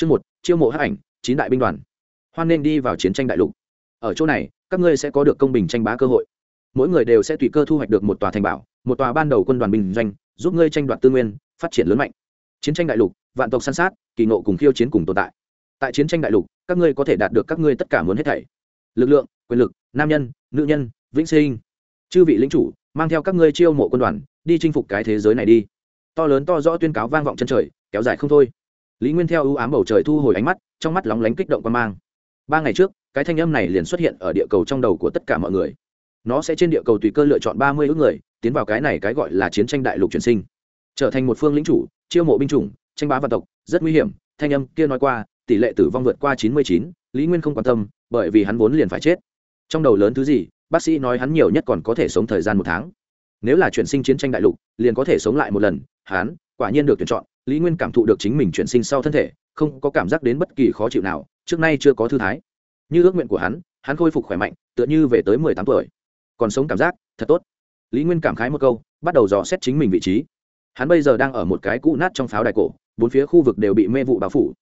chương một, chiêu mộ hắc ảnh, chín đại binh đoàn. Hoan nên đi vào chiến tranh đại lục. Ở chỗ này, các ngươi sẽ có được công bình tranh bá cơ hội. Mỗi người đều sẽ tùy cơ thu hoạch được một tòa thành bảo, một tòa ban đầu quân đoàn bình doanh, giúp ngươi tranh đoạt tư nguyên, phát triển lớn mạnh. Chiến tranh đại lục, vạn tộc săn sát, kỳ nộ cùng khiêu chiến cùng tồn tại. Tại chiến tranh đại lục, các ngươi có thể đạt được các ngươi tất cả muốn hết thảy. Lực lượng, quyền lực, nam nhân, nữ nhân, vĩnh sinh. Chư vị lính chủ, mang theo các ngươi chiêu mộ quân đoàn, đi chinh phục cái thế giới này đi. To lớn to rõ tuyên cáo vang vọng chân trời, kéo dài không thôi lý nguyên theo ưu ám bầu trời thu hồi ánh mắt, trong mắt lóng lánh kích động quan mang. Ba ngày trước, cái thanh âm này liền xuất hiện ở địa cầu trong đầu của tất cả mọi người. Nó sẽ trên địa cầu tùy cơ lựa chọn ba mươi ước người, tiến vào cái này cái gọi là chiến tranh đại lục chuyển sinh. Trở thành một phương lính chủ, chiêu mộ binh chủng, tranh bá văn tộc, rất nguy hiểm, thanh âm kia nói qua, tỷ lệ tử vong vượt qua chín mươi chín, lý nguyên không quan tâm, bởi vì hắn vốn liền phải chết. Trong đầu lớn thứ gì, bác sĩ nói hắn nhiều nhất còn có thể sống thời gian một tháng. Nếu là chuyển sinh chiến tranh đại lục, liền có thể sống lại một lần, hắn quả nhiên được tuyển chọn lý nguyên cảm thụ được chính mình chuyển sinh sau thân thể, không có cảm giác đến bất kỳ khó chịu nào, trước nay chưa có thư thái. Như ước nguyện của hắn hắn khôi phục khỏe mạnh, tựa như về tới mười tám tuổi. Còn sống cảm giác, thật tốt. Lý nguyên cảm khái một câu, bắt đầu dò xét chính mình vị trí. Hắn bây giờ đang ở một cái cũ nát trong pháo đài cổ, bốn phía khu vực đều bị mê vụ bao phủ.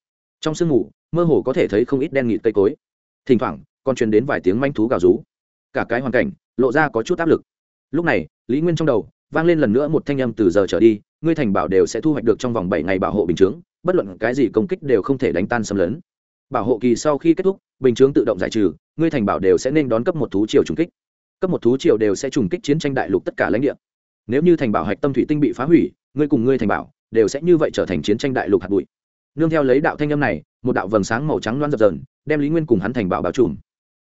Trong sương mù, mơ hồ có thể thấy không ít đen nghịt cây cối. Thỉnh thoảng, còn truyền đến vài tiếng manh thú gào rú. Cả cái hoàn cảnh, lộ ra có chút áp lực. Lúc này, lý nguyên trong đầu vang lên lần nữa một thanh âm từ giờ trở đi, ngươi thành bảo đều sẽ thu hoạch được trong vòng bảy ngày bảo hộ bình chướng, bất luận cái gì công kích đều không thể đánh tan xâm lấn. Bảo hộ kỳ sau khi kết thúc, bình chướng tự động giải trừ, ngươi thành bảo đều sẽ nên đón cấp một thú triều trùng kích. Cấp một thú triều đều sẽ trùng kích chiến tranh đại lục tất cả lãnh địa. Nếu như thành bảo hạch tâm thủy tinh bị phá hủy, ngươi cùng ngươi thành bảo đều sẽ như vậy trở thành chiến tranh đại lục hạt bụi. Nương theo lấy đạo thanh âm này, một đạo vầng sáng màu trắng loan dập dờn, đem lý nguyên cùng hắn thành bảo bảo trùm.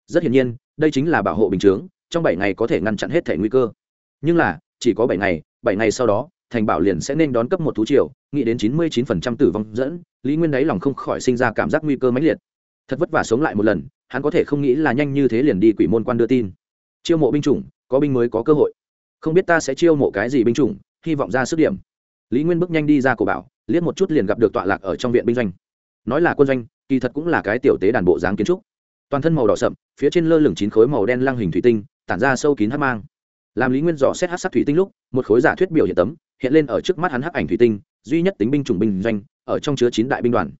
Rất hiển nhiên, đây chính là bảo hộ bình chướng, trong bảy ngày có thể ngăn chặn hết thể nguy cơ. Nhưng là chỉ có bảy ngày bảy ngày sau đó, thành bảo liền sẽ nên đón cấp một thú triều, nghĩ đến chín mươi chín phần trăm tử vong dẫn, lý nguyên đáy lòng không khỏi sinh ra cảm giác nguy cơ mãnh liệt. Thật vất vả sống lại một lần, hắn có thể không nghĩ là nhanh như thế liền đi quỷ môn quan đưa tin. Chiêu mộ binh chủng, có binh mới có cơ hội. Không biết ta sẽ chiêu mộ cái gì binh chủng, hy vọng ra sức điểm. Lý nguyên bước nhanh đi ra cổ bảo, liếc một chút liền gặp được tọa lạc ở trong viện binh doanh. Nói là quân doanh, kỳ thật cũng là cái tiểu tế đàn bộ dáng kiến trúc. Toàn thân màu đỏ sậm, phía trên lơ lửng chín khối màu đen lăng hình thủy tinh, tản ra sâu kín hát mang làm lý nguyên dò xét hát sắc thủy tinh lúc, một khối giả thuyết biểu hiện tấm hiện lên ở trước mắt hắn hắc ảnh thủy tinh, duy nhất tính binh chủng binh doanh, ở trong chứa chín đại binh đoàn.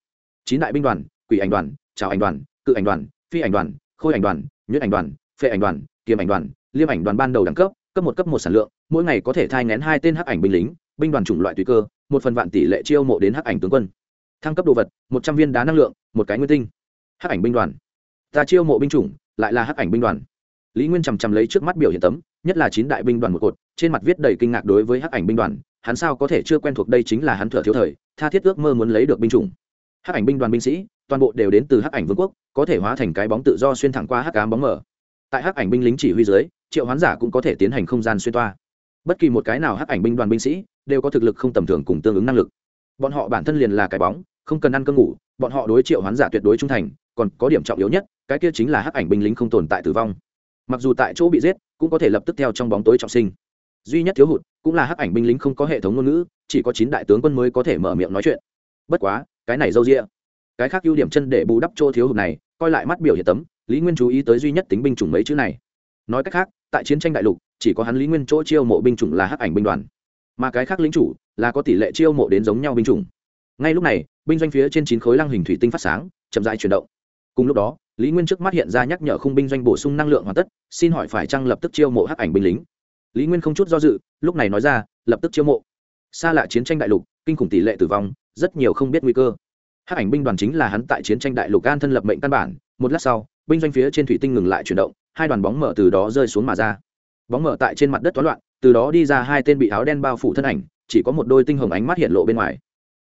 Chín đại binh đoàn, quỷ ảnh đoàn trào ảnh đoàn, cự ảnh đoàn, phi ảnh đoàn, khôi ảnh đoàn, nhuyễn ảnh đoàn, phệ ảnh đoàn, kiềm ảnh đoàn, liêm ảnh đoàn ban đầu đẳng cấp cấp một cấp một sản lượng, mỗi ngày có thể thai ngén hai tên hắc ảnh binh lính, binh đoàn chủng loại tùy cơ, một phần vạn tỷ lệ chiêu mộ đến hắc ảnh tướng quân. Thăng cấp đồ vật, một trăm viên đá năng lượng, một cái nguyên tinh. Hắc ảnh binh đoàn. Ta chiêu mộ binh chủng, lại là hắc ảnh binh đoàn. Lý nguyên chằm chằm lấy trước mắt biểu hiện tấm nhất là chín đại binh đoàn một cột, trên mặt viết đầy kinh ngạc đối với hắc ảnh binh đoàn, hắn sao có thể chưa quen thuộc đây chính là hắn thừa thiếu thời, tha thiết ước mơ muốn lấy được binh chủng. Hắc ảnh binh đoàn binh sĩ, toàn bộ đều đến từ hắc ảnh vương quốc, có thể hóa thành cái bóng tự do xuyên thẳng qua hắc cám bóng mở tại hắc ảnh binh lính chỉ huy dưới, triệu hoán giả cũng có thể tiến hành không gian xuyên toa. Bất kỳ một cái nào hắc ảnh binh đoàn binh sĩ, đều có thực lực không tầm thường cùng tương ứng năng lực. Bọn họ bản thân liền là cái bóng, không cần ăn cơm ngủ, bọn họ đối triệu hoán giả tuyệt đối trung thành, còn có điểm trọng yếu nhất, cái kia chính là hắc ảnh binh lính không tồn tại tử vong mặc dù tại chỗ bị giết, cũng có thể lập tức theo trong bóng tối trọng sinh. Duy nhất thiếu hụt cũng là hắc ảnh binh lính không có hệ thống ngôn ngữ, chỉ có chín đại tướng quân mới có thể mở miệng nói chuyện. Bất quá, cái này dâu rĩa cái khác ưu điểm chân để bù đắp chỗ thiếu hụt này, coi lại mắt biểu hiện tấm, lý nguyên chú ý tới duy nhất tính binh chủng mấy chữ này. Nói cách khác, tại chiến tranh đại lục, chỉ có hắn lý nguyên chỗ chiêu mộ binh chủng là hắc ảnh binh đoàn. Mà cái khác lính chủ là có tỷ lệ chiêu mộ đến giống nhau binh chủng. Ngay lúc này, binh doanh phía trên chín khối lăng hình thủy tinh phát sáng, chậm dại chuyển động. Cùng lúc đó lý nguyên trước mắt hiện ra nhắc nhở khung binh doanh bổ sung năng lượng hoàn tất, xin hỏi phải chăng lập tức chiêu mộ hắc ảnh binh lính? Lý nguyên không chút do dự, lúc này nói ra, lập tức chiêu mộ. Xa lạ chiến tranh đại lục, kinh khủng tỷ lệ tử vong, rất nhiều không biết nguy cơ. Hắc ảnh binh đoàn chính là hắn tại chiến tranh đại lục gan thân lập mệnh căn bản, một lát sau, binh doanh phía trên thủy tinh ngừng lại chuyển động, hai đoàn bóng mở từ đó rơi xuống mà ra. Bóng mở tại trên mặt đất toán loạn, từ đó đi ra hai tên bị áo đen bao phủ thân ảnh, chỉ có một đôi tinh hồng ánh mắt hiện lộ bên ngoài.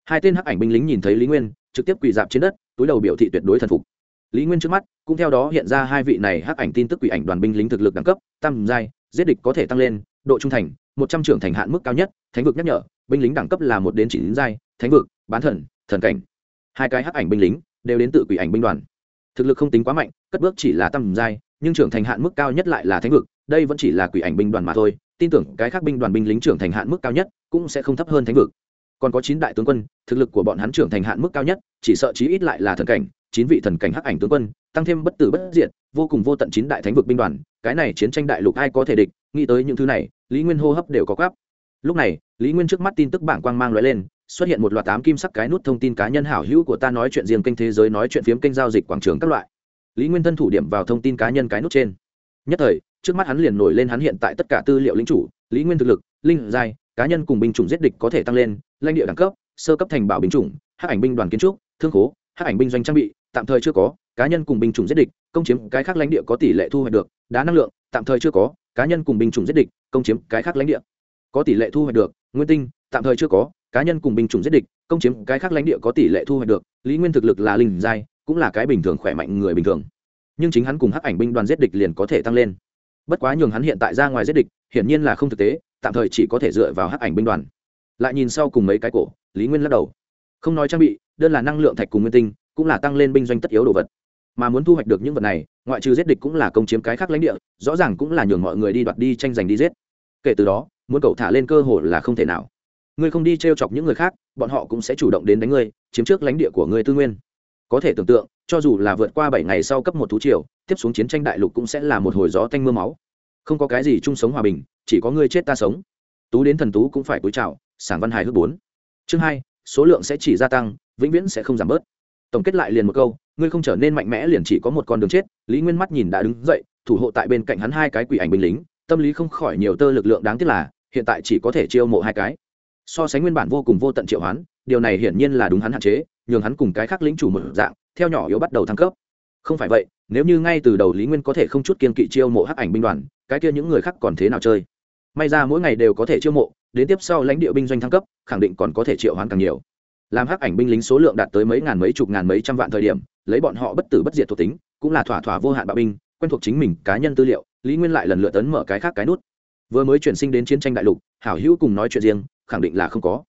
Hai tên hắc ảnh binh lính nhìn thấy lý nguyên, trực tiếp quỳ dạp trên đất, túi đầu biểu thị tuyệt đối thần phục. Lý nguyên trước mắt cũng theo đó hiện ra hai vị này hắc ảnh tin tức quỷ ảnh đoàn binh lính thực lực đẳng cấp, tam giai, giết địch có thể tăng lên, độ trung thành, một trăm trưởng thành hạn mức cao nhất, thánh vực nhắc nhở, binh lính đẳng cấp là một đến chín giai, thánh vực, bán thần thần cảnh. Hai cái hắc ảnh binh lính đều đến từ quỷ ảnh binh đoàn. Thực lực không tính quá mạnh, cất bước chỉ là tam giai, nhưng trưởng thành hạn mức cao nhất lại là thánh vực, đây vẫn chỉ là quỷ ảnh binh đoàn mà thôi, tin tưởng cái khác binh đoàn binh lính trưởng thành hạn mức cao nhất cũng sẽ không thấp hơn thánh vực. Còn có chín đại tướng quân, thực lực của bọn hắn trưởng thành hạn mức cao nhất, chỉ sợ chí ít lại là thần cảnh, chín vị thần cảnh hắc ảnh tướng quân tăng thêm bất tử bất diệt, vô cùng vô tận chín đại thánh vực binh đoàn, cái này chiến tranh đại lục ai có thể địch, nghĩ tới những thứ này, lý nguyên hô hấp đều có gáp lúc này, lý nguyên trước mắt tin tức bảng quang mang lóe lên, xuất hiện một loạt tám kim sắc cái nút thông tin cá nhân hảo hữu của ta nói chuyện riêng kênh thế giới, nói chuyện phiếm kênh giao dịch quảng trường các loại. Lý nguyên thân thủ điểm vào thông tin cá nhân cái nút trên. Nhất thời, trước mắt hắn liền nổi lên hắn hiện tại tất cả tư liệu lĩnh chủ, lý nguyên thực lực, linh giai, cá nhân cùng binh chủng giết địch có thể tăng lên, lãnh địa đẳng cấp, sơ cấp thành bảo binh chủng, hắc ảnh binh đoàn kiến trúc, thương khố, hắc ảnh binh doanh trang bị, tạm thời chưa có cá nhân cùng binh chủng giết địch, công chiếm cái khác lãnh địa có tỷ lệ thu hoạch được, đá năng lượng, tạm thời chưa có, cá nhân cùng binh chủng giết địch, công chiếm cái khác lãnh địa có tỷ lệ thu hoạch được, nguyên tinh, tạm thời chưa có, cá nhân cùng binh chủng giết địch, công chiếm cái khác lãnh địa có tỷ lệ thu hoạch được, lý nguyên thực lực là linh giai, cũng là cái bình thường khỏe mạnh người bình thường. Nhưng chính hắn cùng hắc ảnh binh đoàn giết địch liền có thể tăng lên. Bất quá nhường hắn hiện tại ra ngoài giết địch, hiển nhiên là không thực tế, tạm thời chỉ có thể dựa vào hắc ảnh binh đoàn. Lại nhìn sau cùng mấy cái cổ, lý nguyên lắc đầu. Không nói trang bị, đơn là năng lượng thạch cùng nguyên tinh, cũng là tăng lên binh doanh tất yếu đồ vật mà muốn thu hoạch được những vật này, ngoại trừ giết địch cũng là công chiếm cái khác lãnh địa, rõ ràng cũng là nhường mọi người đi đoạt đi tranh giành đi giết. Kể từ đó, muốn cậu thả lên cơ hội là không thể nào. Ngươi không đi t r e o chọc những người khác, bọn họ cũng sẽ chủ động đến đánh ngươi, chiếm trước lãnh địa của ngươi tư nguyên. Có thể tưởng tượng, cho dù là vượt qua bảy ngày sau cấp một thú triều, tiếp xuống chiến tranh đại lục cũng sẽ là một hồi gió tanh m ư a máu. Không có cái gì chung sống hòa bình, chỉ có ngươi chết ta sống. Tú đến thần tú cũng phải cúi chào, sảng văn hài hước bốn. Chương hai, số lượng sẽ chỉ gia tăng, vĩnh viễn sẽ không giảm bớt. Tổng kết lại liền một câu ngươi không trở nên mạnh mẽ liền chỉ có một con đường chết. Lý nguyên mắt nhìn đã đứng dậy, thủ hộ tại bên cạnh hắn hai cái quỷ ảnh binh lính, tâm lý không khỏi nhiều tơ lực lượng đáng tiếc là, hiện tại chỉ có thể chiêu mộ hai cái. So sánh nguyên bản vô cùng vô tận triệu hoán, điều này hiển nhiên là đúng hắn hạn chế, nhường hắn cùng cái khác lính chủ một dạng, theo nhỏ yếu bắt đầu thăng cấp. Không phải vậy, nếu như ngay từ đầu lý nguyên có thể không chút kiên kỵ chiêu mộ hắc ảnh binh đoàn, cái kia những người khác còn thế nào chơi? May ra mỗi ngày đều có thể chiêu mộ, đến tiếp sau lãnh địa binh doanh thăng cấp, khẳng định còn có thể triệu hoán càng nhiều. Làm hắc ảnh binh lính số lượng đạt tới mấy ngàn mấy chục ngàn mấy trăm vạn thời điểm lấy bọn họ bất tử bất diệt thuộc tính, cũng là thỏa thỏa vô hạn bạo binh, quen thuộc chính mình cá nhân tư liệu, lý nguyên lại lần lượt tấn mở cái khác cái nút. Vừa mới chuyển sinh đến chiến tranh đại lục, hảo hữu cùng nói chuyện riêng, khẳng định là không có.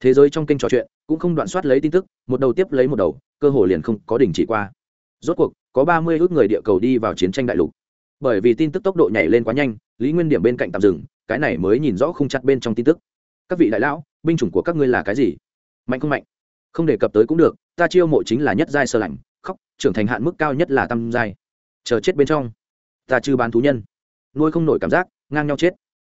Thế giới trong kênh trò chuyện, cũng không đoạn soát lấy tin tức, một đầu tiếp lấy một đầu, cơ hồ liền không có đình chỉ qua. Rốt cuộc, có ba mươi ước người địa cầu đi vào chiến tranh đại lục. Bởi vì tin tức tốc độ nhảy lên quá nhanh, lý nguyên điểm bên cạnh tạm dừng, cái này mới nhìn rõ không chặt bên trong tin tức. Các vị đại lão, binh chủng của các ngươi là cái gì? Mạnh không mạnh? Không đề cập tới cũng được, ta chiêu mộ chính là nhất giai sơ lạnh trưởng thành hạn mức cao nhất là tam giai. Chờ chết bên trong, ta chư bán thú nhân. Nuôi không nổi cảm giác, ngang nhau chết.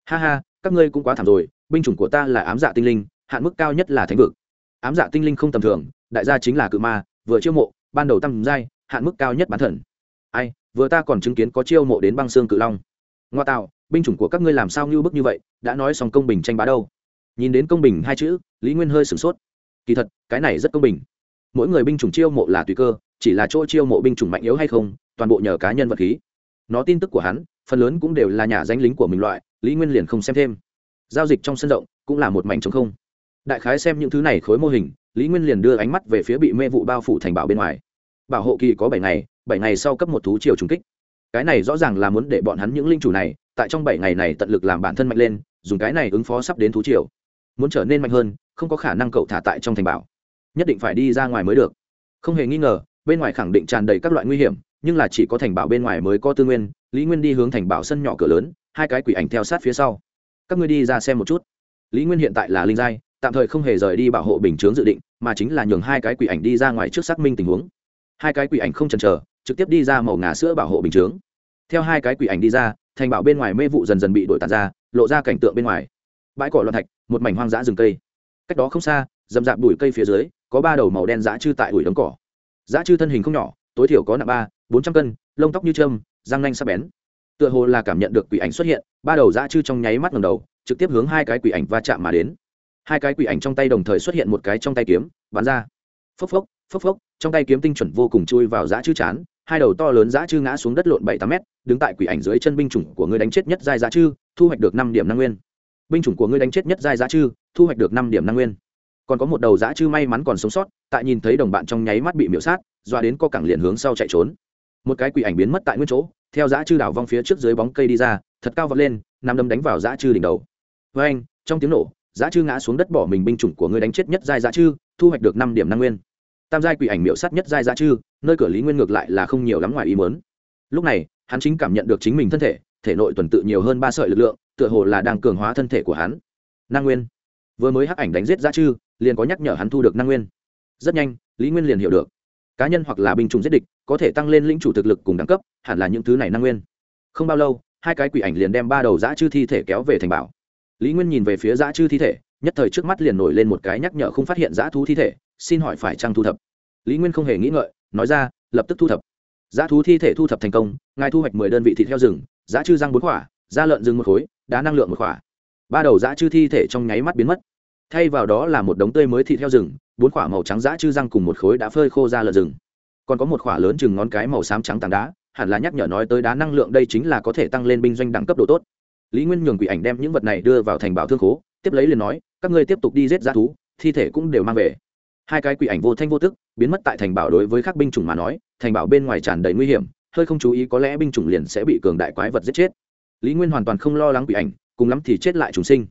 Ha ha, các ngươi cũng quá thảm rồi, binh chủng của ta là ám dạ tinh linh, hạn mức cao nhất là thánh vực. Ám dạ tinh linh không tầm thường, đại gia chính là cự ma, vừa chiêu mộ, ban đầu tam giai, hạn mức cao nhất bán thần. Ai, vừa ta còn chứng kiến có chiêu mộ đến băng xương cự long. Ngoa tạo, binh chủng của các ngươi làm sao như bức như vậy, đã nói xong công bình tranh bá đâu. Nhìn đến công bình hai chữ, lý nguyên hơi sửng sốt. Kỳ thật, cái này rất công bình. Mỗi người binh chủng chiêu mộ là tùy cơ chỉ là chỗ chiêu mộ binh chủng mạnh yếu hay không, toàn bộ nhờ cá nhân vật khí. Nó tin tức của hắn, phần lớn cũng đều là nhà danh lính của mình loại, lý nguyên liền không xem thêm. Giao dịch trong sân rộng cũng là một mảnh trống không. Đại khái xem những thứ này khối mô hình, lý nguyên liền đưa ánh mắt về phía bị mê vụ bao phủ thành bảo bên ngoài. Bảo hộ kỳ có bảy ngày bảy ngày sau cấp một thú chiều trùng kích. Cái này rõ ràng là muốn để bọn hắn những linh chủ này, tại trong bảy ngày này tận lực làm bản thân mạnh lên, dùng cái này ứng phó sắp đến thú triều. Muốn trở nên mạnh hơn, không có khả năng cậu thả tại trong thành bảo. Nhất định phải đi ra ngoài mới được. Không hề nghi ngờ bên ngoài khẳng định tràn đầy các loại nguy hiểm, nhưng là chỉ có thành bảo bên ngoài mới có tư nguyên. Lý nguyên đi hướng thành bảo sân nhỏ cửa lớn, hai cái quỷ ảnh theo sát phía sau. Các ngươi đi ra xem một chút. Lý nguyên hiện tại là linh giai, tạm thời không hề rời đi bảo hộ bình chướng dự định, mà chính là nhường hai cái quỷ ảnh đi ra ngoài trước xác minh tình huống. Hai cái quỷ ảnh không chần chờ, trực tiếp đi ra màu ngà sữa bảo hộ bình chướng. Theo hai cái quỷ ảnh đi ra, thành bảo bên ngoài mê vụ dần dần bị đổi tàn ra, lộ ra cảnh tượng bên ngoài. Bãi cỏ loạn thạch, một mảnh hoang dã rừng cây. Cách đó không xa dầm dạp đùi cây phía dưới, có ba đầu màu đen dã chư tại đùi đống cỏ giá chư thân hình không nhỏ, tối thiểu có nặng ba, bốn trăm cân, lông tóc như trơm răng nanh sắc bén. Tựa hồ là cảm nhận được quỷ ảnh xuất hiện, ba đầu giá chư trong nháy mắt ngầm đầu, trực tiếp hướng hai cái quỷ ảnh va chạm mà đến. Hai cái quỷ ảnh trong tay đồng thời xuất hiện một cái trong tay kiếm, bắn ra. Phốc phốc phốc phốc, trong tay kiếm tinh chuẩn vô cùng chui vào giá chư chán, hai đầu to lớn giá chư ngã xuống đất lộn bảy tám mét, đứng tại quỷ ảnh dưới chân binh chủng của người đánh chết nhất giai giá chư thu hoạch được năm điểm năng nguyên. Binh chủng của ngươi đánh chết nhất giai giá chư thu hoạch được năm điểm năng nguyên còn có một đầu dã chư may mắn còn sống sót, tại nhìn thấy đồng bạn trong nháy mắt bị miễu sát, doa đến co cẳng liền hướng sau chạy trốn. Một cái quỷ ảnh biến mất tại nguyên chỗ, theo dã chư đảo vong phía trước dưới bóng cây đi ra, thật cao vọt lên nằm đâm đánh vào dã chư đỉnh đầu. Với anh, trong tiếng nổ, dã chư ngã xuống đất bỏ mình binh chủng của ngươi đánh chết nhất giai dã chư, thu hoạch được năm điểm năng nguyên. Tam giai quỷ ảnh miễu sát nhất giai dã chư, nơi cửa lý nguyên ngược lại là không nhiều lắm ngoài ý mớn lúc này, hắn chính cảm nhận được chính mình thân thể thể nội tuần tự nhiều hơn ba sợi lực lượng, tựa hồ là đang cường hóa thân thể của hắn. Năng nguyên. Vừa mới hắc ảnh đánh giết dã chư liền có nhắc nhở hắn thu được năng nguyên. Rất nhanh, lý nguyên liền hiểu được. Cá nhân hoặc là binh chủng giết địch, có thể tăng lên lĩnh chủ thực lực cùng đẳng cấp, hẳn là những thứ này năng nguyên. Không bao lâu, hai cái quỷ ảnh liền đem ba đầu dã chư thi thể kéo về thành bảo. Lý nguyên nhìn về phía dã chư thi thể, nhất thời trước mắt liền nổi lên một cái nhắc nhở không phát hiện dã thú thi thể, xin hỏi phải chăng thu thập. Lý nguyên không hề nghĩ ngợi, nói ra, lập tức thu thập. Dã thú thi thể thu thập thành công, ngài thu hoạch mười đơn vị thịt heo rừng dã chư răng bốn khỏa da lợn rừng một khối, đá năng lượng một khỏa ba đầu dã chư thi thể trong nháy mắt biến mất thay vào đó là một đống tươi mới thịt heo rừng, bốn khỏa màu trắng dã chư răng cùng một khối đã phơi khô ra lợn rừng. Còn có một khỏa lớn chừng ngón cái màu xám trắng tảng đá, hẳn là nhắc nhở nói tới đá năng lượng đây chính là có thể tăng lên binh doanh đẳng cấp độ tốt. Lý nguyên nhường quỷ ảnh đem những vật này đưa vào thành bảo thương khố, tiếp lấy liền nói, các ngươi tiếp tục đi giết g thú, thi thể cũng đều mang về. Hai cái quỷ ảnh vô thanh vô tức, biến mất tại thành bảo đối với các binh chủng mà nói, thành bảo bên ngoài tràn đầy nguy hiểm, hơi không chú ý có lẽ binh chủng liền sẽ bị cường đại quái vật giết chết. Lý nguyên hoàn toàn không lo lắng quỷ ảnh, cùng lắm thì chết lại chúng sinh.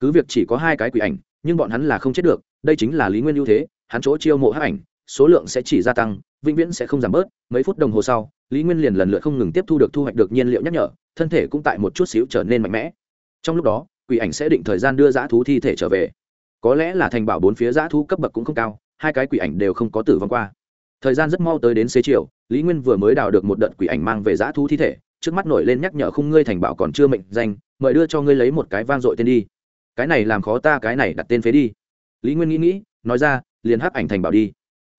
Cứ việc chỉ có hai cái quỷ ảnh nhưng bọn hắn là không chết được, đây chính là lý nguyên ưu thế, hắn chỗ chiêu mộ hắc ảnh, số lượng sẽ chỉ gia tăng, vĩnh viễn sẽ không giảm bớt, mấy phút đồng hồ sau, lý nguyên liền lần lượt không ngừng tiếp thu được thu hoạch được nhiên liệu nhắc nhở, thân thể cũng tại một chút xíu trở nên mạnh mẽ. Trong lúc đó, quỷ ảnh sẽ định thời gian đưa dã thú thi thể trở về. Có lẽ là thành bảo bốn phía dã thú cấp bậc cũng không cao, hai cái quỷ ảnh đều không có tử vong qua. Thời gian rất mau tới đến xế chiều, lý nguyên vừa mới đào được một đợt quỷ ảnh mang về dã thú thi thể, trước mắt nổi lên nhắc nhở khung ngươi thành bảo còn chưa mệnh danh, mời đưa cho ngươi lấy một cái vang dội tên đi cái này làm khó ta, cái này đặt tên phế đi. Lý nguyên nghĩ nghĩ, nói ra, liền hắc ảnh thành bảo đi.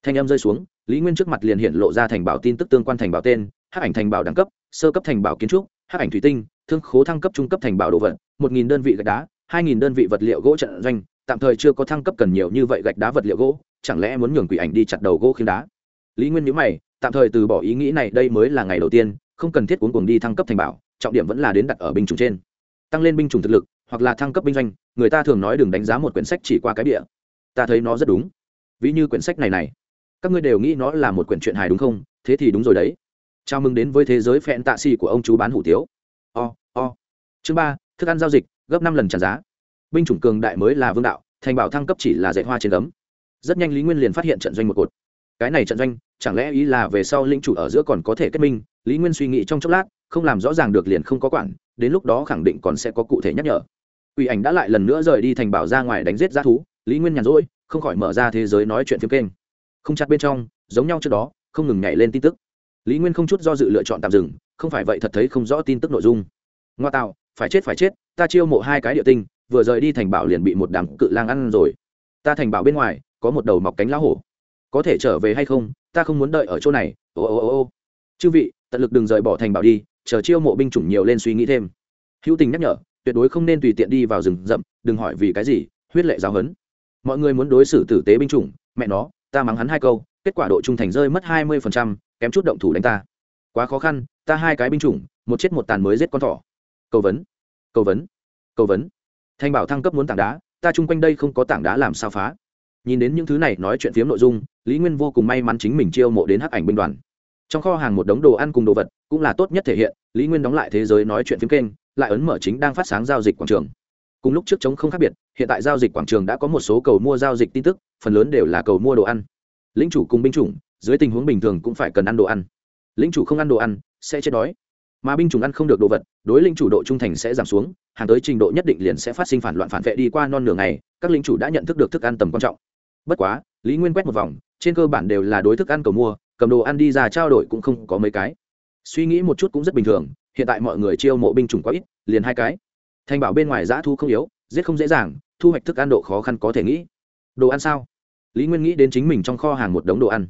Thanh âm rơi xuống, lý nguyên trước mặt liền hiện lộ ra thành bảo tin tức tương quan thành bảo tên, hắc ảnh thành bảo đẳng cấp, sơ cấp thành bảo kiến trúc, hắc ảnh thủy tinh, thương khố thăng cấp trung cấp thành bảo đồ vật, một nghìn đơn vị gạch đá, hai nghìn đơn vị vật liệu gỗ trận doanh, tạm thời chưa có thăng cấp cần nhiều như vậy gạch đá vật liệu gỗ, chẳng lẽ muốn nhường quỷ ảnh đi chặt đầu gỗ khiến đá? Lý nguyên nhữ mày, tạm thời từ bỏ ý nghĩ này, đây mới là ngày đầu tiên, không cần thiết cuốn cuồng đi thăng cấp thành bảo, trọng điểm vẫn là đến đặt ở binh chủng trên. Tăng lên binh chủng thực lực hoặc là thăng cấp binh doanh, người ta thường nói đừng đánh giá một quyển sách chỉ qua cái địa ta thấy nó rất đúng. Ví như quyển sách này này. Các ngươi đều nghĩ nó là một quyển truyện hài đúng không? Thế thì đúng rồi đấy. Chào mừng đến với thế giới phẹn tạ xì của ông chú bán hủ tiếu. O o. Chương ba, thức ăn giao dịch, gấp năm lần trả giá. Binh chủng cường đại mới là vương đạo, thành bảo thăng cấp chỉ là dạy hoa trên gấm. Rất nhanh lý nguyên liền phát hiện trận doanh một cột. Cái này trận doanh, chẳng lẽ ý là về sau linh chủ ở giữa còn có thể kết minh? Lý nguyên suy nghĩ trong chốc lát, không làm rõ ràng được liền không có quản, đến lúc đó khẳng định còn sẽ có cụ thể nhắc nhở. Quỷ ảnh đã lại lần nữa rời đi thành bảo ra ngoài đánh giết g thú, lý nguyên nhàn rỗi, không khỏi mở ra thế giới nói chuyện phiếm kênh. Không chặt bên trong, giống nhau trước đó, không ngừng nhảy lên tin tức. Lý nguyên không chút do dự lựa chọn tạm dừng, không phải vậy thật thấy không rõ tin tức nội dung. Ngoa tạo, phải chết phải chết, ta chiêu mộ hai cái địa tinh, vừa rời đi thành bảo liền bị một đám cự lang ăn rồi. Ta thành bảo bên ngoài, có một đầu mọc cánh lá hổ. Có thể trở về hay không, ta không muốn đợi ở chỗ này. Ô ô ô ô. Chư vị, tận lực đừng rời bỏ thành bảo đi, chờ chiêu mộ binh chủng nhiều lên suy nghĩ thêm. Hữu tình nhắc nhở tuyệt đối không nên tùy tiện đi vào rừng rậm đừng hỏi vì cái gì huyết lệ giáo hấn. Mọi người muốn đối xử tử tế binh chủng mẹ nó ta mắng hắn hai câu kết quả độ trung thành rơi mất hai mươi phần trăm, kém chút động thủ đánh ta. Quá khó khăn ta hai cái binh chủng một chết một tàn mới giết con thỏ. Cầu vấn cầu vấn cầu vấn. Thanh bảo thăng cấp muốn tảng đá ta chung quanh đây không có tảng đá làm sao phá. Nhìn đến những thứ này nói chuyện phiếm nội dung lý nguyên vô cùng may mắn chính mình chiêu mộ đến hắc ảnh binh đoàn. Trong kho hàng một đống đồ ăn cùng đồ vật cũng là tốt nhất thể hiện lý nguyên đóng lại thế giới nói chuyện phiếm kênh lại ấn mở chính đang phát sáng giao dịch quảng trường. Cùng lúc trước chống không khác biệt, hiện tại giao dịch quảng trường đã có một số cầu mua giao dịch tin tức, phần lớn đều là cầu mua đồ ăn. Lính chủ cùng binh chủng, dưới tình huống bình thường cũng phải cần ăn đồ ăn. Lính chủ không ăn đồ ăn, sẽ chết đói. Mà binh chủng ăn không được đồ vật, đối lính chủ độ trung thành sẽ giảm xuống, hàng tới trình độ nhất định liền sẽ phát sinh phản loạn phản vệ đi qua non nửa ngày, các lính chủ đã nhận thức được thức ăn tầm quan trọng. Bất quá, lý nguyên quét một vòng, trên cơ bản đều là đối thức ăn cầu mua, cầm đồ ăn đi ra trao đổi cũng không có mấy cái. Suy nghĩ một chút cũng rất bình thường hiện tại mọi người chiêu mộ binh chủng quá ít, liền hai cái. Thành bảo bên ngoài giã thu không yếu, giết không dễ dàng, thu hoạch thức ăn độ khó khăn có thể nghĩ. Đồ ăn sao? Lý nguyên nghĩ đến chính mình trong kho hàng một đống đồ ăn.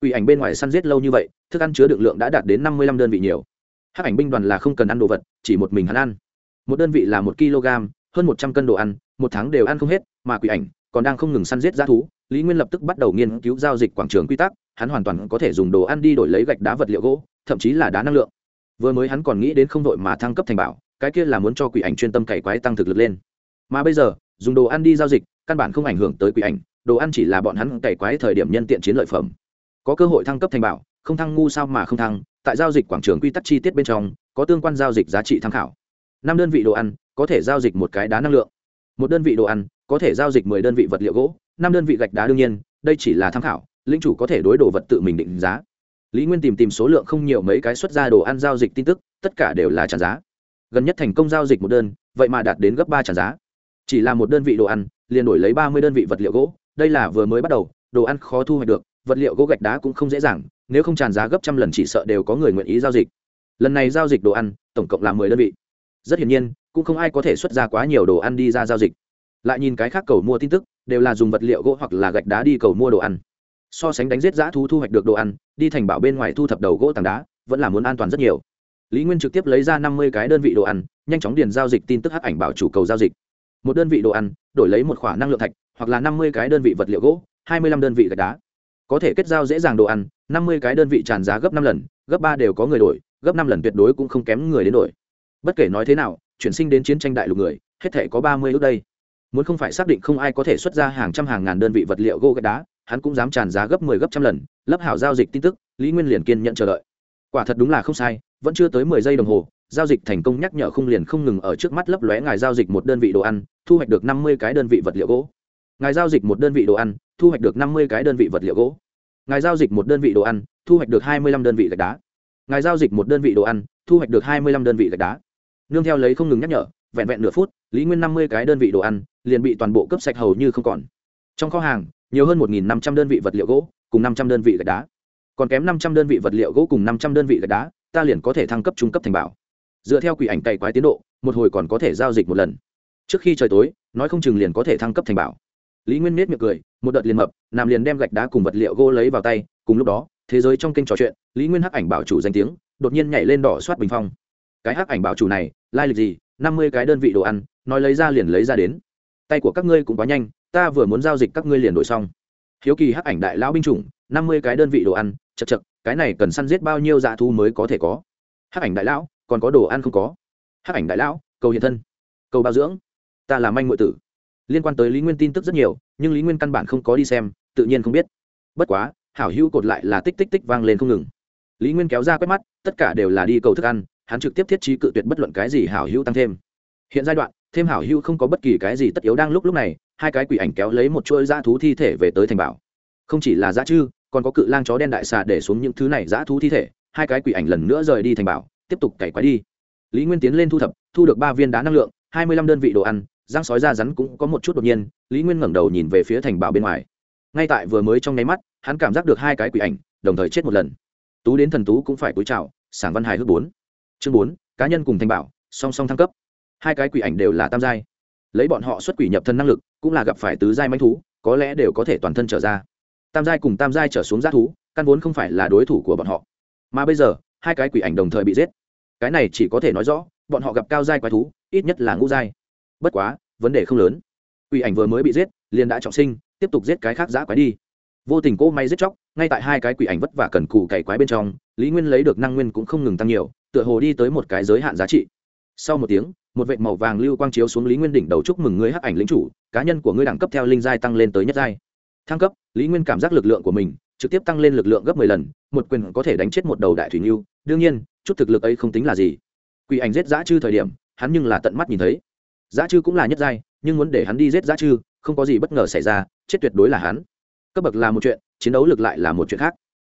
Ủy ảnh bên ngoài săn giết lâu như vậy, thức ăn chứa đựng lượng đã đạt đến năm mươi lăm đơn vị nhiều. Hắc ảnh binh đoàn là không cần ăn đồ vật, chỉ một mình hắn ăn. Một đơn vị là một kg, hơn một trăm cân đồ ăn, một tháng đều ăn không hết, mà quỷ ảnh còn đang không ngừng săn giết g thú. Lý nguyên lập tức bắt đầu nghiên cứu giao dịch quảng trường quy tắc, hắn hoàn toàn có thể dùng đồ ăn đi đổi lấy gạch đá vật liệu gỗ, thậm chí là đá năng lượng vừa mới hắn còn nghĩ đến không đội mà thăng cấp thành bảo, cái kia là muốn cho quỷ ảnh chuyên tâm cày quái tăng thực lực lên. Mà bây giờ, dùng đồ ăn đi giao dịch, căn bản không ảnh hưởng tới quỷ ảnh, đồ ăn chỉ là bọn hắn cày quái thời điểm nhân tiện chiến lợi phẩm. Có cơ hội thăng cấp thành bảo, không thăng ngu sao mà không thăng, tại giao dịch quảng trường quy tắc chi tiết bên trong, có tương quan giao dịch giá trị tham khảo. Năm đơn vị đồ ăn, có thể giao dịch một cái đá năng lượng. Một đơn vị đồ ăn, có thể giao dịch mười đơn vị vật liệu gỗ. Năm đơn vị gạch đá đương nhiên, đây chỉ là tham khảo linh chủ có thể đối đồ vật tự mình định giá lý nguyên tìm tìm số lượng không nhiều mấy cái xuất ra đồ ăn giao dịch tin tức, tất cả đều là trả giá. Gần nhất thành công giao dịch một đơn, vậy mà đạt đến gấp ba trả giá. Chỉ là một đơn vị đồ ăn, liền đổi lấy ba mươi đơn vị vật liệu gỗ, đây là vừa mới bắt đầu, đồ ăn khó thu hoạch được, vật liệu gỗ gạch đá cũng không dễ dàng, nếu không tràn giá gấp trăm lần chỉ sợ đều có người nguyện ý giao dịch. Lần này giao dịch đồ ăn, tổng cộng là mười đơn vị. Rất hiển nhiên, cũng không ai có thể xuất ra quá nhiều đồ ăn đi ra giao dịch. Lại nhìn cái khác cầu mua tin tức, đều là dùng vật liệu gỗ hoặc là gạch đá đi cầu mua đồ ăn so sánh đánh giết giã thú thu hoạch được đồ ăn, đi thành bảo bên ngoài thu thập đầu gỗ tảng đá, vẫn là muốn an toàn rất nhiều. Lý nguyên trực tiếp lấy ra năm mươi cái đơn vị đồ ăn, nhanh chóng điền giao dịch tin tức hắc ảnh bảo chủ cầu giao dịch. Một đơn vị đồ ăn, đổi lấy một khoản năng lượng thạch, hoặc là năm mươi cái đơn vị vật liệu gỗ, hai mươi lăm đơn vị gạch đá. Có thể kết giao dễ dàng đồ ăn, năm mươi cái đơn vị tràn giá gấp năm lần, gấp ba đều có người đổi, gấp năm lần tuyệt đối cũng không kém người đến đổi. Bất kể nói thế nào, chuyển sinh đến chiến tranh đại lục người, hết thể có ba mươi ước đây. Muốn không phải xác định không ai có thể xuất ra hàng trăm hàng ngàn đơn vị vật liệu gỗ gạch đá hắn cũng dám tràn giá gấp mười 10 gấp trăm lần, lấp hảo giao dịch tin tức, lý nguyên liền kiên nhận chờ đợi. Quả thật đúng là không sai, vẫn chưa tới mười giây đồng hồ, giao dịch thành công nhắc nhở không liền không ngừng ở trước mắt lấp lóe ngài giao dịch một đơn vị đồ ăn, thu hoạch được năm mươi cái đơn vị vật liệu gỗ. Ngài giao dịch một đơn vị đồ ăn, thu hoạch được năm mươi cái đơn vị vật liệu gỗ. Ngài giao dịch một đơn vị đồ ăn, thu hoạch được hai mươi lăm đơn vị gạch đá. Ngài giao dịch một đơn vị đồ ăn, thu hoạch được hai mươi lăm đơn vị gạch đá. Nương theo lấy không ngừng nhắc nhở, vẹn vẹn nửa phút, lý nguyên năm mươi cái đơn vị đồ ăn liền bị toàn bộ cấp sạch hầu như không còn. Trong kho hàng nhiều hơn một năm trăm đơn vị vật liệu gỗ, cùng năm trăm đơn vị gạch đá. Còn kém năm trăm đơn vị vật liệu gỗ cùng năm trăm đơn vị gạch đá, ta liền có thể thăng cấp trung cấp thành bảo. Dựa theo quỷ ảnh cày quái tiến độ, một hồi còn có thể giao dịch một lần. Trước khi trời tối, nói không chừng liền có thể thăng cấp thành bảo. Lý nguyên miết miệng cười, một đợt liền mập, nằm liền đem gạch đá cùng vật liệu gỗ lấy vào tay, cùng lúc đó, thế giới trong kênh trò chuyện, lý nguyên hắc ảnh bảo chủ danh tiếng, đột nhiên nhảy lên đỏ soát bình phong. Cái hắc ảnh bảo chủ này, lai lịch gì? Năm mươi cái đơn vị đồ ăn, nói lấy ra liền lấy ra đến tay của các ngươi cũng quá nhanh, ta vừa muốn giao dịch các ngươi liền đổi xong. Hiếu kỳ hắc ảnh đại lão binh chủng, năm mươi cái đơn vị đồ ăn, chật chật, cái này cần săn giết bao nhiêu dạ thu mới có thể có? Hắc ảnh đại lão, còn có đồ ăn không có? Hắc ảnh đại lão, cầu hiện thân, cầu bao dưỡng. Ta là manh ngụy tử. Liên quan tới lý nguyên tin tức rất nhiều, nhưng lý nguyên căn bản không có đi xem, tự nhiên không biết. Bất quá, hảo hữu cột lại là tích tích tích vang lên không ngừng. Lý nguyên kéo ra quét mắt, tất cả đều là đi cầu thức ăn, hắn trực tiếp thiết trí cự tuyệt bất luận cái gì hảo hữu tăng thêm. Hiện giai đoạn thêm hảo hữu không có bất kỳ cái gì tất yếu đang lúc lúc này, hai cái quỷ ảnh kéo lấy một chuỗi dã thú thi thể về tới thành bảo. Không chỉ là dã chư, còn có cự lang chó đen đại xà để xuống những thứ này dã thú thi thể, hai cái quỷ ảnh lần nữa rời đi thành bảo, tiếp tục cày quái đi. Lý nguyên tiến lên thu thập, thu được ba viên đá năng lượng, hai mươi lăm đơn vị đồ ăn giang sói da rắn cũng có một chút đột nhiên, lý nguyên ngẩng đầu nhìn về phía thành bảo bên ngoài. Ngay tại vừa mới trong nháy mắt, hắn cảm giác được hai cái quỷ ảnh, đồng thời chết một lần. Tú đến thần tú cũng phải cúi chào, sảng văn hài hước bốn. Chương bốn, cá nhân cùng thành bảo, song song thăng cấp hai cái quỷ ảnh đều là tam giai. Lấy bọn họ xuất quỷ nhập thân năng lực, cũng là gặp phải tứ giai manh thú, có lẽ đều có thể toàn thân trở ra. Tam giai cùng tam giai trở xuống g thú, căn vốn không phải là đối thủ của bọn họ. Mà bây giờ, hai cái quỷ ảnh đồng thời bị giết. Cái này chỉ có thể nói rõ, bọn họ gặp cao giai quái thú, ít nhất là ngũ giai. Bất quá, vấn đề không lớn. Quỷ ảnh vừa mới bị giết, liền đã trọng sinh, tiếp tục giết cái khác giã quái đi. Vô tình cô may giết chóc, ngay tại hai cái quỷ ảnh vất vả cần cù cày quái bên trong, lý nguyên lấy được năng nguyên cũng không ngừng tăng nhiều, tựa hồ đi tới một cái giới hạn giá trị sau một tiếng, một vệ màu vàng lưu quang chiếu xuống lý nguyên đỉnh đầu chúc mừng ngươi hắc ảnh lính chủ, cá nhân của ngươi đẳng cấp theo linh giai tăng lên tới nhất giai. Thăng cấp, lý nguyên cảm giác lực lượng của mình trực tiếp tăng lên lực lượng gấp mười lần, một quyền có thể đánh chết một đầu đại thủy ngưu đương nhiên, chút thực lực ấy không tính là gì. Quỷ ảnh giết giã chư thời điểm, hắn nhưng là tận mắt nhìn thấy. Giã chư cũng là nhất giai, nhưng muốn để hắn đi giết giã chư, không có gì bất ngờ xảy ra, chết tuyệt đối là hắn. Cấp bậc là một chuyện, chiến đấu lực lại là một chuyện khác.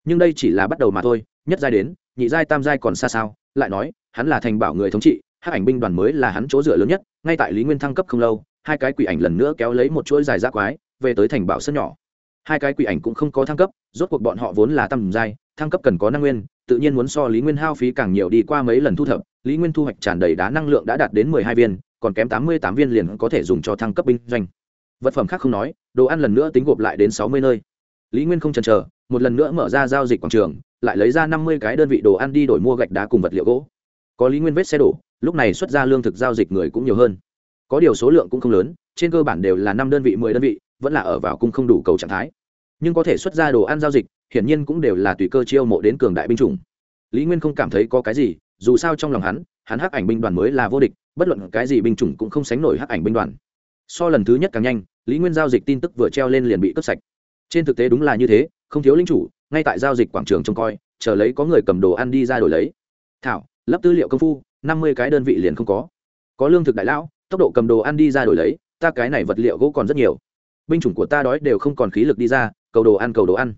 Nhưng đây chỉ là bắt đầu mà thôi, nhất giai đến, nhị giai tam giai còn xa sao, lại nói, hắn là thành bảo người thống trị hắc ảnh binh đoàn mới là hắn chỗ dựa lớn nhất, ngay tại lý nguyên thăng cấp không lâu, hai cái quỷ ảnh lần nữa kéo lấy một chuỗi dài rác quái, về tới thành bảo sân nhỏ. Hai cái quỷ ảnh cũng không có thăng cấp, rốt cuộc bọn họ vốn là tầm giai, thăng cấp cần có năng nguyên, tự nhiên muốn so lý nguyên hao phí càng nhiều đi qua mấy lần thu thập, lý nguyên thu hoạch tràn đầy đá năng lượng đã đạt đến mười hai viên, còn kém tám mươi tám viên liền có thể dùng cho thăng cấp binh doanh. Vật phẩm khác không nói, đồ ăn lần nữa tính gộp lại đến sáu mươi nơi. Lý nguyên không chần chờ, một lần nữa mở ra giao dịch quảng trường, lại lấy ra năm mươi cái đơn vị đồ ăn đi đổi mua gạch đá cùng vật liệu gỗ. Có lý nguyên vết xe đổ lúc này xuất ra lương thực giao dịch người cũng nhiều hơn. Có điều số lượng cũng không lớn, trên cơ bản đều là năm đơn vị, mười đơn vị, vẫn là ở vào cung không đủ cầu trạng thái. Nhưng có thể xuất ra đồ ăn giao dịch, hiển nhiên cũng đều là tùy cơ chiêu mộ đến cường đại binh chủng. Lý nguyên không cảm thấy có cái gì, dù sao trong lòng hắn hắn hắc ảnh binh đoàn mới là vô địch, bất luận cái gì binh chủng cũng không sánh nổi hắc ảnh binh đoàn. So lần thứ nhất càng nhanh, lý nguyên giao dịch tin tức vừa treo lên liền bị cướp sạch. Trên thực tế đúng là như thế, không thiếu linh chủ, ngay tại giao dịch quảng trường trông coi, chờ lấy có người cầm đồ ăn đi ra đổi lấy. Thảo lắp tư liệu công phu năm mươi cái đơn vị liền không có. Có lương thực đại lão, tốc độ cầm đồ ăn đi ra đổi lấy, ta cái này vật liệu gỗ còn rất nhiều. Binh chủng của ta đói đều không còn khí lực đi ra, cầu đồ ăn, cầu đồ ăn.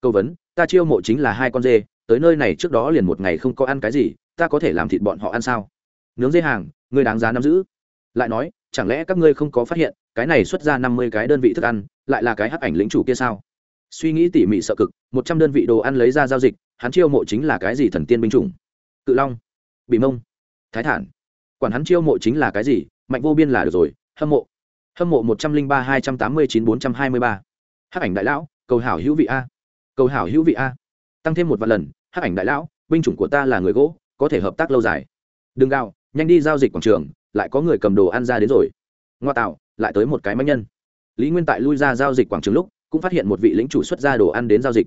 Câu vấn, ta chiêu mộ chính là hai con dê, tới nơi này trước đó liền một ngày không có ăn cái gì, ta có thể làm thịt bọn họ ăn sao? Nướng dê hàng, ngươi đáng giá nắm giữ. Lại nói, chẳng lẽ các ngươi không có phát hiện, cái này xuất ra năm mươi cái đơn vị thức ăn, lại là cái hắc ảnh lĩnh chủ kia sao? Suy nghĩ tỉ mỉ sợ cực, một trăm đơn vị đồ ăn lấy ra giao dịch, hắn chiêu mộ chính là cái gì thần tiên binh chủng? Cự long bị mông thái thản. Quản hắn chiêu mộ chính là cái gì, mạnh vô biên là được rồi, hâm mộ. Hâm mộ một trăm linh ba, hai trăm tám mươi chín, bốn trăm hai mươi ba. Hắc ảnh đại lão, cầu hảo hữu vị a. Cầu hảo hữu vị a. Tăng thêm một vài lần, hắc ảnh đại lão, binh chủng của ta là người gỗ, có thể hợp tác lâu dài. Đừng gạo nhanh đi giao dịch quảng trường, lại có người cầm đồ ăn ra đến rồi. Ngoa tạo, lại tới một cái máy nhân. Lý nguyên tại lui ra giao dịch quảng trường lúc, cũng phát hiện một vị lĩnh chủ xuất ra đồ ăn đến giao dịch.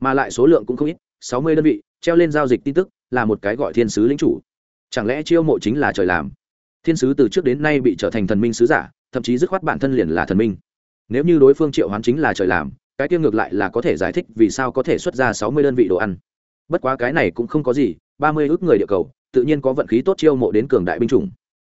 Mà lại số lượng cũng không ít, sáu mươi đơn vị, treo lên giao dịch tin tức, là một cái gọi thiên sứ lĩnh chủ chẳng lẽ chiêu mộ chính là trời làm? Thiên sứ từ trước đến nay bị trở thành thần minh sứ giả, thậm chí dứt khoát bản thân liền là thần minh. Nếu như đối phương triệu hoán chính là trời làm, cái tiêu ngược lại là có thể giải thích vì sao có thể xuất ra sáu mươi đơn vị đồ ăn. Bất quá cái này cũng không có gì, ba mươi ước người địa cầu, tự nhiên có vận khí tốt chiêu mộ đến cường đại binh chủng.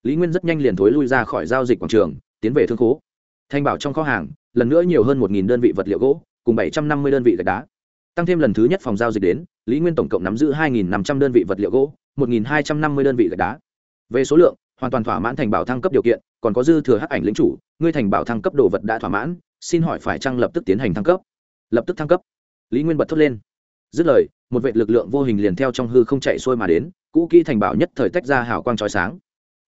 Lý nguyên rất nhanh liền thối lui ra khỏi giao dịch quảng trường, tiến về thương khố. Thanh bảo trong kho hàng, lần nữa nhiều hơn một đơn vị vật liệu gỗ, cùng bảy trăm năm mươi đơn vị gạch đá. Tăng thêm lần thứ nhất phòng giao dịch đến, lý nguyên tổng cộng nắm giữ hai năm trăm đơn vị vật liệu gỗ một hai trăm năm mươi đơn vị gạch đá. Về số lượng, hoàn toàn thỏa mãn thành bảo thăng cấp điều kiện, còn có dư thừa hắc ảnh lĩnh chủ, ngươi thành bảo thăng cấp đồ vật đã thỏa mãn, xin hỏi phải chăng lập tức tiến hành thăng cấp? Lập tức thăng cấp. Lý nguyên bật thốt lên. Dứt lời, một vệt lực lượng vô hình liền theo trong hư không chạy xuôi mà đến, cũ kỹ thành bảo nhất thời tách ra hào quang chói sáng.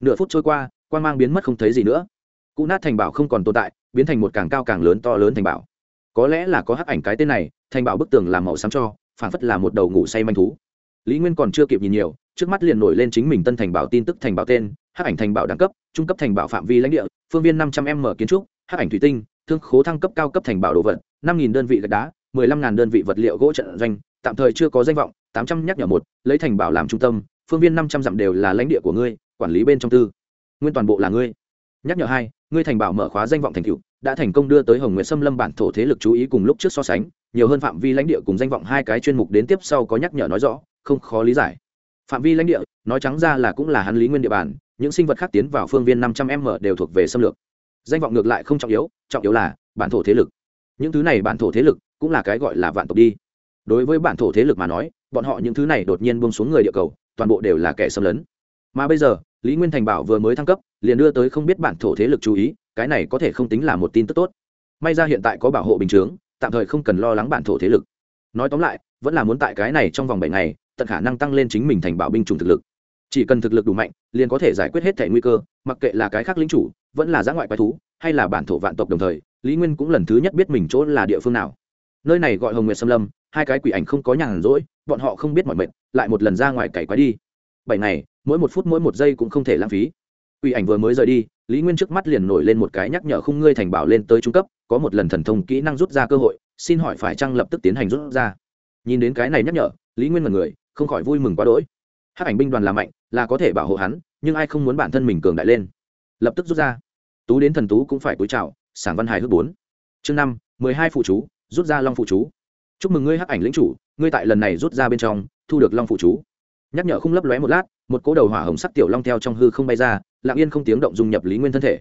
Nửa phút trôi qua, quang mang biến mất không thấy gì nữa. Cũ nát thành bảo không còn tồn tại, biến thành một càng cao càng lớn to lớn thành bảo. Có lẽ là có hắc ảnh cái tên này, thành bảo bức tường làm màu xám cho phản phất là một đầu ngủ say manh thú. Lý nguyên còn chưa kịp nhìn nhiều trước mắt liền nổi lên chính mình tân thành bảo tin tức thành bảo tên, hắc ảnh thành bảo đẳng cấp, trung cấp thành bảo phạm vi lãnh địa, phương viên năm trăm m kiến trúc, hắc ảnh thủy tinh, thương khố thăng cấp cao cấp thành bảo đồ vật, năm nghìn đơn vị gạch đá, mười lăm ngàn đơn vị vật liệu gỗ trận doanh, tạm thời chưa có danh vọng, tám trăm nhắc nhở một, lấy thành bảo làm trung tâm, phương viên năm trăm dặm đều là lãnh địa của ngươi, quản lý bên trong tư. Nguyên toàn bộ là ngươi. Nhắc nhở hai, ngươi thành bảo mở khóa danh vọng thành cựu đã thành công đưa tới hồng nguyệt xâm lâm bản thổ thế lực chú ý cùng lúc trước so sánh, nhiều hơn phạm vi lãnh địa cùng danh vọng hai cái chuyên mục đến tiếp sau có nhắc nhở nói rõ, không khó lý giải phạm vi lãnh địa, nói trắng ra là cũng là hắn lý nguyên địa bàn, những sinh vật khác tiến vào phương viên năm trăm m đều thuộc về xâm lược. Danh vọng ngược lại không trọng yếu trọng yếu là bản thổ thế lực. Những thứ này bản thổ thế lực cũng là cái gọi là vạn tộc đi. Đối với bản thổ thế lực mà nói, bọn họ những thứ này đột nhiên buông xuống người địa cầu, toàn bộ đều là kẻ xâm lấn. Mà bây giờ, lý nguyên thành bảo vừa mới thăng cấp, liền đưa tới không biết bản thổ thế lực chú ý, cái này có thể không tính là một tin tức tốt. May ra hiện tại có bảo hộ bình chướng, tạm thời không cần lo lắng bản thổ thế lực. Nói tóm lại, vẫn là muốn tại cái này trong vòng bảy ngày tận khả năng tăng lên chính mình thành bảo binh chủng thực lực. Chỉ cần thực lực đủ mạnh, liền có thể giải quyết hết thẻ nguy cơ, mặc kệ là cái khác lính chủ, vẫn là giã ngoại quái thú, hay là bản thổ vạn tộc đồng thời, lý nguyên cũng lần thứ nhất biết mình chỗ là địa phương nào. Nơi này gọi hồng nguyệt xâm lâm, hai cái quỷ ảnh không có nhàn rỗi, bọn họ không biết mọi mệnh, lại một lần ra ngoài cày quái đi. Bảy ngày, mỗi một phút mỗi một giây cũng không thể lãng phí. Quỷ ảnh vừa mới rời đi, lý nguyên trước mắt liền nổi lên một cái nhắc nhở khung ngươi thành bảo lên tới trung cấp, có một lần thần thông kỹ năng rút ra cơ hội, xin hỏi phải chăng lập tức tiến hành rút ra? Nhìn đến cái này nhắc nhở, lý nguyên mật người không khỏi vui mừng quá đỗi. Hắc ảnh binh đoàn là mạnh, là có thể bảo hộ hắn, nhưng ai không muốn bản thân mình cường đại lên? Lập tức rút ra. Tú đến thần tú cũng phải cúi chào, sảng văn hài hước bốn. Chương năm, mười hai phụ chú, rút ra long phụ chú. Chúc mừng ngươi, hắc ảnh lĩnh chủ, ngươi tại lần này rút ra bên trong, thu được long phụ chú. Nhắc nhở không lấp lóe một lát, một cỗ đầu hỏa hồng sắc tiểu long theo trong hư không bay ra, lặng yên không tiếng động dung nhập lý nguyên thân thể.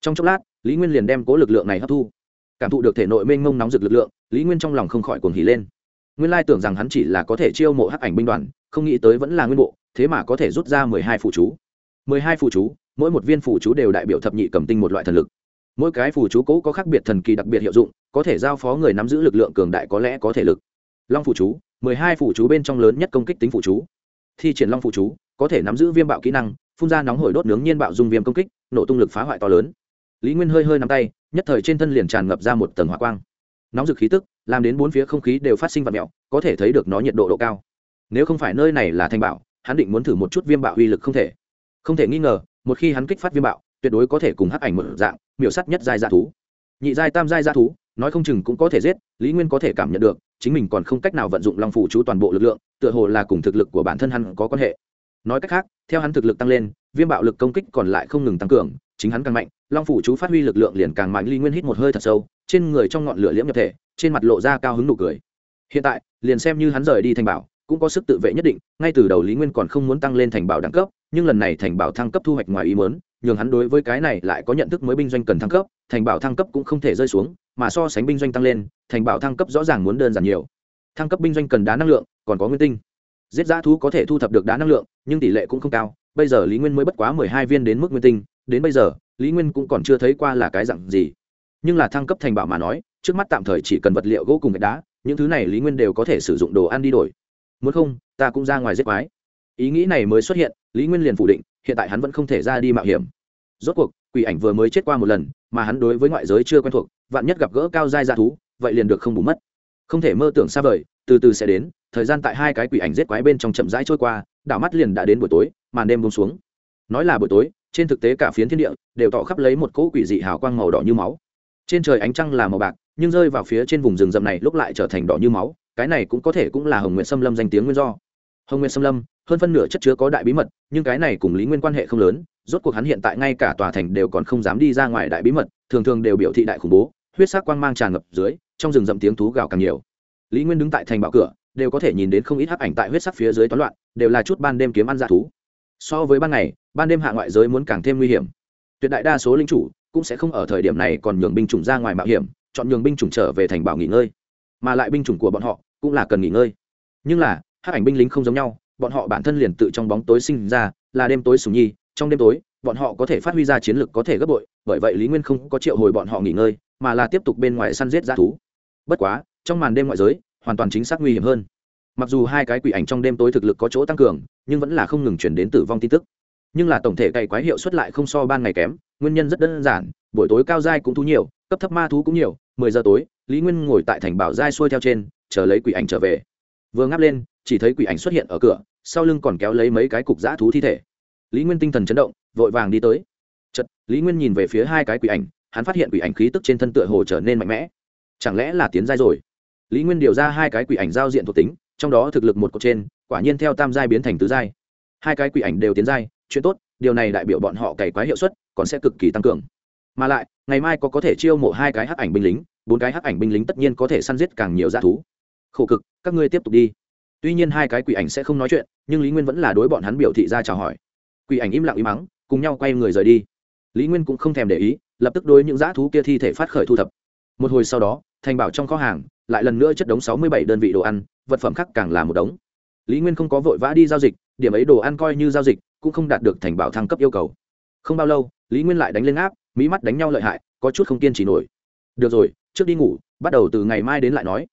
Trong chốc lát, lý nguyên liền đem cố lực lượng này hấp thu. Cảm thụ được thể nội mênh mông nóng rực lực lượng, lý nguyên trong lòng không khỏi cuồng hỉ lên nguyên lai tưởng rằng hắn chỉ là có thể chiêu mộ hắc ảnh binh đoàn, không nghĩ tới vẫn là nguyên bộ, thế mà có thể rút ra mười hai phụ chú. Mười hai phụ chú, mỗi một viên phụ chú đều đại biểu thập nhị cầm tinh một loại thần lực. Mỗi cái phụ chú cũ có khác biệt thần kỳ đặc biệt hiệu dụng, có thể giao phó người nắm giữ lực lượng cường đại có lẽ có thể lực. Long phụ chú, mười hai phụ chú bên trong lớn nhất công kích tính phụ chú. Thi triển long phụ chú, có thể nắm giữ viêm bạo kỹ năng, phun ra nóng hổi đốt nướng nhiên bạo dung viêm công kích, nổ tung lực phá hoại to lớn. Lý nguyên hơi hơi nắm tay, nhất thời trên thân liền tràn ngập ra một tầng hỏa quang. Nóng rực khí tức làm đến bốn phía không khí đều phát sinh vật mèo, có thể thấy được nó nhiệt độ độ cao. Nếu không phải nơi này là thanh bảo hắn định muốn thử một chút viêm bạo uy lực không thể. Không thể nghi ngờ một khi hắn kích phát viêm bạo tuyệt đối có thể cùng hắc ảnh một dạng miểu sắt nhất giai dạ thú. Nhị giai tam giai dạ thú nói không chừng cũng có thể giết lý nguyên có thể cảm nhận được chính mình còn không cách nào vận dụng long phủ chú toàn bộ lực lượng tựa hồ là cùng thực lực của bản thân hắn có quan hệ. Nói cách khác theo hắn thực lực tăng lên viêm bạo lực công kích còn lại không ngừng tăng cường chính hắn càng mạnh long phủ chú phát huy lực lượng liền càng mạnh lý nguyên hít một hơi thật sâu trên người trong ngọn lửa liễm nhập thể, trên mặt lộ ra cao hứng nụ cười. Hiện tại, liền xem như hắn rời đi thành bảo, cũng có sức tự vệ nhất định, ngay từ đầu lý nguyên còn không muốn tăng lên thành bảo đẳng cấp, nhưng lần này thành bảo thăng cấp thu hoạch ngoài ý mớn nhường hắn đối với cái này lại có nhận thức mới binh doanh cần thăng cấp, thành bảo thăng cấp cũng không thể rơi xuống, mà so sánh binh doanh tăng lên, thành bảo thăng cấp rõ ràng muốn đơn giản nhiều. Thăng cấp binh doanh cần đá năng lượng, còn có nguyên tinh. Giết g thú có thể thu thập được đá năng lượng, nhưng tỷ lệ cũng không cao, bây giờ lý nguyên mới bất quá mười hai viên đến mức nguyên tinh, đến bây giờ, lý nguyên cũng còn chưa thấy qua là cái dặn gì nhưng là thăng cấp thành bảo mà nói, trước mắt tạm thời chỉ cần vật liệu gỗ cùng gạch đá, những thứ này lý nguyên đều có thể sử dụng đồ ăn đi đổi. Muốn không, ta cũng ra ngoài giết quái. Ý nghĩ này mới xuất hiện, lý nguyên liền phủ định, hiện tại hắn vẫn không thể ra đi mạo hiểm. Rốt cuộc, quỷ ảnh vừa mới chết qua một lần, mà hắn đối với ngoại giới chưa quen thuộc, vạn nhất gặp gỡ cao giai ra thú, vậy liền được không bù mất. Không thể mơ tưởng xa vời, từ từ sẽ đến, thời gian tại hai cái quỷ ảnh giết quái bên trong chậm rãi trôi qua, đảo mắt liền đã đến buổi tối, màn đêm bông xuống. Nói là buổi tối, trên thực tế cả phiến thiên địa đều tỏ khắp lấy một cỗ quỷ dị hào quang màu đỏ như máu trên trời ánh trăng là màu bạc, nhưng rơi vào phía trên vùng rừng rậm này lúc lại trở thành đỏ như máu, cái này cũng có thể cũng là hồng nguyện xâm lâm danh tiếng nguyên do. Hồng nguyện xâm lâm, hơn phân nửa chất chứa có đại bí mật, nhưng cái này cùng lý nguyên quan hệ không lớn, rốt cuộc hắn hiện tại ngay cả tòa thành đều còn không dám đi ra ngoài đại bí mật, thường thường đều biểu thị đại khủng bố, huyết sắc quang mang tràn ngập dưới, trong rừng rậm tiếng thú gào càng nhiều. Lý nguyên đứng tại thành bảo cửa, đều có thể nhìn đến không ít hắc ảnh tại huyết sắc phía dưới toán loạn, đều là chút ban đêm kiếm ăn dạ thú. So với ban ngày, ban đêm hạ ngoại giới muốn càng thêm nguy hiểm. Tuyệt đại đa số linh chủ cũng sẽ không ở thời điểm này còn nhường binh chủng ra ngoài mạo hiểm, chọn nhường binh chủng trở về thành bảo nghỉ ngơi. Mà lại binh chủng của bọn họ cũng là cần nghỉ ngơi. Nhưng là hát ảnh binh lính không giống nhau, bọn họ bản thân liền tự trong bóng tối sinh ra, là đêm tối sùng nhi, trong đêm tối, bọn họ có thể phát huy ra chiến lược có thể gấp bội, bởi vậy lý nguyên không có triệu hồi bọn họ nghỉ ngơi, mà là tiếp tục bên ngoài săn giết g thú. Bất quá, trong màn đêm ngoại giới, hoàn toàn chính xác nguy hiểm hơn. Mặc dù hai cái quỷ ảnh trong đêm tối thực lực có chỗ tăng cường, nhưng vẫn là không ngừng chuyển đến tử vong tin tức. Nhưng là tổng thể cày quái hiệu suất lại không so ban ngày kém nguyên nhân rất đơn giản, buổi tối cao dai cũng thú nhiều, cấp thấp ma thú cũng nhiều, mười giờ tối, lý nguyên ngồi tại thành bảo dai xuôi theo trên, chờ lấy quỷ ảnh trở về. Vừa ngáp lên, chỉ thấy quỷ ảnh xuất hiện ở cửa, sau lưng còn kéo lấy mấy cái cục dã thú thi thể. Lý nguyên tinh thần chấn động, vội vàng đi tới. Chật lý nguyên nhìn về phía hai cái quỷ ảnh, hắn phát hiện quỷ ảnh khí tức trên thân tựa hồ trở nên mạnh mẽ. Chẳng lẽ là tiến giai rồi? Lý nguyên điều ra hai cái quỷ ảnh giao diện thuộc tính, trong đó thực lực một cột trên, quả nhiên theo tam giai biến thành tứ giai. Hai cái quỷ ảnh đều tiến giai chuyện tốt, điều này đại biểu bọn họ cày quá hiệu suất còn sẽ cực kỳ tăng cường. Mà lại, ngày mai có có thể chiêu mộ hai cái hắc ảnh binh lính, bốn cái hắc ảnh binh lính tất nhiên có thể săn giết càng nhiều dã thú. Khổ cực, các ngươi tiếp tục đi. Tuy nhiên hai cái quỷ ảnh sẽ không nói chuyện, nhưng lý nguyên vẫn là đối bọn hắn biểu thị ra chào hỏi. Quỷ ảnh im lặng im mắng, cùng nhau quay người rời đi. Lý nguyên cũng không thèm để ý, lập tức đối những dã thú kia thi thể phát khởi thu thập. Một hồi sau đó, thành bảo trong kho hàng, lại lần nữa chất đống sáu mươi bảy đơn vị đồ ăn, vật phẩm khác càng là một đống. Lý nguyên không có vội vã đi giao dịch, điểm ấy đồ ăn coi như giao dịch, cũng không đạt được thành bảo thăng cấp yêu cầu. Không bao lâu lý nguyên lại đánh lên áp, mỹ mắt đánh nhau lợi hại, có chút không kiên trì nổi. Được rồi, trước đi ngủ, bắt đầu từ ngày mai đến lại nói.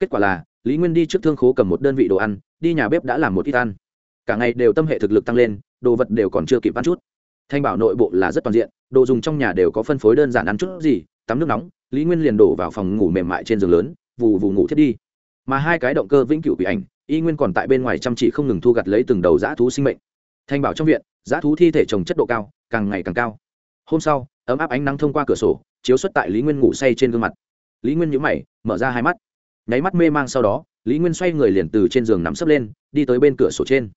Kết quả là, lý nguyên đi trước thương khố cầm một đơn vị đồ ăn, đi nhà bếp đã làm một ít ăn. Cả ngày đều tâm hệ thực lực tăng lên, đồ vật đều còn chưa kịp ăn chút. Thanh bảo nội bộ là rất toàn diện, đồ dùng trong nhà đều có phân phối đơn giản ăn chút gì, tắm nước nóng, lý nguyên liền đổ vào phòng ngủ mềm mại trên giường lớn, vù vù ngủ thiết đi. Mà hai cái động cơ vĩnh cửu bị ảnh, y nguyên còn tại bên ngoài chăm chỉ không ngừng thu gặt lấy từng đầu dã thú sinh mệnh. Thanh bảo trong viện, dã thú thi thể trồng chất độ cao, càng ngày càng cao hôm sau, ấm áp ánh nắng thông qua cửa sổ, chiếu xuất tại lý nguyên ngủ say trên gương mặt. Lý nguyên nhũ mày, mở ra hai mắt. Nháy mắt mê mang sau đó, lý nguyên xoay người liền từ trên giường nằm sấp lên, đi tới bên cửa sổ trên.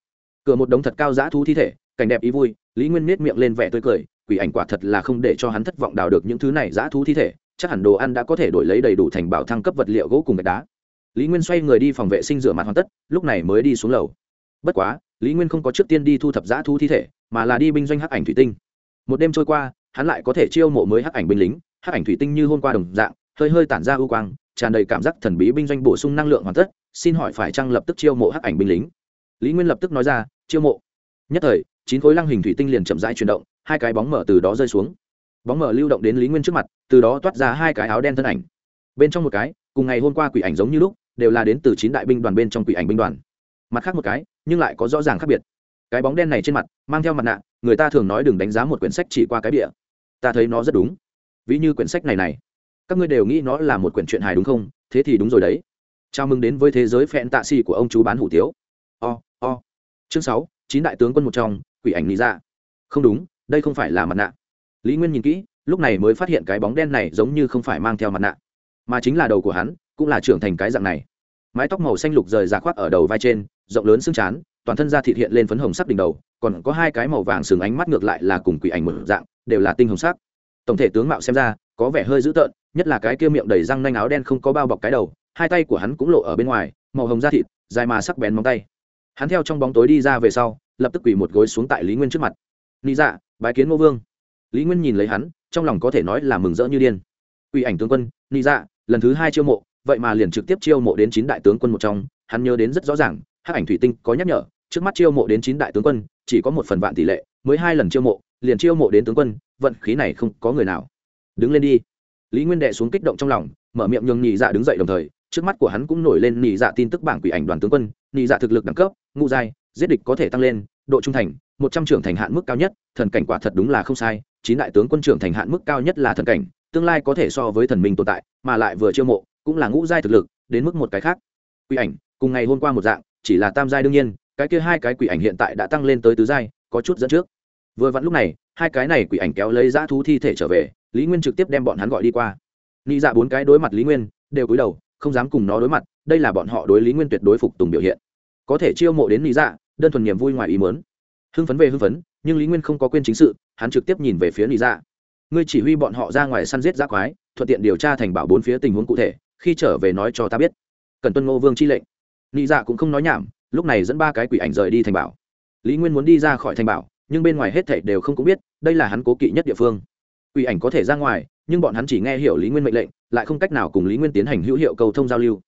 Cửa một đống thật cao dã thú thi thể, cảnh đẹp ý vui, lý nguyên nết miệng lên vẻ tươi cười, quỷ ảnh quả thật là không để cho hắn thất vọng đào được những thứ này dã thú thi thể, chắc hẳn đồ ăn đã có thể đổi lấy đầy đủ thành bảo thăng cấp vật liệu gỗ cùng gạch đá. Lý nguyên xoay người đi phòng vệ sinh rửa mặt hoàn tất, lúc này mới đi xuống lầu. Bất quá, lý nguyên không có trước tiên đi thu thập dã thú thi thể, mà là đi binh doanh hắc ảnh thủy tinh một đêm trôi qua, hắn lại có thể chiêu mộ mới hắc ảnh binh lính, hắc ảnh thủy tinh như hôm qua đồng dạng, hơi hơi tản ra ưu quang, tràn đầy cảm giác thần bí binh doanh bổ sung năng lượng hoàn tất, xin hỏi phải chăng lập tức chiêu mộ hắc ảnh binh lính? Lý nguyên lập tức nói ra, chiêu mộ. Nhất thời, chín khối lăng hình thủy tinh liền chậm rãi chuyển động, hai cái bóng mở từ đó rơi xuống. Bóng mở lưu động đến lý nguyên trước mặt, từ đó toát ra hai cái áo đen thân ảnh. Bên trong một cái, cùng ngày hôm qua quỷ ảnh giống như lúc, đều là đến từ chín đại binh đoàn bên trong quỷ ảnh binh đoàn. Mặt khác một cái, nhưng lại có rõ ràng khác biệt. Cái bóng đen này trên mặt, mang theo mặt nạ người ta thường nói đừng đánh giá một quyển sách chỉ qua cái địa ta thấy nó rất đúng. Ví như quyển sách này này. Các ngươi đều nghĩ nó là một quyển truyện hài đúng không? Thế thì đúng rồi đấy. Chào mừng đến với thế giới phẹn tạ xì của ông chú bán hủ tiếu. O、oh, o、oh. chương sáu chín đại tướng quân một trong quỷ ảnh lý ra dạ. không đúng đây không phải là mặt nạ. Lý nguyên nhìn kỹ lúc này mới phát hiện cái bóng đen này giống như không phải mang theo mặt nạ mà chính là đầu của hắn cũng là trưởng thành cái dạng này. Mái tóc màu xanh lục rời ra khoác ở đầu vai trên rộng lớn xương chán toàn thân da thịt hiện lên phấn hồng sắc đỉnh đầu, còn có hai cái màu vàng sừng ánh mắt ngược lại là cùng quỷ ảnh một dạng, đều là tinh hồng sắc. Tổng thể tướng mạo xem ra, có vẻ hơi dữ tợn, nhất là cái kia miệng đầy răng nanh áo đen không có bao bọc cái đầu, hai tay của hắn cũng lộ ở bên ngoài, màu hồng da thịt, dài mà sắc bén móng tay. Hắn theo trong bóng tối đi ra về sau, lập tức quỳ một gối xuống tại lý nguyên trước mặt. Lý dạ bái kiến ngô vương. Lý nguyên nhìn lấy hắn, trong lòng có thể nói là mừng rỡ như điên. Quỷ ảnh tướng quân lý dạ lần thứ hai chiêu mộ, vậy mà liền trực tiếp chiêu mộ đến chín đại tướng quân một trong, hắn nhớ đến rất rõ ràng, hắc ảnh thủy tinh có nhắc nhở trước mắt chiêu mộ đến chín đại tướng quân, chỉ có một phần vạn tỷ lệ, mới hai lần chiêu mộ, liền chiêu mộ đến tướng quân, vận khí này không có người nào. Đứng lên đi. Lý nguyên đệ xuống kích động trong lòng, mở miệng nhường nhị dạ đứng dậy đồng thời, trước mắt của hắn cũng nổi lên nhị dạ tin tức bảng quỷ ảnh đoàn tướng quân, nhị dạ thực lực đẳng cấp ngụ giai, giết địch có thể tăng lên, độ trung thành, một trăm trưởng thành hạn mức cao nhất, thần cảnh quả thật đúng là không sai, chín đại tướng quân trưởng thành hạn mức cao nhất là thần cảnh, tương lai có thể so với thần minh tồn tại, mà lại vừa chiêu mộ, cũng là ngũ giai thực lực, đến mức một cái khác. Quỷ ảnh, cùng ngày hôm qua một dạng, chỉ là tam giai đương nhiên cái kia hai cái quỷ ảnh hiện tại đã tăng lên tới tứ giai, có chút dẫn trước. Vừa vặn lúc này, hai cái này quỷ ảnh kéo lấy dã thú thi thể trở về, lý nguyên trực tiếp đem bọn hắn gọi đi qua. Nghĩ dạ bốn cái đối mặt lý nguyên, đều cúi đầu, không dám cùng nó đối mặt, đây là bọn họ đối lý nguyên tuyệt đối phục tùng biểu hiện. Có thể chiêu mộ đến lý dạ đơn thuần niềm vui ngoài ý mớn hưng phấn về hưng phấn, nhưng lý nguyên không có quên chính sự, hắn trực tiếp nhìn về phía lý dạ. Ngươi chỉ huy bọn họ ra ngoài săn giết giác quái, thuận tiện điều tra thành bảo bốn phía tình huống cụ thể, khi trở về nói cho ta biết. Cần tuân ngô vương chi lệnh. Lý dạ cũng không nói nhảm lúc này dẫn ba cái quỷ ảnh rời đi thành bảo. Lý nguyên muốn đi ra khỏi thành bảo, nhưng bên ngoài hết thảy đều không cũng biết, đây là hắn cố kỵ nhất địa phương. Quỷ ảnh có thể ra ngoài, nhưng bọn hắn chỉ nghe hiểu lý nguyên mệnh lệnh, lại không cách nào cùng lý nguyên tiến hành hữu hiệu cầu thông giao lưu.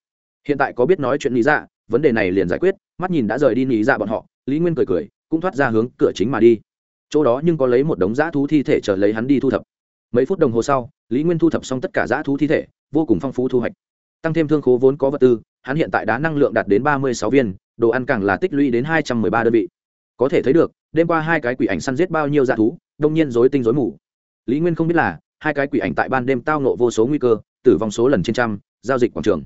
Hiện tại có biết nói chuyện lý dạ vấn đề này liền giải quyết, mắt nhìn đã rời đi lý dạ bọn họ, lý nguyên cười cười, cũng thoát ra hướng cửa chính mà đi. Chỗ đó nhưng có lấy một đống dã thú thi thể chờ lấy hắn đi thu thập. Mấy phút đồng hồ sau, lý nguyên thu thập xong tất cả dã thú thi thể, vô cùng phong phú thu hoạch. Tăng thêm thương khố vốn có vật tư, hắn hiện tại đã năng lượng đạt đến ba mươi sáu viên đồ ăn càng là tích lũy đến hai trăm m ư ơ i ba đơn vị. Có thể thấy được, đêm qua hai cái quỷ ảnh săn giết bao nhiêu dã thú, đông nhiên dối tinh dối mù. Lý nguyên không biết là, hai cái quỷ ảnh tại ban đêm tao nộ vô số nguy cơ, tử vong số lần trên trăm, giao dịch quảng trường.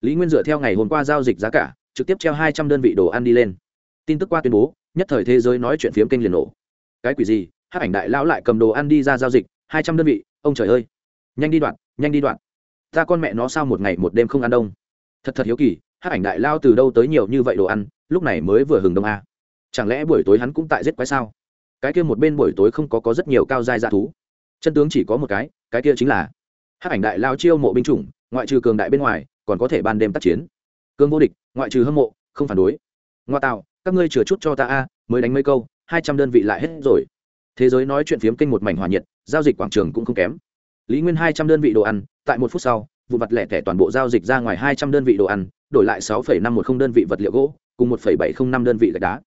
Lý nguyên dựa theo ngày hôm qua giao dịch giá cả, trực tiếp treo hai trăm đơn vị đồ ăn đi lên. Tin tức qua tuyên bố, nhất thời thế giới nói chuyện phiếm kênh liền nổ. Cái quỷ gì? Hát ảnh đại lão lại cầm đồ ăn đi ra giao dịch, hai trăm đơn vị, ông trời ơi. Nhanh đi đoạn, nhanh đi đoạn. Ta con mẹ nó sao một ngày một đêm không ăn đông? Thật thật hiếu kỳ hát ảnh đại lao từ đâu tới nhiều như vậy đồ ăn, lúc này mới vừa hừng đông a. Chẳng lẽ buổi tối hắn cũng tại giết quái sao? Cái kia một bên buổi tối không có có rất nhiều cao giai dạ thú. Chân tướng chỉ có một cái cái kia chính là hát ảnh đại lao chiêu mộ binh chủng, ngoại trừ cường đại bên ngoài, còn có thể ban đêm tác chiến. Cương vô địch, ngoại trừ hâm mộ, không phản đối. Ngoa tạo, các ngươi chừa chút cho ta a, mới đánh mấy câu, hai trăm đơn vị lại hết rồi. Thế giới nói chuyện phiếm kênh một mảnh hòa nhiệt, giao dịch quảng trường cũng không kém. Lý nguyên hai trăm đơn vị đồ ăn, tại một phút sau, vụ mặt lẻ tẻ toàn bộ giao dịch ra ngoài hai trăm đơn vị đồ ăn đổi lại sáu năm một không đơn vị vật liệu gỗ, cùng một bảy không năm đơn vị gạch đá.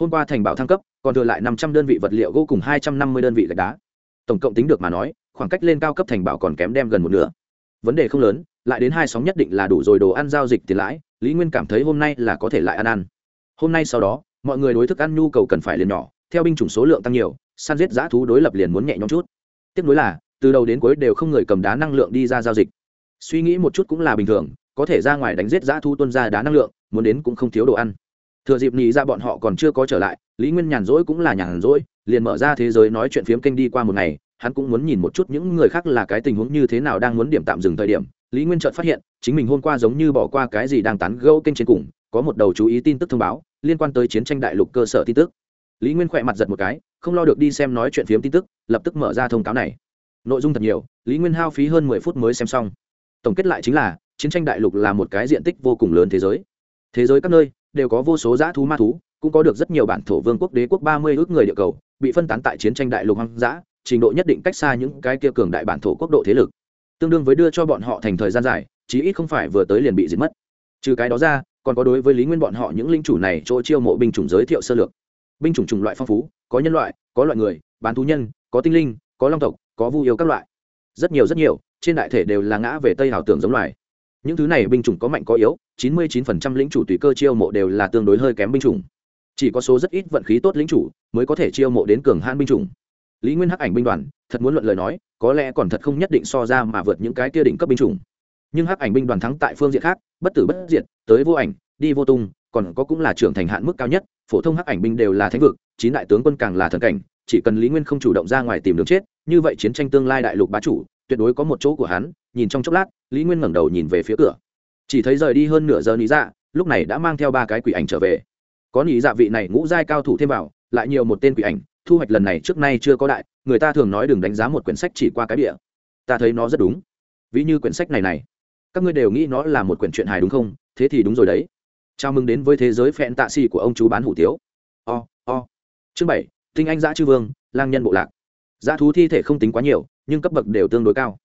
Hôm qua thành bảo thăng cấp, còn thừa lại năm trăm đơn vị vật liệu gỗ cùng hai trăm năm mươi đơn vị gạch đá. Tổng cộng tính được mà nói, khoảng cách lên cao cấp thành bảo còn kém đem gần một nửa. Vấn đề không lớn, lại đến hai sóng nhất định là đủ rồi đồ ăn giao dịch tiền lãi, lý nguyên cảm thấy hôm nay là có thể lại ăn ăn. Hôm nay sau đó, mọi người đối thức ăn nhu cầu cần phải liền nhỏ, theo binh chủng số lượng tăng nhiều, săn giết giã thú đối lập liền muốn nhẹ nhõm chút. Tiếp nối là, từ đầu đến cuối đều không người cầm đá năng lượng đi ra giao dịch. Suy nghĩ một chút cũng là bình thường có thể ra ngoài đánh giết giã thu tuân ra đá năng lượng, muốn đến cũng không thiếu đồ ăn. Thừa dịp nghĩ ra bọn họ còn chưa có trở lại, lý nguyên nhàn rỗi cũng là nhàn rỗi, liền mở ra thế giới nói chuyện phiếm kênh đi qua một ngày, hắn cũng muốn nhìn một chút những người khác là cái tình huống như thế nào đang muốn điểm tạm dừng thời điểm. Lý nguyên chợt phát hiện, chính mình hôm qua giống như bỏ qua cái gì đang tán gẫu kênh trên cùng, có một đầu chú ý tin tức thông báo, liên quan tới chiến tranh đại lục cơ sở tin tức. Lý nguyên khỏe mặt giật một cái, không lo được đi xem nói chuyện phiếm tin tức, lập tức mở ra thông cáo này. Nội dung thật nhiều, lý nguyên hao phí hơn mười phút mới xem xong. Tổng kết lại chính là chiến tranh đại lục là một cái diện tích vô cùng lớn thế giới. Thế giới các nơi đều có vô số dã thú ma thú, cũng có được rất nhiều bản thổ vương quốc đế quốc ba mươi ước người địa cầu, bị phân tán tại chiến tranh đại lục hoang dã, trình độ nhất định cách xa những cái kia cường đại bản thổ quốc độ thế lực. Tương đương với đưa cho bọn họ thành thời gian dài, chí ít không phải vừa tới liền bị diệt mất. Trừ cái đó ra, còn có đối với lý nguyên bọn họ những linh chủ này chỗ chiêu mộ binh chủng giới thiệu sơ lược. Binh chủng chủng loại phong phú, có nhân loại, có loại người, bán thú nhân, có tinh linh, có long tộc, có vu yêu các loại. Rất nhiều rất nhiều, trên đại thể đều là ngã về tây hảo tưởng giống loài những thứ này binh chủng có mạnh có yếu, chín mươi 99% lĩnh chủ tùy cơ chiêu mộ đều là tương đối hơi kém binh chủng. Chỉ có số rất ít vận khí tốt lĩnh chủ mới có thể chiêu mộ đến cường hãn binh chủng. Lý nguyên hắc ảnh binh đoàn, thật muốn luận lời nói, có lẽ còn thật không nhất định so ra mà vượt những cái kia đỉnh cấp binh chủng. Nhưng hắc ảnh binh đoàn thắng tại phương diện khác, bất tử bất diệt, tới vô ảnh, đi vô tung, còn có cũng là trưởng thành hạn mức cao nhất, phổ thông hắc ảnh binh đều là thánh vực, chín đại tướng quân càng là thần cảnh, chỉ cần lý nguyên không chủ động ra ngoài tìm đường chết, như vậy chiến tranh tương lai đại lục bá chủ, tuyệt đối có một chỗ của hắn, nhìn trong chốc lát lý nguyên ngẩng đầu nhìn về phía cửa. Chỉ thấy rời đi hơn nửa giờ lý dạ lúc này đã mang theo ba cái quỷ ảnh trở về. Có lý dạ vị này ngũ giai cao thủ thêm vào lại nhiều một tên quỷ ảnh thu hoạch lần này trước nay chưa có đại người ta thường nói đừng đánh giá một quyển sách chỉ qua cái địa. Ta thấy nó rất đúng. Ví như quyển sách này này. Các ngươi đều nghĩ nó là một quyển truyện hài đúng không? Thế thì đúng rồi đấy. Chào mừng đến với thế giới phẹn tạ xì của ông chú bán hủ tiếu. O、oh, o、oh. chương bảy tinh anh giã chư vương lang nhân bộ lạc. Giã thú thi thể không tính quá nhiều nhưng cấp bậc đều tương đối cao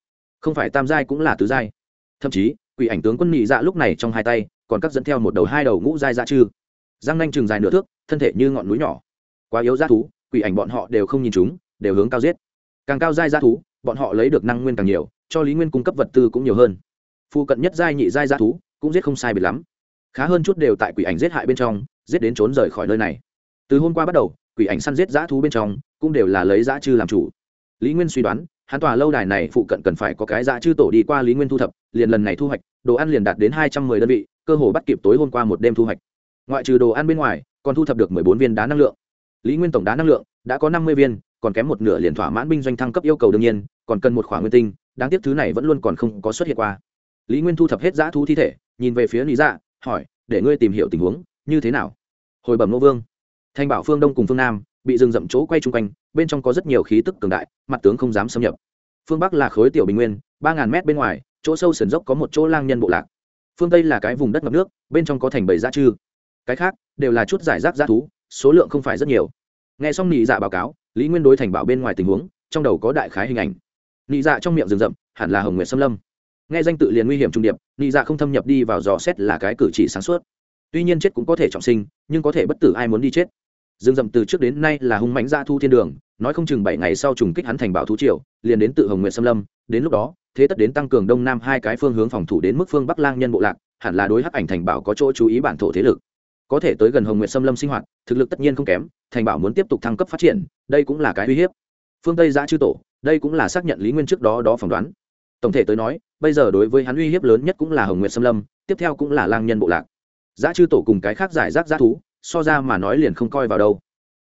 không phải tam giai cũng là tứ giai. Thậm chí, quỷ ảnh tướng quân nhị dạ lúc này trong hai tay, còn cắt dẫn theo một đầu hai đầu ngũ giai dạ chư răng nanh chừng dài nửa thước, thân thể như ngọn núi nhỏ. Quá yếu giã thú, quỷ ảnh bọn họ đều không nhìn chúng, đều hướng cao giết. Càng cao giai giã thú, bọn họ lấy được năng nguyên càng nhiều, cho lý nguyên cung cấp vật tư cũng nhiều hơn. Phụ cận nhất giai nhị giai giã thú, cũng giết không sai biệt lắm. Khá hơn chút đều tại quỷ ảnh giết hại bên trong, giết đến trốn rời khỏi nơi này. Từ hôm qua bắt đầu, quỷ ảnh săn giết dã thú bên trong, cũng đều là lấy dã chư làm chủ. Lý nguyên suy đoán hắn tòa lâu đài này phụ cận cần phải có cái dạ chư tổ đi qua lý nguyên thu thập, liền lần này thu hoạch, đồ ăn liền đạt đến hai trăm mười đơn vị, cơ hồ bắt kịp tối hôm qua một đêm thu hoạch. Ngoại trừ đồ ăn bên ngoài, còn thu thập được mười bốn viên đá năng lượng. Lý nguyên tổng đá năng lượng đã có năm mươi viên, còn kém một nửa liền thỏa mãn binh doanh thăng cấp yêu cầu đương nhiên, còn cần một khoản nguyên tinh, đáng tiếc thứ này vẫn luôn còn không có xuất hiện qua. Lý nguyên thu thập hết dã thú thi thể, nhìn về phía lý dạ hỏi, để ngươi tìm hiểu tình huống, như thế nào? Hồi bẩm nô vương. Thanh bảo phương đông cùng phương nam bị rừng rậm chỗ quay chung quanh bên trong có rất nhiều khí tức cường đại, mặt tướng không dám xâm nhập. Phương bắc là khối tiểu bình nguyên, ba ngàn mét bên ngoài, chỗ sâu sườn dốc có một chỗ lang nhân bộ lạc. Phương tây là cái vùng đất ngập nước, bên trong có thành bầy dã chư. Cái khác, đều là chút giải rác dã thú, số lượng không phải rất nhiều. Nghe xong nị dạ báo cáo, lý nguyên đối thành bảo bên ngoài tình huống, trong đầu có đại khái hình ảnh. Nị dạ trong miệng rừng rậm, hẳn là hồng nguyệt xâm lâm. Nghe danh tự liền nguy hiểm trung điệp, nị dạ không thâm nhập đi vào dò xét là cái cử chỉ sáng suốt. Tuy nhiên chết cũng có thể trọng sinh, nhưng có thể bất tử ai muốn đi chết rừng rậm từ trước đến nay là hung mãnh gia thu thiên đường, nói không chừng bảy ngày sau trùng kích hắn thành bảo thú triều, liền đến tự hồng nguyện xâm lâm, đến lúc đó, thế tất đến tăng cường đông nam hai cái phương hướng phòng thủ đến mức phương bắc lang nhân bộ lạc, hẳn là đối hắc ảnh thành bảo có chỗ chú ý bản thổ thế lực. Có thể tới gần hồng nguyện xâm lâm sinh hoạt, thực lực tất nhiên không kém, thành bảo muốn tiếp tục thăng cấp phát triển, đây cũng là cái uy hiếp. Phương tây giã chư tổ, đây cũng là xác nhận lý nguyên trước đó đó phỏng đoán. Tổng thể tới nói, bây giờ đối với hắn uy hiếp lớn nhất cũng là hồng nguyện xâm lâm, tiếp theo cũng là lang nhân bộ lạc. Giã chư tổ cùng cái khác giải rác giã thú so ra mà nói liền không coi vào đâu.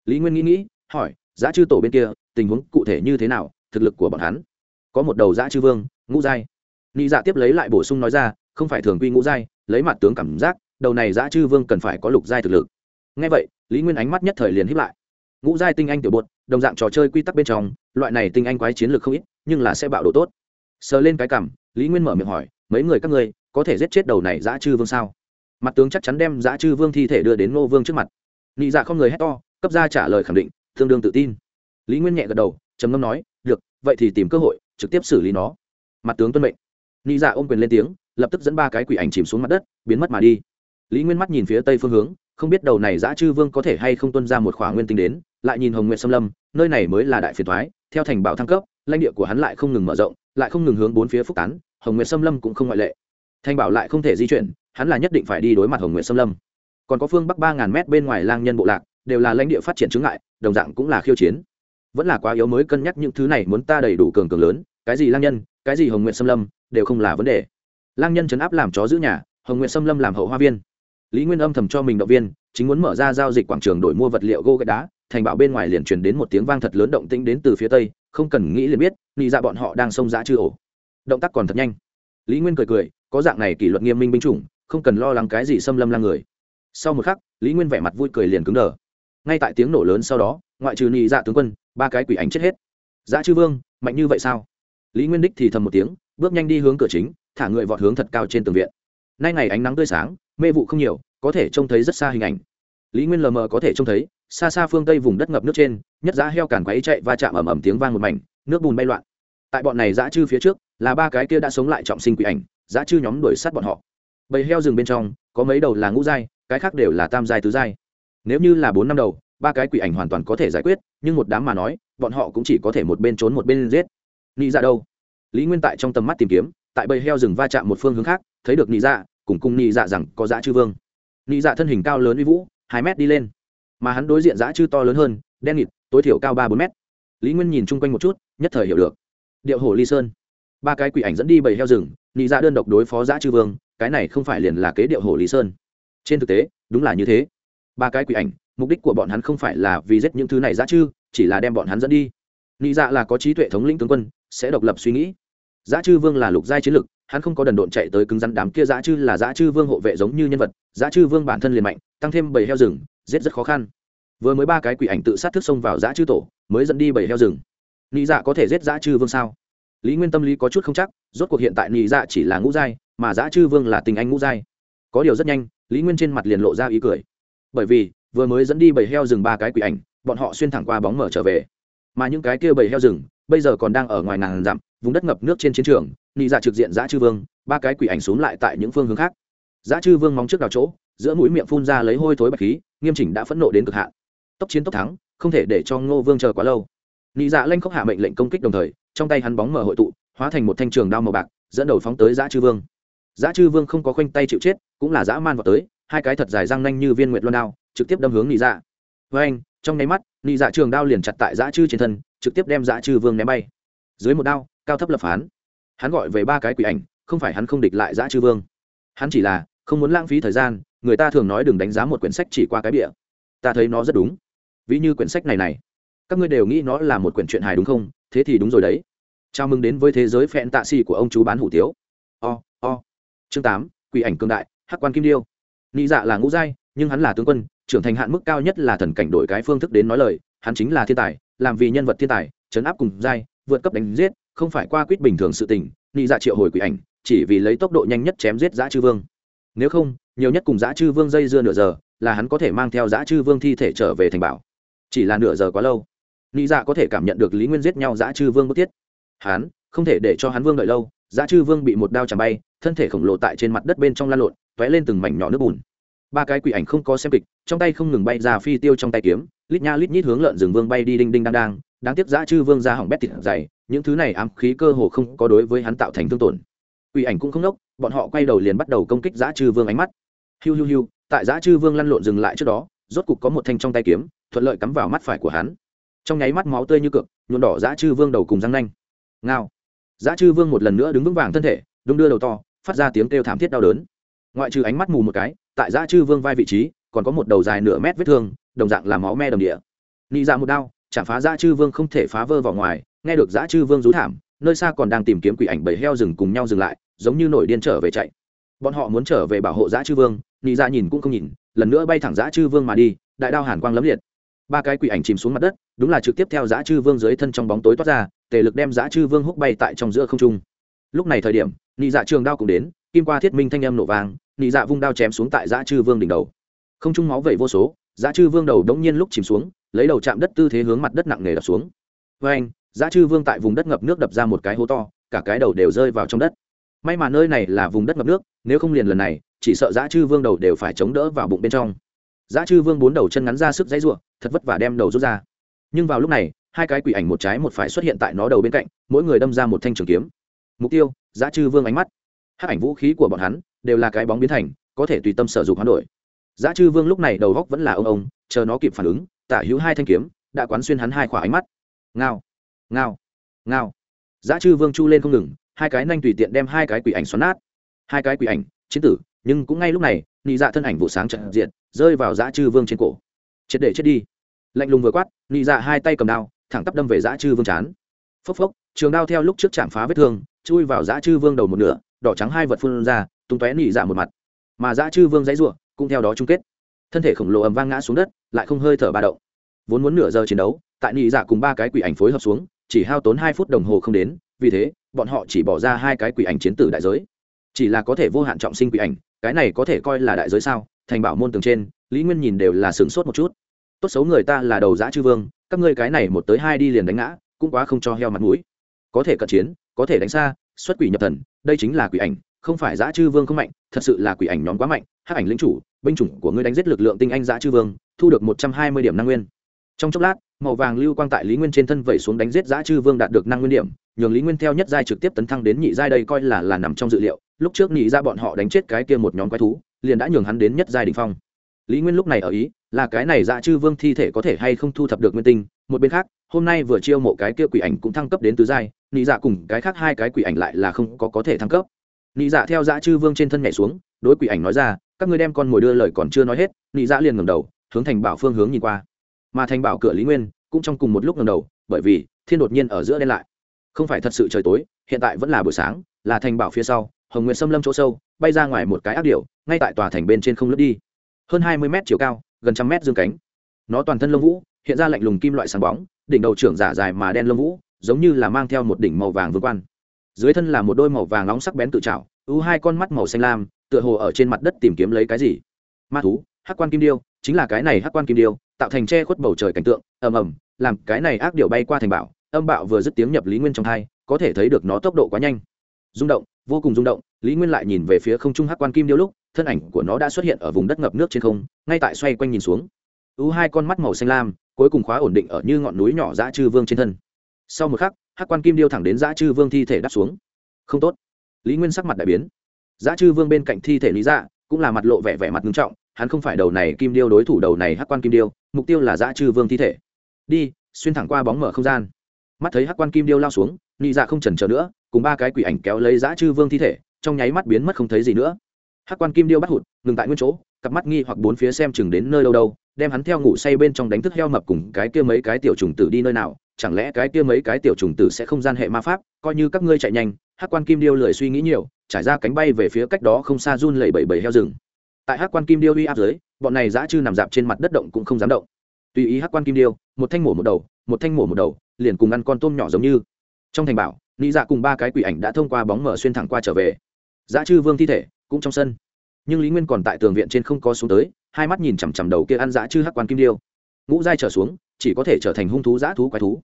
Lý nguyên nghĩ nghĩ, hỏi Giá chư tổ bên kia, tình huống cụ thể như thế nào? Thực lực của bọn hắn? Có một đầu Giá chư vương, ngũ giai. Nghĩ dạ tiếp lấy lại bổ sung nói ra, không phải thường quy ngũ giai, lấy mặt tướng cảm giác, đầu này Giá chư vương cần phải có lục giai thực lực. Ngay vậy, lý nguyên ánh mắt nhất thời liền hiếp lại. Ngũ giai tinh anh tiểu bột, đồng dạng trò chơi quy tắc bên trong, loại này tinh anh quái chiến lược không ít, nhưng là sẽ bạo độ tốt. Sờ lên cái cảm lý nguyên mở miệng hỏi, mấy người các ngươi có thể giết chết đầu này Giá chư vương sao? Mặt tướng chắc chắn đem giã chư vương thi thể đưa đến ngô vương trước mặt. Nị dạ không người hét to, cấp ra trả lời khẳng định, tương đương tự tin. Lý nguyên nhẹ gật đầu, trầm ngâm nói, được, vậy thì tìm cơ hội, trực tiếp xử lý nó. Mặt tướng tuân mệnh. Nị dạ ôm quyền lên tiếng, lập tức dẫn ba cái quỷ ảnh chìm xuống mặt đất, biến mất mà đi. Lý nguyên mắt nhìn phía tây phương hướng, không biết đầu này giã chư vương có thể hay không tuân ra một khỏa nguyên tinh đến, lại nhìn hồng nguyện xâm lâm, nơi này mới là đại phiền thoái theo thành bảo thăng cấp, lãnh địa của hắn lại không ngừng mở rộng, lại không ngừng hướng bốn phía phúc tán, hồng nguyện xâm lâm cũng không ngoại lệ. Thành bảo lại không thể di chuyển hắn là nhất định phải đi đối mặt hồng nguyện xâm lâm. Còn có phương bắc ba ngàn mét bên ngoài lang nhân bộ lạc, đều là lãnh địa phát triển chứng ngại, đồng dạng cũng là khiêu chiến. Vẫn là quá yếu mới cân nhắc những thứ này muốn ta đầy đủ cường cường lớn, cái gì lang nhân, cái gì hồng nguyện xâm lâm, đều không là vấn đề. Lang nhân chấn áp làm chó giữ nhà, hồng nguyện xâm lâm làm hậu hoa viên. Lý nguyên âm thầm cho mình động viên, chính muốn mở ra giao dịch quảng trường đổi mua vật liệu gỗ gạch đá, thành bảo bên ngoài liền truyền đến một tiếng vang thật lớn động tĩnh đến từ phía tây, không cần nghĩ liền biết nghĩ ra dạ bọn họ đang xông giã chưa ổ. Động tác còn thật nhanh. Lý nguyên cười cười, có dạng này kỷ luật nghiêm minh binh chủng không cần lo lắng cái gì xâm lâm lang người. Sau một khắc, lý nguyên vẻ mặt vui cười liền cứng đờ. Ngay tại tiếng nổ lớn sau đó, ngoại trừ nhị dạ tướng quân, ba cái quỷ ảnh chết hết. Dã chư vương, mạnh như vậy sao? Lý nguyên đích thì thầm một tiếng, bước nhanh đi hướng cửa chính, thả người vọt hướng thật cao trên tường viện. Nay ngày ánh nắng tươi sáng, mê vụ không nhiều, có thể trông thấy rất xa hình ảnh. Lý nguyên lờ mờ có thể trông thấy, xa xa phương tây vùng đất ngập nước trên, nhất giá heo càn quáy chạy va chạm ầm ầm tiếng vang một mảnh, nước bùn bay loạn. Tại bọn này dã chư phía trước, là ba cái kia đã sống lại trọng sinh quỷ ảnh dã chư nhóm đuổi sát bọn họ bầy heo rừng bên trong, có mấy đầu là ngũ giai, cái khác đều là tam giai tứ giai. Nếu như là bốn năm đầu, ba cái quỷ ảnh hoàn toàn có thể giải quyết, nhưng một đám mà nói, bọn họ cũng chỉ có thể một bên trốn một bên giết. Nị dạ đâu? Lý nguyên tại trong tầm mắt tìm kiếm, tại bầy heo rừng va chạm một phương hướng khác, thấy được nị dạ cùng cùng nị dạ rằng có dã chư vương. Nị dạ thân hình cao lớn uy vũ, hai mét đi lên. Mà hắn đối diện dã chư to lớn hơn, đen nghịt, tối thiểu cao ba bốn mét. Lý nguyên nhìn chung quanh một chút, nhất thời hiểu được. Điệu hồ ly sơn ba cái quỷ ảnh dẫn đi bầy heo rừng, nị dạ đơn độc đối phó dã chư vương, cái này không phải liền là kế điệu hồ lý sơn. Trên thực tế, đúng là như thế. Ba cái quỷ ảnh, mục đích của bọn hắn không phải là vì giết những thứ này dã chư, chỉ là đem bọn hắn dẫn đi. Nị dạ là có trí tuệ thống lĩnh tướng quân, sẽ độc lập suy nghĩ. Dã chư vương là lục giai chiến lực, hắn không có đần độn chạy tới cứng rắn đám kia dã chư là dã chư vương hộ vệ giống như nhân vật dã chư vương bản thân liền mạnh, tăng thêm bầy heo rừng, giết rất khó khăn. Vừa mới ba cái quỷ ảnh tự sát thức xông vào dã chư tổ, mới dẫn đi bầy heo rừng. Nhị dạ có thể giết dã chư vương sao? Lý nguyên tâm lý có chút không chắc, rốt cuộc hiện tại nị dạ chỉ là ngũ giai, mà dã chư vương là tình anh ngũ giai. Có điều rất nhanh, lý nguyên trên mặt liền lộ ra ý cười. Bởi vì, vừa mới dẫn đi bầy heo rừng ba cái quỷ ảnh, bọn họ xuyên thẳng qua bóng mở trở về. Mà những cái kia bầy heo rừng, bây giờ còn đang ở ngoài ngàn dặm, vùng đất ngập nước trên chiến trường nị dạ trực diện Dã chư vương, ba cái quỷ ảnh xuống lại tại những phương hướng khác. Dã chư vương móng trước đào chỗ, giữa mũi miệng phun ra lấy hôi thối bạch khí, nghiêm chỉnh đã phẫn nộ đến cực hạn. Tốc chiến tốc thắng, không thể để cho ngô vương chờ quá lâu nị dạ lanh khóc hạ mệnh lệnh công kích đồng thời, trong tay hắn bóng mở hội tụ, hóa thành một thanh trường đao màu bạc, dẫn đầu phóng tới giã chư vương. Giã chư vương không có khoanh tay chịu chết, cũng là dã man vào tới, hai cái thật dài răng nanh như viên nguyệt loan đao, trực tiếp đâm hướng nị dạ. Với anh, trong nháy mắt, nị dạ trường đao liền chặt tại dã chư trên thân, trực tiếp đem dã chư vương ném bay. Dưới một đao, cao thấp lập phán. Hắn gọi về ba cái quỷ ảnh, không phải hắn không địch lại dã chư vương. Hắn chỉ là, không muốn lãng phí thời gian, người ta thường nói đừng đánh giá một quyển sách chỉ qua cái bịa ta thấy nó rất đúng. Ví như quyển sách này này các ngươi đều nghĩ nó là một quyển truyện hài đúng không? Thế thì đúng rồi đấy. Chào mừng đến với thế giới phẹn tạ xì của ông chú bán hủ tiếu. O o. Chương tám, quỷ ảnh cương đại, hắc quan kim điêu. Nị dạ là ngũ giai, nhưng hắn là tướng quân, trưởng thành hạn mức cao nhất là thần cảnh đổi cái phương thức đến nói lời. Hắn chính là thiên tài, làm vì nhân vật thiên tài chấn áp cùng giai, vượt cấp đánh giết, không phải qua quýt bình thường sự tình. Nị dạ triệu hồi quỷ ảnh, chỉ vì lấy tốc độ nhanh nhất chém giết giã chư vương. Nếu không, nhiều nhất cùng giã chư vương dây dưa nửa giờ, là hắn có thể mang theo giã chư vương thi thể trở về thành bảo. Chỉ là nửa giờ quá lâu. Lý dạ có thể cảm nhận được lý nguyên giết nhau giã chư vương bất thiết. Hắn không thể để cho hắn vương đợi lâu giã chư vương bị một đao chạm bay, thân thể khổng lồ tại trên mặt đất bên trong lan lộn t ó é lên từng mảnh nhỏ nước bùn. Ba cái quỷ ảnh không có xem kịch, trong tay không ngừng bay ra phi tiêu trong tay kiếm, lít nha lít nhít hướng lợn rừng vương bay đi đinh đinh đang đang đáng tiếc giã chư vương ra hỏng bét thịt dày, những thứ này ám khí cơ hồ không có đối với hắn tạo thành thương tổn. Quỷ ảnh cũng không nốc, bọn họ quay đầu liền bắt đầu công kích giã chư vương ánh mắt. Hiu hiu hiu, tại giã chư vương lăn lộn dừng lại trước đó, rốt cục có một thanh trong tay kiếm, thuận lợi cắm vào mắt phải của hắn trong nháy mắt máu tươi như cược nhuộn đỏ dã chư vương đầu cùng răng nanh. Ngao. Dã chư vương một lần nữa đứng vững vàng thân thể, đung đưa đầu to, phát ra tiếng kêu thảm thiết đau đớn. Ngoại trừ ánh mắt mù một cái, tại dã chư vương vai vị trí, còn có một đầu dài nửa mét vết thương, đồng dạng là máu me đồng địa. Nị ra một đao, chạm phá dã chư vương không thể phá vỡ vào ngoài, nghe được dã chư vương rú thảm, nơi xa còn đang tìm kiếm quỷ ảnh bầy heo rừng cùng nhau dừng lại, giống như nổi điên trở về chạy. Bọn họ muốn trở về bảo hộ dã chư vương, nị ra nhìn cũng không nhìn, lần nữa bay thẳng dã chư vương mà đi, đại đao hàn quang lấm liệt ba cái quỷ ảnh chìm xuống mặt đất, đúng là trực tiếp theo dã chư vương dưới thân trong bóng tối toát ra, tề lực đem dã chư vương húc bay tại trong giữa không trung. Lúc này thời điểm, nị dạ trường đao cũng đến, kim qua thiết minh thanh âm nổ vang, nị dạ vung đao chém xuống tại dã chư vương đỉnh đầu. Không trung máu vẩy vô số dã chư vương đầu đống nhiên lúc chìm xuống, lấy đầu chạm đất tư thế hướng mặt đất nặng nề đập xuống. Vê anh dã chư vương tại vùng đất ngập nước đập ra một cái hố to, cả cái đầu đều rơi vào trong đất. May mà nơi này là vùng đất ngập nước, nếu không liền lần này, chỉ sợ dã chư vương đầu đều phải chống đỡ vào bụng bên trong. Giá chư vương bốn đầu chân ngắn ra sức dãy rủa, thật vất vả đem đầu rút ra. Nhưng vào lúc này hai cái quỷ ảnh một trái một phải xuất hiện tại nó đầu bên cạnh mỗi người đâm ra một thanh trường kiếm. Mục tiêu giá chư vương ánh mắt. Hắc ảnh vũ khí của bọn hắn đều là cái bóng biến thành có thể tùy tâm sở dụng hoán đổi. Giá chư vương lúc này đầu góc vẫn là ông ông chờ nó kịp phản ứng tả hữu hai thanh kiếm đã quán xuyên hắn hai khỏa ánh mắt. Ngao ngao ngao. Giá chư vương chu lên không ngừng hai cái nhanh tùy tiện đem hai cái quỷ ảnh xoắn nát. Hai cái quỷ ảnh chiến tử nhưng cũng ngay lúc này nhị dạ thân ảnh vụ sáng trận diện rơi vào dã chư vương trên cổ. Chết để chết đi. Lạnh lùng vừa quát, nị dạ hai tay cầm đao, thẳng tắp đâm về dã chư vương chán. Phốc phốc, trường đao theo lúc trước chạm phá vết thương, chui vào dã chư vương đầu một nửa, đỏ trắng hai vật phun ra, tung tóe nị dạ một mặt. Mà dã chư vương dãy ruộng cũng theo đó chung kết. Thân thể khổng lồ ầm vang ngã xuống đất, lại không hơi thở ba động. Vốn muốn nửa giờ chiến đấu, tại nị dạ cùng ba cái quỷ ảnh phối hợp xuống, chỉ hao tốn hai phút đồng hồ không đến, vì thế, bọn họ chỉ bỏ ra hai cái quỷ ảnh chiến tử đại giới chỉ là có thể vô hạn trọng sinh quỷ ảnh, cái này có thể coi là đại giới sao? Thành bảo môn tường trên, lý nguyên nhìn đều là sửng sốt một chút. Tốt xấu người ta là đầu giã chư vương, các ngươi cái này một tới hai đi liền đánh ngã, cũng quá không cho heo mặt mũi. Có thể cận chiến, có thể đánh xa, xuất quỷ nhập thần, đây chính là quỷ ảnh, không phải giã chư vương không mạnh, thật sự là quỷ ảnh nhóm quá mạnh, hắc ảnh lính chủ, binh chủng của ngươi đánh giết lực lượng tinh anh giã chư vương, thu được một trăm hai mươi điểm năng nguyên. Trong chốc lát, màu vàng lưu quang tại lý nguyên trên thân vẩy xuống đánh giết giã chư vương đạt được năng nguyên điểm, nhường lý nguyên theo nhất giai trực tiếp tấn thăng đến nhị giai đây coi là là nằm trong dự liệu lúc trước nhị ra bọn họ đánh chết cái kia một nhóm quái thú, liền đã nhường hắn đến nhất giai đ ỉ n h phong. Lý nguyên lúc này ở ý, là cái này dạ chư vương thi thể có thể hay không thu thập được nguyên tinh, một bên khác, hôm nay vừa chiêu mộ cái kia quỷ ảnh cũng thăng cấp đến tứ giai nhị dạ cùng cái khác hai cái quỷ ảnh lại là không có có thể thăng cấp. Nhị dạ theo dạ chư vương trên thân nhảy xuống, đối quỷ ảnh nói ra, các ngươi đem con mồi đưa lời còn chưa nói hết. Nhị dạ liền ngầm đầu, hướng thành bảo phương hướng nhìn qua. Mà thành bảo cửa lý nguyên cũng trong cùng một lúc ngầm đầu, bởi vì thiên đột nhiên ở giữa đen lại. Không phải thật sự trời tối, hiện tại vẫn là buổi sáng, là thành bảo phía sau hồng nguyện xâm lâm chỗ sâu, bay ra ngoài một cái ác điệu ngay tại tòa thành bên trên không lướt đi. Hơn hai mươi mét chiều cao, gần trăm mét dương cánh. Nó toàn thân lông vũ, hiện ra lạnh lùng kim loại sáng bóng, đỉnh đầu trưởng giả dài mà đen lông vũ, giống như là mang theo một đỉnh màu vàng vương quan. Dưới thân là một đôi màu vàng nóng sắc bén tự trào u hai con mắt màu xanh lam, tựa hồ ở trên mặt đất tìm kiếm lấy cái gì. Ma thú, hắc quan kim điêu, chính là cái này hắc quan kim điêu, tạo thành che khuất bầu trời cảnh tượng, ầm ầm, làm cái này ác điệu bay qua thành bảo âm bạo vừa dứt tiếng nhập lý nguyên trong hai, có thể thấy được nó tốc độ quá nhanh. Rung động vô cùng rung động, lý nguyên lại nhìn về phía không trung hắc quan kim điêu lúc, thân ảnh của nó đã xuất hiện ở vùng đất ngập nước trên không, ngay tại xoay quanh nhìn xuống. U hai con mắt màu xanh lam, cuối cùng khóa ổn định ở như ngọn núi nhỏ dã chư vương trên thân. Sau một khắc, hắc quan kim điêu thẳng đến dã chư vương thi thể đáp xuống. Không tốt. Lý nguyên sắc mặt đại biến. Dã chư vương bên cạnh thi thể lý dạ cũng là mặt lộ vẻ vẻ mặt nghiêm trọng, hắn không phải đầu này kim điêu đối thủ đầu này hắc quan kim điêu, mục tiêu là dã chư vương thi thể. Đi, xuyên thẳng qua bóng mở không gian. Mắt thấy hắc quan kim điêu lao xuống nị dạ không chần chờ nữa, cùng ba cái quỷ ảnh kéo lấy dã chư vương thi thể, trong nháy mắt biến mất không thấy gì nữa. Hắc quan kim điêu bắt hụt, ngừng tại nguyên chỗ, cặp mắt nghi hoặc bốn phía xem chừng đến nơi đâu đâu, đem hắn theo ngủ say bên trong đánh thức heo mập cùng cái kia mấy cái tiểu trùng tử đi nơi nào, chẳng lẽ cái kia mấy cái tiểu trùng tử sẽ không gian hệ ma pháp, coi như các ngươi chạy nhanh, hắc quan kim điêu lười suy nghĩ nhiều, trải ra cánh bay về phía cách đó không xa run lẩy bẩy bẩy heo rừng. Tại hắc quan kim điêu uy áp dưới, bọn này dã chư nằm dạp trên mặt đất động cũng không dám động. Tùy ý hắc quan kim điêu, một thanh mổ một đầu, một thanh mổ một đầu, liền cùng ăn con tôm nhỏ giống như trong thành bảo, nị dạ cùng ba cái quỷ ảnh đã thông qua bóng mở xuyên thẳng qua trở về. Dã chư vương thi thể cũng trong sân. Nhưng lý nguyên còn tại tường viện trên không có xuống tới, hai mắt nhìn chằm chằm đầu kia ăn dã chư hắc quan kim điêu. Ngũ giai trở xuống, chỉ có thể trở thành hung thú dã thú, quái thú.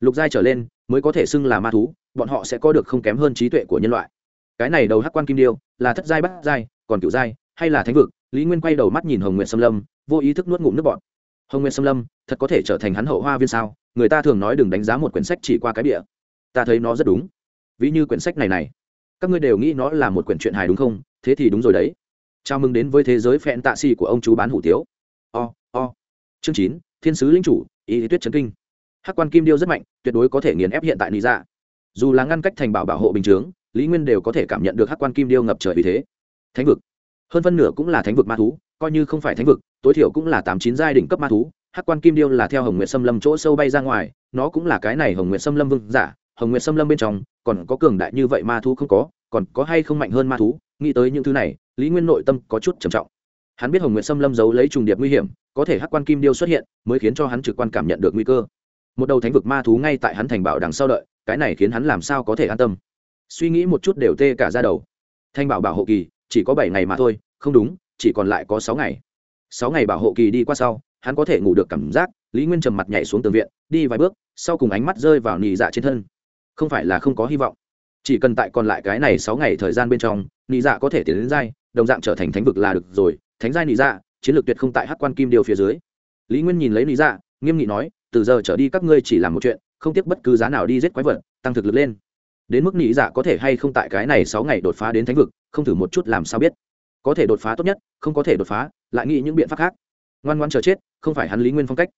Lục giai trở lên, mới có thể xưng là ma thú, bọn họ sẽ có được không kém hơn trí tuệ của nhân loại. Cái này đầu hắc quan kim điêu, là thất giai bắt giai, còn cửu giai, hay là thánh vực, lý nguyên quay đầu mắt nhìn hồng nguyện xâm lâm, vô ý thức nuốt ngụm nước bọn hồng nguyện xâm lâm, thật có thể trở thành hắn hậu hoa viên sao? Người ta thường nói đừng đánh giá một quyển sách chỉ qua cái địa ta thấy nó rất đúng. Ví như quyển sách này này, các ngươi đều nghĩ nó là một quyển truyện hài đúng không? Thế thì đúng rồi đấy. Chào mừng đến với thế giới phẹn tạ xì của ông chú bán hủ tiếu. O o. Chương chín, thiên sứ linh chủ, ý tuyết trấn kinh. Hắc quan kim điêu rất mạnh, tuyệt đối có thể nghiền ép hiện tại lý ra. Dạ. dù là ngăn cách thành bảo bảo hộ bình chướng, lý nguyên đều có thể cảm nhận được hắc quan kim điêu ngập trời vì thế. Thánh vực. Hơn phân nửa cũng là thánh vực ma thú, coi như không phải thánh vực, tối thiểu cũng là tám chín giai đỉnh cấp ma thú. Hắc quan kim điêu là theo hồng nguyện xâm lâm chỗ sâu bay ra ngoài, nó cũng là cái này hồng nguyện xâm lâm vương giả hồng Nguyệt xâm lâm bên trong, còn có cường đại như vậy ma thú không có, còn có hay không mạnh hơn ma thú? Nghĩ tới những thứ này, lý nguyên nội tâm có chút trầm trọng. Hắn biết hồng Nguyệt xâm lâm giấu lấy trùng điệp nguy hiểm, có thể hắc quan kim điêu xuất hiện, mới khiến cho hắn trực quan cảm nhận được nguy cơ. Một đầu thánh vực ma thú ngay tại hắn thành bảo đằng sau đợi, cái này khiến hắn làm sao có thể an tâm? Suy nghĩ một chút đều tê cả ra đầu. Thanh bảo bảo hộ kỳ, chỉ có bảy ngày mà thôi, không đúng, chỉ còn lại có sáu ngày. Sáu ngày bảo hộ kỳ đi qua sau, hắn có thể ngủ được cảm giác, lý nguyên trầm mặt nhảy xuống tường viện, đi vài bước, sau cùng ánh mắt rơi vào nì dạ trên thân không phải là không có hy vọng. Chỉ cần tại còn lại cái này sáu ngày thời gian bên trong, nị dạ có thể tiến đến giai, đồng dạng trở thành thánh vực là được rồi. Thánh giai nị dạ chiến lược tuyệt không tại hắc quan kim điều phía dưới. Lý nguyên nhìn lấy nị dạ nghiêm nghị nói, từ giờ trở đi các ngươi chỉ làm một chuyện, không tiếc bất cứ giá nào đi giết quái vật, tăng thực lực lên. Đến mức nị dạ có thể hay không tại cái này sáu ngày đột phá đến thánh vực, không thử một chút làm sao biết. Có thể đột phá tốt nhất, không có thể đột phá, lại nghĩ những biện pháp khác. Ngoan ngoan chờ chết, không phải hắn lý nguyên phong cách.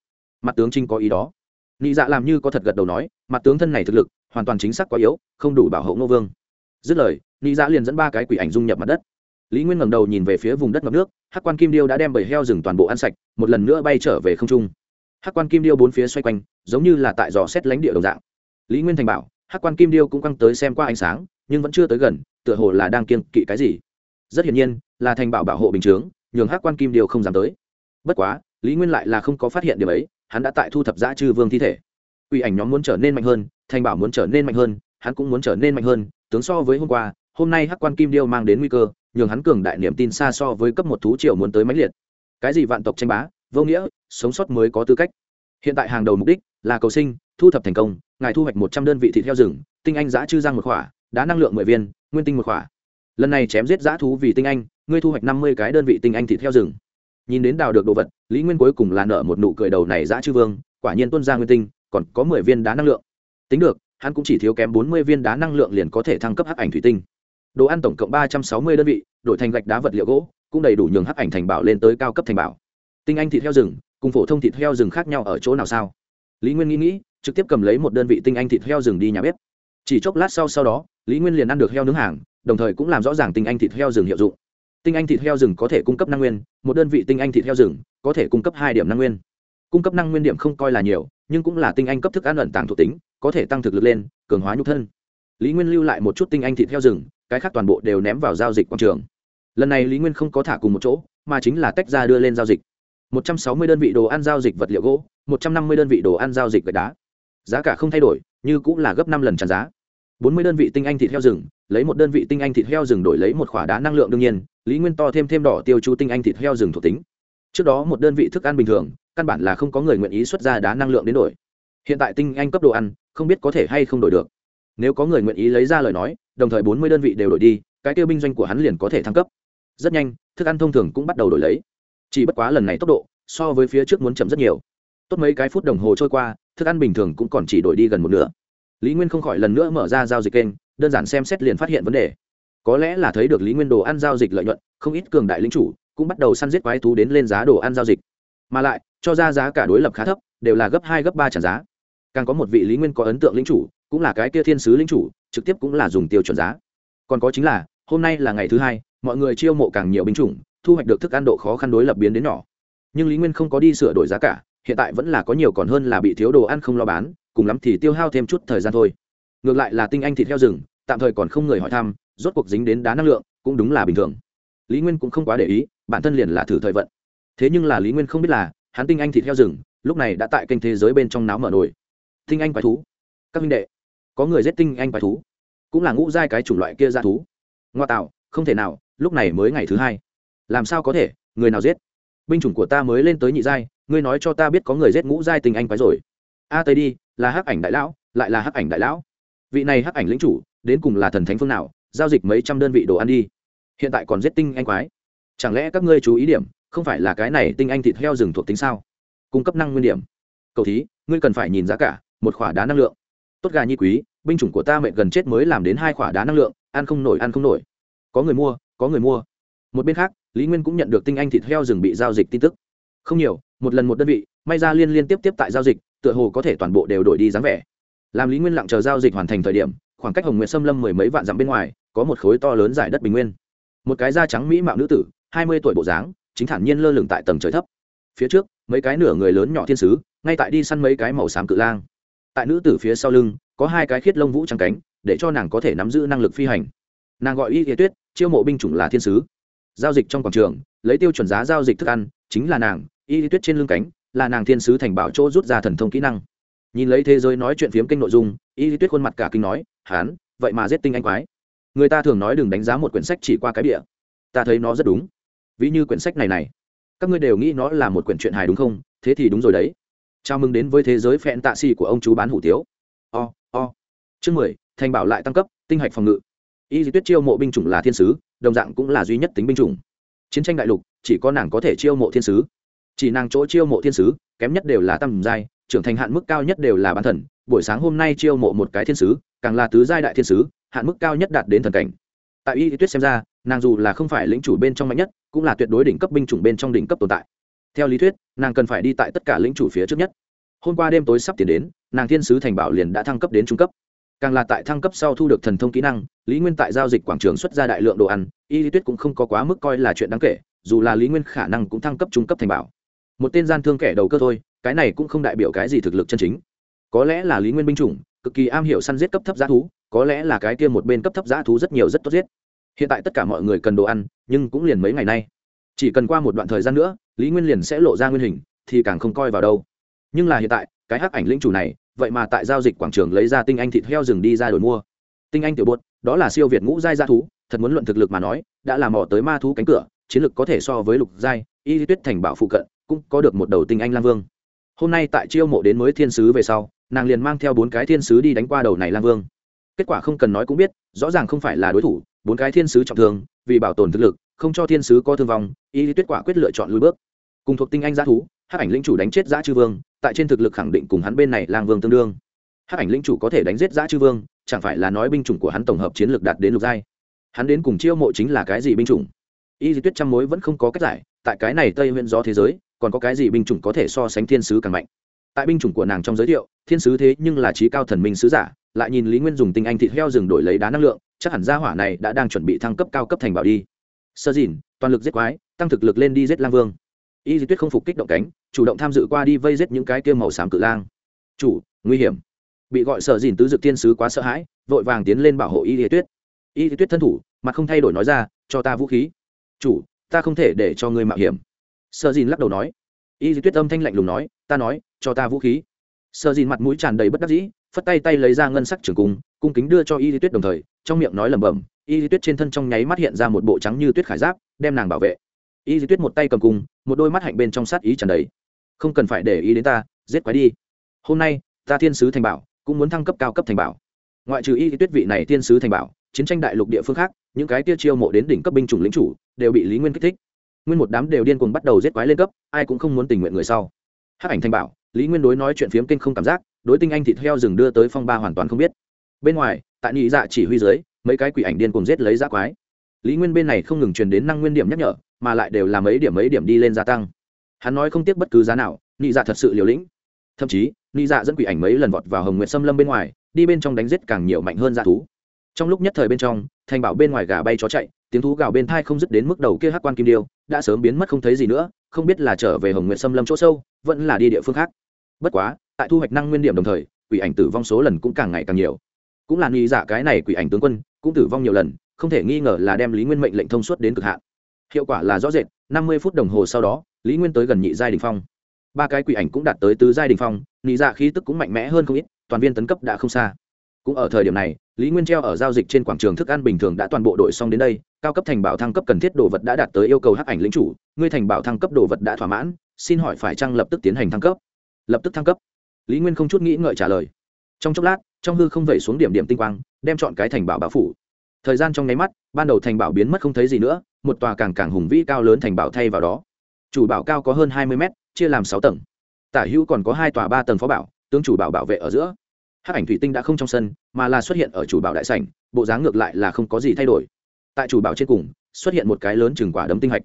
Mặt tướng trinh có ý đó. Nị dạ làm như có thật gật đầu nói, mặt tướng thân này thực lực hoàn toàn chính xác quá yếu, không đủ bảo hộ ngô vương. Dứt lời lý giã dạ liền dẫn ba cái quỷ ảnh dung nhập mặt đất. Lý nguyên ngẩng đầu nhìn về phía vùng đất ngập nước, hắc quan kim điêu đã đem bầy heo rừng toàn bộ ăn sạch, một lần nữa bay trở về không trung. Hắc quan kim điêu bốn phía xoay quanh, giống như là tại dò xét lánh địa đồng dạng. Lý nguyên thành bảo, hắc quan kim điêu cũng căng tới xem qua ánh sáng, nhưng vẫn chưa tới gần, tựa hồ là đang kiên kỵ cái gì. Rất hiển nhiên, là thành bảo bảo hộ bình chướng, nhường hắc quan kim điêu không dám tới. Bất quá, lý nguyên lại là không có phát hiện điều ấy, hắn đã tại thu thập giã chư vương thi thể. Quỷ ảnh nhóm muốn trở nên mạnh hơn thành bảo muốn trở nên mạnh hơn, hắn cũng muốn trở nên mạnh hơn, tướng so với hôm qua, hôm nay hắc quan kim điêu mang đến nguy cơ, nhường hắn cường đại niềm tin xa so với cấp một thú triều muốn tới mãnh liệt. Cái gì vạn tộc tranh bá, vô nghĩa, sống sót mới có tư cách. Hiện tại hàng đầu mục đích là cầu sinh, thu thập thành công, ngài thu hoạch một trăm đơn vị thịt heo rừng, tinh anh giã chư giang một khỏa, đá năng lượng mười viên, nguyên tinh một khỏa. Lần này chém giết giã thú vì tinh anh, ngươi thu hoạch năm mươi cái đơn vị tinh anh thịt heo rừng. Nhìn đến đào được đồ vật, lý nguyên cuối cùng là nợ một nụ cười đầu này giã chư vương, quả nhiên tuân ra nguyên tinh, còn có mười viên đá năng lượng tính được, hắn cũng chỉ thiếu kém bốn mươi viên đá năng lượng liền có thể thăng cấp hắc ảnh thủy tinh. Đồ ăn tổng cộng ba trăm sáu mươi đơn vị, đổi thành gạch đá vật liệu gỗ, cũng đầy đủ nhường hắc ảnh thành bảo lên tới cao cấp thành bảo. Tinh anh thịt heo rừng, cùng phổ thông thịt heo rừng khác nhau ở chỗ nào sao? Lý nguyên nghĩ nghĩ, trực tiếp cầm lấy một đơn vị tinh anh thịt heo rừng đi nhà bếp. Chỉ chốc lát sau sau đó, lý nguyên liền ăn được heo nướng hàng, đồng thời cũng làm rõ ràng tinh anh thịt heo rừng hiệu dụng. Tinh anh thịt heo rừng có thể cung cấp năng nguyên, một đơn vị tinh anh thịt heo rừng có thể cung cấp hai điểm năng nguyên. Cung cấp năng nguyên điểm không coi là nhiều, nhưng cũng là tinh anh cấp thức ăn ẩn tàng thuộc tính có thể tăng thực lực lên, cường hóa nhục thân. Lý nguyên lưu lại một chút tinh anh thịt heo rừng, cái khác toàn bộ đều ném vào giao dịch quảng trường. Lần này lý nguyên không có thả cùng một chỗ, mà chính là tách ra đưa lên giao dịch. Một trăm sáu mươi đơn vị đồ ăn giao dịch vật liệu gỗ, một trăm năm mươi đơn vị đồ ăn giao dịch gạch đá. Giá cả không thay đổi, như cũng là gấp năm lần tràn giá. Bốn mươi đơn vị tinh anh thịt heo rừng, lấy một đơn vị tinh anh thịt heo rừng đổi lấy một khỏa đá năng lượng đương nhiên, lý nguyên to thêm thêm đỏ tiêu chu tinh anh thịt heo rừng thuộc tính. Trước đó một đơn vị thức ăn bình thường, căn bản là không có người nguyện ý xuất ra đá năng lượng đến đổi. Hiện tại tinh anh cấp đồ ăn không biết có thể hay không đổi được. Nếu có người nguyện ý lấy ra lời nói, đồng thời bốn mươi đơn vị đều đổi đi, cái tiêu binh doanh của hắn liền có thể thăng cấp. Rất nhanh, thức ăn thông thường cũng bắt đầu đổi lấy. Chỉ bất quá lần này tốc độ, so với phía trước muốn chậm rất nhiều. Tốt mấy cái phút đồng hồ trôi qua, thức ăn bình thường cũng còn chỉ đổi đi gần một nửa. Lý nguyên không khỏi lần nữa mở ra giao dịch kênh, đơn giản xem xét liền phát hiện vấn đề. Có lẽ là thấy được lý nguyên đồ ăn giao dịch lợi nhuận, không ít cường đại lính chủ cũng bắt đầu săn giết quái thú đến lên giá đồ ăn giao dịch. Mà lại, cho ra giá cả đối lập khá thấp, đều là gấp hai, gấp ba trả giá càng có một vị lý nguyên có ấn tượng lính chủ, cũng là cái kia thiên sứ lính chủ, trực tiếp cũng là dùng tiêu chuẩn giá. Còn có chính là, hôm nay là ngày thứ hai, mọi người chiêu mộ càng nhiều binh chủng, thu hoạch được thức ăn độ khó khăn đối lập biến đến nhỏ. Nhưng lý nguyên không có đi sửa đổi giá cả, hiện tại vẫn là có nhiều còn hơn là bị thiếu đồ ăn không lo bán, cùng lắm thì tiêu hao thêm chút thời gian thôi. Ngược lại là tinh anh thịt heo rừng, tạm thời còn không người hỏi thăm, rốt cuộc dính đến đá năng lượng, cũng đúng là bình thường. Lý nguyên cũng không quá để ý, bản thân liền là thử thời vận. Thế nhưng là lý nguyên không biết là, hắn tinh anh thịt heo rừng, lúc này đã tại kênh thế giới bên trong náo mở nổi tinh anh quái thú. Các minh đệ có người giết tinh anh quái thú cũng là ngũ giai cái chủng loại kia ra thú. Ngoa tạo không thể nào lúc này mới ngày thứ hai. Làm sao có thể người nào giết? Binh chủng của ta mới lên tới nhị giai ngươi nói cho ta biết có người giết ngũ giai tinh anh quái rồi. A à, tây đi là hắc ảnh đại lão lại là hắc ảnh đại lão. Vị này hắc ảnh lĩnh chủ đến cùng là thần thánh phương nào giao dịch mấy trăm đơn vị đồ ăn đi. Hiện tại còn giết tinh anh quái. Chẳng lẽ các ngươi chú ý điểm không phải là cái này tinh anh thịt heo rừng thuộc tính sao? Cung cấp năng nguyên điểm. Cầu thí ngươi cần phải nhìn giá cả một khỏa đá năng lượng. Tốt gà nhi quý, binh chủng của ta mệnh gần chết mới làm đến hai khỏa đá năng lượng, ăn không nổi, ăn không nổi. Có người mua, có người mua. Một bên khác, lý nguyên cũng nhận được tinh anh thịt heo rừng bị giao dịch tin tức. Không nhiều, một lần một đơn vị, may ra liên liên tiếp tiếp tại giao dịch, tựa hồ có thể toàn bộ đều đổi đi dáng vẻ. Làm lý nguyên lặng chờ giao dịch hoàn thành thời điểm, khoảng cách hồng nguyện xâm lâm mười mấy vạn dặm bên ngoài, có một khối to lớn giải đất bình nguyên. Một cái da trắng mỹ mạo nữ tử, hai mươi tuổi bộ dáng, chính thản nhiên lơ lửng tại tầng trời thấp. Phía trước, mấy cái nửa người lớn nhỏ thiên sứ, ngay tại đi săn mấy cái màu xám cự lang tại nữ tử phía sau lưng, có hai cái khiết lông vũ trắng cánh, để cho nàng có thể nắm giữ năng lực phi hành. Nàng gọi y kế tuyết, chiêu mộ binh chủng là thiên sứ. Giao dịch trong quảng trường, lấy tiêu chuẩn giá giao dịch thức ăn, chính là nàng, y tuyết trên lưng cánh, là nàng thiên sứ thành bảo chỗ rút ra thần thông kỹ năng. Nhìn lấy thế giới nói chuyện phiếm kênh nội dung, y tuyết khuôn mặt cả kinh nói, hán, vậy mà giết tinh anh quái. Người ta thường nói đừng đánh giá một quyển sách chỉ qua cái địa ta thấy nó rất đúng. Ví như quyển sách này này, các ngươi đều nghĩ nó là một quyển truyện hài đúng không? Thế thì đúng rồi đấy chào mừng đến với thế giới phẹn tạ xì của ông chú bán hủ tiếu. O o. Chương mười, thành bảo lại tăng cấp, tinh hạch phòng ngự. Y di tuyết chiêu mộ binh chủng là thiên sứ, đồng dạng cũng là duy nhất tính binh chủng. Chiến tranh đại lục, chỉ có nàng có thể chiêu mộ thiên sứ. Chỉ nàng chỗ chiêu mộ thiên sứ, kém nhất đều là tầm giai, trưởng thành hạn mức cao nhất đều là bán thần. Buổi sáng hôm nay chiêu mộ một cái thiên sứ, càng là tứ giai đại thiên sứ, hạn mức cao nhất đạt đến thần cảnh. Tại y tuyết xem ra, nàng dù là không phải lĩnh chủ bên trong mạnh nhất, cũng là tuyệt đối đỉnh cấp binh chủng bên trong đỉnh cấp tồn tại theo lý thuyết, nàng cần phải đi tại tất cả lĩnh chủ phía trước nhất. Hôm qua đêm tối sắp tiến đến, nàng thiên sứ thành bảo liền đã thăng cấp đến trung cấp. Càng là tại thăng cấp sau thu được thần thông kỹ năng, lý nguyên tại giao dịch quảng trường xuất ra đại lượng đồ ăn, y lý tuyết cũng không có quá mức coi là chuyện đáng kể, dù là lý nguyên khả năng cũng thăng cấp trung cấp thành bảo. Một tên gian thương kẻ đầu cơ thôi, cái này cũng không đại biểu cái gì thực lực chân chính. Có lẽ là lý nguyên binh chủng, cực kỳ am hiểu săn giết cấp thấp giá thú, có lẽ là cái kia một bên cấp thấp giá thú rất nhiều rất tốt giết. Hiện tại tất cả mọi người cần đồ ăn, nhưng cũng liền mấy ngày nay chỉ cần qua một đoạn thời gian nữa, lý nguyên liền sẽ lộ ra nguyên hình, thì càng không coi vào đâu. Nhưng là hiện tại, cái hắc ảnh lĩnh chủ này, vậy mà tại giao dịch quảng trường lấy ra tinh anh thịt heo rừng đi ra đổi mua. Tinh anh tiểu bột, đó là siêu việt ngũ giai gia thú, thật muốn luận thực lực mà nói, đã làm mỏ tới ma thú cánh cửa, chiến lực có thể so với lục giai, y tuyết thành bảo phụ cận, cũng có được một đầu tinh anh lang vương. Hôm nay tại chiêu mộ đến mới thiên sứ về sau, nàng liền mang theo bốn cái thiên sứ đi đánh qua đầu này lang vương. Kết quả không cần nói cũng biết, rõ ràng không phải là đối thủ, bốn cái thiên sứ trọng thương, vì bảo tồn thực lực không cho thiên sứ có thương vong, y lý tuyết quả quyết lựa chọn lùi bước. Cùng thuộc tinh anh giá thú, hắc ảnh linh chủ đánh chết giã chư vương, tại trên thực lực khẳng định cùng hắn bên này lang vương tương đương. Hắc ảnh linh chủ có thể đánh giết giã chư vương, chẳng phải là nói binh chủng của hắn tổng hợp chiến lược đạt đến lục giai. Hắn đến cùng chiêu mộ chính là cái gì binh chủng? Y lý tuyết trăm mối vẫn không có cách giải, tại cái này tây huyện gió thế giới, còn có cái gì binh chủng có thể so sánh thiên sứ càng mạnh? Tại binh chủng của nàng trong giới thiệu, thiên sứ thế nhưng là trí cao thần minh sứ giả, lại nhìn lý nguyên dùng tinh anh thịt heo rừng đổi lấy đá năng lượng, chắc hẳn gia hỏa này đã đang chuẩn bị thăng cấp cao cấp thành bảo đi sơ dìn, toàn lực giết quái, tăng thực lực lên đi giết lang vương. Y di tuyết không phục kích động cánh, chủ động tham dự qua đi vây giết những cái kia màu xám cự lang. Chủ, nguy hiểm. Bị gọi sợ dìn tứ dực tiên sứ quá sợ hãi, vội vàng tiến lên bảo hộ y di tuyết. Y di tuyết thân thủ mà không thay đổi nói ra, cho ta vũ khí. Chủ, ta không thể để cho ngươi mạo hiểm. Sợ dìn lắc đầu nói. Y di tuyết âm thanh lạnh lùng nói, ta nói, cho ta vũ khí. Sợ dìn mặt mũi tràn đầy bất đắc dĩ, phất tay tay lấy ra ngân sắc trường cung cung kính đưa cho y di tuyết đồng thời, trong miệng nói lẩm bẩm y di tuyết trên thân trong nháy mắt hiện ra một bộ trắng như tuyết khải giáp, đem nàng bảo vệ. Y di tuyết một tay cầm cung một đôi mắt hạnh bên trong sát ý tràn đầy. Không cần phải để ý đến ta, giết quái đi. Hôm nay, ta thiên sứ thành bảo, cũng muốn thăng cấp cao cấp thành bảo. Ngoại trừ y di tuyết vị này thiên sứ thành bảo, chiến tranh đại lục địa phương khác, những cái tia chiêu mộ đến đỉnh cấp binh chủng lính chủ, đều bị lý nguyên kích thích. Nguyên một đám đều điên cuồng bắt đầu giết quái lên cấp, ai cũng không muốn tình nguyện người sau. Hát ảnh thành bảo, lý nguyên đối nói chuyện phiếm kinh không cảm giác, đối tinh anh thịt heo rừng đưa tới phong ba hoàn toàn không biết. Bên ngoài, tại nhị dạ chỉ huy dưới mấy cái quỷ ảnh điên cùng giết lấy giá quái. Lý nguyên bên này không ngừng truyền đến năng nguyên điểm nhắc nhở, mà lại đều là mấy điểm mấy điểm đi lên gia tăng. Hắn nói không tiếc bất cứ giá nào, nị dạ thật sự liều lĩnh. Thậm chí, nị dạ dẫn quỷ ảnh mấy lần vọt vào hồng nguyện xâm lâm bên ngoài, đi bên trong đánh giết càng nhiều mạnh hơn dạ thú. Trong lúc nhất thời bên trong, thành bảo bên ngoài gà bay chó chạy, tiếng thú gào bên thai không dứt đến mức đầu kia hắc quan kim điêu, đã sớm biến mất không thấy gì nữa, không biết là trở về hồng nguyện xâm lâm chỗ sâu, vẫn là đi địa phương khác. Bất quá, tại thu hoạch năng nguyên điểm đồng thời, quỷ ảnh tử vong số lần cũng càng ngày càng nhiều. Cũng là nghi giả dạ cái này quỷ ảnh tướng quân cũng tử vong nhiều lần, không thể nghi ngờ là đem lý nguyên mệnh lệnh thông suốt đến cực hạn. Hiệu quả là rõ rệt, năm mươi phút đồng hồ sau đó, lý nguyên tới gần nhị giai đình phong. Ba cái quỷ ảnh cũng đạt tới tứ giai đình phong, nhị dạ khí tức cũng mạnh mẽ hơn không ít, toàn viên tấn cấp đã không xa. Cũng ở thời điểm này, lý nguyên treo ở giao dịch trên quảng trường thức ăn bình thường đã toàn bộ đội xong đến đây, cao cấp thành bảo thăng cấp cần thiết đồ vật đã đạt tới yêu cầu hắc ảnh lính chủ, ngươi thành bảo thăng cấp đồ vật đã thỏa mãn, xin hỏi phải chăng lập tức tiến hành thăng cấp? Lập tức thăng cấp. Lý nguyên không chút nghĩ ngợi trả lời. Trong chốc lát, trong hư không vẩy xuống điểm điểm tinh quang đem chọn cái thành bảo bảo phủ. Thời gian trong nháy mắt, ban đầu thành bảo biến mất không thấy gì nữa, một tòa càng càng hùng vĩ cao lớn thành bảo thay vào đó. Chủ bảo cao có hơn hai mươi mét, chia làm sáu tầng. Tả hữu còn có hai tòa ba tầng phó bảo, tướng chủ bảo bảo vệ ở giữa. Hắc ảnh thủy tinh đã không trong sân, mà là xuất hiện ở chủ bảo đại sảnh, bộ dáng ngược lại là không có gì thay đổi. Tại chủ bảo trên cùng, xuất hiện một cái lớn chừng quả đấm tinh hạch.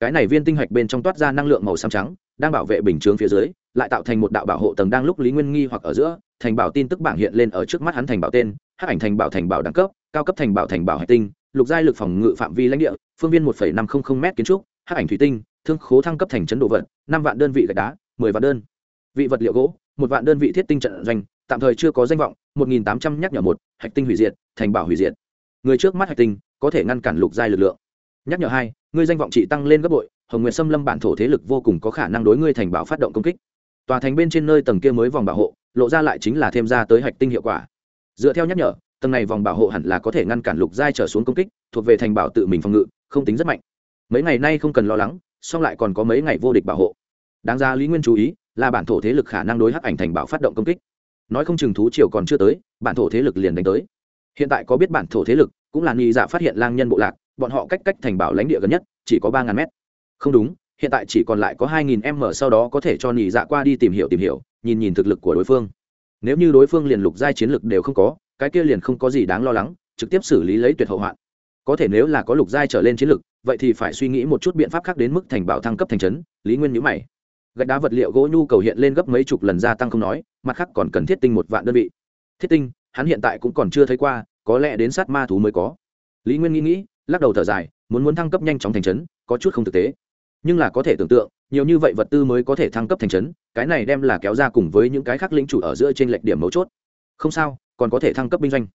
Cái này viên tinh hạch bên trong toát ra năng lượng màu xám trắng, đang bảo vệ bình chướng phía dưới, lại tạo thành một đạo bảo hộ tầng đang lúc lý nguyên nghi hoặc ở giữa, thành bảo tin tức bảng hiện lên ở trước mắt hắn thành bảo tên hắc ảnh thành bảo thành bảo đẳng cấp, cao cấp thành bảo thành bảo hành tinh, lục giai lực phòng ngự phạm vi lãnh địa, phương viên một năm trăm linh m kiến trúc, hắc ảnh thủy tinh, thương khố thăng cấp thành trấn đồ vật, năm vạn đơn vị gạch đá, mười vạn đơn. Vị vật liệu gỗ, một vạn đơn vị thiết tinh trận doanh, tạm thời chưa có danh vọng, một nghìn tám trăm nhắc nhở một, hạch tinh hủy diệt, thành bảo hủy diệt. Người trước mắt hạch tinh, có thể ngăn cản lục giai lực lượng. Nhắc nhở hai ngươi danh vọng trị tăng lên gấp bội, hồng nguyện xâm lâm bản thổ thế lực vô cùng có khả năng đối ngươi thành bảo phát động công kích. Tòa thành bên trên nơi tầng kia mới vòng bảo hộ, lộ ra lại chính là thêm ra tới hạch tinh hiệu quả dựa theo nhắc nhở, tầng này vòng bảo hộ hẳn là có thể ngăn cản lục giai trở xuống công kích, thuộc về thành bảo tự mình phòng ngự, không tính rất mạnh. Mấy ngày nay không cần lo lắng, song lại còn có mấy ngày vô địch bảo hộ. Đáng ra lý nguyên chú ý là bản thổ thế lực khả năng đối hắc ảnh thành bảo phát động công kích. Nói không chừng thú triều còn chưa tới, bản thổ thế lực liền đánh tới. Hiện tại có biết bản thổ thế lực, cũng là nghi dạ phát hiện lang nhân bộ lạc, bọn họ cách cách thành bảo lãnh địa gần nhất, chỉ có ba ngàn mét. Không đúng, hiện tại chỉ còn lại có hai nghìn m sau đó có thể cho nhị dạ qua đi tìm hiểu tìm hiểu, nhìn nhìn thực lực của đối phương nếu như đối phương liền lục giai chiến lực đều không có, cái kia liền không có gì đáng lo lắng, trực tiếp xử lý lấy tuyệt hậu hoạn. Có thể nếu là có lục giai trở lên chiến lực, vậy thì phải suy nghĩ một chút biện pháp khác đến mức thành bảo thăng cấp thành trấn, lý nguyên nhữ mày. Gạch đá vật liệu gỗ nhu cầu hiện lên gấp mấy chục lần gia tăng không nói, mặt khác còn cần thiết tinh một vạn đơn vị. Thiết tinh, hắn hiện tại cũng còn chưa thấy qua, có lẽ đến sát ma thú mới có. Lý nguyên nghĩ nghĩ, lắc đầu thở dài, muốn muốn thăng cấp nhanh chóng thành trấn, có chút không thực tế nhưng là có thể tưởng tượng, nhiều như vậy vật tư mới có thể thăng cấp thành trấn, cái này đem là kéo ra cùng với những cái khác lĩnh chủ ở giữa trên lệch điểm mấu chốt. Không sao, còn có thể thăng cấp binh doanh.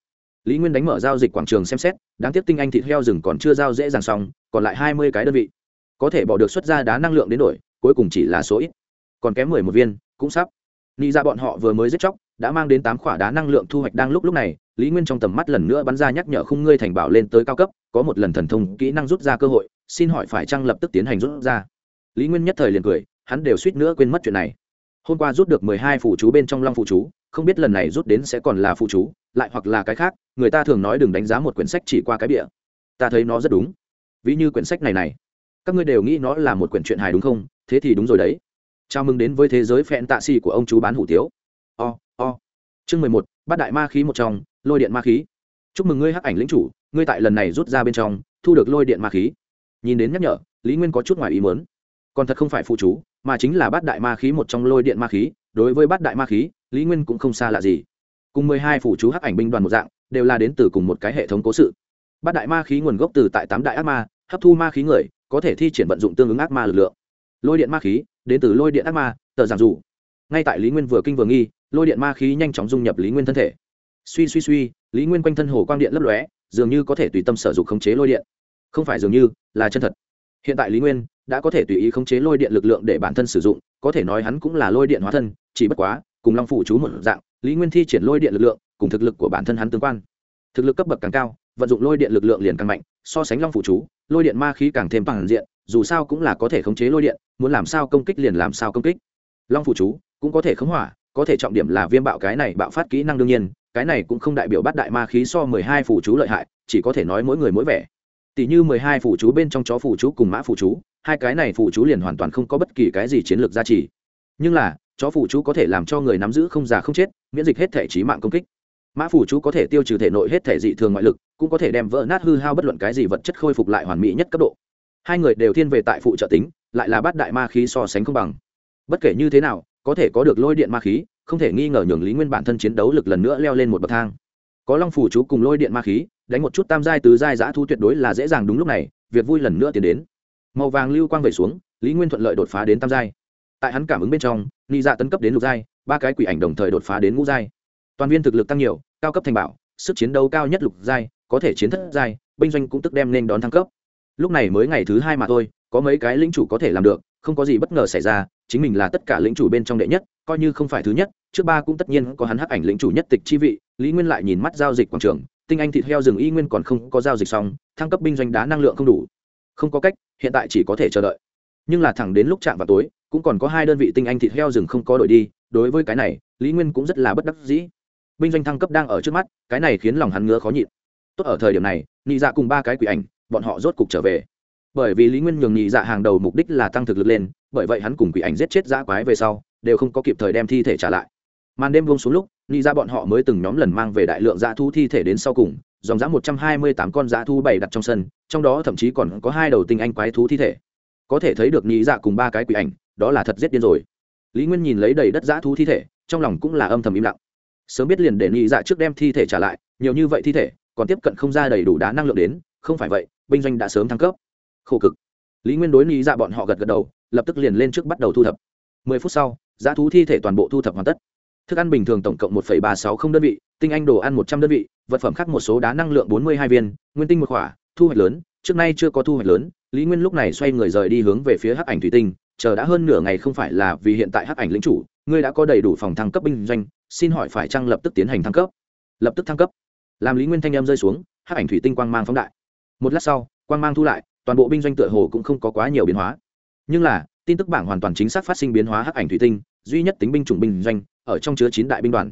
Lý nguyên đánh mở giao dịch quảng trường xem xét, đáng tiếc tinh anh thịt heo rừng còn chưa giao dễ dàng xong, còn lại hai mươi cái đơn vị. Có thể bỏ được xuất ra đá năng lượng đến đổi, cuối cùng chỉ là số ít. Còn kém mười một viên, cũng sắp. Nghĩ ra dạ bọn họ vừa mới giết chóc đã mang đến tám khỏa đá năng lượng thu hoạch đang lúc lúc này, lý nguyên trong tầm mắt lần nữa bắn ra nhắc nhở khung ngươi thành bảo lên tới cao cấp, có một lần thần thông kỹ năng rút ra cơ hội, xin hỏi phải chăng lập tức tiến hành rút ra? Lý nguyên nhất thời liền cười, hắn đều suýt nữa quên mất chuyện này. Hôm qua rút được mười hai phụ chú bên trong long phụ chú, không biết lần này rút đến sẽ còn là phụ chú, lại hoặc là cái khác, người ta thường nói đừng đánh giá một quyển sách chỉ qua cái bịa ta thấy nó rất đúng. Ví như quyển sách này này, các ngươi đều nghĩ nó là một quyển truyện hài đúng không? Thế thì đúng rồi đấy. Chào mừng đến với thế giới phẹn tạ xì của ông chú bán hủ tiếu chương mười một, bát đại ma khí một trong, lôi điện ma khí. Chúc mừng ngươi hắc ảnh lĩnh chủ, ngươi tại lần này rút ra bên trong, thu được lôi điện ma khí. Nhìn đến nhắc nhở, lý nguyên có chút ngoài ý mớn còn thật không phải phụ chú, mà chính là bát đại ma khí một trong lôi điện ma khí, đối với bát đại ma khí, lý nguyên cũng không xa lạ gì. Cùng mười hai phụ chú hắc ảnh binh đoàn một dạng, đều là đến từ cùng một cái hệ thống cố sự. Bát đại ma khí nguồn gốc từ tại tám đại ác ma, hấp thu ma khí người, có thể thi triển vận dụng tương ứng ác ma lực lượng. Lôi điện ma khí, đến từ lôi điện ác ma, tờ giảng dù ngay tại lý nguyên vừa kinh vừa nghi lôi điện ma khí nhanh chóng dung nhập lý nguyên thân thể. Suy suy suy, lý nguyên quanh thân hồ quang điện lấp lóe, dường như có thể tùy tâm sở dụng khống chế lôi điện. Không phải dường như, là chân thật. Hiện tại lý nguyên đã có thể tùy ý khống chế lôi điện lực lượng để bản thân sử dụng, có thể nói hắn cũng là lôi điện hóa thân, chỉ bất quá, cùng long phụ chú một dạng, lý nguyên thi triển lôi điện lực lượng, cùng thực lực của bản thân hắn tương quan. Thực lực cấp bậc càng cao, vận dụng lôi điện lực lượng liền càng mạnh, so sánh long phụ chú, lôi điện ma khí càng thêm bằng diện, dù sao cũng là có thể khống chế lôi điện, muốn làm sao công kích liền làm sao công kích. Long phụ chú cũng có thể khống hỏa có thể trọng điểm là viêm bạo cái này bạo phát kỹ năng đương nhiên, cái này cũng không đại biểu bắt đại ma khí so mười hai phủ chú lợi hại, chỉ có thể nói mỗi người mỗi vẻ. Tỷ như mười hai phủ chú bên trong chó phủ chú cùng mã phủ chú, hai cái này phủ chú liền hoàn toàn không có bất kỳ cái gì chiến lược gia trì. Nhưng là, chó phủ chú có thể làm cho người nắm giữ không già không chết, miễn dịch hết thể trí mạng công kích. Mã phủ chú có thể tiêu trừ thể nội hết thể dị thường ngoại lực, cũng có thể đem vỡ nát hư hao bất luận cái gì vật chất khôi phục lại hoàn mỹ nhất cấp độ. Hai người đều thiên về tại phụ trợ tính, lại là bát đại ma khí so sánh không bằng. Bất kể như thế nào có thể có được lôi điện ma khí, không thể nghi ngờ nhường lý nguyên bản thân chiến đấu lực lần nữa leo lên một bậc thang. Có long phủ chú cùng lôi điện ma khí, đánh một chút tam giai, tứ giai giã thu tuyệt đối là dễ dàng đúng lúc này, việc vui lần nữa tiến đến. Màu vàng lưu quang về xuống, lý nguyên thuận lợi đột phá đến tam giai. Tại hắn cảm ứng bên trong, ni dạ tấn cấp đến lục giai, ba cái quỷ ảnh đồng thời đột phá đến ngũ giai. Toàn viên thực lực tăng nhiều, cao cấp thành bảo, sức chiến đấu cao nhất lục giai, có thể chiến thất giai, binh doanh cũng tức đem nên đón thăng cấp. Lúc này mới ngày thứ hai mà thôi, có mấy cái lĩnh chủ có thể làm được, không có gì bất ngờ xảy ra chính mình là tất cả lĩnh chủ bên trong đệ nhất, coi như không phải thứ nhất, trước ba cũng tất nhiên có hắn hắc ảnh lĩnh chủ nhất tịch chi vị, lý nguyên lại nhìn mắt giao dịch quảng trường, tinh anh thịt heo rừng y nguyên còn không có giao dịch xong, thăng cấp binh doanh đá năng lượng không đủ. Không có cách, hiện tại chỉ có thể chờ đợi. Nhưng là thẳng đến lúc chạm vào tối, cũng còn có hai đơn vị tinh anh thịt heo rừng không có đổi đi, đối với cái này, lý nguyên cũng rất là bất đắc dĩ. Binh doanh thăng cấp đang ở trước mắt, cái này khiến lòng hắn ngứa khó nhịn. Tốt ở thời điểm này nhị dạ cùng ba cái quỷ ảnh, bọn họ rốt cục trở về. Bởi vì lý nguyên nhường nhị dạ hàng đầu mục đích là tăng thực lực lên bởi vậy hắn cùng quỷ ảnh giết chết dã quái về sau, đều không có kịp thời đem thi thể trả lại. Màn đêm buông xuống lúc, ni ra bọn họ mới từng nhóm lần mang về đại lượng dã thu thi thể đến sau cùng, dòng dã một trăm hai mươi tám con dã thu bày đặt trong sân, trong đó thậm chí còn có hai đầu tinh anh quái thú thi thể. Có thể thấy được ni dạ cùng ba cái quỷ ảnh, đó là thật giết điên rồi. Lý nguyên nhìn lấy đầy đất dã thú thi thể, trong lòng cũng là âm thầm im lặng. Sớm biết liền để ni dạ trước đem thi thể trả lại, nhiều như vậy thi thể, còn tiếp cận không ra đầy đủ đá năng lượng đến, không phải vậy, binh doanh đã sớm thăng cấp. Khổ cực. Lý nguyên đối ni dạ bọn họ gật gật đầu lập tức liền lên trước bắt đầu thu thập. Mười phút sau, giá thú thi thể toàn bộ thu thập hoàn tất. Thức ăn bình thường tổng cộng một ba sáu không đơn vị, tinh anh đồ ăn một trăm đơn vị, vật phẩm khác một số đá năng lượng bốn mươi hai viên, nguyên tinh một khỏa, thu hoạch lớn, trước nay chưa có thu hoạch lớn, lý nguyên lúc này xoay người rời đi hướng về phía hắc ảnh thủy tinh, chờ đã hơn nửa ngày không phải là vì hiện tại hắc ảnh lính chủ, ngươi đã có đầy đủ phòng thăng cấp binh doanh, xin hỏi phải chăng lập tức tiến hành thăng cấp? Lập tức thăng cấp. Làm lý nguyên thanh em rơi xuống, hắc ảnh thủy tinh quang mang phóng đại. Một lát sau, quang mang thu lại, toàn bộ binh doanh tựa hồ cũng không có quá nhiều biến hóa nhưng là, tin tức bảng hoàn toàn chính xác phát sinh biến hóa hắc ảnh thủy tinh, duy nhất tính binh chủng binh doanh ở trong chứa chín đại binh đoàn.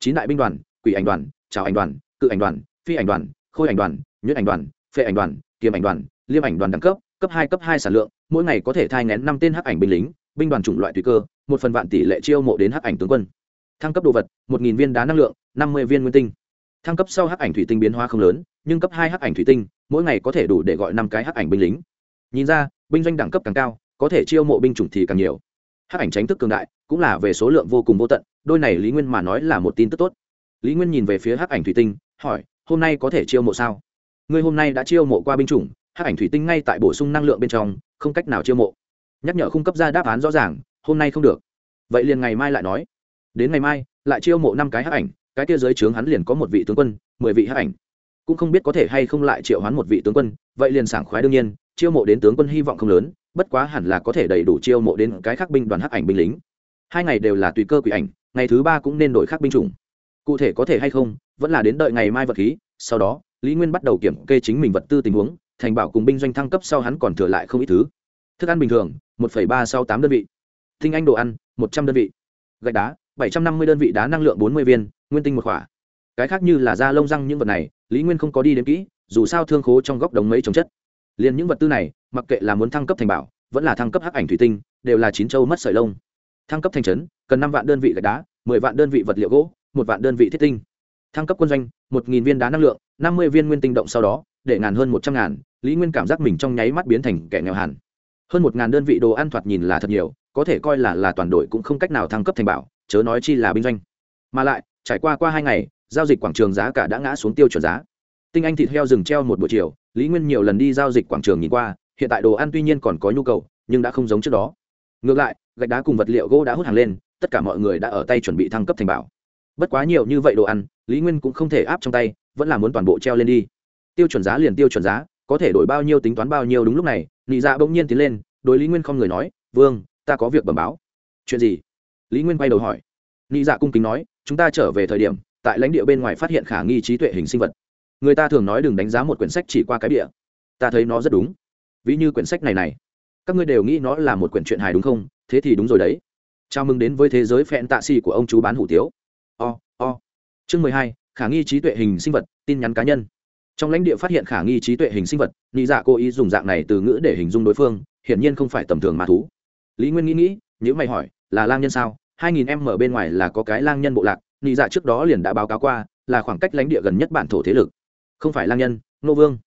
Chín đại binh đoàn, quỷ ảnh đoàn, trào ảnh đoàn, cự ảnh đoàn, phi ảnh đoàn, khôi ảnh đoàn, nhuyễn ảnh đoàn, phệ ảnh đoàn kiềm ảnh đoàn, liêm ảnh đoàn đẳng cấp cấp hai cấp hai sản lượng, mỗi ngày có thể thai ngén năm tên hắc ảnh binh lính, binh đoàn chủng loại tùy cơ, một phần vạn tỷ lệ chiêu mộ đến hắc ảnh tướng quân. Thăng cấp đồ vật, một nghìn viên đá năng lượng, năm mươi viên nguyên tinh. Thăng cấp sau hắc ảnh thủy tinh biến hóa không lớn, nhưng cấp hai hắc ảnh thủy tinh, mỗi ngày có thể đủ để gọi năm cái hắc ảnh binh lính. Nhìn ra, binh doanh đẳng cấp càng cao có thể chiêu mộ binh chủng thì càng nhiều. Hắc ảnh tránh thức cường đại, cũng là về số lượng vô cùng vô tận, đôi này lý nguyên mà nói là một tin tức tốt. Lý nguyên nhìn về phía hắc ảnh thủy tinh, hỏi, hôm nay có thể chiêu mộ sao? Ngươi hôm nay đã chiêu mộ qua binh chủng, hắc ảnh thủy tinh ngay tại bổ sung năng lượng bên trong, không cách nào chiêu mộ. Nhắc nhở cung cấp ra đáp án rõ ràng, hôm nay không được. Vậy liền ngày mai lại nói. Đến ngày mai, lại chiêu mộ năm cái hắc ảnh, cái kia dưới trướng hắn liền có một vị tướng quân, mười vị hắc ảnh. Cũng không biết có thể hay không lại triệu hắn một vị tướng quân, vậy liền sảng khoái đương nhiên, chiêu mộ đến tướng quân hy vọng không lớn bất quá hẳn là có thể đầy đủ chiêu mộ đến cái khác binh đoàn hắc ảnh binh lính. Hai ngày đều là tùy cơ quỷ ảnh, ngày thứ ba cũng nên đổi khác binh chủng. Cụ thể có thể hay không, vẫn là đến đợi ngày mai vật khí, sau đó, lý nguyên bắt đầu kiểm kê chính mình vật tư tình huống, thành bảo cùng binh doanh thăng cấp sau hắn còn thừa lại không ít thứ. Thức ăn bình thường, một ba sáu tám đơn vị. Thinh anh đồ ăn, một trăm đơn vị. Gạch đá, bảy trăm năm mươi đơn vị đá năng lượng bốn mươi viên, nguyên tinh một khỏa. Cái khác như là da lông răng những vật này, lý nguyên không có đi đến kỹ, dù sao thương khố trong góc đống mấy trồng chất liền những vật tư này, mặc kệ là muốn thăng cấp thành bảo, vẫn là thăng cấp hắc ảnh thủy tinh, đều là chín châu mất sợi lông. Thăng cấp thành trấn, cần năm vạn đơn vị gạch đá, mười vạn đơn vị vật liệu gỗ, một vạn đơn vị thiết tinh. Thăng cấp quân doanh, một nghìn viên đá năng lượng, năm mươi viên nguyên tinh động sau đó, để ngàn hơn một trăm ngàn, lý nguyên cảm giác mình trong nháy mắt biến thành kẻ nghèo hẳn. Hơn một ngàn đơn vị đồ ăn thoạt nhìn là thật nhiều, có thể coi là là toàn đội cũng không cách nào thăng cấp thành bảo, chớ nói chi là binh doanh. Mà lại, trải qua qua hai ngày, giao dịch quảng trường giá cả đã ngã xuống tiêu chuẩn giá. Tinh anh thịt heo rừng treo một buổi chiều lý nguyên nhiều lần đi giao dịch quảng trường nhìn qua, hiện tại đồ ăn tuy nhiên còn có nhu cầu, nhưng đã không giống trước đó. Ngược lại, gạch đá cùng vật liệu gỗ đã hút hàng lên, tất cả mọi người đã ở tay chuẩn bị thăng cấp thành bảo. Bất quá nhiều như vậy đồ ăn, lý nguyên cũng không thể áp trong tay, vẫn là muốn toàn bộ treo lên đi. Tiêu chuẩn giá liền tiêu chuẩn giá, có thể đổi bao nhiêu tính toán bao nhiêu đúng lúc này, nị dạ bỗng nhiên tiến lên, đối lý nguyên không người nói, vương, ta có việc bẩm báo. Chuyện gì? Lý nguyên quay đầu hỏi. Nị dạ cung kính nói, chúng ta trở về thời điểm, tại lãnh địa bên ngoài phát hiện khả nghi trí tuệ hình sinh vật người ta thường nói đừng đánh giá một quyển sách chỉ qua cái bìa, ta thấy nó rất đúng. Ví như quyển sách này này. Các ngươi đều nghĩ nó là một quyển truyện hài đúng không? Thế thì đúng rồi đấy. Chào mừng đến với thế giới phẹn tạ xì của ông chú bán hủ tiếu. O、oh, o、oh. chương mười hai khả nghi trí tuệ hình sinh vật tin nhắn cá nhân. Trong lãnh địa phát hiện khả nghi trí tuệ hình sinh vật nghĩ dạ cố ý dùng dạng này từ ngữ để hình dung đối phương hiển nhiên không phải tầm thường mà thú. Lý nguyên nghĩ nghĩ nếu mày hỏi là lang nhân sao? Hai nghìn em ở bên ngoài là có cái lang nhân bộ lạc nghĩ dạ trước đó liền đã báo cáo qua là khoảng cách lãnh địa gần nhất bản thổ thế lực không phải lang nhân, nô vương.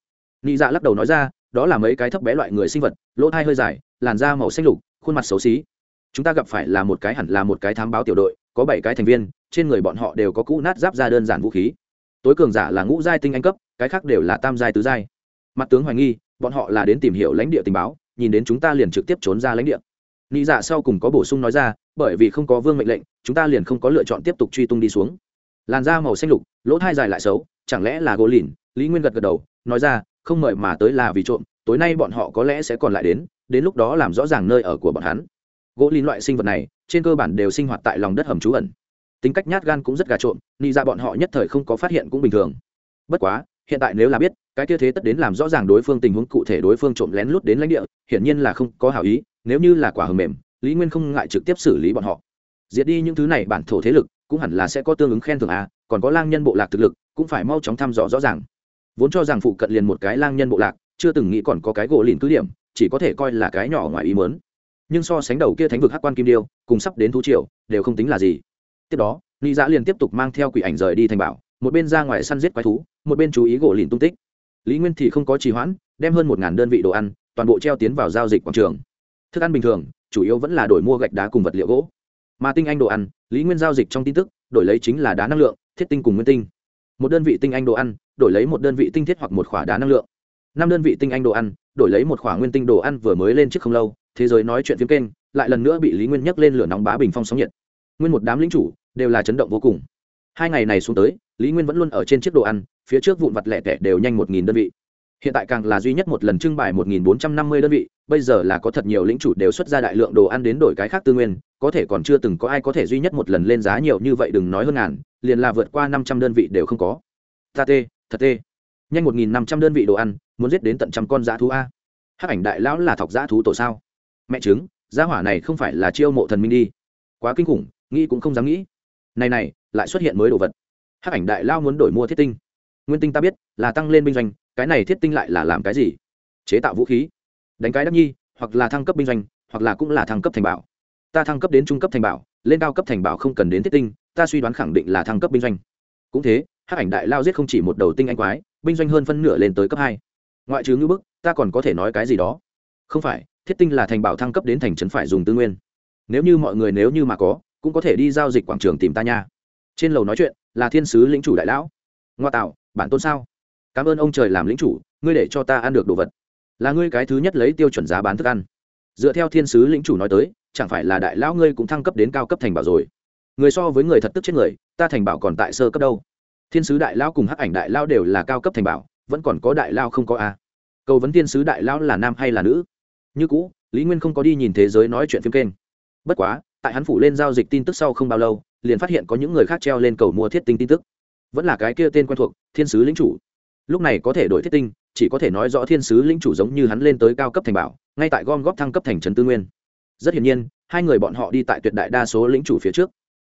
Nị dạ lắc đầu nói ra, đó là mấy cái thấp bé loại người sinh vật, lỗ thai hơi dài, làn da màu xanh lục, khuôn mặt xấu xí. Chúng ta gặp phải là một cái hẳn là một cái thám báo tiểu đội, có bảy cái thành viên, trên người bọn họ đều có cũ nát giáp ra đơn giản vũ khí. Tối cường giả là ngũ giai tinh anh cấp, cái khác đều là tam giai tứ giai. Mặt tướng hoài nghi, bọn họ là đến tìm hiểu lãnh địa tình báo, nhìn đến chúng ta liền trực tiếp trốn ra lãnh địa. Nghĩ dạ sau cùng có bổ sung nói ra, bởi vì không có vương mệnh lệnh, chúng ta liền không có lựa chọn tiếp tục truy tung đi xuống. Làn da màu xanh lục, lỗ thai dài lại xấu, chẳng lẽ là gỗ lìn? Lý nguyên gật gật đầu, nói ra, không mời mà tới là vì trộm, tối nay bọn họ có lẽ sẽ còn lại đến đến lúc đó làm rõ ràng nơi ở của bọn hắn. Gỗ lìn loại sinh vật này, trên cơ bản đều sinh hoạt tại lòng đất hầm trú ẩn. Tính cách nhát gan cũng rất gà trộm ni ra dạ bọn họ nhất thời không có phát hiện cũng bình thường. Bất quá, hiện tại nếu là biết, cái kia thế tất đến làm rõ ràng đối phương tình huống cụ thể đối phương trộm lén lút đến lãnh địa, hiển nhiên là không có hảo ý, nếu như là quả hầm mềm, lý nguyên không ngại trực tiếp xử lý bọn họ. Diệt đi những thứ này bản thổ thế lực, cũng hẳn là sẽ có tương ứng khen thưởng à còn có lang nhân bộ lạc thực lực, cũng phải mau chóng thăm dò rõ ràng vốn cho rằng phụ cận liền một cái lang nhân bộ lạc, chưa từng nghĩ còn có cái gỗ lìn cứ điểm, chỉ có thể coi là cái nhỏ ngoài ý mớn nhưng so sánh đầu kia thánh vực hắc quan kim điêu, cùng sắp đến thú triều, đều không tính là gì. Tiếp đó lý giã dạ liền tiếp tục mang theo quỷ ảnh rời đi thành bảo, một bên ra ngoài săn giết quái thú, một bên chú ý gỗ lìn tung tích. Lý nguyên thì không có trì hoãn, đem hơn một đơn vị đồ ăn, toàn bộ treo tiến vào giao dịch quảng trường. Thức ăn bình thường, chủ yếu vẫn là đổi mua gạch đá cùng vật liệu gỗ. Mà tinh anh đồ ăn, lý nguyên giao dịch trong tin tức, đổi lấy chính là đá năng lượng, thiết tinh cùng nguyên tinh. Một đơn vị tinh anh đồ ăn đổi lấy một đơn vị tinh thiết hoặc một khỏa đá năng lượng. Năm đơn vị tinh anh đồ ăn, đổi lấy một khỏa nguyên tinh đồ ăn vừa mới lên trước không lâu, thế giới nói chuyện phim kênh, lại lần nữa bị lý nguyên nhắc lên lửa nóng bá bình phong sóng nhiệt. Nguyên một đám lính chủ đều là chấn động vô cùng. Hai ngày này xuống tới, lý nguyên vẫn luôn ở trên chiếc đồ ăn, phía trước vụn vặt lẻ tẻ đều nhanh một nghìn đơn vị. Hiện tại càng là duy nhất một lần trưng bày một nghìn bốn trăm năm mươi đơn vị, bây giờ là có thật nhiều lĩnh chủ đều xuất ra đại lượng đồ ăn đến đổi cái khác tư nguyên, có thể còn chưa từng có ai có thể duy nhất một lần lên giá nhiều như vậy đừng nói hơn ngàn, liền là vượt qua năm trăm đơn vị đều không có. Ta tê thật tê. Nhanh một nghìn năm trăm đơn vị đồ ăn, muốn giết đến tận trăm con dã thú a. Hát ảnh đại lão là thọc dã thú tổ sao? Mẹ chứng gia hỏa này không phải là chiêu mộ thần minh đi. Quá kinh khủng, nghĩ cũng không dám nghĩ. Này này, lại xuất hiện mới đồ vật. Hát ảnh đại lao muốn đổi mua thiết tinh. Nguyên tinh ta biết, là tăng lên binh doanh, cái này thiết tinh lại là làm cái gì? Chế tạo vũ khí. Đánh cái đắc nhi, hoặc là thăng cấp binh doanh, hoặc là cũng là thăng cấp thành bảo. Ta thăng cấp đến trung cấp thành bảo, lên cao cấp thành bảo không cần đến thiết tinh, ta suy đoán khẳng định là thăng cấp binh doanh. Cũng thế hắc ảnh đại lao giết không chỉ một đầu tinh anh quái, binh doanh hơn phân nửa lên tới cấp hai. Ngoại trừ ngữ bức, ta còn có thể nói cái gì đó? Không phải, thiết tinh là thành bảo thăng cấp đến thành trấn phải dùng tư nguyên. Nếu như mọi người nếu như mà có, cũng có thể đi giao dịch quảng trường tìm ta nha. Trên lầu nói chuyện, là thiên sứ lĩnh chủ đại lão. Ngoa tạo, bản tôn sao? Cảm ơn ông trời làm lĩnh chủ, ngươi để cho ta ăn được đồ vật. Là ngươi cái thứ nhất lấy tiêu chuẩn giá bán thức ăn. Dựa theo thiên sứ lĩnh chủ nói tới, chẳng phải là đại lão ngươi cũng thăng cấp đến cao cấp thành bảo rồi. Người so với người thật tức chết người, ta thành bảo còn tại sơ cấp đâu thiên sứ đại lao cùng hắc ảnh đại lao đều là cao cấp thành bảo, vẫn còn có đại lao không có a. Cầu vấn thiên sứ đại lao là nam hay là nữ? Như cũ, lý nguyên không có đi nhìn thế giới nói chuyện phim kênh. Bất quá, tại hắn phủ lên giao dịch tin tức sau không bao lâu, liền phát hiện có những người khác treo lên cầu mua thiết tinh tin tức. Vẫn là cái kia tên quen thuộc, thiên sứ lĩnh chủ. Lúc này có thể đổi thiết tinh, chỉ có thể nói rõ thiên sứ lĩnh chủ giống như hắn lên tới cao cấp thành bảo, ngay tại gom góp thăng cấp thành trần tư nguyên. Rất hiển nhiên, hai người bọn họ đi tại tuyệt đại đa số lĩnh chủ phía trước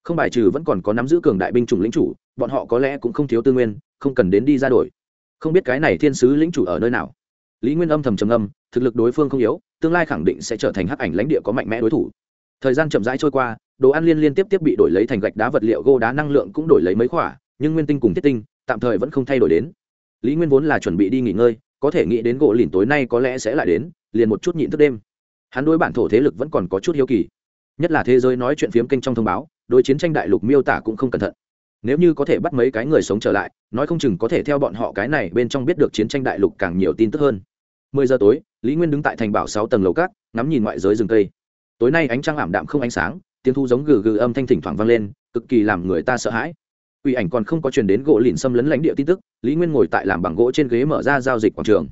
không bài trừ vẫn còn có nắm giữ cường đại binh chủng lĩnh chủ, bọn họ có lẽ cũng không thiếu tư nguyên, không cần đến đi ra đổi. Không biết cái này thiên sứ lĩnh chủ ở nơi nào. Lý nguyên âm thầm trầm âm thực lực đối phương không yếu, tương lai khẳng định sẽ trở thành hắc ảnh lãnh địa có mạnh mẽ đối thủ. Thời gian chậm rãi trôi qua, đồ ăn liên liên tiếp tiếp bị đổi lấy thành gạch đá vật liệu gô đá năng lượng cũng đổi lấy mấy khỏa, nhưng nguyên tinh cùng thiết tinh, tạm thời vẫn không thay đổi đến. Lý nguyên vốn là chuẩn bị đi nghỉ ngơi, có thể nghĩ đến gỗ lìn tối nay có lẽ sẽ lại đến, liền một chút nhịn thức đêm. Hắn đối bản thổ thế lực vẫn còn có chút hiếu kỳ. Nhất là thế giới nói chuyện phiếm kênh trong thông báo đối chiến tranh đại lục miêu tả cũng không cẩn thận. Nếu như có thể bắt mấy cái người sống trở lại, nói không chừng có thể theo bọn họ cái này bên trong biết được chiến tranh đại lục càng nhiều tin tức hơn. Mười giờ tối, lý nguyên đứng tại thành bảo sáu tầng lầu cát ngắm nhìn ngoại giới rừng cây. Tối nay ánh trăng ảm đạm không ánh sáng, tiếng thu giống gừ gừ âm thanh thỉnh thoảng vang lên, cực kỳ làm người ta sợ hãi. Quỷ ảnh còn không có truyền đến gỗ lìn xâm lấn lãnh địa tin tức, lý nguyên ngồi tại làm bằng gỗ trên ghế mở ra giao dịch quảng trường.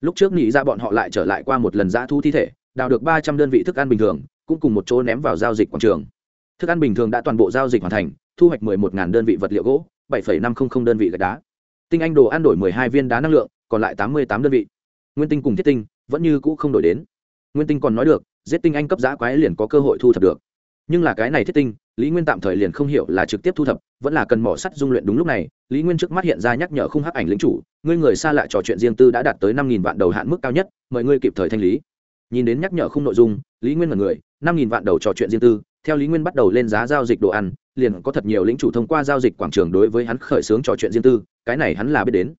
Lúc trước nghĩ ra bọn họ lại trở lại qua một lần giã thu thi thể, đào được ba trăm đơn vị thức ăn bình thường, cũng cùng một chỗ ném vào giao dịch quảng trường thức ăn bình thường đã toàn bộ giao dịch hoàn thành, thu hoạch mười một đơn vị vật liệu gỗ, bảy năm trăm linh đơn vị gạch đá. Tinh anh đồ ăn đổi mười hai viên đá năng lượng, còn lại tám mươi tám đơn vị. Nguyên tinh cùng thiết tinh vẫn như cũ không đổi đến. Nguyên tinh còn nói được, giết tinh anh cấp giã quái liền có cơ hội thu thập được. Nhưng là cái này thiết tinh, lý nguyên tạm thời liền không hiểu là trực tiếp thu thập, vẫn là cần mỏ sắt dung luyện đúng lúc này, lý nguyên trước mắt hiện ra nhắc nhở không hắc ảnh lính chủ, ngươi người xa lạ trò chuyện riêng tư đã đạt tới năm nghìn vạn đầu hạn mức cao nhất, mời ngươi kịp thời thanh lý. Nhìn đến nhắc nhở không nội dung, lý nguyên là người năm nghìn vạn đầu trò chuyện riêng tư theo lý nguyên bắt đầu lên giá giao dịch đồ ăn, liền có thật nhiều lính chủ thông qua giao dịch quảng trường đối với hắn khởi xướng trò chuyện riêng tư, cái này hắn là biết đến.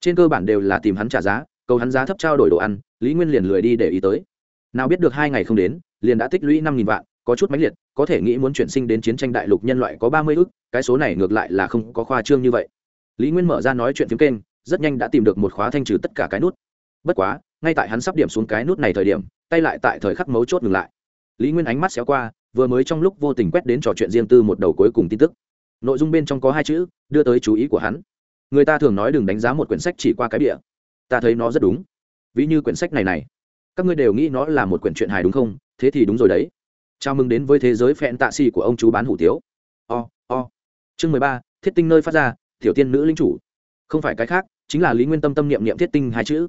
Trên cơ bản đều là tìm hắn trả giá, cầu hắn giá thấp trao đổi đồ ăn, lý nguyên liền lười đi để ý tới. Nào biết được hai ngày không đến, liền đã tích lũy năm nghìn vạn, có chút mãnh liệt, có thể nghĩ muốn chuyển sinh đến chiến tranh đại lục nhân loại có ba mươi ước cái số này ngược lại là không có khoa trương như vậy. Lý nguyên mở ra nói chuyện phiếm kênh, rất nhanh đã tìm được một khóa thanh trừ tất cả cái nút. Bất quá, ngay tại hắn sắp điểm xuống cái nút này thời điểm, tay lại tại thời khắc mấu chốt ngừng lại. Lý nguyên ánh mắt xéo qua vừa mới trong lúc vô tình quét đến trò chuyện riêng tư một đầu cuối cùng tin tức. Nội dung bên trong có hai chữ đưa tới chú ý của hắn. Người ta thường nói đừng đánh giá một quyển sách chỉ qua cái bìa. Ta thấy nó rất đúng. Ví như quyển sách này này. Các ngươi đều nghĩ nó là một quyển chuyện hài đúng không? Thế thì đúng rồi đấy. Chào mừng đến với thế giới phẹn tạ xì của ông chú bán hủ tiếu. O、oh, o、oh. chương mười ba thiết tinh nơi phát ra tiểu tiên nữ linh chủ. Không phải cái khác chính là lý nguyên tâm tâm niệm niệm thiết tinh hai chữ.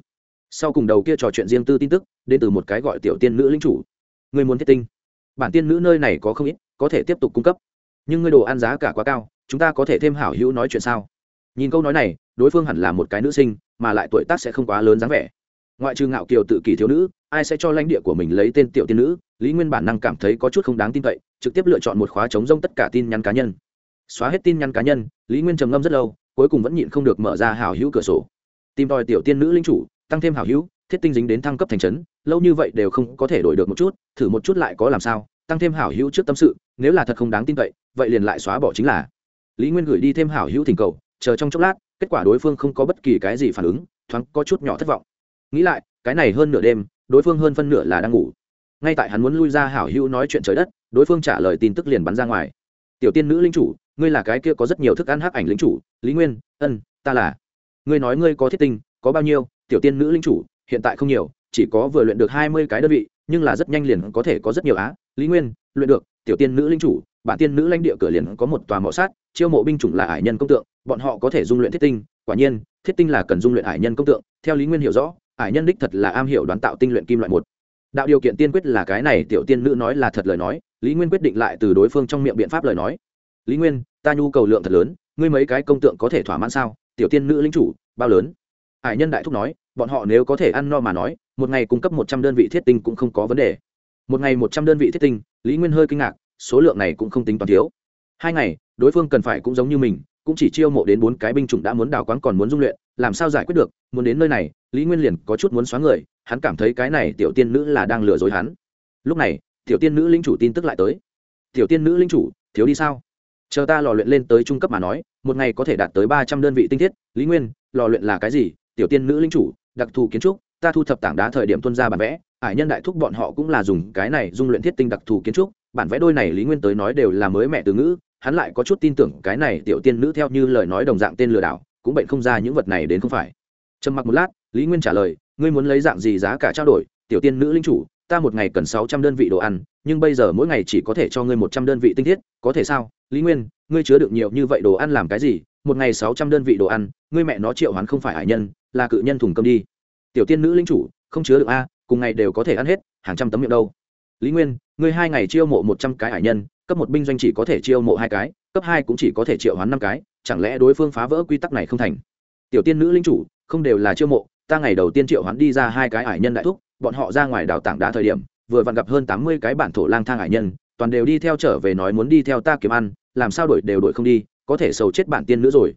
Sau cùng đầu kia trò chuyện riêng tư tin tức đến từ một cái gọi tiểu tiên nữ linh chủ. Người muốn thiết tinh? Bản tiên nữ nơi này có không ít, có thể tiếp tục cung cấp. Nhưng ngươi đồ ăn giá cả quá cao, chúng ta có thể thêm hảo hữu nói chuyện sao? Nhìn câu nói này, đối phương hẳn là một cái nữ sinh, mà lại tuổi tác sẽ không quá lớn dáng vẻ. Ngoại trừ ngạo kiều tự kỷ thiếu nữ, ai sẽ cho lãnh địa của mình lấy tên tiểu tiên nữ? Lý nguyên bản năng cảm thấy có chút không đáng tin cậy, trực tiếp lựa chọn một khóa chống rông tất cả tin nhắn cá nhân. Xóa hết tin nhắn cá nhân, lý nguyên trầm ngâm rất lâu, cuối cùng vẫn nhịn không được mở ra hảo hữu cửa sổ. Tìm tòi tiểu tiên nữ linh chủ, tăng thêm hảo hữu thiết tinh dính đến thăng cấp thành trấn, lâu như vậy đều không có thể đổi được một chút, thử một chút lại có làm sao, tăng thêm hảo hữu trước tâm sự, nếu là thật không đáng tin cậy, vậy liền lại xóa bỏ chính là. Lý nguyên gửi đi thêm hảo hữu thỉnh cầu, chờ trong chốc lát, kết quả đối phương không có bất kỳ cái gì phản ứng, thoáng có chút nhỏ thất vọng. Nghĩ lại, cái này hơn nửa đêm, đối phương hơn phân nửa là đang ngủ. Ngay tại hắn muốn lui ra hảo hữu nói chuyện trời đất, đối phương trả lời tin tức liền bắn ra ngoài. Tiểu tiên nữ linh chủ, ngươi là cái kia có rất nhiều thức ăn hắc ảnh lính chủ, lý nguyên, ân, ta là. Ngươi nói ngươi có thiết tinh, có bao nhiêu, tiểu tiên nữ linh chủ hiện tại không nhiều, chỉ có vừa luyện được hai mươi cái đơn vị, nhưng là rất nhanh liền có thể có rất nhiều á. Lý nguyên, luyện được, tiểu tiên nữ linh chủ, bản tiên nữ lãnh địa cửa liền có một tòa mộ sát, chiêu mộ binh chủng là ải nhân công tượng, bọn họ có thể dung luyện thiết tinh. Quả nhiên, thiết tinh là cần dung luyện ải nhân công tượng, theo lý nguyên hiểu rõ, ải nhân đích thật là am hiểu đoán tạo tinh luyện kim loại một. Đạo điều kiện tiên quyết là cái này, tiểu tiên nữ nói là thật lời nói, lý nguyên quyết định lại từ đối phương trong miệng biện pháp lời nói. Lý nguyên, ta nhu cầu lượng thật lớn, ngươi mấy cái công tượng có thể thỏa mãn sao? Tiểu tiên nữ lính chủ, bao lớn? Hải nhân đại thúc nói bọn họ nếu có thể ăn no mà nói, một ngày cung cấp một trăm đơn vị thiết tinh cũng không có vấn đề. Một ngày một trăm đơn vị thiết tinh, lý nguyên hơi kinh ngạc, số lượng này cũng không tính toán thiếu. Hai ngày, đối phương cần phải cũng giống như mình, cũng chỉ chiêu mộ đến bốn cái binh chủng đã muốn đào quáng còn muốn dung luyện, làm sao giải quyết được, muốn đến nơi này, lý nguyên liền có chút muốn xóa người, hắn cảm thấy cái này tiểu tiên nữ là đang lừa dối hắn. Lúc này, tiểu tiên nữ linh chủ tin tức lại tới. Tiểu tiên nữ linh chủ, thiếu đi sao? Chờ ta lò luyện lên tới trung cấp mà nói, một ngày có thể đạt tới ba trăm đơn vị tinh thiết, lý nguyên, lò luyện là cái gì? Tiểu tiên nữ linh chủ đặc thù kiến trúc, ta thu thập tảng đá thời điểm tuân ra bản vẽ, ải nhân đại thúc bọn họ cũng là dùng cái này dung luyện thiết tinh đặc thù kiến trúc, bản vẽ đôi này lý nguyên tới nói đều là mới mẹ từ ngữ, hắn lại có chút tin tưởng cái này tiểu tiên nữ theo như lời nói đồng dạng tên lừa đảo, cũng bệnh không ra những vật này đến không phải. Trầm mặc một lát, lý nguyên trả lời, ngươi muốn lấy dạng gì giá cả trao đổi, tiểu tiên nữ linh chủ, ta một ngày cần sáu trăm đơn vị đồ ăn, nhưng bây giờ mỗi ngày chỉ có thể cho ngươi một trăm đơn vị tinh thiết, có thể sao? Lý nguyên, ngươi chứa được nhiều như vậy đồ ăn làm cái gì? Một ngày sáu trăm đơn vị đồ ăn, ngươi mẹ nó triệu hoán không phải hải nhân, là cự nhân thùng cơm đi. Tiểu tiên nữ linh chủ, không chứa được a, cùng ngày đều có thể ăn hết, hàng trăm tấm miệng đâu. Lý nguyên, ngươi hai ngày chiêu mộ một trăm cái hải nhân, cấp một binh doanh chỉ có thể chiêu mộ hai cái, cấp hai cũng chỉ có thể triệu hoán năm cái, chẳng lẽ đối phương phá vỡ quy tắc này không thành? Tiểu tiên nữ linh chủ, không đều là chiêu mộ, ta ngày đầu tiên triệu hoán đi ra hai cái hải nhân đại thúc, bọn họ ra ngoài đào tảng đá thời điểm, vừa vặn gặp hơn tám mươi cái bản thổ lang thang hải nhân, toàn đều đi theo trở về nói muốn đi theo ta kiếm ăn, làm sao đổi đều đổi không đi có thể sầu chết bản tiên nữa rồi.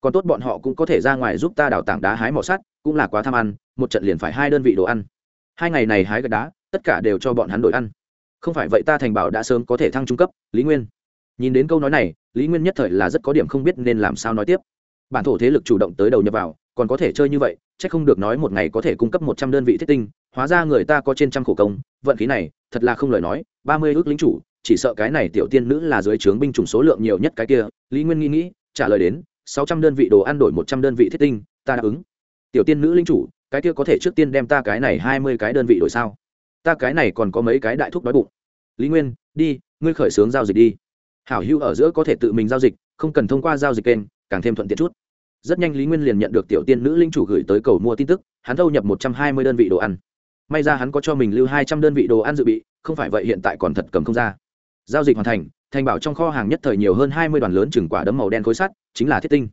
Còn tốt bọn họ cũng có thể ra ngoài giúp ta đào tảng đá hái mỏ sắt, cũng là quá tham ăn, một trận liền phải hai đơn vị đồ ăn. Hai ngày này hái gạch đá, tất cả đều cho bọn hắn đổi ăn. Không phải vậy ta thành bảo đã sớm có thể thăng trung cấp, lý nguyên. Nhìn đến câu nói này, lý nguyên nhất thời là rất có điểm không biết nên làm sao nói tiếp. Bản thổ thế lực chủ động tới đầu nhập vào, còn có thể chơi như vậy c h ắ c không được nói một ngày có thể cung cấp một trăm đơn vị thiết tinh, hóa ra người ta có trên trăm khổ công, vận khí này, thật là không lời nói, ba mươi ước lính chủ chỉ sợ cái này tiểu tiên nữ là dưới trướng binh chủng số lượng nhiều nhất cái kia, lý nguyên nghĩ nghĩ, trả lời đến, sáu trăm đơn vị đồ ăn đổi một trăm đơn vị thiết tinh, ta đáp ứng. Tiểu tiên nữ linh chủ, cái kia có thể trước tiên đem ta cái này hai mươi cái đơn vị đổi sao? Ta cái này còn có mấy cái đại thúc đói bụng. Lý nguyên, đi, ngươi khởi xướng giao dịch đi. Hảo hữu ở giữa có thể tự mình giao dịch, không cần thông qua giao dịch kênh, càng thêm thuận tiện chút. Rất nhanh lý nguyên liền nhận được tiểu tiên nữ linh chủ gửi tới cầu mua tin tức, hắn thâu nhập một trăm hai mươi đơn vị đồ ăn. May ra hắn có cho mình lưu hai trăm đơn vị đồ ăn dự bị, không phải vậy hiện tại còn thật cầm không ra giao dịch hoàn thành thành bảo trong kho hàng nhất thời nhiều hơn hai mươi đoàn lớn chừng quả đấm màu đen khối sắt, chính là thiết tinh.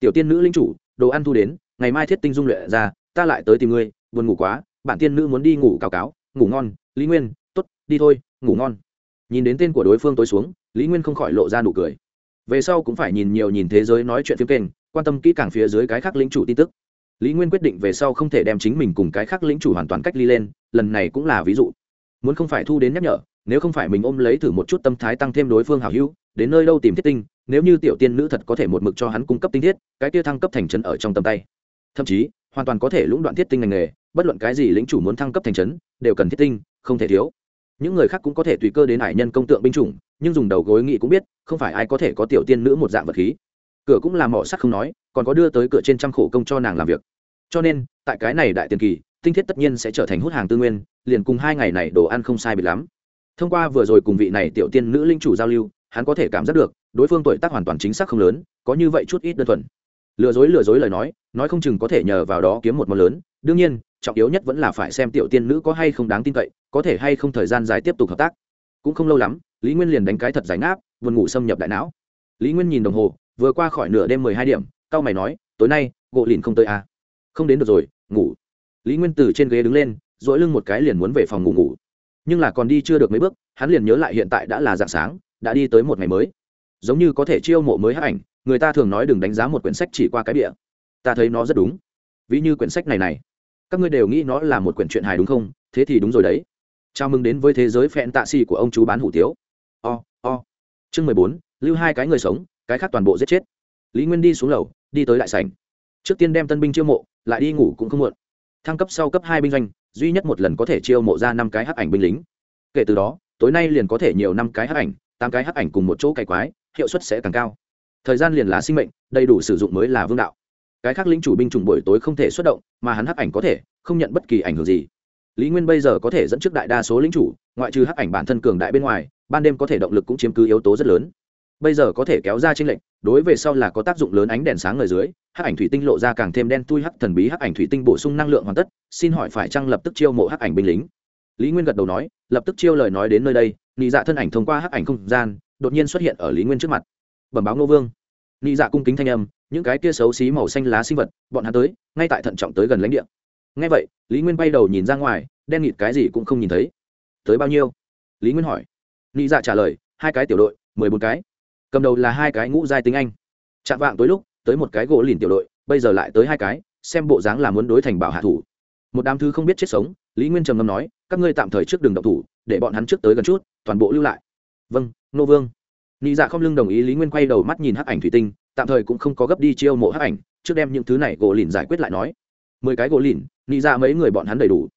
Tiểu tiên nữ linh chủ, đồ ăn thu đến, ngày mai thiết tinh dung luyện ra, ta lại tới tìm ngươi, buồn ngủ quá, bản tiên nữ muốn đi ngủ cáo cáo, ngủ ngon, lý nguyên t ố t đi thôi, ngủ ngon. Nhìn đến tên của đối phương tối xuống, lý nguyên không khỏi lộ ra nụ cười. Về sau cũng phải nhìn nhiều nhìn thế giới nói chuyện phiếm kênh, quan tâm kỹ càng phía dưới cái khác lính chủ tin tức. Lý nguyên quyết định về sau không thể đem chính mình cùng cái khác lính chủ hoàn toàn cách ly lên, lần này cũng là ví dụ. Muốn không phải thu đến nhắc nhở nếu không phải mình ôm lấy thử một chút tâm thái tăng thêm đối phương hảo hữu, đến nơi đâu tìm thiết tinh, nếu như tiểu tiên nữ thật có thể một mực cho hắn cung cấp tinh thiết, cái kia thăng cấp thành trấn ở trong tầm tay. Thậm chí, hoàn toàn có thể lũng đoạn thiết tinh ngành nghề, bất luận cái gì lính chủ muốn thăng cấp thành trấn, đều cần thiết tinh, không thể thiếu. Những người khác cũng có thể tùy cơ đến hải nhân công tượng binh chủng, nhưng dùng đầu gối nghị cũng biết, không phải ai có thể có tiểu tiên nữ một dạng vật khí. Cửa cũng là mỏ sắt không nói, còn có đưa tới cửa trên trăm khổ công cho nàng làm việc. Cho nên, tại cái này đại tiền kỳ, tinh thiết tất nhiên sẽ trở thành hút hàng tư nguyên, liền cùng hai ngày này đồ ăn không sai bị lắm thông qua vừa rồi cùng vị này tiểu tiên nữ linh chủ giao lưu, hắn có thể cảm giác được, đối phương tuổi tác hoàn toàn chính xác không lớn, có như vậy chút ít đơn thuần. Lừa dối lừa dối lời nói nói không chừng có thể nhờ vào đó kiếm một món lớn. Đương nhiên, trọng yếu nhất vẫn là phải xem tiểu tiên nữ có hay không đáng tin cậy, có thể hay không thời gian dài tiếp tục hợp tác. Cũng không lâu lắm, lý nguyên liền đánh cái thật giải ngáp, buồn ngủ xâm nhập đại não. Lý nguyên nhìn đồng hồ, vừa qua khỏi nửa đêm mười hai điểm c mày nói, tối nay, gỗ lìn không tới à. không đến được rồi, ngủ. Lý nguyên từ trên ghế đứng lên dỗi lưng một cái liền muốn về phòng ngủ ngủ nhưng là còn đi chưa được mấy bước hắn liền nhớ lại hiện tại đã là dạng sáng đã đi tới một ngày mới. Giống như có thể chiêu mộ mới hát ảnh người ta thường nói đừng đánh giá một quyển sách chỉ qua cái địa ta thấy nó rất đúng. Ví như quyển sách này này. Các ngươi đều nghĩ nó là một quyển truyện hài đúng không? Thế thì đúng rồi đấy. Chào mừng đến với thế giới phẹn tạ xì của ông chú bán hủ tiếu. O、oh, o、oh. chương mười bốn lưu hai cái người sống cái khác toàn bộ giết chết. Lý nguyên đi xuống lầu đi tới đại sảnh. Trước tiên đem tân binh chiêu mộ lại đi ngủ cũng không muộn. Thăng cấp sau cấp hai binh doanh duy nhất một lần có thể chiêu mộ ra năm cái hắc ảnh binh lính. Kể từ đó, tối nay liền có thể nhiều năm cái hắc ảnh, tám cái hắc ảnh cùng một chỗ cày quái, hiệu suất sẽ càng cao. Thời gian liền lá sinh mệnh, đầy đủ sử dụng mới là vương đạo. Cái khác lính chủ binh chủng buổi tối không thể xuất động, mà hắn hắc ảnh có thể, không nhận bất kỳ ảnh hưởng gì. Lý nguyên bây giờ có thể dẫn trước đại đa số lính chủ, ngoại trừ hắc ảnh bản thân cường đại bên ngoài, ban đêm có thể động lực cũng chiếm cứ yếu tố rất lớn. Bây giờ có thể kéo ra tranh lệnh đối về sau là có tác dụng lớn ánh đèn sáng ở dưới, hắc ảnh thủy tinh lộ ra càng thêm đen tui hắc thần bí hắc ảnh thủy tinh bổ sung năng lượng hoàn tất, xin hỏi phải chăng lập tức chiêu mộ hắc ảnh binh lính? Lý nguyên gật đầu nói, lập tức chiêu lời nói đến nơi đây, nị dạ thân ảnh thông qua hắc ảnh không gian, đột nhiên xuất hiện ở lý nguyên trước mặt. Bẩm báo ngô vương. Nị dạ cung kính thanh âm, những cái kia xấu xí màu xanh lá sinh vật, bọn hắn tới, ngay tại thận trọng tới gần lãnh địa. Ngay vậy, lý nguyên bay đầu nhìn ra ngoài, đen nghịt cái gì cũng không nhìn thấy. Tới bao nhiêu? Lý nguyên hỏi. Nị dạ trả lời, hai cái tiểu đội, mười bốn cái cầm đầu là hai cái ngũ giai tính anh. Chạm vạng tối lúc, tới một cái gỗ lìn tiểu đội, bây giờ lại tới hai cái, xem bộ dáng là muốn đối thành bảo hạ thủ. Một đám thứ không biết chết sống, lý nguyên trầm ngâm nói, các ngươi tạm thời trước đường động thủ, để bọn hắn trước tới gần chút, toàn bộ lưu lại. Vâng nô vương. Nị dạ không lưng đồng ý, lý nguyên quay đầu mắt nhìn hắc ảnh thủy tinh, tạm thời cũng không có gấp đi chiêu mộ hắc ảnh, trước đem những thứ này gỗ lìn giải quyết lại nói. Mười cái gỗ lìn, nị dạ mấy người bọn hắn đầy đủ.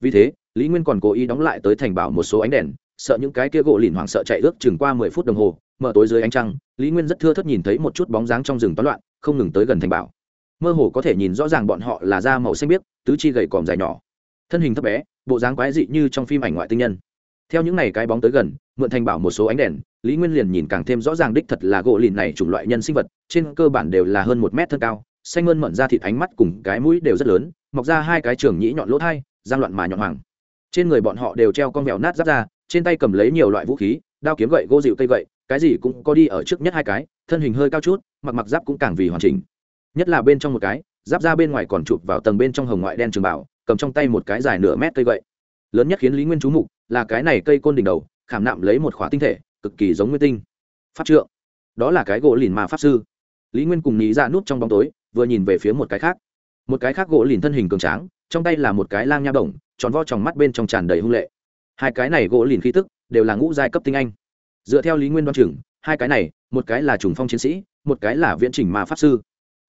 Vì thế, lý nguyên còn cố ý đóng lại tới thành bảo một số ánh đèn sợ những cái kia gỗ lìn hoảng sợ chạy ước chừng qua mười phút đồng hồ, mở tối dưới ánh trăng, lý nguyên rất thưa thất nhìn thấy một chút bóng dáng trong rừng toán loạn, không ngừng tới gần thành bảo. Mơ hồ có thể nhìn rõ ràng bọn họ là da màu xanh biếc, tứ chi gầy còm dài nhỏ. Thân hình thấp bé, bộ dáng quái dị như trong phim ảnh ngoại tinh nhân. Theo những n à y cái bóng tới gần, mượn thành bảo một số ánh đèn, lý nguyên liền nhìn càng thêm rõ ràng đích thật là gỗ lìn này chủng loại nhân sinh vật, trên cơ bản đều là hơn một mét thân cao, xanh mơn mận ra thịt ánh mắt cùng cái mũi đều rất lớn, mọc ra hai cái trường nhĩ nhọn lỗ thai gian loạn mà nhọn hoàng trên người bọn họ đều treo con vẹo nát giáp ra trên tay cầm lấy nhiều loại vũ khí, đao kiếm gậy gỗ dịu cây gậy, cái gì cũng có đi ở trước nhất hai cái, thân hình hơi cao chút, mặc mặc giáp cũng càng vì hoàn chỉnh. Nhất là bên trong một cái, giáp ra bên ngoài còn chụp vào tầng bên trong hồng ngoại đen trường bảo, cầm trong tay một cái dài nửa mét cây gậy. Lớn nhất khiến lý nguyên chú mục là cái này cây côn đỉnh đầu, khảm nạm lấy một khóa tinh thể, cực kỳ giống nguyên tinh. Pháp trượng. Đó là cái gỗ lìn mà pháp sư. Lý nguyên cùng nghĩ ra dạ nút trong bóng tối, vừa nhìn về phía một cái khác. Một cái khác gỗ lìn thân hình cường tráng, trong tay là một cái lang nha bổng, tròn vo tròng mắt bên trong tràn đầy hung lệ hai cái này gỗ lìn khí tức đều là ngũ giai cấp tinh anh. Dựa theo lý nguyên đoan chừng, hai cái này, một cái là trùng phong chiến sĩ, một cái là viễn trình ma pháp sư.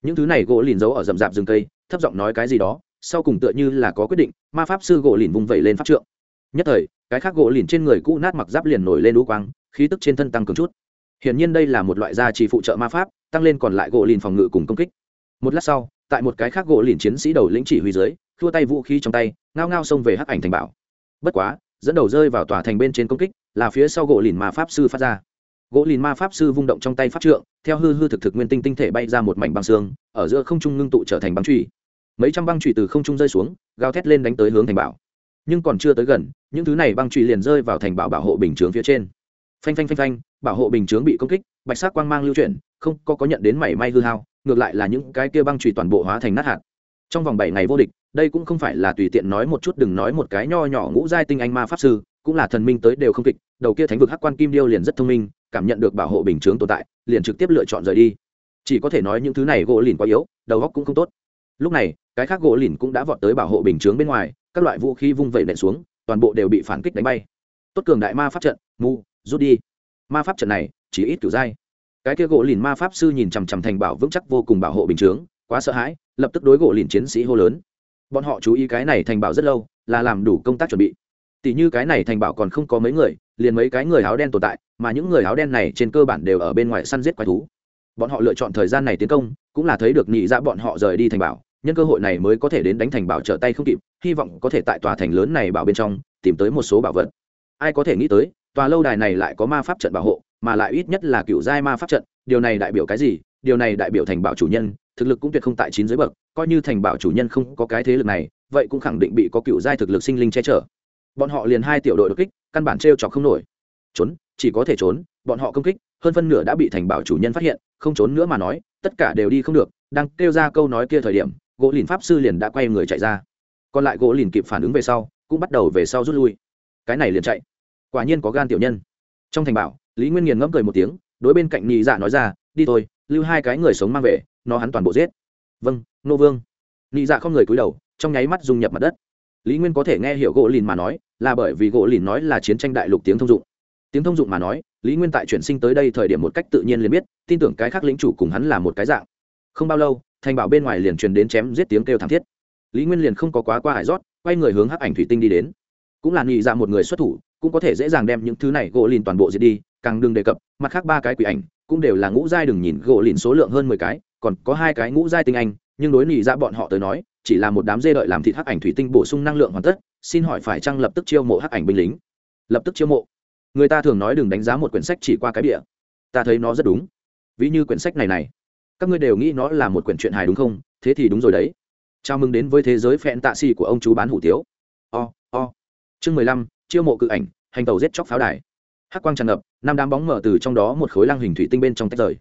Những thứ này gỗ lìn giấu ở rậm rạp rừng cây, thấp giọng nói cái gì đó, sau cùng tựa như là có quyết định, ma pháp sư gỗ lìn vung vẩy lên pháp trượng. Nhất thời, cái khác gỗ lìn trên người cũ nát mặc giáp liền nổi lên đũ quang, khí tức trên thân tăng cường chút. Hiển nhiên đây là một loại gia trì phụ trợ ma pháp, tăng lên còn lại gỗ lìn phòng ngự cùng công kích. Một lát sau, tại một cái khác gỗ lìn chiến sĩ đầu lĩnh chỉ huy dưới, thua tay vũ khí trong tay, ngao ngao xông về hắc ảnh thành bảo. Bất quá dẫn đầu rơi vào tòa thành bên trên công kích, là phía sau gỗ lìn ma pháp sư phát ra. Gỗ lìn ma pháp sư vung động trong tay pháp trượng, theo hư hư thực thực nguyên tinh tinh thể bay ra một mảnh băng xương, ở giữa không trung ngưng tụ trở thành băng truy mấy trăm băng truy từ không trung rơi xuống, gào thét lên đánh tới hướng thành bảo. Nhưng còn chưa tới gần, những thứ này băng truy liền rơi vào thành bảo bảo hộ bình chướng phía trên. Phanh phanh phanh phanh, bảo hộ bình chướng bị công kích, bạch sắc quang mang lưu chuyển, không có có nhận đến mảy may hư hao, ngược lại là những cái kia băng truy toàn bộ hóa thành nát hạt trong vòng bảy ngày vô địch, đây cũng không phải là tùy tiện nói một chút, đừng nói một cái nho nhỏ ngũ giai tinh anh ma pháp sư, cũng là thần minh tới đều không kịch, đầu kia thánh vực hắc quan kim điêu liền rất thông minh, cảm nhận được bảo hộ bình chướng tồn tại, liền trực tiếp lựa chọn rời đi. Chỉ có thể nói những thứ này gỗ lìn quá yếu, đầu góc cũng không tốt. Lúc này, cái khác gỗ lìn cũng đã vọt tới bảo hộ bình chướng bên ngoài, các loại vũ khí vung vẩy nện xuống, toàn bộ đều bị phản kích đánh bay. Tốt cường đại ma pháp trận, mu, rút đi. Ma pháp trận này, chỉ ít kiểu dai cái kia gỗ lìn ma pháp sư nhìn chằm chằm thành bảo vững chắc vô cùng bảo hộ bình chướng, quá sợ hãi lập tức đối gỗ lìn chiến sĩ hô lớn. Bọn họ chú ý cái này thành bảo rất lâu, là làm đủ công tác chuẩn bị. Tỷ như cái này thành bảo còn không có mấy người, liền mấy cái người áo đen tồn tại, mà những người áo đen này trên cơ bản đều ở bên ngoài săn giết quái thú. Bọn họ lựa chọn thời gian này tiến công, cũng là thấy được nhị ra bọn họ rời đi thành bảo, nhân cơ hội này mới có thể đến đánh thành bảo trở tay không kịp, hy vọng có thể tại tòa thành lớn này bảo bên trong, tìm tới một số bảo vật. Ai có thể nghĩ tới, tòa lâu đài này lại có ma pháp trận bảo hộ, mà lại ít nhất là cựu giai ma pháp trận, điều này đại biểu cái gì? Điều này đại biểu thành bảo chủ nhân thực lực cũng tuyệt không tại chín giới bậc, coi như thành bảo chủ nhân không có cái thế lực này, vậy cũng khẳng định bị có cựu giai thực lực sinh linh che chở. Bọn họ liền hai tiểu đội đột kích, căn bản t r e o chọc không nổi. Trốn, chỉ có thể trốn, bọn họ công kích, hơn phân nửa đã bị thành bảo chủ nhân phát hiện, không trốn nữa mà nói, tất cả đều đi không được, đang kêu ra câu nói kia thời điểm, gỗ lìn pháp sư liền đã quay người chạy ra. Còn lại gỗ lìn kịp phản ứng về sau, cũng bắt đầu về sau rút lui. Cái này liền chạy. Quả nhiên có gan tiểu nhân. Trong thành bảo, lý nguyên nghiền ngẫm cười một tiếng, đối bên cạnh nhị dạ nói ra, đi thôi, lưu hai cái người sống mang về nó hắn toàn bộ giết. Vâng nô vương. Nhị dạ không người cúi đầu, trong nháy mắt dung nhập mặt đất. Lý nguyên có thể nghe hiểu gỗ lìn mà nói, là bởi vì gỗ lìn nói là chiến tranh đại lục tiếng thông dụng. Tiếng thông dụng mà nói, lý nguyên tại chuyển sinh tới đây thời điểm một cách tự nhiên liền biết, tin tưởng cái khác lính chủ cùng hắn là một cái dạng. Không bao lâu, thành bảo bên ngoài liền truyền đến chém giết tiếng kêu thảm thiết. Lý nguyên liền không có quá qua hải rót quay người hướng hắc ảnh thủy tinh đi đến. Cũng là nghị dạ một người xuất thủ, cũng có thể dễ dàng đem những thứ này gỗ lìn toàn bộ diệt đi, càng đừng đề cập, mặt khác ba cái quỷ ảnh, cũng đều là ngũ giai, đừng nhìn gỗ lìn số lượng hơn mười cái còn có hai cái ngũ giai tinh anh, nhưng đối nghị dạ bọn họ tới nói, chỉ là một đám dê đợi làm thịt hắc ảnh thủy tinh bổ sung năng lượng hoàn tất, xin hỏi phải chăng lập tức chiêu mộ hắc ảnh binh lính? Lập tức chiêu mộ. Người ta thường nói đừng đánh giá một quyển sách chỉ qua cái bìa. Ta thấy nó rất đúng. Ví như quyển sách này này. Các ngươi đều nghĩ nó là một quyển truyện hài đúng không? Thế thì đúng rồi đấy. Chào mừng đến với thế giới phẹn tạ xì của ông chú bán hủ tiếu. O o. Chương mười lăm, chiêu mộ cự ảnh, hành tàu giết chóc pháo đài. Hắc quang tràn ngập, năm đám bóng mở từ trong đó một khối lăng hình thủy tinh bên trong tách rời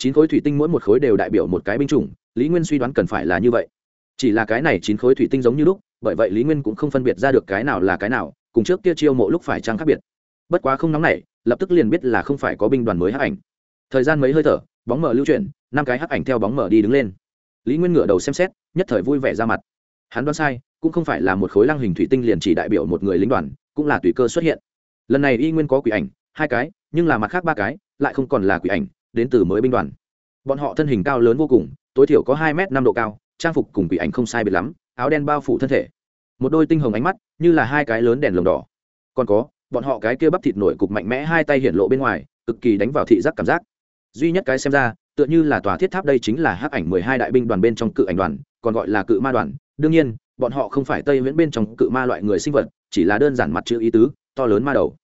chín khối thủy tinh mỗi một khối đều đại biểu một cái binh chủng, lý nguyên suy đoán cần phải là như vậy. Chỉ là cái này chín khối thủy tinh giống như lúc, bởi vậy lý nguyên cũng không phân biệt ra được cái nào là cái nào, cùng trước kia chiêu mộ lúc phải trăng khác biệt. Bất quá không nóng này lập tức liền biết là không phải có binh đoàn mới hắc ảnh. Thời gian mấy hơi thở, bóng mở lưu chuyển, năm cái hắc ảnh theo bóng mở đi đứng lên. Lý nguyên ngửa đầu xem xét, nhất thời vui vẻ ra mặt. Hắn đoán sai, cũng không phải là một khối lăng hình thủy tinh liền chỉ đại biểu một người lính đoàn, cũng là tùy cơ xuất hiện. Lần này y nguyên có quỷ ảnh, hai cái, nhưng là mặt khác ba cái, lại không còn là quỷ ảnh đến từ mới binh đoàn. Bọn họ thân hình cao lớn vô cùng, tối thiểu có hai m năm độ cao, trang phục cùng quỷ ảnh không sai biệt lắm, áo đen bao phủ thân thể. Một đôi tinh hồng ánh mắt, như là hai cái lớn đèn lồng đỏ. Còn có, bọn họ cái kia bắp thịt nổi cục mạnh mẽ hai tay hiện lộ bên ngoài, cực kỳ đánh vào thị giác cảm giác. Duy nhất cái xem ra, tựa như là tòa thiết tháp đây chính là hắc ảnh mười hai đại binh đoàn bên trong cự ảnh đoàn, còn gọi là cự ma đoàn. Đương nhiên, bọn họ không phải tây viễn bên trong cự ma loại người sinh vật, chỉ là đơn giản mặt chữ ý tứ, to lớn ma đầu.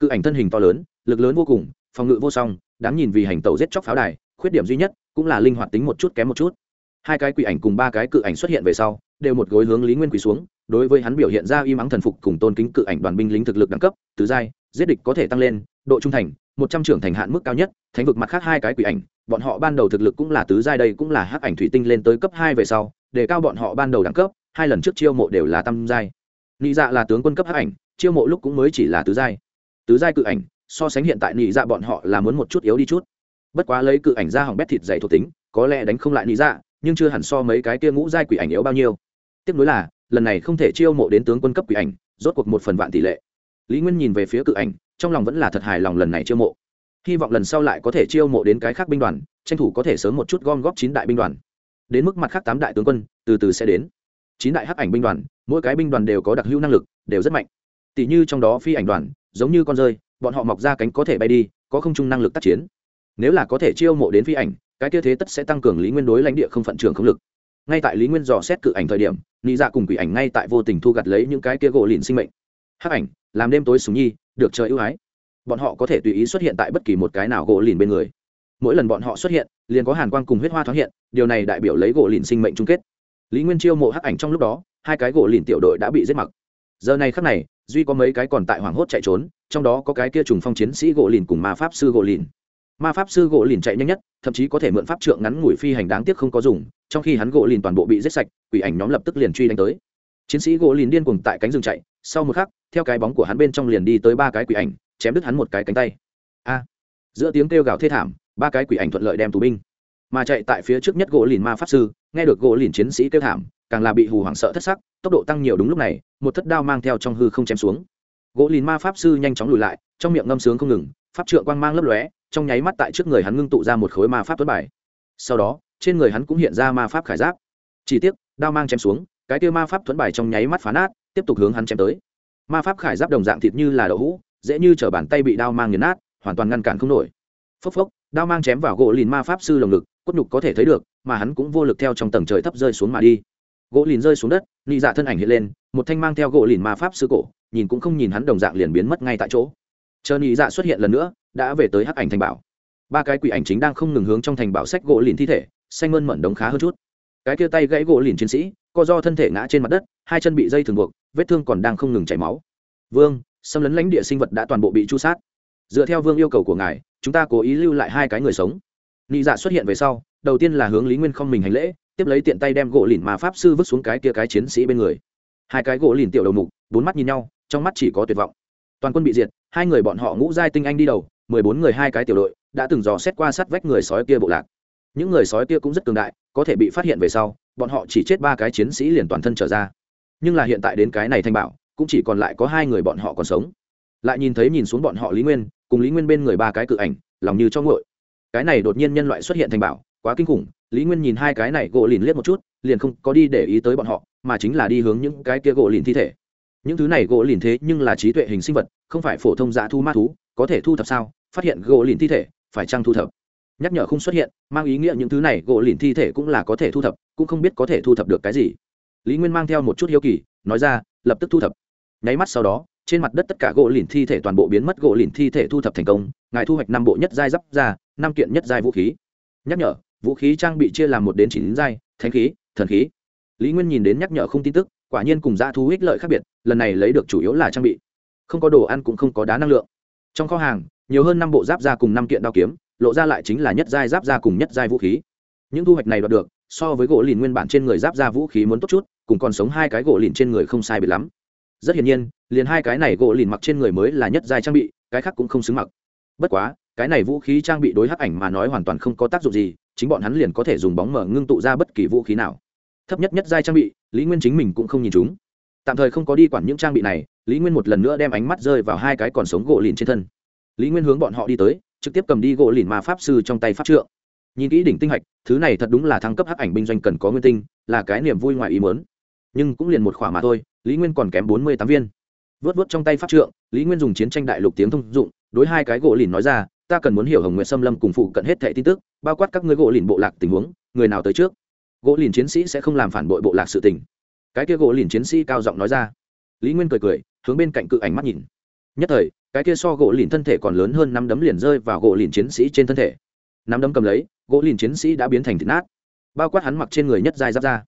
Cự ảnh thân hình to lớn, lực lớn vô cùng, phòng ngự vô song đáng nhìn vì hành tàu giết chóc pháo đài, khuyết điểm duy nhất cũng là linh hoạt tính một chút kém một chút. Hai cái quỷ ảnh cùng ba cái cự ảnh xuất hiện về sau, đều một gối hướng lý nguyên quỳ xuống, đối với hắn biểu hiện ra y mắng thần phục cùng tôn kính cự ảnh đoàn binh lính thực lực đẳng cấp, tứ giai, giết địch có thể tăng lên, độ trung thành, một trăm trưởng thành hạn mức cao nhất, thánh vực mặt khác hai cái quỷ ảnh, bọn họ ban đầu thực lực cũng là tứ giai đây cũng là hắc ảnh thủy tinh lên tới cấp hai về sau để cao bọn họ ban đầu đẳng cấp, hai lần trước chiêu mộ đều là tam giai. Nghĩ dạ là tướng quân cấp hắc ảnh, chiêu mộ lúc cũng mới chỉ là tứ giai. Tứ giai cự ảnh so sánh hiện tại nị dạ bọn họ là muốn một chút yếu đi chút. Bất quá lấy cự ảnh ra hỏng bét thịt dày thuộc tính, có lẽ đánh không lại nị dạ nhưng chưa hẳn so mấy cái kia ngũ giai quỷ ảnh yếu bao nhiêu. Tiếp nối là, lần này không thể chiêu mộ đến tướng quân cấp quỷ ảnh, rốt cuộc một phần vạn tỷ lệ. Lý nguyên nhìn về phía cự ảnh, trong lòng vẫn là thật hài lòng lần này chiêu mộ. Hy vọng lần sau lại có thể chiêu mộ đến cái khác binh đoàn, tranh thủ có thể sớm một chút gom góp chín đại binh đoàn. Đến mức mặt khác tám đại tướng quân, từ từ sẽ đến. Chín đại hắc ảnh binh đoàn, mỗi cái binh đoàn đều có đặc hữu năng lực, đều rất mạnh. Tỷ như trong đó phi ảnh đoàn, giống như con rơi bọn họ mọc ra cánh có thể bay đi, có không chung năng lực tác chiến. Nếu là có thể chiêu mộ đến phi ảnh, cái kia thế tất sẽ tăng cường lý nguyên đối lãnh địa không phận trường không lực. Ngay tại lý nguyên dò xét cự ảnh thời điểm, nị dạ cùng quỷ ảnh ngay tại vô tình thu gặt lấy những cái kia gỗ lìn sinh mệnh. Hắc ảnh, làm đêm tối súng nhi, được trời ưu ái. Bọn họ có thể tùy ý xuất hiện tại bất kỳ một cái nào gỗ lìn bên người. Mỗi lần bọn họ xuất hiện, liền có hàn quang cùng huyết hoa thoáng hiện, điều này đại biểu lấy gỗ lìn sinh mệnh chung kết. Lý nguyên chiêu mộ hắc ảnh trong lúc đó, hai cái gỗ lìn tiểu đội đã bị giết mặc giờ này khắc này, duy có mấy cái còn tại hoảng hốt chạy trốn, trong đó có cái kia trùng phong chiến sĩ gỗ lìn cùng ma pháp sư gỗ lìn. Ma pháp sư gỗ lìn chạy nhanh nhất, thậm chí có thể mượn pháp trượng ngắn ngủi phi hành đáng tiếc không có dùng, trong khi hắn gỗ lìn toàn bộ bị giết sạch, quỷ ảnh nhóm lập tức liền truy đánh tới. Chiến sĩ gỗ lìn điên cuồng tại cánh rừng chạy, sau một khắc, theo cái bóng của hắn bên trong liền đi tới ba cái quỷ ảnh, chém đứt hắn một cái cánh tay. A! Giữa tiếng kêu gào thê thảm, ba cái quỷ ảnh thuận lợi đem tù binh. Mà chạy tại phía trước nhất gỗ lìn ma pháp sư, nghe được gỗ lìn chiến sĩ kêu thảm càng là bị hù hoảng sợ thất sắc, tốc độ tăng nhiều đúng lúc này, một thất đao mang theo trong hư không chém xuống. Gỗ lìn ma pháp sư nhanh chóng lùi lại, trong miệng ngâm sướng không ngừng, pháp trượng quang mang lấp lóe, trong nháy mắt tại trước người hắn ngưng tụ ra một khối ma pháp tuấn bài. Sau đó, trên người hắn cũng hiện ra ma pháp khải giáp. Chỉ tiếc, đao mang chém xuống, cái tiêu ma pháp thuẫn bài trong nháy mắt phá nát, tiếp tục hướng hắn chém tới. Ma pháp khải giáp đồng dạng thịt như là đậu hũ, dễ như chở bàn tay bị đao mang nghiền nát, hoàn toàn ngăn cản không nổi. Phốc phốc, đao mang chém vào gỗ lìn ma pháp sư lồng ngực, cốt nhục có thể thấy được, mà hắn cũng vô lực theo trong tầng trời thấp rơi xuống mà đi gỗ lìn rơi xuống đất, nị dạ thân ảnh hiện lên, một thanh mang theo gỗ lìn ma pháp sư cổ, nhìn cũng không nhìn hắn đồng dạng liền biến mất ngay tại chỗ. Chờ nị dạ xuất hiện lần nữa, đã về tới hắc ảnh thành bảo. Ba cái quỷ ảnh chính đang không ngừng hướng trong thành bảo sách gỗ lìn thi thể, xanh mơn mận đống khá hơn chút. Cái kia tay gãy gỗ lìn chiến sĩ, co do thân thể ngã trên mặt đất, hai chân bị dây thường buộc, vết thương còn đang không ngừng chảy máu. Vương, xâm lấn lãnh địa sinh vật đã toàn bộ bị chu sát. Dựa theo vương yêu cầu của ngài, chúng ta cố ý lưu lại hai cái người sống. Nị dạ xuất hiện về sau, đầu tiên là hướng lý nguyên không mình hành lễ tiếp lấy tiện tay đem gỗ lìn mà pháp sư vứt xuống cái kia cái chiến sĩ bên người. Hai cái gỗ lìn tiểu đầu mục, bốn mắt nhìn nhau, trong mắt chỉ có tuyệt vọng. Toàn quân bị diệt, hai người bọn họ ngũ giai tinh anh đi đầu, mười bốn người hai cái tiểu đội đã từng dò xét qua sát vách người sói kia bộ lạc. Những người sói kia cũng rất cường đại, có thể bị phát hiện về sau, bọn họ chỉ chết ba cái chiến sĩ liền toàn thân trở ra. Nhưng là hiện tại đến cái này thanh bảo, cũng chỉ còn lại có hai người bọn họ còn sống. Lại nhìn thấy nhìn xuống bọn họ lý nguyên, cùng lý nguyên bên người ba cái cự ảnh, lòng như cho ngội cái này đột nhiên nhân loại xuất hiện thành bảo, quá kinh khủng lý nguyên nhìn hai cái này gỗ lìn liếc một chút, liền không có đi để ý tới bọn họ, mà chính là đi hướng những cái kia gỗ lìn thi thể. Những thứ này gỗ lìn thế nhưng là trí tuệ hình sinh vật, không phải phổ thông dã thu ma thú, có thể thu thập sao? Phát hiện gỗ lìn thi thể, phải chăng thu thập? Nhắc nhở không xuất hiện, mang ý nghĩa những thứ này gỗ lìn thi thể cũng là có thể thu thập, cũng không biết có thể thu thập được cái gì. Lý nguyên mang theo một chút hiếu kỳ, nói ra, lập tức thu thập. Nháy mắt sau đó, trên mặt đất tất cả gỗ lìn thi thể toàn bộ biến mất, gỗ lìn thi thể thu thập thành công, ngài thu hoạch năm bộ nhất giai giáp ra, năm kiện nhất giai vũ khí. Nhắc nhở vũ khí trang bị chia làm một đến chín giai thanh khí, thần khí. Lý nguyên nhìn đến nhắc nhở không tin tức, quả nhiên cùng dạ dã thú ích lợi khác biệt, lần này lấy được chủ yếu là trang bị. Không có đồ ăn cũng không có đá năng lượng. Trong kho hàng, nhiều hơn năm bộ giáp ra cùng năm kiện đao kiếm, lộ ra lại chính là nhất giai giáp ra cùng nhất giai vũ khí. Những thu hoạch này đoạt được, so với gỗ lìn nguyên bản trên người giáp ra vũ khí muốn tốt chút, cùng còn sống hai cái gỗ lìn trên người không sai biệt lắm. Rất hiển nhiên, liền hai cái này gỗ lìn mặc trên người mới là nhất giai trang bị, cái khác cũng không xứng mặc. Bất quá cái này vũ khí trang bị đối hắc ảnh mà nói hoàn toàn không có tác dụng gì, chính bọn hắn liền có thể dùng bóng mở ngưng tụ ra bất kỳ vũ khí nào. Thấp nhất nhất giai trang bị, lý nguyên chính mình cũng không nhìn chúng. Tạm thời không có đi quản những trang bị này, lý nguyên một lần nữa đem ánh mắt rơi vào hai cái còn sống gỗ lìn trên thân. Lý nguyên hướng bọn họ đi tới, trực tiếp cầm đi gỗ lìn mà pháp sư trong tay pháp trượng. Nhìn kỹ đỉnh tinh hạch, thứ này thật đúng là thăng cấp hắc ảnh binh doanh cần có nguyên tinh, là cái niềm vui ngoài ý mớn nhưng cũng liền một khỏa mà thôi, lý nguyên còn kém bốn mươi tám viên. Vớt vớt trong tay pháp trượng, lý nguyên dùng chiến tranh đại lục tiếng thông dụng, đối hai cái gỗ lìn nói ra ta cần muốn hiểu hồng nguyện xâm lâm cùng phụ cận hết thẻ tin tức, bao quát các ngươi gỗ lìn bộ lạc tình huống, người nào tới trước? Gỗ lìn chiến sĩ sẽ không làm phản bội bộ lạc sự tình. Cái kia gỗ lìn chiến sĩ cao giọng nói ra. Lý nguyên cười cười, hướng bên cạnh cự ảnh mắt nhìn. Nhất thời, cái kia so gỗ lìn thân thể còn lớn hơn năm đấm liền rơi vào gỗ lìn chiến sĩ trên thân thể. Năm đấm cầm lấy, gỗ lìn chiến sĩ đã biến thành thịt nát. Bao quát hắn mặc trên người nhất dài giáp ra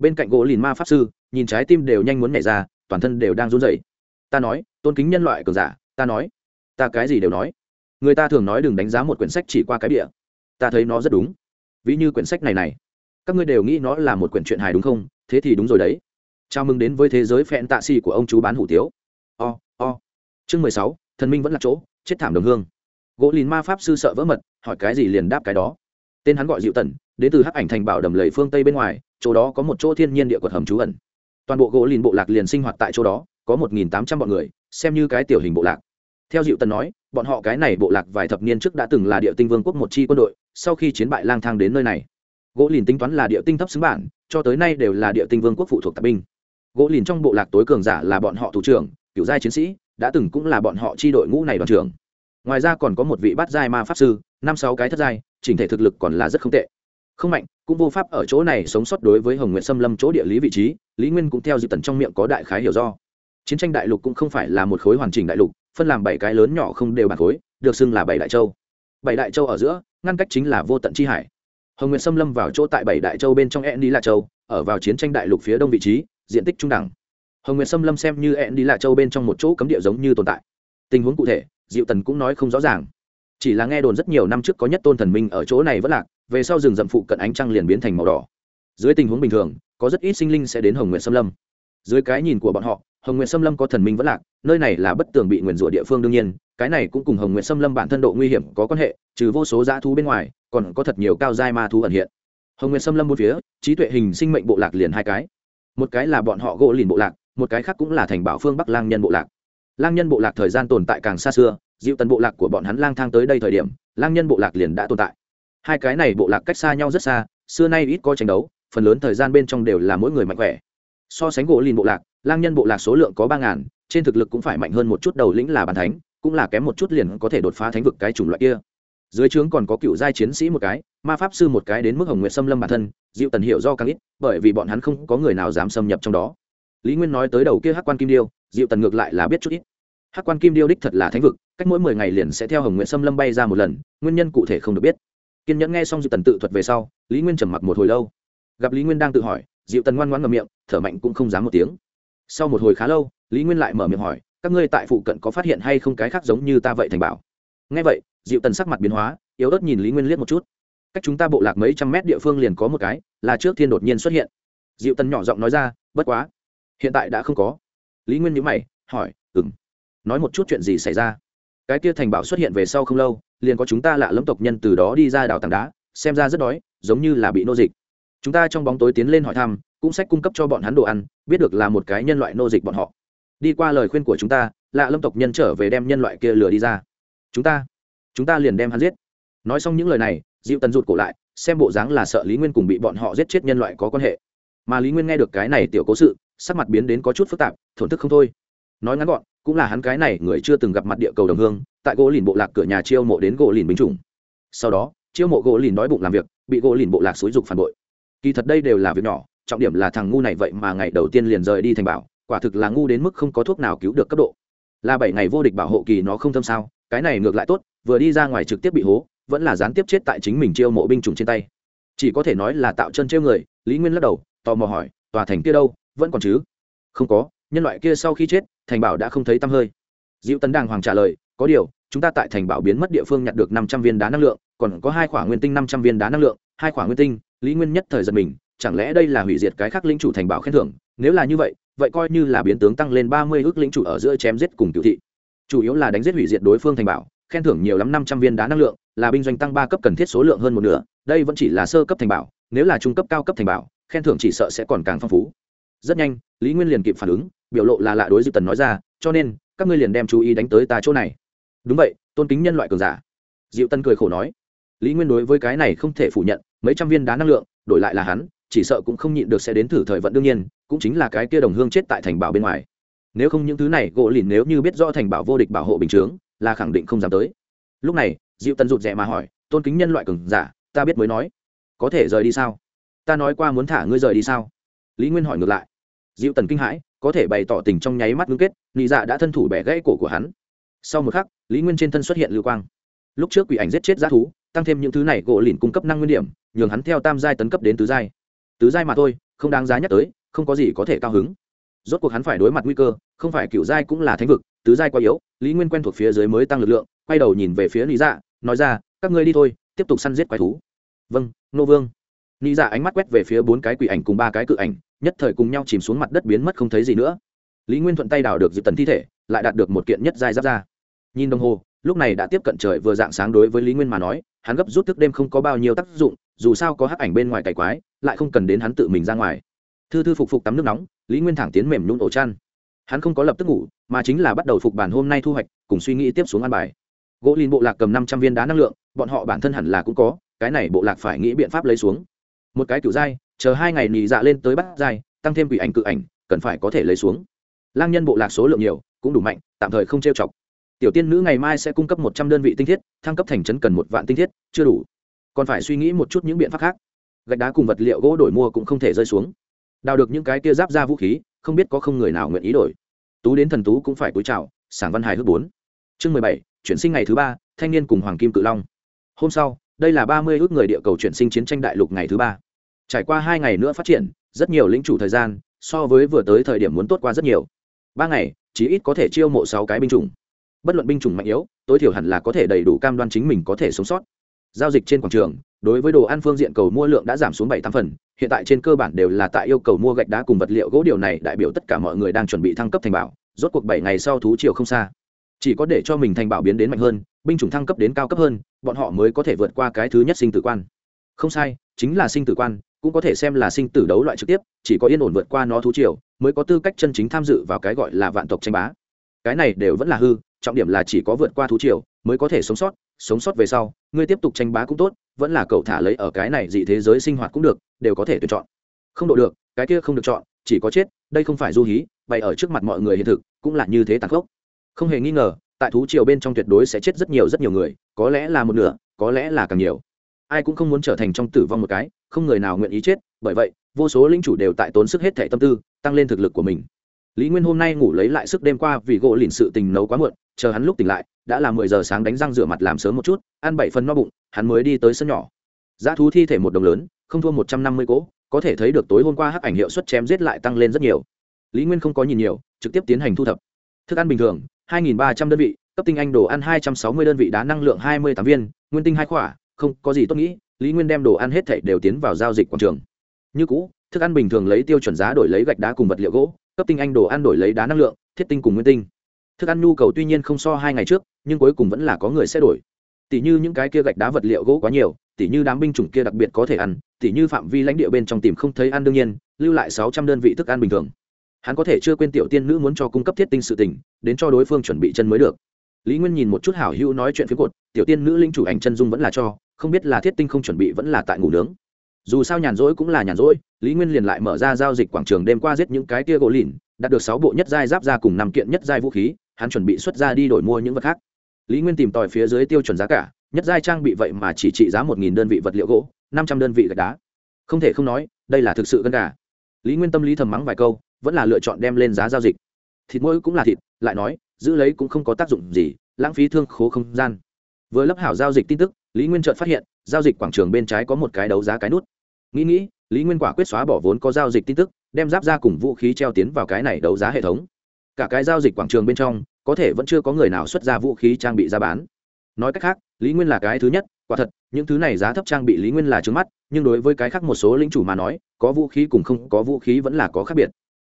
bên cạnh gỗ lìn ma pháp sư, nhìn trái tim đều nhanh muốn nhảy ra, toàn thân đều đang run rẩy. Ta nói, tôn kính nhân loại cường giả, ta nói. Ta cái gì đều nói người ta thường nói đừng đánh giá một quyển sách chỉ qua cái bìa. Ta thấy nó rất đúng. Ví như quyển sách này này. Các ngươi đều nghĩ nó là một quyển truyện hài đúng không? Thế thì đúng rồi đấy. Chào mừng đến với thế giới phẹn tạ xì của ông chú bán hủ tiếu. O o. Chương mười sáu, thần minh vẫn là chỗ, chết thảm đồng hương. Gỗ lìn ma pháp sư sợ vỡ mật, hỏi cái gì liền đáp cái đó. Tên hắn gọi dịu tần, đến từ hắc ảnh thành bảo đầm lầy phương tây bên ngoài, chỗ đó có một chỗ thiên nhiên địa quật hầm trú ẩn. Toàn bộ gỗ lìn bộ lạc liền sinh hoạt tại chỗ đó, có một nghìn tám trăm bọn người, xem như cái tiểu hình bộ lạc theo diệu tần nói, bọn họ cái này bộ lạc vài thập niên trước đã từng là địa tinh vương quốc một chi quân đội, sau khi chiến bại lang thang đến nơi này. Gỗ lìn tính toán là địa tinh thấp xứng bản, cho tới nay đều là địa tinh vương quốc phụ thuộc tạp binh. Gỗ lìn trong bộ lạc tối cường giả là bọn họ thủ trưởng cựu giai chiến sĩ, đã từng cũng là bọn họ chi đội ngũ này đoàn trưởng. Ngoài ra còn có một vị bát giai ma pháp sư, năm sáu cái thất giai, chỉnh thể thực lực còn là rất không tệ. Không mạnh, cũng vô pháp ở chỗ này sống sót đối với hồng nguyện xâm lâm chỗ địa lý vị trí, lý nguyên cũng theo dịp tần trong miệng có đại khái hiểu do. Chiến tranh đại lục cũng không phải là một khối hoàn chỉnh đại lục phân làm bảy cái lớn nhỏ không đều bản khối, được xưng là bảy đại châu. Bảy đại châu ở giữa, ngăn cách chính là vô tận chi hải. Hồng nguyện xâm lâm vào chỗ tại bảy đại châu bên trong e đi la châu, ở vào chiến tranh đại lục phía đông vị trí, diện tích trung đẳng. Hồng nguyện xâm lâm xem như e đi la châu bên trong một chỗ cấm địa giống như tồn tại. Tình huống cụ thể, diệu tần cũng nói không rõ ràng. Chỉ là nghe đồn rất nhiều năm trước có nhất tôn thần minh ở chỗ này vẫn lạc, về sau rừng rậm phụ cận ánh trăng liền biến thành màu đỏ. Dưới tình huống bình thường, có rất ít sinh linh sẽ đến hồng nguyện xâm lâm. Dưới cái nhìn của bọn họ, hồng nguyện xâm lâm có thần minh vẫn lạc nơi này là bất tường bị nguyền rủa địa phương đương nhiên, cái này cũng cùng hồng nguyện xâm lâm bản thân độ nguy hiểm có quan hệ, trừ vô số dã thú bên ngoài, còn có thật nhiều cao giai ma thú ẩn hiện. Hồng nguyện xâm lâm một phía, trí tuệ hình sinh mệnh bộ lạc liền hai cái. Một cái là bọn họ gỗ lìn bộ lạc, một cái khác cũng là thành bảo phương bắc lang nhân bộ lạc. Lang nhân bộ lạc thời gian tồn tại càng xa xưa dịu tần bộ lạc của bọn hắn lang thang tới đây thời điểm, lang nhân bộ lạc liền đã tồn tại. Hai cái này bộ lạc cách xa nhau rất xa, xưa nay ít có tranh đấu, phần lớn thời gian bên trong đều là mỗi người mạnh khỏe. So sánh gỗ lìn bộ lạc, lang nhân bộ lạc số lượng có ba ngàn trên thực lực cũng phải mạnh hơn một chút đầu lĩnh là bàn thánh, cũng là kém một chút liền có thể đột phá thánh vực cái chủng loại kia. Dưới trướng còn có cựu giai chiến sĩ một cái, ma pháp sư một cái đến mức hồng nguyện xâm lâm bản thân dịu tần hiểu do càng ít, bởi vì bọn hắn không có người nào dám xâm nhập trong đó. Lý nguyên nói tới đầu kia hắc quan kim điêu dịu tần ngược lại là biết chút ít. Hắc quan kim điêu đích thật là thánh vực, cách mỗi mười ngày liền sẽ theo hồng nguyện xâm lâm bay ra một lần, nguyên nhân cụ thể không được biết. Kiên nhẫn nghe xong dịu tần tự thuật về sau, lý nguyên trầm mặc một hồi lâu. Gặp lý nguyên đang tự hỏi dịu tần ngoan ngoan ngầm miệng, thở mạnh cũng không dám một tiếng. Sau một hồi khá lâu lý nguyên lại mở miệng hỏi, các ngươi tại phụ cận có phát hiện hay không cái khác giống như ta vậy thành bảo? Ngay vậy dịu tần sắc mặt biến hóa, yếu ớt nhìn lý nguyên liếc một chút. Cách chúng ta bộ lạc mấy trăm mét địa phương liền có một cái, là trước thiên đột nhiên xuất hiện. Dịu tần nhỏ giọng nói ra, bất quá, hiện tại đã không có. Lý nguyên nhữ mày, hỏi ừng nói một chút chuyện gì xảy ra? Cái kia thành bảo xuất hiện về sau không lâu, liền có chúng ta lạ lẫm tộc nhân từ đó đi ra đảo tảng đá, xem ra rất đói, giống như là bị nô dịch. Chúng ta trong bóng tối tiến lên hỏi thăm, cũng sách cung cấp cho bọn hắn đồ ăn, biết được là một cái nhân loại nô dịch bọn họ đi qua lời khuyên của chúng ta, lạ lâm tộc nhân trở về đem nhân loại kia lừa đi ra. Chúng ta chúng ta liền đem hắn giết. Nói xong những lời này dịu tần rụt cổ lại, xem bộ dáng là sợ lý nguyên cùng bị bọn họ giết chết nhân loại có quan hệ. Mà lý nguyên nghe được cái này tiểu cố sự, sắc mặt biến đến có chút phức tạp, thổn thức không thôi. Nói ngắn gọn, cũng là hắn cái này người chưa từng gặp mặt địa cầu đồng hương, tại gỗ lìn bộ lạc cửa nhà chiêu mộ đến gỗ lìn binh chủng. Sau đó, chiêu mộ gỗ lìn đói bụng làm việc, bị gỗ lìn bộ lạc xúi dục phản bội. Kỳ thật đây đều là việc nhỏ, trọng điểm là thằng ngu này vậy mà ngày đầu tiên liền rời đi thành bảo quả thực là ngu đến mức không có thuốc nào cứu được cấp độ. Là bảy ngày vô địch bảo hộ kỳ nó không thâm sao, cái này ngược lại tốt, vừa đi ra ngoài trực tiếp bị hố, vẫn là gián tiếp chết tại chính mình chiêu mộ binh chủng trên tay. Chỉ có thể nói là tạo chân trêu người, lý nguyên lắc đầu, tò mò hỏi, tòa thành kia đâu, vẫn còn chứ? Không có, nhân loại kia sau khi chết, thành bảo đã không thấy tăm hơi. Diệu tấn đàng hoàng trả lời, có điều, chúng ta tại thành bảo biến mất địa phương nhặt được năm trăm viên đá năng lượng, còn có hai khoản nguyên tinh năm trăm viên đá năng lượng, hai khoản nguyên tinh, lý nguyên nhất thời giật mình chẳng lẽ đây là hủy diệt cái khác linh chủ thành bảo khen thưởng? Nếu là như vậy vậy coi như là biến tướng tăng lên ba mươi ước linh chủ ở giữa chém giết cùng cựu thị. Chủ yếu là đánh giết hủy diệt đối phương thành bảo, khen thưởng nhiều lắm năm trăm viên đá năng lượng, là binh doanh tăng ba cấp cần thiết số lượng hơn một nửa, đây vẫn chỉ là sơ cấp thành bảo, nếu là trung cấp cao cấp thành bảo, khen thưởng chỉ sợ sẽ còn càng phong phú. Rất nhanh, lý nguyên liền kịp phản ứng, biểu lộ là lạ đối dịp tần nói ra, cho nên, các ngươi liền đem chú ý đánh tới ta chỗ này. Đúng vậy, tôn kính nhân loại cường giả. Diệu tân cười khổ nói. Lý nguyên đối với cái này không thể phủ nhận, mấy trăm viên đá năng lượng, đổi lại là hắn chỉ sợ cũng không nhịn được sẽ đến thử thời vận đương nhiên, cũng chính là cái kia đồng hương chết tại thành bảo bên ngoài. Nếu không những thứ này, gỗ lìn nếu như biết rõ thành bảo vô địch bảo hộ bình chướng, là khẳng định không dám tới. Lúc này, diệu tần rụt rè mà hỏi, tôn kính nhân loại cường giả, ta biết mới nói, có thể rời đi sao? Ta nói qua muốn thả ngươi rời đi sao? Lý nguyên hỏi ngược lại. Diệu tần kinh hãi, có thể bày tỏ tình trong nháy mắt ngưng kết, nị dạ đã thân thủ bẻ gãy cổ của hắn. Sau một khắc, lý nguyên trên thân xuất hiện lưu quang. Lúc trước quỷ ảnh giết chết g thú, tăng thêm những thứ này gỗ lìn cung cấp năng nguyên điểm, nhường hắn theo tam giai tấn cấp đến tứ giai tứ giai mà thôi, không đáng giá nhắc tới, không có gì có thể cao hứng. Rốt cuộc hắn phải đối mặt nguy cơ, không phải cựu giai cũng là thánh vực, tứ giai quá yếu, lý nguyên quen thuộc phía dưới mới tăng lực lượng, quay đầu nhìn về phía lý dạ nói ra, các ngươi đi thôi, tiếp tục săn giết quái thú. Vâng nô vương. Lý dạ ánh mắt quét về phía bốn cái quỷ ảnh cùng ba cái cự ảnh, nhất thời cùng nhau chìm xuống mặt đất biến mất không thấy gì nữa. Lý nguyên thuận tay đào được dịp tần thi thể, lại đạt được một kiện nhất giai giáp ra nhìn đồng hồ, lúc này đã tiếp cận trời vừa dạng sáng đối với lý nguyên mà nói, hắn gấp rút thức đêm không có bao nhiêu tác dụng dù sao có hắc ảnh bên ngoài cày quái, lại không cần đến hắn tự mình ra ngoài. Thư thư phục phục tắm nước nóng, lý nguyên thẳng tiến mềm nhún ổ chăn. Hắn không có lập tức ngủ, mà chính là bắt đầu phục bản hôm nay thu hoạch, cùng suy nghĩ tiếp xuống ăn bài. Gỗ lìn bộ lạc cầm năm trăm viên đá năng lượng, bọn họ bản thân hẳn là cũng có, cái này bộ lạc phải nghĩ biện pháp lấy xuống. Một cái cựu dai, chờ hai ngày nì dạ lên tới bắt dai, tăng thêm quỷ ảnh cự ảnh, cần phải có thể lấy xuống. Lang nhân bộ lạc số lượng nhiều, cũng đủ mạnh, tạm thời không trêu chọc. Tiểu tiên nữ ngày mai sẽ cung cấp một trăm đơn vị tinh thiết, thăng cấp thành trấn cần một vạn tinh thiết, chưa đủ còn phải suy nghĩ một chút những biện pháp khác. Gạch đá cùng vật liệu gỗ đổi mua cũng không thể rơi xuống. Đào được những cái kia giáp ra vũ khí, không biết có không người nào nguyện ý đổi. Tú đến thần tú cũng phải cúi chào, sảng văn hài hước bốn. Chương mười bảy, chuyển sinh ngày thứ ba, thanh niên cùng hoàng kim cự long. Hôm sau, đây là ba mươi ước người địa cầu chuyển sinh chiến tranh đại lục ngày thứ ba. Trải qua hai ngày nữa phát triển, rất nhiều lĩnh chủ thời gian, so với vừa tới thời điểm muốn tốt qua rất nhiều. Ba ngày, chí ít có thể chiêu mộ sáu cái binh chủng. Bất luận binh chủng mạnh yếu, tối thiểu hẳn là có thể đầy đủ cam đoan chính mình có thể sống sót giao dịch trên quảng trường, đối với đồ ăn phương diện cầu mua lượng đã giảm xuống bảy tám phần, hiện tại trên cơ bản đều là tại yêu cầu mua gạch đá cùng vật liệu gỗ điều này đại biểu tất cả mọi người đang chuẩn bị thăng cấp thành bảo, rốt cuộc bảy ngày sau thú chiều không xa. Chỉ có để cho mình thành bảo biến đến mạnh hơn, binh chủng thăng cấp đến cao cấp hơn, bọn họ mới có thể vượt qua cái thứ nhất sinh tử quan. Không sai, chính là sinh tử quan, cũng có thể xem là sinh tử đấu loại trực tiếp, chỉ có yên ổn vượt qua nó thú triều, mới có tư cách chân chính tham dự vào cái gọi là vạn tộc tranh bá. Cái này đều vẫn là hư, trọng điểm là chỉ có vượt qua thú triều, mới có thể sống sót sống sót về sau, ngươi tiếp tục tranh bá cũng tốt, vẫn là cậu thả lấy ở cái này dị thế giới sinh hoạt cũng được, đều có thể tuyển chọn. Không độ được, cái kia không được chọn, chỉ có chết, đây không phải du hí, bày ở trước mặt mọi người hiện thực, cũng là như thế tàn khốc. Không hề nghi ngờ, tại thú triều bên trong tuyệt đối sẽ chết rất nhiều rất nhiều người, có lẽ là một nửa, có lẽ là càng nhiều. Ai cũng không muốn trở thành trong tử vong một cái, không người nào nguyện ý chết, bởi vậy, vô số linh chủ đều tại tốn sức hết thẻ tâm tư, tăng lên thực lực của mình. Lý nguyên hôm nay ngủ lấy lại sức đêm qua vì gỗ lìn sự tình nấu quá muộn, chờ hắn lúc tỉnh lại đã là mười giờ sáng đánh răng rửa mặt làm sớm một chút, ăn bảy phần no bụng, hắn mới đi tới sân nhỏ. Giá thú thi thể một đồng lớn, không thua một trăm năm mươi cỗ, có thể thấy được tối hôm qua hắc ảnh hiệu suất chém giết lại tăng lên rất nhiều. Lý nguyên không có nhìn nhiều, trực tiếp tiến hành thu thập. Thức ăn bình thường, hai nghìn ba trăm đơn vị, cấp tinh anh đồ ăn hai trăm sáu mươi đơn vị đá năng lượng hai mươi tám viên, nguyên tinh hai khỏa, không có gì tốt nghĩ, lý nguyên đem đồ ăn hết thảy đều tiến vào giao dịch quảng trường. Như cũ, thức ăn bình thường lấy tiêu chuẩn giá đổi lấy gạch đá cùng vật liệu gỗ, cấp tinh anh đồ ăn đổi lấy đá năng lượng, thiết tinh cùng nguyên tinh thức ăn nhu cầu tuy nhiên không so hai ngày trước, nhưng cuối cùng vẫn là có người sẽ đổi. Tỷ như những cái kia gạch đá vật liệu gỗ quá nhiều tỷ như đám binh chủng kia đặc biệt có thể ăn tỷ như phạm vi lãnh địa bên trong tìm không thấy ăn đương nhiên, lưu lại sáu trăm đơn vị thức ăn bình thường. Hắn có thể chưa quên tiểu tiên nữ muốn cho cung cấp thiết tinh sự tỉnh đến cho đối phương chuẩn bị chân mới được. Lý nguyên nhìn một chút hảo hữu nói chuyện phía cột, tiểu tiên nữ linh chủ ảnh chân dung vẫn là cho, không biết là thiết tinh không chuẩn bị vẫn là tại ngủ nướng. Dù sao nhàn rỗi cũng là nhàn rỗi, lý nguyên liền lại mở ra giao dịch quảng trường đêm qua giết những cái tia gỗ lìn, đạt được sáu bộ nhất giai giáp ra cùng năm kiện nhất giai vũ khí hắn chuẩn bị xuất ra đi đổi mua những vật khác. Lý nguyên tìm tòi phía dưới tiêu chuẩn giá cả, nhất giai trang bị vậy mà chỉ trị giá một nghìn đơn vị vật liệu gỗ, năm trăm đơn vị gạch đá. Không thể không nói, đây là thực sự gần cả lý nguyên tâm lý thầm mắng vài câu, vẫn là lựa chọn đem lên giá giao dịch. Thịt mỗi cũng là thịt, lại nói, giữ lấy cũng không có tác dụng gì, lãng phí thương khố không gian. Vừa lấp hảo giao dịch tin tức, lý nguyên trợt phát hiện, giao dịch quảng trường bên trái có một cái đấu giá cái nút. Nghĩ nghĩ, lý nguyên quả quyết xóa bỏ vốn có giao dịch tin tức, đem giáp ra cùng vũ khí treo tiến vào cái này đấu giá hệ thống cả cái giao dịch quảng trường bên trong, có thể vẫn chưa có người nào xuất ra vũ khí trang bị ra bán. Nói cách khác, lý nguyên là cái thứ nhất, quả thật, những thứ này giá thấp trang bị lý nguyên là trướng mắt, nhưng đối với cái khác một số lính chủ mà nói, có vũ khí cùng không có vũ khí vẫn là có khác biệt.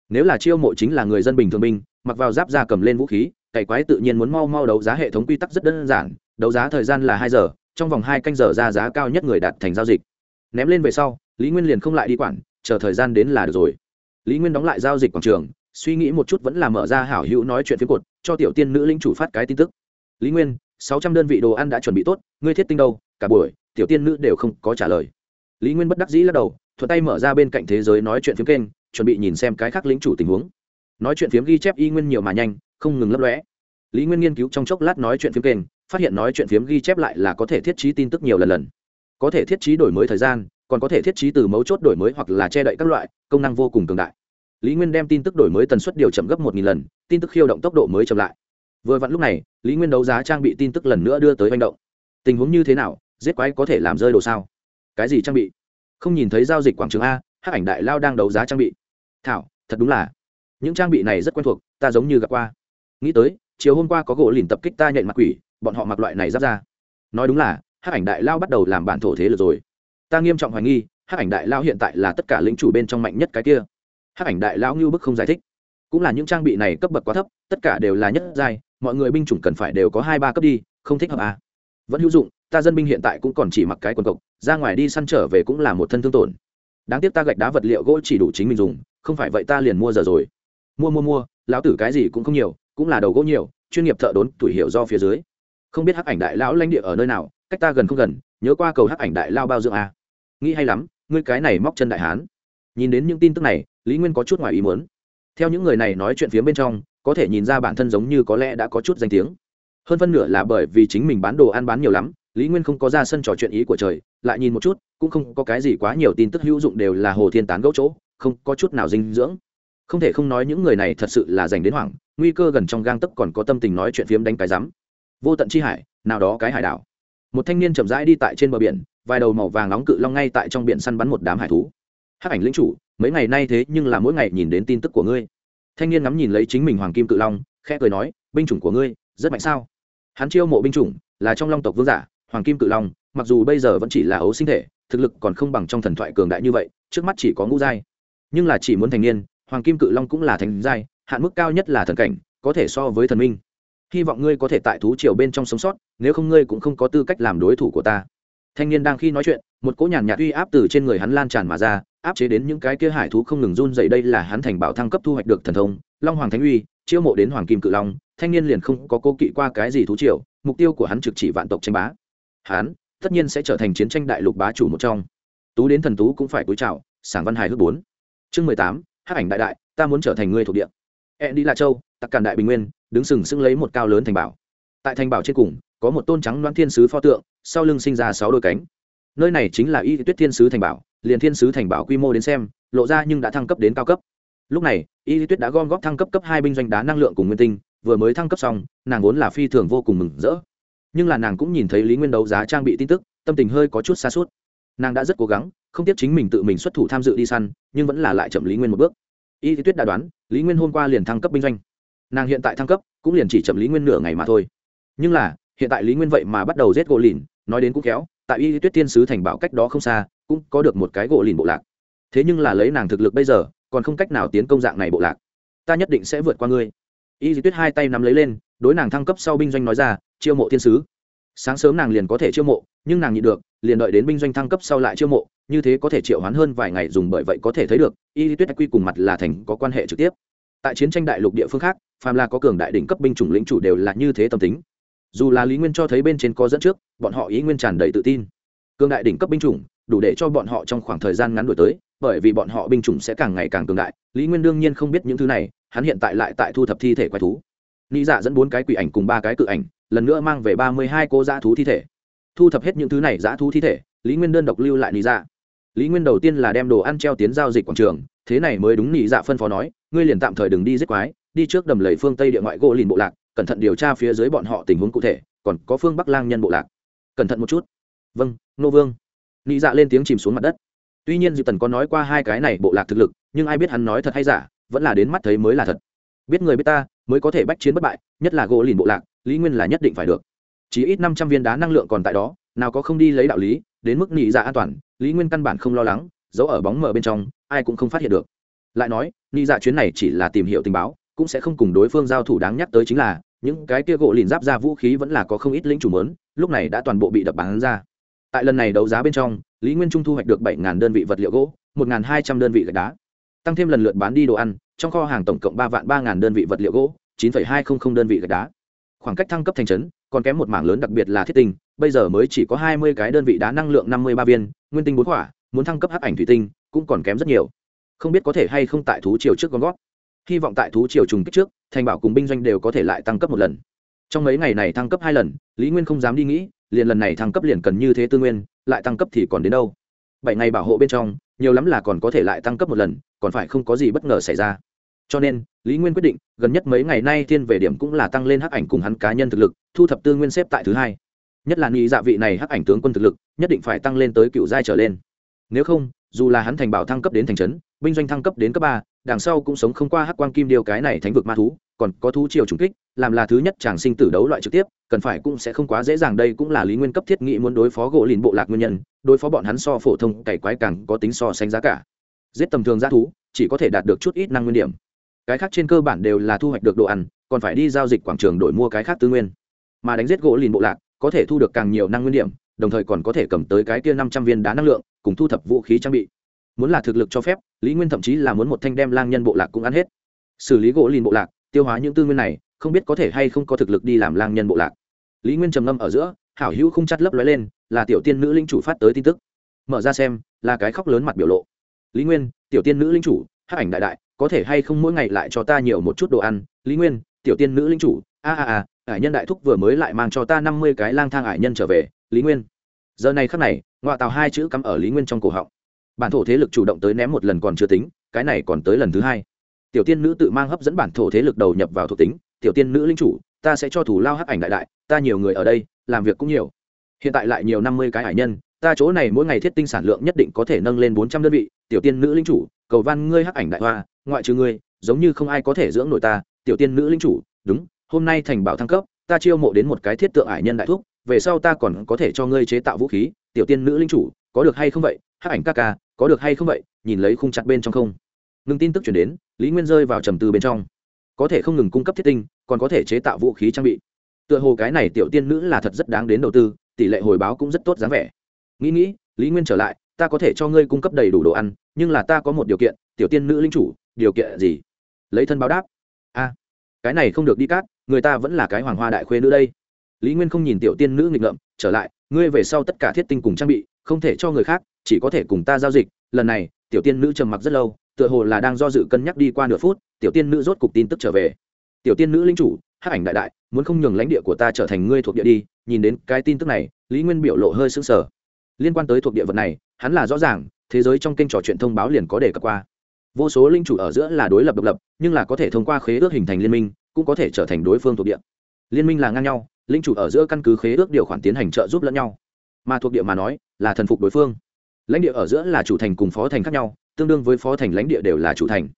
Nếu là chiêu mộ chính là người dân bình thường binh, mặc vào giáp ra cầm lên vũ khí, cày quái tự nhiên muốn mau mau đấu giá hệ thống quy tắc rất đơn giản, đấu giá thời gian là hai giờ, trong vòng hai canh giờ ra giá cao nhất người đạt thành giao dịch. Ném lên về sau, lý nguyên liền không lại đi quản, chờ thời gian đến là được rồi. Lý nguyên đóng lại giao dịch quảng trường suy nghĩ một chút vẫn là mở ra hảo hữu nói chuyện phía cột, cho tiểu tiên nữ linh chủ phát cái tin tức. Lý nguyên, sáu trăm đơn vị đồ ăn đã chuẩn bị tốt, ngươi thiết tinh đâu, cả buổi, tiểu tiên nữ đều không có trả lời. Lý nguyên bất đắc dĩ lắc đầu, thuận tay mở ra bên cạnh thế giới nói chuyện phiếm kênh, chuẩn bị nhìn xem cái khác lính chủ tình huống. Nói chuyện phiếm ghi chép y nguyên nhiều mà nhanh, không ngừng lấp lóe. Lý nguyên nghiên cứu trong chốc lát nói chuyện phiếm kênh, phát hiện nói chuyện phiếm ghi chép lại là có thể thiết trí tin tức nhiều lần lần. Có thể thiết trí đổi mới thời gian, còn có thể thiết trí từ mấu chốt đổi mới hoặc là che đậy các loại, công năng vô cùng cường đại lý nguyên đem tin tức đổi mới tần suất điều chậm gấp một nghìn lần, tin tức khiêu động tốc độ mới chậm lại. Vừa vặn lúc này, lý nguyên đấu giá trang bị tin tức lần nữa đưa tới manh động. Tình huống như thế nào, giết quái có thể làm rơi đồ sao? Cái gì trang bị? Không nhìn thấy giao dịch quảng trường a, hắc ảnh đại lao đang đấu giá trang bị. Thảo, thật đúng là. Những trang bị này rất quen thuộc, ta giống như gặp qua. Nghĩ tới, chiều hôm qua có gỗ lìn tập kích ta nhện mặt quỷ, bọn họ mặc loại này giáp ra. Nói đúng là, hắc ảnh đại lao bắt đầu làm bản thổ thế lực rồi. Ta nghiêm trọng hoài nghi, hắc ảnh đại lao hiện tại là tất cả lĩnh chủ bên trong mạnh nhất cái kia hắc ảnh đại lão như bức không giải thích. Cũng là những trang bị này cấp bậc quá thấp, tất cả đều là nhất giai, mọi người binh chủng cần phải đều có hai ba cấp đi, không thích hợp à. vẫn hữu dụng, ta dân binh hiện tại cũng còn chỉ mặc cái quần cộc, ra ngoài đi săn trở về cũng là một thân thương tổn. Đáng tiếc ta gạch đá vật liệu gỗ chỉ đủ chính mình dùng, không phải vậy ta liền mua giờ rồi. Mua mua mua, lão tử cái gì cũng không nhiều, cũng là đầu gỗ nhiều, chuyên nghiệp thợ đốn tuổi hiệu do phía dưới. Không biết hắc ảnh đại lão lãnh địa ở nơi nào, cách ta gần không gần, nhớ qua cầu hắc ảnh đại lao bao dưỡng à. nghĩ hay lắm, ngươi cái này móc chân đại hán. Nhìn đến những tin tức này lý nguyên có chút ngoài ý muốn. Theo những người này nói chuyện phía bên trong, có thể nhìn ra bản thân giống như có lẽ đã có chút danh tiếng. Hơn phân nửa là bởi vì chính mình bán đồ ăn bán nhiều lắm, lý nguyên không có ra sân trò chuyện ý của trời, lại nhìn một chút, cũng không có cái gì quá nhiều tin tức hữu dụng đều là hồ thiên tán gẫu chỗ, không có chút nào dinh dưỡng. Không thể không nói những người này thật sự là dành đến hoảng, nguy cơ gần trong gang tấc còn có tâm tình nói chuyện phiếm đánh cái rắm. Vô tận chi hải, nào đó cái hải đảo. Một thanh niên chậm rãi đi tại trên bờ biển, vài đầu màu vàng nóng cự long ngay tại trong biển săn bắn một đám hải thú hắc ảnh lĩnh chủ, mấy ngày nay thế nhưng là mỗi ngày nhìn đến tin tức của ngươi. Thanh niên ngắm nhìn lấy chính mình hoàng kim cự long, khẽ cười nói, binh chủng của ngươi, rất mạnh sao? Hắn chiêu mộ binh chủng, là trong long tộc vương giả, hoàng kim cự long, mặc dù bây giờ vẫn chỉ là ấu sinh thể, thực lực còn không bằng trong thần thoại cường đại như vậy, trước mắt chỉ có ngũ giai. Nhưng là chỉ muốn thành niên, hoàng kim cự long cũng là thành giai, hạn mức cao nhất là thần cảnh, có thể so với thần minh. Hy vọng ngươi có thể tại thú triều bên trong sống sót, nếu không ngươi cũng không có tư cách làm đối thủ của ta. Thanh niên đang khi nói chuyện, một cỗ nhàn nhạt uy áp từ trên người hắn lan tràn mà ra áp chế đến những cái kia hải thú không ngừng run dậy. Đây là hắn thành bảo thăng cấp thu hoạch được thần thông, long hoàng thánh uy, chiêu mộ đến hoàng kim cự long, thanh niên liền không có cố kỵ qua cái gì thú triều, mục tiêu của hắn trực chỉ vạn tộc tranh bá. Hắn tất nhiên sẽ trở thành chiến tranh đại lục bá chủ một trong. Tú đến thần tú cũng phải cúi chào, sảng văn hài hước bốn. Chương mười tám hát ảnh đại đại, ta muốn trở thành người thuộc địa. E đi la châu, tặc cản đại bình nguyên, đứng sừng sững lấy một cao lớn thành bảo. Tại thành bảo trên cùng, có một tôn trắng loan thiên sứ pho tượng, sau lưng sinh ra sáu đôi cánh. Nơi này chính là y tuyết thiên sứ thành bảo liền thiên sứ thành bảo quy mô đến xem, lộ ra nhưng đã thăng cấp đến cao cấp. Lúc này, y tuyết đã gom góp thăng cấp cấp hai binh doanh đá năng lượng cùng nguyên tinh, vừa mới thăng cấp xong, nàng vốn là phi thường vô cùng mừng rỡ. Nhưng là nàng cũng nhìn thấy lý nguyên đấu giá trang bị tin tức, tâm tình hơi có chút xa suốt nàng đã rất cố gắng, không tiếp chính mình tự mình xuất thủ tham dự đi săn, nhưng vẫn là lại chậm lý nguyên một bước. Y tuyết đã đoán, lý nguyên hôm qua liền thăng cấp binh doanh. Nàng hiện tại thăng cấp, cũng liền chỉ chậm lý nguyên nửa ngày mà thôi. Nhưng là, hiện tại lý nguyên vậy mà bắt đầu rét gỗ lìn nói đến cũng kéo tại y tuyết tiên sứ thành bảo cách đó không xa, cũng có được một cái gỗ lìn bộ lạc. Thế nhưng là lấy nàng thực lực bây giờ, còn không cách nào tiến công dạng này bộ lạc. Ta nhất định sẽ vượt qua ngươi. Y tuyết hai tay nắm lấy lên, đối nàng thăng cấp sau binh doanh nói ra, chiêu mộ thiên sứ. Sáng sớm nàng liền có thể chiêu mộ, nhưng nàng nhịn được, liền đợi đến binh doanh thăng cấp sau lại chiêu mộ, như thế có thể triệu hoán hơn vài ngày dùng bởi vậy có thể thấy được, y tuyết quy cùng mặt là thành có quan hệ trực tiếp. Tại chiến tranh đại lục địa phương khác, phàm là có cường đại đỉnh cấp binh chủng lĩnh chủ đều là như thế tâm tính dù là lý nguyên cho thấy bên trên có dẫn trước, bọn họ ý nguyên tràn đầy tự tin. Cương đại đỉnh cấp binh chủng, đủ để cho bọn họ trong khoảng thời gian ngắn đổi tới, bởi vì bọn họ binh chủng sẽ càng ngày càng cường đại, lý nguyên đương nhiên không biết những thứ này, hắn hiện tại lại tại thu thập thi thể quái thú. Lý dạ dẫn bốn cái quỷ ảnh cùng ba cái cự ảnh, lần nữa mang về ba mươi hai cô dã thú thi thể. Thu thập hết những thứ này dã thú thi thể, lý nguyên đơn độc lưu lại lý dạ. Lý nguyên đầu tiên là đem đồ ăn treo tiến giao dịch quảng trường, thế này mới đúng lý dạ phân phó nói, ngươi liền tạm thời đừng đi giết quái, đi trước đầm lầy phương tây địa ngoại gỗ lìn bộ lạc cẩn thận điều tra phía dưới bọn họ tình huống cụ thể, còn có phương bắc lang nhân bộ lạc. Cẩn thận một chút. Vâng nô vương. Nị dạ lên tiếng chìm xuống mặt đất. Tuy nhiên dịp tần có nói qua hai cái này bộ lạc thực lực, nhưng ai biết hắn nói thật hay giả, vẫn là đến mắt thấy mới là thật. Biết người biết ta, mới có thể bách chiến bất bại, nhất là gỗ lìn bộ lạc, lý nguyên là nhất định phải được. Chỉ ít năm trăm viên đá năng lượng còn tại đó, nào có không đi lấy đạo lý, đến mức nị dạ an toàn, lý nguyên căn bản không lo lắng, giấu ở bóng mờ bên trong, ai cũng không phát hiện được. Lại nói, nị dạ chuyến này chỉ là tìm hiểu tình báo, cũng sẽ không cùng đối phương giao thủ đáng nhắc tới chính là những cái kia gỗ lìn giáp ra vũ khí vẫn là có không ít lính chủ mớn, lúc này đã toàn bộ bị đập bán ra. Tại lần này đấu giá bên trong, lý nguyên trung thu hoạch được bảy đơn vị vật liệu gỗ, một hai trăm đơn vị gạch đá. Tăng thêm lần lượt bán đi đồ ăn, trong kho hàng tổng cộng ba vạn ba đơn vị vật liệu gỗ, chín hai trăm linh đơn vị gạch đá. Khoảng cách thăng cấp thành trấn, còn kém một mảng lớn đặc biệt là thiết tinh, bây giờ mới chỉ có hai mươi cái đơn vị đá năng lượng năm mươi ba viên, nguyên tinh bốn quả, muốn thăng cấp hắc ảnh thủy tinh, cũng còn kém rất nhiều. Không biết có thể hay không tại thú triều trước con gót hy vọng tại thú triều trùng kích trước, thành bảo cùng binh doanh đều có thể lại tăng cấp một lần. Trong mấy ngày này thăng cấp hai lần, lý nguyên không dám đi nghĩ, liền lần này thăng cấp liền cần như thế tư nguyên, lại tăng cấp thì còn đến đâu? Bảy ngày bảo hộ bên trong, nhiều lắm là còn có thể lại tăng cấp một lần, còn phải không có gì bất ngờ xảy ra. Cho nên, lý nguyên quyết định, gần nhất mấy ngày nay thiên về điểm cũng là tăng lên hắc ảnh cùng hắn cá nhân thực lực, thu thập tư nguyên xếp tại thứ hai. Nhất là nghĩ dạ vị này hắc ảnh tướng quân thực lực, nhất định phải tăng lên tới cựu giai trở lên. Nếu không, dù là hắn thành bảo thăng cấp đến thành trấn, binh doanh thăng cấp đến cấp ba đằng sau cũng sống không qua hắc quang kim điều cái này thánh vực ma thú, còn có thú triều trùng kích, làm là thứ nhất chàng sinh tử đấu loại trực tiếp, cần phải cũng sẽ không quá dễ dàng, đây cũng là lý nguyên cấp thiết nghị muốn đối phó gỗ lìn bộ lạc nguyên nhân, đối phó bọn hắn so phổ thông cày quái càng có tính so sánh giá cả. Giết tầm thường g thú, chỉ có thể đạt được chút ít năng nguyên điểm. Cái khác trên cơ bản đều là thu hoạch được đồ ăn, còn phải đi giao dịch quảng trường đổi mua cái khác tư nguyên. Mà đánh giết gỗ lìn bộ lạc, có thể thu được càng nhiều năng nguyên điểm, đồng thời còn có thể cầm tới cái kia năm trăm viên đá năng lượng, cùng thu thập vũ khí trang bị muốn là thực lực cho phép, lý nguyên thậm chí là muốn một thanh đem lang nhân bộ lạc cũng ăn hết. Xử lý gỗ lìn bộ lạc, tiêu hóa những tư nguyên này, không biết có thể hay không có thực lực đi làm lang nhân bộ lạc. Lý nguyên trầm ngâm ở giữa, hảo hữu không chắt lấp lóe lên, là tiểu tiên nữ linh chủ phát tới tin tức. Mở ra xem, là cái khóc lớn mặt biểu lộ. Lý nguyên, tiểu tiên nữ linh chủ, hát ảnh đại đại, có thể hay không mỗi ngày lại cho ta nhiều một chút đồ ăn? Lý nguyên, tiểu tiên nữ linh chủ, a a a, ải nhân đại thúc vừa mới lại mang cho ta năm mươi cái lang thang ải nhân trở về. Lý nguyên. Giờ này khắc này, ngoại tàu hai chữ cắm ở lý nguyên trong cổ họng bản thổ thế lực chủ động tới ném một lần còn chưa tính, cái này còn tới lần thứ hai. Tiểu tiên nữ tự mang hấp dẫn bản thổ thế lực đầu nhập vào thuộc tính, tiểu tiên nữ linh chủ, ta sẽ cho thủ lao hắc ảnh đại đại, ta nhiều người ở đây, làm việc cũng nhiều. Hiện tại lại nhiều năm mươi cái hải nhân, ta chỗ này mỗi ngày thiết tinh sản lượng nhất định có thể nâng lên bốn trăm đơn vị, tiểu tiên nữ linh chủ, cầu văn ngươi hắc ảnh đại hoa, ngoại trừ ngươi, giống như không ai có thể dưỡng nổi ta, tiểu tiên nữ linh chủ, đúng, hôm nay thành bảo thăng cấp, ta chiêu mộ đến một cái thiết tượng ải nhân đại thuốc về sau ta còn có thể cho ngươi chế tạo vũ khí, tiểu tiên nữ linh chủ có được hay không vậy? Hắc ảnh ca ca, có được hay không vậy? Nhìn lấy khung chặt bên trong không. Ngừng tin tức chuyển đến, lý nguyên rơi vào trầm tư bên trong. Có thể không ngừng cung cấp thiết tinh, còn có thể chế tạo vũ khí trang bị. Tựa hồ cái này tiểu tiên nữ là thật rất đáng đến đầu tư, tỷ lệ hồi báo cũng rất tốt dáng vẻ. Nghĩ nghĩ, lý nguyên trở lại, ta có thể cho ngươi cung cấp đầy đủ đồ ăn, nhưng là ta có một điều kiện, tiểu tiên nữ linh chủ, điều kiện gì? Lấy thân báo đáp. A, cái này không được đi cát, người ta vẫn là cái hoàng hoa đại khuê nữa đây. Lý nguyên không nhìn tiểu tiên nữ nghịch ngợm, trở lại, ngươi về sau tất cả thiết tinh cùng trang bị không thể cho người khác, chỉ có thể cùng ta giao dịch. Lần này, tiểu tiên nữ trầm mặc rất lâu, tựa hồ là đang do dự cân nhắc đi qua nửa phút, tiểu tiên nữ rốt cục tin tức trở về. Tiểu tiên nữ linh chủ, hắc ảnh đại đại, muốn không nhường lãnh địa của ta trở thành ngươi thuộc địa đi, nhìn đến cái tin tức này, lý nguyên biểu lộ hơi sững sờ. Liên quan tới thuộc địa vật này, hắn là rõ ràng, thế giới trong kênh trò chuyện thông báo liền có đề cập qua. Vô số linh chủ ở giữa là đối lập độc lập, nhưng là có thể thông qua khế ước hình thành liên minh, cũng có thể trở thành đối phương thuộc địa. Liên minh là ngang nhau, linh chủ ở giữa căn cứ khế ước điều khoản tiến hành trợ giúp lẫn nhau mà thuộc địa mà nói là thần phục đối phương. Lãnh địa ở giữa là chủ thành cùng phó thành khác nhau, tương đương với phó thành lãnh địa đều là chủ thành.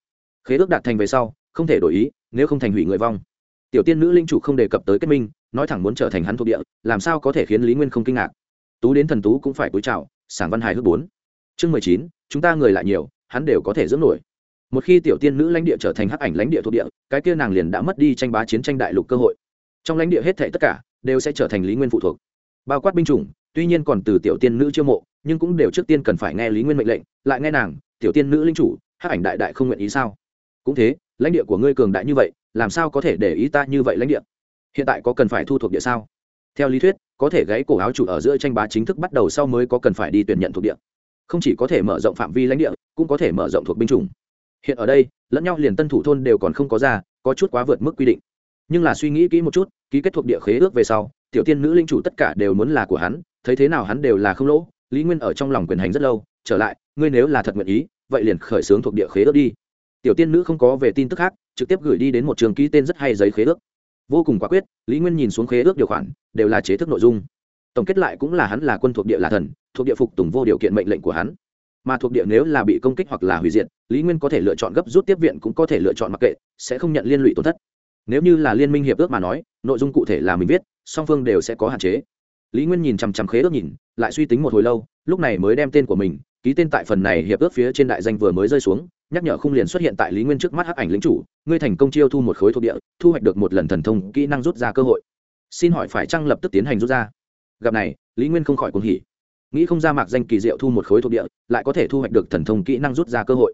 Khế ước đạt thành về sau, không thể đổi ý, nếu không thành hủy người vong. Tiểu tiên nữ linh chủ không đề cập tới kết minh, nói thẳng muốn trở thành hắn thuộc địa, làm sao có thể khiến lý nguyên không kinh ngạc. Tú đến thần tú cũng phải cúi chào, sảng văn hài hước bốn. Chương mười chín, chúng ta người lại nhiều, hắn đều có thể dưỡng nổi. Một khi tiểu tiên nữ lãnh địa trở thành hắc ảnh lãnh địa thuộc địa, cái kia nàng liền đã mất đi tranh bá chiến tranh đại lục cơ hội. Trong lãnh địa hết thệ tất cả, đều sẽ trở thành lý nguyên phụ thuộc. Bao quát binh chủng tuy nhiên còn từ tiểu tiên nữ chiêu mộ, nhưng cũng đều trước tiên cần phải nghe lý nguyên mệnh lệnh, lại nghe nàng, tiểu tiên nữ linh chủ, hắc ảnh đại đại không nguyện ý sao? Cũng thế, lãnh địa của ngươi cường đại như vậy, làm sao có thể để ý ta như vậy lãnh địa? Hiện tại có cần phải thu thuộc địa sao? Theo lý thuyết, có thể gáy cổ áo chủ ở giữa tranh bá chính thức bắt đầu sau mới có cần phải đi tuyển nhận thuộc địa. Không chỉ có thể mở rộng phạm vi lãnh địa, cũng có thể mở rộng thuộc binh chủng. Hiện ở đây, lẫn nhau liền tân thủ thôn đều còn không có ra, có chút quá vượt mức quy định. Nhưng là suy nghĩ kỹ một chút, ký kết thuộc địa khế ước về sau, tiểu tiên nữ linh chủ tất cả đều muốn là của hắn thấy thế nào hắn đều là không lỗ, lý nguyên ở trong lòng quyền hành rất lâu, trở lại, ngươi nếu là thật nguyện ý, vậy liền khởi xướng thuộc địa khế ước đi. Tiểu tiên nữ không có về tin tức khác, trực tiếp gửi đi đến một trường ký tên rất hay giấy khế ước. Vô cùng quả quyết, lý nguyên nhìn xuống khế ước điều khoản, đều là chế thức nội dung. Tổng kết lại cũng là hắn là quân thuộc địa là thần, thuộc địa phục tùng vô điều kiện mệnh lệnh của hắn. Mà thuộc địa nếu là bị công kích hoặc là hủy diệt, lý nguyên có thể lựa chọn gấp rút tiếp viện cũng có thể lựa chọn mặc kệ, sẽ không nhận liên lụy tổn thất. Nếu như là liên minh hiệp ước mà nói, nội dung cụ thể là mình viết, song phương đều sẽ có hạn chế lý nguyên nhìn chằm chằm khế ước nhìn, lại suy tính một hồi lâu, lúc này mới đem tên của mình, ký tên tại phần này hiệp ước phía trên đại danh vừa mới rơi xuống, nhắc nhở khung liền xuất hiện tại lý nguyên trước mắt hắc ảnh lính chủ, ngươi thành công chiêu thu một khối thuộc địa, thu hoạch được một lần thần thông kỹ năng rút ra cơ hội. Xin hỏi phải chăng lập tức tiến hành rút ra? Gặp này, lý nguyên không khỏi cuồng hỉ. Nghĩ không ra mạc danh kỳ diệu thu một khối thuộc địa, lại có thể thu hoạch được thần thông kỹ năng rút ra cơ hội.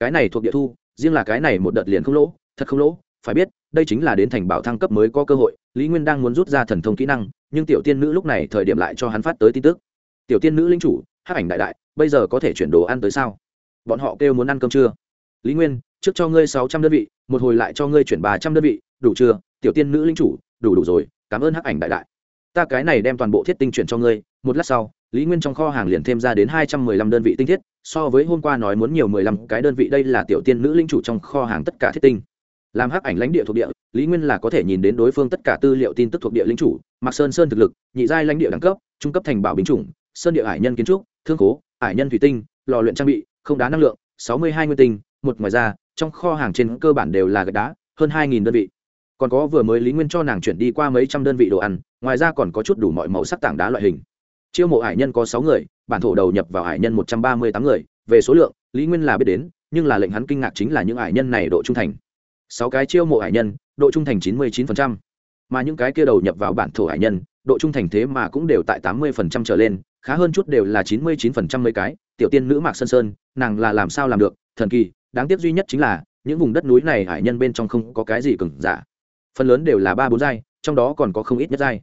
Cái này thuộc địa thu, riêng là cái này một đợt liền không lỗ, thật không lỗ. Phải biết, đây chính là đến thành bảo thăng cấp mới có cơ hội, lý nguyên đang muốn rút ra thần thông kỹ năng nhưng tiểu tiên nữ lúc này thời điểm lại cho hắn phát tới tin tức. Tiểu tiên nữ linh chủ hát ảnh đại đại, bây giờ có thể chuyển đồ ăn tới sao? Bọn họ kêu muốn ăn cơm chưa? Lý nguyên, trước cho ngươi sáu trăm đơn vị, một hồi lại cho ngươi chuyển ba trăm đơn vị, đủ chưa? Tiểu tiên nữ linh chủ, đủ đủ rồi, cảm ơn hắc ảnh đại đại. Ta cái này đem toàn bộ thiết tinh chuyển cho ngươi, một lát sau, lý nguyên trong kho hàng liền thêm ra đến hai trăm mười lăm đơn vị tinh thiết, so với hôm qua nói muốn nhiều mười lăm cái đơn vị, đây là tiểu tiên nữ linh chủ trong kho hàng tất cả thiết tinh làm hắc ảnh lãnh địa thuộc địa, lý nguyên là có thể nhìn đến đối phương tất cả tư liệu tin tức thuộc địa linh chủ mặc sơn sơn thực lực, nhị giai lãnh địa đẳng cấp, trung cấp thành bảo binh chủng, sơn địa hải nhân kiến trúc, thương cố hải nhân thủy tinh, lò luyện trang bị, không đá năng lượng, sáu mươi hai nguyên tinh, một ngoài ra trong kho hàng trên cơ bản đều là gạch đá, hơn hai đơn vị. Còn có vừa mới lý nguyên cho nàng chuyển đi qua mấy trăm đơn vị đồ ăn, ngoài ra còn có chút đủ mọi màu sắc tảng đá loại hình. Chiêu mộ hải nhân có sáu người, bản thổ đầu nhập vào hải nhân một trăm ba mươi tám người, về số lượng, lý nguyên là biết đến, nhưng là lệnh hắn kinh ngạc chính là những hải nhân này độ trung thành sáu cái chiêu mộ hải nhân, độ trung thành chín mươi chín mà những cái kia đầu nhập vào bản thổ hải nhân, độ trung thành thế mà cũng đều tại tám mươi trở lên, khá hơn chút đều là chín mươi chín mấy cái, tiểu tiên nữ mạc sơn sơn, nàng là làm sao làm được, thần kỳ, đáng tiếc duy nhất chính là, những vùng đất núi này hải nhân bên trong không có cái gì cừng giả. Phần lớn đều là ba bốn giai, trong đó còn có không ít nhất giai.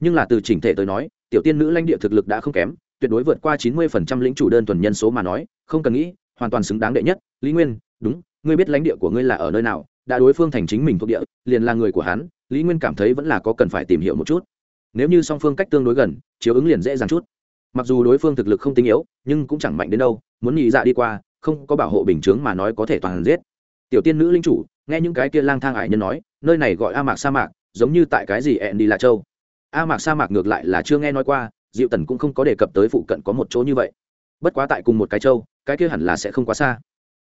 Nhưng là từ chỉnh thể tới nói, tiểu tiên nữ lãnh địa thực lực đã không kém, tuyệt đối vượt qua chín mươi phần trăm lĩnh chủ đơn thuần nhân số mà nói, không cần nghĩ, hoàn toàn xứng đáng đệ nhất. Lý nguyên, đúng, ngươi biết lãnh địa của ngươi là ở nơi nào đã đối phương thành chính mình thuộc địa, liền là người của hắn, lý nguyên cảm thấy vẫn là có cần phải tìm hiểu một chút. Nếu như song phương cách tương đối gần, chiếu ứng liền dễ dàng chút. Mặc dù đối phương thực lực không tinh yếu, nhưng cũng chẳng mạnh đến đâu, muốn nhị dạ đi qua, không có bảo hộ bình chướng mà nói có thể toàn giết. Tiểu tiên nữ linh chủ, nghe những cái kia lang thang ải nhân nói, nơi này gọi a mạc sa mạc, giống như tại cái gì ẹn đi là châu. A mạc sa mạc ngược lại là chưa nghe nói qua, diệu tần cũng không có đề cập tới phụ cận có một chỗ như vậy. Bất quá tại cùng một cái châu, cái kia hẳn là sẽ không quá xa.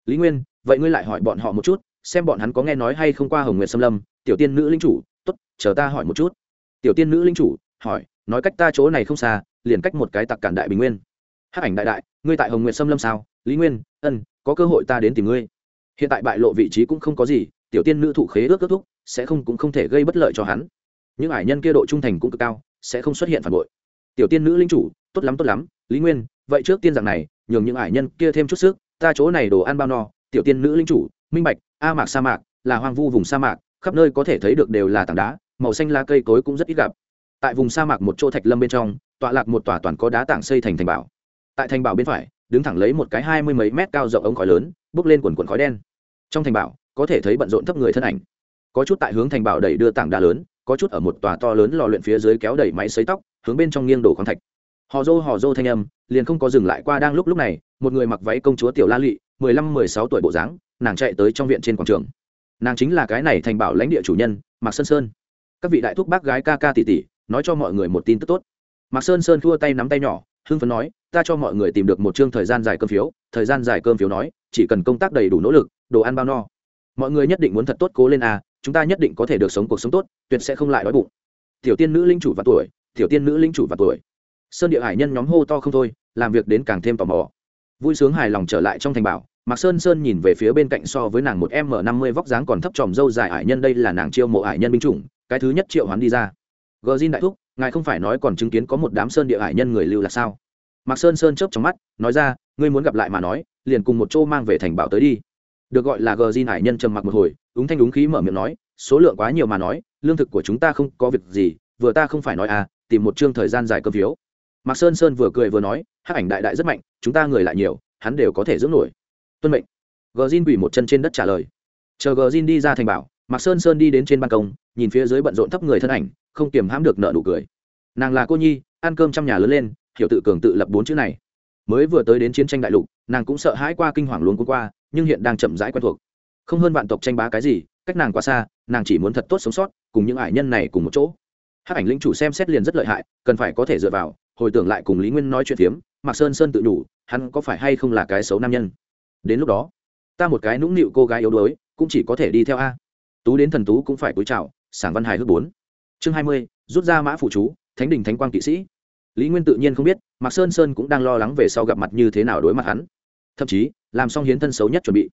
Lý nguyên, vậy ngươi lại hỏi bọn họ một chút xem bọn hắn có nghe nói hay không qua hồng nguyệt xâm lâm, tiểu tiên nữ linh chủ t ố t chờ ta hỏi một chút. Tiểu tiên nữ linh chủ, hỏi, nói cách ta chỗ này không xa, liền cách một cái tặc cản đại bình nguyên. Hát ảnh đại đại, ngươi tại hồng nguyệt xâm lâm sao? Lý nguyên, ân, có cơ hội ta đến tìm ngươi. Hiện tại bại lộ vị trí cũng không có gì, tiểu tiên nữ thụ khế ước kết thúc, sẽ không cũng không thể gây bất lợi cho hắn. Những ải nhân kia độ trung thành cũng cực cao, sẽ không xuất hiện phản bội. Tiểu tiên nữ linh chủ, tốt lắm tốt lắm, lý nguyên, vậy trước tiên rằng này, nhường những ải nhân kia thêm chút sức, ta chỗ này đồ ăn bao no, tiểu tiên nữ linh chủ, minh bạch a mạc sa mạc, là hoang vu vùng sa mạc, khắp nơi có thể thấy được đều là tảng đá, màu xanh lá cây cối cũng rất ít gặp. Tại vùng sa mạc một chỗ thạch lâm bên trong, tọa lạc một tòa toàn có đá tảng xây thành thành bảo. Tại thành bảo bên phải, đứng thẳng lấy một cái hai mươi mấy mét cao rộng ống khói lớn, bước lên quần quần khói đen. Trong thành bảo, có thể thấy bận rộn thấp người thân ảnh. Có chút tại hướng thành bảo đẩy đưa tảng đá lớn, có chút ở một tòa to lớn lò luyện phía dưới kéo đẩy máy xấy tóc, hướng bên trong nghiêng đổ khoáng thạch. Họ dô họ dô thanh âm, liền không có dừng lại qua đang lúc lúc này, một người mặc váy công chúa tiểu la lụy mười lăm mười sáu tuổi bộ dáng nàng chạy tới trong viện trên quảng trường. Nàng chính là cái này thành bảo lãnh địa chủ nhân, mạc sơn sơn. Các vị đại thúc bác gái ca ca tỷ tỷ nói cho mọi người một tin tức tốt. Mạc sơn sơn thua tay nắm tay nhỏ, hưng phấn nói, ta cho mọi người tìm được một chương thời gian dài cơm phiếu, thời gian dài cơm phiếu nói, chỉ cần công tác đầy đủ nỗ lực, đồ ăn bao no. Mọi người nhất định muốn thật tốt cố lên à chúng ta nhất định có thể được sống cuộc sống tốt, tuyệt sẽ không lại đói bụng. Tiểu tiên nữ linh chủ và tuổi, tiểu tiên nữ linh chủ và tuổi. Sơn địa hải nhân nhóm hô to không thôi, làm việc đến càng thêm tò mò. Vui sướng hài lòng trở lại trong thành bảo mạc sơn sơn nhìn về phía bên cạnh so với nàng một m năm mươi vóc dáng còn thấp tròm dâu dài ải nhân, đây là nàng chiêu mộ ải nhân binh chủng, cái thứ nhất triệu hoán đi ra. Gờ xin đại thúc, ngài không phải nói còn chứng kiến có một đám sơn địa ải nhân người lưu là sao? Mạc sơn sơn chớp trong mắt, nói ra, ngươi muốn gặp lại mà nói, liền cùng một chỗ mang về thành bảo tới đi. Được gọi là gờ xin ải nhân trầm mặc một hồi ứng thanh đúng khí mở miệng nói, số lượng quá nhiều mà nói, lương thực của chúng ta không có việc gì, vừa ta không phải nói à tìm một chương thời gian dài cơ phiếu. Mạc sơn sơn vừa cười vừa nói hát ảnh đại đại rất mạnh, chúng ta người lại nhiều, hắn đều có thể dưỡng nổi tuân mệnh. Gờ zin quỳ một chân trên đất trả lời. Chờ gờ zin đi ra thành bảo, mạc sơn sơn đi đến trên ban công, nhìn phía dưới bận rộn thấp người thân ảnh, không kiềm hãm được nợ nụ cười. Nàng là cô nhi, ăn cơm trong nhà lớn lên, hiểu tự cường tự lập bốn chữ này. Mới vừa tới đến chiến tranh đại lục, nàng cũng sợ hãi qua kinh hoàng luôn cũng qua, nhưng hiện đang chậm rãi quen thuộc. Không hơn vạn tộc tranh bá cái gì, cách nàng quá xa, nàng chỉ muốn thật tốt sống sót, cùng những ải nhân này cùng một chỗ. Hát ảnh linh chủ xem xét liền rất lợi hại, cần phải có thể dựa vào, hồi tưởng lại cùng lý nguyên nói chuyện phiếm, mạc sơn sơn tự đủ, hắn có phải hay không là cái xấu nam nhân? Đến lúc đó, ta một cái nũng nịu cô gái yếu đuối, cũng chỉ có thể đi theo a. Tú đến thần tú cũng phải cúi chào, sảng văn hài hước bốn. Chương hai mươi, rút ra mã phụ chú, thánh đình thánh quang kỵ sĩ. Lý nguyên tự nhiên không biết, mạc sơn sơn cũng đang lo lắng về sau gặp mặt như thế nào đối mặt hắn. Thậm chí, làm xong hiến thân xấu nhất chuẩn bị.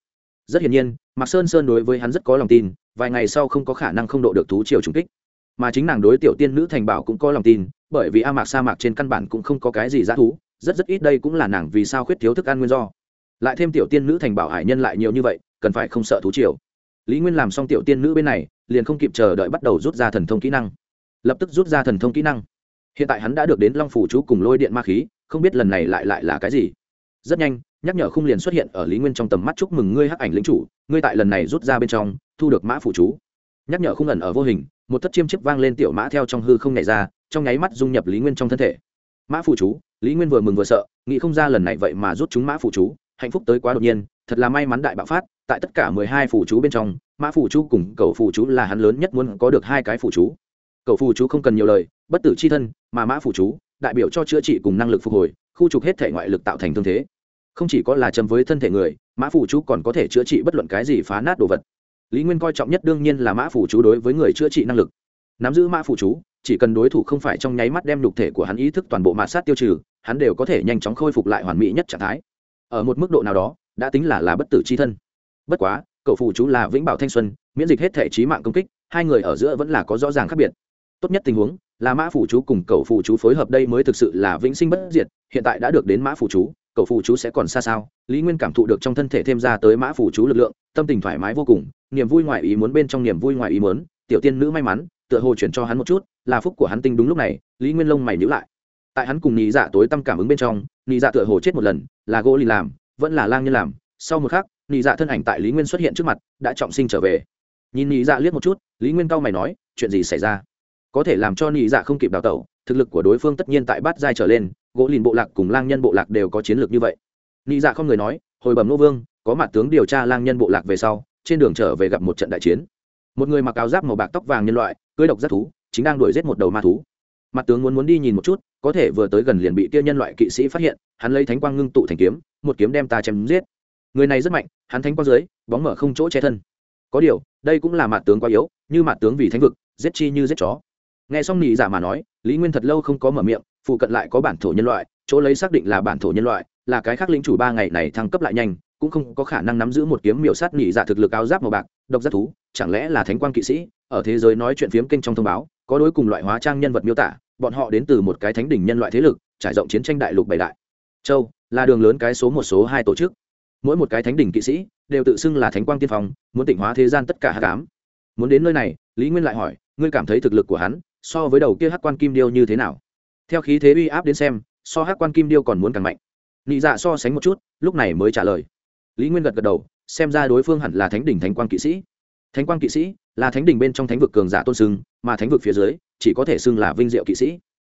Rất hiển nhiên, mạc sơn sơn đối với hắn rất có lòng tin, vài ngày sau không có khả năng không độ được thú triều trùng kích. Mà chính nàng đối tiểu tiên nữ thành bảo cũng có lòng tin, bởi vì a mạc sa mạc trên căn bản cũng không có cái gì giá thú, rất rất ít đây cũng là nàng vì sao khuyết thiếu thức ăn nguyên do lại thêm tiểu tiên nữ thành bảo hải nhân lại nhiều như vậy, cần phải không sợ thú triều. Lý nguyên làm xong tiểu tiên nữ bên này, liền không kịp chờ đợi bắt đầu rút ra thần thông kỹ năng. Lập tức rút ra thần thông kỹ năng. Hiện tại hắn đã được đến long phủ chú cùng lôi điện ma khí, không biết lần này lại lại là cái gì. Rất nhanh, nhắc nhở khung liền xuất hiện ở lý nguyên trong tầm mắt chúc mừng ngươi hắc ảnh lính chủ, ngươi tại lần này rút ra bên trong, thu được mã phủ chú. Nhắc nhở khung ẩn ở vô hình, một thất chiêm chiếc vang lên tiểu mã theo trong hư không nhảy ra, trong nháy mắt dung nhập lý nguyên trong thân thể. Mã phủ chú, lý nguyên vừa mừng vừa sợ, nghĩ không ra lần này vậy mà rút chúng mã phủ chú hạnh phúc tới quá đột nhiên, thật là may mắn đại bạo phát, tại tất cả mười hai phủ chú bên trong, mã phủ chú cùng cầu phủ chú là hắn lớn nhất muốn có được hai cái phủ chú. Cầu phủ chú không cần nhiều lời, bất tử c h i thân, mà mã phủ chú, đại biểu cho chữa trị cùng năng lực phục hồi, khu trục hết thể ngoại lực tạo thành thương thế. Không chỉ có là chấm với thân thể người, mã phủ chú còn có thể chữa trị bất luận cái gì phá nát đồ vật. Lý nguyên coi trọng nhất đương nhiên là mã phủ chú đối với người chữa trị năng lực. Nắm giữ mã phủ chú, chỉ cần đối thủ không phải trong nháy mắt đem nhục thể của hắn ý thức toàn bộ mạt sát tiêu trừ, hắn đều có thể nhanh chóng khôi phục lại hoàn mỹ nhất trạng thái ở một mức độ nào đó, đã tính là là bất tử c h i thân. Bất quá, cậu phụ chú là vĩnh bảo thanh xuân, miễn dịch hết thể trí mạng công kích, hai người ở giữa vẫn là có rõ ràng khác biệt. Tốt nhất tình huống là mã phủ chú cùng cậu phụ chú phối hợp đây mới thực sự là vĩnh sinh bất diệt, hiện tại đã được đến mã phủ chú, cậu phụ chú sẽ còn xa sao? Lý nguyên cảm thụ được trong thân thể thêm ra tới mã phủ chú lực lượng, tâm tình thoải mái vô cùng, niềm vui ngoài ý muốn bên trong niềm vui ngoài ý muốn, tiểu tiên nữ may mắn, tựa hồ chuyển cho hắn một chút, là phúc của hắn tinh đúng lúc này, lý nguyên lông mày nhữ lại tại hắn cùng nhị dạ tối tâm cảm ứng bên trong nhị dạ tựa hồ chết một lần, là gỗ lì làm, vẫn là lang nhân làm. Sau một khắc nhị dạ thân ảnh tại lý nguyên xuất hiện trước mặt, đã trọng sinh trở về. Nhìn nhị dạ liếc một chút, lý nguyên cau mày nói, chuyện gì xảy ra? Có thể làm cho nhị dạ không kịp đào tẩu, thực lực của đối phương tất nhiên tại bát giai trở lên, gỗ lìn bộ lạc cùng lang nhân bộ lạc đều có chiến lược như vậy. Nhị dạ không người nói, hồi bẩm nô vương, có mặt tướng điều tra lang nhân bộ lạc về sau, trên đường trở về gặp một trận đại chiến. Một người mặc áo giáp màu bạc tóc vàng nhân loại, cưới độc giác thú, chính đang đuổi giết một đầu ma thú mặt tướng muốn muốn đi nhìn một chút, có thể vừa tới gần liền bị kia nhân loại kỵ sĩ phát hiện, hắn lấy thánh quang ngưng tụ thành kiếm, một kiếm đem ta chém giết. Người này rất mạnh, hắn thánh quang dưới, bóng mở không chỗ che thân. Có điều, đây cũng là mặt tướng quá yếu, như mặt tướng vì thánh vực, giết chi như giết chó. Nghe xong nị giả mà nói, lý nguyên thật lâu không có mở miệng, phụ cận lại có bản thổ nhân loại, chỗ lấy xác định là bản thổ nhân loại, là cái khác lính chủ ba ngày này thăng cấp lại nhanh, cũng không có khả năng nắm giữ một kiếm miểu sát nị giả thực lực áo giáp màu bạc, độc giác thú, chẳng lẽ là thánh quang kỵ sĩ? Ở thế giới nói chuyện phiếm kênh trong thông báo, có đối cùng loại hóa trang nhân vật miêu tả, bọn họ đến từ một cái thánh đỉnh nhân loại thế lực, trải rộng chiến tranh đại lục bảy đại. Châu, là đường lớn cái số một số hai tổ chức. Mỗi một cái thánh đỉnh kỵ sĩ đều tự xưng là thánh quang tiên phong, muốn tịnh hóa thế gian tất cả hát cám muốn đến nơi này, lý nguyên lại hỏi, ngươi cảm thấy thực lực của hắn so với đầu kia hắc quan kim điêu như thế nào? Theo khí thế uy áp đến xem, so hắc quan kim điêu còn muốn càng mạnh. Nị dạ so sánh một chút, lúc này mới trả lời. Lý nguyên gật gật đầu, xem ra đối phương hẳn là thánh đỉnh thánh quang kỵ sĩ thánh Quang kỵ sĩ là thánh đỉnh bên trong thánh vực cường giả tôn xưng mà thánh vực phía dưới chỉ có thể xưng là vinh diệu kỵ sĩ.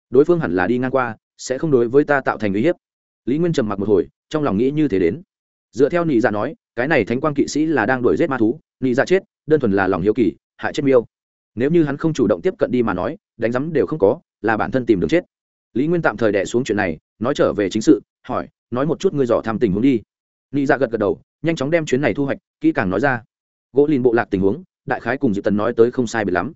Đối phương hẳn là đi ngang qua, sẽ không đối với ta tạo thành uy hiếp. Lý nguyên trầm mặc một hồi, trong lòng nghĩ như thế đến. Dựa theo nị dạ nói, cái này thánh Quang kỵ sĩ là đang đuổi giết ma thú, nị dạ chết, đơn thuần là lòng hiếu kỳ, hại chết miêu. Nếu như hắn không chủ động tiếp cận đi mà nói, đánh rắm đều không có, là bản thân tìm đường chết. Lý nguyên tạm thời đẻ xuống chuyện này, nói trở về chính sự, hỏi, nói một chút ngươi dò tham tình huống đi. Nị dạ gật gật đầu, nhanh chóng đem chuyến này thu hoạch, kỹ càng nói ra gỗ lìn bộ lạc tình huống, đại khái cùng diệp tần nói tới không sai biệt lắm.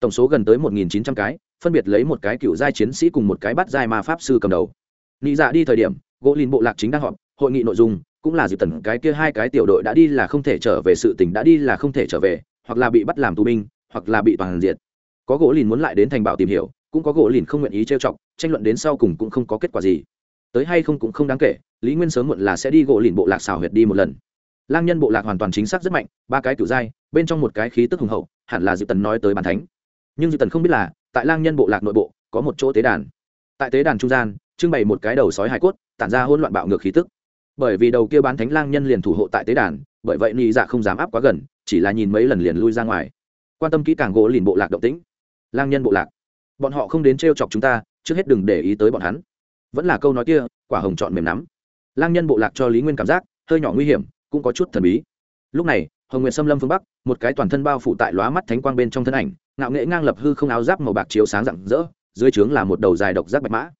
Tổng số gần tới một nghìn chín trăm cái, phân biệt lấy một cái cựu giai chiến sĩ cùng một cái bắt giai ma pháp sư cầm đầu. Nị dạ đi thời điểm, gỗ lìn bộ lạc chính đang họp, hội nghị nội dung, cũng là diệp tần cái kia hai cái tiểu đội đã đi là không thể trở về sự tỉnh đã đi là không thể trở về, hoặc là bị bắt làm tù binh, hoặc là bị toàn diệt. Có gỗ lìn muốn lại đến thành bảo tìm hiểu, cũng có gỗ lìn không nguyện ý trêu chọc, tranh luận đến sau cùng cũng không có kết quả gì. Tới hay không cũng không đáng kể, lý nguyên sớm muộn là sẽ đi gỗ lìn bộ lạc xào huyệt đi một lần lang nhân bộ lạc hoàn toàn chính xác rất mạnh, ba cái cựu giai, bên trong một cái khí tức hùng hậu, hẳn là diệp tần nói tới bàn thánh. Nhưng diệp tần không biết là, tại lang nhân bộ lạc nội bộ, có một chỗ tế đàn. Tại tế đàn trung gian, trưng bày một cái đầu sói hải cốt, tản ra hỗn loạn bạo ngược khí tức. Bởi vì đầu kia bán thánh lang nhân liền thủ hộ tại tế đàn, bởi vậy nị dạ không dám áp quá gần, chỉ là nhìn mấy lần liền lui ra ngoài. Quan tâm kỹ càng gỗ liền bộ lạc động tĩnh. Lang nhân bộ lạc. Bọn họ không đến t r e o chọc chúng ta, trước hết đừng để ý tới bọn hắn. Vẫn là câu nói kia, quả hồng chọn mềm nắm. Lang nhân bộ lạc cho lý nguyên cảm giác, hơi nhỏ nguy hiểm cũng có chút thần bí. Lúc này, hồng Nguyệt xâm lâm phương bắc, một cái toàn thân bao phủ tại lóa mắt thánh quang bên trong thân ảnh, ngạo nghệ ngang lập hư không áo giáp màu bạc chiếu sáng rạng rỡ, dưới trướng là một đầu dài độc giác bạch mã.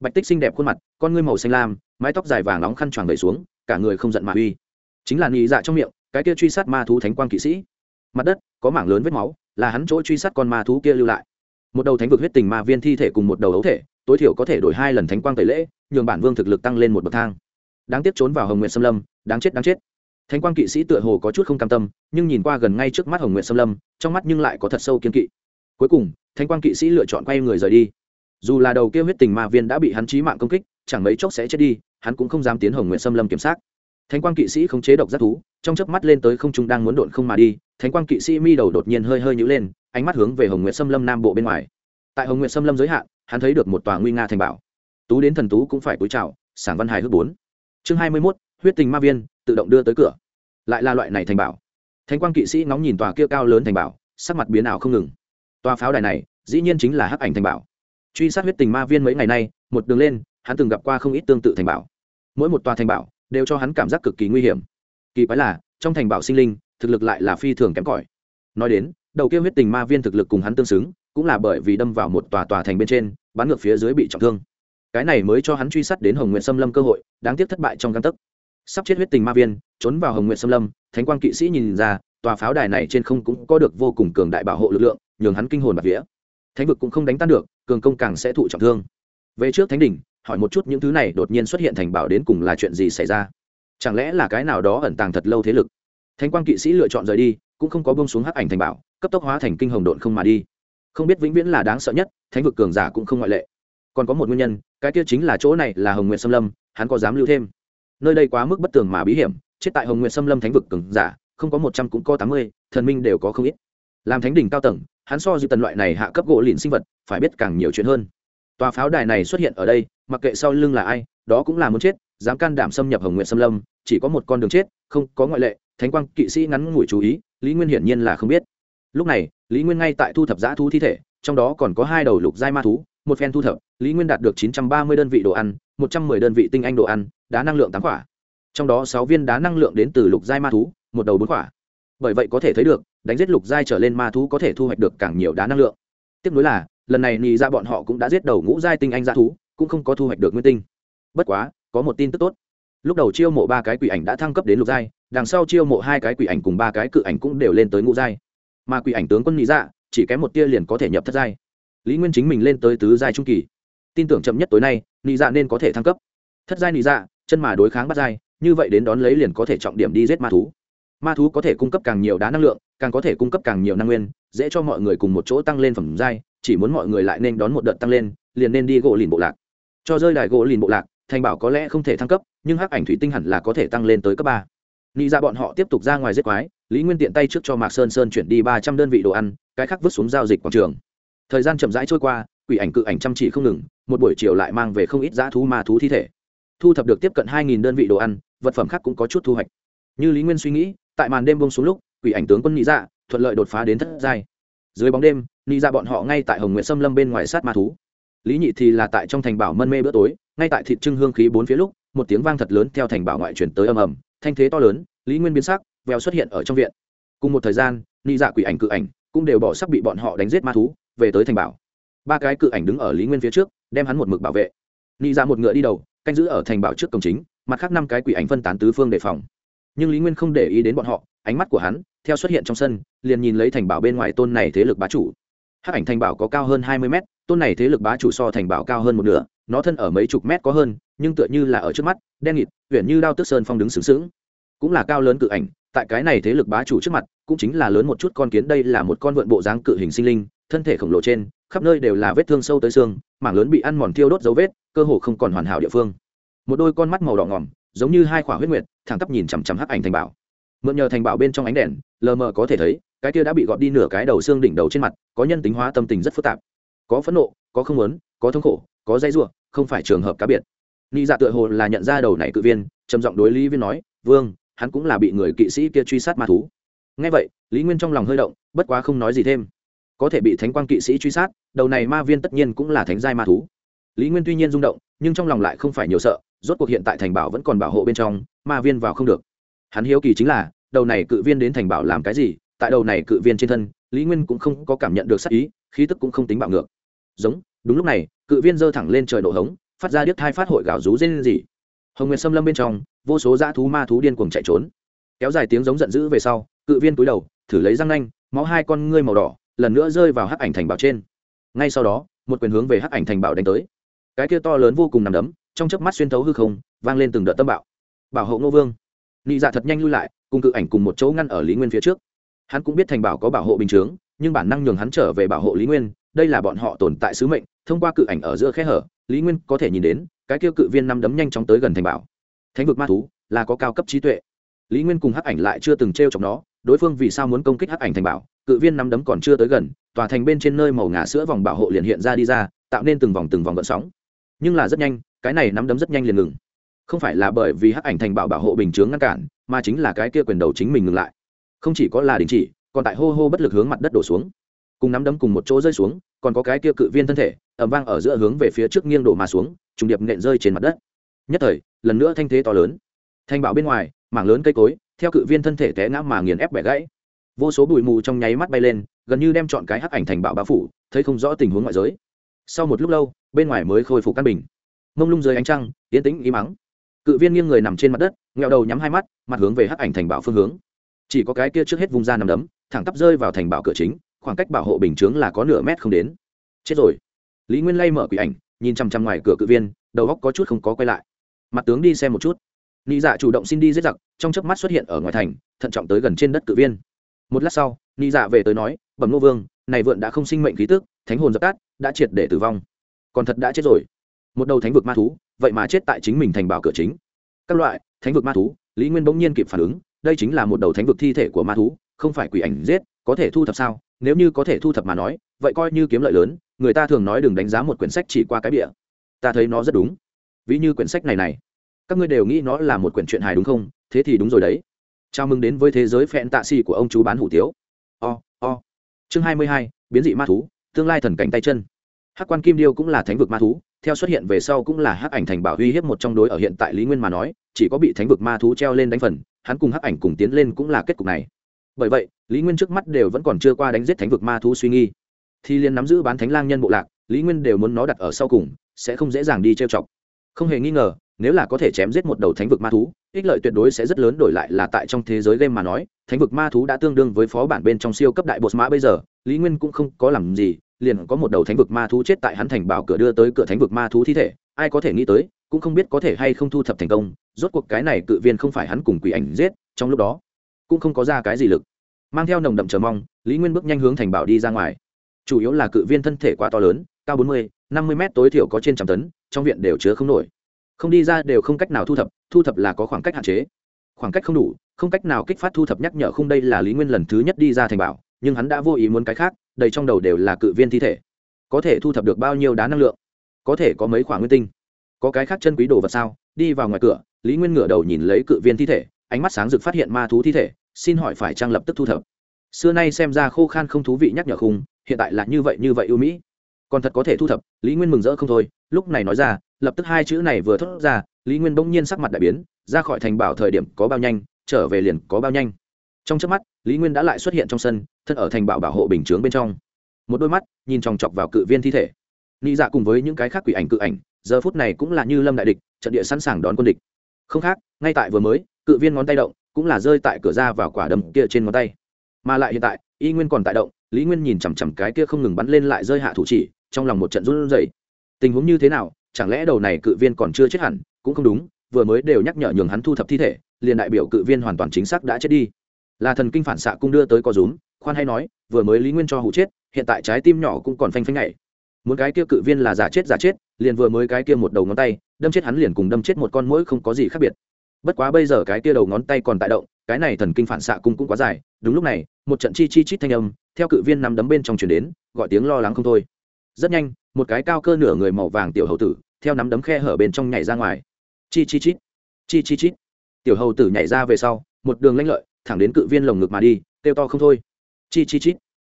Bạch tích xinh đẹp khuôn mặt, con ngươi màu xanh lam, mái tóc dài vàng nóng khăn choàng vẩy xuống, cả người không giận mà uy. Chính là nghĩ dạ trong miệng, cái kia truy sát ma thú thánh quang kỵ sĩ. Mặt đất, có mảng lớn vết máu, là hắn chỗ truy sát con ma thú kia lưu lại. Một đầu thánh vực huyết tình ma viên thi thể cùng một đầu ấu thể, tối thiểu có thể đổi hai lần thánh quang tẩy lễ, nhường bản vương thực lực tăng lên một bậc thang. Đáng tiếc trốn vào hồng nguyện xâm lâm, đáng chết đáng chết thánh quang kỵ sĩ tựa hồ có chút không cam tâm, nhưng nhìn qua gần ngay trước mắt hồng nguyện xâm lâm, trong mắt nhưng lại có thật sâu kiên kỵ. Cuối cùng, thánh quang kỵ sĩ lựa chọn quay người rời đi. Dù là đầu kia huyết tình ma viên đã bị hắn trí mạng công kích, chẳng mấy chốc sẽ chết đi, hắn cũng không dám tiến hồng nguyện xâm lâm kiểm soát. Thánh quang kỵ sĩ không chế độc giác thú, trong chớp mắt lên tới không trung đang muốn độn không mà đi, thánh quang kỵ sĩ mi đầu đột nhiên hơi hơi nhữ lên, ánh mắt hướng về hồng nguyện xâm lâm nam bộ bên ngoài. Tại hồng nguyện xâm lâm giới hạn, hắn thấy được một tòa nguy nga thành bảo. Tú đến thần tú cũng phải cúi chào, sảng văn hài hước bốn. Chương hai mươi mốt, huyết tình ma viên tự động đưa tới cửa. Lại là loại này thành bảo. Thánh quang kỵ sĩ ngóng nhìn tòa kia cao lớn thành bảo, sắc mặt biến ảo không ngừng. Tòa pháo đài này, dĩ nhiên chính là hắc ảnh thành bảo. Truy sát huyết tình ma viên mấy ngày nay, một đường lên, hắn từng gặp qua không ít tương tự thành bảo. Mỗi một tòa thành bảo, đều cho hắn cảm giác cực kỳ nguy hiểm. Kỳ quái là, trong thành bảo sinh linh, thực lực lại là phi thường kém cỏi. Nói đến, đầu kia huyết tình ma viên thực lực cùng hắn tương xứng, cũng là bởi vì đâm vào một tòa tòa thành bên trên, bắn ngược phía dưới bị trọng thương. Cái này mới cho hắn truy sát đến hồng nguyện xâm lâm cơ hội, đáng tiếc thất bại trong căn tấc sắp chết huyết tình ma viên, trốn vào hồng nguyện xâm lâm, thánh quang kỵ sĩ nhìn ra, tòa pháo đài này trên không cũng có được vô cùng cường đại bảo hộ lực lượng, nhường hắn kinh hồn bạt vía. Thánh vực cũng không đánh tan được, cường công càng sẽ thụ trọng thương. Về trước thánh đỉnh, hỏi một chút những thứ này đột nhiên xuất hiện thành bảo đến cùng là chuyện gì xảy ra? Chẳng lẽ là cái nào đó ẩn tàng thật lâu thế lực? Thánh quang kỵ sĩ lựa chọn rời đi, cũng không có bông xuống hắc ảnh thành bảo, cấp tốc hóa thành kinh hồng độn không mà đi. Không biết vĩnh viễn là đáng sợ nhất, thánh vực cường giả cũng không ngoại lệ. Còn có một nguyên nhân, cái kia chính là chỗ này là hồng nguyện xâm lâm, hắn có dám lưu thêm nơi đây quá mức bất tường mà bí hiểm, chết tại hồng nguyện xâm lâm thánh vực cường giả, không có một trăm cũng có tám mươi, thần minh đều có không ít. Làm thánh đỉnh cao tầng, hắn so dư tần loại này hạ cấp gỗ lìn sinh vật, phải biết càng nhiều chuyện hơn. Tòa pháo đài này xuất hiện ở đây, mặc kệ sau lưng là ai, đó cũng là muốn chết, dám can đảm xâm nhập hồng nguyện xâm lâm, chỉ có một con đường chết, không có ngoại lệ, thánh quang kỵ sĩ ngắn ngủi chú ý, lý nguyên hiển nhiên là không biết. Lúc này, lý nguyên ngay tại thu thập giã thú thi thể, trong đó còn có hai đầu lục giai ma thú, một phen thu thập, lý nguyên đạt được chín trăm ba mươi đơn vị đồ ăn, một trăm m ư ơ i đơn vị tinh anh đồ ăn đá năng lượng tám quả trong đó sáu viên đá năng lượng đến từ lục giai ma thú, một đầu bốn quả bởi vậy có thể thấy được, đánh giết lục giai trở lên ma thú có thể thu hoạch được càng nhiều đá năng lượng. Tiếp nối là, lần này nị ra bọn họ cũng đã giết đầu ngũ giai tinh anh g thú, cũng không có thu hoạch được nguyên tinh. Bất quá, có một tin tức tốt. Lúc đầu chiêu mộ ba cái quỷ ảnh đã thăng cấp đến lục giai, đằng sau chiêu mộ hai cái quỷ ảnh cùng ba cái cự ảnh cũng đều lên tới ngũ giai. Mà quỷ ảnh tướng quân nị dạ chỉ kém một tia liền có thể nhập thất giai. Lý nguyên chính mình lên tới tứ giai trung kỳ. Tin tưởng chậm nhất tối nay, nị dạ nên có thể thăng cấp. Thất giai nị dạ chân mà đối kháng bắt dai, như vậy đến đón lấy liền có thể trọng điểm đi giết ma thú. Ma thú có thể cung cấp càng nhiều đá năng lượng, càng có thể cung cấp càng nhiều năng nguyên, dễ cho mọi người cùng một chỗ tăng lên phẩm giai chỉ muốn mọi người lại nên đón một đợt tăng lên, liền nên đi gỗ lìn bộ lạc. Cho rơi đài gỗ lìn bộ lạc, thành bảo có lẽ không thể thăng cấp, nhưng hắc ảnh thủy tinh hẳn là có thể tăng lên tới cấp ba. Nghĩ ra dạ bọn họ tiếp tục ra ngoài giết quái, lý nguyên tiện tay trước cho mạc sơn sơn chuyển đi ba trăm đơn vị đồ ăn, cái khác vứt xuống giao dịch quảng trường. Thời gian chậm rãi trôi qua, quỷ ảnh cự ảnh chăm chỉ không ngừng, một buổi chiều lại mang về không ít dã thú ma thú thi thể thu thập được tiếp cận hai nghìn đơn vị đồ ăn, vật phẩm khác cũng có chút thu hoạch. Như lý nguyên suy nghĩ, tại màn đêm bông xuống lúc, quỷ ảnh tướng quân nghĩ dạ thuận lợi đột phá đến thất giai. Dưới bóng đêm nghĩ dạ bọn họ ngay tại hồng nguyện xâm lâm bên ngoài sát ma thú. Lý nhị thì là tại trong thành bảo mân mê bữa tối, ngay tại thịt trưng hương khí bốn phía lúc, một tiếng vang thật lớn theo thành bảo ngoại chuyển tới ầm ầm, thanh thế to lớn, lý nguyên biến sắc veo xuất hiện ở trong viện. Cùng một thời gian nghĩ dạ quỷ ảnh cự ảnh cũng đều bỏ sắc bị bọn họ đánh giết ma thú, về tới thành bảo. Ba cái cự ảnh đứng ở lý nguyên phía trước, đem hắn một mực bảo vệ nghĩ ra dạ một ngựa đi đầu, canh giữ ở thành bảo trước cổng chính, mặt khác năm cái quỷ ảnh phân tán tứ phương đề phòng. Nhưng lý nguyên không để ý đến bọn họ, ánh mắt của hắn, theo xuất hiện trong sân, liền nhìn lấy thành bảo bên ngoài tôn này thế lực bá chủ. Hắc ảnh thành bảo có cao hơn hai mươi mét, tôn này thế lực bá chủ so thành bảo cao hơn một nửa, nó thân ở mấy chục mét có hơn, nhưng tựa như là ở trước mắt, đen nghịt huyện như đao tức sơn phong đứng sướng sướng cũng là cao lớn cự ảnh, tại cái này thế lực bá chủ trước mặt, cũng chính là lớn một chút con kiến, đây là một con vượn bộ dáng cự hình sinh linh, thân thể khổng lồ trên khắp nơi đều là vết thương sâu tới xương, mảng lớn bị ăn mòn thiêu đốt dấu vết, cơ hồ không còn hoàn hảo địa phương. Một đôi con mắt màu đỏ ngỏm, giống như hai quả huyết nguyệt, thẳng tắp nhìn chằm chằm hắc ảnh thành bảo. Mượn nhờ thành bảo bên trong ánh đèn, lờ mờ có thể thấy, cái kia đã bị gọt đi nửa cái đầu xương đỉnh đầu trên mặt, có nhân tính hóa tâm tình rất phức tạp. Có phẫn nộ, có không muốn, có thống khổ, có dây ruộng không phải trường hợp cá biệt. Ni dạ tựa hồ là nhận ra đầu này cự viên, trầm giọng đối lý viên nói, vương, hắn cũng là bị người kỵ sĩ kia truy sát ma thú. Ngay vậy, lý nguyên trong lòng hơi động, bất quá không nói gì thêm có thể bị thánh quang kỵ sĩ truy sát, đầu này ma viên tất nhiên cũng là thánh giai ma thú. Lý nguyên tuy nhiên rung động, nhưng trong lòng lại không phải nhiều sợ, rốt cuộc hiện tại thành bảo vẫn còn bảo hộ bên trong, ma viên vào không được. Hắn hiếu kỳ chính là, đầu này cự viên đến thành bảo làm cái gì, tại đầu này cự viên trên thân, lý nguyên cũng không có cảm nhận được sắc ý, khí tức cũng không tính bạo ngược. Giống, đúng lúc này, cự viên giơ thẳng lên trời nổ hống, phát ra điếc thai phát hội gào rú rên gì hồng nguyệt xâm lâm bên trong, vô số dã thú ma thú điên cuồng chạy trốn. Kéo dài tiếng giống giận dữ về sau, cự viên túi đầu, thử lấy răng nanh, máu hai con ngươi màu đỏ lần nữa rơi vào hắc ảnh thành bảo trên. Ngay sau đó, một quyền hướng về hắc ảnh thành bảo đánh tới. Cái kia to lớn vô cùng nằm đấm, trong chớp mắt xuyên thấu hư không, vang lên từng đợt tâm bạo. Bảo hộ ngô vương. Nị dạ thật nhanh lui lại, cùng cự ảnh cùng một chỗ ngăn ở lý nguyên phía trước. Hắn cũng biết thành bảo có bảo hộ bình chướng, nhưng bản năng nhường hắn trở về bảo hộ lý nguyên, đây là bọn họ tồn tại sứ mệnh, thông qua cự ảnh ở giữa khe hở, lý nguyên có thể nhìn đến, cái kia cự viên năm đấm nhanh chóng tới gần thành bảo. Thánh vực ma thú, là có cao cấp trí tuệ. Lý nguyên cùng hắc ảnh lại chưa từng t r e o chọc nó đối phương vì sao muốn công kích hắc ảnh thành bảo, cự viên nắm đấm còn chưa tới gần, tòa thành bên trên nơi màu ngà sữa vòng bảo hộ liền hiện ra đi ra, tạo nên từng vòng từng vòng gợn sóng. Nhưng là rất nhanh, cái này nắm đấm rất nhanh liền ngừng. Không phải là bởi vì hắc ảnh thành bảo bảo hộ bình chướng ngăn cản, mà chính là cái kia quyền đầu chính mình ngừng lại. Không chỉ có là đình chỉ, còn tại hô hô bất lực hướng mặt đất đổ xuống. Cùng nắm đấm cùng một chỗ rơi xuống, còn có cái kia cự viên thân thể ẩm vang ở giữa hướng về phía trước nghiêng đổ mà xuống, trùng điệp nện rơi trên mặt đất. Nhất thời, lần nữa thanh thế to lớn. Thanh bảo bên ngoài, mảng lớn cây cối theo cự viên thân thể té ngã mà nghiền ép bẻ gãy. Vô số bụi mù trong nháy mắt bay lên, gần như đem chọn cái hắc ảnh thành bảo bao phủ, thấy không rõ tình huống ngoại giới. Sau một lúc lâu, bên ngoài mới khôi phục căn bình. Mông lung dưới ánh trăng tiến tĩnh, im mắng cự viên nghiêng người nằm trên mặt đất, nghẹo đầu nhắm hai mắt, mặt hướng về hắc ảnh thành bảo phương hướng. Chỉ có cái kia trước hết vùng ra nằm đấm, thẳng tắp rơi vào thành bảo cửa chính, khoảng cách bảo hộ bình chướng là có nửa mét không đến. Chết rồi. Lý nguyên lay mở quỷ ảnh, nhìn chằm chằm ngoài cửa cự viên, đầu góc có chút không có quay lại. Mặt tướng đi xem một chút nị dạ chủ động xin đi giết giặc, trong chớp mắt xuất hiện ở ngoài thành, thận trọng tới gần trên đất cự viên. Một lát sau, nị dạ về tới nói, bẩm nô vương, này vượn đã không sinh mệnh khí tức, thánh hồn dập tắt, đã triệt để tử vong. Còn thật đã chết rồi. Một đầu thánh vực ma thú, vậy mà chết tại chính mình thành bảo cửa chính. Các loại, thánh vực ma thú, lý nguyên bỗng nhiên kịp phản ứng, đây chính là một đầu thánh vực thi thể của ma thú, không phải quỷ ảnh giết, có thể thu thập sao? Nếu như có thể thu thập mà nói, vậy coi như kiếm lợi lớn, người ta thường nói đừng đánh giá một quyển sách chỉ qua cái địa ta thấy nó rất đúng. Ví như quyển sách này này các ngươi đều nghĩ nó là một quyển truyện hài đúng không? Thế thì đúng rồi đấy. Chào mừng đến với thế giới phẹn tạ xì của ông chú bán hủ tiếu. O o. Chương hai mươi hai, biến dị ma thú, tương lai thần cánh tay chân. Hắc quan kim điêu cũng là thánh vực ma thú, theo xuất hiện về sau cũng là hắc ảnh thành bảo uy hiếp một trong đối ở hiện tại lý nguyên mà nói, chỉ có bị thánh vực ma thú treo lên đánh phần, hắn cùng hắc ảnh cùng tiến lên cũng là kết cục này. Bởi vậy, lý nguyên trước mắt đều vẫn còn chưa qua đánh giết thánh vực ma thú suy nghi. Thì liền nắm giữ bán thánh lang nhân bộ lạc, lý nguyên đều muốn nó đặt ở sau cùng, sẽ không dễ dàng đi trêu chọc. Không hề nghi ngờ nếu là có thể chém giết một đầu thánh vực ma thú, ích lợi tuyệt đối sẽ rất lớn đổi lại là tại trong thế giới game mà nói, thánh vực ma thú đã tương đương với phó bản bên trong siêu cấp đại bột mã bây giờ, lý nguyên cũng không có làm gì, liền có một đầu thánh vực ma thú chết tại hắn thành bảo cửa đưa tới cửa thánh vực ma thú thi thể, ai có thể nghĩ tới, cũng không biết có thể hay không thu thập thành công, rốt cuộc cái này cự viên không phải hắn cùng quỷ ảnh giết, trong lúc đó, cũng không có ra cái gì lực. Mang theo nồng đậm chờ mong, lý nguyên bước nhanh hướng thành bảo đi ra ngoài. Chủ yếu là cự viên thân thể quá to lớn, cao bốn mươi, năm mươi m tối thiểu có trên trăm tấn, trong viện đều chứa không nổi không đi ra đều không cách nào thu thập thu thập là có khoảng cách hạn chế. Khoảng cách không đủ, không cách nào kích phát thu thập nhắc nhở khung đây là lý nguyên lần thứ nhất đi ra thành bảo, nhưng hắn đã vô ý muốn cái khác, đầy trong đầu đều là cự viên thi thể. Có thể thu thập được bao nhiêu đá năng lượng? Có thể có mấy khoản nguyên tinh? Có cái khác chân quý đồ vật sao? Đi vào ngoài cửa, lý nguyên ngửa đầu nhìn lấy cự viên thi thể, ánh mắt sáng rực phát hiện ma thú thi thể, xin hỏi phải trang lập tức thu thập? Xưa nay xem ra khô khan không thú vị nhắc nhở khung, hiện tại là như vậy như vậy ưu mỹ còn thật có thể thu thập, lý nguyên mừng rỡ không thôi, lúc này nói ra, lập tức hai chữ này vừa thốt ra, lý nguyên bỗng nhiên sắc mặt đại biến, ra khỏi thành bảo thời điểm có bao nhanh, trở về liền có bao nhanh. Trong trước mắt, lý nguyên đã lại xuất hiện trong sân, thân ở thành bảo bảo hộ bình chướng bên trong. Một đôi mắt nhìn chòng chọc vào cự viên thi thể. Nghĩ dạ cùng với những cái khác quỷ ảnh cự ảnh, giờ phút này cũng là như lâm đại địch, trận địa sẵn sàng đón quân địch. Không khác, ngay tại vừa mới, cự viên ngón tay động, cũng là rơi tại cửa ra vào quả đầm kia trên ngón tay. Mà lại hiện tại, y nguyên còn tại động, lý nguyên nhìn chằm chằm cái kia không ngừng bắn lên lại rơi hạ thủ chỉ trong lòng một trận run rẩy. Tình huống như thế nào, chẳng lẽ đầu này cự viên còn chưa chết hẳn, cũng không đúng, vừa mới đều nhắc nhở nhường hắn thu thập thi thể, liền đại biểu cự viên hoàn toàn chính xác đã chết đi. Là thần kinh phản xạ cung đưa tới có rúm, khoan hay nói, vừa mới lý nguyên cho hụ chết, hiện tại trái tim nhỏ cũng còn phanh phanh nhảy. Muốn cái kia cự viên là giả chết giả chết, liền vừa mới cái kia một đầu ngón tay, đâm chết hắn liền cùng đâm chết một con muỗi không có gì khác biệt. Bất quá bây giờ cái kia đầu ngón tay còn tại động, cái này thần kinh phản xạ cung cũng quá dài, đúng lúc này, một trận chi chi chít thanh âm, theo cự viên nằm đấm bên trong truyền đến, gọi tiếng lo lắng không thôi rất nhanh, một cái cao cơ nửa người màu vàng tiểu hầu tử, theo nắm đấm khe hở bên trong nhảy ra ngoài. Chi chi chít, chi chi chít. Tiểu hầu tử nhảy ra về sau, một đường lanh lợi, thẳng đến cự viên lồng ngực mà đi, kêu to không thôi. Chi chi chít,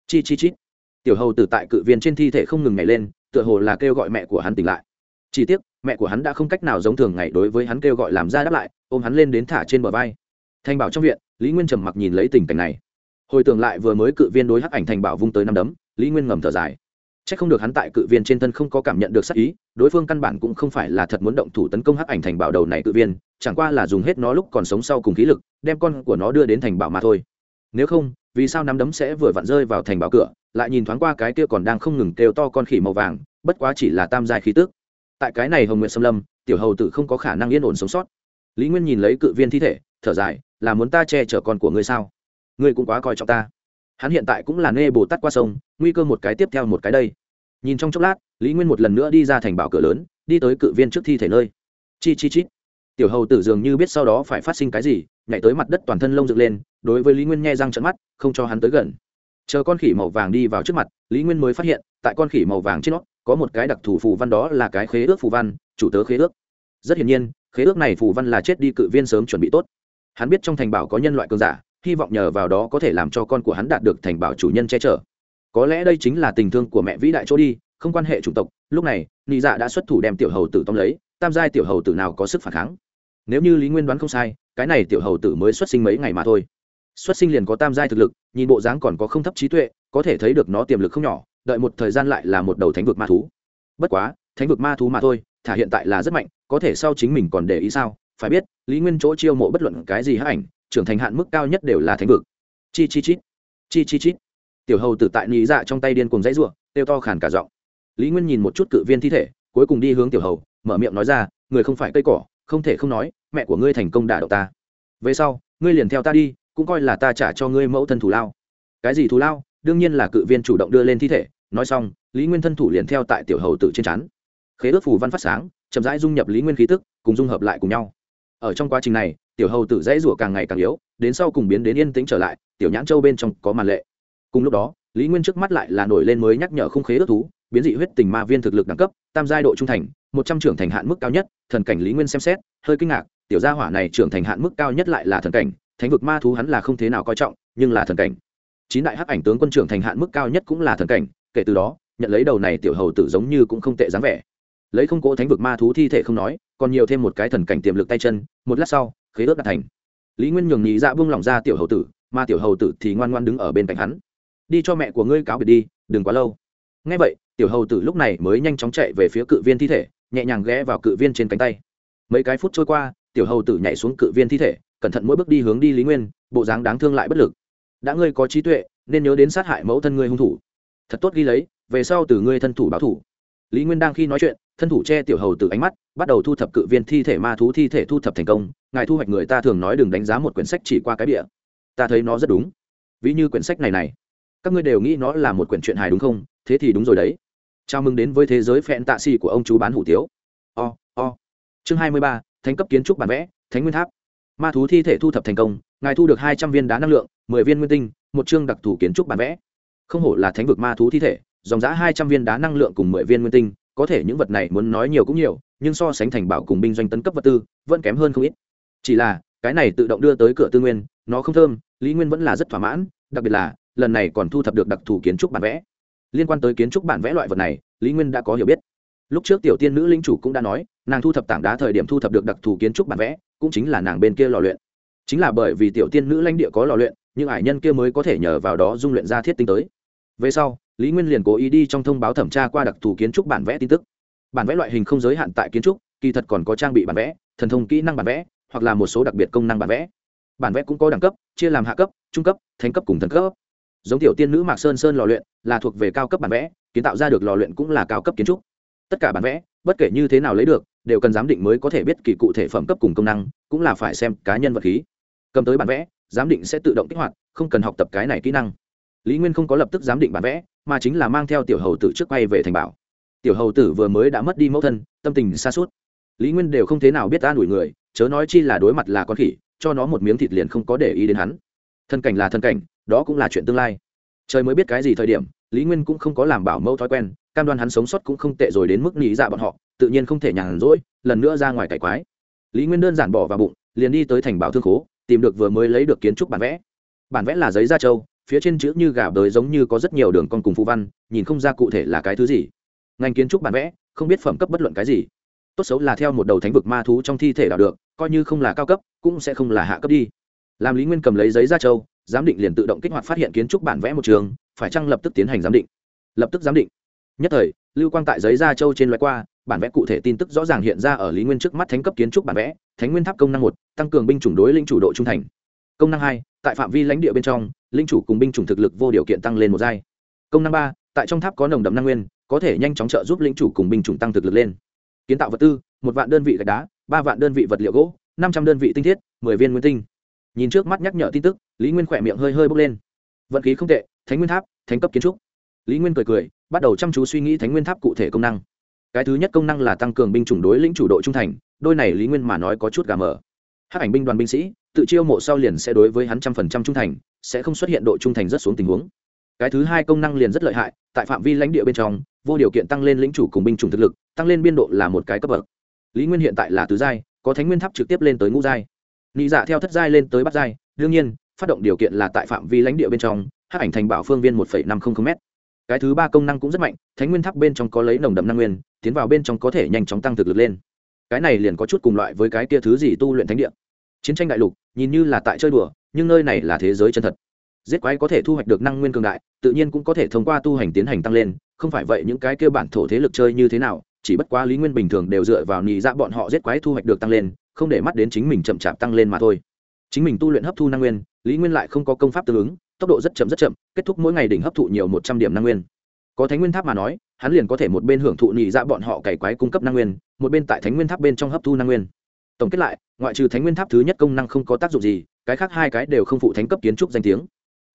chi chi chít. Tiểu hầu tử tại cự viên trên thi thể không ngừng nhảy lên, tựa hồ là kêu gọi mẹ của hắn tỉnh lại. Chỉ tiếc, mẹ của hắn đã không cách nào giống thường ngày đối với hắn kêu gọi làm ra đáp lại, ôm hắn lên đến thả trên bờ vai. Thanh bảo trong viện, lý nguyên trầm mặc nhìn lấy tình cảnh này. Hồi tưởng lại vừa mới cự viên đối hắc ảnh thành bảo vung tới năm đấm, lý nguyên ngầm thở dài chắc không được hắn tại cự viên trên thân không có cảm nhận được sát ý, đối phương căn bản cũng không phải là thật muốn động thủ tấn công hắc ảnh thành bảo đầu này cự viên, chẳng qua là dùng hết nó lúc còn sống sau cùng khí lực, đem con của nó đưa đến thành bảo mà thôi. Nếu không, vì sao nắm đấm sẽ vừa vặn rơi vào thành bảo cửa, lại nhìn thoáng qua cái kia còn đang không ngừng kêu to con khỉ màu vàng, bất quá chỉ là tam giai khí tức. Tại cái này hồng nguyện sâm lâm, tiểu hầu tử không có khả năng yên ổn sống sót. Lý nguyên nhìn lấy cự viên thi thể, thở dài, là muốn ta che chở con của ngươi sao? Ngươi cũng quá coi trọng ta hắn hiện tại cũng là nê bồ tát qua sông, nguy cơ một cái tiếp theo một cái đây. Nhìn trong chốc lát, lý nguyên một lần nữa đi ra thành bảo cửa lớn, đi tới cự viên trước thi thể nơi. Chi chi chi. tiểu hầu tử dường như biết sau đó phải phát sinh cái gì, nhảy tới mặt đất toàn thân lông dựng lên, đối với lý nguyên nghe răng trận mắt, không cho hắn tới gần. Chờ con khỉ màu vàng đi vào trước mặt, lý nguyên mới phát hiện, tại con khỉ màu vàng trên nó có một cái đặc thù phù văn đó là cái khế ước phù văn, chủ tớ khế ước. Rất hiển nhiên, khế ước này phù văn là chết đi cự viên sớm chuẩn bị tốt. Hắn biết trong thành bảo có nhân loại cường giả hy vọng nhờ vào đó có thể làm cho con của hắn đạt được thành bảo chủ nhân che chở. Có lẽ đây chính là tình thương của mẹ vĩ đại chỗ đi, không quan hệ chủng tộc. Lúc này, nị dạ đã xuất thủ đem tiểu hầu tử tóm lấy, tam giai tiểu hầu tử nào có sức phản kháng? Nếu như lý nguyên đoán không sai, cái này tiểu hầu tử mới xuất sinh mấy ngày mà thôi. Xuất sinh liền có tam giai thực lực, nhìn bộ dáng còn có không thấp trí tuệ, có thể thấy được nó tiềm lực không nhỏ, đợi một thời gian lại là một đầu thánh vực ma thú. Bất quá, thánh vực ma thú mà thôi, thả hiện tại là rất mạnh, có thể sau chính mình còn để ý sao? Phải biết, lý nguyên chỗ chiêu mộ bất luận cái gì hắc ảnh trưởng thành hạn mức cao nhất đều là thánh vực. Chi chi, chít. Chi chi, chít. Tiểu hầu tử tại nị dạ trong tay điên cùng dãy ruộng kêu to khàn cả giọng. Lý nguyên nhìn một chút cự viên thi thể, cuối cùng đi hướng tiểu hầu, mở miệng nói ra, người không phải cây cỏ, không thể không nói, mẹ của ngươi thành công đả động ta. Về sau, ngươi liền theo ta đi, cũng coi là ta trả cho ngươi mẫu thân thủ lao. Cái gì thù lao? Đương nhiên là cự viên chủ động đưa lên thi thể. Nói xong, lý nguyên thân thủ liền theo tại tiểu hầu tử trên chắn. Khế ước phù văn phát sáng, chậm rãi dung nhập lý nguyên khí tức, cùng dung hợp lại cùng nhau. Ở trong quá trình này tiểu hầu tử dãy rủa càng ngày càng yếu, đến sau cùng biến đến yên tĩnh trở lại, tiểu nhãn châu bên trong có màn lệ. Cùng lúc đó, lý nguyên trước mắt lại là nổi lên mới nhắc nhở không khế ước thú, biến dị huyết tình ma viên thực lực đẳng cấp, tam giai độ trung thành, một trăm trưởng thành hạn mức cao nhất, thần cảnh lý nguyên xem xét, hơi kinh ngạc, tiểu gia hỏa này trưởng thành hạn mức cao nhất lại là thần cảnh, thánh vực ma thú hắn là không thế nào coi trọng, nhưng là thần cảnh. Chín đại hắc ảnh tướng quân trưởng thành hạn mức cao nhất cũng là thần cảnh, kể từ đó, nhận lấy đầu này tiểu hầu tử giống như cũng không tệ dáng vẻ. Lấy không cỗ thánh vực ma thú thi thể không nói, còn nhiều thêm một cái thần cảnh tiềm lực tay chân, một lát sau khế ước đạt thành. Lý nguyên nhường nhị dạ buông lỏng ra tiểu hầu tử, mà tiểu hầu tử thì ngoan ngoan đứng ở bên cạnh hắn. Đi cho mẹ của ngươi cáo biệt đi, đừng quá lâu. Ngay vậy, tiểu hầu tử lúc này mới nhanh chóng chạy về phía cự viên thi thể, nhẹ nhàng ghé vào cự viên trên cánh tay. Mấy cái phút trôi qua, tiểu hầu tử nhảy xuống cự viên thi thể, cẩn thận mỗi bước đi hướng đi lý nguyên, bộ dáng đáng thương lại bất lực. Đã ngươi có trí tuệ, nên nhớ đến sát hại mẫu thân ngươi hung thủ. Thật tốt ghi lấy, về sau từ ngươi thân thủ báo thủ lý nguyên đang khi nói chuyện thân thủ che tiểu hầu từ ánh mắt, bắt đầu thu thập cự viên thi thể ma thú, thi thể thu thập thành công. Ngài thu hoạch người ta thường nói đừng đánh giá một quyển sách chỉ qua cái địa ta thấy nó rất đúng. Ví như quyển sách này này. Các ngươi đều nghĩ nó là một quyển truyện hài đúng không? Thế thì đúng rồi đấy. Chào mừng đến với thế giới phẹn tạ xì của ông chú bán hủ tiếu. O、o. chương hai mươi ba, thánh cấp kiến trúc bản vẽ, thánh nguyên tháp. Ma thú thi thể thu thập thành công, ngài thu được hai trăm viên đá năng lượng, mười viên nguyên tinh, một chương đặc thù kiến trúc bản vẽ. Không hổ là thánh vực ma thú thi thể, dòng giã hai trăm viên đá năng lượng cùng mười viên nguyên tinh có thể những vật này muốn nói nhiều cũng nhiều, nhưng so sánh thành bảo cùng binh doanh tấn cấp vật tư, vẫn kém hơn không ít. Chỉ là, cái này tự động đưa tới cửa tư nguyên, nó không thơm, lý nguyên vẫn là rất thỏa mãn, đặc biệt là, lần này còn thu thập được đặc thù kiến trúc bản vẽ. Liên quan tới kiến trúc bản vẽ loại vật này, lý nguyên đã có hiểu biết. Lúc trước tiểu tiên nữ linh chủ cũng đã nói, nàng thu thập tảng đá thời điểm thu thập được đặc thù kiến trúc bản vẽ, cũng chính là nàng bên kia lò luyện. Chính là bởi vì tiểu tiên nữ lãnh địa có lò luyện nhưng ải nhân kia mới có thể nhờ vào đó dung luyện ra thiết tinh tới. Về sau lý nguyên liền cố ý đi trong thông báo thẩm tra qua đặc thù kiến trúc bản vẽ tin tức. Bản vẽ loại hình không giới hạn tại kiến trúc, kỳ thật còn có trang bị bản vẽ, thần thông kỹ năng bản vẽ, hoặc là một số đặc biệt công năng bản vẽ. Bản vẽ cũng có đẳng cấp, chia làm hạ cấp, trung cấp, thánh cấp cùng thần cấp. Giống tiểu tiên nữ mạc sơn sơn lò luyện là thuộc về cao cấp bản vẽ, kiến tạo ra được lò luyện cũng là cao cấp kiến trúc. Tất cả bản vẽ, bất kể như thế nào lấy được, đều cần giám định mới có thể biết kỳ cụ thể phẩm cấp cùng công năng, cũng là phải xem cá nhân vật khí. Cầm tới bản vẽ, giám định sẽ tự động kích hoạt, không cần học tập cái này kỹ năng. Lý nguyên không có lập tức giám định bản vẽ mà chính là mang theo tiểu hầu tử trước quay về thành bảo. Tiểu hầu tử vừa mới đã mất đi mẫu thân, tâm tình xa suốt lý nguyên đều không thế nào biết ta đuổi người, chớ nói chi là đối mặt là con khỉ, cho nó một miếng thịt liền không có để ý đến hắn. Thân cảnh là thân cảnh, đó cũng là chuyện tương lai. Trời mới biết cái gì thời điểm, lý nguyên cũng không có làm bảo mẫu thói quen, cam đoan hắn sống sót cũng không tệ rồi đến mức nghĩ dạ bọn họ, tự nhiên không thể nhàn rỗi, lần nữa ra ngoài cải quái. Lý nguyên đơn giản bỏ vào bụng, liền đi tới thành bảo thương khố, tìm được vừa mới lấy được kiến trúc bản vẽ. Bản vẽ là giấy da trâu phía trên chữ như gà bới giống như có rất nhiều đường con cùng phụ văn, nhìn không ra cụ thể là cái thứ gì. Ngành kiến trúc bản vẽ, không biết phẩm cấp bất luận cái gì. Tốt xấu là theo một đầu thánh vực ma thú trong thi thể đào được, coi như không là cao cấp, cũng sẽ không là hạ cấp đi. Làm lý nguyên cầm lấy giấy ra châu, giám định liền tự động kích hoạt phát hiện kiến trúc bản vẽ một trường, phải chăng lập tức tiến hành giám định? Lập tức giám định. Nhất thời, lưu quang tại giấy ra châu trên loại qua, bản vẽ cụ thể tin tức rõ ràng hiện ra ở lý nguyên trước mắt thánh cấp kiến trúc bản vẽ, thánh nguyên tháp công năng một, tăng cường binh chủng đối linh chủ độ trung thành công năng hai, tại phạm vi lãnh địa bên trong, linh chủ cùng binh chủng thực lực vô điều kiện tăng lên một giai. Công năng ba, tại trong tháp có nồng đậm năng nguyên, có thể nhanh chóng trợ giúp linh chủ cùng binh chủng tăng thực lực lên. Kiến tạo vật tư, một vạn đơn vị gạch đá, ba vạn đơn vị vật liệu gỗ, năm trăm đơn vị tinh thiết, mười viên nguyên tinh. Nhìn trước mắt nhắc nhở tin tức, lý nguyên khỏe miệng hơi hơi bốc lên. Vận khí không tệ, thánh nguyên tháp thánh cấp kiến trúc. Lý nguyên cười cười, bắt đầu chăm chú suy nghĩ thánh nguyên tháp cụ thể công năng. Cái thứ nhất công năng là tăng cường binh chủng đối lĩnh chủ độ trung thành, đôi này lý nguyên mà nói có chút gà mờ hát ảnh binh đoàn binh sĩ, tự chiêu mộ sau liền sẽ đối với hắn trăm phần trăm trung thành, sẽ không xuất hiện độ trung thành rất xuống tình huống. Cái thứ hai công năng liền rất lợi hại, tại phạm vi lãnh địa bên trong, vô điều kiện tăng lên lĩnh chủ cùng binh chủng thực lực, tăng lên biên độ là một cái cấp bậc. Lý nguyên hiện tại là tứ giai, có thánh nguyên tháp trực tiếp lên tới ngũ giai. Nị dạ theo thất giai lên tới bát giai, đương nhiên, phát động điều kiện là tại phạm vi lãnh địa bên trong hát ảnh thành bảo phương viên một năm trăm linh m cái thứ ba công năng cũng rất mạnh, thánh nguyên tháp bên trong có lấy nồng đậm năng nguyên, tiến vào bên trong có thể nhanh chóng tăng thực lực lên cái này liền có chút cùng loại với cái kia thứ gì tu luyện thánh địa. Chiến tranh đại lục, nhìn như là tại chơi đùa, nhưng nơi này là thế giới chân thật. Giết quái có thể thu hoạch được năng nguyên cường đại, tự nhiên cũng có thể thông qua tu hành tiến hành tăng lên, không phải vậy những cái kia bản thổ thế lực chơi như thế nào, chỉ bất quá lý nguyên bình thường đều dựa vào nhị dạ bọn họ giết quái thu hoạch được tăng lên, không để mắt đến chính mình chậm chạp tăng lên mà thôi. Chính mình tu luyện hấp thu năng nguyên, lý nguyên lại không có công pháp tương ứng, tốc độ rất chậm rất chậm, kết thúc mỗi ngày đỉnh hấp thụ nhiều một trăm điểm năng nguyên. Có thánh nguyên tháp mà nói hắn liền có thể một bên hưởng thụ nhị dạ bọn họ cày quái cung cấp năng nguyên, một bên tại thánh nguyên tháp bên trong hấp thu năng nguyên. Tổng kết lại, ngoại trừ thánh nguyên tháp thứ nhất công năng không có tác dụng gì, cái khác hai cái đều không phụ thánh cấp kiến trúc danh tiếng.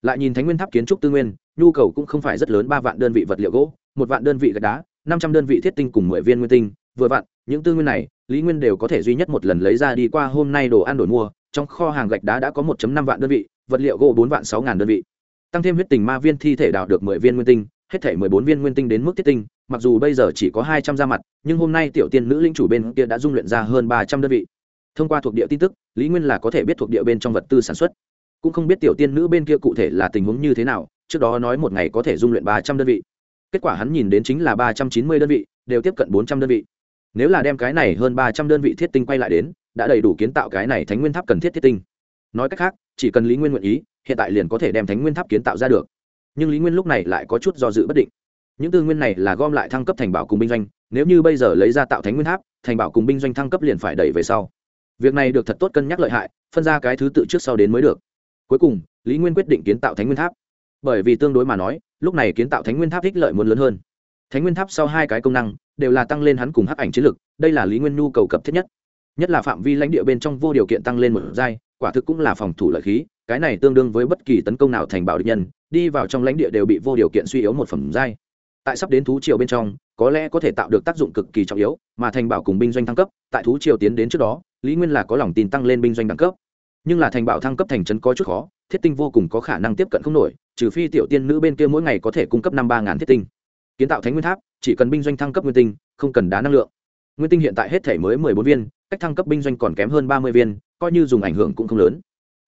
Lại nhìn thánh nguyên tháp kiến trúc tư nguyên, nhu cầu cũng không phải rất lớn, ba vạn đơn vị vật liệu gỗ, một vạn đơn vị gạch đá, năm trăm đơn vị thiết tinh cùng mười viên nguyên tinh, vừa vặn, những tư nguyên này, lý nguyên đều có thể duy nhất một lần lấy ra đi qua hôm nay đồ ăn đổi mua, trong kho hàng gạch đá đã có một năm vạn đơn vị, vật liệu gỗ bốn vạn sáu ngàn đơn vị. Tăng thêm huyết tình ma viên thi thể đào được mười viên nguyên tinh hết thể mười bốn viên nguyên tinh đến mức thiết tinh, mặc dù bây giờ chỉ có hai trăm ra mặt, nhưng hôm nay tiểu tiên nữ linh chủ bên kia đã dung luyện ra hơn ba trăm đơn vị. Thông qua thuộc địa tin tức, lý nguyên là có thể biết thuộc địa bên trong vật tư sản xuất. Cũng không biết tiểu tiên nữ bên kia cụ thể là tình huống như thế nào, trước đó nói một ngày có thể dung luyện ba trăm đơn vị. Kết quả hắn nhìn đến chính là ba trăm chín mươi đơn vị, đều tiếp cận bốn trăm đơn vị. Nếu là đem cái này hơn ba trăm đơn vị thiết tinh quay lại đến, đã đầy đủ kiến tạo cái này thánh nguyên tháp cần thiết thiết tinh. Nói cách khác, chỉ cần lý nguyên nguyện ý, hiện tại liền có thể đem thánh nguyên tháp kiến tạo ra được nhưng lý nguyên lúc này lại có chút do dự bất định những tư nguyên này là gom lại thăng cấp thành bảo cùng binh doanh nếu như bây giờ lấy ra tạo thánh nguyên tháp thành bảo cùng binh doanh thăng cấp liền phải đẩy về sau việc này được thật tốt cân nhắc lợi hại phân ra cái thứ tự trước sau đến mới được cuối cùng lý nguyên quyết định kiến tạo thánh nguyên tháp bởi vì tương đối mà nói lúc này kiến tạo thánh nguyên tháp ích lợi muốn lớn hơn thánh nguyên tháp sau hai cái công năng đều là tăng lên hắn cùng hắc ảnh chiến lực đây là lý nguyên nhu cầu cập thiết nhất nhất là phạm vi lãnh địa bên trong vô điều kiện tăng lên một giai quả thực cũng là phòng thủ lợi khí cái này tương đương với bất kỳ tấn công nào thành bảo địch nhân đi vào trong lãnh địa đều bị vô điều kiện suy yếu một phẩm giai. Tại sắp đến thú triều bên trong, có lẽ có thể tạo được tác dụng cực kỳ trọng yếu, mà thành bảo cùng binh doanh thăng cấp, tại thú triều tiến đến trước đó, lý nguyên là có lòng tin tăng lên binh doanh đẳng cấp. Nhưng là thành bảo thăng cấp thành trấn có chút khó, thiết tinh vô cùng có khả năng tiếp cận không nổi, trừ phi tiểu tiên nữ bên kia mỗi ngày có thể cung cấp năm ba ngàn thiết tinh. Kiến tạo thánh nguyên tháp, chỉ cần binh doanh thăng cấp nguyên tinh, không cần đá năng lượng. Nguyên tinh hiện tại hết thể mới mười bốn viên, cách thăng cấp binh doanh còn kém hơn ba mươi viên, coi như dùng ảnh hưởng cũng không lớn.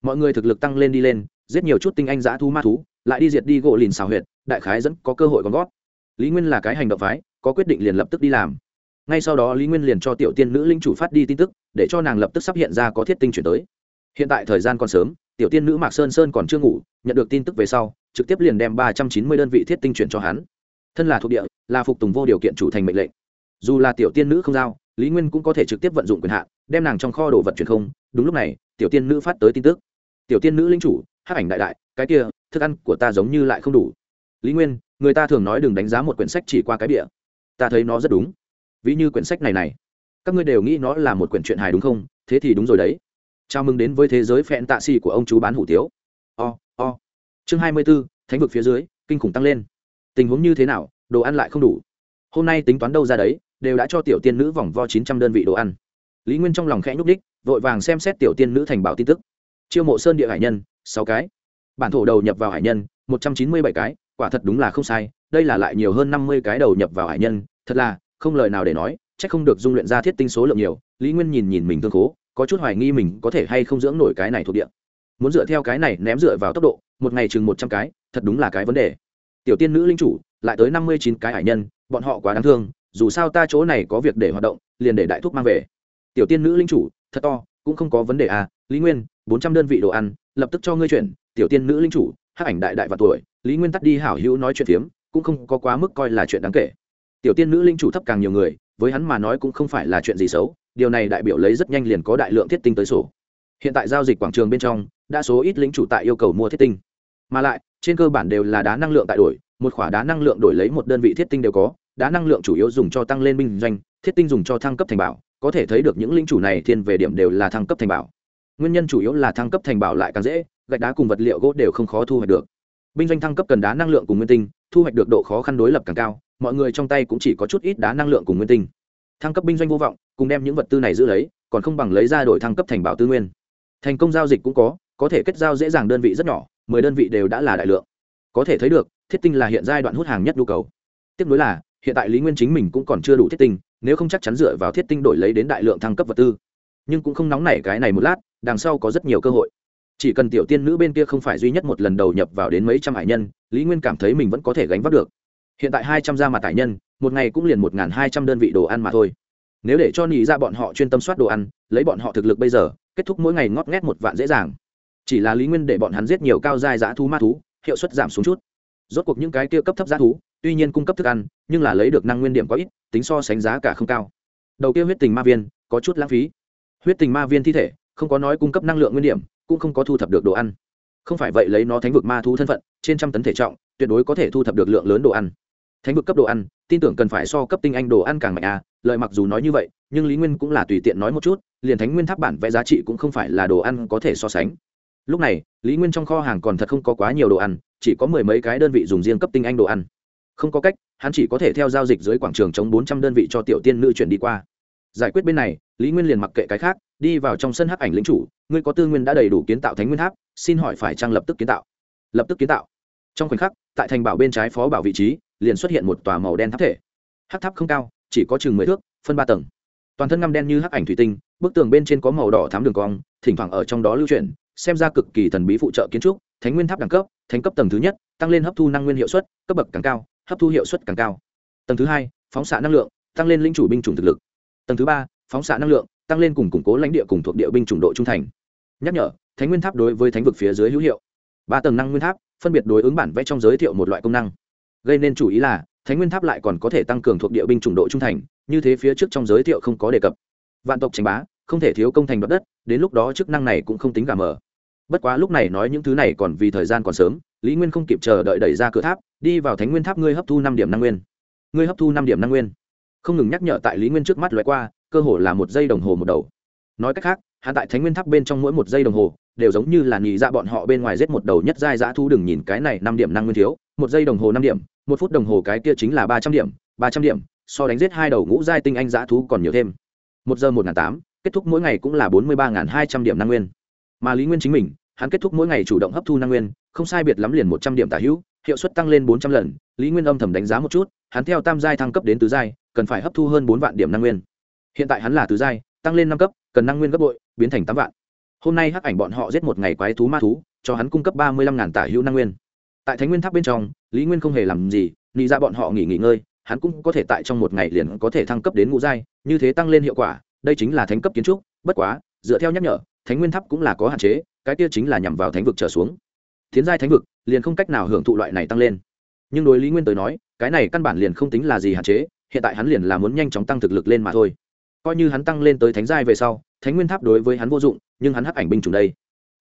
Mọi người thực lực tăng lên đi lên giết nhiều chút tinh anh giã thu ma thú, lại đi diệt đi gỗ lìn xào huyệt, đại khái dẫn có cơ hội còn gót lý nguyên là cái hành động phái, có quyết định liền lập tức đi làm. Ngay sau đó lý nguyên liền cho tiểu tiên nữ linh chủ phát đi tin tức, để cho nàng lập tức sắp hiện ra có thiết tinh chuyển tới. Hiện tại thời gian còn sớm, tiểu tiên nữ mạc sơn sơn còn chưa ngủ, nhận được tin tức về sau, trực tiếp liền đem ba trăm chín mươi đơn vị thiết tinh chuyển cho hắn. Thân là thuộc địa, là phục tùng vô điều kiện chủ thành mệnh lệnh. Dù là tiểu tiên nữ không giao, lý nguyên cũng có thể trực tiếp vận dụng quyền hạn, đem nàng trong kho đồ vật truyền không. Đúng lúc này, tiểu tiên nữ phát tới tin tức. Tiểu tiên nữ linh chủ hát ảnh đại đại cái kia thức ăn của ta giống như lại không đủ. Lý nguyên người ta thường nói đừng đánh giá một quyển sách chỉ qua cái bịa ta thấy nó rất đúng. Ví như quyển sách này này. Các ngươi đều nghĩ nó là một quyển truyện hài đúng không? Thế thì đúng rồi đấy. Chào mừng đến với thế giới phẹn tạ xì của ông chú bán hủ tiếu. O、oh, o、oh. chương hai mươi b ố thánh vực phía dưới kinh khủng tăng lên. Tình huống như thế nào? Đồ ăn lại không đủ. Hôm nay tính toán đâu ra đấy đều đã cho tiểu tiên nữ vòng vo chín trăm đơn vị đồ ăn. Lý nguyên trong lòng khẽ nhúc đích vội vàng xem xét tiểu tiên nữ thành bảo tin tức. Chiêu mộ sơn địa hải nhân sáu cái. Bản thổ đầu nhập vào hải nhân, một trăm chín mươi bảy cái, quả thật đúng là không sai, đây là lại nhiều hơn năm mươi cái đầu nhập vào hải nhân, thật là, không lời nào để nói c h ắ c không được dung luyện ra thiết tinh số lượng nhiều, lý nguyên nhìn nhìn mình thương khố, có chút hoài nghi mình có thể hay không dưỡng nổi cái này thuộc địa. Muốn dựa theo cái này ném dựa vào tốc độ, một ngày chừng một trăm cái, thật đúng là cái vấn đề. Tiểu tiên nữ linh chủ, lại tới năm mươi chín cái hải nhân, bọn họ quá đáng thương, dù sao ta chỗ này có việc để hoạt động, liền để đại thúc mang về. Tiểu tiên nữ linh chủ, thật to, cũng không có vấn đề à lý nguyên, bốn trăm đơn vị đồ ăn lập tức cho ngươi chuyển, tiểu tiên nữ linh chủ, hắc ảnh đại đại và tuổi, lý nguyên tắt đi hảo hữu nói chuyện phiếm, cũng không có quá mức coi là chuyện đáng kể. Tiểu tiên nữ linh chủ thấp càng nhiều người, với hắn mà nói cũng không phải là chuyện gì xấu, điều này đại biểu lấy rất nhanh liền có đại lượng thiết tinh tới sổ. Hiện tại giao dịch quảng trường bên trong đa số ít lính chủ tại yêu cầu mua thiết tinh. Mà lại, trên cơ bản đều là đá năng lượng tại đổi, một khoả đá năng lượng đổi lấy một đơn vị thiết tinh đều có, đá năng lượng chủ yếu dùng cho tăng lên binh doanh, thiết tinh dùng cho thăng cấp thành bảo, có thể thấy được những linh chủ này thiên về điểm đều là thăng cấp thành bảo nguyên nhân chủ yếu là thăng cấp thành bảo lại càng dễ, gạch đá cùng vật liệu gỗ đều không khó thu hoạch được. Binh doanh thăng cấp cần đá năng lượng cùng nguyên tinh, thu hoạch được độ khó khăn đối lập càng cao, mọi người trong tay cũng chỉ có chút ít đá năng lượng cùng nguyên tinh. Thăng cấp binh doanh vô vọng, cùng đem những vật tư này giữ lấy, còn không bằng lấy ra đổi thăng cấp thành bảo tư nguyên. Thành công giao dịch cũng có có thể kết giao dễ dàng đơn vị rất nhỏ, mười đơn vị đều đã là đại lượng. Có thể thấy được, thiết tinh là hiện giai đoạn hút hàng nhất nhu cầu. Tiếp nối là, hiện tại lý nguyên chính mình cũng còn chưa đủ thiết tinh, nếu không chắc chắn dựa vào thiết tinh đổi lấy đến đại lượng thăng cấp vật tư. Nhưng cũng không nóng nảy cái này một lát đằng sau có rất nhiều cơ hội. Chỉ cần tiểu tiên nữ bên kia không phải duy nhất một lần đầu nhập vào đến mấy trăm hải nhân, lý nguyên cảm thấy mình vẫn có thể gánh vác được. Hiện tại hai trăm gia mặt tài nhân, một ngày cũng liền một n g h n hai trăm đơn vị đồ ăn mà thôi. Nếu để cho nỉ ra dạ bọn họ chuyên tâm soát đồ ăn, lấy bọn họ thực lực bây giờ, kết thúc mỗi ngày ngót nghét một vạn dễ dàng. Chỉ là lý nguyên để bọn hắn giết nhiều cao dai dã thú ma thú, hiệu suất giảm xuống chút. Rốt cuộc những cái kia cấp thấp giá thú, tuy nhiên cung cấp thức ăn, nhưng là lấy được năng nguyên điểm có ít, tính so sánh giá cả không cao. Đầu kia huyết tình ma viên, có chút lãng phí. Huyết tình ma viên thi thể không có nói cung cấp năng lượng nguyên điểm, cũng không có thu thập được đồ ăn. Không phải vậy lấy nó thánh vực ma thú thân phận, trên trăm tấn thể trọng, tuyệt đối có thể thu thập được lượng lớn đồ ăn. Thánh vực cấp đồ ăn, tin tưởng cần phải so cấp tinh anh đồ ăn càng mạnh à lợi mặc dù nói như vậy, nhưng lý nguyên cũng là tùy tiện nói một chút, liền thánh nguyên tháp bản vẽ giá trị cũng không phải là đồ ăn có thể so sánh. Lúc này, lý nguyên trong kho hàng còn thật không có quá nhiều đồ ăn, chỉ có mười mấy cái đơn vị dùng riêng cấp tinh anh đồ ăn. Không có cách, hắn chỉ có thể theo giao dịch dưới quảng trường chống bốn trăm đơn vị cho tiểu tiên nữ chuyển đi qua. Giải quyết bên này, lý nguyên liền mặc kệ cái khác đi vào trong sân hắc ảnh lĩnh chủ, ngươi có tư nguyên đã đầy đủ kiến tạo thánh nguyên tháp, xin hỏi phải trang lập tức kiến tạo? Lập tức kiến tạo. Trong khoảnh khắc, tại thành bảo bên trái phó bảo vị trí, liền xuất hiện một tòa màu đen tháp thể. Hắc tháp không cao, chỉ có chừng mười thước, phân ba tầng. Toàn thân ngăm đen như hắc ảnh thủy tinh, bức tường bên trên có màu đỏ thám đường cong, thỉnh thoảng ở trong đó lưu chuyển, xem ra cực kỳ thần bí phụ trợ kiến trúc, thánh nguyên tháp đẳng cấp, thánh cấp tầng thứ nhất, tăng lên hấp thu năng nguyên hiệu suất, cấp bậc càng cao, hấp thu hiệu suất càng cao. Tầng thứ hai, phóng xạ năng lượng, tăng lên linh chủ binh chủng thực lực. Tầng thứ ba, phóng xạ năng lượng tăng lên cùng củng cố lãnh địa cùng thuộc địa binh chủng độ trung thành. Nhắc nhở, thánh nguyên tháp đối với thánh vực phía dưới hữu hiệu. Ba tầng năng nguyên tháp, phân biệt đối ứng bản vẽ trong giới thiệu một loại công năng. Gây nên chủ ý là, thánh nguyên tháp lại còn có thể tăng cường thuộc địa binh chủng độ trung thành, như thế phía trước trong giới thiệu không có đề cập. Vạn tộc tranh bá, không thể thiếu công thành đoạt đất, đến lúc đó chức năng này cũng không tính gà mờ. Bất quá lúc này nói những thứ này còn vì thời gian còn sớm, lý nguyên không kịp chờ đợi đẩy ra cửa tháp, đi vào thánh nguyên tháp ngươi hấp thu năm điểm năng nguyên. Ngươi hấp thu năm điểm năng nguyên. Không ngừng nhắc nhở tại lý nguyên trước mắt loại qua cơ hồ là một giây đồng hồ một đầu. Nói cách khác hạ tại thánh nguyên tháp bên trong mỗi một giây đồng hồ, đều giống như là nhị ra bọn họ bên ngoài giết một đầu nhất giai dã thu đừng nhìn cái này năm điểm năng nguyên thiếu, một giây đồng hồ năm điểm, một phút đồng hồ cái kia chính là ba trăm điểm, ba trăm điểm, so đánh giết hai đầu ngũ giai tinh anh dã thú còn nhiều thêm. Một giờ một n tám, kết thúc mỗi ngày cũng là bốn mươi ba hai trăm điểm năng nguyên. Mà lý nguyên chính mình, hắn kết thúc mỗi ngày chủ động hấp thu năng nguyên, không sai biệt lắm liền một trăm điểm tả hữu, hiệu suất tăng lên bốn trăm lần, lý nguyên âm thầm đánh giá một chút, hắn theo tam giai thăng cấp đến tứ giai, cần phải hấp thu hơn bốn vạn điểm năng nguyên hiện tại hắn là tứ giai, tăng lên năm cấp, cần năng nguyên gấp bội, biến thành tám vạn. Hôm nay hắc ảnh bọn họ giết một ngày quái thú ma thú, cho hắn cung cấp ba mươi lăm ngàn tả hữu năng nguyên. Tại thánh nguyên tháp bên trong, lý nguyên không hề làm gì nghĩ ra dạ bọn họ nghỉ nghỉ ngơi, hắn cũng có thể tại trong một ngày liền có thể thăng cấp đến ngũ giai, như thế tăng lên hiệu quả, đây chính là thánh cấp kiến trúc, bất quá, dựa theo nhắc nhở, thánh nguyên tháp cũng là có hạn chế, cái kia chính là nhằm vào thánh vực trở xuống. Tiến giai thánh vực, liền không cách nào hưởng thụ loại này tăng lên. Nhưng đối lý nguyên tới nói, cái này căn bản liền không tính là gì hạn chế, hiện tại hắn liền là muốn nhanh chóng tăng thực lực lên mà thôi coi như hắn tăng lên tới thánh giai về sau, thánh nguyên tháp đối với hắn vô dụng, nhưng hắn hắc ảnh binh chủng đây.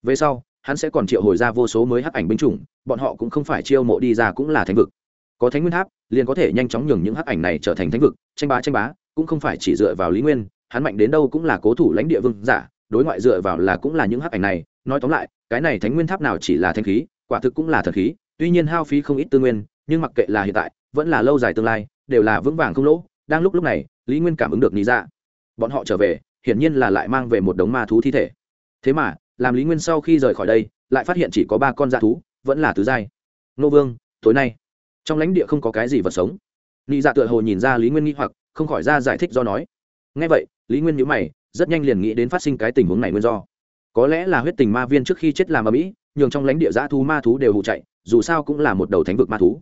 Về sau, hắn sẽ còn triệu hồi ra vô số mới hắc ảnh binh chủng, bọn họ cũng không phải chiêu mộ đi ra cũng là thánh vực. Có thánh nguyên tháp, liền có thể nhanh chóng nhường những hắc ảnh này trở thành thánh vực, tranh bá tranh bá, cũng không phải chỉ dựa vào lý nguyên, hắn mạnh đến đâu cũng là cố thủ lãnh địa vương giả, đối ngoại dựa vào là cũng là những hắc ảnh này. Nói tóm lại, cái này thánh nguyên tháp nào chỉ là thanh khí, quả thực cũng là thần khí, tuy nhiên hao phí không ít tư nguyên, nhưng mặc kệ là hiện tại, vẫn là lâu dài tương lai, đều là vững vàng không lỗ. Đang lúc lúc này, lý nguyên cảm ứng được lý ra dạ bọn họ trở về, hiển nhiên là lại mang về một đống ma thú thi thể. Thế mà, làm lý nguyên sau khi rời khỏi đây, lại phát hiện chỉ có ba con da thú, vẫn là tứ giai. Nô vương, tối nay, trong lãnh địa không có cái gì vật sống. Nghĩ dạ tựa hồ nhìn ra lý nguyên nghĩ hoặc, không khỏi ra giải thích do nói. Ngay vậy, lý nguyên nhữ mày, rất nhanh liền nghĩ đến phát sinh cái tình huống này nguyên do. Có lẽ là huyết tình ma viên trước khi chết làm ở mỹ nhường trong lãnh địa giã thú ma thú đều hụ chạy, dù sao cũng là một đầu thánh vực ma thú.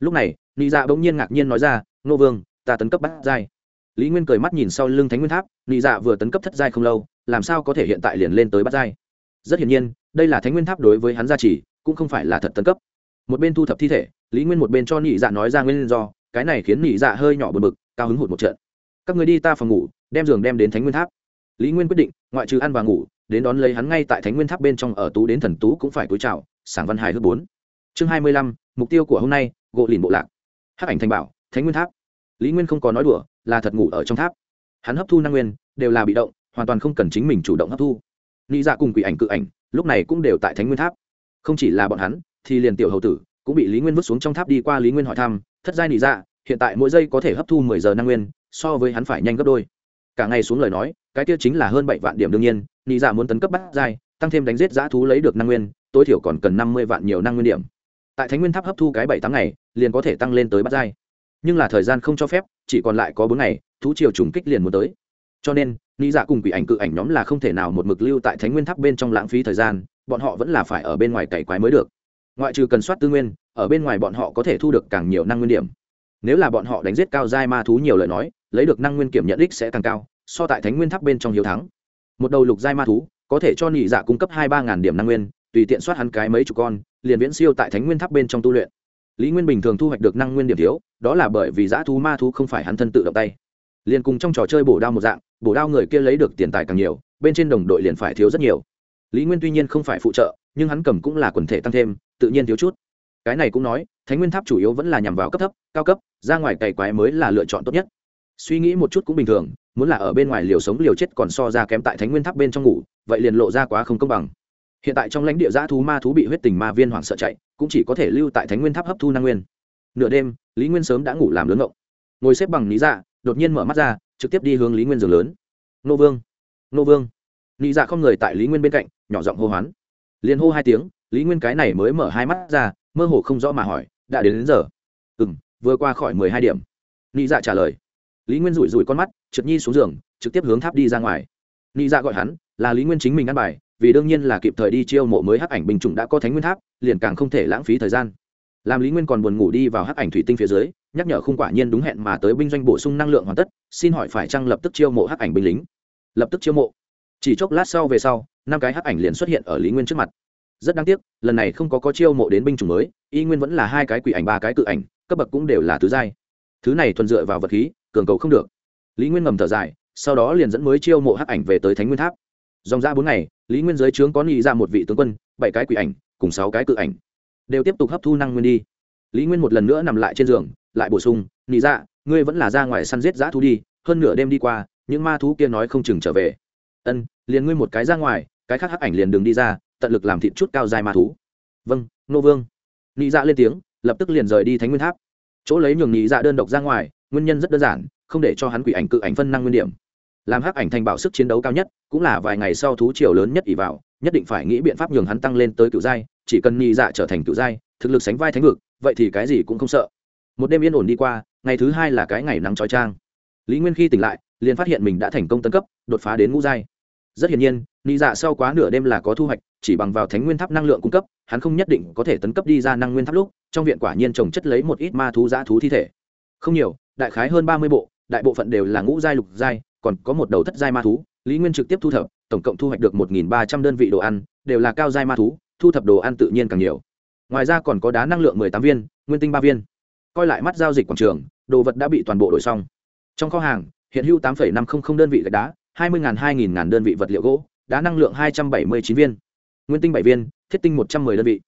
Lúc này nghĩ dạ bỗng nhiên ngạc nhiên nói ra, nô vương, ta tấn cấp bắt giai lý nguyên cười mắt nhìn sau lưng thánh nguyên tháp, nị dạ vừa tấn cấp thất giai không lâu, làm sao có thể hiện tại liền lên tới bắt giai? Rất hiển nhiên, đây là thánh nguyên tháp đối với hắn gia trì, cũng không phải là thật tấn cấp. Một bên thu thập thi thể, lý nguyên một bên cho nị dạ nói ra nguyên do, cái này khiến nị dạ hơi nhỏ bật mực cao hứng hụt một trận. Các người đi ta phòng ngủ, đem giường đem đến thánh nguyên tháp. Lý nguyên quyết định, ngoại trừ ăn và ngủ, đến đón lấy hắn ngay tại thánh nguyên tháp bên trong ở tú đến thần tú cũng phải cúi chào, sảng văn hài hước bốn. Chương hai mươi lăm, mục tiêu của hôm nay, gộ lìn bộ lạc. Hắc ảnh thành bảo, thánh nguyên tháp. Lý nguyên không có nói đùa là thật ngủ ở trong tháp. Hắn hấp thu năng nguyên, đều là bị động, hoàn toàn không cần chính mình chủ động hấp thu. Nghĩ dạ cùng quỷ ảnh cự ảnh, lúc này cũng đều tại thánh nguyên tháp. Không chỉ là bọn hắn, thì liền tiểu hầu tử, cũng bị lý nguyên vứt xuống trong tháp đi qua lý nguyên hỏi thăm, thất giai nị dạ hiện tại mỗi giây có thể hấp thu mười giờ năng nguyên, so với hắn phải nhanh gấp đôi. Cả ngày xuống lời nói, cái tiêu chính là hơn bảy vạn điểm đương nhiên, nị dạ muốn tấn cấp bắt giai, tăng thêm đánh giết giã thú lấy được năng nguyên, tối thiểu còn cần năm mươi vạn nhiều năng nguyên điểm. Tại thánh nguyên tháp hấp thu cái bảy tháng ngày, liền có thể tăng lên tới bắt giai nhưng là thời gian không cho phép, chỉ còn lại có bốn ngày, thú triều trùng kích liền muốn tới. Cho nên, ni dạ cùng quỷ ảnh cự ảnh nhóm là không thể nào một mực lưu tại thánh nguyên tháp bên trong lãng phí thời gian, bọn họ vẫn là phải ở bên ngoài cày quái mới được. Ngoại trừ cần soát tư nguyên, ở bên ngoài bọn họ có thể thu được càng nhiều năng nguyên điểm. Nếu là bọn họ đánh giết cao giai ma thú nhiều lời nói, lấy được năng nguyên kiểm nhận đích sẽ càng cao, so tại thánh nguyên tháp bên trong hiếu thắng. Một đầu lục giai ma thú, có thể cho nhị dạ cung cấp hai ba ngàn điểm năng nguyên, tùy tiện soát hắn cái mấy chục con, liền viễn siêu tại thánh nguyên tháp bên trong tu luyện lý nguyên bình thường thu hoạch được năng nguyên điểm thiếu, đó là bởi vì dã thú ma thú không phải hắn thân tự động tay. Liền cùng trong trò chơi bổ đao một dạng, bổ đao người kia lấy được tiền tài càng nhiều, bên trên đồng đội liền phải thiếu rất nhiều. Lý nguyên tuy nhiên không phải phụ trợ, nhưng hắn cầm cũng là quần thể tăng thêm, tự nhiên thiếu chút. Cái này cũng nói, thánh nguyên tháp chủ yếu vẫn là nhằm vào cấp thấp, cao cấp, ra ngoài cày quái mới là lựa chọn tốt nhất. Suy nghĩ một chút cũng bình thường, muốn là ở bên ngoài liều sống liều chết còn so ra kém tại thánh nguyên tháp bên trong ngủ, vậy liền lộ ra quá không công bằng hiện tại trong lãnh địa giã thú ma thú bị huyết tình ma viên hoảng sợ chạy cũng chỉ có thể lưu tại thánh nguyên tháp hấp thu năng nguyên. Nửa đêm lý nguyên sớm đã ngủ làm lớn ngộng. Ngồi xếp bằng lý dạ đột nhiên mở mắt ra trực tiếp đi hướng lý nguyên giường lớn. Nô vương nô vương. Lý dạ không người tại lý nguyên bên cạnh nhỏ giọng hô hoán. Liền hô hai tiếng lý nguyên cái này mới mở hai mắt ra mơ hồ không rõ mà hỏi đã đến, đến giờ? Ừ m vừa qua khỏi mười hai điểm. Lý dạ trả lời. Lý nguyên rủi rủi con mắt trượt nhi xuống giường trực tiếp hướng tháp đi ra ngoài. Lý dạ gọi hắn là lý nguyên chính mình ăn bài vì đương nhiên là kịp thời đi chiêu mộ mới hắc ảnh bình chủng đã có thánh nguyên tháp, liền càng không thể lãng phí thời gian. Làm lý nguyên còn buồn ngủ đi vào hắc ảnh thủy tinh phía dưới, nhắc nhở khung quả nhiên đúng hẹn mà tới binh doanh bổ sung năng lượng hoàn tất, xin hỏi phải chăng lập tức chiêu mộ hắc ảnh binh lính? Lập tức chiêu mộ. Chỉ chốc lát sau về sau, năm cái hắc ảnh liền xuất hiện ở lý nguyên trước mặt. Rất đáng tiếc, lần này không có có chiêu mộ đến binh chủng mới, y nguyên vẫn là hai cái quỷ ảnh, ba cái cự ảnh, cấp bậc cũng đều là tứ giai. Thứ này thuần dựa vào vật khí, cường cầu không được. Lý nguyên ngầm thở dài, sau đó liền dẫn mới chiêu mộ hắc ảnh về tới thánh nguyên tháp dòng ra bốn ngày, lý nguyên giới trướng có nghĩ ra một vị tướng quân, bảy cái quỷ ảnh, cùng sáu cái cự ảnh. Đều tiếp tục hấp thu năng nguyên đi. Lý nguyên một lần nữa nằm lại trên giường, lại bổ sung nghĩ ra, ngươi vẫn là ra ngoài săn giết giã thú đi, hơn nửa đêm đi qua, những ma thú kia nói không chừng trở về. Ân, liền ngươi một cái ra ngoài, cái khác hắc ảnh liền đường đi ra, tận lực làm thịt chút cao dài ma thú. Vâng nô vương. Nghĩ ra lên tiếng, lập tức liền rời đi thánh nguyên tháp. Chỗ lấy nhường nghĩ ra đơn độc ra ngoài, nguyên nhân rất đơn giản, không để cho hắn quỷ ảnh cự ảnh phân năng nguyên điểm. Làm hắc ảnh thành bảo sức chiến đấu cao nhất cũng là vài ngày sau thú triều lớn nhất ỉ vào, nhất định phải nghĩ biện pháp nhường hắn tăng lên tới cựu giai, chỉ cần nhị dạ trở thành cựu giai, thực lực sánh vai thánh vực, vậy thì cái gì cũng không sợ. Một đêm yên ổn đi qua, ngày thứ hai là cái ngày nắng trói trang. Lý nguyên khi tỉnh lại, liền phát hiện mình đã thành công tấn cấp, đột phá đến ngũ giai. Rất hiển nhiên, nhị dạ sau quá nửa đêm là có thu hoạch, chỉ bằng vào thánh nguyên tháp năng lượng cung cấp, hắn không nhất định có thể tấn cấp đi ra năng nguyên tháp lúc, trong viện quả nhiên trồng chất lấy một ít ma thú giã thú thi thể. Không nhiều, đại khái hơn ba mươi bộ, đại bộ phận đều là ngũ giai lục giai, còn có một đầu thất giai ma thú lý nguyên trực tiếp thu thập, tổng cộng thu hoạch được một ba trăm đơn vị đồ ăn, đều là cao giai ma thú, thu thập đồ ăn tự nhiên càng nhiều. Ngoài ra còn có đá năng lượng mười tám viên, nguyên tinh ba viên. Coi lại mắt giao dịch quảng trường, đồ vật đã bị toàn bộ đổi xong. Trong kho hàng, hiện hữu tám năm trăm linh đơn vị gạch đá, hai mươi hai nghìn đơn vị vật liệu gỗ, đá năng lượng hai trăm bảy mươi chín viên. Nguyên tinh bảy viên, thiết tinh một trăm m ư ơ i đơn vị.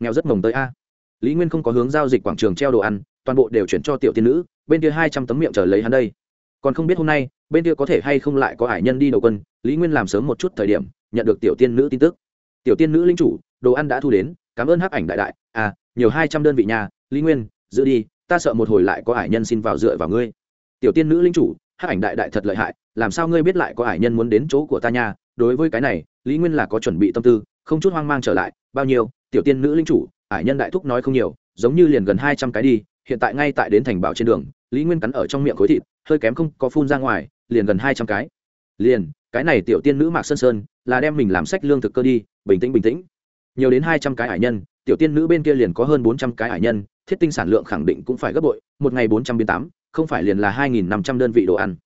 Nghèo rất mồng tới a. Lý nguyên không có hướng giao dịch quảng trường treo đồ ăn, toàn bộ đều chuyển cho tiểu tiên nữ, bên kia hai trăm tấm miệng chờ lấy hắn đây còn không biết hôm nay, bên kia có thể hay không lại có hải nhân đi đầu quân, lý nguyên làm sớm một chút thời điểm, nhận được tiểu tiên nữ tin tức. Tiểu tiên nữ linh chủ, đồ ăn đã thu đến, cảm ơn hắc ảnh đại đại. À nhiều hai trăm đơn vị nhà, lý nguyên, giữ đi, ta sợ một hồi lại có hải nhân xin vào dựa vào ngươi. Tiểu tiên nữ linh chủ, hắc ảnh đại đại thật lợi hại, làm sao ngươi biết lại có hải nhân muốn đến chỗ của ta nha? Đối với cái này, lý nguyên là có chuẩn bị tâm tư, không chút hoang mang trở lại. Bao nhiêu, tiểu tiên nữ linh chủ hải nhân đại thúc nói không nhiều, giống như liền gần hai trăm cái đi hiện tại ngay tại đến thành bảo trên đường, lý nguyên cắn ở trong miệng khối thịt, hơi kém không có phun ra ngoài, liền gần hai trăm cái. Liền, cái này tiểu tiên nữ mạc sơn sơn là đem mình làm sách lương thực cơ đi, bình tĩnh bình tĩnh. Nhiều đến hai trăm cái hải nhân, tiểu tiên nữ bên kia liền có hơn bốn trăm cái hải nhân, thiết tinh sản lượng khẳng định cũng phải gấp bội, một ngày bốn trăm biến tám, không phải liền là hai nghìn năm trăm đơn vị đồ ăn.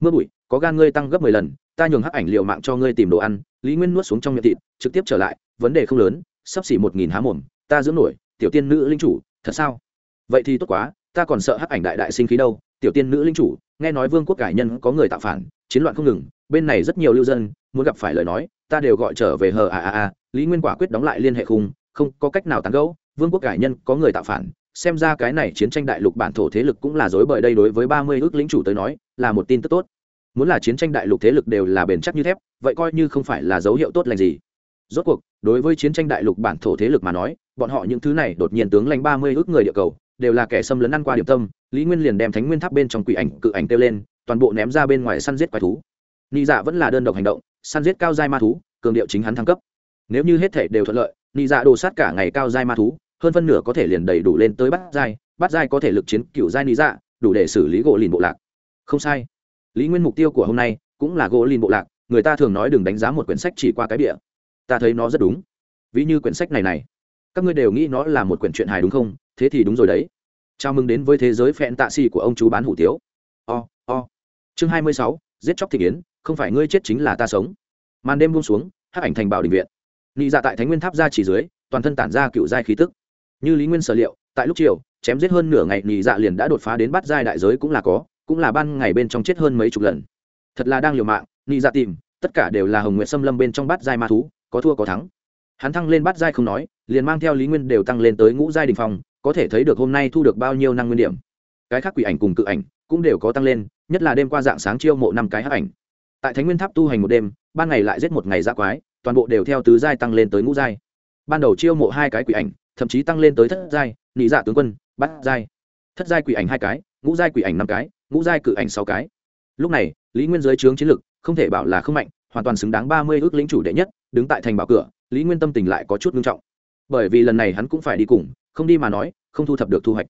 Mưa bụi, có gan ngươi tăng gấp mười lần, ta nhường hắc ảnh liệu mạng cho ngươi tìm đồ ăn. Lý nguyên nuốt xuống trong miệng thịt, trực tiếp trở lại, vấn đề không lớn, sắp xỉ một nghìn há mồm, ta dưỡng nổi, tiểu tiên nữ linh chủ, thật sao? Vậy thì tốt quá, ta còn sợ hắc ảnh đại đại sinh khí đâu, tiểu tiên nữ linh chủ, nghe nói vương quốc cải nhân có người tạo phản, chiến loạn không ngừng, bên này rất nhiều lưu dân, muốn gặp phải lời nói, ta đều gọi trở về hờ à à à lý nguyên quả quyết đóng lại liên hệ khung, không có cách nào tán gẫu, vương quốc cải nhân có người tạo phản, xem ra cái này chiến tranh đại lục bản thổ thế lực cũng là dối bời đây đối với ba mươi ước lính chủ tới nói, là một tin tức tốt. Muốn là chiến tranh đại lục thế lực đều là bền chắc như thép, vậy coi như không phải là dấu hiệu tốt lành gì. Rốt cuộc, đối với chiến tranh đại lục bản thổ thế lực mà nói, bọn họ những thứ này đột nhiên tướng lãnh ba mươi ước người địa cầu đều là kẻ xâm lấn ăn qua điểm tâm, lý nguyên liền đem thánh nguyên tháp bên trong quỷ ảnh, cự ảnh kêu lên, toàn bộ ném ra bên ngoài săn giết quái thú. Nị dạ vẫn là đơn độc hành động, săn giết cao giai ma thú, cường điệu chính hắn thăng cấp. Nếu như hết thể đều thuận lợi, nị dạ đồ sát cả ngày cao giai ma thú, hơn phân nửa có thể liền đầy đủ lên tới bắt giai bắt giai có thể lực chiến cựu giai nị dạ đủ để xử lý gỗ lìn bộ lạc. Không sai. Lý nguyên mục tiêu của hôm nay cũng là gỗ lìn bộ lạc, người ta thường nói đừng đánh giá một quyển sách chỉ qua cái địa ta thấy nó rất đúng. Ví như quyển sách này này, các ngươi đều nghĩ nó là một quyển truyện hài đúng không? Thế thì đúng rồi đấy. Chào mừng đến với thế giới phẹn tạ xì của ông chú bán hủ tiếu. O、oh, o、oh. chương hai mươi sáu giết chóc thị kiến không phải ngươi chết chính là ta sống. Màn đêm buông xuống hắc ảnh thành bảo đình viện. Nị dạ tại thánh nguyên tháp ra chỉ dưới toàn thân tản ra cựu giai khí tức. Như lý nguyên sở liệu tại lúc chiều chém giết hơn nửa ngày nị dạ liền đã đột phá đến bắt giai đại giới cũng là có cũng là ban ngày bên trong chết hơn mấy chục lần. Thật là đang liều mạng nị dạ tìm tất cả đều là hồng nguyện xâm lâm bên trong bắt giai ma thú có thua có thắng. Hắn thăng lên bắt giai không nói liền mang theo lý nguyên đều tăng lên tới ngũ giai đình phòng có thể thấy được hôm nay thu được bao nhiêu năng nguyên điểm. Cái khác quỷ ảnh cùng cự ảnh cũng đều có tăng lên, nhất là đêm qua dạng sáng chiêu mộ năm cái hắc ảnh. Tại thánh nguyên tháp tu hành một đêm, ban ngày lại giết một ngày dạ quái, toàn bộ đều theo tứ giai tăng lên tới ngũ giai. Ban đầu chiêu mộ hai cái quỷ ảnh, thậm chí tăng lên tới thất giai nị dạ tướng quân bắt giai. Thất giai quỷ ảnh hai cái, ngũ giai quỷ ảnh năm cái, ngũ giai cự ảnh sáu cái. Lúc này, lý nguyên giới trướng chiến lực, không thể bảo là không mạnh, hoàn toàn xứng đáng ba mươi ước lĩnh chủ đệ nhất, đứng tại thành bảo cửa, lý nguyên tâm tình lại có chút nghiêm trọng. Bởi vì lần này hắn cũng phải đi cùng không đi mà nói, không thu thập được thu hoạch.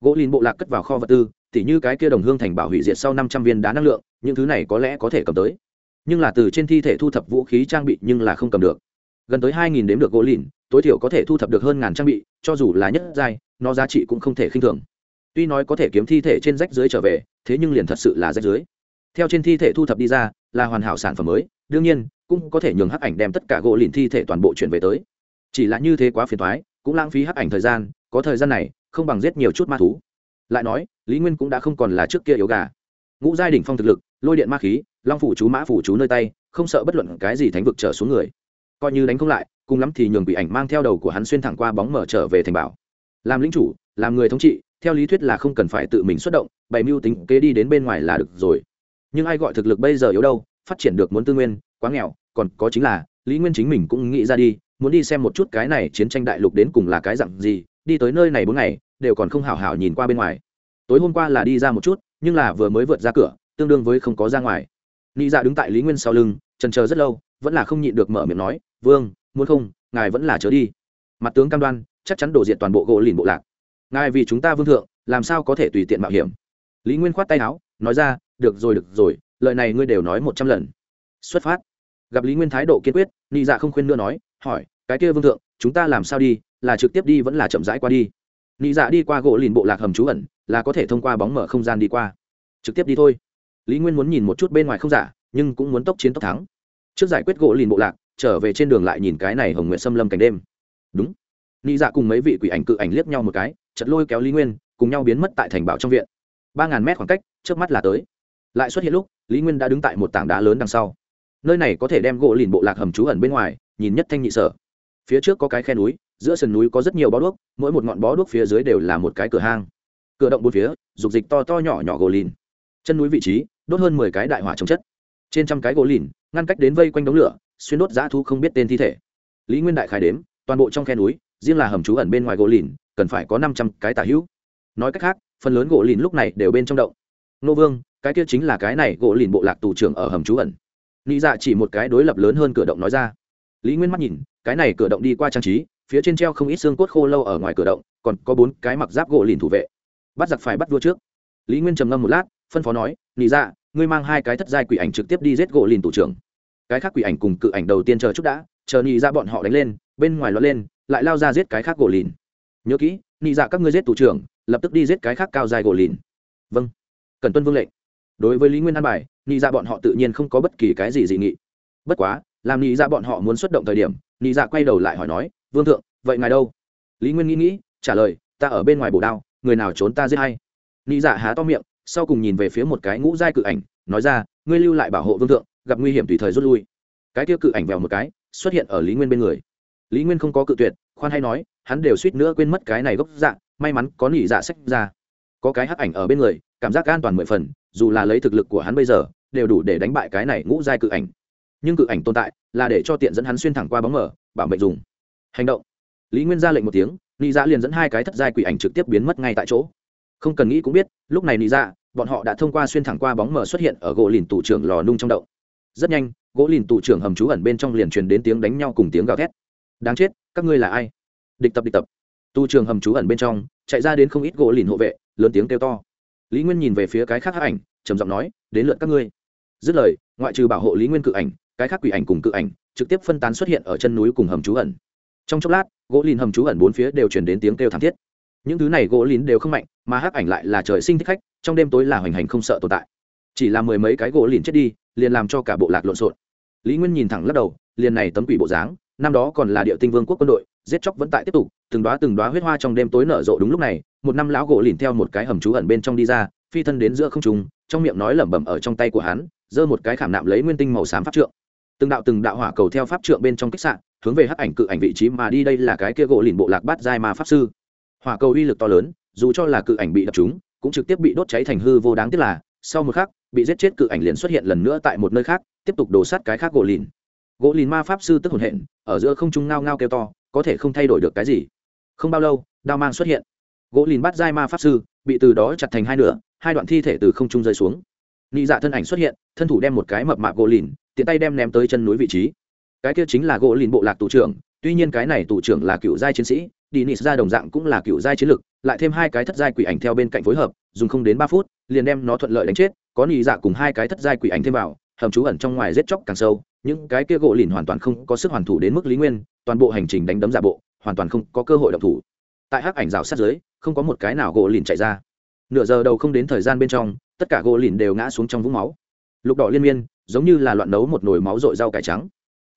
Gỗ lìn bộ lạc cất vào kho vật tư, tỉ như cái kia đồng hương thành bảo hủy diệt sau năm trăm viên đá năng lượng, những thứ này có lẽ có thể cầm tới. Nhưng là từ trên thi thể thu thập vũ khí trang bị nhưng là không cầm được. Gần tới hai nghìn đếm được gỗ lìn, tối thiểu có thể thu thập được hơn ngàn trang bị, cho dù là nhất giai, nó giá trị cũng không thể khinh thường. Tuy nói có thể kiếm thi thể trên rách dưới trở về, thế nhưng liền thật sự là rách dưới. Theo trên thi thể thu thập đi ra, là hoàn hảo sản phẩm mới, đương nhiên, cũng có thể nhường hắc ảnh đem tất cả gỗ lìn thi thể toàn bộ chuyển về tới. Chỉ là như thế quá phiền thoái cũng lãng phí hắc ảnh thời gian, có thời gian này, không bằng giết nhiều chút ma thú. Lại nói, lý nguyên cũng đã không còn là trước kia yếu gà. Ngũ giai đỉnh phong thực lực, lôi điện ma khí, long phủ chú, mã phủ chú nơi tay, không sợ bất luận cái gì thánh vực trở xuống người. Coi như đánh không lại, cùng lắm thì nhường bị ảnh mang theo đầu của hắn xuyên thẳng qua bóng mở trở về thành bảo. Làm lính chủ, làm người thống trị, theo lý thuyết là không cần phải tự mình xuất động, bày mưu tính kế đi đến bên ngoài là được rồi. Nhưng ai gọi thực lực bây giờ yếu đâu, phát triển được muốn tư nguyên, quá nghèo, còn có chính là, lý nguyên chính mình cũng nghĩ ra đi muốn đi xem một chút cái này chiến tranh đại lục đến cùng là cái dặn gì, đi tới nơi này bốn ngày, đều còn không hảo hảo nhìn qua bên ngoài. Tối hôm qua là đi ra một chút, nhưng là vừa mới vượt ra cửa, tương đương với không có ra ngoài. Nghĩ dạ đứng tại lý nguyên sau lưng trần chờ rất lâu, vẫn là không nhịn được mở miệng nói, vương, muốn không, ngài vẫn là chớ đi. Mặt tướng cam đoan, chắc chắn đổ diện toàn bộ gỗ lìn bộ lạc. Ngài vì chúng ta vương thượng, làm sao có thể tùy tiện mạo hiểm? Lý nguyên khoát tay áo, nói ra, được rồi được rồi, lời này ngươi đều nói một trăm lần. Xuất phát. Gặp lý nguyên thái độ kiên quyết, nị dạ không khuyên nữa nói hỏi, cái kia vương thượng, chúng ta làm sao đi? Là trực tiếp đi vẫn là chậm rãi qua đi? Nị dạ đi qua gỗ lìn bộ lạc hầm trú ẩn, là có thể thông qua bóng mở không gian đi qua. Trực tiếp đi thôi. Lý nguyên muốn nhìn một chút bên ngoài không giả, nhưng cũng muốn tốc chiến tốc thắng. Trước giải quyết gỗ lìn bộ lạc, trở về trên đường lại nhìn cái này hồng nguyện xâm lâm cảnh đêm. Đúng. Nị dạ cùng mấy vị quỷ ảnh cự ảnh liếc nhau một cái chật lôi kéo lý nguyên, cùng nhau biến mất tại thành bảo trong viện. Ba ngàn mét khoảng cách, trước mắt là tới. Lại xuất hiện lúc, lý nguyên đã đứng tại một tảng đá lớn đằng sau. Nơi này có thể đem gỗ lìn bộ lạc hầm trú ẩn bên ngoài nhìn nhất thanh nhị sở. Phía trước có cái khe núi, giữa sườn núi có rất nhiều bó đuốc, mỗi một ngọn bó đuốc phía dưới đều là một cái cửa hang. Cửa động bốn phía, dục dịch to to nhỏ nhỏ gỗ lìn. Chân núi vị trí, đốt hơn mười cái đại hỏa trồng chất. Trên trăm cái gỗ lìn, ngăn cách đến vây quanh đống lửa, xuyên đốt dã thu không biết tên thi thể. Lý nguyên đại khai đếm, toàn bộ trong khe núi, riêng là hầm trú ẩn bên ngoài gỗ lìn, cần phải có năm trăm cái tả hữu. Nói cách khác, phần lớn gỗ lìn lúc này đều bên trong động. Nô vương, cái kia chính là cái này gỗ lìn bộ lạc tù trưởng ở hầm trú ẩn. Nghĩ dạ chỉ một cái đối lập lớn hơn cửa động nói ra lý nguyên mắt nhìn, cái này cửa động đi qua trang trí, phía trên treo không ít xương cốt khô lâu ở ngoài cửa động, còn có bốn cái mặc giáp gỗ lìn thủ vệ. Bắt giặc phải bắt vua trước. Lý nguyên trầm ngâm một lát, phân phó nói, Nị dạ ngươi mang hai cái thất giai quỷ ảnh trực tiếp đi giết gỗ lìn thủ trưởng. Cái khác quỷ ảnh cùng cự ảnh đầu tiên chờ chút đã, chờ Nị ra bọn họ đánh lên, bên ngoài lót lên, lại lao ra giết cái khác gỗ lìn. Nhớ kỹ, Nị dạ các ngươi giết thủ trưởng, lập tức đi giết cái khác cao dài gỗ lìn. Vâng. Cần tuân vương lệnh. Đối với lý nguyên an bài nghĩ dạ bọn họ tự nhiên không có bất kỳ cái gì dị nghị. Bất quá làm nghĩ dạ bọn họ muốn xuất động thời điểm nghĩ dạ quay đầu lại hỏi nói, vương thượng, vậy ngài đâu? Lý nguyên nghĩ nghĩ, trả lời, ta ở bên ngoài bổ đao, người nào trốn ta giết hay? Nghĩ dạ há to miệng, sau cùng nhìn về phía một cái ngũ giai cự ảnh, nói ra, ngươi lưu lại bảo hộ vương thượng, gặp nguy hiểm tùy thời rút lui. Cái tiêu cự ảnh vèo một cái, xuất hiện ở lý nguyên bên người. Lý nguyên không có cự tuyệt, khoan hay nói, hắn đều suýt nữa quên mất cái này gốc dạng may mắn có nỉ dạ sách ra. Có cái hắc ảnh ở bên người, cảm giác an toàn mười phần, dù là lấy thực lực của hắn bây giờ, đều đủ để đánh bại cái này ngũ giai cự ảnh nhưng cự ảnh tồn tại là để cho tiện dẫn hắn xuyên thẳng qua bóng mở, bảo mệnh dùng. Hành động. Lý nguyên ra lệnh một tiếng, nị dạ liền dẫn hai cái thất giai quỷ ảnh trực tiếp biến mất ngay tại chỗ. Không cần nghĩ cũng biết, lúc này nị dạ bọn họ đã thông qua xuyên thẳng qua bóng mở xuất hiện ở gỗ lìn tủ trưởng lò nung trong động. Rất nhanh, gỗ lìn tủ trưởng hầm trú ẩn bên trong liền truyền đến tiếng đánh nhau cùng tiếng gào thét. Đáng chết, các ngươi là ai? Địch tập địch tập. Tu trường hầm trú ẩn bên trong, chạy ra đến không ít gỗ lìn hộ vệ, lớn tiếng kêu to. Lý nguyên nhìn về phía cái khác ảnh, trầm giọng nói, đến lượt các ngươi. Dứt lời, ngoại trừ bảo hộ lý nguyên cự ảnh cái khác quỷ ảnh cùng cự ảnh trực tiếp phân tán xuất hiện ở chân núi cùng hầm trú ẩn. Trong chốc lát, gỗ lìn hầm trú ẩn bốn phía đều chuyển đến tiếng kêu thảm thiết. Những thứ này gỗ lìn đều không mạnh, mà hắc ảnh lại là trời sinh thích khách, trong đêm tối là hoành hành không sợ tồn tại. Chỉ là mười mấy cái gỗ lìn chết đi, liền làm cho cả bộ lạc lộn xộn. Lý nguyên nhìn thẳng lắc đầu, liền này tấm quỷ bộ dáng, năm đó còn là địa tinh vương quốc quân đội, giết chóc vẫn tại tiếp tục, từng đoá từng đoá huyết hoa trong đêm tối nở rộ đúng lúc này, một năm lão gỗ lìn theo một cái hầm trú ẩn bên trong đi ra, phi thân đến giữa không trùng trong miệng nói lẩm bẩm ở trong tay của hắn, giơ một cái khảm nạm lấy nguyên tinh màu xám pháp trượng từng đạo từng đạo hỏa cầu theo pháp trượng bên trong kích sạn hướng về hắc ảnh cự ảnh vị trí mà đi, đây là cái kia gỗ lìn bộ lạc bát giai ma pháp sư. Hỏa cầu uy lực to lớn, dù cho là cự ảnh bị đập chúng cũng trực tiếp bị đốt cháy thành hư vô đáng tiếc là, sau một khắc, bị giết chết cự ảnh liền xuất hiện lần nữa tại một nơi khác, tiếp tục đổ sát cái khác gỗ lìn. Gỗ lìn ma pháp sư tức hồn hện, ở giữa không trung ngao ngao kêu to, có thể không thay đổi được cái gì. Không bao lâu, đao mang xuất hiện. Gỗ lìn bắt giai ma pháp sư, bị từ đó chặt thành hai nửa, hai đoạn thi thể từ không trung rơi xuống. Nị dạ thân ảnh xuất hiện, thân thủ đem một cái mập mạp gỗ lìn tiện tay đem ném tới chân núi vị trí. Cái kia chính là gỗ lìn bộ lạc tù trưởng, tuy nhiên cái này tù trưởng là cựu giai chiến sĩ đi nịt ra đồng dạng cũng là cựu giai chiến lực, lại thêm hai cái thất giai quỷ ảnh theo bên cạnh phối hợp, dùng không đến ba phút, liền đem nó thuận lợi đánh chết, có nị dạ cùng hai cái thất giai quỷ ảnh thêm vào, hầm trú ẩn trong ngoài rết chóc càng sâu, những cái kia gỗ lìn hoàn toàn không có sức hoàn thủ đến mức lý nguyên, toàn bộ hành trình đánh đấm giả bộ, hoàn toàn không có cơ hội động thủ. Tại hắc ảnh rào sát giới không có một cái nào gỗ lìn chạy ra. Nửa giờ đầu không đến thời gian bên trong, tất cả gỗ lìn đều ngã xuống trong vũng máu. Lục đỏ liên miên giống như là loạn nấu một nồi máu rội rau cải trắng.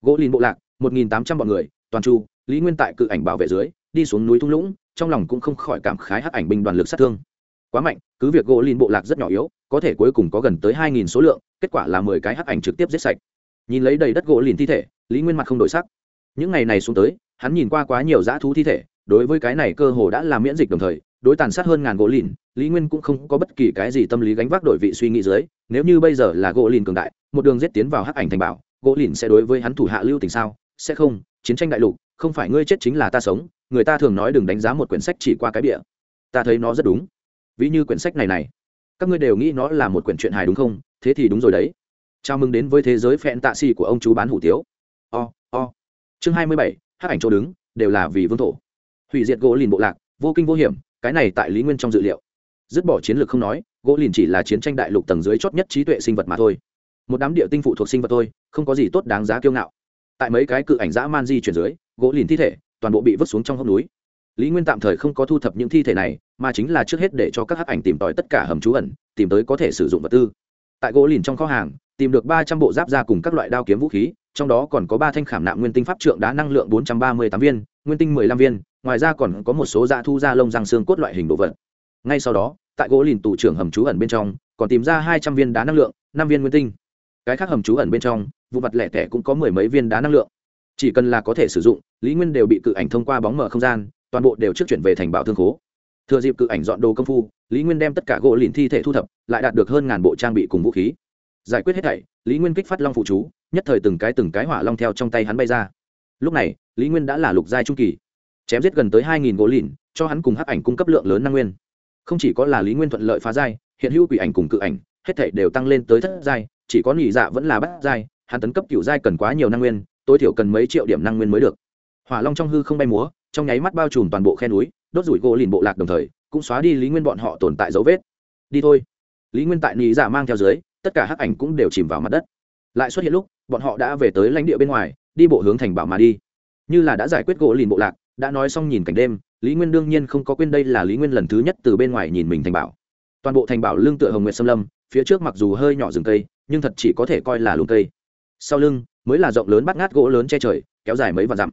Gỗ lìn bộ lạc, một nghìn tám trăm bọn người, toàn tru lý nguyên tại cự ảnh bảo vệ dưới, đi xuống núi thung lũng, trong lòng cũng không khỏi cảm khái hắc ảnh binh đoàn lực sát thương. Quá mạnh, cứ việc gỗ lìn bộ lạc rất nhỏ yếu, có thể cuối cùng có gần tới hai nghìn số lượng, kết quả là mười cái hắc ảnh trực tiếp giết sạch. Nhìn lấy đầy đất gỗ lìn thi thể, lý nguyên mặt không đổi sắc. Những ngày này xuống tới, hắn nhìn qua quá nhiều dã thú thi thể, đối với cái này cơ hồ đã làm miễn dịch đồng thời đối tàn sát hơn ngàn gỗ lìn, lý nguyên cũng không có bất kỳ cái gì tâm lý gánh vác đổi vị suy nghĩ dưới, nếu như bây giờ là gỗ lìn cường đại, một đường giết tiến vào hắc ảnh thành bảo, gỗ lìn sẽ đối với hắn thủ hạ lưu tình sao? Sẽ không, chiến tranh đại lục, không phải ngươi chết chính là ta sống, người ta thường nói đừng đánh giá một quyển sách chỉ qua cái địa ta thấy nó rất đúng. Ví như quyển sách này này. Các ngươi đều nghĩ nó là một quyển chuyện hài đúng không? Thế thì đúng rồi đấy. Chào mừng đến với thế giới phẹn tạ xì của ông chú bán hủ tiếu. O、o. chương hai mươi bảy, hắc ảnh chỗ đứng, đều là vì vương thổ. Hủy diệt gỗ lìn bộ lạc, vô kinh vô hiểm cái này tại lý nguyên trong dự liệu. Dứt bỏ chiến lược không nói, gỗ lìn chỉ là chiến tranh đại lục tầng dưới chót nhất trí tuệ sinh vật mà thôi. Một đám địa tinh phụ thuộc sinh vật thôi, không có gì tốt đáng giá kiêu ngạo. Tại mấy cái cự ảnh dã man di chuyển dưới, gỗ lìn thi thể toàn bộ bị vứt xuống trong hốc núi. Lý nguyên tạm thời không có thu thập những thi thể này, mà chính là trước hết để cho các hắc ảnh tìm tòi tất cả hầm trú ẩn, tìm tới có thể sử dụng vật tư. Tại gỗ lìn trong kho hàng, tìm được ba trăm bộ giáp ra cùng các loại đao kiếm vũ khí, trong đó còn có ba thanh khảm nạm nguyên tinh pháp trượng đá năng lượng bốn trăm ba mươi tám viên nguyên tinh mười lăm viên, ngoài ra còn có một số da thu da lông răng xương cốt loại hình đồ vật. Ngay sau đó, tại gỗ lìn tủ trưởng hầm trú ẩn bên trong, còn tìm ra hai trăm viên đá năng lượng, năm viên nguyên tinh. Cái khác hầm trú ẩn bên trong, vụ mặt lẻ tẻ cũng có mười mấy viên đá năng lượng. Chỉ cần là có thể sử dụng, lý nguyên đều bị cự ảnh thông qua bóng mở không gian, toàn bộ đều trước chuyển về thành bảo thương khố. Thừa dịp cự ảnh dọn đồ công phu, lý nguyên đem tất cả gỗ lìn thi thể thu thập, lại đạt được hơn ngàn bộ trang bị cùng vũ khí. Giải quyết hết thảy, lý nguyên kích phát long phụ chú, nhất thời từng cái từng cái hỏa long theo trong tay hắn bay ra lúc này, lý nguyên đã là lục giai trung kỳ, chém giết gần tới hai nghìn gỗ lìn, cho hắn cùng hắc ảnh cung cấp lượng lớn năng nguyên. Không chỉ có là lý nguyên thuận lợi phá giai, hiện hữu quỷ ảnh cùng cự ảnh, hết thảy đều tăng lên tới thất giai, chỉ có nghỉ dạ vẫn là bắt giai, hắn tấn cấp cựu giai cần quá nhiều năng nguyên, tối thiểu cần mấy triệu điểm năng nguyên mới được. Hỏa long trong hư không bay múa, trong nháy mắt bao trùm toàn bộ khe núi, đốt rủi gỗ lìn bộ lạc đồng thời, cũng xóa đi lý nguyên bọn họ tồn tại dấu vết. Đi thôi. Lý nguyên tại nghỉ dạ mang theo dưới, tất cả hắc ảnh cũng đều chìm vào mặt đất. Lại xuất hiện lúc, bọn họ đã về tới lãnh địa bên ngoài đi bộ hướng thành bảo mà đi. Như là đã giải quyết gỗ lìn bộ lạc, đã nói xong nhìn cảnh đêm, lý nguyên đương nhiên không có quên đây là lý nguyên lần thứ nhất từ bên ngoài nhìn mình thành bảo. Toàn bộ thành bảo lương tựa hồng nguyệt xâm lâm, phía trước mặc dù hơi nhỏ rừng cây, nhưng thật chỉ có thể coi là lùm cây. Sau lưng, mới là rộng lớn bắt ngát gỗ lớn che trời, kéo dài mấy vạn dặm.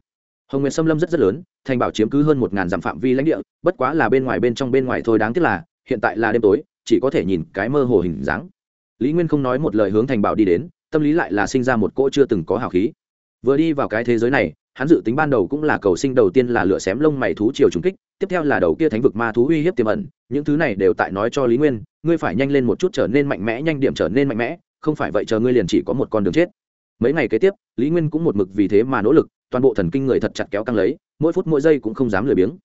Hồng nguyệt xâm lâm rất rất lớn, thành bảo chiếm cứ hơn một ngàn dặm phạm vi lãnh địa, bất quá là bên ngoài bên trong bên ngoài thôi đáng tiếc là, hiện tại là đêm tối, chỉ có thể nhìn cái mơ hồ hình dáng. Lý nguyên không nói một lời hướng thành bảo đi đến, tâm lý lại là sinh ra một cỗ chưa từng có hào khí vừa đi vào cái thế giới này, hắn dự tính ban đầu cũng là cầu sinh đầu tiên là lửa xém lông mày thú chiều trùng kích, tiếp theo là đầu kia thánh vực ma thú uy hiếp tiềm ẩn, những thứ này đều tại nói cho lý nguyên, ngươi phải nhanh lên một chút trở nên mạnh mẽ, nhanh điểm trở nên mạnh mẽ, không phải vậy chờ ngươi liền chỉ có một con đường chết. Mấy ngày kế tiếp, lý nguyên cũng một mực vì thế mà nỗ lực, toàn bộ thần kinh người thật chặt kéo căng lấy, mỗi phút mỗi giây cũng không dám lười biếng.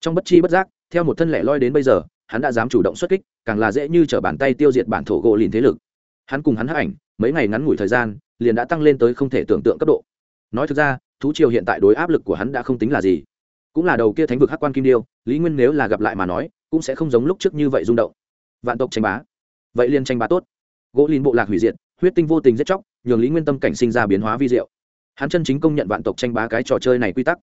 Trong bất chi bất giác, theo một thân lẻ loi đến bây giờ, hắn đã dám chủ động xuất kích, càng là dễ như t r ở bàn tay tiêu diệt bản thổ gỗ lìn thế lực. Hắn cùng hắn hắc ảnh, mấy ngày ngắn ngủi thời gian, liền đã tăng lên tới không thể tưởng tượng cấp độ nói thực ra, thú triều hiện tại đối áp lực của hắn đã không tính là gì. Cũng là đầu kia thánh vực hắc quan kim điêu, lý nguyên nếu là gặp lại mà nói, cũng sẽ không giống lúc trước như vậy rung động. Vạn tộc tranh bá. Vậy liên tranh bá tốt. Gỗ lìn bộ lạc hủy diệt, huyết tinh vô tình giết chóc, nhường lý nguyên tâm cảnh sinh ra biến hóa vi diệu. Hắn chân chính công nhận vạn tộc tranh bá cái trò chơi này quy tắc.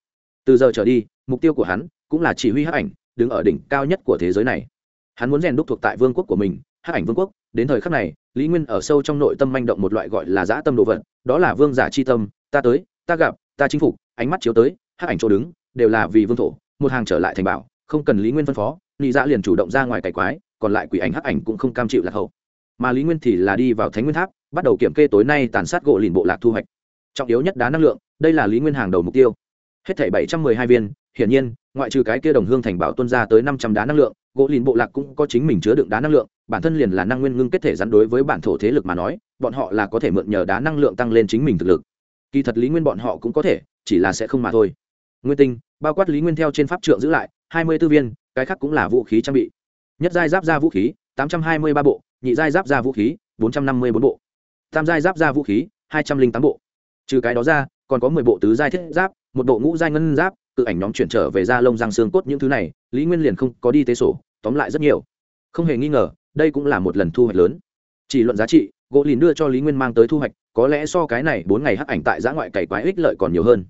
Từ giờ trở đi, mục tiêu của hắn cũng là chỉ huy hắc ảnh, đứng ở đỉnh cao nhất của thế giới này. Hắn muốn rèn đúc thuộc tại vương quốc của mình, hắc ảnh vương quốc. Đến thời khắc này, lý nguyên ở sâu trong nội tâm manh động một loại gọi là dã tâm đồ vật, đó là vương giả c h i tâm, ta tới ta gặp, ta chinh phục, ánh mắt chiếu tới, hắc ảnh chỗ đứng, đều là vì vương thổ, một hàng trở lại thành bảo, không cần lý nguyên phân phó, nị dạ liền chủ động ra ngoài cải quái, còn lại quỷ ảnh hắc ảnh cũng không cam chịu lạc hậu. Mà lý nguyên thì là đi vào thánh nguyên tháp, bắt đầu kiểm kê tối nay tàn sát gỗ lìn bộ lạc thu hoạch. Trọng yếu nhất đá năng lượng, đây là lý nguyên hàng đầu mục tiêu. Hết thảy bảy trăm mười hai viên, hiển nhiên, ngoại trừ cái kia đồng hương thành bảo tuân ra tới năm trăm đá năng lượng, gỗ lìn bộ lạc cũng có chính mình chứa đựng đá năng lượng, bản thân liền là năng nguyên ngưng kết thể rắn đối với bản thổ thế lực mà nói, bọn họ là có thể mượn nhờ đá năng lượng tăng lên chính mình thực lực kỳ thật lý nguyên bọn họ cũng có thể, chỉ là sẽ không mà thôi. Nguyên tinh, bao quát lý nguyên theo trên pháp trượng giữ lại, hai mươi b ố viên, cái khác cũng là vũ khí trang bị. Nhất giai giáp ra vũ khí, tám trăm hai mươi ba bộ, nhị giai giáp ra vũ khí, bốn trăm năm mươi bốn bộ. Tam giai giáp ra vũ khí, hai trăm linh tám bộ. Trừ cái đó ra, còn có mười bộ tứ giai thiết giáp, một bộ ngũ giai ngân giáp tự ảnh nhóm chuyển trở về da lông răng xương cốt những thứ này, lý nguyên liền không có đi tế sổ, tóm lại rất nhiều. Không hề nghi ngờ, đây cũng là một lần thu hoạch lớn. Chỉ luận giá trị, gỗ lìn đưa cho lý nguyên mang tới thu hoạch có lẽ so cái này bốn ngày hắc ảnh tại giã ngoại cày quái ích lợi còn nhiều hơn.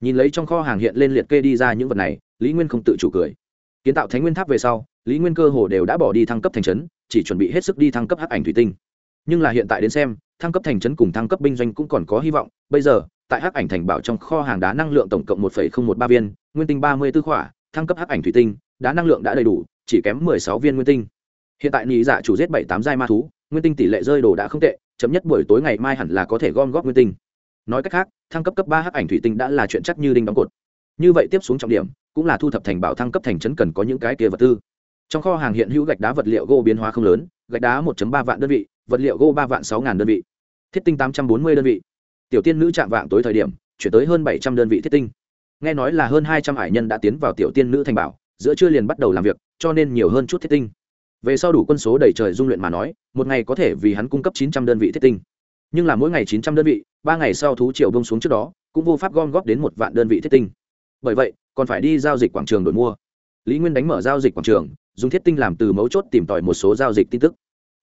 Nhìn lấy trong kho hàng hiện lên liệt kê đi ra những vật này, lý nguyên không tự chủ cười. Kiến tạo thánh nguyên tháp về sau, lý nguyên cơ hồ đều đã bỏ đi thăng cấp thành trấn, chỉ chuẩn bị hết sức đi thăng cấp hắc ảnh thủy tinh. Nhưng là hiện tại đến xem, thăng cấp thành trấn cùng thăng cấp binh doanh cũng còn có hy vọng. Bây giờ, tại hắc ảnh thành bảo trong kho hàng đá năng lượng tổng cộng một một ba viên, nguyên tinh ba mươi tư khỏa, thăng cấp hắc ảnh thủy tinh, đá năng lượng đã đầy đủ, chỉ kém mười sáu viên nguyên tinh. Hiện tại nị dạ chủ giết bảy tám giai ma thú, nguyên tinh tỷ lệ rơi đồ đã không tệ chấm nhất buổi tối ngày mai hẳn là có thể gom góp nguyên tinh. Nói cách khác, thăng cấp cấp ba hắc ảnh thủy tinh đã là chuyện chắc như đinh đóng cột. Như vậy tiếp xuống trọng điểm, cũng là thu thập thành bảo thăng cấp thành trấn cần có những cái kia vật tư. Trong kho hàng hiện hữu gạch đá vật liệu gỗ biến hóa không lớn, gạch đá một ba vạn đơn vị, vật liệu gỗ ba vạn sáu ngàn đơn vị. Thiết tinh tám trăm bốn mươi đơn vị. Tiểu tiên nữ chạm vạng tối thời điểm, chuyển tới hơn bảy trăm đơn vị thiết tinh. Nghe nói là hơn hai trăm hải nhân đã tiến vào tiểu tiên nữ thành bảo, giữa trưa liền bắt đầu làm việc, cho nên nhiều hơn chút thiết tinh về sau đủ quân số đầy trời dung luyện mà nói, một ngày có thể vì hắn cung cấp chín trăm đơn vị thiết tinh. Nhưng là mỗi ngày chín trăm đơn vị, ba ngày sau thú triệu bông xuống trước đó, cũng vô pháp gom góp đến một vạn đơn vị thiết tinh. Bởi vậy, còn phải đi giao dịch quảng trường đổi mua. Lý nguyên đánh mở giao dịch quảng trường, dùng thiết tinh làm từ mấu chốt tìm tòi một số giao dịch tin tức.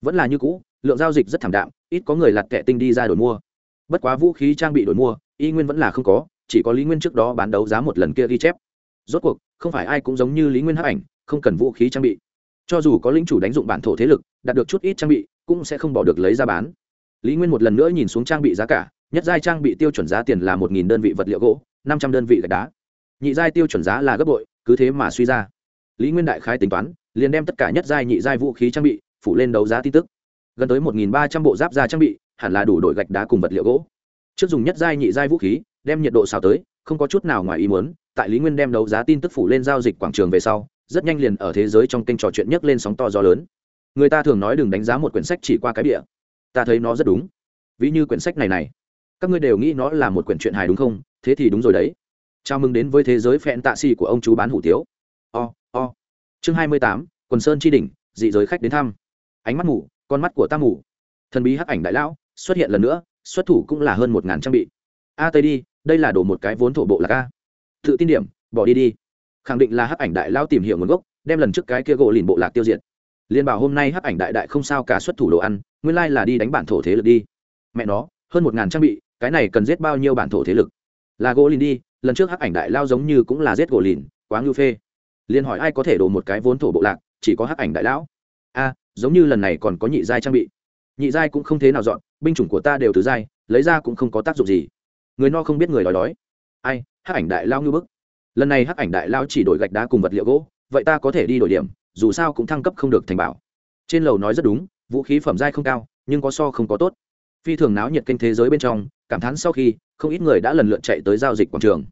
Vẫn là như cũ, lượng giao dịch rất thảm đạm, ít có người lặt kệ tinh đi ra đổi mua. Bất quá vũ khí trang bị đổi mua, y nguyên vẫn là không có, chỉ có lý nguyên trước đó bán đấu giá một lần kia ghi chép. Rốt cuộc, không phải ai cũng giống như lý nguyên hấp ảnh, không cần vũ khí trang bị cho dù có lính chủ đánh dụng bản thổ thế lực, đạt được chút ít trang bị, cũng sẽ không bỏ được lấy ra bán. Lý nguyên một lần nữa nhìn xuống trang bị giá cả, nhất giai trang bị tiêu chuẩn giá tiền là một đơn vị vật liệu gỗ, năm trăm đơn vị gạch đá. Nhị giai tiêu chuẩn giá là gấp bội, cứ thế mà suy ra. Lý nguyên đại khái tính toán, liền đem tất cả nhất giai nhị giai vũ khí trang bị phủ lên đấu giá tin tức. Gần tới một ba trăm bộ giáp ra trang bị, hẳn là đủ đổi gạch đá cùng vật liệu gỗ. Trước dùng nhất giai nhị giai vũ khí, đem nhiệt độ xào tới, không có chút nào ngoài ý muốn, tại lý nguyên đem đấu giá tin tức phủ lên giao dịch quảng trường về sau rất nhanh liền ở thế giới trong kênh trò chuyện nhấc lên sóng to gió lớn. Người ta thường nói đừng đánh giá một quyển sách chỉ qua cái địa ta thấy nó rất đúng. Ví như quyển sách này này. Các ngươi đều nghĩ nó là một quyển truyện hài đúng không? Thế thì đúng rồi đấy. Chào mừng đến với thế giới phẹn tạ xì của ông chú bán hủ tiếu. O o. Chương hai mươi tám, quần sơn tri đình dị giới khách đến thăm. Ánh mắt mù, con mắt của ta mù. Thần bí hắc ảnh đại lão, xuất hiện lần nữa, xuất thủ cũng là hơn một ngàn trang bị. A tây đi, đây là đổ một cái vốn thổ bộ là ca tự tin điểm, bỏ đi đi khẳng định là hắc ảnh đại lao tìm hiểu nguồn gốc, đem lần trước cái kia gỗ lìn bộ lạc tiêu diệt. Liên bảo hôm nay hắc ảnh đại đại không sao cả xuất thủ đồ ăn, nguyên lai là đi đánh bản thổ thế lực đi. Mẹ nó, hơn một ngàn trang bị, cái này cần giết bao nhiêu bản thổ thế lực? Là gỗ lìn đi, lần trước hắc ảnh đại lao giống như cũng là giết gỗ lìn, quá ngưu phê. Liên hỏi ai có thể đổ một cái vốn thổ bộ lạc, chỉ có hắc ảnh đại lão? A, giống như lần này còn có nhị giai trang bị. Nhị giai cũng không thế nào dọn, binh chủng của ta đều từ giai, lấy ra cũng không có tác dụng gì. Người no không biết người đói đói. Ai, hắc ảnh đại lao ngưu bức lần này hắc ảnh đại lao chỉ đổi gạch đá cùng vật liệu gỗ, vậy ta có thể đi đổi điểm, dù sao cũng thăng cấp không được thành bảo. Trên lầu nói rất đúng, vũ khí phẩm giai không cao, nhưng có so không có tốt. Phi thường náo nhiệt kênh thế giới bên trong, cảm thán sau khi, không ít người đã lần lượt chạy tới giao dịch quảng trường.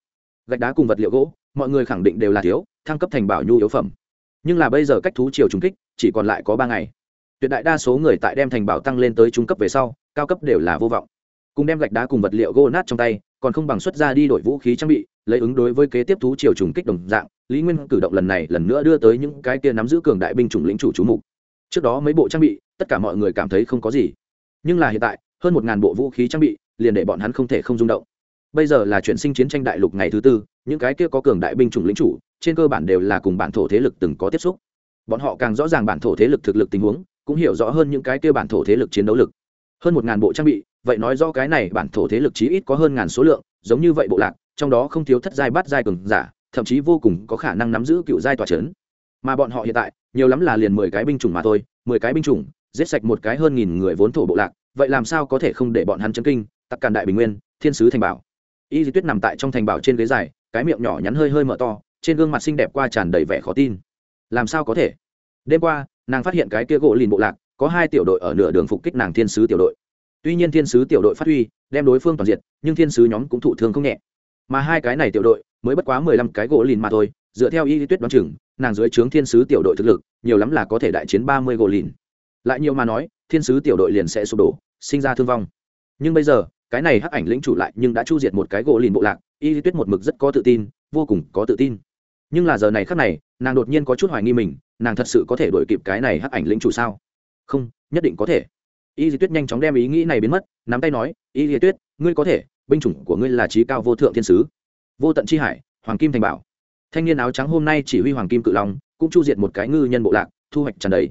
Gạch đá cùng vật liệu gỗ, mọi người khẳng định đều là thiếu, thăng cấp thành bảo nhu yếu phẩm. Nhưng là bây giờ cách thú chiều trùng kích, chỉ còn lại có ba ngày. Tuyệt đại đa số người tại đem thành bảo tăng lên tới trung cấp về sau, cao cấp đều là vô vọng. Cùng đem gạch đá cùng vật liệu gỗ nát trong tay, còn không bằng xuất ra đi đổi vũ khí trang bị lấy ứng đối với kế tiếp thú triều trùng kích đồng dạng, lý nguyên cử động lần này lần nữa đưa tới những cái kia nắm giữ cường đại binh chủng lĩnh chủ chú mục. Trước đó mấy bộ trang bị, tất cả mọi người cảm thấy không có gì. Nhưng là hiện tại, hơn một ngàn bộ vũ khí trang bị, liền để bọn hắn không thể không rung động. Bây giờ là chuyện sinh chiến tranh đại lục ngày thứ tư, những cái kia có cường đại binh chủng lĩnh chủ, trên cơ bản đều là cùng bản thổ thế lực từng có tiếp xúc. Bọn họ càng rõ ràng bản thổ thế lực thực lực tình huống, cũng hiểu rõ hơn những cái kia bản thổ thế lực chiến đấu lực. Hơn một ngàn bộ trang bị, vậy nói do cái này bản thổ thế lực chí ít có hơn ngàn số lượng, giống như vậy bộ lạc trong đó không thiếu thất giai bát giai cường giả, thậm chí vô cùng có khả năng nắm giữ cựu giai tòa c h ấ n mà bọn họ hiện tại, nhiều lắm là liền mười cái binh chủng mà thôi, mười cái binh chủng, giết sạch một cái hơn nghìn người vốn thổ bộ lạc, vậy làm sao có thể không để bọn hắn chấn kinh? Tặc càn đại bình nguyên, thiên sứ thành bảo. Y di tuyết nằm tại trong thành bảo trên ghế dài, cái miệng nhỏ nhắn hơi hơi mở to, trên gương mặt xinh đẹp qua tràn đầy vẻ khó tin. Làm sao có thể? Đêm qua, nàng phát hiện cái kia gỗ lìn bộ lạc, có hai tiểu đội ở nửa đường phục kích nàng thiên sứ tiểu đội. Tuy nhiên thiên sứ tiểu đội phát huy, đem đối phương toàn diện, nhưng thiên sứ nhóm cũng thụ thương không nhẹ mà hai cái này tiểu đội mới bất quá mười lăm cái gỗ lìn mà thôi, dựa theo y lý tuyết đoán chừng, nàng dưới trướng thiên sứ tiểu đội thực lực, nhiều lắm là có thể đại chiến ba mươi gỗ lìn. Lại nhiều mà nói, thiên sứ tiểu đội liền sẽ sụp đổ, sinh ra thương vong. Nhưng bây giờ, cái này hắc ảnh lĩnh chủ lại nhưng đã chu diệt một cái gỗ lìn bộ lạc, y lý tuyết một mực rất có tự tin, vô cùng có tự tin. Nhưng là giờ này khác này, nàng đột nhiên có chút hoài nghi mình, nàng thật sự có thể đổi kịp cái này hắc ảnh lĩnh chủ sao? Không, nhất định có thể. Y di tuyết nhanh chóng đem ý nghĩ này biến mất, nắm tay nói, y di tuyết, ngươi có thể binh chủng của ngươi là trí cao vô thượng thiên sứ. Vô tận c h i hải, hoàng kim thành bảo. Thanh niên áo trắng hôm nay chỉ huy hoàng kim cự long, cũng chu diệt một cái ngư nhân bộ lạc, thu hoạch tràn đầy.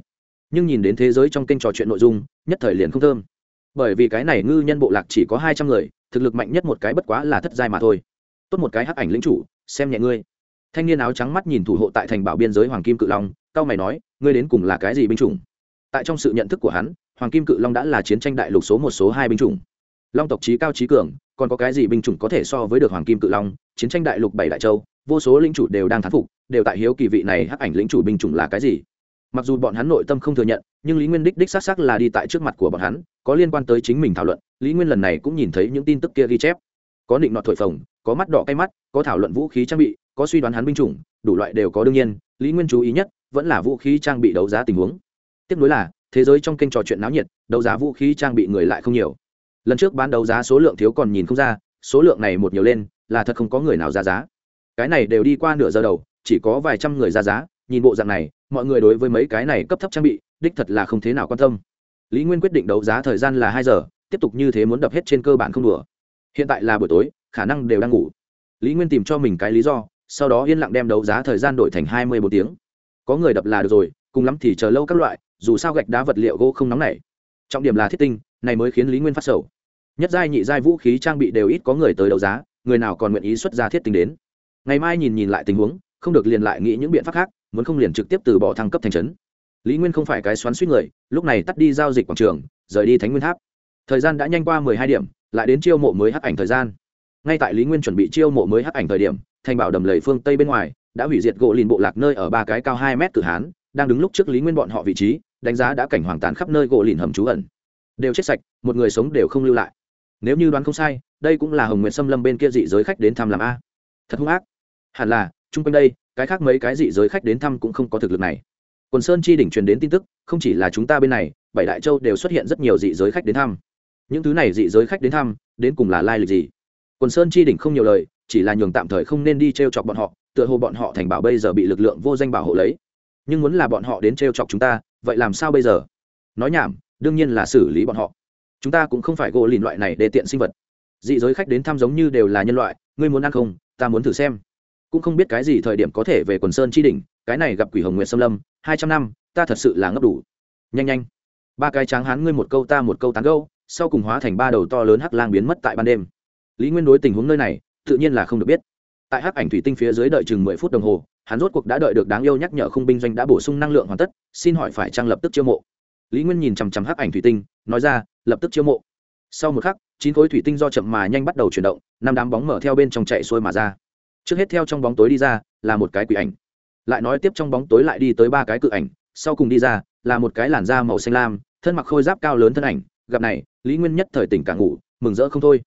Nhưng nhìn đến thế giới trong kênh trò chuyện nội dung, nhất thời liền không thơm. Bởi vì cái này ngư nhân bộ lạc chỉ có hai trăm người, thực lực mạnh nhất một cái bất quá là thất giai mà thôi. Tốt một cái hắc ảnh lính chủ, xem nhẹ ngươi. Thanh niên áo trắng mắt nhìn thủ hộ tại thành bảo biên giới hoàng kim cự long, cao mày nói, ngươi đến cùng là cái gì binh chủng? Tại trong sự nhận thức của hắn, hoàng kim cự long đã là chiến tranh đại lục số một, số hai binh chủng. Long tộc trí cao trí cường còn có cái gì binh chủng có thể so với được hoàng kim cự long, chiến tranh đại lục bảy đại châu, vô số lĩnh chủ đều đang thán phục, đều tại hiếu kỳ vị này hắc ảnh lĩnh chủ binh chủng là cái gì. Mặc dù bọn hắn nội tâm không thừa nhận, nhưng lý nguyên đích đích xác xác là đi tại trước mặt của bọn hắn, có liên quan tới chính mình thảo luận, lý nguyên lần này cũng nhìn thấy những tin tức kia ghi chép. Có định nọ thổi phồng, có mắt đỏ cay mắt, có thảo luận vũ khí trang bị, có suy đoán hắn binh chủng, đủ loại đều có đương nhiên, lý nguyên chú ý nhất vẫn là vũ khí trang bị đấu giá tình huống. Tiếp nối là, thế giới trong kênh trò chuyện náo nhiệt, đấu giá vũ khí trang bị người lại không nhiều lần trước bán đấu giá số lượng thiếu còn nhìn không ra, số lượng này một nhiều lên, là thật không có người nào ra giá. Cái này đều đi qua nửa giờ đầu, chỉ có vài trăm người ra giá, nhìn bộ dạng này, mọi người đối với mấy cái này cấp thấp trang bị, đích thật là không thế nào quan tâm. Lý nguyên quyết định đấu giá thời gian là hai giờ, tiếp tục như thế muốn đập hết trên cơ bản không đùa. Hiện tại là buổi tối, khả năng đều đang ngủ. Lý nguyên tìm cho mình cái lý do, sau đó yên lặng đem đấu giá thời gian đổi thành hai mươi bốn tiếng. Có người đập là được rồi, cùng lắm thì chờ lâu các loại, dù sao gạch đá vật liệu gỗ không nóng nảy. Trọng điểm là thiết tinh này mới khiến lý nguyên phát sầu. Nhất giai, nhị giai vũ khí trang bị đều ít có người tới đấu giá, người nào còn nguyện ý xuất ra thiết tính đến. Ngày mai nhìn nhìn lại tình huống, không được liền lại nghĩ những biện pháp khác, muốn không liền trực tiếp từ bỏ thăng cấp thành trấn. Lý nguyên không phải cái xoắn suýt người, lúc này tắt đi giao dịch quảng trường, rời đi thánh nguyên tháp. Thời gian đã nhanh qua mười hai điểm, lại đến chiêu mộ mới hắc ảnh thời gian. Ngay tại lý nguyên chuẩn bị chiêu mộ mới hắc ảnh thời điểm, thành bảo đầm lầy phương tây bên ngoài, đã hủy diệt gỗ lìn bộ lạc nơi ở ba cái cao hai mét cử hán, đang đứng lúc trước lý nguyên bọn họ vị trí, đánh giá đã cảnh hoàng tàn khắp nơi gỗ lìn hầm trú ẩn đều chết sạch, một người sống đều không lưu lại. Nếu như đoán không sai, đây cũng là hồng nguyện xâm lâm bên kia dị giới khách đến thăm làm a. Thật hung ác. Hẳn là, chung quanh đây, cái khác mấy cái dị giới khách đến thăm cũng không có thực lực này. Quần sơn chi đỉnh truyền đến tin tức, không chỉ là chúng ta bên này, bảy đại châu đều xuất hiện rất nhiều dị giới khách đến thăm. Những thứ này dị giới khách đến thăm, đến cùng là lai lịch gì? Quần sơn chi đỉnh không nhiều lời, chỉ là nhường tạm thời không nên đi t r e o chọc bọn họ, tựa hồ bọn họ thành bảo bây giờ bị lực lượng vô danh bảo hộ lấy. Nhưng muốn là bọn họ đến t r e o chọc chúng ta, vậy làm sao bây giờ? Nói nhảm đương nhiên là xử lý bọn họ. Chúng ta cũng không phải gỗ lìn loại này để tiện sinh vật. Dị giới khách đến thăm giống như đều là nhân loại, ngươi muốn ăn không, ta muốn thử xem. Cũng không biết cái gì thời điểm có thể về quần sơn chi đỉnh, cái này gặp quỷ hồng nguyệt xâm lâm, hai trăm năm, ta thật sự là ngấp đủ. Nhanh nhanh. Ba cái tráng hán ngươi một câu ta một câu tán câu sau cùng hóa thành ba đầu to lớn hắc lang biến mất tại ban đêm. Lý nguyên đối tình huống nơi này, tự nhiên là không được biết. Tại hắc ảnh thủy tinh phía dưới đợi chừng mười phút đồng hồ, hắn rốt cuộc đã đợi được đáng yêu nhắc nhở không binh doanh đã bổ sung năng lượng hoàn tất, xin hỏi phải trang lập tức chiêu mộ lý nguyên nhìn chằm chằm hắc ảnh thủy tinh, nói ra, lập tức chiêu mộ. Sau một khắc, chín khối thủy tinh do chậm mà nhanh bắt đầu chuyển động, năm đám bóng mở theo bên trong chạy xuôi mà ra. Trước hết theo trong bóng tối đi ra, là một cái quỷ ảnh. Lại nói tiếp trong bóng tối lại đi tới ba cái cự ảnh, sau cùng đi ra, là một cái làn da màu xanh lam, thân mặc khôi giáp cao lớn thân ảnh. Gặp này, lý nguyên nhất thời tỉnh cả ngủ, mừng rỡ không thôi.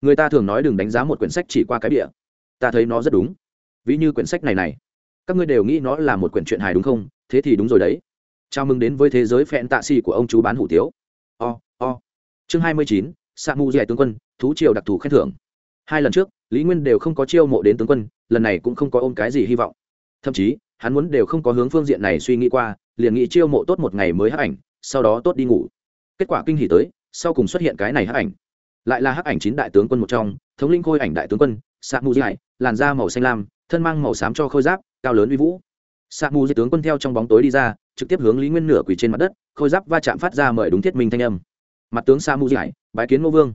Người ta thường nói đừng đánh giá một quyển sách chỉ qua cái địa ta thấy nó rất đúng. Ví như quyển sách này này. Các ngươi đều nghĩ nó là một quyển truyện hài đúng không? Thế thì đúng rồi đấy chào mừng đến với thế giới phẹn tạ xì của ông chú bán hủ tiếu. O o. Chương hai mươi chín sa mu dạy tướng quân, thú triều đặc thù khen thưởng. Hai lần trước, lý nguyên đều không có chiêu mộ đến tướng quân, lần này cũng không có ôm cái gì hy vọng. Thậm chí, hắn muốn đều không có hướng phương diện này suy nghĩ qua, liền nghĩ chiêu mộ tốt một ngày mới hấp ảnh, sau đó tốt đi ngủ. Kết quả kinh hỉ tới, sau cùng xuất hiện cái này hấp ảnh. Lại là hắc ảnh chín đại tướng quân một trong, thống linh khôi ảnh đại tướng quân sa mu dạy làn da màu xanh lam, thân mang màu xám cho khôi giáp, cao lớn uy vũ. Sa mu dạy tướng quân theo trong bóng tối đi ra trực tiếp hướng lý nguyên nửa quỳ trên mặt đất khôi giáp va chạm phát ra mời đúng thiết minh thanh âm. Mặt tướng sa mu giải, bái kiến ngô vương.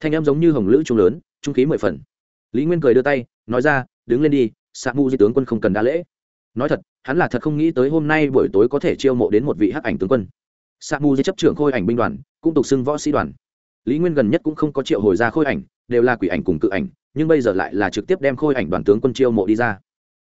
Thanh âm giống như hồng lữ trung lớn trung khí mười phần. Lý nguyên cười đưa tay nói ra đứng lên đi sa mu di tướng quân không cần đa lễ. Nói thật hắn là thật không nghĩ tới hôm nay buổi tối có thể chiêu mộ đến một vị hắc ảnh tướng quân. Sa mu di chấp trưởng khôi ảnh binh đoàn cũng tục xưng võ sĩ đoàn. Lý nguyên gần nhất cũng không có triệu hồi ra khôi ảnh đều là quỷ ảnh cùng cự ảnh nhưng bây giờ lại là trực tiếp đem khôi ảnh đoàn tướng quân chiêu mộ đi ra.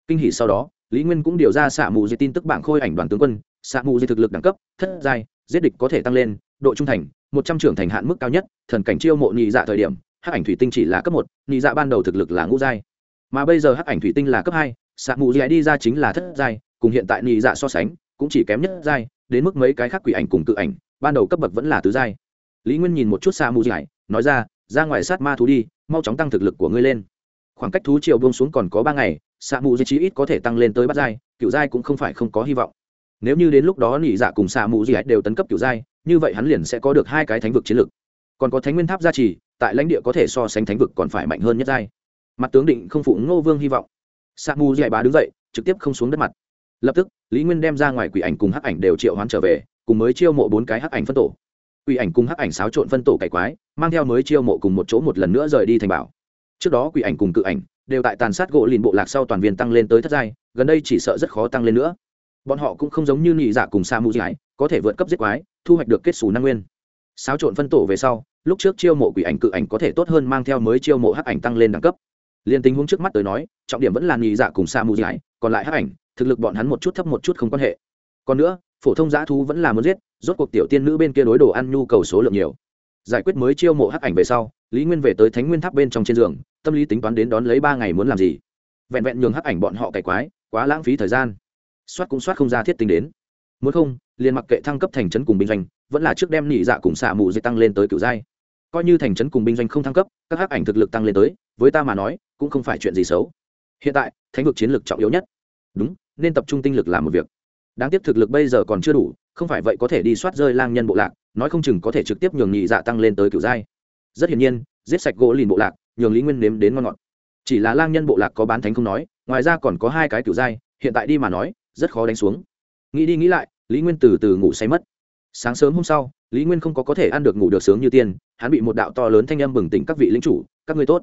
Kinh hỷ sau đó lý nguyên cũng điều ra xạ mù di tin tức bảng khôi ảnh đoàn tướng quân xạ mù di thực lực đẳng cấp, thất giai, giết địch có thể tăng lên, độ trung thành, một trăm trưởng thành hạn mức cao nhất, thần cảnh chiêu mộ nhị dạ thời điểm, hắc ảnh thủy tinh chỉ là cấp một, nhị dạ ban đầu thực lực là ngũ giai. Mà bây giờ hắc ảnh thủy tinh là cấp hai xạ mù di đi ra chính là thất giai, cùng hiện tại nhị dạ so sánh, cũng chỉ kém nhất giai, đến mức mấy cái khác quỷ ảnh cùng cự ảnh, ban đầu cấp bậc vẫn là tứ giai. Lý nguyên nhìn một chút xạ mù di nói ra ra ngoài sát ma thú đi, mau chóng tăng thực lực của ngươi lên. Khoảng cách thú triều buông xuống còn có ba ngày xạ mù di chí ít có thể tăng lên tới bắt giai, cựu giai cũng không phải không có hy vọng nếu như đến lúc đó nhị dạ cùng xạ mù di đều tấn cấp kiểu giai, như vậy hắn liền sẽ có được hai cái thánh vực chiến lược còn có thánh nguyên tháp gia trì, tại lãnh địa có thể so sánh thánh vực còn phải mạnh hơn nhất giai. Mặt tướng định không phụ ngô vương hy vọng. Xạ Mu di bá đứng dậy, trực tiếp không xuống đất mặt. Lập tức, lý nguyên đem ra ngoài quỷ ảnh cùng hắc ảnh đều triệu hoán trở về, cùng mới chiêu mộ bốn cái hắc ảnh phân tổ. Quỷ ảnh cùng hắc ảnh xáo trộn phân tổ cải quái, mang theo mới chiêu mộ cùng một chỗ một lần nữa rời đi thành bảo. Trước đó quỷ ảnh cùng cự ảnh đều tại tàn sát gỗ lìn bộ lạc sau toàn viên tăng lên tới thất giai, gần đây chỉ sợ rất khó tăng lên nữa bọn họ cũng không giống như nhị dạ cùng sa mù giải có thể vượt cấp giết quái, thu hoạch được kết xù năng nguyên. Xáo trộn phân tổ về sau, lúc trước chiêu mộ quỷ ảnh cự ảnh có thể tốt hơn mang theo mới chiêu mộ hắc ảnh tăng lên đẳng cấp. Liên tình huống trước mắt tới nói, trọng điểm vẫn là nhị dạ cùng sa mù giải còn lại hắc ảnh, thực lực bọn hắn một chút thấp một chút không quan hệ. Còn nữa, phổ thông giã thú vẫn là muốn giết, rốt cuộc tiểu tiên nữ bên kia đối đồ ăn nhu cầu số lượng nhiều. Giải quyết mới chiêu mộ hắc ảnh về sau, lý nguyên về tới thánh nguyên tháp bên trong trên giường, tâm lý tính toán đến đón lấy ba ngày muốn làm gì. Vẹn vẹn nhường hắc ảnh bọn họ cày quái, quá lãng phí thời gian soát cũng soát không ra thiết tính đến. Muốn không, liền mặc kệ thăng cấp thành trấn cùng binh doanh, vẫn là trước đem nỉ dạ cùng xạ mù dây tăng lên tới cựu giai. Coi như thành trấn cùng binh doanh không thăng cấp, các hắc ảnh thực lực tăng lên tới, với ta mà nói, cũng không phải chuyện gì xấu. Hiện tại, thánh vực chiến lược trọng yếu nhất. Đúng, nên tập trung tinh lực làm một việc. Đáng tiếc thực lực bây giờ còn chưa đủ, không phải vậy có thể đi soát rơi lang nhân bộ lạc, nói không chừng có thể trực tiếp nhường nhị dạ tăng lên tới cựu giai. Rất hiển nhiên, giết sạch gỗ lìn bộ lạc, nhường lý nguyên nếm đến ngon ngọt. Chỉ là lang nhân bộ lạc có bán thánh không nói, ngoài ra còn có hai cái cựu giai, hiện tại đi mà nói rất khó đánh xuống. Nghĩ đi nghĩ lại, lý nguyên từ từ ngủ say mất. Sáng sớm hôm sau, lý nguyên không có có thể ăn được ngủ được sướng như tiên, hắn bị một đạo to lớn thanh âm bừng tỉnh các vị lính chủ, các ngươi tốt.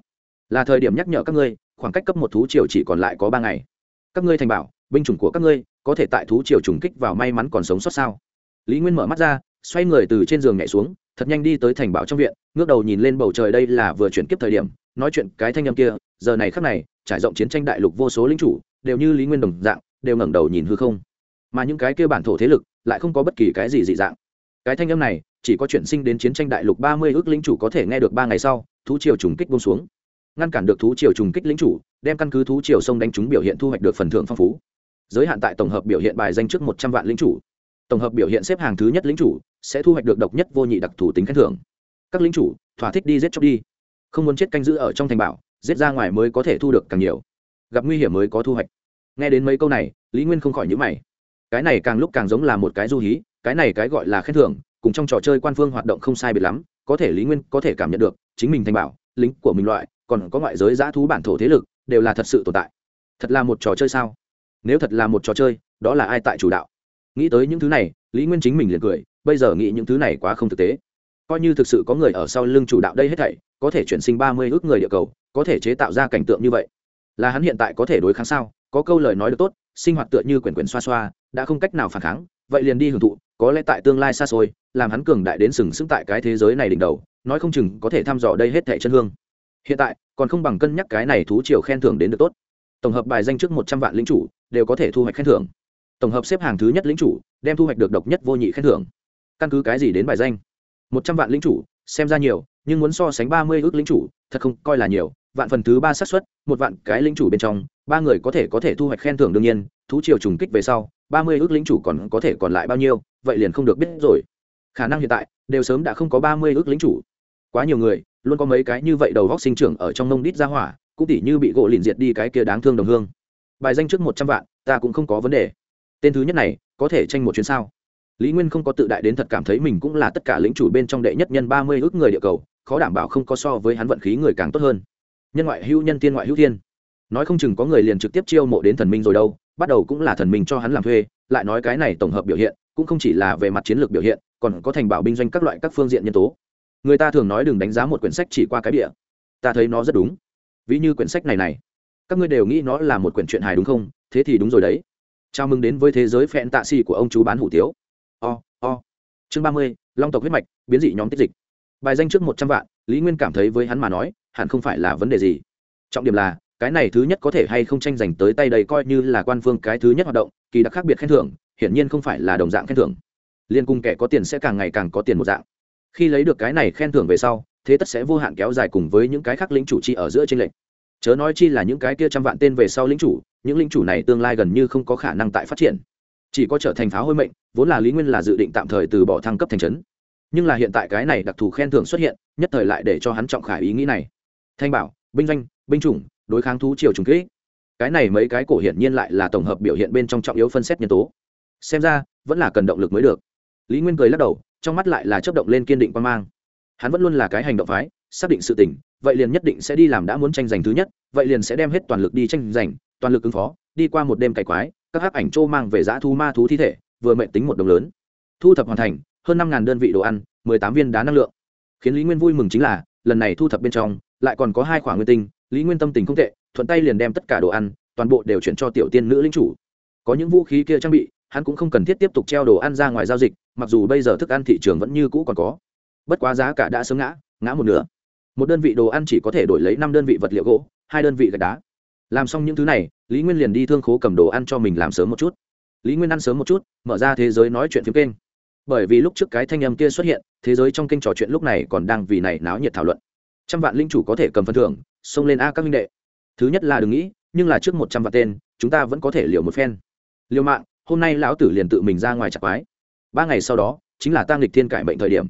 Là thời điểm nhắc nhở các ngươi, khoảng cách cấp một thú triều chỉ còn lại có ba ngày. Các ngươi thành bảo, binh chủng của các ngươi, có thể tại thú triều trùng kích vào may mắn còn sống sót sao? Lý nguyên mở mắt ra, xoay người từ trên giường nhảy xuống, thật nhanh đi tới thành bảo trong viện, ngước đầu nhìn lên bầu trời đây là vừa chuyển kiếp thời điểm, nói chuyện cái thanh â m kia, giờ này khắc này, trải rộng chiến tranh đại lục vô số lính chủ, đều như lý nguyên đồng dạng đều ngẩng đầu nhìn hư không. Mà những cái kia bản thổ thế lực lại không có bất kỳ cái gì dị dạng. Cái thanh âm này chỉ có chuyển sinh đến chiến tranh đại lục ba mươi ước lính chủ có thể nghe được ba ngày sau, thú triều trùng kích bông xuống. Ngăn cản được thú triều trùng kích lính chủ, đem căn cứ thú triều sông đánh trúng biểu hiện thu hoạch được phần thưởng phong phú. Giới hạn tại tổng hợp biểu hiện bài danh trước một trăm vạn lính chủ. Tổng hợp biểu hiện xếp hàng thứ nhất lính chủ sẽ thu hoạch được độc nhất vô nhị đặc thủ tính khen thưởng. Các lính chủ, thỏa thích đi giết chóc đi. Không muốn chết canh giữ ở trong thành bảo, giết ra ngoài mới có thể thu được càng nhiều. Gặp nguy hiểm mới có thu hoạch nghe đến mấy câu này, lý nguyên không khỏi nhữ mày. Cái này càng lúc càng giống là một cái du hí, cái này cái gọi là khen thưởng, cùng trong trò chơi quan phương hoạt động không sai biệt lắm, có thể lý nguyên có thể cảm nhận được, chính mình thành bảo, lính của mình loại, còn có ngoại giới giã thú bản thổ thế lực, đều là thật sự tồn tại. Thật là một trò chơi sao? Nếu thật là một trò chơi, đó là ai tại chủ đạo? Nghĩ tới những thứ này, lý nguyên chính mình liền cười, bây giờ nghĩ những thứ này quá không thực tế. Coi như thực sự có người ở sau lưng chủ đạo đây hết thảy, có thể chuyển sinh ba mươi ước người địa cầu, có thể chế tạo ra cảnh tượng như vậy. Là hắn hiện tại có thể đối kháng sao? Có câu lời nói được tốt, sinh hoạt tựa như quyển quyển xoa xoa, đã không cách nào phản kháng, vậy liền đi hưởng thụ, có lẽ tại tương lai xa xôi, làm hắn cường đại đến sừng sững tại cái thế giới này đỉnh đầu, nói không chừng có thể thăm dò đây hết thẻ chân hương. Hiện tại, còn không bằng cân nhắc cái này thú triều khen thưởng đến được tốt. Tổng hợp bài danh trước một trăm vạn lính chủ, đều có thể thu hoạch khen thưởng. Tổng hợp xếp hàng thứ nhất lính chủ, đem thu hoạch được độc nhất vô nhị khen thưởng. Căn cứ cái gì đến bài danh? Một trăm vạn lính chủ, xem ra nhiều, nhưng muốn so sánh ba mươi ước lính chủ, thật không coi là nhiều. Vạn phần thứ ba xác suất, một vạn cái lính chủ bên trong ba người có thể có thể thu hoạch khen thưởng đương nhiên, thú triều trùng kích về sau, ba mươi ước lính chủ còn có thể còn lại bao nhiêu, vậy liền không được biết rồi. Khả năng hiện tại, đều sớm đã không có ba mươi ước lính chủ. Quá nhiều người, luôn có mấy cái như vậy đầu góc sinh trưởng ở trong nông đít ra hỏa, cũng tỉ như bị gỗ liền diệt đi cái kia đáng thương đồng hương. Bài danh trước một trăm vạn, ta cũng không có vấn đề. Tên thứ nhất này, có thể tranh một chuyến sao? Lý nguyên không có tự đại đến thật cảm thấy mình cũng là tất cả lính chủ bên trong đệ nhất nhân ba mươi ước người địa cầu, khó đảm bảo không có so với hắn vận khí người càng tốt hơn. Nhân ngoại hữu nhân, tiên ngoại hữu thiên nói không chừng có người liền trực tiếp chiêu mộ đến thần minh rồi đâu, bắt đầu cũng là thần minh cho hắn làm thuê, lại nói cái này tổng hợp biểu hiện, cũng không chỉ là về mặt chiến lược biểu hiện, còn có thành bảo binh doanh các loại các phương diện nhân tố. Người ta thường nói đừng đánh giá một quyển sách chỉ qua cái địa ta thấy nó rất đúng. Ví như quyển sách này này, các ngươi đều nghĩ nó là một quyển truyện hài đúng không? Thế thì đúng rồi đấy. Chào mừng đến với thế giới phẹn tạ xì của ông chú bán hủ tiếu. O o. Chương ba mươi, long tộc huyết mạch, biến dị nhóm tiết dịch. Bài danh trước một trăm vạn, lý nguyên cảm thấy với hắn mà nói, hẳn không phải là vấn đề gì. Trọng điểm là cái này thứ nhất có thể hay không tranh giành tới tay đây coi như là quan phương cái thứ nhất hoạt động, kỳ đặc khác biệt khen thưởng, hiển nhiên không phải là đồng dạng khen thưởng. Liên cung kẻ có tiền sẽ càng ngày càng có tiền một dạng. Khi lấy được cái này khen thưởng về sau, thế tất sẽ vô hạn kéo dài cùng với những cái khác lính chủ chi ở giữa tranh lệch. Chớ nói chi là những cái kia trăm vạn tên về sau lính chủ, những lính chủ này tương lai gần như không có khả năng tại phát triển. Chỉ có trở thành pháo hôi mệnh, vốn là lý nguyên là dự định tạm thời từ bỏ thăng cấp thành trấn. Nhưng là hiện tại cái này đặc thù khen thưởng xuất hiện, nhất thời lại để cho hắn trọng khải ý nghĩ này. Thanh bảo, binh doanh, binh chủng đối kháng thú triều trùng kỹ cái này mấy cái cổ hiển nhiên lại là tổng hợp biểu hiện bên trong trọng yếu phân xét nhân tố. Xem ra, vẫn là cần động lực mới được. Lý nguyên cười lắc đầu, trong mắt lại là chấp động lên kiên định quan mang. Hắn vẫn luôn là cái hành động phái, xác định sự tình, vậy liền nhất định sẽ đi làm đã muốn tranh giành thứ nhất, vậy liền sẽ đem hết toàn lực đi tranh giành, toàn lực ứng phó, đi qua một đêm cày quái, các hắc ảnh trô mang về giã thu ma thú thi thể, vừa mệnh tính một đồng lớn. Thu thập hoàn thành, hơn năm đơn vị đồ ăn, mười tám viên đá năng lượng. Khiến lý nguyên vui mừng chính là, lần này thu thập bên trong, lại còn có hai khoản nguyên tinh lý nguyên tâm tình không tệ, thuận tay liền đem tất cả đồ ăn, toàn bộ đều chuyển cho tiểu tiên nữ lính chủ. Có những vũ khí kia trang bị, hắn cũng không cần thiết tiếp tục treo đồ ăn ra ngoài giao dịch, mặc dù bây giờ thức ăn thị trường vẫn như cũ còn có. Bất quá giá cả đã sớm ngã ngã một nửa. Một đơn vị đồ ăn chỉ có thể đổi lấy năm đơn vị vật liệu gỗ, hai đơn vị gạch đá. Làm xong những thứ này, lý nguyên liền đi thương khố cầm đồ ăn cho mình làm sớm một chút. Lý nguyên ăn sớm một chút, mở ra thế giới nói chuyện phiếm kênh. Bởi vì lúc trước cái thanh âm kia xuất hiện, thế giới trong kênh trò chuyện lúc này còn đang vì này náo nhiệt thảo luận. Trăm vạn linh chủ có thể cầm phần thưởng xông lên a các minh đệ. Thứ nhất là đừng nghĩ, nhưng là trước một trăm vạn tên, chúng ta vẫn có thể liều một phen. Liều mạng, hôm nay lão tử liền tự mình ra ngoài chặt quái. Ba ngày sau đó, chính là tang lịch thiên cải bệnh thời điểm.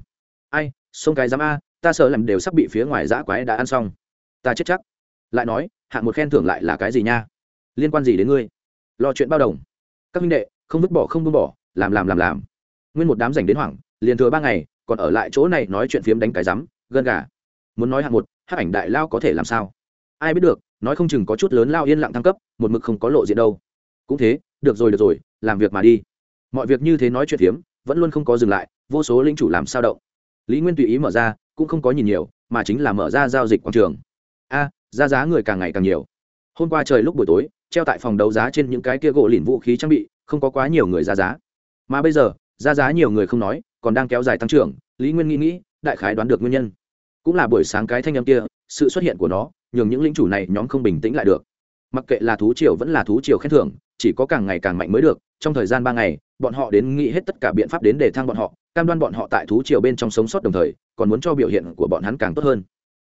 Ai, xông cái giám a, ta sợ làm đều sắp bị phía ngoài giã quái đã ăn xong. Ta chết chắc. Lại nói, hạng một khen thưởng lại là cái gì nha? Liên quan gì đến ngươi? Lo chuyện bao đồng. Các minh đệ, không vứt bỏ, không buông bỏ, làm làm làm làm. Nguyên một đám dành đến hoảng, liền thừa ba ngày, còn ở lại chỗ này nói chuyện phiếm đánh cái rắm gân gà. Muốn nói hạng một hát ảnh đại lao có thể làm sao? Ai biết được, nói không chừng có chút lớn lao yên lặng thăng cấp, một mực không có lộ diện đâu. Cũng thế, được rồi được rồi, làm việc mà đi. Mọi việc như thế nói chuyện hiếm vẫn luôn không có dừng lại, vô số linh chủ làm sao động. Lý nguyên tùy ý mở ra, cũng không có nhìn nhiều, mà chính là mở ra giao dịch quảng trường. A, ra giá người càng ngày càng nhiều. Hôm qua trời lúc buổi tối, treo tại phòng đấu giá trên những cái kia gỗ lìn vũ khí trang bị, không có quá nhiều người ra giá. Mà bây giờ, ra giá nhiều người không nói, còn đang kéo dài tăng trưởng, lý nguyên nghĩ nghĩ, đại khái đoán được nguyên nhân cũng là buổi sáng cái thanh âm kia, sự xuất hiện của nó, nhường những lính chủ này nhóm không bình tĩnh lại được. Mặc kệ là thú triều vẫn là thú triều khen thưởng, chỉ có càng ngày càng mạnh mới được, trong thời gian ba ngày, bọn họ đến nghĩ hết tất cả biện pháp đến để thăng bọn họ, cam đoan bọn họ tại thú triều bên trong sống sót đồng thời, còn muốn cho biểu hiện của bọn hắn càng tốt hơn.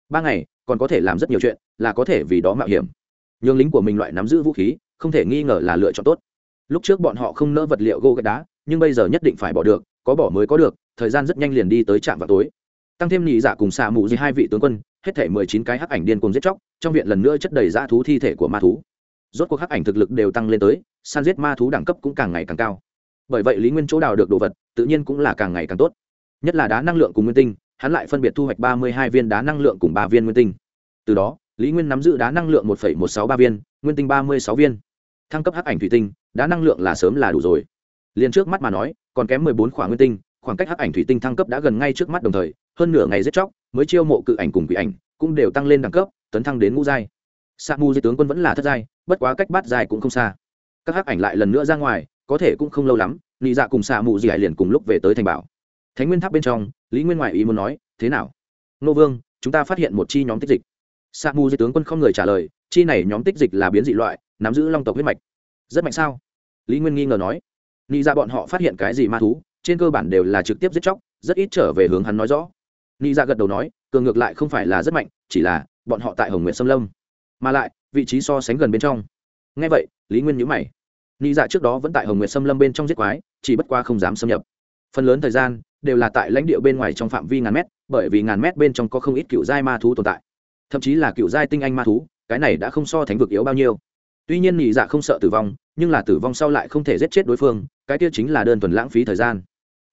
Ba ngày, còn có thể làm rất nhiều chuyện, là có thể vì đó mạo hiểm. Nhường lính của mình loại nắm giữ vũ khí, không thể nghi ngờ là lựa chọn tốt. Lúc trước bọn họ không nỡ vật liệu gỗ gạch đá, nhưng bây giờ nhất định phải bỏ được, có bỏ mới có được, thời gian rất nhanh liền đi tới trạm vào tối tăng thêm nhị dạ cùng xạ mù dưới hai vị tướng quân, hết thể mười chín cái hắc ảnh điên cùng giết chóc, trong viện lần nữa chất đầy dã thú thi thể của ma thú. Rốt cuộc hắc ảnh thực lực đều tăng lên tới san giết ma thú đẳng cấp cũng càng ngày càng cao. Bởi vậy lý nguyên chỗ đào được đồ vật, tự nhiên cũng là càng ngày càng tốt. Nhất là đá năng lượng cùng nguyên tinh, hắn lại phân biệt thu hoạch ba mươi hai viên đá năng lượng cùng ba viên nguyên tinh. Từ đó, lý nguyên nắm giữ đá năng lượng một một sáu ba viên, nguyên tinh ba mươi sáu viên. Thăng cấp hắc ảnh thủy tinh, đá năng lượng là sớm là đủ rồi. Liền trước mắt mà nói, còn kém mười bốn khoảng nguyên tinh, khoảng cách hắc ảnh thủy tinh thăng cấp đã gần ngay trước mắt đồng thời hơn nửa ngày giết chóc, mới chiêu mộ cự ảnh cùng quỷ ảnh, cũng đều tăng lên đẳng cấp, tấn thăng đến ngũ giai. Sa mu di tướng quân vẫn là thất giai, bất quá cách bát giai cũng không xa. Các hắc ảnh lại lần nữa ra ngoài, có thể cũng không lâu lắm, nị dạ cùng sa mu di hải liền cùng lúc về tới thành bảo. Thánh nguyên tháp bên trong, lý nguyên ngoại ý muốn nói, thế nào? Nô vương, chúng ta phát hiện một chi nhóm tích dịch. Sa mu di tướng quân không người trả lời, chi này nhóm tích dịch là biến dị loại, nắm giữ long tộc huyết mạch. Rất mạnh sao? Lý nguyên nghi ngờ nói. Nị dạ bọn họ phát hiện cái gì ma thú, trên cơ bản đều là trực tiếp giết chóc, rất ít trở về hướng hắn nói rõ nị dạ gật đầu nói, cường ngược lại không phải là rất mạnh, chỉ là bọn họ tại hồng nguyện xâm lâm. Mà lại, vị trí so sánh gần bên trong. Ngay vậy, lý nguyên nhữ mày. Nị dạ trước đó vẫn tại hồng nguyện xâm lâm bên trong giết quái, chỉ bất qua không dám xâm nhập. Phần lớn thời gian đều là tại lãnh địa bên ngoài trong phạm vi ngàn mét, bởi vì ngàn mét bên trong có không ít cựu giai ma thú tồn tại. Thậm chí là cựu giai tinh anh ma thú, cái này đã không so thánh vực yếu bao nhiêu. Tuy nhiên nị dạ không sợ tử vong, nhưng là tử vong sau lại không thể giết chết đối phương, cái kia chính là đơn thuần lãng phí thời gian.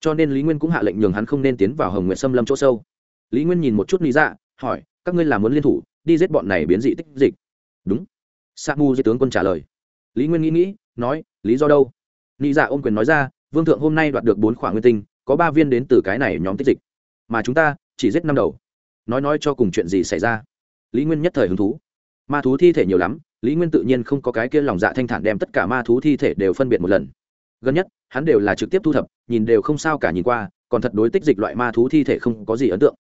Cho nên lý nguyên cũng hạ lệnh nhường hắn không nên tiến vào hồng nguyện xâm lâm chỗ sâu lý nguyên nhìn một chút lý dạ hỏi, các ngươi là muốn liên thủ, đi giết bọn này biến dị tích dịch? Đúng. Sa mu di tướng quân trả lời. Lý nguyên nghĩ nghĩ, nói, lý do đâu? Lý dạ ôm quyền nói ra, vương thượng hôm nay đoạt được bốn khoản nguyên tinh, có ba viên đến từ cái này nhóm tích dịch. Mà chúng ta chỉ giết năm đầu. Nói nói cho cùng chuyện gì xảy ra? Lý nguyên nhất thời hứng thú. Ma thú thi thể nhiều lắm, lý nguyên tự nhiên không có cái kia lòng dạ thanh thản đem tất cả ma thú thi thể đều phân biệt một lần. Gần nhất, hắn đều là trực tiếp thu thập, nhìn đều không sao cả nhìn qua, còn thật đối tích dịch loại ma thú thi thể không có gì ấn tượng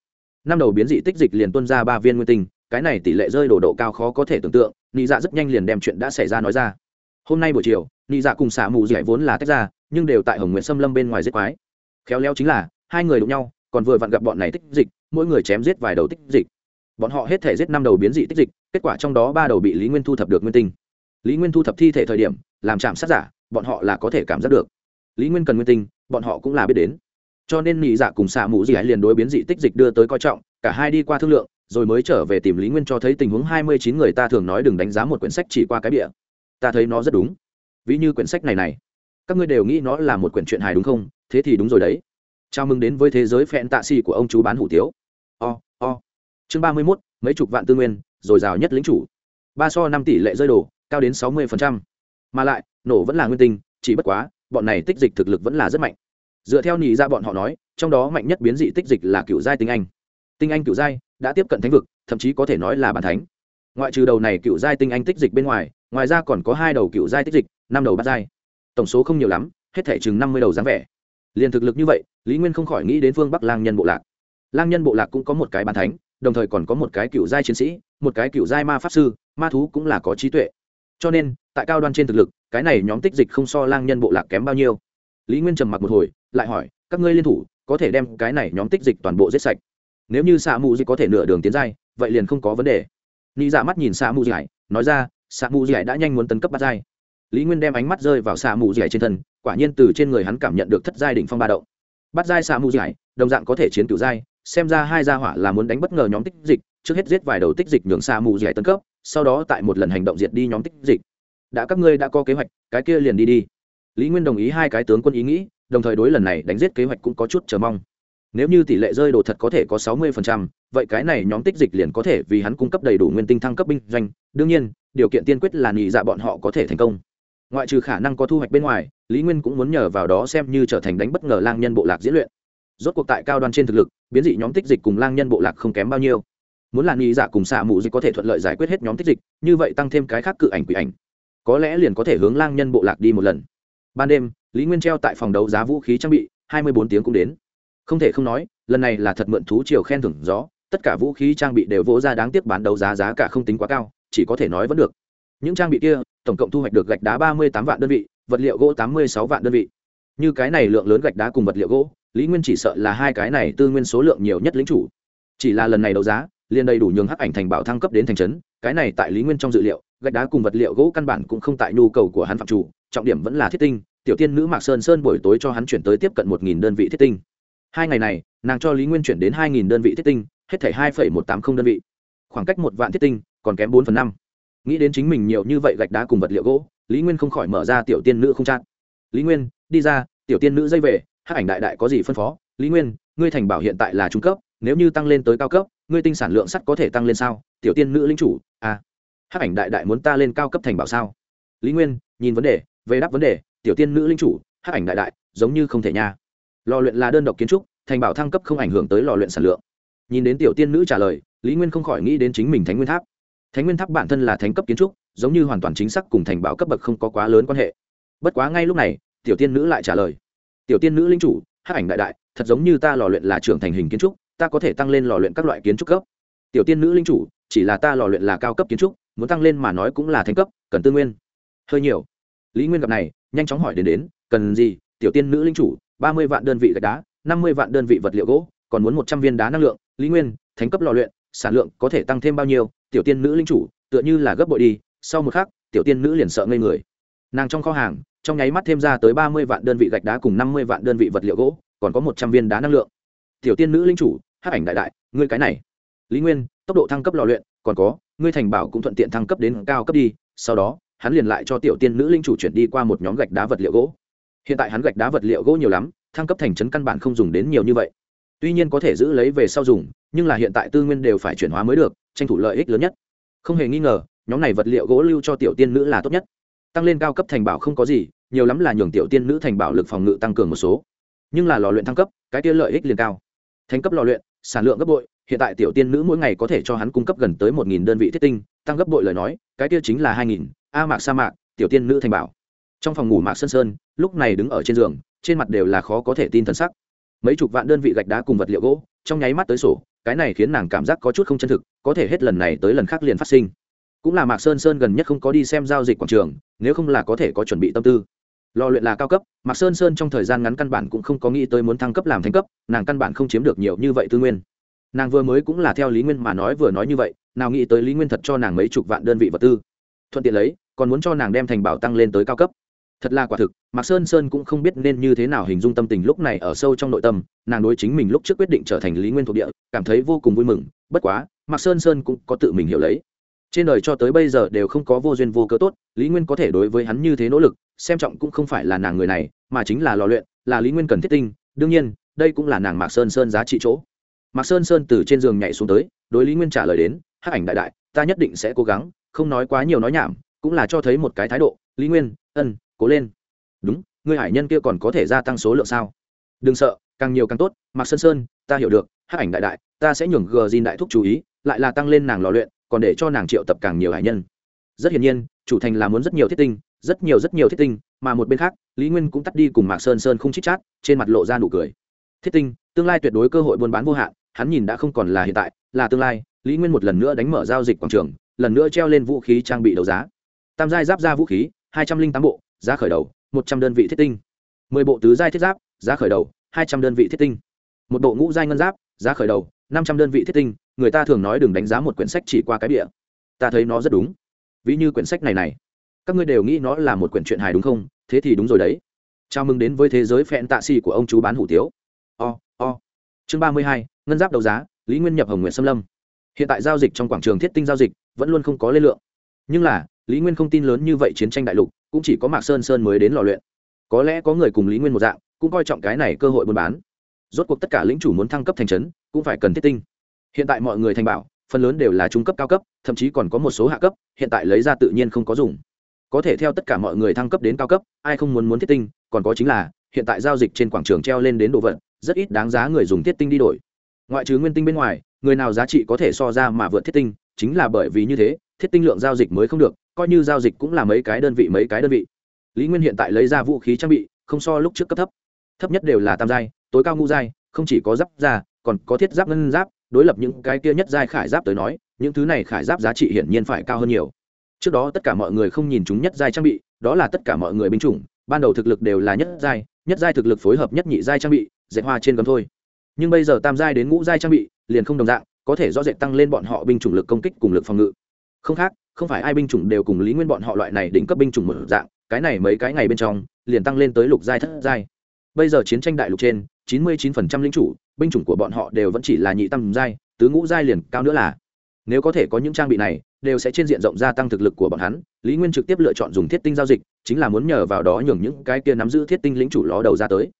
năm đầu biến dị tích dịch liền tuân ra ba viên nguyên tinh, cái này tỷ lệ rơi đổ độ cao khó có thể tưởng tượng, nị dạ rất nhanh liền đem chuyện đã xảy ra nói ra. Hôm nay buổi chiều, nị dạ cùng xả mù dẻ vốn là tách ra, nhưng đều tại hồng nguyện xâm lâm bên ngoài giết quái. Khéo léo chính là, hai người đụng nhau, còn vừa vặn gặp bọn này tích dịch, mỗi người chém giết vài đầu tích dịch. Bọn họ hết thể giết năm đầu biến dị tích dịch, kết quả trong đó ba đầu bị lý nguyên thu thập được nguyên tinh. Lý nguyên thu thập thi thể thời điểm, làm chạm sát giả, bọn họ là có thể cảm giác được. Lý nguyên cần nguyên tinh, bọn họ cũng là biết đến cho nên nị dạ cùng xạ mù dị liền đối biến dị tích dịch đưa tới coi trọng cả hai đi qua thương lượng rồi mới trở về tìm lý nguyên cho thấy tình huống hai mươi chín người ta thường nói đừng đánh giá một quyển sách chỉ qua cái bịa ta thấy nó rất đúng. Ví như quyển sách này này các ngươi đều nghĩ nó là một quyển truyện hài đúng không? Thế thì đúng rồi đấy. Chào mừng đến với thế giới phẹn tạ xì của ông chú bán hủ tiếu. O、oh, o、oh. chương ba mươi mốt mấy chục vạn tư nguyên dồi dào nhất lính chủ. Ba so năm tỷ lệ rơi đổ cao đến sáu mươi mà lại nổ vẫn là nguyên tinh chỉ bất quá bọn này tích dịch thực lực vẫn là rất mạnh dựa theo nhị ra bọn họ nói, trong đó mạnh nhất biến dị tích dịch là cựu giai tinh anh. Tinh anh cựu giai đã tiếp cận thánh vực, thậm chí có thể nói là bàn thánh. Ngoại trừ đầu này cựu giai tinh anh tích dịch bên ngoài ngoài ra còn có hai đầu cựu giai tích dịch, năm đầu bát giai. Tổng số không nhiều lắm, hết thể chừng năm mươi đầu dáng vẻ. Liền thực lực như vậy, lý nguyên không khỏi nghĩ đến phương bắc lang nhân bộ lạc. Lang nhân bộ lạc cũng có một cái bàn thánh, đồng thời còn có một cái cựu giai chiến sĩ, một cái cựu giai ma pháp sư, ma thú cũng là có trí tuệ. Cho nên, tại cao đoan trên thực lực, cái này nhóm tích dịch không so lang nhân bộ lạc kém bao nhiêu lý nguyên trầm mặc một hồi, lại hỏi, các ngươi liên thủ, có thể đem cái này nhóm tích dịch toàn bộ giết sạch. Nếu như xạ mù dịch có thể nửa đường tiến giai, vậy liền không có vấn đề. Ni dạ mắt nhìn xạ mù dạy nói ra xạ mù dạy đã nhanh muốn tấn cấp bắt giai. Lý nguyên đem ánh mắt rơi vào xạ mù dạy trên thân, quả nhiên từ trên người hắn cảm nhận được thất giai đỉnh phong ba động. Bắt giai xạ mù dạy đồng dạng có thể chiến cựu giai, xem ra hai gia hỏa là muốn đánh bất ngờ nhóm tích dịch, trước hết giết vài đầu tích dịch nhường xạ mù dạy tấn cấp, sau đó tại một lần hành động diệt đi nhóm tích dịch. Đã, các ngươi đã có kế hoạch, cái kia liền đi đi lý nguyên đồng ý hai cái tướng quân ý nghĩ đồng thời đối lần này đánh giết kế hoạch cũng có chút chờ mong. Nếu như tỷ lệ rơi đồ thật có thể có sáu mươi phần trăm, vậy cái này nhóm tích dịch liền có thể vì hắn cung cấp đầy đủ nguyên tinh thăng cấp binh doanh. Đương nhiên điều kiện tiên quyết là nhị dạ bọn họ có thể thành công. Ngoại trừ khả năng có thu hoạch bên ngoài lý nguyên cũng muốn nhờ vào đó xem như trở thành đánh bất ngờ lang nhân bộ lạc diễn luyện. Rốt cuộc tại cao đoan trên thực lực biến dị nhóm tích dịch cùng lang nhân bộ lạc không kém bao nhiêu. Muốn là nhị dạ cùng xạ mù dịch có thể thuận lợi giải quyết hết nhóm tích dịch như vậy tăng thêm cái khác cự ảnh quỷ ảnh có lẽ liền có thể hướng lang nhân bộ lạc đi một lần ban đêm, lý nguyên treo tại phòng đấu giá vũ khí trang bị, hai mươi bốn tiếng cũng đến. Không thể không nói, lần này là thật mượn thú chiều khen thưởng gió, tất cả vũ khí trang bị đều vỗ ra đáng tiếc bán đấu giá giá cả không tính quá cao, chỉ có thể nói vẫn được. Những trang bị kia, tổng cộng thu hoạch được gạch đá ba mươi tám vạn đơn vị, vật liệu gỗ tám mươi sáu vạn đơn vị. Như cái này lượng lớn gạch đá cùng vật liệu gỗ, lý nguyên chỉ sợ là hai cái này tư nguyên số lượng nhiều nhất lính chủ. Chỉ là lần này đấu giá, liền đầy đủ nhường hắc ảnh thành bảo thăng cấp đến thành trấn, cái này tại lý nguyên trong dự liệu gạch đá cùng vật liệu gỗ căn bản cũng không tại nhu cầu của hắn phạm chủ, trọng điểm vẫn là thiết tinh. Tiểu tiên nữ mạc sơn sơn buổi tối cho hắn chuyển tới tiếp cận một nghìn đơn vị thiết tinh. Hai ngày này, nàng cho lý nguyên chuyển đến hai nghìn đơn vị thiết tinh, hết thảy hai một tám không đơn vị. Khoảng cách một vạn thiết tinh, còn kém bốn phần năm. Nghĩ đến chính mình nhiều như vậy gạch đá cùng vật liệu gỗ, lý nguyên không khỏi mở ra tiểu tiên nữ không chát. Lý nguyên, đi ra, tiểu tiên nữ dây về hát ảnh đại đại có gì phân phó? Lý nguyên, ngươi thành bảo hiện tại là trung cấp, nếu như tăng lên tới cao cấp, ngươi tinh sản lượng sắt có thể tăng lên sao? Tiểu tiên nữ linh chủ à Hắc ảnh đại đại muốn ta lên cao cấp thành bảo sao? Lý nguyên, nhìn vấn đề, về đáp vấn đề, tiểu tiên nữ linh chủ, Hắc ảnh đại đại, giống như không thể nha. Lò luyện là đơn độc kiến trúc, thành bảo thăng cấp không ảnh hưởng tới lò luyện sản lượng. Nhìn đến tiểu tiên nữ trả lời, lý nguyên không khỏi nghĩ đến chính mình thánh nguyên tháp. Thánh nguyên tháp bản thân là thánh cấp kiến trúc, giống như hoàn toàn chính xác cùng thành bảo cấp bậc không có quá lớn quan hệ. Bất quá ngay lúc này, tiểu tiên nữ lại trả lời. Tiểu tiên nữ linh chủ hát ảnh đại đại, thật giống như ta lò luyện là trưởng thành hình kiến trúc, ta có thể tăng lên lò luyện các loại kiến trúc cấp. Tiểu tiên nữ linh chủ, chỉ là ta lò luyện là cao cấp kiến trúc muốn tăng lên mà nói cũng là thành cấp, cần tư nguyên. Hơi nhiều. Lý nguyên gặp này, nhanh chóng hỏi đến đến, cần gì? Tiểu tiên nữ linh chủ, ba mươi vạn đơn vị gạch đá, năm mươi vạn đơn vị vật liệu gỗ, còn muốn một trăm viên đá năng lượng. Lý nguyên thánh cấp lò luyện, sản lượng có thể tăng thêm bao nhiêu? Tiểu tiên nữ linh chủ, tựa như là gấp bội đi, sau một khắc, tiểu tiên nữ liền sợ ngây người. Nàng trong kho hàng, trong nháy mắt thêm ra tới ba mươi vạn đơn vị gạch đá cùng năm mươi vạn đơn vị vật liệu gỗ, còn có một trăm viên đá năng lượng. Tiểu tiên nữ linh chủ, hắc ảnh đại đại, ngươi cái này. Lý nguyên, tốc độ thăng cấp lò luyện, còn có ngươi thành bảo cũng thuận tiện thăng cấp đến cao cấp đi, sau đó, hắn liền lại cho tiểu tiên nữ linh chủ chuyển đi qua một nhóm gạch đá vật liệu gỗ. Hiện tại hắn gạch đá vật liệu gỗ nhiều lắm, thăng cấp thành trấn căn bản không dùng đến nhiều như vậy. Tuy nhiên có thể giữ lấy về sau dùng, nhưng là hiện tại tư nguyên đều phải chuyển hóa mới được, tranh thủ lợi ích lớn nhất. Không hề nghi ngờ, nhóm này vật liệu gỗ lưu cho tiểu tiên nữ là tốt nhất. Tăng lên cao cấp thành bảo không có gì, nhiều lắm là nhường tiểu tiên nữ thành bảo lực phòng ngự tăng cường một số. Nhưng là lò luyện thăng cấp, cái tiên lợi ích liền cao. Thành cấp lò luyện, sản lượng gấp bội hiện tại tiểu tiên nữ mỗi ngày có thể cho hắn cung cấp gần tới một nghìn đơn vị thiết tinh, tăng gấp bội lời nói, cái kia chính là hai nghìn, a mạc sa mạc, tiểu tiên nữ thành bảo. Trong phòng ngủ mạc sơn sơn, lúc này đứng ở trên giường, trên mặt đều là khó có thể tin thần sắc. Mấy chục vạn đơn vị gạch đá cùng vật liệu gỗ, trong nháy mắt tới sổ, cái này khiến nàng cảm giác có chút không chân thực, có thể hết lần này tới lần khác liền phát sinh. Cũng là mạc sơn sơn gần nhất không có đi xem giao dịch quảng trường, nếu không là có thể có chuẩn bị tâm tư. Lò luyện là cao cấp, mạc sơn sơn trong thời gian ngắn căn bản cũng không có nghĩ tới muốn thăng cấp làm thành cấp, nàng căn bản không chiếm được nhiều như vậy tư nguyên nàng vừa mới cũng là theo lý nguyên mà nói vừa nói như vậy nào nghĩ tới lý nguyên thật cho nàng mấy chục vạn đơn vị vật tư thuận tiện lấy còn muốn cho nàng đem thành bảo tăng lên tới cao cấp thật là quả thực mạc sơn sơn cũng không biết nên như thế nào hình dung tâm tình lúc này ở sâu trong nội tâm nàng đối chính mình lúc trước quyết định trở thành lý nguyên thuộc địa cảm thấy vô cùng vui mừng bất quá mạc sơn sơn cũng có tự mình hiểu lấy trên đời cho tới bây giờ đều không có vô duyên vô cớ tốt lý nguyên có thể đối với hắn như thế nỗ lực xem trọng cũng không phải là nàng người này mà chính là lò luyện là lý nguyên cần thiết tinh đương nhiên đây cũng là nàng mạc sơn sơn giá trị chỗ mạc sơn sơn từ trên giường nhảy xuống tới, đối lý nguyên trả lời đến, hắc ảnh đại đại, ta nhất định sẽ cố gắng, không nói quá nhiều nói nhảm, cũng là cho thấy một cái thái độ, lý nguyên, ân, cố lên. Đúng, ngươi hải nhân kia còn có thể gia tăng số lượng sao? Đừng sợ, càng nhiều càng tốt, mạc sơn sơn, ta hiểu được, hắc ảnh đại đại, ta sẽ nhường gờ dìn đại thúc chú ý, lại là tăng lên nàng lò luyện, còn để cho nàng triệu tập càng nhiều hải nhân. Rất hiển nhiên, chủ thành là muốn rất nhiều thiết tinh, rất nhiều rất nhiều thiết tinh, mà một bên khác, lý nguyên cũng tắt đi cùng mạc sơn sơn không chít chát trên mặt lộ ra nụ cười. Thiết tinh, tương lai tuyệt đối cơ hội buôn bán vô hạn hắn nhìn đã không còn là hiện tại là tương lai lý nguyên một lần nữa đánh mở giao dịch quảng trường lần nữa treo lên vũ khí trang bị đấu giá. Tam giai giáp ra vũ khí hai trăm linh tám bộ giá khởi đầu một trăm đơn vị thiết tinh. Mười bộ tứ giai thiết giáp giá khởi đầu hai trăm đơn vị thiết tinh. Một bộ ngũ giai ngân giáp giá khởi đầu năm trăm đơn vị thiết tinh người ta thường nói đừng đánh giá một quyển sách chỉ qua cái địa ta thấy nó rất đúng. Ví như quyển sách này này. Các ngươi đều nghĩ nó là một quyển truyện hài đúng không? Thế thì đúng rồi đấy. Chào mừng đến với thế giới phẹn tạ xì của ông chú bán hủ tiếu. O、oh, o、oh. chương ba mươi hai ngân giáp đấu giá, lý nguyên nhập hồng nguyện xâm lâm. Hiện tại giao dịch trong quảng trường thiết tinh giao dịch vẫn luôn không có lên lượng. Nhưng là, lý nguyên không tin lớn như vậy chiến tranh đại lục, cũng chỉ có mạc sơn sơn mới đến lò luyện. Có lẽ có người cùng lý nguyên một dạng, cũng coi trọng cái này cơ hội buôn bán. Rốt cuộc tất cả lĩnh chủ muốn thăng cấp thành trấn, cũng phải cần thiết tinh. Hiện tại mọi người thành bảo, phần lớn đều là trung cấp, cao cấp, thậm chí còn có một số hạ cấp, hiện tại lấy ra tự nhiên không có dùng. Có thể theo tất cả mọi người thăng cấp đến cao cấp, ai không muốn muốn thiết tinh, còn có chính là, hiện tại giao dịch trên quảng trường treo lên đến đồ vật, rất ít đáng giá người dùng thiết tinh đi đổi ngoại trừ nguyên tinh bên ngoài, người nào giá trị có thể so ra mà vượt thiết tinh, chính là bởi vì như thế, thiết tinh lượng giao dịch mới không được, coi như giao dịch cũng là mấy cái đơn vị mấy cái đơn vị. Lý nguyên hiện tại lấy ra vũ khí trang bị, không so lúc trước cấp thấp. Thấp nhất đều là tam giai, tối cao ngũ giai, không chỉ có giáp ra còn có thiết giáp ngân giáp, đối lập những cái kia nhất giai khải giáp tới nói, những thứ này khải giáp giá trị hiển nhiên phải cao hơn nhiều. Trước đó tất cả mọi người không nhìn chúng nhất giai trang bị, đó là tất cả mọi người binh chủng, ban đầu thực lực đều là nhất giai nhất giai thực lực phối hợp nhất nhị giai trang bị dạy hoa trên gấm thôi nhưng bây giờ tam giai đến ngũ giai trang bị liền không đồng dạng, có thể rõ rệt tăng lên bọn họ binh chủng lực công kích cùng lực phòng ngự. Không khác, không phải ai binh chủng đều cùng lý nguyên bọn họ loại này đỉnh cấp binh chủng một dạng, cái này mấy cái ngày bên trong, liền tăng lên tới lục giai, thất giai. Bây giờ chiến tranh đại lục trên, chín mươi chín phần trăm lính chủ, binh chủng của bọn họ đều vẫn chỉ là nhị tam giai, tứ ngũ giai liền cao nữa là. Nếu có thể có những trang bị này, đều sẽ trên diện rộng gia tăng thực lực của bọn hắn, lý nguyên trực tiếp lựa chọn dùng thiết tinh giao dịch, chính là muốn nhờ vào đó nhường những cái kia nắm giữ thiết tinh lĩnh chủ ló đầu ra tới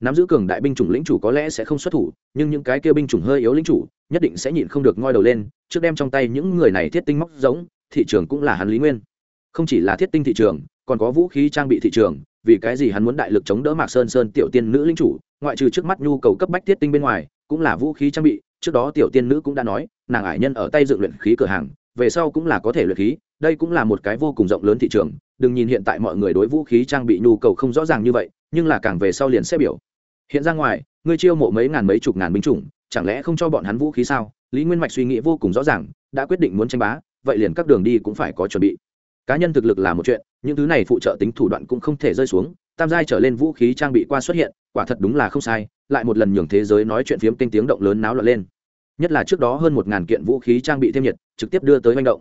nắm giữ cường đại binh chủng lĩnh chủ có lẽ sẽ không xuất thủ, nhưng những cái kia binh chủng hơi yếu lĩnh chủ, nhất định sẽ nhịn không được ngoi đầu lên, trước đem trong tay những người này thiết tinh móc giống, thị trường cũng là hắn lý nguyên. Không chỉ là thiết tinh thị trường, còn có vũ khí trang bị thị trường, vì cái gì hắn muốn đại lực chống đỡ mạc sơn sơn tiểu tiên nữ lĩnh chủ, ngoại trừ trước mắt nhu cầu cấp bách thiết tinh bên ngoài, cũng là vũ khí trang bị, trước đó tiểu tiên nữ cũng đã nói, nàng ải nhân ở tay dựng luyện khí cửa hàng, về sau cũng là có thể luyện khí, đây cũng là một cái vô cùng rộng lớn thị trường, đừng nhìn hiện tại mọi người đối vũ khí trang bị nhu cầu không rõ ràng như vậy, nhưng là càng về sau liền sẽ biểu hiện ra ngoài, ngươi chiêu mộ mấy ngàn mấy chục ngàn binh chủng, chẳng lẽ không cho bọn hắn vũ khí sao? Lý nguyên mạch suy nghĩ vô cùng rõ ràng, đã quyết định muốn tranh bá, vậy liền các đường đi cũng phải có chuẩn bị. Cá nhân thực lực là một chuyện, những thứ này phụ trợ tính thủ đoạn cũng không thể rơi xuống, tam giai trở lên vũ khí trang bị qua xuất hiện, quả thật đúng là không sai, lại một lần nhường thế giới nói chuyện phiếm kênh tiếng động lớn náo loạn lên. Nhất là trước đó hơn một ngàn kiện vũ khí trang bị thêm nhiệt, trực tiếp đưa tới manh động.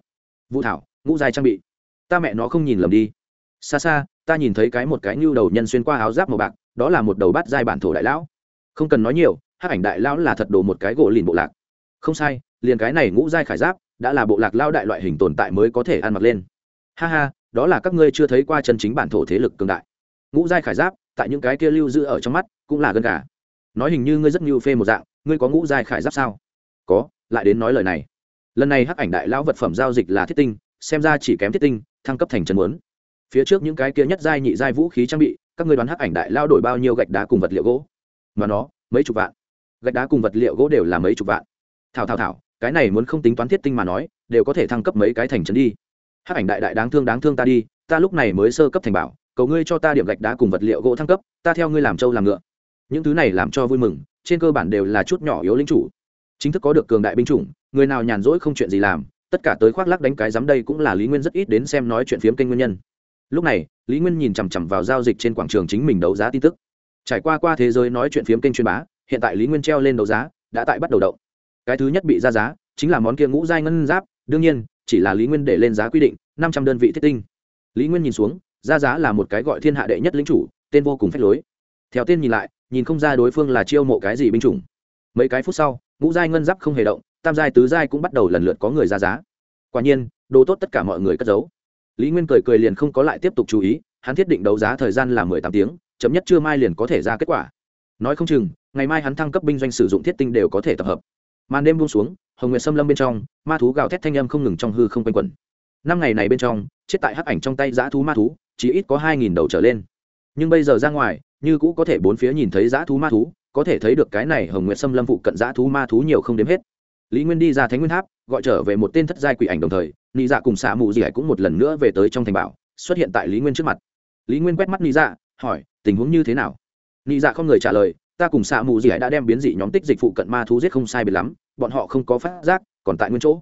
Vũ thảo, ngũ giai trang bị. Ta mẹ nó không nhìn lầm đi. Xa xa, ta nhìn thấy cái một cái nhu đầu nhân xuyên qua áo giáp màu bạc đó là một đầu bát giai bản thổ đại lão. Không cần nói nhiều, hắc ảnh đại lão là thật đồ một cái gỗ lìn bộ lạc. Không sai, liền cái này ngũ giai khải giáp đã là bộ lạc lao đại loại hình tồn tại mới có thể ăn mặc lên. Ha ha, đó là các ngươi chưa thấy qua chân chính bản thổ thế lực cường đại. Ngũ giai khải giáp, tại những cái kia lưu giữ ở trong mắt, cũng là gần cả nói hình như ngươi rất nhiều phê một dạng, ngươi có ngũ giai khải giáp sao? Có, lại đến nói lời này. Lần này hắc ảnh đại lão vật phẩm giao dịch là thiết tinh, xem ra chỉ kém thiết tinh, thăng cấp thành chân muốn. Phía trước những cái kia nhất giai nhị giai vũ khí trang bị các ngươi đoán hắc ảnh đại lao đổi bao nhiêu gạch đá cùng vật liệu gỗ? Mà nó, mấy chục vạn. Gạch đá cùng vật liệu gỗ đều là mấy chục vạn. Thảo thảo thảo, cái này muốn không tính toán thiết tinh mà nói, đều có thể thăng cấp mấy cái thành trấn đi. Hắc ảnh đại đại đáng thương đáng thương ta đi, ta lúc này mới sơ cấp thành bảo, cầu ngươi cho ta điểm gạch đá cùng vật liệu gỗ thăng cấp, ta theo ngươi làm trâu làm ngựa. Những thứ này làm cho vui mừng, trên cơ bản đều là chút nhỏ yếu lính chủ. Chính thức có được cường đại binh chủng, người nào nhàn rỗi không chuyện gì làm, tất cả tới khoác lắc đánh cái dám đây cũng là lý nguyên rất ít đến xem nói chuyện phiếm kênh nguyên nhân lúc này, lý nguyên nhìn chằm chằm vào giao dịch trên quảng trường chính mình đấu giá tin tức. Trải qua qua thế giới nói chuyện phiếm kênh truyền bá, hiện tại lý nguyên treo lên đấu giá, đã tại bắt đầu động. Cái thứ nhất bị ra giá, chính là món kia ngũ giai ngân giáp, đương nhiên, chỉ là lý nguyên để lên giá quy định, năm trăm đơn vị thiết tinh. Lý nguyên nhìn xuống, ra giá là một cái gọi thiên hạ đệ nhất lính chủ, tên vô cùng phách lối. Theo tên nhìn lại, nhìn không ra đối phương là chiêu mộ cái gì binh chủng. Mấy cái phút sau, ngũ giai ngân giáp không hề động, tam giai tứ giai cũng bắt đầu lần lượt có người ra giá. Quả nhiên, đồ tốt tất cả mọi người cất giấu lý nguyên cười cười liền không có lại tiếp tục chú ý, hắn thiết định đấu giá thời gian là mười tám tiếng, chấm nhất trưa mai liền có thể ra kết quả. Nói không chừng, ngày mai hắn thăng cấp binh doanh sử dụng thiết tinh đều có thể tập hợp. Màn đêm buông xuống, hồng nguyệt xâm lâm bên trong, ma thú gào thét thanh âm không ngừng trong hư không quanh quẩn. Năm ngày này bên trong, chết tại hắc ảnh trong tay giã thú ma thú, chỉ ít có hai nghìn đầu trở lên. Nhưng bây giờ ra ngoài, như cũ có thể bốn phía nhìn thấy giã thú ma thú, có thể thấy được cái này hồng nguyệt xâm lâm phụ cận giã thú ma thú nhiều không đếm hết. Lý nguyên đi ra thánh nguyên tháp gọi trở về một tên thất giai quỷ ảnh đồng thời, nị dạ cùng xạ mù dị ải cũng một lần nữa về tới trong thành bảo, xuất hiện tại lý nguyên trước mặt. Lý nguyên quét mắt nị dạ hỏi, tình huống như thế nào? Nị dạ không người trả lời, ta cùng xạ mù dị ải đã đem biến dị nhóm tích dịch phụ cận ma thú giết không sai biệt lắm, bọn họ không có phát giác, còn tại nguyên chỗ.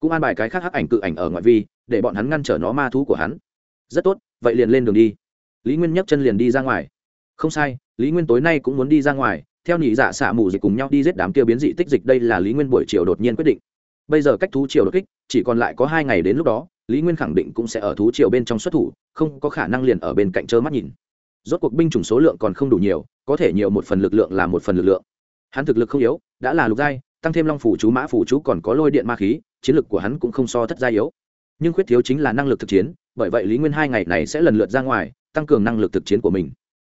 Cũng an bài cái khác hắc ảnh cự ảnh ở ngoại vi, để bọn hắn ngăn trở nó ma thú của hắn. Rất tốt, vậy liền lên đường đi. Lý nguyên nhấc chân liền đi ra ngoài. Không sai, lý nguyên tối nay cũng muốn đi ra ngoài, theo nhị dạ xạ mù dịch cùng nhau đi giết đám kia biến dị tích dịch, đây là lý nguyên buổi chiều đột nhiên quyết định bây giờ cách thú triều đột kích, chỉ còn lại có hai ngày đến lúc đó, lý nguyên khẳng định cũng sẽ ở thú triều bên trong xuất thủ, không có khả năng liền ở bên cạnh trơ mắt nhìn. Rốt cuộc binh chủng số lượng còn không đủ nhiều, có thể nhiều một phần lực lượng là một phần lực lượng. Hắn thực lực không yếu, đã là lục giai, tăng thêm long phủ chú, mã phủ chú còn có lôi điện ma khí, chiến lực của hắn cũng không so thất giai yếu. Nhưng khuyết thiếu chính là năng lực thực chiến, bởi vậy lý nguyên hai ngày này sẽ lần lượt ra ngoài, tăng cường năng lực thực chiến của mình.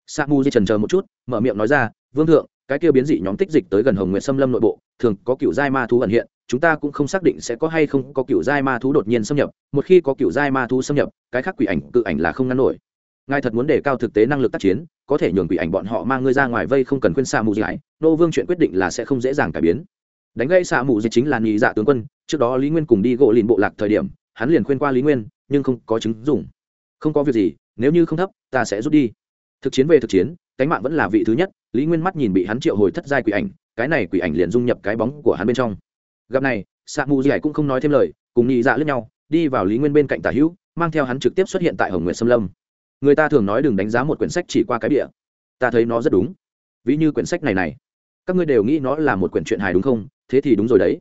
Sa mu di trần chờ một chút, mở miệng nói ra, vương thượng, cái kia biến dị nhóm tích dịch tới gần hồng nguyệt xâm lâm nội bộ, thường có cựu giai ma thú ẩn hiện chúng ta cũng không xác định sẽ có hay không có cựu giai ma thú đột nhiên xâm nhập, một khi có cựu giai ma thú xâm nhập, cái khác quỷ ảnh, cự ảnh là không ngăn nổi. Ngài thật muốn đề cao thực tế năng lực tác chiến, có thể nhường quỷ ảnh bọn họ mang ngươi ra ngoài vây không cần khuyên xa mù giải nô vương chuyện quyết định là sẽ không dễ dàng cải biến. Đánh gây xạ mù dịch chính là nhị dạ tướng quân, trước đó lý nguyên cùng đi gỗ lìn bộ lạc thời điểm, hắn liền khuyên qua lý nguyên, nhưng không có chứng dùng không có việc gì, nếu như không thấp, ta sẽ rút đi. Thực chiến về thực chiến, cánh mạng vẫn là vị thứ nhất, lý nguyên mắt nhìn bị hắn triệu hồi thất giai quỷ ảnh, cái này quỷ ảnh liền dung nhập cái bóng của hắn bên trong gặp này xạ mù dì cũng không nói thêm lời, cùng nhị dạ lướt nhau, đi vào lý nguyên bên cạnh tả hữu, mang theo hắn trực tiếp xuất hiện tại hồng nguyệt sâm lâm. Người ta thường nói đừng đánh giá một quyển sách chỉ qua cái địa ta thấy nó rất đúng. Ví như quyển sách này này, các ngươi đều nghĩ nó là một quyển truyện hài đúng không? Thế thì đúng rồi đấy.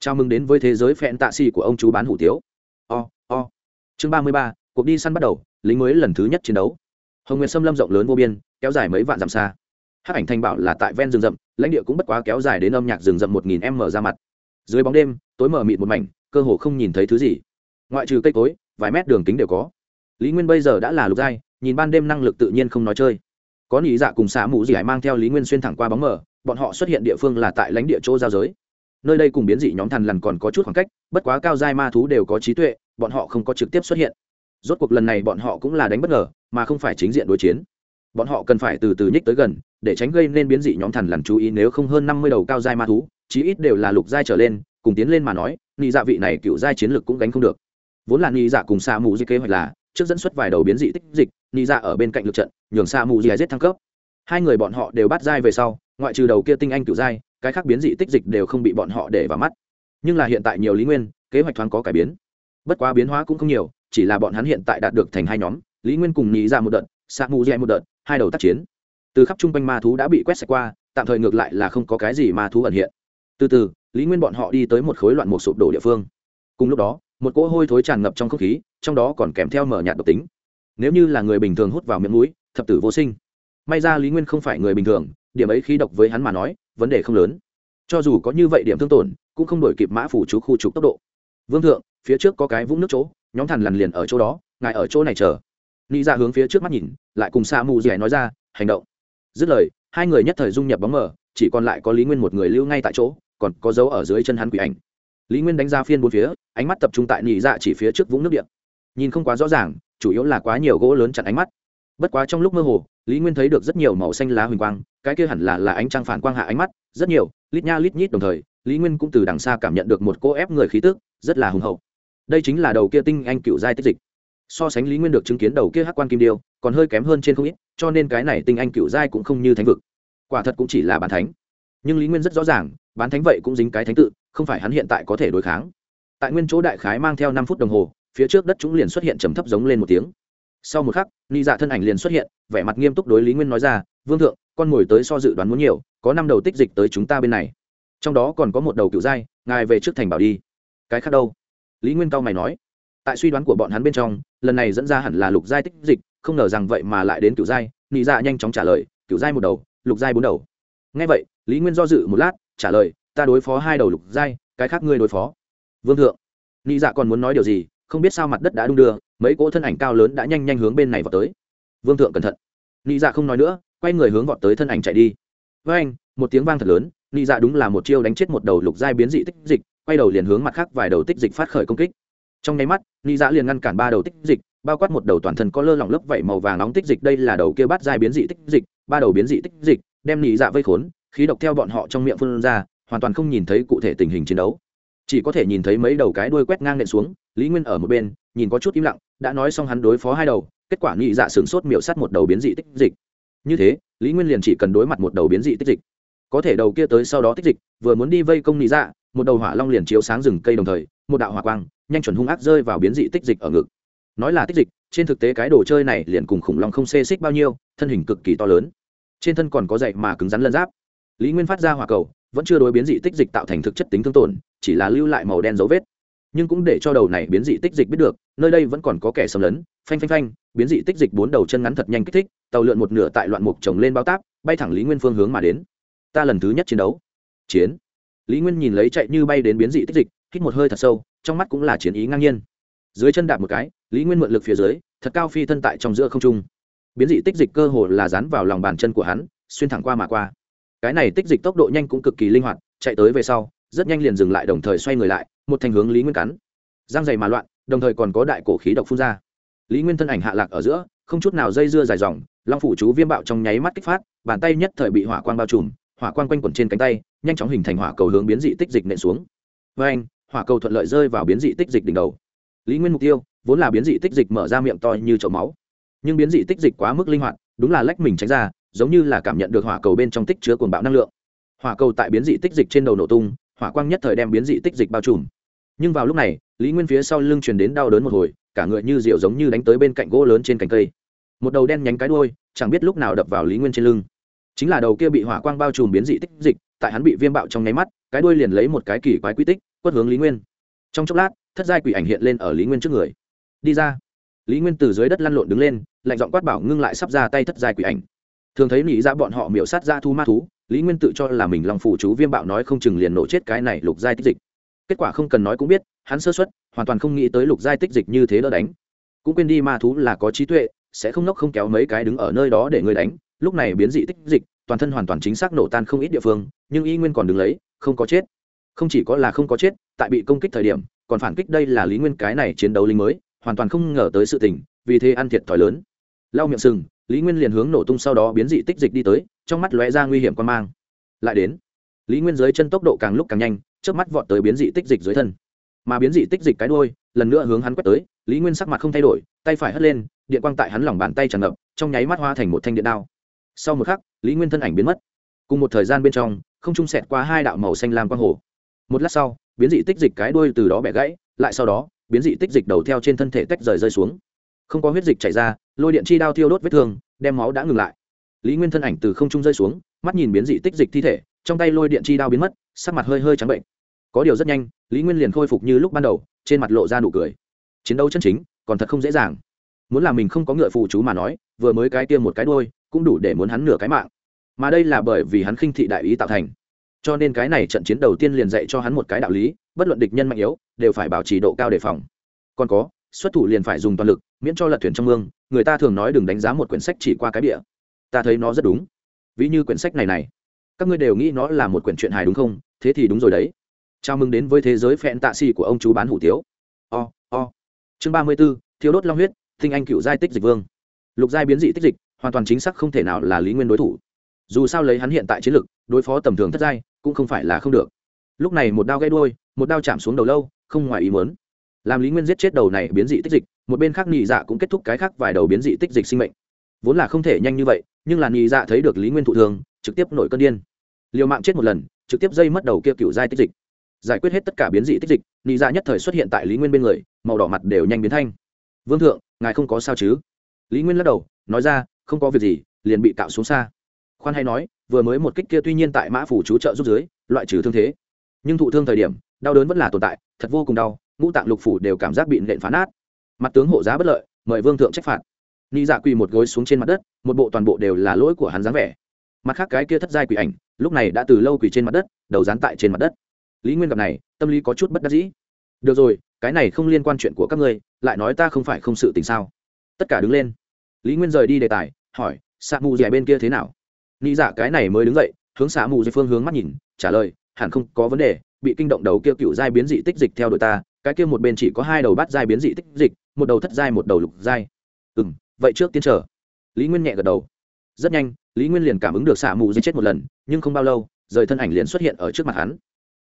Chào mừng đến với thế giới phẹn tạ xì của ông chú bán hủ tiếu. O o. Chương ba mươi ba, cuộc đi săn bắt đầu, lính mới lần thứ nhất chiến đấu. Hồng nguyệt sâm lâm rộng lớn vô biên, kéo dài mấy vạn dặm xa. Hát ảnh thanh bảo là tại ven rừng rậm, lãnh địa cũng bất quá kéo dài đến âm nhạc rừng rậm một nghìn m ra mặt dưới bóng đêm, tối mờ mịt một mảnh, cơ hồ không nhìn thấy thứ gì. Ngoại trừ cây cối, vài mét đường kính đều có. Lý nguyên bây giờ đã là lục giai, nhìn ban đêm năng lực tự nhiên không nói chơi. Có nỉ dạ cùng xã mũ dị hải mang theo lý nguyên xuyên thẳng qua bóng mờ, bọn họ xuất hiện địa phương là tại lãnh địa chỗ giao giới. Nơi đây cùng biến dị nhóm thần lần còn có chút khoảng cách, bất quá cao giai ma thú đều có trí tuệ, bọn họ không có trực tiếp xuất hiện. Rốt cuộc lần này bọn họ cũng là đánh bất ngờ, mà không phải chính diện đối chiến. Bọn họ cần phải từ từ nhích tới gần, để tránh gây nên biến dị nhóm thần lần chú ý nếu không hơn năm mươi đầu cao giai ma thú chí ít đều là lục giai trở lên, cùng tiến lên mà nói, nị dạ vị này cựu giai chiến lược cũng gánh không được. Vốn là nị dạ cùng xa mù di kế hoạch là, trước dẫn xuất vài đầu biến dị tích dịch, nị dạ ở bên cạnh lượt trận, nhường xa mù di giết thăng cấp. Hai người bọn họ đều bắt giai về sau, ngoại trừ đầu kia tinh anh cựu giai, cái khác biến dị tích dịch đều không bị bọn họ để vào mắt. Nhưng là hiện tại nhiều lý nguyên, kế hoạch thoáng có cải biến. Bất quá biến hóa cũng không nhiều, chỉ là bọn hắn hiện tại đạt được thành hai nhóm, lý nguyên cùng nhị ra dạ một đợt, sa mù dè một đợt, hai đầu tác chiến. Từ khắp chung quanh ma thú đã bị quét sạch qua, tạm thời ngược lại là không có cái gì ma thú ẩn hiện từ từ, lý nguyên bọn họ đi tới một khối loạn một sụp đổ địa phương. Cùng lúc đó, một cỗ hôi thối tràn ngập trong không khí, trong đó còn kèm theo mở nhạt độc tính. Nếu như là người bình thường hút vào miệng mũi, thập tử vô sinh. May ra lý nguyên không phải người bình thường, điểm ấy khí độc với hắn mà nói, vấn đề không lớn. Cho dù có như vậy điểm thương tổn, cũng không đổi kịp mã phủ chú khu trục tốc độ. Vương thượng, phía trước có cái vũng nước chỗ, nhóm thằn lằn liền ở chỗ đó, ngài ở chỗ này chờ. Nghĩ ra dạ hướng phía trước mắt nhìn, lại cùng sa mù dẻ nói ra, hành động. Dứt lời, hai người nhất thời dung nhập bóng mờ, chỉ còn lại có lý nguyên một người lưu ngay tại chỗ còn có dấu ở dưới chân hắn quỷ ảnh. Lý nguyên đánh ra phiên bốn phía, ánh mắt tập trung tại nhị dạ chỉ phía trước vũng nước điện nhìn không quá rõ ràng, chủ yếu là quá nhiều gỗ lớn chặn ánh mắt. Bất quá trong lúc mơ hồ, lý nguyên thấy được rất nhiều màu xanh lá huỳnh quang, cái kia hẳn là là ánh trăng phản quang hạ ánh mắt, rất nhiều, lít nha lít nhít đồng thời, lý nguyên cũng từ đằng xa cảm nhận được một cô ép người khí tức, rất là hùng hậu. Đây chính là đầu kia tinh anh cựu giai tích dịch. So sánh lý nguyên được chứng kiến đầu kia hắc quan kim điêu, còn hơi kém hơn trên không ít, cho nên cái này tinh anh cựu giai cũng không như thánh vực. Quả thật cũng chỉ là bản thánh nhưng lý nguyên rất rõ ràng, bán thánh vậy cũng dính cái thánh tự, không phải hắn hiện tại có thể đối kháng. Tại nguyên chỗ đại khái mang theo năm phút đồng hồ, phía trước đất chúng liền xuất hiện trầm thấp giống lên một tiếng. Sau một khắc, ni dạ thân ảnh liền xuất hiện, vẻ mặt nghiêm túc đối lý nguyên nói ra, vương thượng, con mồi tới so dự đoán muốn nhiều, có năm đầu tích dịch tới chúng ta bên này. Trong đó còn có một đầu cựu giai, ngài về trước thành bảo đi. Cái khác đâu? Lý nguyên cao mày nói. Tại suy đoán của bọn hắn bên trong, lần này dẫn ra hẳn là lục giai tích dịch, không ngờ rằng vậy mà lại đến cựu giai. Nị dạ nhanh chóng trả lời, cựu giai một đầu, lục giai bốn đầu. Ngay vậy lý nguyên do dự một lát, trả lời, ta đối phó hai đầu lục giai, cái khác ngươi đối phó. Vương thượng, nị dạ còn muốn nói điều gì? Không biết sao mặt đất đã đung đưa, mấy cỗ thân ảnh cao lớn đã nhanh nhanh hướng bên này vào tới. Vương thượng cẩn thận. Nị dạ không nói nữa, quay người hướng vọt tới thân ảnh chạy đi. Với anh, một tiếng vang thật lớn, nị dạ đúng là một chiêu đánh chết một đầu lục giai biến dị tích dịch, quay đầu liền hướng mặt khác vài đầu tích dịch phát khởi công kích. Trong nháy mắt, nị dạ liền ngăn cản ba đầu tích dịch, bao quát một đầu toàn thân có lơ lỏng lớp vảy màu vàng nóng tích dịch, đây là đầu kia bắt giai biến dị tích dịch, ba đầu biến dị tích dịch, đem nị dạ vây khốn khí độc theo bọn họ trong miệng phun ra, hoàn toàn không nhìn thấy cụ thể tình hình chiến đấu. Chỉ có thể nhìn thấy mấy đầu cái đuôi quét ngang nện xuống, lý nguyên ở một bên, nhìn có chút im lặng, đã nói xong hắn đối phó hai đầu, kết quả nhị dạ sửng sốt miệu sắt một đầu biến dị tích dịch. Như thế, lý nguyên liền chỉ cần đối mặt một đầu biến dị tích dịch. Có thể đầu kia tới sau đó tích dịch, vừa muốn đi vây công nhị dạ một đầu hỏa long liền chiếu sáng rừng cây đồng thời, một đạo hỏa quang, nhanh chuẩn hung ác rơi vào biến dị tích dịch ở ngực. Nói là tích dịch, trên thực tế cái đồ chơi này liền cùng khủng long không xê xích bao nhiêu, thân hình cực kỳ to lớn. Trên thân còn có dậy mà cứng rắn lân giáp lý nguyên phát ra hỏa cầu, vẫn chưa đối biến dị tích dịch tạo thành thực chất tính thương tổn, chỉ là lưu lại màu đen dấu vết. Nhưng cũng để cho đầu này biến dị tích dịch biết được, nơi đây vẫn còn có kẻ xâm lấn, phanh phanh phanh, biến dị tích dịch bốn đầu chân ngắn thật nhanh kích thích, tàu lượn một nửa tại loạn mục trồng lên bao táp, bay thẳng lý nguyên phương hướng mà đến. Ta lần thứ nhất chiến đấu. Chiến. Lý nguyên nhìn lấy chạy như bay đến biến dị tích dịch, hít một hơi thật sâu, trong mắt cũng là chiến ý ngang nhiên. Dưới chân đạp một cái, lý nguyên mượn lực phía dưới, thật cao phi thân tại trong giữa không trung. Biến dị tích dịch cơ hồ là dán vào lòng bàn chân của hắn, xuyên thẳng qua mà qua cái này tích dịch tốc độ nhanh cũng cực kỳ linh hoạt, chạy tới về sau, rất nhanh liền dừng lại đồng thời xoay người lại, một thành hướng lý nguyên cắn. Giang dày mà loạn, đồng thời còn có đại cổ khí độc phun ra. Lý nguyên thân ảnh hạ lạc ở giữa, không chút nào dây dưa dài dòng, long phủ chú viêm bạo trong nháy mắt kích phát, bàn tay nhất thời bị hỏa quang bao trùm, hỏa quang quanh quẩn trên cánh tay, nhanh chóng hình thành hỏa cầu hướng biến dị tích dịch nện xuống. Với anh, hỏa cầu thuận lợi rơi vào biến dị tích dịch đỉnh đầu. Lý nguyên mục tiêu, vốn là biến dị tích dịch mở ra miệng to như chậu máu. Nhưng biến dị tích dịch quá mức linh hoạt, đúng là lách mình tránh ra giống như là cảm nhận được hỏa cầu bên trong tích chứa cuồng bạo năng lượng. Hỏa cầu tại biến dị tích dịch trên đầu nổ tung, hỏa quang nhất thời đem biến dị tích dịch bao trùm. Nhưng vào lúc này, lý nguyên phía sau lưng truyền đến đau đớn một hồi, cả người như rượu giống như đánh tới bên cạnh gỗ lớn trên cành cây. Một đầu đen nhánh cái đuôi, chẳng biết lúc nào đập vào lý nguyên trên lưng. Chính là đầu kia bị hỏa quang bao trùm biến dị tích dịch, tại hắn bị viêm bạo trong nháy mắt, cái đuôi liền lấy một cái kỳ quái quy tích, quất hướng lý nguyên. Trong chốc lát, thất giai quỷ ảnh hiện lên ở lý nguyên trước người. Đi ra. Lý nguyên từ dưới đất lăn lộn đứng lên, lạnh giọng quát bảo ngưng lại sắp ra tay thất giai quỷ ảnh thường thấy nghĩ ra dạ bọn họ miểu sát ra thu ma thú, lý nguyên tự cho là mình lòng phủ chú viêm bạo nói không chừng liền nổ chết cái này lục giai tích dịch. Kết quả không cần nói cũng biết, hắn sơ xuất hoàn toàn không nghĩ tới lục giai tích dịch như thế đỡ đánh. Cũng quên đi ma thú là có trí tuệ, sẽ không nốc không kéo mấy cái đứng ở nơi đó để người đánh. Lúc này biến dị tích dịch, toàn thân hoàn toàn chính xác nổ tan không ít địa phương, nhưng y nguyên còn đứng lấy, không có chết. Không chỉ có là không có chết, tại bị công kích thời điểm, còn phản kích đây là lý nguyên cái này chiến đấu lính mới, hoàn toàn không ngờ tới sự tình, vì thế ăn thiệt thòi lớn. Lau miệng sừng lý nguyên liền hướng nổ tung sau đó biến dị tích dịch đi tới, trong mắt lóe ra nguy hiểm quan mang. Lại đến, lý nguyên dưới chân tốc độ càng lúc càng nhanh trước mắt vọt tới biến dị tích dịch dưới thân. Mà biến dị tích dịch cái đôi lần nữa hướng hắn quét tới, lý nguyên sắc mặt không thay đổi, tay phải hất lên, điện quang tại hắn lòng bàn tay tràn ngập, trong nháy mắt hoa thành một thanh điện đao. Sau một khắc, lý nguyên thân ảnh biến mất. Cùng một thời gian bên trong, không trung sẹt qua hai đạo màu xanh lam quang hồ. Một lát sau, biến dị tích dịch cái đuôi từ đó bẻ gãy, lại sau đó, biến dị tích dịch đầu theo trên thân thể tách rời rơi xuống không có huyết dịch chảy ra, lôi điện chi đao thiêu đốt vết thương, đem máu đã ngừng lại. Lý nguyên thân ảnh từ không trung rơi xuống, mắt nhìn biến dị tích dịch thi thể, trong tay lôi điện chi đao biến mất, sắc mặt hơi hơi trắng bệnh. Có điều rất nhanh, lý nguyên liền khôi phục như lúc ban đầu, trên mặt lộ ra nụ cười. Chiến đấu chân chính, còn thật không dễ dàng. Muốn là mình không có ngựa phụ chú mà nói, vừa mới cái tiêm một cái đôi cũng đủ để muốn hắn nửa cái mạng. Mà đây là bởi vì hắn khinh thị đại ý tạo thành. Cho nên cái này trận chiến đầu tiên liền dạy cho hắn một cái đạo lý, bất luận địch nhân mạnh yếu, đều phải bảo trì độ cao đề phòng. Còn có xuất thủ liền phải dùng toàn lực, miễn cho lật thuyền trong mương, người ta thường nói đừng đánh giá một quyển sách chỉ qua cái địa ta thấy nó rất đúng. Ví như quyển sách này này, các ngươi đều nghĩ nó là một quyển truyện hài đúng không? Thế thì đúng rồi đấy. Chào mừng đến với thế giới phẹn tạ xì của ông chú bán hủ tiếu. O o. Chương ba mươi b ố thiếu đốt long huyết thinh anh cựu giai tích dịch vương. Lục giai biến dị tích dịch, hoàn toàn chính xác không thể nào là lý nguyên đối thủ. Dù sao lấy hắn hiện tại chiến lực, đối phó tầm thường thất giai cũng không phải là không được. Lúc này một đao gãy đuôi, một đao chạm xuống đầu lâu, không ngoài ý muốn làm lý nguyên giết chết đầu này biến dị tích dịch, một bên khác nhị dạ cũng kết thúc cái khác vài đầu biến dị tích dịch sinh mệnh. Vốn là không thể nhanh như vậy, nhưng là nhị dạ thấy được lý nguyên thụ thường trực tiếp nổi cơn điên. Liều mạng chết một lần, trực tiếp dây mất đầu kia cựu giai tích dịch. Giải quyết hết tất cả biến dị tích dịch, nhị dạ nhất thời xuất hiện tại lý nguyên bên người, màu đỏ mặt đều nhanh biến thanh. Vương thượng, ngài không có sao chứ? Lý nguyên lắc đầu, nói ra, không có việc gì, liền bị cạo xuống xa. Khoan hay nói, vừa mới một kích kia tuy nhiên tại mã phủ chú trợ giúp dưới, loại trừ thương thế. Nhưng thụ thương thời điểm, đau đớn vẫn là tồn tại, thật vô cùng đau ngũ tạng lục phủ đều cảm giác bị nện phán át, mặt tướng hộ giá bất lợi mời vương thượng trách phạt. Ni dạ quỳ một gối xuống trên mặt đất một bộ toàn bộ đều là lỗi của hắn dáng vẻ. Mặt khác cái kia thất giai quỷ ảnh lúc này đã từ lâu quỳ trên mặt đất đầu dán tại trên mặt đất. Lý nguyên gặp này tâm lý có chút bất đắc dĩ. Được rồi cái này không liên quan chuyện của các ngươi lại nói ta không phải không sự tình sao? Tất cả đứng lên. Lý nguyên rời đi đề tài hỏi xạ mù dẻ bên kia thế nào? Nghĩ dạ cái này mới đứng dậy hướng xạ mù dẻ phương hướng mắt nhìn trả lời hẳn không có vấn đề bị kinh động đầu kia cựu giai biến dị tích dịch theo đội ta cái kia một bên chỉ có hai đầu bát giai biến dị tích dịch, một đầu thất giai, một đầu lục giai. Ừ m vậy trước tiên chờ. lý nguyên nhẹ gật đầu. Rất nhanh, lý nguyên liền cảm ứng được xạ mù di chết một lần, nhưng không bao lâu, rời thân ảnh liền xuất hiện ở trước mặt hắn.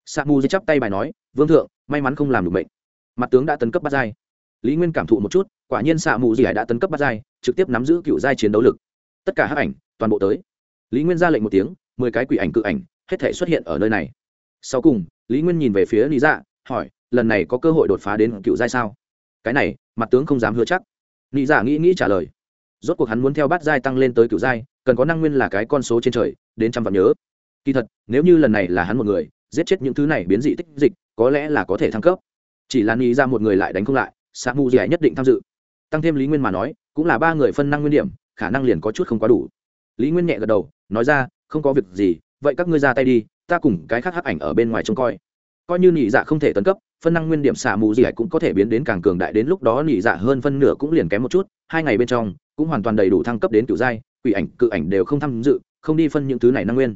Xạ mù di chắp tay bài nói, vương thượng, may mắn không làm được bệnh mặt tướng đã tấn cấp bát giai. Lý nguyên cảm thụ một chút, quả nhiên xạ mù dẻ đã tấn cấp bát giai, trực tiếp nắm giữ cựu giai chiến đấu lực. Tất cả hắc ảnh, toàn bộ tới. Lý nguyên ra lệnh một tiếng, mười cái quỷ ảnh cự ảnh, hết thể xuất hiện ở nơi này. Sau cùng, lý nguyên nhìn về phía lý dạ hỏi lần này có cơ hội đột phá đến cựu giai sao? Cái này, mặt tướng không dám hứa chắc. Nghĩ giả dạ nghĩ nghĩ trả lời. Rốt cuộc hắn muốn theo bát giai tăng lên tới cựu giai, cần có năng nguyên là cái con số trên trời, đến trăm vạn nhớ. Kỳ thật, nếu như lần này là hắn một người, giết chết những thứ này biến dị tích dịch, có lẽ là có thể thăng cấp. Chỉ là nghĩ ra dạ một người lại đánh không lại sa mu dẻ nhất định tham dự. Tăng thêm lý nguyên mà nói, cũng là ba người phân năng nguyên điểm, khả năng liền có chút không quá đủ. Lý nguyên nhẹ gật đầu, nói ra, không có việc gì, vậy các ngươi ra tay đi, ta cùng cái khác hắc ảnh ở bên ngoài trông coi. Coi như nhị dạ không thể tấn cấp phân năng nguyên điểm xả mù gì cũng có thể biến đến càng cường đại đến lúc đó nhị dạ hơn phân nửa cũng liền kém một chút, hai ngày bên trong, cũng hoàn toàn đầy đủ thăng cấp đến cựu giai, quỷ ảnh, cự ảnh đều không tham dự, không đi phân những thứ này năng nguyên.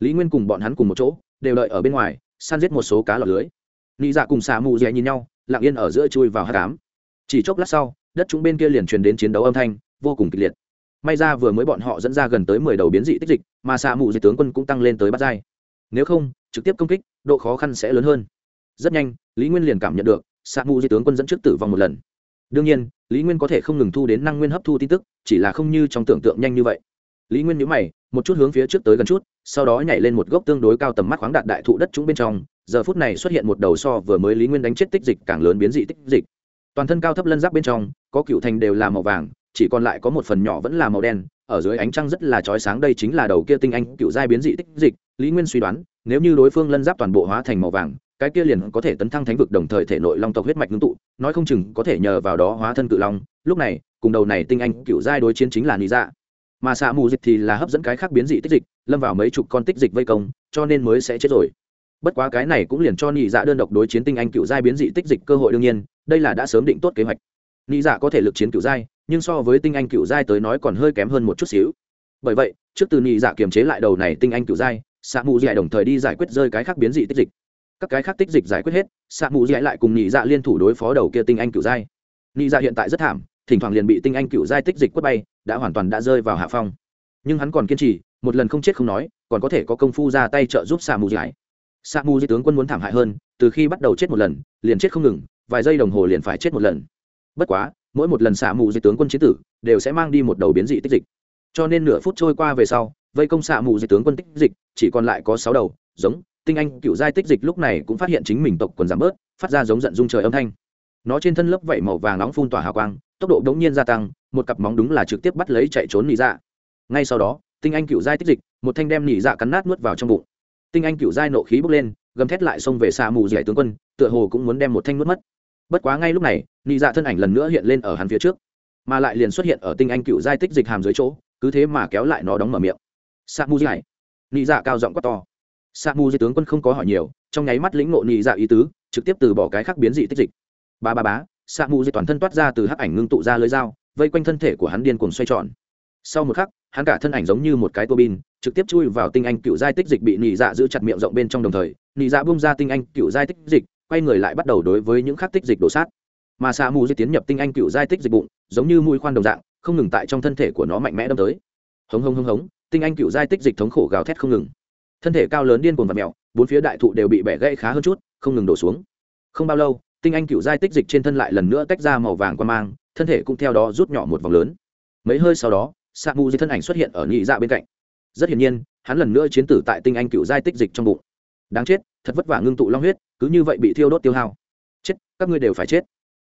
Lý nguyên cùng bọn hắn cùng một chỗ, đều đợi ở bên ngoài, săn giết một số cá lọt lưới. Nhị dạ cùng xạ mù dẻ nhìn nhau, lặng yên ở giữa chui vào hát cám. Chỉ chốc lát sau, đất chúng bên kia liền truyền đến chiến đấu âm thanh, vô cùng kịch liệt. May ra vừa mới bọn họ dẫn ra gần tới mười đầu biến dị tích dịch, mà xạ mù dị tướng quân cũng tăng lên tới bắt giai. Nếu không, trực tiếp công kích, độ khó khăn sẽ lớn hơn rất nhanh, lý nguyên liền cảm nhận được xạ mù di tướng quân dẫn trước tử vong một lần. Đương nhiên, lý nguyên có thể không ngừng thu đến năng nguyên hấp thu tin tức, chỉ là không như trong tưởng tượng nhanh như vậy. Lý nguyên nhữ mày, một chút hướng phía trước tới gần chút, sau đó nhảy lên một gốc tương đối cao tầm mắt khoáng đạt đại thụ đất trũng bên trong, giờ phút này xuất hiện một đầu so vừa mới lý nguyên đánh chết tích dịch càng lớn biến dị tích dịch. Toàn thân cao thấp lân giáp bên trong, có cựu thành đều là màu vàng, chỉ còn lại có một phần nhỏ vẫn là màu đen, ở dưới ánh trăng rất là trói sáng đây chính là đầu kia tinh anh cựu giai biến dị tích dịch, lý nguyên suy đoán, nếu như đối phương lân giáp toàn bộ hóa thành màu vàng cái kia liền có thể tấn thăng thánh vực đồng thời thể nội long tộc huyết mạch ngưng tụ, nói không chừng có thể nhờ vào đó hóa thân cự long. Lúc này, cùng đầu này tinh anh cựu giai đối chiến chính là lý dạ. Mà xạ mù dịch thì là hấp dẫn cái khác biến dị tích dịch, lâm vào mấy chục con tích dịch vây công, cho nên mới sẽ chết rồi. Bất quá cái này cũng liền cho nhị dạ đơn độc đối chiến tinh anh cựu giai biến dị tích dịch cơ hội đương nhiên, đây là đã sớm định tốt kế hoạch. Nhị dạ có thể lực chiến cựu giai, nhưng so với tinh anh cựu giai tới nói còn hơi kém hơn một chút xíu. Bởi vậy, trước từ nhị dạ kiềm chế lại đầu này tinh anh cựu giai xạ mù dạy đồng thời đi giải quyết rơi cái khác biến dị tích dịch các cái khác tích dịch giải quyết hết xạ mù dạy lại cùng nhị dạ liên thủ đối phó đầu kia tinh anh cựu giai. Nhị dạ hiện tại rất thảm, thỉnh thoảng liền bị tinh anh cựu giai tích dịch quất bay, đã hoàn toàn đã rơi vào hạ phong. Nhưng hắn còn kiên trì, một lần không chết không nói, còn có thể có công phu ra tay trợ giúp xạ mù dạy xạ mù dạy tướng quân muốn thảm hại hơn, từ khi bắt đầu chết một lần, liền chết không ngừng, vài giây đồng hồ liền phải chết một lần. Bất quá, mỗi một lần xạ mù dạy tướng quân chế tử, đều sẽ mang đi một đầu biến dị tích dịch. Cho nên nửa phút trôi qua về sau, vây công xạ mù dạy tướng quân tích dịch, chỉ còn lại có sáu đầu, giống tinh anh cựu giai tích dịch lúc này cũng phát hiện chính mình tộc quần giảm bớt, phát ra giống giận dung trời âm thanh. Nó trên thân lớp vảy màu vàng nóng phun tỏa hào quang, tốc độ đống nhiên gia tăng, một cặp móng đúng là trực tiếp bắt lấy chạy trốn nỉ dạ. Ngay sau đó, tinh anh cựu giai tích dịch, một thanh đem nỉ dạ cắn nát nuốt vào trong bụng. Tinh anh cựu giai nộ khí bốc lên, gầm thét lại xông về xa mù dẻ tướng quân, tựa hồ cũng muốn đem một thanh nuốt mất. Bất quá ngay lúc này, nị dạ thân ảnh lần nữa hiện lên ở hắn phía trước, mà lại liền xuất hiện ở tinh anh cựu giai tích dịch hàm dưới chỗ, cứ thế mà kéo lại nó đóng mở miệng. Sa mu dẻ. Nị dạ cao giọng quát to sa mu dưới tướng quân không có hỏi nhiều, trong nháy mắt lĩnh ngộ nị dạ ý tứ, trực tiếp từ bỏ cái khác biến dị tích dịch. Ba ba bá sa mu dưới toàn thân toát ra từ hắc ảnh ngưng tụ ra lưới dao, vây quanh thân thể của hắn điên cuồng xoay tròn. Sau một khắc, hắn cả thân ảnh giống như một cái tua bin, trực tiếp chui vào tinh anh cựu giai tích dịch bị nị dạ giữ chặt miệng rộng bên trong đồng thời nị dạ bung ra tinh anh cựu giai tích dịch, quay người lại bắt đầu đối với những khắc tích dịch đổ sát. Mà xạ mù di tiến nhập tinh anh cựu giai tích dịch bụng, giống như mũi khoan đồng dạng, không ngừng tại trong thân thể của nó mạnh mẽ đâm tới. Hống hống hống hống, tinh anh cựu giai tích dịch thống khổ gào thét không ngừng thân thể cao lớn điên cuồng và mèo, bốn phía đại thụ đều bị bẻ gãy khá hơn chút, không ngừng đổ xuống. Không bao lâu, tinh anh cựu giai tích dịch trên thân lại lần nữa tách ra màu vàng qua mang, thân thể cũng theo đó rút nhỏ một vòng lớn. Mấy hơi sau đó xạ mù di thân ảnh xuất hiện ở nhị dạ bên cạnh. Rất hiển nhiên, hắn lần nữa chiến tử tại tinh anh cựu giai tích dịch trong bụng. Đáng chết, thật vất vả ngưng tụ long huyết, cứ như vậy bị thiêu đốt tiêu hao. Chết, các ngươi đều phải chết.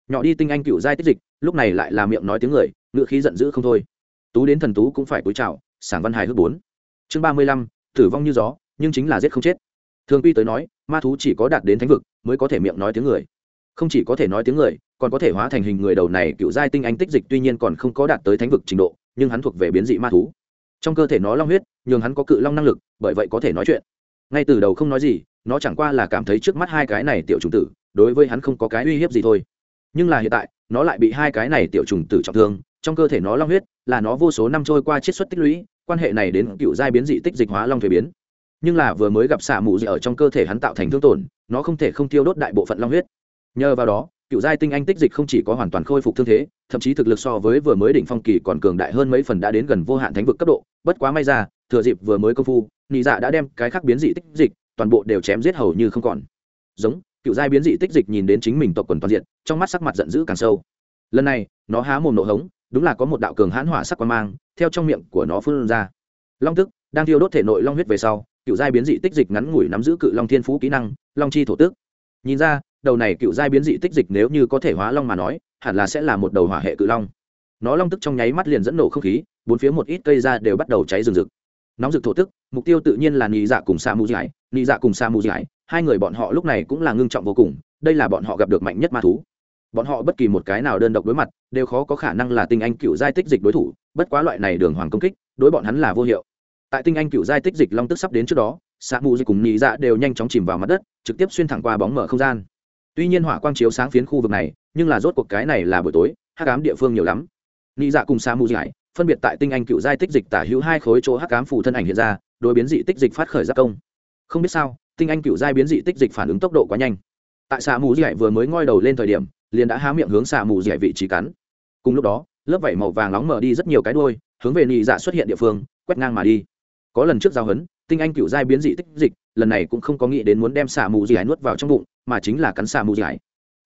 Nhỏ đi tinh anh cựu giai tích dịch, lúc này lại là miệng nói tiếng người, ngựa khí giận dữ không thôi. Tú đến thần tú cũng phải cúi chào, sảng văn hài hước bốn. Chương ba mươi lăm, tử vong như gió nhưng chính là giết không chết. Thường quy tới nói, ma thú chỉ có đạt đến thánh vực mới có thể miệng nói tiếng người. Không chỉ có thể nói tiếng người, còn có thể hóa thành hình người đầu này cựu giai tinh anh tích dịch tuy nhiên còn không có đạt tới thánh vực trình độ, nhưng hắn thuộc về biến dị ma thú. Trong cơ thể nó long huyết, nhường hắn có cự long năng lực, bởi vậy có thể nói chuyện. Ngay từ đầu không nói gì, nó chẳng qua là cảm thấy trước mắt hai cái này tiểu trùng tử, đối với hắn không có cái uy hiếp gì thôi. Nhưng là hiện tại, nó lại bị hai cái này tiểu trùng tử trọng thương, trong cơ thể nó long huyết, là nó vô số năm trôi qua chiết xuất tích lũy, quan hệ này đến cựu giai biến dị tích dịch hóa long thuế biến nhưng là vừa mới gặp xạ mù dị ở trong cơ thể hắn tạo thành thương tổn, nó không thể không tiêu đốt đại bộ phận long huyết. Nhờ vào đó, cựu giai tinh anh tích dịch không chỉ có hoàn toàn khôi phục thương thế, thậm chí thực lực so với vừa mới đỉnh phong kỳ còn cường đại hơn mấy phần đã đến gần vô hạn thánh vực cấp độ. Bất quá may ra, thừa dịp vừa mới công phu, nị dạ đã đem cái khác biến dị tích dịch, toàn bộ đều chém giết hầu như không còn. Giống, cựu giai biến dị tích dịch nhìn đến chính mình tộc quần toàn diện, trong mắt sắc mặt giận dữ càng sâu. Lần này, nó há mồm nổ hống, đúng là có một đạo cường hãn hỏa sắc quan mang, theo trong miệng của nó phun ra. Long tức, đang thiêu đốt thể nội long huyết về sau cựu giai biến dị tích dịch ngắn ngủi nắm giữ cự long thiên phú kỹ năng, long chi thổ tước. Nhìn ra, đầu này cựu giai biến dị tích dịch nếu như có thể hóa long mà nói, hẳn là sẽ là một đầu hỏa hệ cự long. Nó long tức trong nháy mắt liền dẫn nổ không khí, bốn phía một ít cây ra đều bắt đầu cháy rừng rực. Nóng rực thổ tức, mục tiêu tự nhiên là nị dạ cùng sa mù giải nị dạ cùng sa mù giải hai người bọn họ lúc này cũng là ngưng trọng vô cùng, đây là bọn họ gặp được mạnh nhất ma thú. Bọn họ bất kỳ một cái nào đơn độc đối mặt, đều khó có khả năng là tinh anh cựu giai tích dịch đối thủ, bất quá loại này đường hoàng công kích, đối bọn hắn là vô hiệu tại tinh anh cựu giai tích dịch long tức sắp đến trước đó xạ mù dịch cùng nhị dạ đều nhanh chóng chìm vào mặt đất, trực tiếp xuyên thẳng qua bóng mở không gian. Tuy nhiên hỏa quang chiếu sáng phiến khu vực này, nhưng là rốt cuộc cái này là buổi tối hát cám địa phương nhiều lắm. Nhị dạ cùng xạ mù giải phân biệt tại tinh anh cựu giai tích dịch tả hữu hai khối chỗ hắc cám phủ thân ảnh hiện ra, đối biến dị tích dịch phát khởi giác công. Không biết sao, tinh anh cựu giai biến dị tích dịch phản ứng tốc độ quá nhanh. Tại xạ mù dịch vừa mới ngoi đầu lên thời điểm, liền đã há miệng hướng xạ mù dịch vị trí cắn. Cùng lúc đó, lớp vảy màu vàng nóng mở đi rất nhiều cái đuôi, hướng về nhị dạ xuất hiện địa phương, quét ngang mà đi có lần trước giao hấn, tinh anh cựu giai biến dị tích dịch, lần này cũng không có nghĩ đến muốn đem xả mù dị ải nuốt vào trong bụng, mà chính là cắn xả mù dị ải.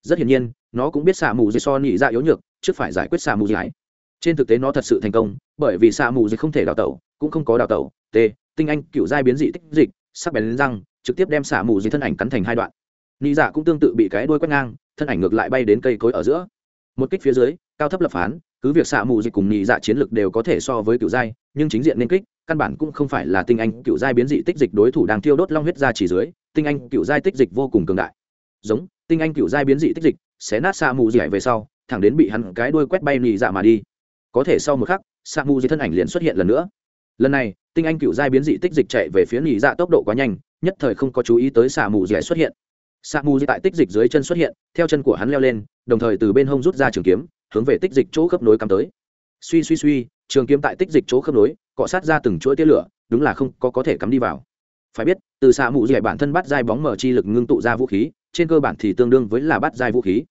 rất hiển nhiên, nó cũng biết xả mù dị so nhị dạ yếu nhược, trước phải giải quyết xả mù dị ải. trên thực tế nó thật sự thành công, bởi vì xả mù dị không thể đào tẩu, cũng không có đào tẩu t, tinh anh cựu giai biến dị tích dịch, sắc bén răng, trực tiếp đem xả mù dị thân ảnh cắn thành hai đoạn nhị dạ cũng tương tự bị cái đuôi quét ngang, thân ảnh ngược lại bay đến cây cối ở giữa một kích phía dưới, cao thấp lập phán, cứ việc xạ mù dịch cùng nhị dạ chiến lực đều có thể so với cựu giai, nhưng chính diện nên kích căn bản cũng không phải là tinh anh cựu giai biến dị tích dịch đối thủ đang tiêu đốt long huyết ra chỉ dưới, tinh anh cựu giai tích dịch vô cùng cường đại. Giống, tinh anh cựu giai biến dị tích dịch, xé nát xạ mù dẻ về sau, thẳng đến bị hắn cái đuôi quét bay nhì dạ mà đi. Có thể sau một khắc xạ mù dị thân ảnh liền xuất hiện lần nữa. Lần này, tinh anh cựu giai biến dị tích dịch chạy về phía nhì dạ tốc độ quá nhanh, nhất thời không có chú ý tới xạ mù dẻ xuất hiện. Xạ mù dị tại tích dịch dưới chân xuất hiện, theo chân của hắn leo lên, đồng thời từ bên hông rút ra trường kiếm, hướng về tích dịch chỗ khớp nối cắm tới. Suy suy suy, trường kiếm tại tích dịch chỗ khớp nối cọ sát ra từng chuỗi tia lửa, đúng là không có có thể cắm đi vào. Phải biết, từ xạ mù dẻ bản thân bắt dai bóng mở chi lực ngưng tụ ra vũ khí, trên cơ bản thì tương đương với là bắt dai vũ khí.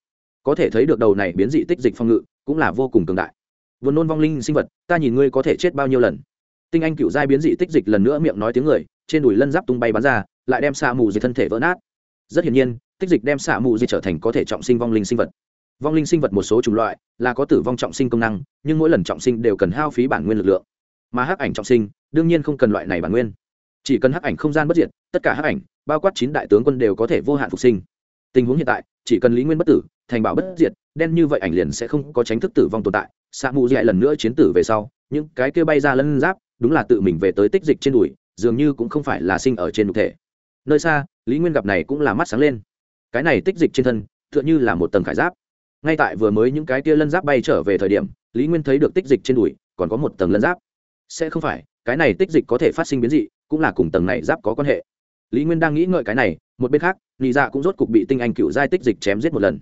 Có thể thấy được đầu này biến dị tích dịch phong ngự, cũng là vô cùng cường đại. Vườn nôn vong linh sinh vật, ta nhìn ngươi có thể chết bao nhiêu lần. Tinh anh cựu giai biến dị tích dịch lần nữa miệng nói tiếng người, trên đùi lân giáp tung bay bắn ra, lại đem xạ mù dẻ thân thể vỡ nát. Rất hiển nhiên, tích dịch đem xạ mù dẻ trở thành có thể trọng sinh vong linh sinh vật. Vong linh sinh vật một số chủng loại là có tử vong trọng sinh công năng, nhưng mỗi lần trọng sinh đều cần hao phí bản nguyên lực lượng mà hắc ảnh trọng sinh, đương nhiên không cần loại này bản nguyên. Chỉ cần hắc ảnh không gian bất diệt, tất cả hắc ảnh, bao quát chín đại tướng quân đều có thể vô hạn phục sinh. Tình huống hiện tại, chỉ cần lý nguyên bất tử, thành bảo bất diệt, đen như vậy ảnh liền sẽ không có tránh thức tử vong tồn tại. Xạ mù dạy lần nữa chiến tử về sau, những cái kia bay ra lân giáp, đúng là tự mình về tới tích dịch trên đùi, dường như cũng không phải là sinh ở trên đục thể. Nơi xa, lý nguyên gặp này cũng là mắt sáng lên. Cái này tích dịch trên thân, tựa như là một tầng khải giáp. Ngay tại vừa mới những cái kia lân giáp bay trở về thời điểm, lý nguyên thấy được tích dịch trên đùi, còn có một tầng lân giáp sẽ không phải, cái này tích dịch có thể phát sinh biến dị, cũng là cùng tầng này giáp có quan hệ. Lý nguyên đang nghĩ ngợi cái này, một bên khác, nị dạ cũng rốt cục bị tinh anh cựu giai tích dịch chém giết một lần.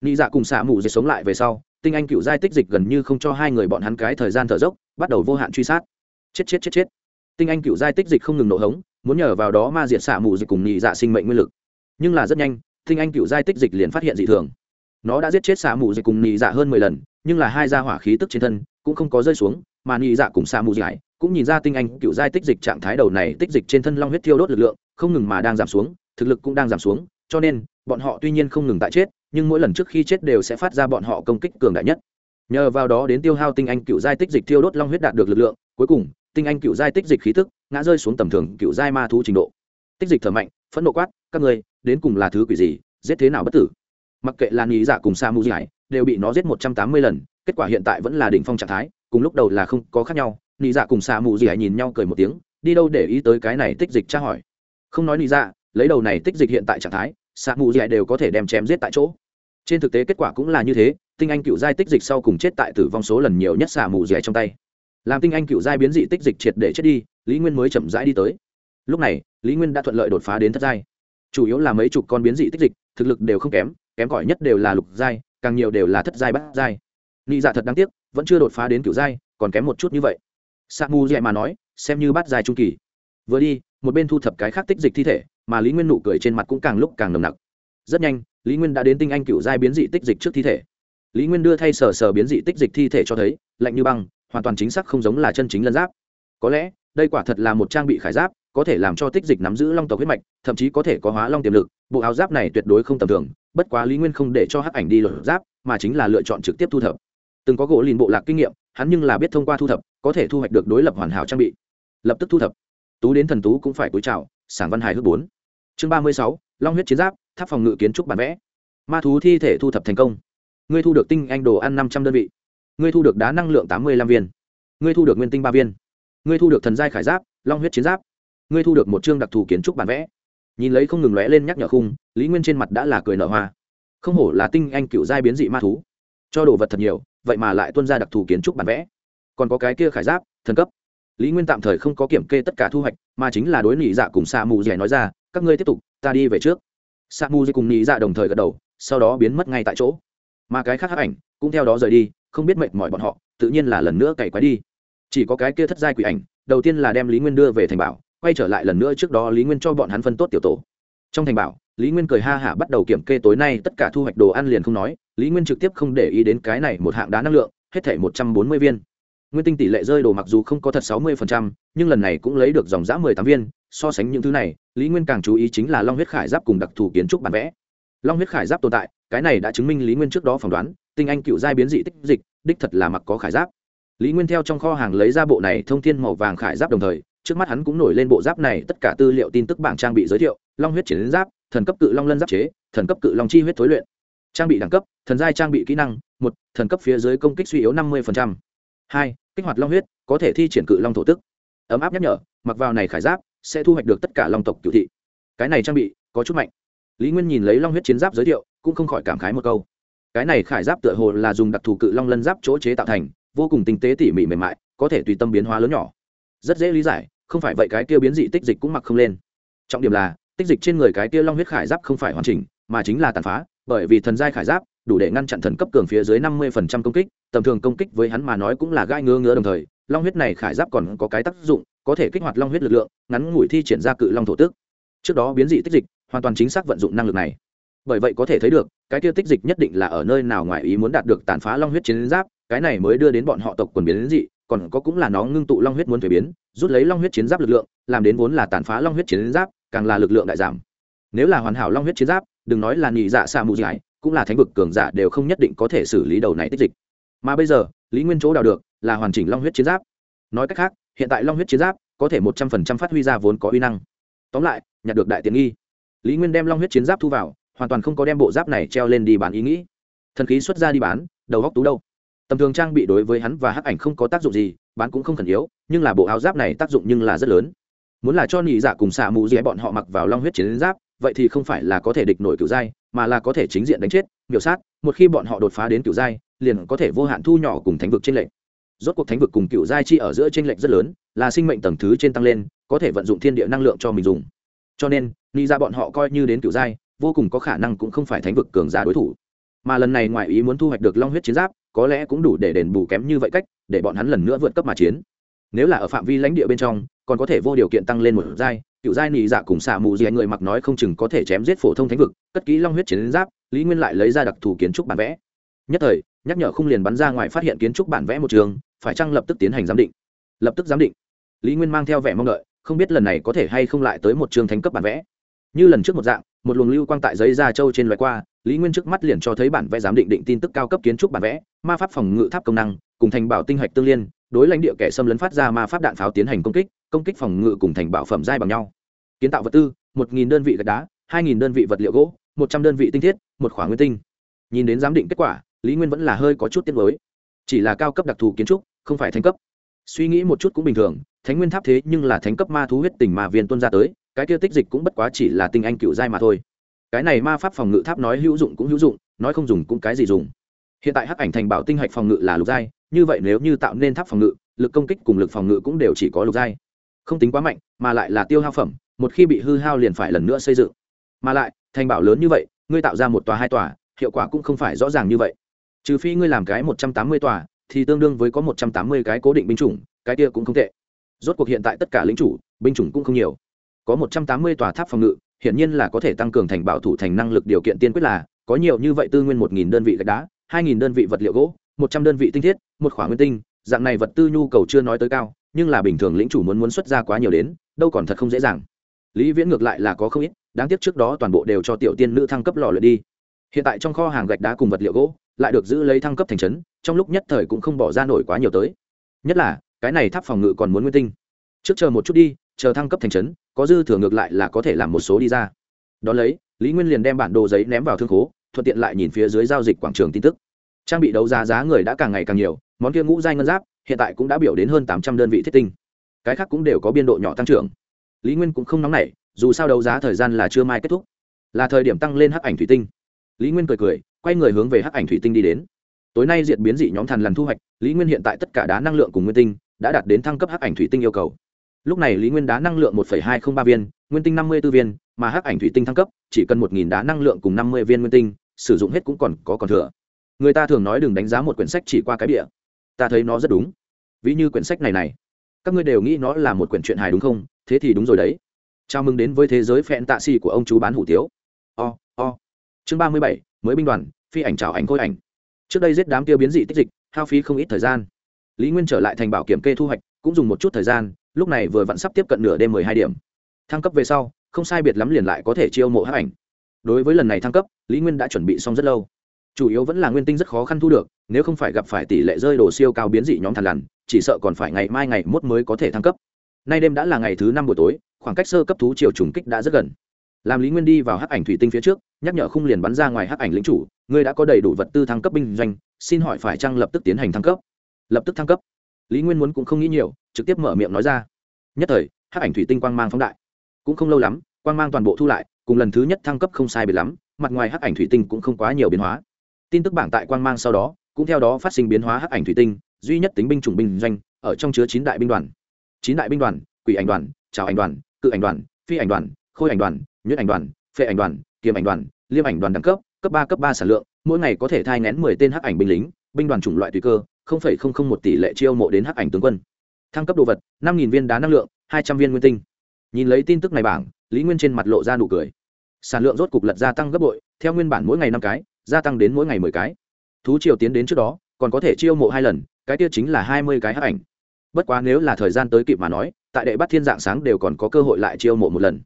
Nị dạ cùng xạ mù dịch sống lại về sau, tinh anh cựu giai tích dịch gần như không cho hai người bọn hắn cái thời gian thở dốc, bắt đầu vô hạn truy sát. Chết chết chết chết. Tinh anh cựu giai tích dịch không ngừng nổ hống, muốn nhờ vào đó ma diệt xạ mù dịch cùng nị dạ sinh mệnh nguyên lực. Nhưng là rất nhanh, tinh anh cựu giai tích dịch liền phát hiện dị thường. Nó đã giết chết xạ mù dịch cùng Nị dạ hơn mười lần, nhưng là hai gia hỏa khí tức trên thân cũng không có rơi xuống mà nhị dạ cùng xa mù dài, cũng nhìn ra tinh anh cựu giai tích dịch trạng thái đầu này tích dịch trên thân long huyết thiêu đốt lực lượng không ngừng mà đang giảm xuống thực lực cũng đang giảm xuống cho nên bọn họ tuy nhiên không ngừng tại chết nhưng mỗi lần trước khi chết đều sẽ phát ra bọn họ công kích cường đại nhất. Nhờ vào đó đến tiêu hao tinh anh cựu giai tích dịch thiêu đốt long huyết đạt được lực lượng cuối cùng tinh anh cựu giai tích dịch khí thức ngã rơi xuống tầm thường cựu giai ma thú trình độ. Tích dịch thở mạnh phẫn nộ quát các người đến cùng là thứ quỷ gì giết thế nào bất tử? Mặc kệ là nghĩ dạ cùng sa mu giải đều bị nó giết một trăm tám mươi lần kết quả hiện tại vẫn là đỉnh phong trạng thái cùng lúc đầu là không có khác nhau, Nị dạ cùng xạ mù gì hãy nhìn nhau cười một tiếng, đi đâu để ý tới cái này tích dịch tra hỏi. Không nói Nị dạ lấy đầu này tích dịch hiện tại trạng thái xạ mù gì hãy đều có thể đem chém giết tại chỗ. Trên thực tế kết quả cũng là như thế, tinh anh cựu giai tích dịch sau cùng chết tại tử vong số lần nhiều nhất xạ mù dẻ trong tay. Làm tinh anh cựu giai biến dị tích dịch triệt để chết đi, lý nguyên mới chậm rãi đi tới. Lúc này, lý nguyên đã thuận lợi đột phá đến thất giai. Chủ yếu là mấy chục con biến dị tích dịch, thực lực đều không kém kém cỏi nhất đều là lục giai, càng nhiều đều là thất giai bát giai. Nị dạ thật đáng tiếc vẫn chưa đột phá đến cửu giai, còn kém một chút như vậy. Sa mu dạy mà nói, xem như bát giai trung kỳ. Vừa đi, một bên thu thập cái khác tích dịch thi thể, mà lý nguyên nụ cười trên mặt cũng càng lúc càng nồng nặc. Rất nhanh, lý nguyên đã đến tinh anh cửu giai biến dị tích dịch trước thi thể. Lý nguyên đưa thay sờ sờ biến dị tích dịch thi thể cho thấy, lạnh như băng, hoàn toàn chính xác không giống là chân chính lân giáp. Có lẽ, đây quả thật là một trang bị khải giáp, có thể làm cho tích dịch nắm giữ long tộc huyết mạch, thậm chí có thể có hóa long tiềm lực, bộ áo giáp này tuyệt đối không tầm thường, bất quá lý nguyên không để cho hắc ảnh đi lột giáp, mà chính là lựa chọn trực tiếp thu thập từng có gỗ lìn bộ lạc kinh nghiệm, hắn nhưng là biết thông qua thu thập, có thể thu hoạch được đối lập hoàn hảo trang bị. Lập tức thu thập. Tú đến thần tú cũng phải cúi chào, sảng văn hài hước bốn. Chương ba mươi sáu, long huyết chiến giáp, tháp phòng ngự kiến trúc bản vẽ. Ma thú thi thể thu thập thành công. Ngươi thu được tinh anh đồ ăn năm trăm đơn vị. Ngươi thu được đá năng lượng tám mươi năm viên. Ngươi thu được nguyên tinh ba viên. Ngươi thu được thần giai khải giáp, long huyết chiến giáp. Ngươi thu được một chương đặc thù kiến trúc bản vẽ. Nhìn lấy không ngừng lóe lên nhắc nhở khung, lý nguyên trên mặt đã là cười nở hoa. Không hổ là tinh anh cựu giai biến dị ma thú. Cho đồ vật thật nhiều vậy mà lại tuân ra đặc thù kiến trúc bản vẽ. Còn có cái kia khải giáp, thần cấp. Lý nguyên tạm thời không có kiểm kê tất cả thu hoạch, mà chính là đối nị dạ cùng sa mù dẻ nói ra, các ngươi tiếp tục, ta đi về trước. Sa mù dẻ cùng nị dạ đồng thời gật đầu, sau đó biến mất ngay tại chỗ. Mà cái khác hấp ảnh cũng theo đó rời đi, không biết mệt mỏi bọn họ, tự nhiên là lần nữa cày quái đi. Chỉ có cái kia thất giai quỷ ảnh, đầu tiên là đem lý nguyên đưa về thành bảo, quay trở lại lần nữa trước đó lý nguyên cho bọn hắn phân tốt tiểu tổ trong thành bảo, lý nguyên cười ha hả bắt đầu kiểm kê tối nay tất cả thu hoạch đồ ăn liền không nói, lý nguyên trực tiếp không để ý đến cái này một hạng đá năng lượng, hết thể một trăm bốn mươi viên. Nguyên tinh tỷ lệ rơi đồ mặc dù không có thật sáu mươi nhưng lần này cũng lấy được dòng giã mười tám viên, so sánh những thứ này, lý nguyên càng chú ý chính là long huyết khải giáp cùng đặc thù kiến trúc bản vẽ. Long huyết khải giáp tồn tại, cái này đã chứng minh lý nguyên trước đó phỏng đoán, tinh anh cựu giai biến dị tích dịch, đích thật là mặc có khải giáp. Lý nguyên theo trong kho hàng lấy ra bộ này thông thiên màu vàng khải giáp đồng thời trước mắt hắn cũng nổi lên bộ giáp này, tất cả tư liệu tin tức bảng trang bị giới thiệu, long huyết chiến giáp, thần cấp cự long lân giáp chế, thần cấp cự long chi huyết thối luyện. Trang bị đẳng cấp, thần giai trang bị kỹ năng, một, thần cấp phía dưới công kích suy yếu năm mươi hai, kích hoạt long huyết, có thể thi triển cự long thổ tức. Ấm áp nhắc nhở, mặc vào này khải giáp, sẽ thu hoạch được tất cả long tộc cựu thị. Cái này trang bị, có chút mạnh. Lý nguyên nhìn lấy long huyết chiến giáp giới thiệu, cũng không khỏi cảm khái một câu. Cái này khải giáp tựa hồ là dùng đặc thù cự long lân giáp chỗ chế tạo thành, vô cùng tinh tế tỉ mỉ mềm mại, có thể tùy tâm biến hóa lớn nhỏ rất dễ lý giải, không phải vậy cái kia biến dị tích dịch cũng mặc không lên. Trọng điểm là, tích dịch trên người cái kia long huyết khải giáp không phải hoàn chỉnh, mà chính là tàn phá, bởi vì thần giai khải giáp đủ để ngăn chặn thần cấp cường phía dưới năm mươi phần trăm công kích, tầm thường công kích với hắn mà nói cũng là gai ngứa ngứa đồng thời, long huyết này khải giáp còn có cái tác dụng, có thể kích hoạt long huyết lực lượng, ngắn ngủi thi triển ra cự long thổ tước trước đó biến dị tích dịch hoàn toàn chính xác vận dụng năng lực này. Bởi vậy có thể thấy được, cái kia tích dịch nhất định là ở nơi nào ngoài ý muốn đạt được tàn phá long huyết chiến giáp, cái này mới đưa đến bọn họ tộc quần biến dị còn có cũng là nó ngưng tụ long huyết muốn thuế biến, rút lấy long huyết chiến giáp lực lượng, làm đến vốn là tàn phá long huyết chiến giáp, càng là lực lượng đại giảm. Nếu là hoàn hảo long huyết chiến giáp, đừng nói là nhị dạ xạ mù giải cũng là thánh vực cường giả đều không nhất định có thể xử lý đầu này tích dịch. Mà bây giờ, lý nguyên chỗ đào được là hoàn chỉnh long huyết chiến giáp. Nói cách khác, hiện tại long huyết chiến giáp có thể một trăm phần trăm phát huy ra vốn có uy năng. Tóm lại, nhặt được đại tiện nghi. Lý nguyên đem long huyết chiến giáp thu vào, hoàn toàn không có đem bộ giáp này treo lên đi bán ý nghĩ. Thần khí xuất ra đi bán, đầu góc tú đâu? Tầm thường trang bị đối với hắn và hắc ảnh không có tác dụng gì, bán cũng không cần yếu, nhưng là bộ áo giáp này tác dụng nhưng là rất lớn. Muốn là cho nị dạ cùng xạ mù dĩa bọn họ mặc vào long huyết chiến giáp, vậy thì không phải là có thể địch nổi cựu giai mà là có thể chính diện đánh chết, miểu sát, một khi bọn họ đột phá đến cựu giai liền có thể vô hạn thu nhỏ cùng thánh vực trên lệnh rốt cuộc thánh vực cùng cựu giai chi ở giữa trên lệnh rất lớn, là sinh mệnh tầng thứ trên tăng lên, có thể vận dụng thiên địa năng lượng cho mình dùng. Cho nên ni ra dạ bọn họ coi như đến cựu giai vô cùng có khả năng cũng không phải thánh vực cường giả đối thủ mà lần này ngoài ý muốn thu hoạch được long huyết chiến giáp, có lẽ cũng đủ để đền bù kém như vậy cách, để bọn hắn lần nữa vượt cấp mà chiến. Nếu là ở phạm vi lãnh địa bên trong, còn có thể vô điều kiện tăng lên một giai, cựu giai nị dạ cùng xạ mù gì người mặc nói không chừng có thể chém giết phổ thông thánh vực, cất kỹ long huyết chiến giáp, lý nguyên lại lấy ra đặc thù kiến trúc bản vẽ. Nhất thời, nhắc nhở không liền bắn ra ngoài phát hiện kiến trúc bản vẽ một trường, phải chăng lập tức tiến hành giám định? Lập tức giám định. Lý nguyên mang theo vẻ mong đợi, không biết lần này có thể hay không lại tới một trường thánh cấp bản vẽ. Như lần trước một dạng, một luồng lưu quang tại giấy da châu trên loại qua lý nguyên trước mắt liền cho thấy bản vẽ giám định định tin tức cao cấp kiến trúc bản vẽ, ma pháp phòng ngự tháp công năng, cùng thành bảo tinh hạch tương liên, đối lãnh địa kẻ xâm lấn phát ra ma pháp đạn pháo tiến hành công kích công kích phòng ngự cùng thành bảo phẩm giai bằng nhau. Kiến tạo vật tư, một nghìn đơn vị gạch đá, hai nghìn đơn vị vật liệu gỗ, một trăm đơn vị tinh thiết, một khoảng nguyên tinh. Nhìn đến giám định kết quả, lý nguyên vẫn là hơi có chút tiết mới chỉ là cao cấp đặc thù kiến trúc, không phải thánh cấp. Suy nghĩ một chút cũng bình thường, thánh nguyên tháp thế nhưng là thánh cấp ma thú huyết tình mà viên tuân ra tới, cái kia tích dịch cũng bất quá chỉ là tinh anh cựu giai mà thôi cái này ma pháp phòng ngự tháp nói hữu dụng cũng hữu dụng, nói không dùng cũng cái gì dùng. Hiện tại hắc ảnh thành bảo tinh hạch phòng ngự là lục giai, như vậy nếu như tạo nên tháp phòng ngự, lực công kích cùng lực phòng ngự cũng đều chỉ có lục giai. Không tính quá mạnh, mà lại là tiêu hao phẩm, một khi bị hư hao liền phải lần nữa xây dựng. Mà lại, thành bảo lớn như vậy, ngươi tạo ra một tòa hai tòa, hiệu quả cũng không phải rõ ràng như vậy. Trừ phi ngươi làm cái một trăm tám mươi tòa, thì tương đương với có một trăm tám mươi cái cố định binh chủng, cái kia cũng không tệ. Rốt cuộc hiện tại tất cả lính chủ, binh chủng cũng không nhiều. Có một trăm tám mươi tòa tháp phòng ngự hiển nhiên là có thể tăng cường thành bảo thủ thành năng lực điều kiện tiên quyết là, có nhiều như vậy tư nguyên một nghìn đơn vị gạch đá, hai nghìn đơn vị vật liệu gỗ, một trăm đơn vị tinh thiết, một khoảng nguyên tinh, dạng này vật tư nhu cầu chưa nói tới cao, nhưng là bình thường lĩnh chủ muốn muốn xuất ra quá nhiều đến, đâu còn thật không dễ dàng. Lý viễn ngược lại là có không ít, đáng tiếc trước đó toàn bộ đều cho tiểu tiên nữ thăng cấp lò luyện đi. Hiện tại trong kho hàng gạch đá cùng vật liệu gỗ, lại được giữ lấy thăng cấp thành trấn, trong lúc nhất thời cũng không bỏ ra nổi quá nhiều tới. Nhất là, cái này tháp phòng ngự còn muốn nguyên tinh. Trước chờ một chút đi, chờ thăng cấp thành trấn có dư thừa ngược lại là có thể làm một số đi ra. Đón lấy, lý nguyên liền đem bản đồ giấy ném vào thương khố, thuận tiện lại nhìn phía dưới giao dịch quảng trường tin tức. Trang bị đấu giá giá người đã càng ngày càng nhiều, món kia ngũ giai ngân giáp, hiện tại cũng đã biểu đến hơn tám trăm đơn vị thiết tinh. Cái khác cũng đều có biên độ nhỏ tăng trưởng. Lý nguyên cũng không nóng nảy, dù sao đấu giá thời gian là chưa mai kết thúc. Là thời điểm tăng lên hắc ảnh thủy tinh. Lý nguyên cười cười, quay người hướng về hắc ảnh thủy tinh đi đến. Tối nay diệt biến dị nhóm thần lần thu hoạch, lý nguyên hiện tại tất cả đá năng lượng cùng nguyên tinh, đã đạt đến thăng cấp hắc ảnh thủy tinh yêu cầu lúc này lý nguyên đá năng lượng một hai trăm ba viên nguyên tinh năm mươi b ố viên mà hắc ảnh thủy tinh thăng cấp chỉ cần một đá năng lượng cùng năm mươi viên nguyên tinh sử dụng hết cũng còn có còn thừa. Người ta thường nói đừng đánh giá một quyển sách chỉ qua cái địa ta thấy nó rất đúng. Ví như quyển sách này này. Các ngươi đều nghĩ nó là một quyển truyện hài đúng không? Thế thì đúng rồi đấy. Chào mừng đến với thế giới phẹn tạ xì của ông chú bán hủ tiếu. O、oh, o、oh. chương ba mươi bảy mới binh đoàn phi ảnh trào ảnh khôi ảnh. Trước đây giết đám tiêu biến dị tích dịch hao phí không ít thời gian. Lý nguyên trở lại thành bảo kiểm kê thu hoạch cũng dùng một chút thời gian lúc này vừa vặn sắp tiếp cận nửa đêm mười hai điểm. Thăng cấp về sau, không sai biệt lắm liền lại có thể chiêu mộ hắc ảnh. Đối với lần này thăng cấp, lý nguyên đã chuẩn bị xong rất lâu. Chủ yếu vẫn là nguyên tinh rất khó khăn thu được, nếu không phải gặp phải tỷ lệ rơi đồ siêu cao biến dị nhóm thằn lằn, chỉ sợ còn phải ngày mai ngày mốt mới có thể thăng cấp. Nay đêm đã là ngày thứ năm buổi tối, khoảng cách sơ cấp thú chiều trùng kích đã rất gần. Làm lý nguyên đi vào hắc ảnh thủy tinh phía trước, nhắc nhở khung liền bắn ra ngoài hắc ảnh lính chủ, ngươi đã có đầy đủ vật tư thăng cấp binh doanh, xin hỏi phải chăng lập tức tiến hành thăng cấp? Lập tức thăng cấp. Lý nguyên muốn cũng không nghĩ nhiều trực tiếp mở miệng nói ra. Nhất thời, hắc ảnh thủy tinh quang mang phóng đại. Cũng không lâu lắm, quang mang toàn bộ thu lại, cùng lần thứ nhất thăng cấp không sai biệt lắm, mặt ngoài hắc ảnh thủy tinh cũng không quá nhiều biến hóa. Tin tức bảng tại quang mang sau đó, cũng theo đó phát sinh biến hóa hắc ảnh thủy tinh, duy nhất tính binh chủng binh doanh, ở trong chứa chín đại binh đoàn. Chín đại binh đoàn, quỷ ảnh đoàn trào ảnh đoàn, cự ảnh đoàn, phi ảnh đoàn, khôi ảnh đoàn, nhuyễn ảnh đoàn, phệ ảnh đoàn kiềm ảnh đoàn, liêm ảnh đoàn đẳng cấp cấp ba cấp ba sản lượng, mỗi ngày có thể thai ngén mười tên hắc ảnh binh lính, binh đoàn chủng loại tùy cơ, không phẩy không không một tỷ lệ chiêu mộ đến hắc ảnh tướng quân thăng cấp đồ vật, năm nghìn viên đá năng lượng, hai trăm viên nguyên tinh. Nhìn lấy tin tức này bảng, lý nguyên trên mặt lộ ra nụ cười. Sản lượng rốt cục lật gia tăng gấp bội, theo nguyên bản mỗi ngày năm cái, gia tăng đến mỗi ngày mười cái. Thú triều tiến đến trước đó, còn có thể chiêu mộ hai lần, cái tiêu chính là hai mươi cái hắc ảnh. Bất quá nếu là thời gian tới kịp mà nói, tại đệ bắt thiên dạng sáng đều còn có cơ hội lại chiêu mộ một lần.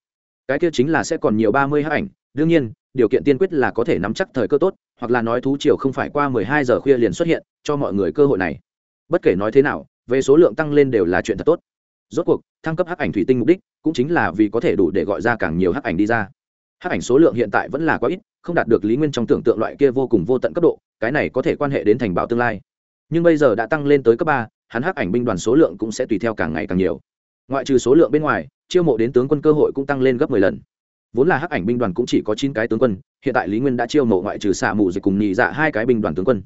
Cái kia chính là sẽ còn nhiều ba mươi hắc ảnh, đương nhiên, điều kiện tiên quyết là có thể nắm chắc thời cơ tốt, hoặc là nói thú triều không phải qua mười hai giờ khuya liền xuất hiện, cho mọi người cơ hội này. Bất kể nói thế nào về số lượng tăng lên đều là chuyện thật tốt. Rốt cuộc, thăng cấp hắc ảnh thủy tinh mục đích cũng chính là vì có thể đủ để gọi ra càng nhiều hắc ảnh đi ra. Hắc ảnh số lượng hiện tại vẫn là quá ít, không đạt được lý nguyên trong tưởng tượng loại kia vô cùng vô tận cấp độ, cái này có thể quan hệ đến thành bảo tương lai. Nhưng bây giờ đã tăng lên tới cấp ba, hắn hắc ảnh binh đoàn số lượng cũng sẽ tùy theo càng ngày càng nhiều. Ngoại trừ số lượng bên ngoài, chiêu mộ đến tướng quân cơ hội cũng tăng lên gấp mười lần. Vốn là hắc ảnh binh đoàn cũng chỉ có chín cái tướng quân, hiện tại lý nguyên đã chiêu mộ ngoại trừ xạ mù dịch cùng nhị dạ hai cái binh đoàn tướng quân.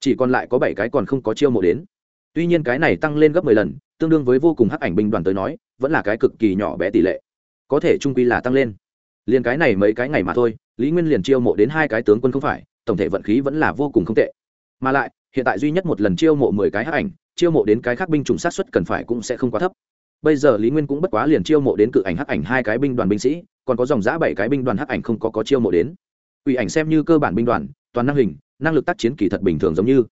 Chỉ còn lại có bảy cái còn không có chiêu mộ đến tuy nhiên cái này tăng lên gấp mười lần, tương đương với vô cùng hắc ảnh binh đoàn tới nói, vẫn là cái cực kỳ nhỏ bé tỷ lệ. Có thể trung quy là tăng lên. Liền cái này mấy cái ngày mà thôi, lý nguyên liền chiêu mộ đến hai cái tướng quân không phải, tổng thể vận khí vẫn là vô cùng không tệ. Mà lại, hiện tại duy nhất một lần chiêu mộ mười cái hắc ảnh, chiêu mộ đến cái khác binh chủng sát xuất cần phải cũng sẽ không quá thấp. Bây giờ lý nguyên cũng bất quá liền chiêu mộ đến cự ảnh hắc ảnh hai cái binh đoàn binh sĩ, còn có dòng giã bảy cái binh đoàn hắc ảnh không có có chiêu mộ đến. Ủy ảnh xem như cơ bản binh đoàn, toàn năng hình, năng lực tác chiến kỳ thật bình thường giống như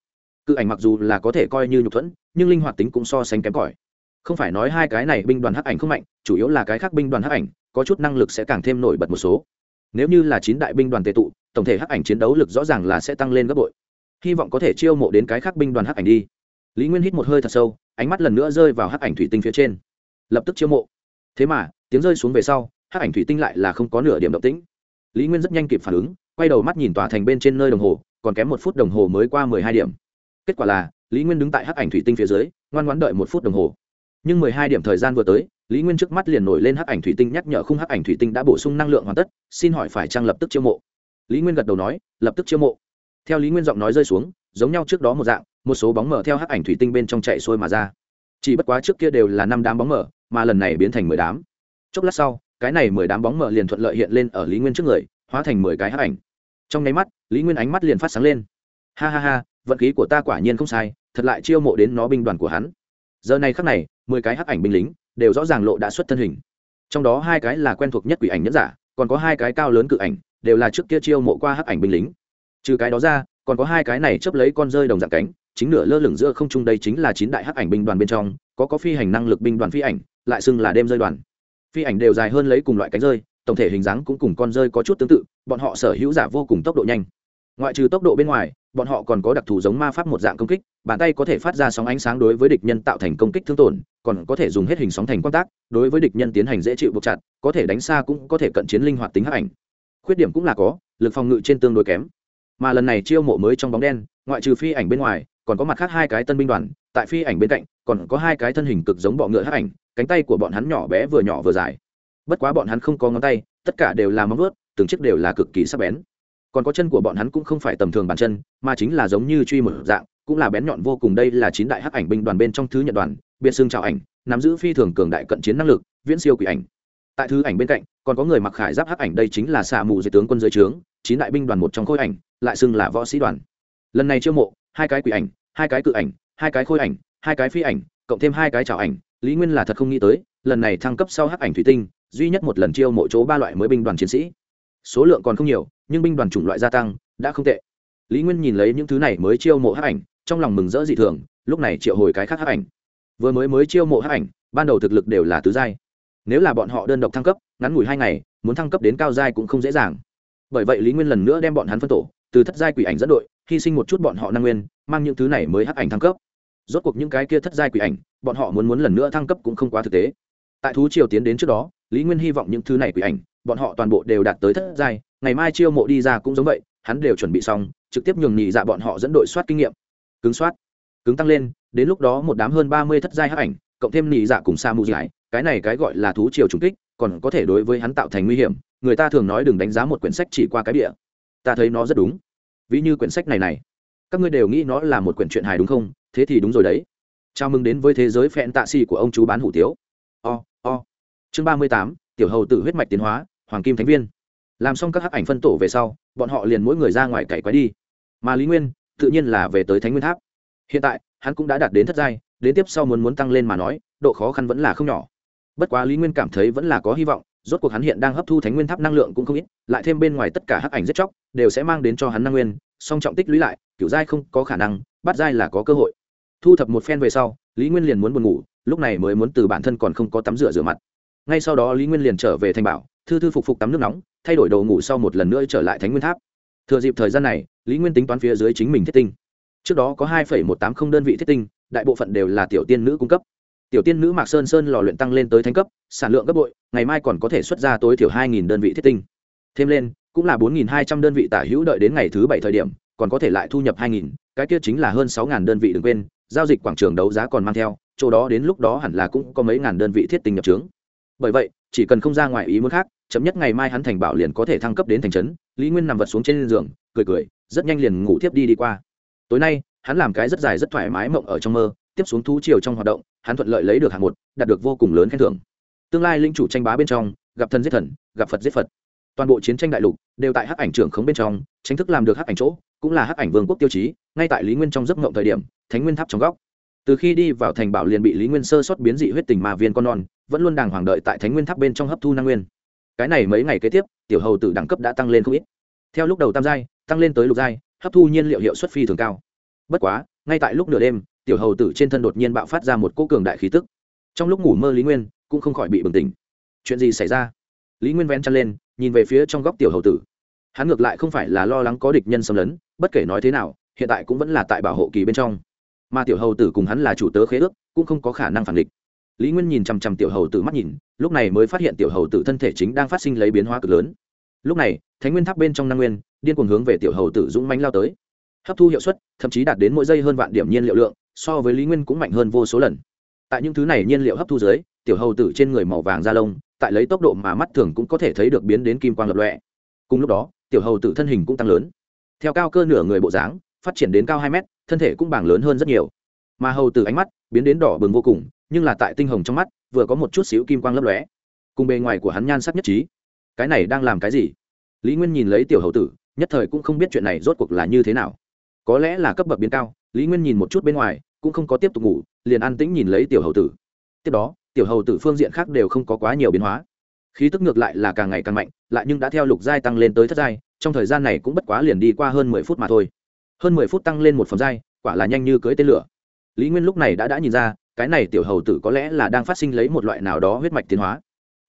cự ảnh mặc dù là có thể coi như nhục thuẫn, nhưng linh hoạt tính cũng so sánh kém cỏi. Không phải nói hai cái này binh đoàn hắc ảnh không mạnh, chủ yếu là cái khác binh đoàn hắc ảnh, có chút năng lực sẽ càng thêm nổi bật một số. Nếu như là chín đại binh đoàn tệ tụ, tổng thể hắc ảnh chiến đấu lực rõ ràng là sẽ tăng lên gấp bội. Hy vọng có thể chiêu mộ đến cái khác binh đoàn hắc ảnh đi. Lý nguyên hít một hơi thật sâu, ánh mắt lần nữa rơi vào hắc ảnh thủy tinh phía trên. Lập tức chiêu mộ. Thế mà, tiếng rơi xuống về sau, hắc ảnh thủy tinh lại là không có nửa điểm động tĩnh. Lý nguyên rất nhanh kịp phản ứng, quay đầu mắt nhìn tòa thành bên trên nơi đồng hồ, còn kém một phút đồng hồ mới qua mười hai điểm kết quả là, lý nguyên đứng tại hắc ảnh thủy tinh phía dưới, ngoan ngoãn đợi một phút đồng hồ. Nhưng mười hai điểm thời gian vừa tới, lý nguyên trước mắt liền nổi lên hắc ảnh thủy tinh nhắc nhở khung hắc ảnh thủy tinh đã bổ sung năng lượng hoàn tất, xin hỏi phải trang lập tức chiêu mộ? Lý nguyên gật đầu nói, lập tức chiêu mộ. Theo lý nguyên giọng nói rơi xuống, giống nhau trước đó một dạng, một số bóng mở theo hắc ảnh thủy tinh bên trong chạy xuôi mà ra. Chỉ bất quá trước kia đều là năm đám bóng mở mà lần này biến thành mười đám. Chốc lát sau, cái này mười đám bóng mở liền thuận lợi hiện lên ở lý nguyên trước người, hóa thành mười cái hắc ảnh. Trong nháy mắt, lý nguyên ánh mắt liền phát sáng lên. Ha ha ha vận khí của ta quả nhiên không sai, thật lại chiêu mộ đến nó binh đoàn của hắn. Giờ này khắc này, mười cái hắc ảnh binh lính đều rõ ràng lộ đã xuất thân hình. Trong đó hai cái là quen thuộc nhất quỷ ảnh nhẫn giả, còn có hai cái cao lớn cự ảnh, đều là trước kia chiêu mộ qua hắc ảnh binh lính. Trừ cái đó ra, còn có hai cái này chấp lấy con rơi đồng dạng cánh, chính nửa lơ lửng giữa không trung đây chính là chín đại hắc ảnh binh đoàn bên trong, có có phi hành năng lực binh đoàn phi ảnh, lại xưng là đêm rơi đoàn. Phi ảnh đều dài hơn lấy cùng loại cánh rơi, tổng thể hình dáng cũng cùng con rơi có chút tương tự, bọn họ sở hữu giả vô cùng tốc độ nhanh ngoại trừ tốc độ bên ngoài, bọn họ còn có đặc thù giống ma pháp một dạng công kích, bàn tay có thể phát ra sóng ánh sáng đối với địch nhân tạo thành công kích thương tổn, còn có thể dùng hết hình sóng thành quan tác, đối với địch nhân tiến hành dễ chịu buộc chặt, có thể đánh xa cũng có thể cận chiến linh hoạt tính hấp ảnh. Khuyết điểm cũng là có, lực phòng ngự trên tương đối kém. Mà lần này chiêu mộ mới trong bóng đen, ngoại trừ phi ảnh bên ngoài, còn có mặt khác hai cái tân binh đoàn, tại phi ảnh bên cạnh, còn có hai cái thân hình cực giống bọ ngựa hấp ảnh, cánh tay của bọn hắn nhỏ bé vừa nhỏ vừa dài. Bất quá bọn hắn không có ngón tay, tất cả đều là móng vuốt, từng chiếc đều là cực kỳ sắc bén còn có chân của bọn hắn cũng không phải tầm thường bàn chân, mà chính là giống như truy mở dạng, cũng là bén nhọn vô cùng. Đây là chín đại hắc ảnh binh đoàn bên trong thứ nhật đoàn, biệt xương trào ảnh, nắm giữ phi thường cường đại cận chiến năng lực, viễn siêu quỷ ảnh. Tại thứ ảnh bên cạnh, còn có người mặc khải giáp hắc ảnh, đây chính là xạ mù dưới tướng quân dưới trướng, chín đại binh đoàn một trong khôi ảnh, lại xưng là võ sĩ đoàn. Lần này chiêu mộ, hai cái quỷ ảnh, hai cái cự ảnh, hai cái khôi ảnh, hai cái phi ảnh, cộng thêm hai cái trào ảnh, lý nguyên là thật không nghĩ tới, lần này thăng cấp sau hắc ảnh thủy tinh, duy nhất một lần chiêu mộ chỗ ba loại mới binh đoàn chiến sĩ số lượng còn không nhiều, nhưng binh đoàn chủng loại gia tăng đã không tệ. Lý nguyên nhìn lấy những thứ này mới chiêu mộ hát ảnh, trong lòng mừng rỡ dị thường, lúc này triệu hồi cái khác hát ảnh. Vừa mới mới chiêu mộ hát ảnh, ban đầu thực lực đều là tứ giai. Nếu là bọn họ đơn độc thăng cấp, ngắn ngủi hai ngày, muốn thăng cấp đến cao giai cũng không dễ dàng. Bởi vậy lý nguyên lần nữa đem bọn hắn phân tổ, từ thất giai quỷ ảnh dẫn đội, hy sinh một chút bọn họ năng nguyên, mang những thứ này mới hát ảnh thăng cấp. Rốt cuộc những cái kia thất giai quỷ ảnh, bọn họ muốn muốn lần nữa thăng cấp cũng không quá thực tế tại thú triều tiến đến trước đó, lý nguyên hy vọng những thứ này quỷ ảnh, bọn họ toàn bộ đều đạt tới thất giai, ngày mai chiêu mộ đi ra cũng giống vậy, hắn đều chuẩn bị xong, trực tiếp nhường nhị dạ bọn họ dẫn đội soát kinh nghiệm. Cứng soát, cứng tăng lên, đến lúc đó một đám hơn ba mươi thất giai hắc ảnh, cộng thêm nhị dạ cùng sa mù giải cái này cái gọi là thú triều trùng kích, còn có thể đối với hắn tạo thành nguy hiểm, người ta thường nói đừng đánh giá một quyển sách chỉ qua cái địa ta thấy nó rất đúng. Ví như quyển sách này này, các ngươi đều nghĩ nó là một quyển truyện hài đúng không? Thế thì đúng rồi đấy. Chào mừng đến với thế giới phẹn tạ xì của ông chú bán hủ tiếu o o. Chương ba mươi tám, tiểu hầu tự huyết mạch tiến hóa, hoàng kim thánh viên. Làm xong các hắc ảnh phân tổ về sau, bọn họ liền mỗi người ra ngoài cày quái đi. Mà lý nguyên, tự nhiên là về tới thánh nguyên tháp. Hiện tại, hắn cũng đã đạt đến thất giai, đến tiếp sau muốn muốn tăng lên mà nói, độ khó khăn vẫn là không nhỏ. Bất quá lý nguyên cảm thấy vẫn là có hy vọng, rốt cuộc hắn hiện đang hấp thu thánh nguyên tháp năng lượng cũng không ít, lại thêm bên ngoài tất cả hắc ảnh giết chóc, đều sẽ mang đến cho hắn năng nguyên, song trọng tích lũy lại, kiểu giai không có khả năng, bắt giai là có cơ hội. Thu thập một phen về sau, lý nguyên liền muốn buồn ngủ lúc này mới muốn từ bản thân còn không có tắm rửa rửa mặt. Ngay sau đó lý nguyên liền trở về thành bảo, thư thư phục phục tắm nước nóng, thay đổi đồ ngủ sau một lần nữa trở lại thánh nguyên tháp. Thừa dịp thời gian này, lý nguyên tính toán phía dưới chính mình thiết tinh. Trước đó có hai một tám không đơn vị thiết tinh, đại bộ phận đều là tiểu tiên nữ cung cấp. Tiểu tiên nữ mạc sơn sơn lò luyện tăng lên tới thánh cấp, sản lượng gấp bội, ngày mai còn có thể xuất ra tối thiểu hai đơn vị thiết tinh. Thêm lên, cũng là bốn hai trăm đơn vị tả hữu đợi đến ngày thứ bảy thời điểm, còn có thể lại thu nhập hai cái kia chính là hơn sáu đơn vị đừng quên, giao dịch quảng trường đấu giá còn mang theo chỗ đó đến lúc đó hẳn là cũng có mấy ngàn đơn vị thiết tinh nhập trướng. Bởi vậy, chỉ cần không ra ngoài ý muốn khác, chậm nhất ngày mai hắn thành bảo liền có thể thăng cấp đến thành trấn. Lý nguyên nằm vật xuống trên giường, cười cười, rất nhanh liền ngủ tiếp đi đi qua. Tối nay, hắn làm cái rất dài rất thoải mái mộng ở trong mơ, tiếp xuống thú chiều trong hoạt động, hắn thuận lợi lấy được hạng một, đạt được vô cùng lớn khen thưởng. Tương lai linh chủ tranh bá bên trong, gặp thần giết thần, gặp phật giết phật. Toàn bộ chiến tranh đại lục đều tại hắc ảnh trưởng khống bên trong tranh thức làm được hắc ảnh chỗ, cũng là hắc ảnh vương quốc tiêu chí, ngay tại lý nguyên trong giấc mộng thời điểm, thánh nguyên tháp trong góc từ khi đi vào thành bảo liền bị lý nguyên sơ xuất biến dị huyết tình mà viên con non, vẫn luôn đàng hoàng đợi tại thánh nguyên tháp bên trong hấp thu năng nguyên. Cái này mấy ngày kế tiếp, tiểu hầu tử đẳng cấp đã tăng lên không ít. Theo lúc đầu tam giai, tăng lên tới lục giai, hấp thu nhiên liệu hiệu suất phi thường cao. Bất quá, ngay tại lúc nửa đêm, tiểu hầu tử trên thân đột nhiên bạo phát ra một cỗ cường đại khí tức. Trong lúc ngủ mơ lý nguyên cũng không khỏi bị bừng tỉnh. Chuyện gì xảy ra? Lý nguyên vén chăn lên, nhìn về phía trong góc tiểu hầu tử. Hắn ngược lại không phải là lo lắng có địch nhân xâm lấn, bất kể nói thế nào, hiện tại cũng vẫn là tại bảo hộ kỳ bên trong mà tiểu hầu tử cùng hắn là chủ tớ khế ước, cũng không có khả năng phản địch lý nguyên nhìn chằm chằm tiểu hầu tử mắt nhìn, lúc này mới phát hiện tiểu hầu tử thân thể chính đang phát sinh lấy biến hóa cực lớn. Lúc này, thánh nguyên tháp bên trong năng nguyên, điên cuồng hướng về tiểu hầu tử dũng mánh lao tới. Hấp thu hiệu suất, thậm chí đạt đến mỗi giây hơn vạn điểm nhiên liệu lượng, so với lý nguyên cũng mạnh hơn vô số lần. Tại những thứ này nhiên liệu hấp thu dưới, tiểu hầu tử trên người màu vàng da lông, tại lấy tốc độ mà mắt thường cũng có thể thấy được biến đến kim quang lập lọe cùng lúc đó, tiểu hầu tử thân hình cũng tăng lớn. Theo cao cơ nửa người bộ dáng phát triển đến cao hai mét, thân thể cũng bảng lớn hơn rất nhiều. Mà hầu tử ánh mắt biến đến đỏ bừng vô cùng, nhưng là tại tinh hồng trong mắt, vừa có một chút xíu kim quang lấp lóe. Cùng bề ngoài của hắn nhan sắc nhất trí. Cái này đang làm cái gì? Lý nguyên nhìn lấy tiểu hầu tử, nhất thời cũng không biết chuyện này rốt cuộc là như thế nào. Có lẽ là cấp bậc biến cao, lý nguyên nhìn một chút bên ngoài, cũng không có tiếp tục ngủ, liền an tĩnh nhìn lấy tiểu hầu tử. Tiếp đó, tiểu hầu tử phương diện khác đều không có quá nhiều biến hóa. Khí tức ngược lại là càng ngày càng mạnh, lại nhưng đã theo lục giai tăng lên tới thất giai, trong thời gian này cũng bất quá liền đi qua hơn mười phút mà thôi hơn mười phút tăng lên một phẩm giai, quả là nhanh như cưới tên lửa. Lý nguyên lúc này đã đã nhìn ra, cái này tiểu hầu tử có lẽ là đang phát sinh lấy một loại nào đó huyết mạch tiến hóa.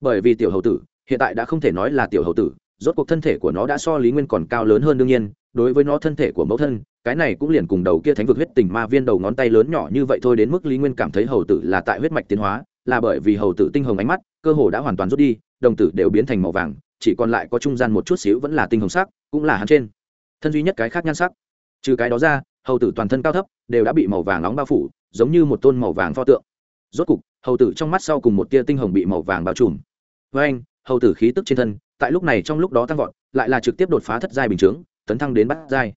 Bởi vì tiểu hầu tử, hiện tại đã không thể nói là tiểu hầu tử, rốt cuộc thân thể của nó đã so lý nguyên còn cao lớn hơn đương nhiên, đối với nó thân thể của mẫu thân, cái này cũng liền cùng đầu kia thánh vực huyết tình ma viên đầu ngón tay lớn nhỏ như vậy thôi đến mức lý nguyên cảm thấy hầu tử là tại huyết mạch tiến hóa, là bởi vì hầu tử tinh hồng ánh mắt, cơ hồ đã hoàn toàn rút đi, đồng tử đều biến thành màu vàng, chỉ còn lại có trung gian một chút xíu vẫn là tinh hồng sắc, cũng là hắn trên. Thân duy nhất cái khác nhan sắc trừ cái đó ra, hầu tử toàn thân cao thấp, đều đã bị màu vàng nóng bao phủ, giống như một tôn màu vàng pho tượng. Rốt cục, hầu tử trong mắt sau cùng một tia tinh hồng bị màu vàng bao trùm. Với anh, hầu tử khí tức trên thân, tại lúc này trong lúc đó tăng vọt, lại là trực tiếp đột phá thất giai bình chướng, tấn thăng đến bắt giai.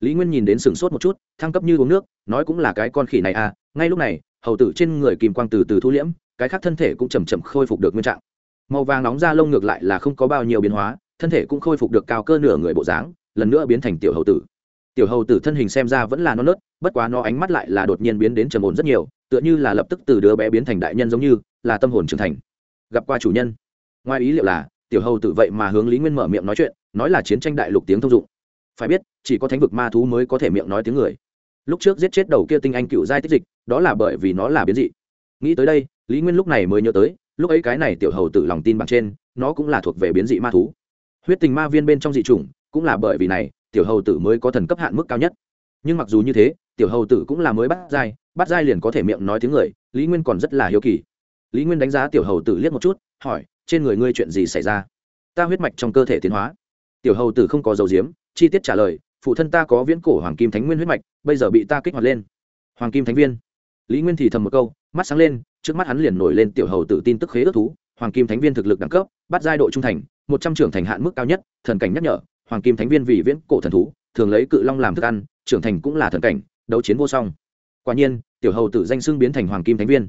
Lý nguyên nhìn đến sừng sốt một chút, thăng cấp như uống nước, nói cũng là cái con khỉ này à ngay lúc này, hầu tử trên người kìm quang từ từ thu liễm, cái khác thân thể cũng chầm chậm khôi phục được nguyên trạng. Màu vàng nóng da lông ngược lại là không có bao nhiêu biến hóa, thân thể cũng khôi phục được cao cơ nửa người bộ dáng, lần nữa biến thành tiểu hầu tử tiểu hầu tử thân hình xem ra vẫn là non nớt, bất quá nó ánh mắt lại là đột nhiên biến đến trầm ổn rất nhiều, tựa như là lập tức từ đứa bé biến thành đại nhân giống như, là tâm hồn trưởng thành. Gặp qua chủ nhân. Ngoài ý liệu là, tiểu hầu tử vậy mà hướng lý nguyên mở miệng nói chuyện, nói là chiến tranh đại lục tiếng thông dụng. Phải biết, chỉ có thánh vực ma thú mới có thể miệng nói tiếng người. Lúc trước giết chết đầu kia tinh anh cựu giai tích dịch, đó là bởi vì nó là biến dị. Nghĩ tới đây, lý nguyên lúc này mới nhớ tới, lúc ấy cái này tiểu hầu tử lòng tin bằng trên, nó cũng là thuộc về biến dị ma thú. Huyết tình ma viên bên trong dị chủng, cũng là bởi vì này tiểu hầu tử mới có thần cấp hạn mức cao nhất. Nhưng mặc dù như thế tiểu hầu tử cũng là mới bắt dai, bắt dai liền có thể miệng nói tiếng người lý nguyên còn rất là hiếu kỳ. Lý nguyên đánh giá tiểu hầu tử liếc một chút hỏi trên người ngươi chuyện gì xảy ra? Ta huyết mạch trong cơ thể tiến hóa. Tiểu hầu tử không có dầu diếm chi tiết trả lời phụ thân ta có viễn cổ hoàng kim thánh nguyên huyết mạch bây giờ bị ta kích hoạt lên. Hoàng kim thánh viên. Lý nguyên thì thầm một câu mắt sáng lên trước mắt hắn liền nổi lên tiểu hầu tử tin tức khế ước thú hoàng kim thánh viên thực lực đẳng cấp bắt giai độ trung thành một trăm trưởng thành hạn mức cao nhất thần cảnh nhắc nhở hoàng kim thánh viên vì viễn cổ thần thú, thường lấy cự long làm thức ăn, trưởng thành cũng là thần cảnh, đấu chiến vô song. Quả nhiên, tiểu hầu tử danh xưng biến thành hoàng kim thánh viên.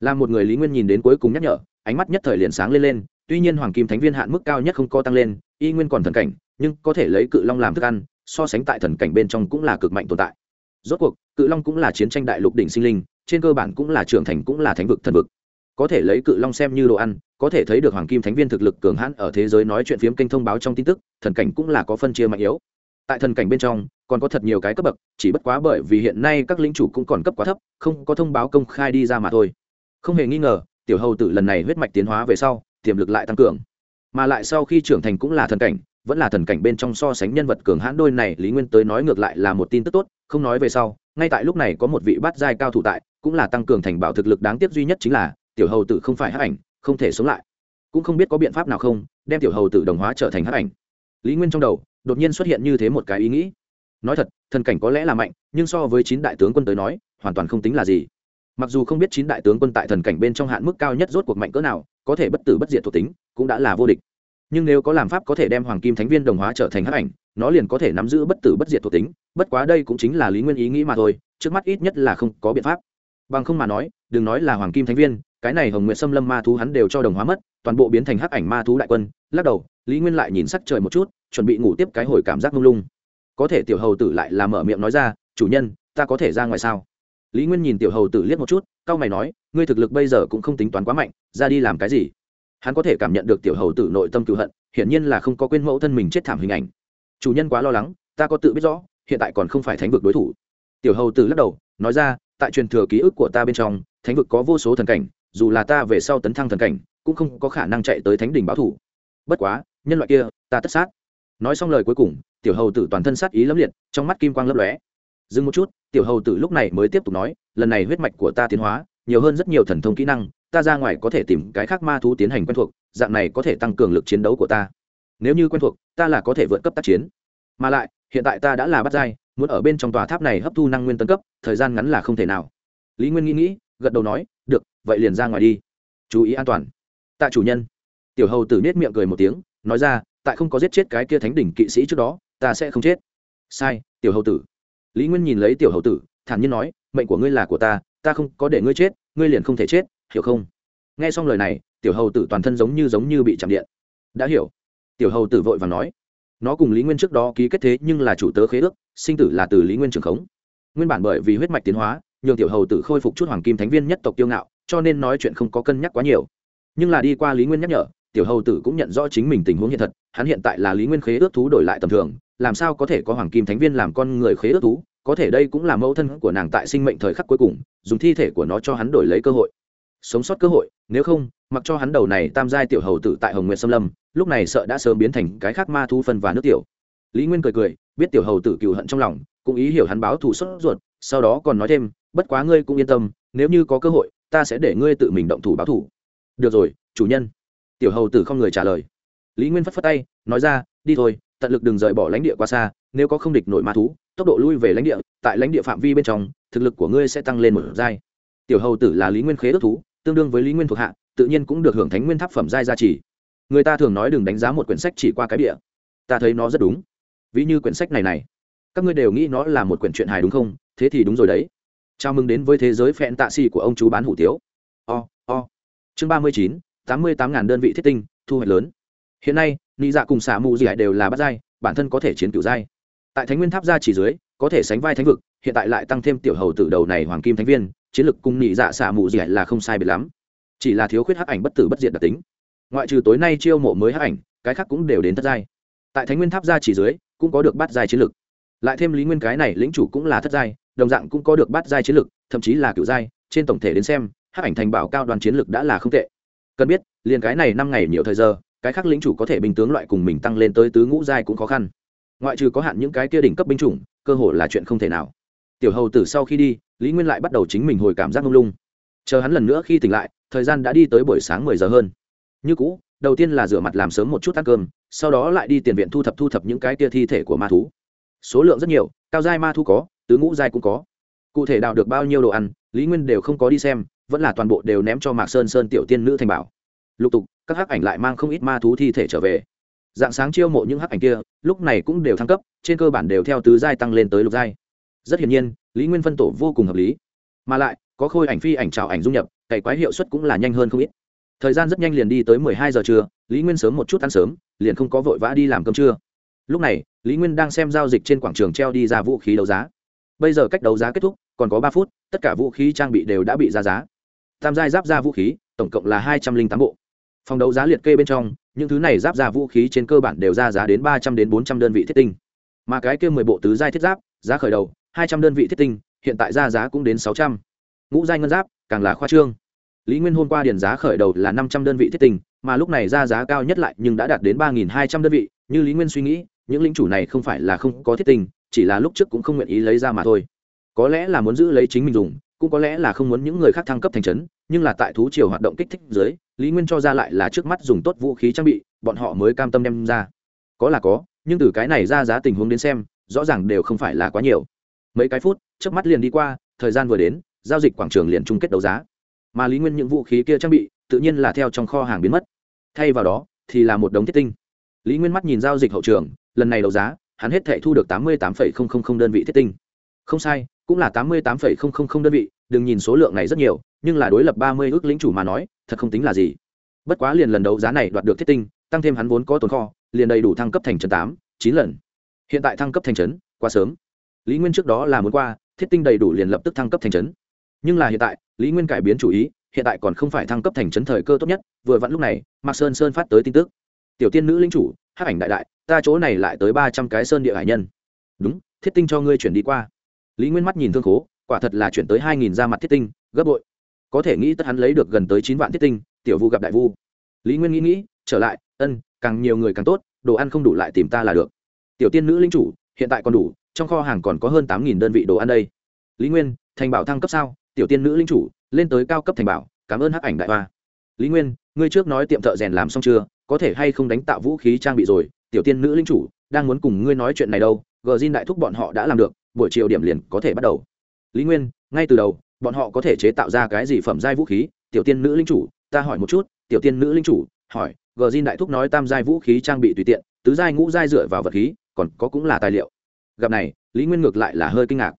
Là một người lý nguyên nhìn đến cuối cùng nhắc nhở, ánh mắt nhất thời liền sáng lên lên, tuy nhiên hoàng kim thánh viên hạn mức cao nhất không có tăng lên, y nguyên còn thần cảnh, nhưng có thể lấy cự long làm thức ăn, so sánh tại thần cảnh bên trong cũng là cực mạnh tồn tại. Rốt cuộc, cự long cũng là chiến tranh đại lục đỉnh sinh linh, trên cơ bản cũng là trưởng thành cũng là thánh vực thần vực. Có thể lấy cự long xem như đồ ăn có thể thấy được hoàng kim thánh viên thực lực cường hãn ở thế giới nói chuyện phiếm kênh thông báo trong tin tức, thần cảnh cũng là có phân chia mạnh yếu. Tại thần cảnh bên trong, còn có thật nhiều cái cấp bậc, chỉ bất quá bởi vì hiện nay các lính chủ cũng còn cấp quá thấp, không có thông báo công khai đi ra mà thôi. Không hề nghi ngờ, tiểu hầu tử lần này huyết mạch tiến hóa về sau, tiềm lực lại tăng cường. Mà lại sau khi trưởng thành cũng là thần cảnh, vẫn là thần cảnh bên trong so sánh nhân vật cường hãn đôi này, lý nguyên tới nói ngược lại là một tin tức tốt, không nói về sau, ngay tại lúc này có một vị bát giai cao thủ tại, cũng là tăng cường thành bảo thực lực đáng tiếc duy nhất chính là, tiểu hầu tử không phải hắc ảnh không thể sống lại. Cũng không biết có biện pháp nào không, đem tiểu hầu tử đồng hóa trở thành hắc ảnh. Lý nguyên trong đầu, đột nhiên xuất hiện như thế một cái ý nghĩ. Nói thật, thần cảnh có lẽ là mạnh, nhưng so với chín đại tướng quân tới nói, hoàn toàn không tính là gì. Mặc dù không biết chín đại tướng quân tại thần cảnh bên trong hạn mức cao nhất rốt cuộc mạnh cỡ nào, có thể bất tử bất diệt thuộc tính, cũng đã là vô địch. Nhưng nếu có làm pháp có thể đem hoàng kim thánh viên đồng hóa trở thành hắc ảnh, nó liền có thể nắm giữ bất tử bất diệt thuộc tính, bất quá đây cũng chính là lý nguyên ý nghĩ mà thôi, trước mắt ít nhất là không có biện pháp. Bằng không mà nói, đừng nói là hoàng kim thánh viên cái này hồng nguyện xâm lâm ma thú hắn đều cho đồng hóa mất, toàn bộ biến thành hắc ảnh ma thú đại quân. Lắc đầu, lý nguyên lại nhìn sắc trời một chút, chuẩn bị ngủ tiếp cái hồi cảm giác lung lung. Có thể tiểu hầu tử lại là mở miệng nói ra, chủ nhân, ta có thể ra ngoài sao? Lý nguyên nhìn tiểu hầu tử liếc một chút c a o mày nói, ngươi thực lực bây giờ cũng không tính toán quá mạnh, ra đi làm cái gì? Hắn có thể cảm nhận được tiểu hầu tử nội tâm cựu hận, hiển nhiên là không có quên mẫu thân mình chết thảm hình ảnh. Chủ nhân quá lo lắng, ta có tự biết rõ, hiện tại còn không phải thánh vực đối thủ. Tiểu hầu tử lắc đầu, nói ra, tại truyền thừa ký ức của ta bên trong, thánh vực có vô số thần cảnh dù là ta về sau tấn thăng thần cảnh, cũng không có khả năng chạy tới thánh đỉnh báo thủ. Bất quá, nhân loại kia, ta tất sát. Nói xong lời cuối cùng, tiểu hầu tử toàn thân sát ý lẫm liệt, trong mắt kim quang lấp lóe. Dừng một chút, tiểu hầu tử lúc này mới tiếp tục nói, lần này huyết mạch của ta tiến hóa, nhiều hơn rất nhiều thần thông kỹ năng, ta ra ngoài có thể tìm cái khác ma thú tiến hành quen thuộc, dạng này có thể tăng cường lực chiến đấu của ta. Nếu như quen thuộc, ta là có thể vượt cấp tác chiến. Mà lại, hiện tại ta đã là bắt dai muốn ở bên trong tòa tháp này hấp thu năng nguyên tân cấp, thời gian ngắn là không thể nào. Lý nguyên nghĩ nghĩ, gật đầu nói vậy liền ra ngoài đi. Chú ý an toàn. Tạ chủ nhân. Tiểu hầu tử nết miệng cười một tiếng, nói ra, tại không có giết chết cái kia thánh đỉnh kỵ sĩ trước đó, ta sẽ không chết. Sai, tiểu hầu tử. Lý nguyên nhìn lấy tiểu hầu tử, thản nhiên nói, mệnh của ngươi là của ta ta không có để ngươi chết, ngươi liền không thể chết, hiểu không? Nghe xong lời này, tiểu hầu tử toàn thân giống như giống như bị chạm điện. Đã hiểu. Tiểu hầu tử vội và nói, nó cùng lý nguyên trước đó ký kết thế nhưng là chủ tớ khế ước, sinh tử là từ lý nguyên trường khống. Nguyên bản bởi vì huyết mạch tiến hóa, nhường tiểu hầu tử khôi phục chút hoàng kim thánh viên nhất tộc tiêu ngạo cho nên nói chuyện không có cân nhắc quá nhiều. Nhưng là đi qua lý nguyên nhắc nhở, tiểu hầu tử cũng nhận rõ chính mình tình huống hiện thật, hắn hiện tại là lý nguyên khế ước thú đổi lại tầm thường, làm sao có thể có hoàng kim thánh viên làm con người khế ước thú, có thể đây cũng là mẫu thân của nàng tại sinh mệnh thời khắc cuối cùng, dùng thi thể của nó cho hắn đổi lấy cơ hội. Sống sót cơ hội, nếu không, mặc cho hắn đầu này tam giai tiểu hầu tử tại hồng nguyện xâm lâm, lúc này sợ đã sớm biến thành cái khác ma thu phân và nước tiểu. Lý nguyên cười cười, biết tiểu hầu tử cựu hận trong lòng, cũng ý hiểu hắn báo thù sốt ruột, sau đó còn nói thêm, bất quá ngươi cũng yên tâm, nếu như có cơ hội ta sẽ để ngươi tự mình động thủ báo thủ. được rồi, chủ nhân. Tiểu hầu tử không người trả lời. Lý nguyên phất phất tay, nói ra, đi thôi, tận lực đừng rời bỏ lãnh địa quá xa, nếu có không địch nổi ma thú, tốc độ lui về lãnh địa, tại lãnh địa phạm vi bên trong, thực lực của ngươi sẽ tăng lên một giai. Tiểu hầu tử là lý nguyên khế ước thú, tương đương với lý nguyên thuộc hạ, tự nhiên cũng được hưởng thánh nguyên tháp phẩm giai gia trì. Người ta thường nói đừng đánh giá một quyển sách chỉ qua cái địa ta thấy nó rất đúng. Ví như quyển sách này này, các ngươi đều nghĩ nó là một quyển truyện hài đúng không? Thế thì đúng rồi đấy chào mừng đến với thế giới phẹn tạ xì của ông chú bán hủ tiếu. O, o, chương ba mươi chín tám mươi tám ngàn đơn vị thiết tinh thu hoạch lớn. Hiện nay nị dạ cùng xả mù dị đều là bắt giai bản thân có thể chiến cựu giai. Tại thánh nguyên tháp gia chỉ dưới có thể sánh vai thánh vực hiện tại lại tăng thêm tiểu hầu tử đầu này hoàng kim thánh viên chiến lực cùng nị dạ xả mù dị là không sai biệt lắm. Chỉ là thiếu khuyết hắc ảnh bất tử bất diệt đặc tính. Ngoại trừ tối nay chiêu mộ mới hắc ảnh cái khác cũng đều đến thất giai. Tại thánh nguyên tháp gia chỉ dưới cũng có được bắt giai chiến lực. Lại thêm lý nguyên cái này lĩnh chủ cũng là thất giai đồng dạng cũng có được bát giai chiến lực, thậm chí là cửu giai, trên tổng thể đến xem, hắc ảnh thành bảo cao đoàn chiến lực đã là không tệ. Cần biết, liền cái này năm ngày nhiều thời giờ, cái khác lĩnh chủ có thể bình tướng loại cùng mình tăng lên tới tứ ngũ giai cũng khó khăn. Ngoại trừ có hạn những cái kia đỉnh cấp binh chủng, cơ hội là chuyện không thể nào. Tiểu hầu tử sau khi đi, lý nguyên lại bắt đầu chính mình hồi cảm giác lung lung. Chờ hắn lần nữa khi tỉnh lại, thời gian đã đi tới buổi sáng mười giờ hơn. Như cũ, đầu tiên là rửa mặt làm sớm một chút ăn cơm, sau đó lại đi tiền viện thu thập thu thập những cái kia thi thể của ma thú. Số lượng rất nhiều, cao giai ma thú có tứ ngũ giai cũng có. Cụ thể đào được bao nhiêu đồ ăn, lý nguyên đều không có đi xem, vẫn là toàn bộ đều ném cho mạc sơn sơn tiểu tiên nữ thành bảo. Lục tục, các hắc ảnh lại mang không ít ma thú thi thể trở về. Dạng sáng chiêu mộ những hắc ảnh kia, lúc này cũng đều thăng cấp, trên cơ bản đều theo tứ giai tăng lên tới lục giai. Rất hiển nhiên, lý nguyên phân tổ vô cùng hợp lý. Mà lại, có khôi ảnh phi ảnh trào ảnh dung nhập, cày quái hiệu suất cũng là nhanh hơn không ít. Thời gian rất nhanh liền đi tới mười hai giờ trưa, lý nguyên sớm một chút ăn sớm, liền không có vội vã đi làm cơm trưa. Lúc này, lý nguyên đang xem giao dịch trên quảng trường treo đi ra vũ khí đấu giá bây giờ cách đấu giá kết thúc, còn có ba phút, tất cả vũ khí trang bị đều đã bị ra giá. Tam giai giáp ra vũ khí, tổng cộng là hai trăm linh tám bộ. Phòng đấu giá liệt kê bên trong, những thứ này giáp ra vũ khí trên cơ bản đều ra giá đến ba trăm đến bốn trăm đơn vị thiết tinh. Mà cái kia mười bộ tứ giai thiết giáp, giá khởi đầu, hai trăm đơn vị thiết tinh, hiện tại ra giá cũng đến sáu trăm. Ngũ giai ngân giáp, càng là khoa trương. Lý nguyên hôm qua điền giá khởi đầu là năm trăm đơn vị thiết tinh, mà lúc này ra giá cao nhất lại nhưng đã đạt đến ba nghìn hai trăm đơn vị. Như lý nguyên suy nghĩ, những lính chủ này không phải là không có thiết tinh chỉ là lúc trước cũng không nguyện ý lấy ra mà thôi. Có lẽ là muốn giữ lấy chính mình dùng, cũng có lẽ là không muốn những người khác thăng cấp thành trấn, nhưng là tại thú triều hoạt động kích thích dưới, lý nguyên cho ra lại là trước mắt dùng tốt vũ khí trang bị, bọn họ mới cam tâm đem ra. Có là có, nhưng từ cái này ra giá tình huống đến xem, rõ ràng đều không phải là quá nhiều. Mấy cái phút trước mắt liền đi qua, thời gian vừa đến, giao dịch quảng trường liền chung kết đấu giá. Mà lý nguyên những vũ khí kia trang bị, tự nhiên là theo trong kho hàng biến mất. Thay vào đó, thì là một đống thiết tinh. Lý nguyên mắt nhìn giao dịch hậu trường, lần này đấu giá hắn hết thể thu được tám mươi tám đơn vị thiết tinh. Không sai, cũng là tám mươi tám đơn vị, đừng nhìn số lượng này rất nhiều, nhưng là đối lập ba mươi ước lính chủ mà nói, thật không tính là gì. Bất quá liền lần đấu giá này đoạt được thiết tinh, tăng thêm hắn vốn có tồn kho, liền đầy đủ thăng cấp thành trấn tám, chín lần. Hiện tại thăng cấp thành trấn, quá sớm. Lý nguyên trước đó là muốn qua, thiết tinh đầy đủ liền lập tức thăng cấp thành trấn. Nhưng là hiện tại, lý nguyên cải biến chủ ý, hiện tại còn không phải thăng cấp thành trấn thời cơ tốt nhất, vừa vặn lúc này, mạc sơn sơn phát tới tin tức. Tiểu tiên nữ linh chủ hát ảnh đại đại ta chỗ này lại tới ba trăm cái sơn địa hải nhân. Đúng, thiết tinh cho ngươi chuyển đi qua. Lý nguyên mắt nhìn thương khố, quả thật là chuyển tới hai nghìn ra mặt thiết tinh, gấp bội. Có thể nghĩ tất hắn lấy được gần tới chín vạn thiết tinh, tiểu vu gặp đại vu. Lý nguyên nghĩ nghĩ, trở lại, ân, càng nhiều người càng tốt, đồ ăn không đủ lại tìm ta là được. Tiểu tiên nữ linh chủ, hiện tại còn đủ, trong kho hàng còn có hơn tám nghìn đơn vị đồ ăn đây. Lý nguyên, thành bảo thăng cấp sao? Tiểu tiên nữ linh chủ, lên tới cao cấp thành bảo, cảm ơn hắc ảnh đại hoa. Lý nguyên, ngươi trước nói tiệm thợ rèn làm xong chưa? Có thể hay không đánh tạo vũ khí trang bị rồi? Tiểu tiên nữ linh chủ, đang muốn cùng ngươi nói chuyện này đâu, gờ xin đại thúc bọn họ đã làm được, buổi chiều điểm liền có thể bắt đầu. Lý nguyên, ngay từ đầu, bọn họ có thể chế tạo ra cái gì phẩm giai vũ khí? Tiểu tiên nữ linh chủ, ta hỏi một chút, tiểu tiên nữ linh chủ, hỏi, gờ xin đại thúc nói tam giai vũ khí trang bị tùy tiện, tứ giai ngũ giai dựa vào vật khí, còn có cũng là tài liệu. Gặp này, lý nguyên ngược lại là hơi kinh ngạc.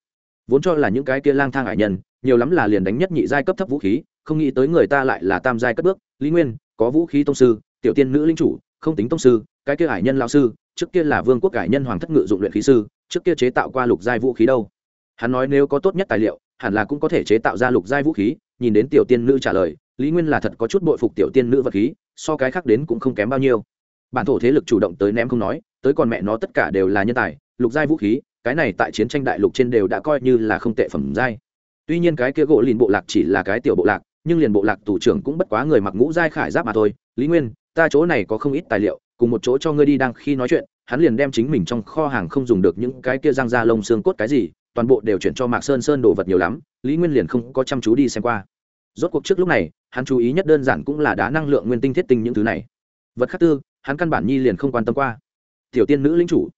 Vốn cho là những cái kia lang thang hải nhân, nhiều lắm là liền đánh nhất nhị giai cấp thấp vũ khí, không nghĩ tới người ta lại là tam giai cất bước. Lý nguyên, có vũ khí tông sư, tiểu tiên nữ linh chủ không tính tông sư, cái kia ải nhân lao sư, trước kia là vương quốc ải nhân hoàng thất ngự dụng luyện khí sư, trước kia chế tạo qua lục giai vũ khí đâu. Hắn nói nếu có tốt nhất tài liệu, hẳn là cũng có thể chế tạo ra lục giai vũ khí, nhìn đến tiểu tiên nữ trả lời, lý nguyên là thật có chút bội phục tiểu tiên nữ vật khí, so cái khác đến cũng không kém bao nhiêu. Bản thổ thế lực chủ động tới ném không nói, tới còn mẹ nó tất cả đều là nhân tài, lục giai vũ khí, cái này tại chiến tranh đại lục trên đều đã coi như là không tệ phẩm giai. Tuy nhiên cái kia gỗ liền bộ lạc chỉ là cái tiểu bộ lạc, nhưng liền bộ lạc thủ trưởng cũng bất quá người mặc ngũ giai khải giáp mà thôi. Lý nguyên ta chỗ này có không ít tài liệu, cùng một chỗ cho ngươi đi đang khi nói chuyện, hắn liền đem chính mình trong kho hàng không dùng được những cái kia răng ra lông xương cốt cái gì, toàn bộ đều chuyển cho mạc sơn sơn đồ vật nhiều lắm, lý nguyên liền không có chăm chú đi xem qua. Rốt cuộc trước lúc này, hắn chú ý nhất đơn giản cũng là đá năng lượng nguyên tinh thiết tinh những thứ này. Vật khác tư, hắn căn bản nhi liền không quan tâm qua. Tiểu tiên nữ linh chủ.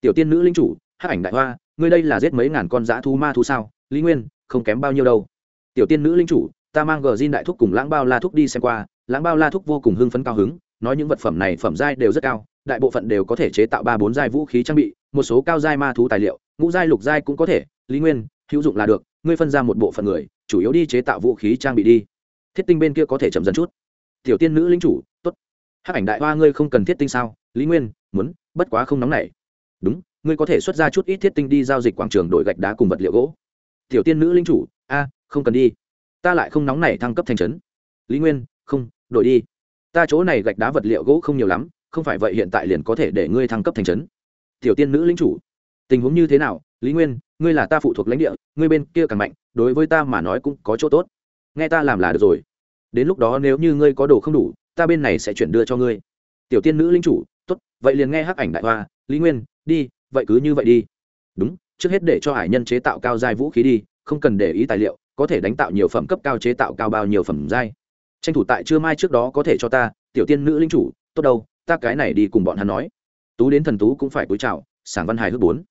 Tiểu tiên nữ linh chủ hát ảnh đại hoa, ngươi đây là giết mấy ngàn con dã thu ma thu sao? Lý nguyên, không kém bao nhiêu đâu. Tiểu tiên nữ linh chủ, ta mang gờ zin đại thúc cùng lãng bao la thúc đi xem qua lãng bao la thúc vô cùng hưng phấn cao hứng, nói những vật phẩm này phẩm giai đều rất cao, đại bộ phận đều có thể chế tạo ba bốn giai vũ khí trang bị, một số cao giai ma thú tài liệu, ngũ giai lục giai cũng có thể, lý nguyên, hữu dụng là được, ngươi phân ra một bộ phận người, chủ yếu đi chế tạo vũ khí trang bị đi. Thiết tinh bên kia có thể chậm dần chút. Tiểu tiên nữ lính chủ t ố t hát ảnh đại hoa ngươi không cần thiết tinh sao? Lý nguyên, muốn, bất quá không nóng này đúng, ngươi có thể xuất ra chút ít thiết tinh đi giao dịch quảng trường đổi gạch đá cùng vật liệu gỗ. Tiểu tiên nữ linh chủ, a, không cần đi. Ta lại không nóng này thăng cấp thành trấn. Lý nguyên không, đổi đi. Ta chỗ này gạch đá vật liệu gỗ không nhiều lắm, không phải vậy hiện tại liền có thể để ngươi thăng cấp thành trấn. Tiểu tiên nữ lính chủ. Tình huống như thế nào? Lý nguyên, ngươi là ta phụ thuộc lãnh địa, ngươi bên kia càng mạnh, đối với ta mà nói cũng có chỗ tốt. Nghe ta làm là được rồi. Đến lúc đó nếu như ngươi có đồ không đủ, ta bên này sẽ chuyển đưa cho ngươi. Tiểu tiên nữ lính chủ, tốt, vậy liền nghe hắc ảnh đại hoa, lý nguyên, đi, vậy cứ như vậy đi. Đúng, trước hết để cho hải nhân chế tạo cao giai vũ khí đi, không cần để ý tài liệu, có thể đánh tạo nhiều phẩm cấp cao chế tạo cao bao nhiêu phẩm giai tranh thủ tại trưa mai trước đó có thể cho ta, tiểu tiên nữ linh chủ, tốt đâu, ta cái này đi cùng bọn hắn nói. Tú đến thần tú cũng phải cúi chào, sảng văn hài hước bốn.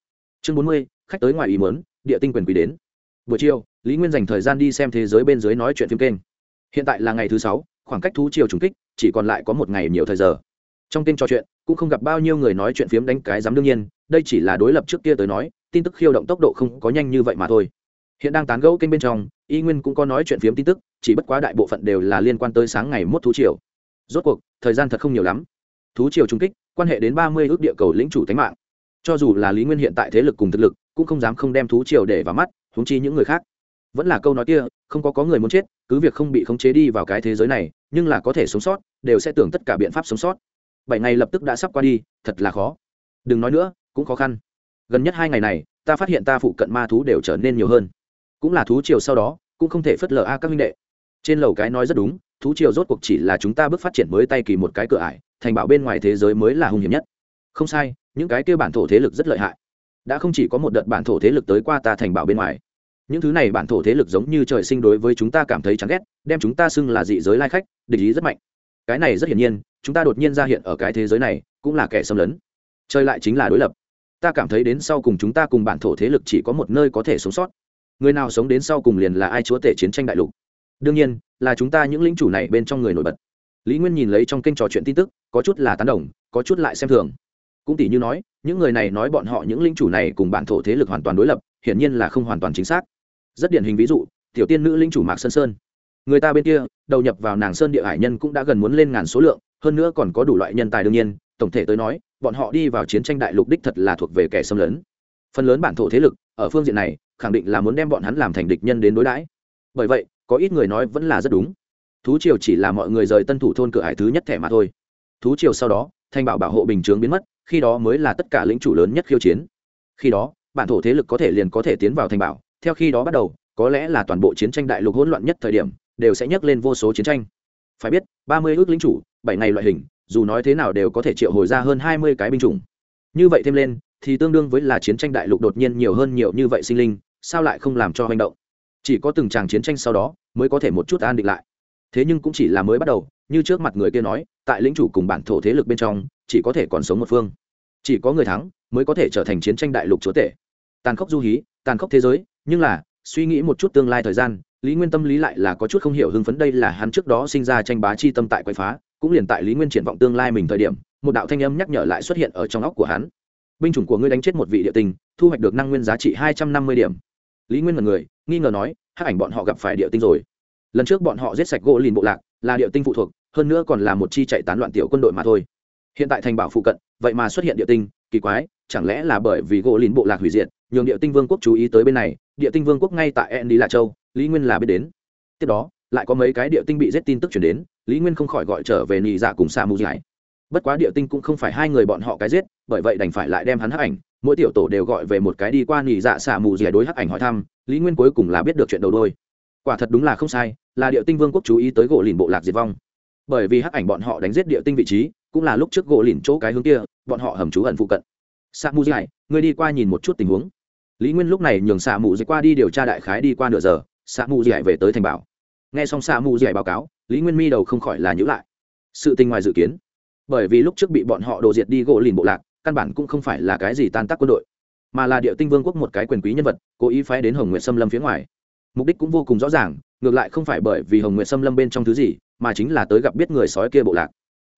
Chương bốn mươi, khách tới ngoài ý mớn địa tinh quyền quý đến. Buổi chiều, lý nguyên dành thời gian đi xem thế giới bên dưới nói chuyện phim kênh. Hiện tại là ngày thứ sáu, khoảng cách thú chiều trùng kích, chỉ còn lại có một ngày nhiều thời giờ. Trong kênh trò chuyện, cũng không gặp bao nhiêu người nói chuyện phiếm đánh cái dám đương nhiên, đây chỉ là đối lập trước kia tới nói, tin tức khiêu động tốc độ không có nhanh như vậy mà thôi hiện đang tán gẫu kênh bên trong, y nguyên cũng có nói chuyện phiếm tin tức, chỉ bất quá đại bộ phận đều là liên quan tới sáng ngày mốt thú triều. Rốt cuộc, thời gian thật không nhiều lắm. Thú triều trung kích, quan hệ đến ba mươi ước địa cầu lĩnh chủ tánh mạng. Cho dù là lý nguyên hiện tại thế lực cùng thực lực, cũng không dám không đem thú triều để vào mắt thúng chi những người khác. Vẫn là câu nói kia, không có có người muốn chết, cứ việc không bị khống chế đi vào cái thế giới này, nhưng là có thể sống sót, đều sẽ tưởng tất cả biện pháp sống sót. Bảy ngày lập tức đã sắp qua đi, thật là khó. Đừng nói nữa, cũng khó khăn. Gần nhất hai ngày này, ta phát hiện ta phụ cận ma thú đều trở nên nhiều hơn cũng là thú triều sau đó, cũng không thể phớt lờ a các minh đệ. Trên lầu cái nói rất đúng, thú triều rốt cuộc chỉ là chúng ta bước phát triển mới tay kỳ một cái cửa ải, thành bảo bên ngoài thế giới mới là hung hiểm nhất. Không sai, những cái kia bản thổ thế lực rất lợi hại. Đã không chỉ có một đợt bản thổ thế lực tới qua ta thành bảo bên ngoài. Những thứ này bản thổ thế lực giống như trời sinh đối với chúng ta cảm thấy chán ghét, đem chúng ta xưng là dị giới lai khách, địch ý rất mạnh. Cái này rất hiển nhiên, chúng ta đột nhiên ra hiện ở cái thế giới này, cũng là kẻ xâm lấn. Chơi lại chính là đối lập. Ta cảm thấy đến sau cùng chúng ta cùng bản thổ thế lực chỉ có một nơi có thể sống sót người nào sống đến sau cùng liền là ai chúa tể chiến tranh đại lục. Đương nhiên, là chúng ta những lính chủ này bên trong người nổi bật. Lý nguyên nhìn lấy trong kênh trò chuyện tin tức, có chút là tán đồng, có chút lại xem thường. Cũng tỷ như nói, những người này nói bọn họ những lính chủ này cùng bản thổ thế lực hoàn toàn đối lập, hiển nhiên là không hoàn toàn chính xác. Rất điển hình ví dụ, tiểu tiên nữ lính chủ mạc sơn sơn. Người ta bên kia, đầu nhập vào nàng sơn địa hải nhân cũng đã gần muốn lên ngàn số lượng, hơn nữa còn có đủ loại nhân tài đương nhiên, tổng thể tới nói, bọn họ đi vào chiến tranh đại lục đích thật là thuộc về kẻ xâm lấn. Phần lớn bản thổ thế lực, ở phương diện này khẳng định là muốn đem bọn hắn làm thành địch nhân đến đối đãi. Bởi vậy, có ít người nói vẫn là rất đúng. Thú triều chỉ là mọi người rời tân thủ thôn cửa hải thứ nhất thẻ mà thôi. Thú triều sau đó, thanh bảo bảo hộ bình chướng biến mất, khi đó mới là tất cả lĩnh chủ lớn nhất khiêu chiến. Khi đó, bản thổ thế lực có thể liền có thể tiến vào thành bảo. Theo khi đó bắt đầu, có lẽ là toàn bộ chiến tranh đại lục hỗn loạn nhất thời điểm, đều sẽ nhắc lên vô số chiến tranh. Phải biết, ba mươi ước lính chủ, bảy ngày loại hình, dù nói thế nào đều có thể triệu hồi ra hơn hai mươi cái binh chủng. Như vậy thêm lên, thì tương đương với là chiến tranh đại lục đột nhiên nhiều hơn nhiều như vậy sinh linh sao lại không làm cho hành động? Chỉ có từng tràng chiến tranh sau đó mới có thể một chút an định lại. Thế nhưng cũng chỉ là mới bắt đầu như trước mặt người kia nói tại lĩnh chủ cùng bản thổ thế lực bên trong chỉ có thể còn sống một phương. Chỉ có người thắng mới có thể trở thành chiến tranh đại lục chúa tể. Tàn khốc du hí tàn khốc thế giới nhưng là suy nghĩ một chút tương lai thời gian lý nguyên tâm lý lại là có chút không hiểu hưng phấn đây là hắn trước đó sinh ra tranh bá chi tâm tại quậy phá cũng liền tại lý nguyên triển vọng tương lai mình thời điểm một đạo thanh âm nhắc nhở lại xuất hiện ở trong óc của hắn. Binh chủng của ngươi đánh chết một vị địa tình, thu hoạch được năng nguyên giá trị hai trăm năm mươi điểm lý nguyên mật người, nghi ngờ nói, hắc ảnh bọn họ gặp phải địa tinh rồi. Lần trước bọn họ giết sạch gỗ lìn bộ lạc, là địa tinh phụ thuộc, hơn nữa còn là một chi chạy tán loạn tiểu quân đội mà thôi. Hiện tại thành bảo phụ cận, vậy mà xuất hiện địa tinh, kỳ quái, chẳng lẽ là bởi vì gỗ lìn bộ lạc hủy diệt, nhường địa tinh vương quốc chú ý tới bên này, địa tinh vương quốc ngay tại en đi lạ châu, lý nguyên là biết đến. Tiếp đó, lại có mấy cái địa tinh bị giết tin tức chuyển đến, lý nguyên không khỏi gọi trở về nị dạ cùng sa mù giải bất quá địa tinh cũng không phải hai người bọn họ cái giết, bởi vậy đành phải lại đem hắn hắc ảnh mỗi tiểu tổ đều gọi về một cái đi qua nghỉ dạ xạ mù dẻ đối hắc ảnh hỏi thăm, lý nguyên cuối cùng là biết được chuyện đầu đôi. Quả thật đúng là không sai, là địa tinh vương quốc chú ý tới gỗ lìn bộ lạc diệt vong. Bởi vì hắc ảnh bọn họ đánh giết địa tinh vị trí, cũng là lúc trước gỗ lìn chỗ cái hướng kia, bọn họ hầm trú ẩn phụ cận. Xạ mù dẻ người đi qua nhìn một chút tình huống. Lý nguyên lúc này nhường xạ mù dẻ qua đi điều tra đại khái đi qua nửa giờ, xạ mù dẻ về tới thành bảo. Nghe xong xạ mù dẻ báo cáo, lý nguyên mi đầu không khỏi là nhữ lại. Sự tình ngoài dự kiến. Bởi vì lúc trước bị bọn họ đổ diệt đi gỗ lìn bộ lạc căn bản cũng không phải là cái gì tan tác quân đội, mà là địa tinh vương quốc một cái quyền quý nhân vật, cố ý phái đến hồng nguyện xâm lâm phía ngoài. Mục đích cũng vô cùng rõ ràng, ngược lại không phải bởi vì hồng nguyện xâm lâm bên trong thứ gì, mà chính là tới gặp biết người sói kia bộ lạc.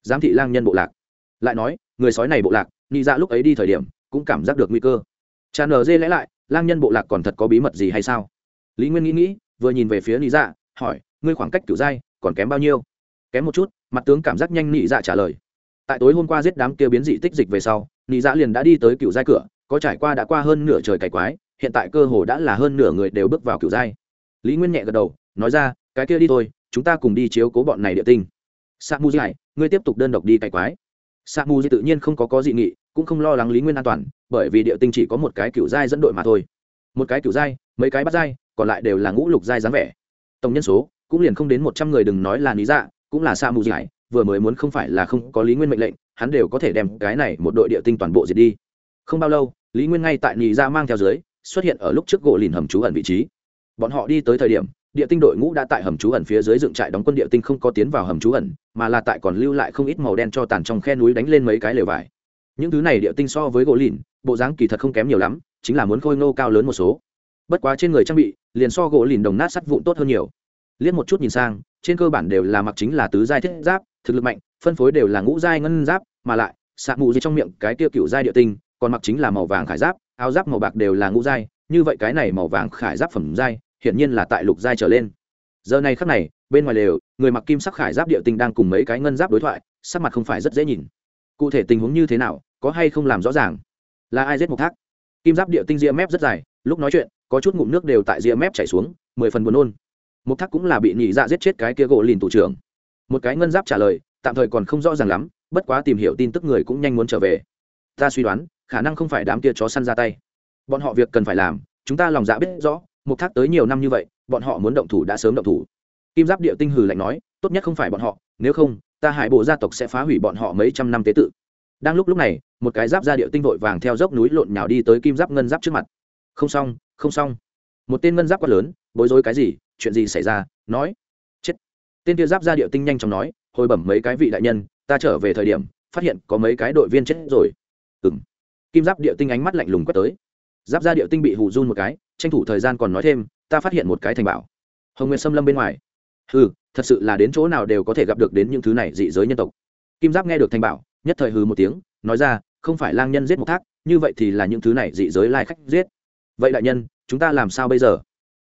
Giám thị lang nhân bộ lạc. Lại nói, người sói này bộ lạc nghĩ ra dạ lúc ấy đi thời điểm, cũng cảm giác được nguy cơ. Tràn ở dê lẽ lại, lang nhân bộ lạc còn thật có bí mật gì hay sao? Lý nguyên nghĩ nghĩ, vừa nhìn về phía lý dạ hỏi, ngươi khoảng cách kiểu giai còn kém bao nhiêu? Kém một chút. Mặt tướng cảm giác nhanh nị dạ trả lời tại tối hôm qua giết đám kia biến dị tích dịch về sau, nị dạ liền đã đi tới cựu giai cửa, có trải qua đã qua hơn nửa trời cày quái, hiện tại cơ hồ đã là hơn nửa người đều bước vào cựu giai. Lý nguyên nhẹ gật đầu, nói ra, cái kia đi thôi, chúng ta cùng đi chiếu cố bọn này địa tinh. Sa mu dạy ngươi tiếp tục đơn độc đi cày quái. Sa mu tự nhiên không có có dị nghị, cũng không lo lắng lý nguyên an toàn, bởi vì địa tinh chỉ có một cái cựu giai dẫn đội mà thôi. Một cái cựu giai, mấy cái bắt giai, còn lại đều là ngũ lục giai dáng vẻ. Tổng nhân số cũng liền không đến một trăm người đừng nói là lý dạ cũng là sa mu dạy vừa mới muốn không phải là không có lý nguyên mệnh lệnh, hắn đều có thể đem cái này một đội địa tinh toàn bộ diệt đi. Không bao lâu, lý nguyên ngay tại nhì ra mang theo dưới, xuất hiện ở lúc trước gỗ lìn hầm trú ẩn vị trí. Bọn họ đi tới thời điểm, địa tinh đội ngũ đã tại hầm trú ẩn phía dưới dựng trại đóng quân địa tinh không có tiến vào hầm trú ẩn, mà là tại còn lưu lại không ít màu đen cho tàn trong khe núi đánh lên mấy cái lều vải. Những thứ này địa tinh so với gỗ lìn, bộ dáng kỳ thật không kém nhiều lắm, chính là muốn khôi ngô cao lớn một số. Bất quá trên người trang bị, liền so gỗ lìn đồng nát sắt vụn tốt hơn nhiều liếc một chút nhìn sang, trên cơ bản đều là mặc chính là tứ giai thiết giáp, thực lực mạnh, phân phối đều là ngũ giai ngân giáp, mà lại sạc mù gì trong miệng cái tiêu cựu giai địa tinh, còn mặc chính là màu vàng khải giáp, áo giáp màu bạc đều là ngũ giai, như vậy cái này màu vàng khải giáp phẩm giai, hiển nhiên là tại lục giai trở lên. Giờ này khắc này, bên ngoài lều, người mặc kim sắc khải giáp địa tinh đang cùng mấy cái ngân giáp đối thoại, sắc mặt không phải rất dễ nhìn. Cụ thể tình huống như thế nào, có hay không làm rõ ràng? Là ai giết một thác? Kim giáp địa tinh ria mép rất dài, lúc nói chuyện, có chút ngụm nước đều tại ria mép chảy xuống, mười phần buồn nôn một thác cũng là bị nhị dạ giết chết cái kia gỗ lìn tù trưởng. Một cái ngân giáp trả lời, tạm thời còn không rõ ràng lắm, bất quá tìm hiểu tin tức người cũng nhanh muốn trở về. Ta suy đoán, khả năng không phải đám kia chó săn ra tay. Bọn họ việc cần phải làm, chúng ta lòng dạ biết rõ một thác tới nhiều năm như vậy, bọn họ muốn động thủ đã sớm động thủ. Kim giáp địa tinh hừ lạnh nói, tốt nhất không phải bọn họ, nếu không, ta hải bộ gia tộc sẽ phá hủy bọn họ mấy trăm năm tế tự. Đang lúc lúc này, một cái giáp gia địa tinh vội vàng theo dốc núi lộn nhào đi tới kim giáp ngân giáp trước mặt. Không xong không xong. Một tên ngân giáp quá lớn bối rối cái gì, chuyện gì xảy ra, nói. Chết. Tên kia giáp gia địa tinh nhanh chóng nói, hồi bẩm mấy cái vị đại nhân, ta trở về thời điểm, phát hiện có mấy cái đội viên chết rồi. Ừng kim giáp địa tinh ánh mắt lạnh lùng quét tới. Giáp gia địa tinh bị hù run một cái, tranh thủ thời gian còn nói thêm, ta phát hiện một cái thành bảo. Hồng nguyệt xâm lâm bên ngoài. Hừ, thật sự là đến chỗ nào đều có thể gặp được đến những thứ này dị giới nhân tộc. Kim giáp nghe được thành bảo, nhất thời hừ một tiếng, nói ra, không phải lang nhân giết một thác, như vậy thì là những thứ này dị giới lai khách giết. Vậy đại nhân, chúng ta làm sao bây giờ?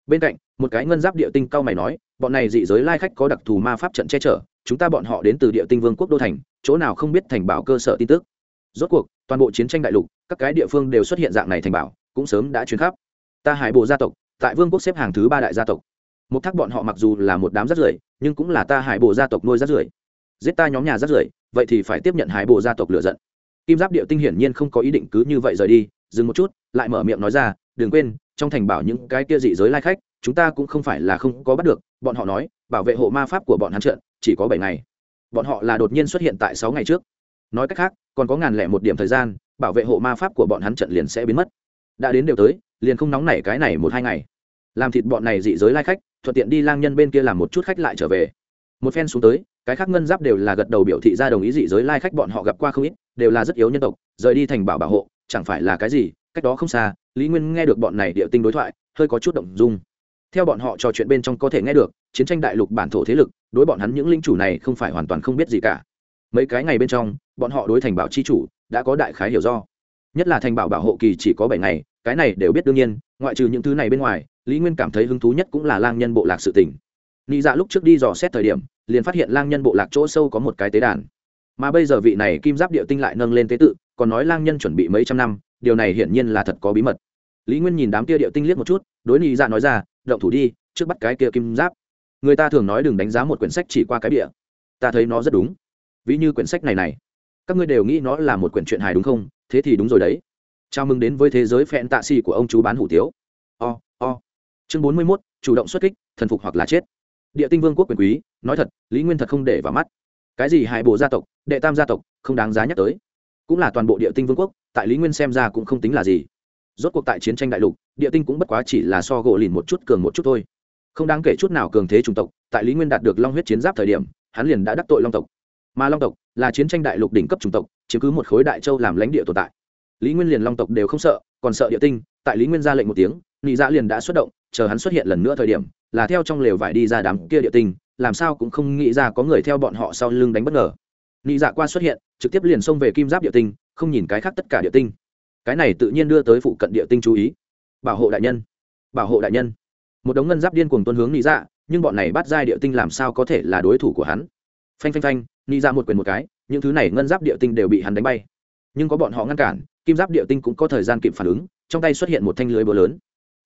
Bên cạnh, một cái ngân giáp địa tinh cao mày nói, bọn này dị giới lai khách có đặc thù ma pháp trận che chở, chúng ta bọn họ đến từ địa tinh vương quốc đô thành, chỗ nào không biết thành bảo cơ sở tin tức. Rốt cuộc, toàn bộ chiến tranh đại lục, các cái địa phương đều xuất hiện dạng này thành bảo, cũng sớm đã chuyển khắp. Ta hải bộ gia tộc, tại vương quốc xếp hàng thứ ba đại gia tộc. Một thác bọn họ mặc dù là một đám rắt rưởi, nhưng cũng là ta hải bộ gia tộc nuôi rắt rưởi. Giết ta nhóm nhà rắt rưởi, vậy thì phải tiếp nhận hải bộ gia tộc lựa giận. Kim giáp địa tinh hiển nhiên không có ý định cứ như vậy rời đi, dừng một chút, lại mở miệng nói ra, đừng quên trong thành bảo những cái kia dị giới lai khách, chúng ta cũng không phải là không có bắt được, bọn họ nói, bảo vệ hộ ma pháp của bọn hắn trận, chỉ có bảy ngày. Bọn họ là đột nhiên xuất hiện tại sáu ngày trước. Nói cách khác, còn có ngàn lẻ một điểm thời gian, bảo vệ hộ ma pháp của bọn hắn trận liền sẽ biến mất. Đã đến đều tới, liền không nóng nảy cái này một hai ngày. Làm thịt bọn này dị giới lai khách, thuận tiện đi lang nhân bên kia làm một chút khách lại trở về. Một phen xuống tới, cái khác ngân giáp đều là gật đầu biểu thị ra đồng ý dị giới lai khách bọn họ gặp qua không ít, đều là rất yếu nhân tộc, rời đi thành bảo bảo hộ, chẳng phải là cái gì cách đó không xa, lý nguyên nghe được bọn này địa tinh đối thoại, hơi có chút động dung. Theo bọn họ trò chuyện bên trong có thể nghe được, chiến tranh đại lục bản thổ thế lực, đối bọn hắn những linh chủ này không phải hoàn toàn không biết gì cả. Mấy cái ngày bên trong, bọn họ đối thành bảo chi chủ đã có đại khái hiểu do. Nhất là thành bảo bảo hộ kỳ chỉ có bảy ngày, cái này đều biết đương nhiên, ngoại trừ những thứ này bên ngoài, lý nguyên cảm thấy hứng thú nhất cũng là lang nhân bộ lạc sự tỉnh nị dạ lúc trước đi dò xét thời điểm, liền phát hiện lang nhân bộ lạc chỗ sâu có một cái tế đàn. Mà bây giờ vị này kim giáp địa tinh lại nâng lên tế tự, còn nói lang nhân chuẩn bị mấy trăm năm điều này hiển nhiên là thật có bí mật. Lý nguyên nhìn đám kia địa tinh liếc một chút đối nị dạ nói ra động thủ đi trước bắt cái kia kim giáp. Người ta thường nói đừng đánh giá một quyển sách chỉ qua cái địa ta thấy nó rất đúng. Ví như quyển sách này này các ngươi đều nghĩ nó là một quyển truyện hài đúng không? Thế thì đúng rồi đấy. Chào mừng đến với thế giới phẹn tạ xì của ông chú bán hủ tiếu. O、oh, o、oh. chương bốn mươi mốt chủ động xuất kích thần phục hoặc là chết. Địa tinh vương quốc quyền quý nói thật lý nguyên thật không để vào mắt. Cái gì hại bộ gia tộc đệ tam gia tộc không đáng giá nhắc tới cũng là toàn bộ địa tinh vương quốc, tại lý nguyên xem ra cũng không tính là gì. Rốt cuộc tại chiến tranh đại lục, địa tinh cũng bất quá chỉ là so gỗ lìn một chút cường một chút thôi. Không đáng kể chút nào cường thế chủng tộc, tại lý nguyên đạt được long huyết chiến giáp thời điểm, hắn liền đã đắc tội long tộc. Mà long tộc là chiến tranh đại lục đỉnh cấp chủng tộc, chiếm cứ một khối đại châu làm lãnh địa tồn tại. Lý nguyên liền long tộc đều không sợ, còn sợ địa tinh, tại lý nguyên ra lệnh một tiếng, nị dạ liền đã xuất động, chờ hắn xuất hiện lần nữa thời điểm, là theo trong lều vải đi ra đám kia địa tinh, làm sao cũng không nghĩ ra có người theo bọn họ sau lưng đánh bất ngờ. Nị dạ qua xuất hiện trực tiếp liền xông về kim giáp địa tinh, không nhìn cái khác tất cả địa tinh. Cái này tự nhiên đưa tới phụ cận địa tinh chú ý. Bảo hộ đại nhân. Bảo hộ đại nhân. Một đống ngân giáp điên cuồng tuân hướng nị dạ nhưng bọn này bắt giai địa tinh làm sao có thể là đối thủ của hắn? Phanh phanh phanh, nị ra một quyền một cái, những thứ này ngân giáp địa tinh đều bị hắn đánh bay. Nhưng có bọn họ ngăn cản, kim giáp địa tinh cũng có thời gian kịp phản ứng, trong tay xuất hiện một thanh lưới búa lớn.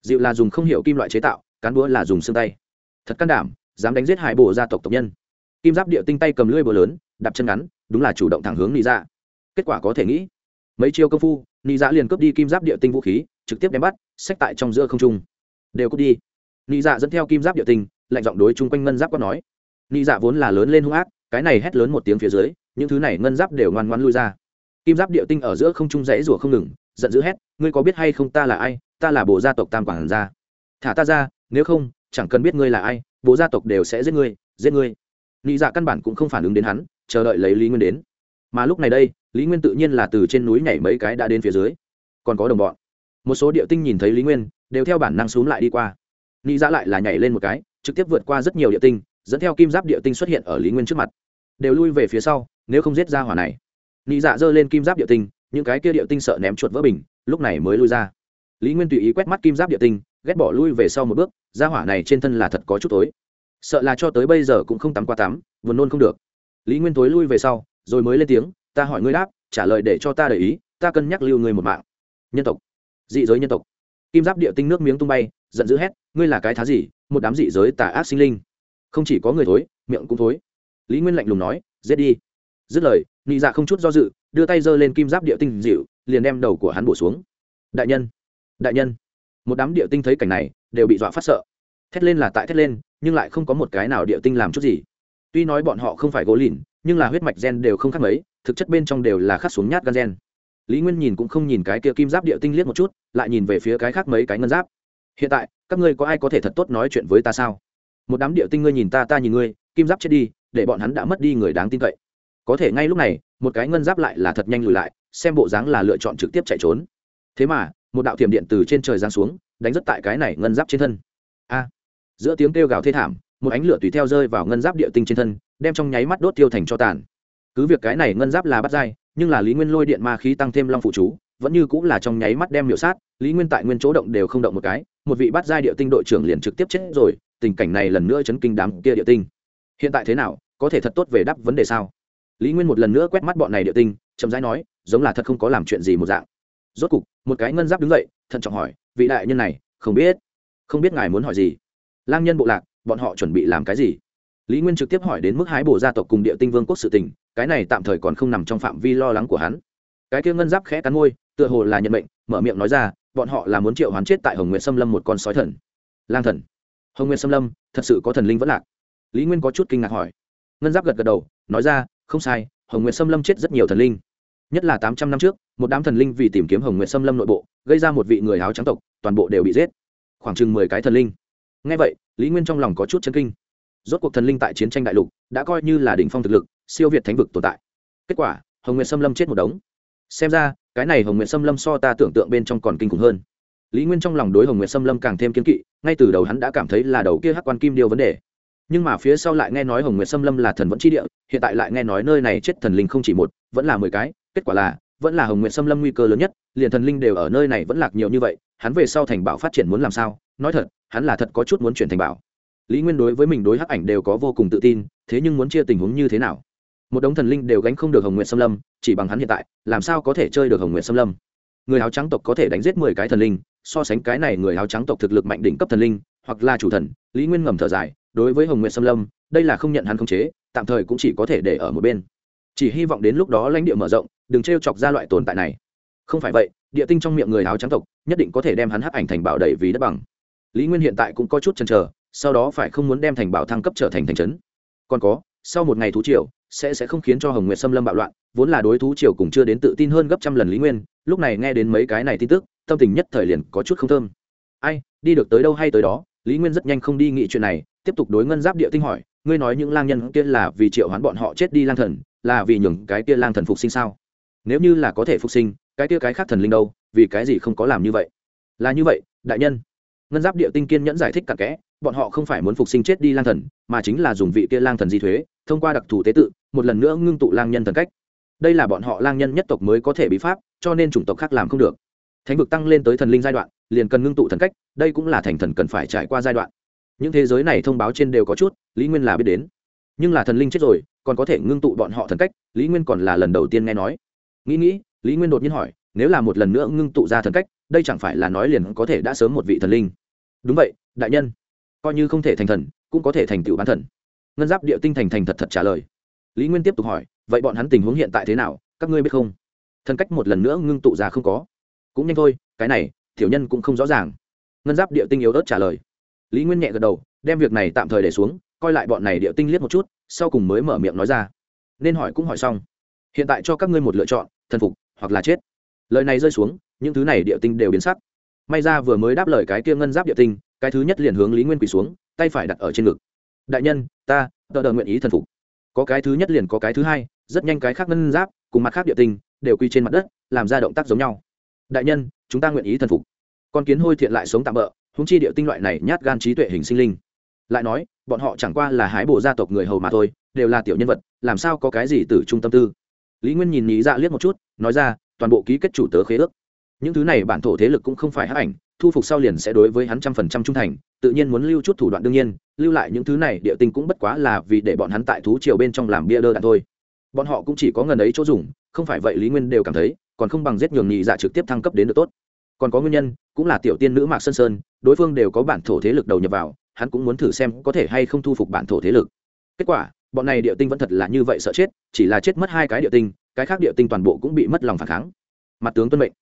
Dịu là dùng không hiểu kim loại chế tạo, cán búa là dùng xương tay. Thật can đảm, dám đánh giết hải bộ gia tộc tộc nhân. Kim giáp địa tinh tay cầm lưới búa lớn, đạp chân ngắn đúng là chủ động thẳng hướng nị dạ. Kết quả có thể nghĩ, mấy chiêu công phu, nị dạ liền cướp đi kim giáp địa tinh vũ khí, trực tiếp đem bắt sách tại trong giữa không trung. Đều cướp đi. Nị dạ dẫn theo kim giáp địa tinh, lạnh giọng đối chung quanh ngân giáp có nói. Nị dạ vốn là lớn lên hung ác, cái này hét lớn một tiếng phía dưới, những thứ này ngân giáp đều ngoan ngoan lui ra. Kim giáp địa tinh ở giữa không trung rẽ rủa không ngừng, giận dữ hét, ngươi có biết hay không ta là ai? Ta là bộ gia tộc tam quảng gia. Thả ta ra, nếu không, chẳng cần biết ngươi là ai bộ gia tộc đều sẽ giết ngươi giết ngươi. Nị dạ căn bản cũng không phản ứng đến hắn chờ đợi lấy lý nguyên đến. Mà lúc này đây, lý nguyên tự nhiên là từ trên núi nhảy mấy cái đã đến phía dưới. Còn có đồng bọn. Một số địa tinh nhìn thấy lý nguyên, đều theo bản năng x u ố n g lại đi qua. Nghĩ ra dạ lại là nhảy lên một cái, trực tiếp vượt qua rất nhiều địa tinh, dẫn theo kim giáp địa tinh xuất hiện ở lý nguyên trước mặt. Đều lui về phía sau, nếu không giết ra hỏa này. Nghĩ dạ giơ lên kim giáp địa tinh, những cái kia địa tinh sợ ném chuột vỡ bình, lúc này mới lui ra. Lý nguyên tùy ý quét mắt kim giáp địa tinh, ghét bỏ lui về sau một bước, ra hỏa này trên thân là thật có chút tối. Sợ là cho tới bây giờ cũng không tắm qua tắm vừa nôn không được lý nguyên tối lui về sau, rồi mới lên tiếng, ta hỏi ngươi đáp, trả lời để cho ta để ý, ta cân nhắc lưu ngươi một mạng. Nhân tộc. Dị giới nhân tộc. Kim giáp địa tinh nước miếng tung bay, giận dữ hét, ngươi là cái thá gì? Một đám dị giới tà ác sinh linh. Không chỉ có người thối, miệng cũng thối. Lý nguyên lạnh lùng nói, giết đi. Dứt lời, nị dạ không chút do dự, đưa tay giơ lên kim giáp địa tinh dịu, liền đem đầu của hắn bổ xuống. Đại nhân đại nhân. Một đám địa tinh thấy cảnh này, đều bị dọa phát sợ. Thét lên là tại thét lên, nhưng lại không có một cái nào địa tinh làm chút gì tuy nói bọn họ không phải gỗ lìn, nhưng là huyết mạch gen đều không khác mấy, thực chất bên trong đều là khắc xuống nhát gan gen. Lý nguyên nhìn cũng không nhìn cái kia kim giáp địa tinh liếc một chút, lại nhìn về phía cái khác mấy cái ngân giáp. Hiện tại, các ngươi có ai có thể thật tốt nói chuyện với ta sao? Một đám địa tinh ngươi nhìn ta ta nhìn ngươi, kim giáp chết đi, để bọn hắn đã mất đi người đáng tin cậy. Có thể ngay lúc này, một cái ngân giáp lại là thật nhanh lùi lại, xem bộ dáng là lựa chọn trực tiếp chạy trốn. Thế mà, một đạo thiểm điện từ trên trời giáng xuống, đánh rất tại cái này ngân giáp trên thân. A! Giữa tiếng kêu gào thê thảm một ánh lửa tùy theo rơi vào ngân giáp địa tinh trên thân, đem trong nháy mắt đốt tiêu thành cho tàn. Cứ việc cái này ngân giáp là bắt dai, nhưng là lý nguyên lôi điện ma khí tăng thêm long phụ chú, vẫn như cũng là trong nháy mắt đem miểu sát, lý nguyên tại nguyên chỗ động đều không động một cái, một vị bắt giai địa tinh đội trưởng liền trực tiếp chết rồi, tình cảnh này lần nữa chấn kinh đám kia địa tinh. Hiện tại thế nào, có thể thật tốt về đáp vấn đề sao? Lý nguyên một lần nữa quét mắt bọn này địa tinh, chậm rãi nói, giống là thật không có làm chuyện gì một dạng. Rốt cục, một cái ngân giáp đứng dậy, thận trọng hỏi, vị đại nhân này, không biết không biết ngài muốn hỏi gì? Lang nhân bộ lạc bọn họ chuẩn bị làm cái gì? Lý nguyên trực tiếp hỏi đến mức hái bổ gia tộc cùng địa tinh vương quốc sự tình, cái này tạm thời còn không nằm trong phạm vi lo lắng của hắn. Cái kia ngân giáp khẽ cắn môi, tựa hồ là nhận mệnh, mở miệng nói ra, bọn họ là muốn triệu hoán chết tại hồng nguyệt xâm lâm một con sói thần. Lang thần. Hồng nguyệt xâm lâm, thật sự có thần linh vẫn lạc. Lý nguyên có chút kinh ngạc hỏi. Ngân giáp gật gật đầu, nói ra, không sai, hồng nguyệt xâm lâm chết rất nhiều thần linh. Nhất là tám trăm năm trước, một đám thần linh vì tìm kiếm hồng nguyệt xâm lâm nội bộ, gây ra một vị người áo trắng tộc, toàn bộ đều bị giết. Khoảng chừng mười cái thần linh ngay vậy, lý nguyên trong lòng có chút chân kinh. Rốt cuộc thần linh tại chiến tranh đại lục đã coi như là đỉnh phong thực lực, siêu việt thánh vực tồn tại. Kết quả, hồng nguyệt xâm lâm chết một đống. Xem ra, cái này hồng nguyệt xâm lâm so ta tưởng tượng bên trong còn kinh khủng hơn. Lý nguyên trong lòng đối hồng nguyệt xâm lâm càng thêm kiên kỵ, ngay từ đầu hắn đã cảm thấy là đầu kia hắc quan kim điều vấn đề. Nhưng mà phía sau lại nghe nói hồng nguyệt xâm lâm là thần vẫn chi địa, hiện tại lại nghe nói nơi này chết thần linh không chỉ một, vẫn là mười cái, kết quả là, vẫn là hồng nguyệt xâm lâm nguy cơ lớn nhất, liền thần linh đều ở nơi này vẫn lạc nhiều như vậy, hắn về sau thành bảo phát triển muốn làm sao? Nói thật, hắn là thật có chút muốn chuyển thành bảo. Lý nguyên đối với mình đối hắc ảnh đều có vô cùng tự tin, thế nhưng muốn chia tình huống như thế nào? Một đống thần linh đều gánh không được hồng nguyện xâm lâm, chỉ bằng hắn hiện tại, làm sao có thể chơi được hồng nguyện xâm lâm? Người áo trắng tộc có thể đánh giết mười cái thần linh, so sánh cái này người áo trắng tộc thực lực mạnh đỉnh cấp thần linh, hoặc là chủ thần, lý nguyên ngầm thở dài, đối với hồng nguyện xâm lâm, đây là không nhận hắn khống chế, tạm thời cũng chỉ có thể để ở một bên. Chỉ hy vọng đến lúc đó lãnh địa mở rộng, đừng t r e o chọc ra loại tồn tại này. Không phải vậy, địa tinh trong miệng người áo trắng tộc nhất định có thể đem hắn hắc ảnh thành bảo đầy vì đất bằng lý nguyên hiện tại cũng có chút chần trở sau đó phải không muốn đem thành bảo thăng cấp trở thành thành trấn. Còn có, sau một ngày thú triều, sẽ sẽ không khiến cho hồng nguyệt xâm lâm bạo loạn, vốn là đối thú triều cùng chưa đến tự tin hơn gấp trăm lần lý nguyên, lúc này nghe đến mấy cái này tin tức, tâm tình nhất thời liền có chút không thơm. Ai, đi được tới đâu hay tới đó, lý nguyên rất nhanh không đi nghị chuyện này, tiếp tục đối ngân giáp địa tinh hỏi, ngươi nói những lang nhân kia là vì triệu hoán bọn họ chết đi lang thần, là vì nhường cái kia lang thần phục sinh sao? Nếu như là có thể phục sinh, cái kia cái khác thần linh đâu, vì cái gì không có làm như vậy? Là như vậy, đại nhân ngân giáp địa tinh kiên nhẫn giải thích cặn kẽ, bọn họ không phải muốn phục sinh chết đi lang thần, mà chính là dùng vị kia lang thần di thuế, thông qua đặc thù tế tự, một lần nữa ngưng tụ lang nhân thần cách. Đây là bọn họ lang nhân nhất tộc mới có thể bị pháp, cho nên chủng tộc khác làm không được. Thánh vực tăng lên tới thần linh giai đoạn, liền cần ngưng tụ thần cách, đây cũng là thành thần cần phải trải qua giai đoạn. Những thế giới này thông báo trên đều có chút, lý nguyên là biết đến. Nhưng là thần linh chết rồi, còn có thể ngưng tụ bọn họ thần cách, lý nguyên còn là lần đầu tiên nghe nói. Nghĩ nghĩ, lý nguyên đột nhiên hỏi, nếu là một lần nữa ngưng tụ ra thần cách, đây chẳng phải là nói liền có thể đã sớm một vị thần linh? Đúng vậy, đại nhân. Coi như không thể thành thần, cũng có thể thành tựu bán thần. Ngân giáp địa tinh thành thành thật thật trả lời. Lý nguyên tiếp tục hỏi, vậy bọn hắn tình huống hiện tại thế nào, các ngươi biết không? Thần cách một lần nữa ngưng tụ ra không có. Cũng nhanh thôi, cái này thiểu nhân cũng không rõ ràng. Ngân giáp địa tinh yếu ớt trả lời. Lý nguyên nhẹ gật đầu, đem việc này tạm thời để xuống, coi lại bọn này địa tinh liếc một chút, sau cùng mới mở miệng nói ra. Nên hỏi cũng hỏi xong. Hiện tại cho các ngươi một lựa chọn, thần phục hoặc là chết. Lời này rơi xuống, những thứ này địa tinh đều biến sắc may ra vừa mới đáp lời cái kia ngân giáp địa tinh, cái thứ nhất liền hướng lý nguyên quỳ xuống, tay phải đặt ở trên ngực. Đại nhân, ta, tờ đờ nguyện ý thần phục. Có cái thứ nhất liền có cái thứ hai, rất nhanh cái khác ngân giáp cùng mặt khác địa tinh đều quy trên mặt đất, làm ra động tác giống nhau. Đại nhân, chúng ta nguyện ý thần phục. Con kiến hôi thiện lại sống tạm bỡ húng chi địa tinh loại này nhát gan trí tuệ hình sinh linh. Lại nói, bọn họ chẳng qua là hái bộ gia tộc người hầu mà thôi, đều là tiểu nhân vật, làm sao có cái gì từ trung tâm tư? Lý nguyên nhìn nhí dạ liếc một chút, nói ra, toàn bộ ký kết chủ tớ khế ước những thứ này bản thổ thế lực cũng không phải hắc ảnh, thu phục sau liền sẽ đối với hắn trăm phần trăm trung thành, tự nhiên muốn lưu chút thủ đoạn đương nhiên, lưu lại những thứ này địa tinh cũng bất quá là vì để bọn hắn tại thú triều bên trong làm bia đơ đạn thôi. Bọn họ cũng chỉ có ngần ấy chỗ dùng, không phải vậy lý nguyên đều cảm thấy, còn không bằng giết nhường nhị dạ trực tiếp thăng cấp đến được tốt. Còn có nguyên nhân, cũng là tiểu tiên nữ mạc sơn sơn, đối phương đều có bản thổ thế lực đầu nhập vào, hắn cũng muốn thử xem có thể hay không thu phục bản thổ thế lực. Kết quả, bọn này địa tinh vẫn thật là như vậy sợ chết, chỉ là chết mất hai cái địa tinh, cái khác địa tinh toàn bộ cũng bị mất lòng phản kháng. Mặt tướng tuân mệnh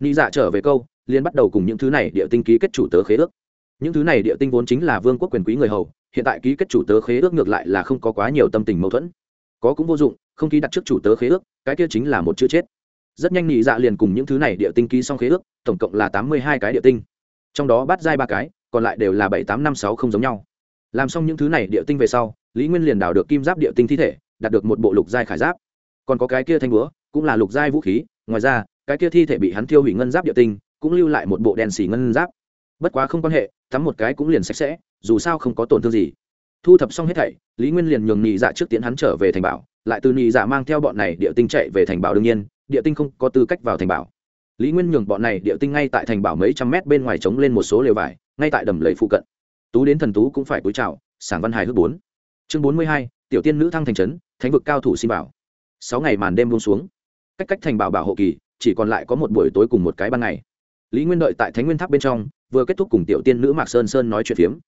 ni dạ trở về câu liên bắt đầu cùng những thứ này địa tinh ký kết chủ tớ khế ước. Những thứ này địa tinh vốn chính là vương quốc quyền quý người hầu, hiện tại ký kết chủ tớ khế ước ngược lại là không có quá nhiều tâm tình mâu thuẫn. Có cũng vô dụng, không ký đặt trước chủ tớ khế ước, cái kia chính là một chữ chết. Rất nhanh nhị dạ liền cùng những thứ này địa tinh ký xong khế ước, tổng cộng là tám mươi hai cái địa tinh. Trong đó bắt dai ba cái, còn lại đều là bảy, tám, năm, sáu không giống nhau. Làm xong những thứ này địa tinh về sau, lý nguyên liền đào được kim giáp địa tinh thi thể, đạt được một bộ lục giai khải giáp. Còn có cái kia thanh búa, cũng là lục giai vũ khí, ngoài ra cái kia thi thể bị hắn thiêu hủy ngân giáp địa tinh, cũng lưu lại một bộ đèn xì ngân giáp. Bất quá không quan hệ, tắm một cái cũng liền sạch sẽ, dù sao không có tổn thương gì. Thu thập xong hết thảy, lý nguyên liền nhường nhị dạ trước tiến hắn trở về thành bảo, lại từ nhị dạ mang theo bọn này địa tinh chạy về thành bảo đương nhiên, địa tinh không có tư cách vào thành bảo. Lý nguyên nhường bọn này địa tinh ngay tại thành bảo mấy trăm mét bên ngoài trống lên một số lều vải, ngay tại đầm lầy phụ cận. Tú đến thần tú cũng phải cúi chào, sảng văn hài hước bốn. Chương bốn mươi hai, tiểu tiên nữ thăng thành trấn, thánh vực cao thủ xin bảo. Sáu ngày màn đêm buông xuống. Cách cách thành bảo bảo hộ kỳ chỉ còn lại có một buổi tối cùng một cái ban ngày. Lý nguyên đợi tại thánh nguyên tháp bên trong, vừa kết thúc cùng tiểu tiên nữ mạc sơn sơn nói chuyện phiếm.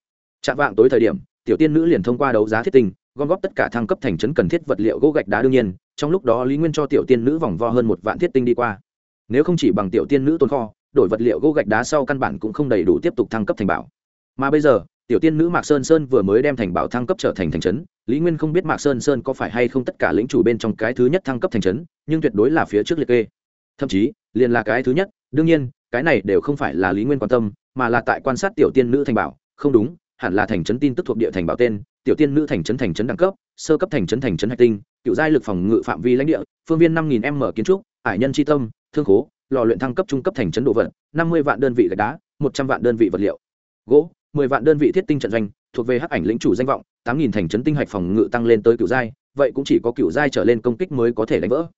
Chạm vạng tối thời điểm, tiểu tiên nữ liền thông qua đấu giá thiết tinh, gom góp tất cả thăng cấp thành trấn cần thiết vật liệu gỗ gạch đá đương nhiên, trong lúc đó lý nguyên cho tiểu tiên nữ vòng vo hơn một vạn thiết tinh đi qua. Nếu không chỉ bằng tiểu tiên nữ tồn kho, đổi vật liệu gỗ gạch đá sau căn bản cũng không đầy đủ tiếp tục thăng cấp thành bảo. Mà bây giờ, tiểu tiên nữ mạc sơn sơn vừa mới đem thành bảo thăng cấp trở thành thành trấn, lý nguyên không biết mạc sơn sơn có phải hay không tất cả lĩnh chủ bên trong cái thứ nhất thăng cấp thành trấn, nhưng tuyệt đối là phía trước liệt kê thậm chí, liền là cái thứ nhất, đương nhiên, cái này đều không phải là lý nguyên quan tâm, mà là tại quan sát tiểu tiên nữ thành bảo. Không đúng, hẳn là thành trấn tin tức thuộc địa thành bảo tên, tiểu tiên nữ thành trấn thành trấn đẳng cấp, sơ cấp thành trấn thành trấn hạch tinh, cựu giai lực phòng ngự phạm vi lãnh địa, phương viên năm nghìn m kiến trúc, ải nhân tri tâm, thương khố, lò luyện thăng cấp trung cấp thành trấn đồ vật, năm mươi vạn đơn vị gạch đá, một trăm vạn đơn vị vật liệu. Gỗ, mười vạn đơn vị thiết tinh trận doanh, thuộc về hắc ảnh lĩnh chủ danh vọng, tám nghìn thành trấn tinh hạch phòng ngự tăng lên tới cựu giai, vậy cũng chỉ có cựu giai trở lên công kích mới có thể đánh vỡ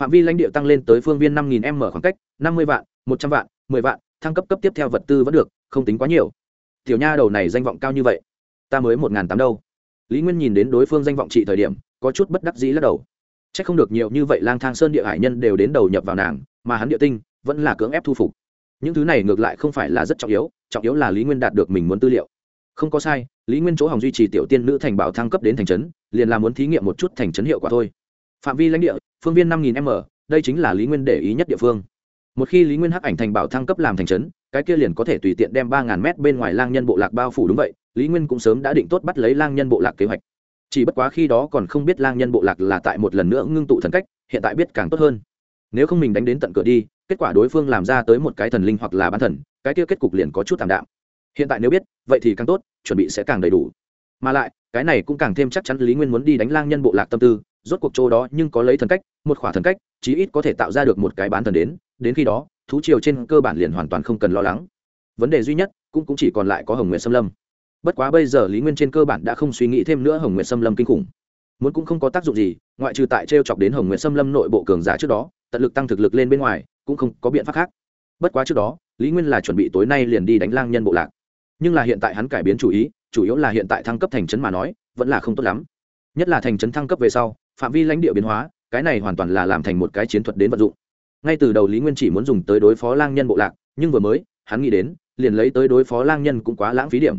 phạm vi lãnh địa tăng lên tới phương viên năm nghìn m khoảng cách, năm mươi vạn, một trăm vạn, mười vạn, thăng cấp cấp tiếp theo vật tư vẫn được, không tính quá nhiều. Tiểu nha đầu này danh vọng cao như vậy, ta mới một ngàn tám đâu. Lý nguyên nhìn đến đối phương danh vọng trị thời điểm, có chút bất đắc dĩ lắc đầu. C h ắ c không được nhiều như vậy lang thang sơn địa hải nhân đều đến đầu nhập vào nàng, mà hắn địa tinh, vẫn là cưỡng ép thu phục. Những thứ này ngược lại không phải là rất trọng yếu trọng yếu là lý nguyên đạt được mình muốn tư liệu. Không có sai, lý nguyên chỗ hỏng duy trì tiểu tiên nữ thành bảo thăng cấp đến thành trấn, liền là muốn thí nghiệm một chút thành trấn hiệu quả thôi phạm vi lãnh địa, phương viên năm nghìn m, đây chính là lý nguyên để ý nhất địa phương. Một khi lý nguyên hắc ảnh thành bảo thăng cấp làm thành trấn, cái kia liền có thể tùy tiện đem ba ngàn mét bên ngoài lang nhân bộ lạc bao phủ đúng vậy, lý nguyên cũng sớm đã định tốt bắt lấy lang nhân bộ lạc kế hoạch. Chỉ bất quá khi đó còn không biết lang nhân bộ lạc là tại một lần nữa ngưng tụ thần cách, hiện tại biết càng tốt hơn. Nếu không mình đánh đến tận cửa đi, kết quả đối phương làm ra tới một cái thần linh hoặc là bán thần, cái kia kết cục liền có chút thảm đạm. Hiện tại nếu biết, vậy thì càng tốt, chuẩn bị sẽ càng đầy đủ. Mà lại, cái này cũng càng thêm chắc chắn lý nguyên muốn đi đánh lang nhân bộ lạc tâm tư rốt cuộc chỗ đó nhưng có lấy thần cách một khỏa thần cách chí ít có thể tạo ra được một cái bán thần đến đến khi đó thú triều trên cơ bản liền hoàn toàn không cần lo lắng. Vấn đề duy nhất cũng, cũng chỉ còn lại có hồng nguyện xâm lâm. Bất quá bây giờ lý nguyên trên cơ bản đã không suy nghĩ thêm nữa hồng nguyện xâm lâm kinh khủng. Muốn cũng không có tác dụng gì ngoại trừ tại t r e o chọc đến hồng nguyện xâm lâm nội bộ cường giả trước đó tận lực tăng thực lực lên bên ngoài cũng không có biện pháp khác. Bất quá trước đó lý nguyên là chuẩn bị tối nay liền đi đánh lang nhân bộ lạc. Nhưng là hiện tại hắn cải biến chủ ý chủ yếu là hiện tại thăng cấp thành trấn mà nói vẫn là không tốt lắm. Nhất là thành trấn thăng cấp về sau phạm vi lãnh địa biến hóa, cái này hoàn toàn là làm thành một cái chiến thuật đến vận dụng. Ngay từ đầu lý nguyên chỉ muốn dùng tới đối phó lang nhân bộ lạc, nhưng vừa mới, hắn nghĩ đến, liền lấy tới đối phó lang nhân cũng quá lãng phí điểm.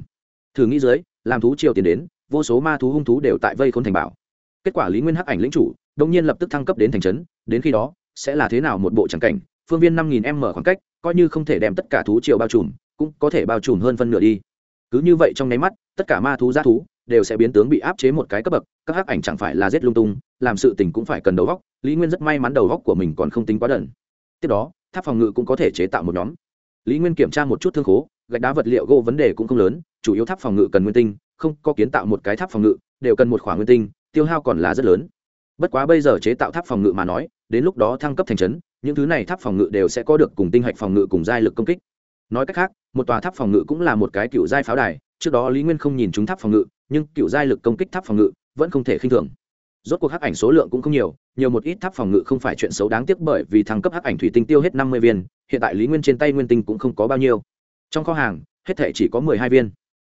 Thử nghĩ dưới, làm thú triều tiền đến, vô số ma thú hung thú đều tại vây khôn thành bảo. Kết quả lý nguyên hắc ảnh lĩnh chủ đông nhiên lập tức thăng cấp đến thành trấn, đến khi đó, sẽ là thế nào một bộ tràng cảnh, phương viên năm nghìn m khoảng cách, coi như không thể đem tất cả thú triều bao trùm, cũng có thể bao trùm hơn phân nửa đi. Cứ như vậy trong nháy mắt, tất cả ma thú g thú đều sẽ biến tướng bị áp chế một cái cấp bậc, các hắc ảnh chẳng phải là giết lung tung, làm sự tình cũng phải cần đầu góc lý nguyên rất may mắn đầu góc của mình còn không tính quá đần. Tiếp đó, tháp phòng ngự cũng có thể chế tạo một nhóm. Lý nguyên kiểm tra một chút thương khố, gạch đá vật liệu gỗ vấn đề cũng không lớn, chủ yếu tháp phòng ngự cần nguyên tinh, không có kiến tạo một cái tháp phòng ngự, đều cần một khoản nguyên tinh, tiêu hao còn là rất lớn. Bất quá bây giờ chế tạo tháp phòng ngự mà nói, đến lúc đó thăng cấp thành trấn, những thứ này tháp phòng ngự đều sẽ có được cùng tinh hạch phòng ngự cùng giai lực công kích. Nói cách khác, một tòa tháp phòng ngự cũng là một cái cựu giai pháo đài, trước đó lý nguyên không nhìn chúng tháp phòng ngự nhưng cựu giai lực công kích tháp phòng ngự vẫn không thể khinh thường. Rốt cuộc hắc ảnh số lượng cũng không nhiều nhiều một ít tháp phòng ngự không phải chuyện xấu đáng tiếc bởi vì thăng cấp hắc ảnh thủy tinh tiêu hết năm mươi viên, hiện tại lý nguyên trên tay nguyên tinh cũng không có bao nhiêu. Trong kho hàng, hết thể chỉ có mười hai viên.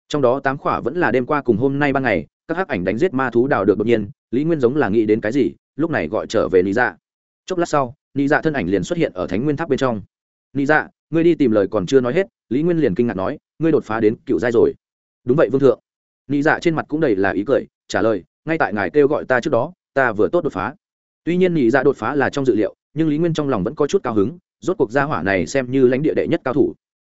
Trong đó tám khỏa vẫn là đêm qua cùng hôm nay ban ngày, các hắc ảnh đánh giết ma thú đào được đột nhiên, lý nguyên giống là nghĩ đến cái gì, lúc này gọi trở về lý dạ. Chốc lát sau lý dạ thân ảnh liền xuất hiện ở thánh nguyên tháp bên trong. Lý dạ ngươi đi tìm lời còn chưa nói hết. Lý nguyên liền kinh ngạc nói, ngươi đột phá đến cựu giai rồi. Đúng vậy, vương thượng. Nị dạ trên mặt cũng đầy là ý cười, trả lời, ngay tại ngài kêu gọi ta trước đó, ta vừa tốt đột phá. Tuy nhiên Nị dạ đột phá là trong dự liệu, nhưng lý nguyên trong lòng vẫn có chút cao hứng, rốt cuộc gia hỏa này xem như lãnh địa đệ nhất cao thủ.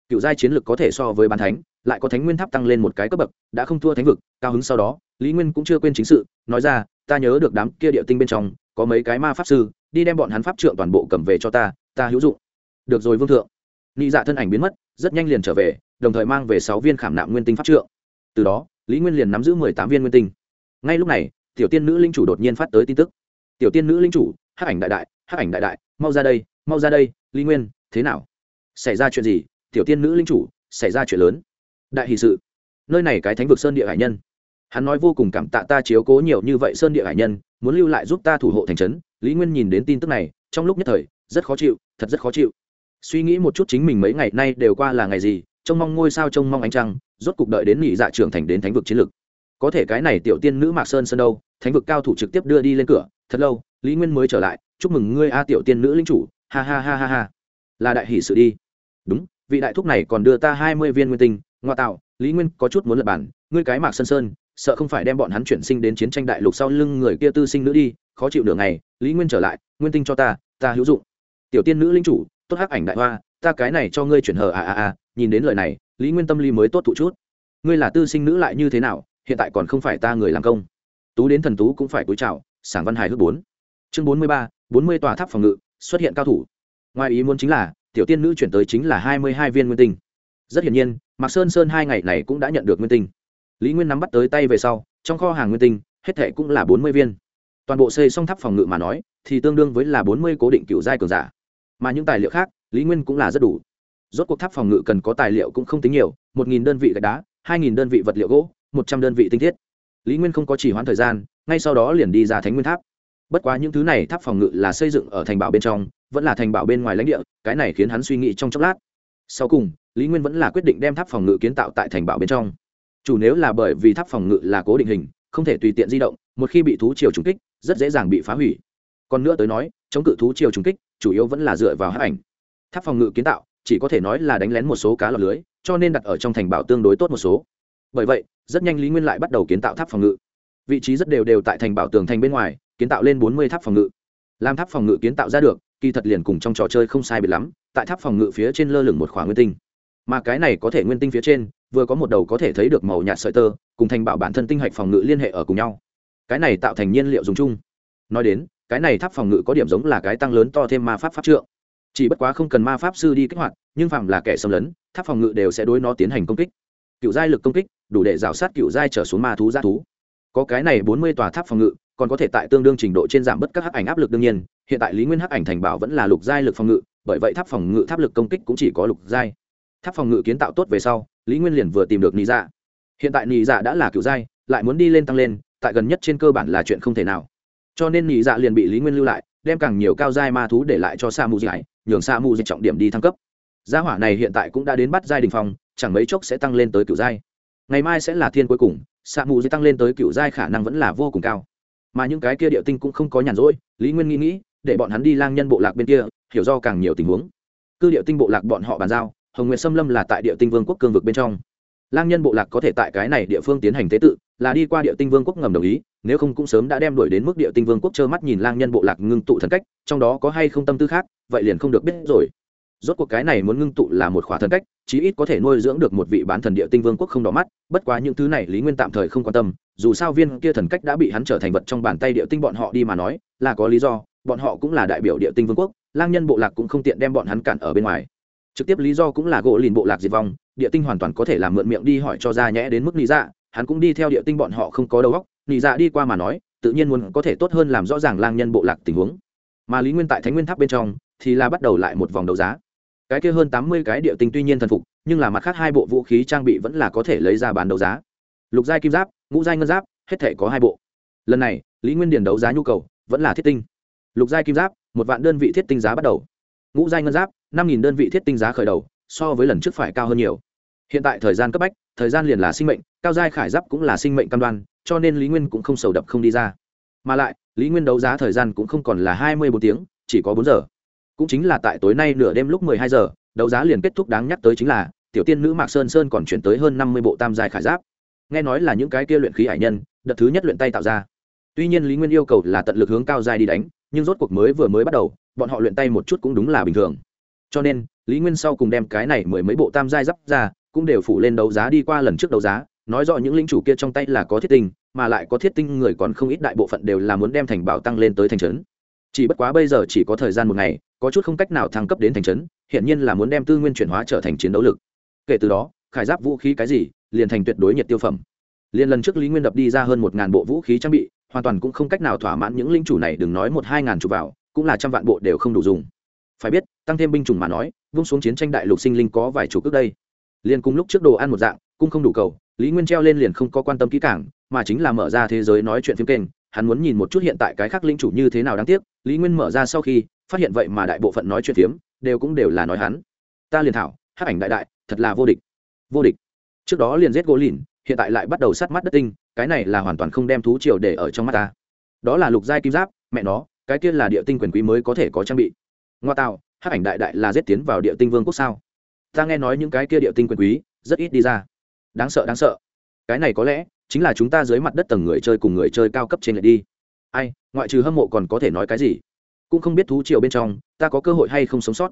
Cựu giai chiến lực có thể so với bán thánh, lại có thánh nguyên tháp tăng lên một cái cấp bậc, đã không thua thánh vực, cao hứng sau đó, lý nguyên cũng chưa quên chính sự, nói ra, ta nhớ được đám kia địa tinh bên trong, có mấy cái ma pháp sư, đi đem bọn hắn pháp trượng toàn bộ cầm về cho ta ta hữu dụng. Được rồi vương thượng. Nị dạ thân ảnh biến mất, rất nhanh liền trở về, đồng thời mang về sáu viên khảm nạm nguyên tinh pháp trượng. Từ đó lý nguyên liền nắm giữ mười tám viên nguyên tinh. Ngay lúc này, tiểu tiên nữ linh chủ đột nhiên phát tới tin tức. Tiểu tiên nữ linh chủ, hắc ảnh đại đại, hắc ảnh đại đại, mau ra đây, mau ra đây, lý nguyên, thế nào? Xảy ra chuyện gì? Tiểu tiên nữ linh chủ, xảy ra chuyện lớn. Đại hì sự. Nơi này cái thánh vực sơn địa hải nhân. Hắn nói vô cùng cảm tạ ta chiếu cố nhiều như vậy sơn địa hải nhân, muốn lưu lại giúp ta thủ hộ thành trấn. Lý nguyên nhìn đến tin tức này, trong lúc nhất thời, rất khó chịu, thật rất khó chịu. Suy nghĩ một chút chính mình mấy ngày nay đều qua là ngày gì, trông mong ngôi sao, trông mong ánh trăng rốt cục đợi đến nhị dạ trưởng thành đến thánh vực chiến lực có thể cái này tiểu tiên nữ mạc sơn sơn đâu, thánh vực cao thủ trực tiếp đưa đi lên cửa, thật lâu, lý nguyên mới trở lại, chúc mừng ngươi a tiểu tiên nữ linh chủ, ha ha ha ha ha. Là đại hỷ sự đi. Đúng, vị đại thúc này còn đưa ta hai mươi viên nguyên tinh, ngoa tạo, lý nguyên có chút muốn lập bản, ngươi cái mạc sơn sơn, sợ không phải đem bọn hắn chuyển sinh đến chiến tranh đại lục sau lưng người kia tư sinh nữ đi, khó chịu nửa ngày, lý nguyên trở lại, nguyên tinh cho ta ta hữu dụng. Tiểu tiên nữ linh chủ, tốt hắc ảnh đại hoa ta cái này cho ngươi chuyển hờ à à à nhìn đến lời này, lý nguyên tâm lý mới tốt thụ chút. Ngươi là tư sinh nữ lại như thế nào, hiện tại còn không phải ta người làm công. Tú đến thần tú cũng phải cúi chào, sảng văn hài hước bốn. Chương bốn mươi ba, bốn mươi tòa tháp phòng ngự, xuất hiện cao thủ. Ngoài ý muốn chính là, tiểu tiên nữ chuyển tới chính là hai mươi hai viên nguyên tinh. Rất hiển nhiên, mạc sơn sơn hai ngày này cũng đã nhận được nguyên tinh. Lý nguyên nắm bắt tới tay về sau, trong kho hàng nguyên tinh, hết thệ cũng là bốn mươi viên. Toàn bộ xây xong tháp phòng ngự mà nói, thì tương đương với là bốn mươi cố định cựu giai cường giả. Mà những tài liệu khác lý nguyên cũng là rất đủ. Rốt cuộc tháp phòng ngự cần có tài liệu cũng không tính nhiều, một nghìn đơn vị gạch đá, hai nghìn đơn vị vật liệu gỗ, một trăm đơn vị tinh thiết. Lý nguyên không có chỉ hoãn thời gian, ngay sau đó liền đi ra thánh nguyên tháp. Bất quá những thứ này tháp phòng ngự là xây dựng ở thành bảo bên trong, vẫn là thành bảo bên ngoài lãnh địa, cái này khiến hắn suy nghĩ trong chốc lát. Sau cùng, lý nguyên vẫn là quyết định đem tháp phòng ngự kiến tạo tại thành bảo bên trong. Chủ nếu là bởi vì tháp phòng ngự là cố định hình, không thể tùy tiện di động, một khi bị thú chiều trúng kích, rất dễ dàng bị phá hủy. Còn nữa tới nói, chống cự thú chiều trúng kích, chủ yếu vẫn là dựa vào hát ảnh tháp phòng ngự kiến tạo chỉ có thể nói là đánh lén một số cá lọc lưới, cho nên đặt ở trong thành bảo tương đối tốt một số. Bởi vậy, rất nhanh lý nguyên lại bắt đầu kiến tạo tháp phòng ngự. Vị trí rất đều đều tại thành bảo tường thành bên ngoài, kiến tạo lên bốn mươi tháp phòng ngự. Làm tháp phòng ngự kiến tạo ra được, kỳ thật liền cùng trong trò chơi không sai biệt lắm, tại tháp phòng ngự phía trên lơ lửng một khoảng nguyên tinh. Mà cái này có thể nguyên tinh phía trên, vừa có một đầu có thể thấy được màu nhạt sợi tơ, cùng thành bảo bản thân tinh hạch phòng ngự liên hệ ở cùng nhau. Cái này tạo thành nhiên liệu dùng chung. Nói đến, cái này tháp phòng ngự có điểm giống là cái tăng lớn to thêm ma pháp pháp trượng chỉ bất quá không cần ma pháp sư đi kích hoạt, nhưng phạm là kẻ xâm lấn, tháp phòng ngự đều sẽ đối nó tiến hành công kích. Cựu giai lực công kích, đủ để rào sát cựu giai trở xuống ma thú g thú. Có cái này bốn mươi tòa tháp phòng ngự, còn có thể tại tương đương trình độ trên giảm bớt các hắc ảnh áp lực đương nhiên, hiện tại lý nguyên hắc ảnh thành bảo vẫn là lục giai lực phòng ngự, bởi vậy tháp phòng ngự tháp lực công kích cũng chỉ có lục giai. Tháp phòng ngự kiến tạo tốt về sau, lý nguyên liền vừa tìm được nị dạ. Hiện tại nị dạ đã là cựu giai, lại muốn đi lên tăng lên, tại gần nhất trên cơ bản là chuyện không thể nào. Cho nên nị dạ liền bị lý nguyên lưu lại đem càng nhiều cao giai ma thú để lại cho sa mù giải nhường sa mù dịch trọng điểm đi thăng cấp. Gia hỏa này hiện tại cũng đã đến bắt giai đình phong, chẳng mấy chốc sẽ tăng lên tới cựu giai. Ngày mai sẽ là thiên cuối cùng sa mù dịch tăng lên tới cựu giai khả năng vẫn là vô cùng cao. Mà những cái kia địa tinh cũng không có nhàn rỗi, lý nguyên nghĩ nghĩ, để bọn hắn đi lang nhân bộ lạc bên kia, hiểu do càng nhiều tình huống. Cư địa tinh bộ lạc bọn họ bàn giao, hồng nguyệt xâm lâm là tại địa tinh vương quốc cương vực bên trong lang nhân bộ lạc có thể tại cái này địa phương tiến hành tế tự, là đi qua địa tinh vương quốc ngầm đồng ý, nếu không cũng sớm đã đem đuổi đến mức địa tinh vương quốc trơ mắt nhìn lang nhân bộ lạc ngưng tụ thần cách, trong đó có hay không tâm tư khác, vậy liền không được biết rồi. Rốt cuộc cái này muốn ngưng tụ là một khóa thần cách, chí ít có thể nuôi dưỡng được một vị bán thần địa tinh vương quốc không đỏ mắt, bất quá những thứ này lý nguyên tạm thời không quan tâm, dù sao viên kia thần cách đã bị hắn trở thành vật trong bàn tay địa tinh bọn họ đi mà nói, là có lý do, bọn họ cũng là đại biểu địa tinh vương quốc, lang nhân bộ lạc cũng không tiện đem bọn hắn cản ở bên ngoài. Trực tiếp lý do cũng là gỗ lìn bộ lạc diệt vong địa tinh hoàn toàn có thể làm mượn miệng đi hỏi cho ra nhẽ đến mức lý dạ hắn cũng đi theo địa tinh bọn họ không có đầu óc lý dạ đi qua mà nói, tự nhiên muốn có thể tốt hơn làm rõ ràng lang nhân bộ lạc tình huống. Mà lý nguyên tại thánh nguyên tháp bên trong, thì là bắt đầu lại một vòng đấu giá. Cái kia hơn tám mươi cái địa tinh tuy nhiên thần phục, nhưng là mặt khác hai bộ vũ khí trang bị vẫn là có thể lấy ra bán đấu giá. Lục giai kim giáp, ngũ giai ngân giáp, hết thể có hai bộ. Lần này, lý nguyên điền đấu giá nhu cầu vẫn là thiết tinh. Lục giai kim giáp, một vạn đơn vị thiết tinh giá bắt đầu. Ngũ giai ngân giáp, năm nghìn đơn vị thiết tinh giá khởi đầu, so với lần trước phải cao hơn nhiều hiện tại thời gian cấp bách, thời gian liền là sinh mệnh, cao giai khải giáp cũng là sinh mệnh cam đoan, cho nên lý nguyên cũng không sầu đập không đi ra. Mà lại, lý nguyên đấu giá thời gian cũng không còn là hai mươi bốn tiếng, chỉ có bốn giờ. Cũng chính là tại tối nay nửa đêm lúc mười hai giờ, đấu giá liền kết thúc đáng nhắc tới chính là, tiểu tiên nữ mạc sơn sơn còn chuyển tới hơn năm mươi bộ tam giai khải giáp. Nghe nói là những cái kia luyện khí hải nhân, đợt thứ nhất luyện tay tạo ra. Tuy nhiên lý nguyên yêu cầu là tận lực hướng cao giai đi đánh, nhưng rốt cuộc mới vừa mới bắt đầu, bọn họ luyện tay một chút cũng đúng là bình thường. Cho nên, lý nguyên sau cùng đem cái này mười mấy bộ tam giai giáp ra cũng đều phủ lên đấu giá đi qua lần trước đấu giá, nói rõ những linh chủ kia trong tay là có thiết tinh, mà lại có thiết tinh người còn không ít đại bộ phận đều là muốn đem thành bảo tăng lên tới thành trấn. Chỉ bất quá bây giờ chỉ có thời gian một ngày, có chút không cách nào thăng cấp đến thành trấn hiện nhiên là muốn đem tư nguyên chuyển hóa trở thành chiến đấu lực. Kể từ đó, khải giáp vũ khí cái gì, liền thành tuyệt đối nhiệt tiêu phẩm. Liền lần trước lý nguyên đập đi ra hơn một ngàn bộ vũ khí trang bị, hoàn toàn cũng không cách nào thỏa mãn những linh chủ này đừng nói một hai ngàn chục vào, cũng là trăm vạn bộ đều không đủ dùng. Phải biết, tăng thêm binh chủng mà nói, vung xuống chiến tranh đại lục sinh linh có vài chủ cước đây liền cùng lúc trước đồ ăn một dạng, cũng không đủ cầu, lý nguyên treo lên liền không có quan tâm kỹ cảng mà chính là mở ra thế giới nói chuyện phim kênh, hắn muốn nhìn một chút hiện tại cái khác linh chủ như thế nào đáng tiếc, lý nguyên mở ra sau khi, phát hiện vậy mà đại bộ phận nói chuyện phiếm, đều cũng đều là nói hắn. Ta liền thảo, hát ảnh đại đại, thật là vô địch. Vô địch. Trước đó liền giết gỗ lìn, hiện tại lại bắt đầu sát mắt đất tinh, cái này là hoàn toàn không đem thú triều để ở trong mắt ta. Đó là lục giai kim giáp, mẹ nó, cái kia là địa tinh quyền quý mới có thể có trang bị. Ngoa tạo, hát ảnh đại đại là giết tiến vào địa tinh vương quốc sao? Ta nghe nói những cái kia địa tinh quyền quý rất ít đi ra. Đáng sợ đáng sợ. Cái này có lẽ chính là chúng ta dưới mặt đất tầng người chơi cùng người chơi cao cấp trên lại đi. Ai ngoại trừ hâm mộ còn có thể nói cái gì? Cũng không biết thú triều bên trong ta có cơ hội hay không sống sót.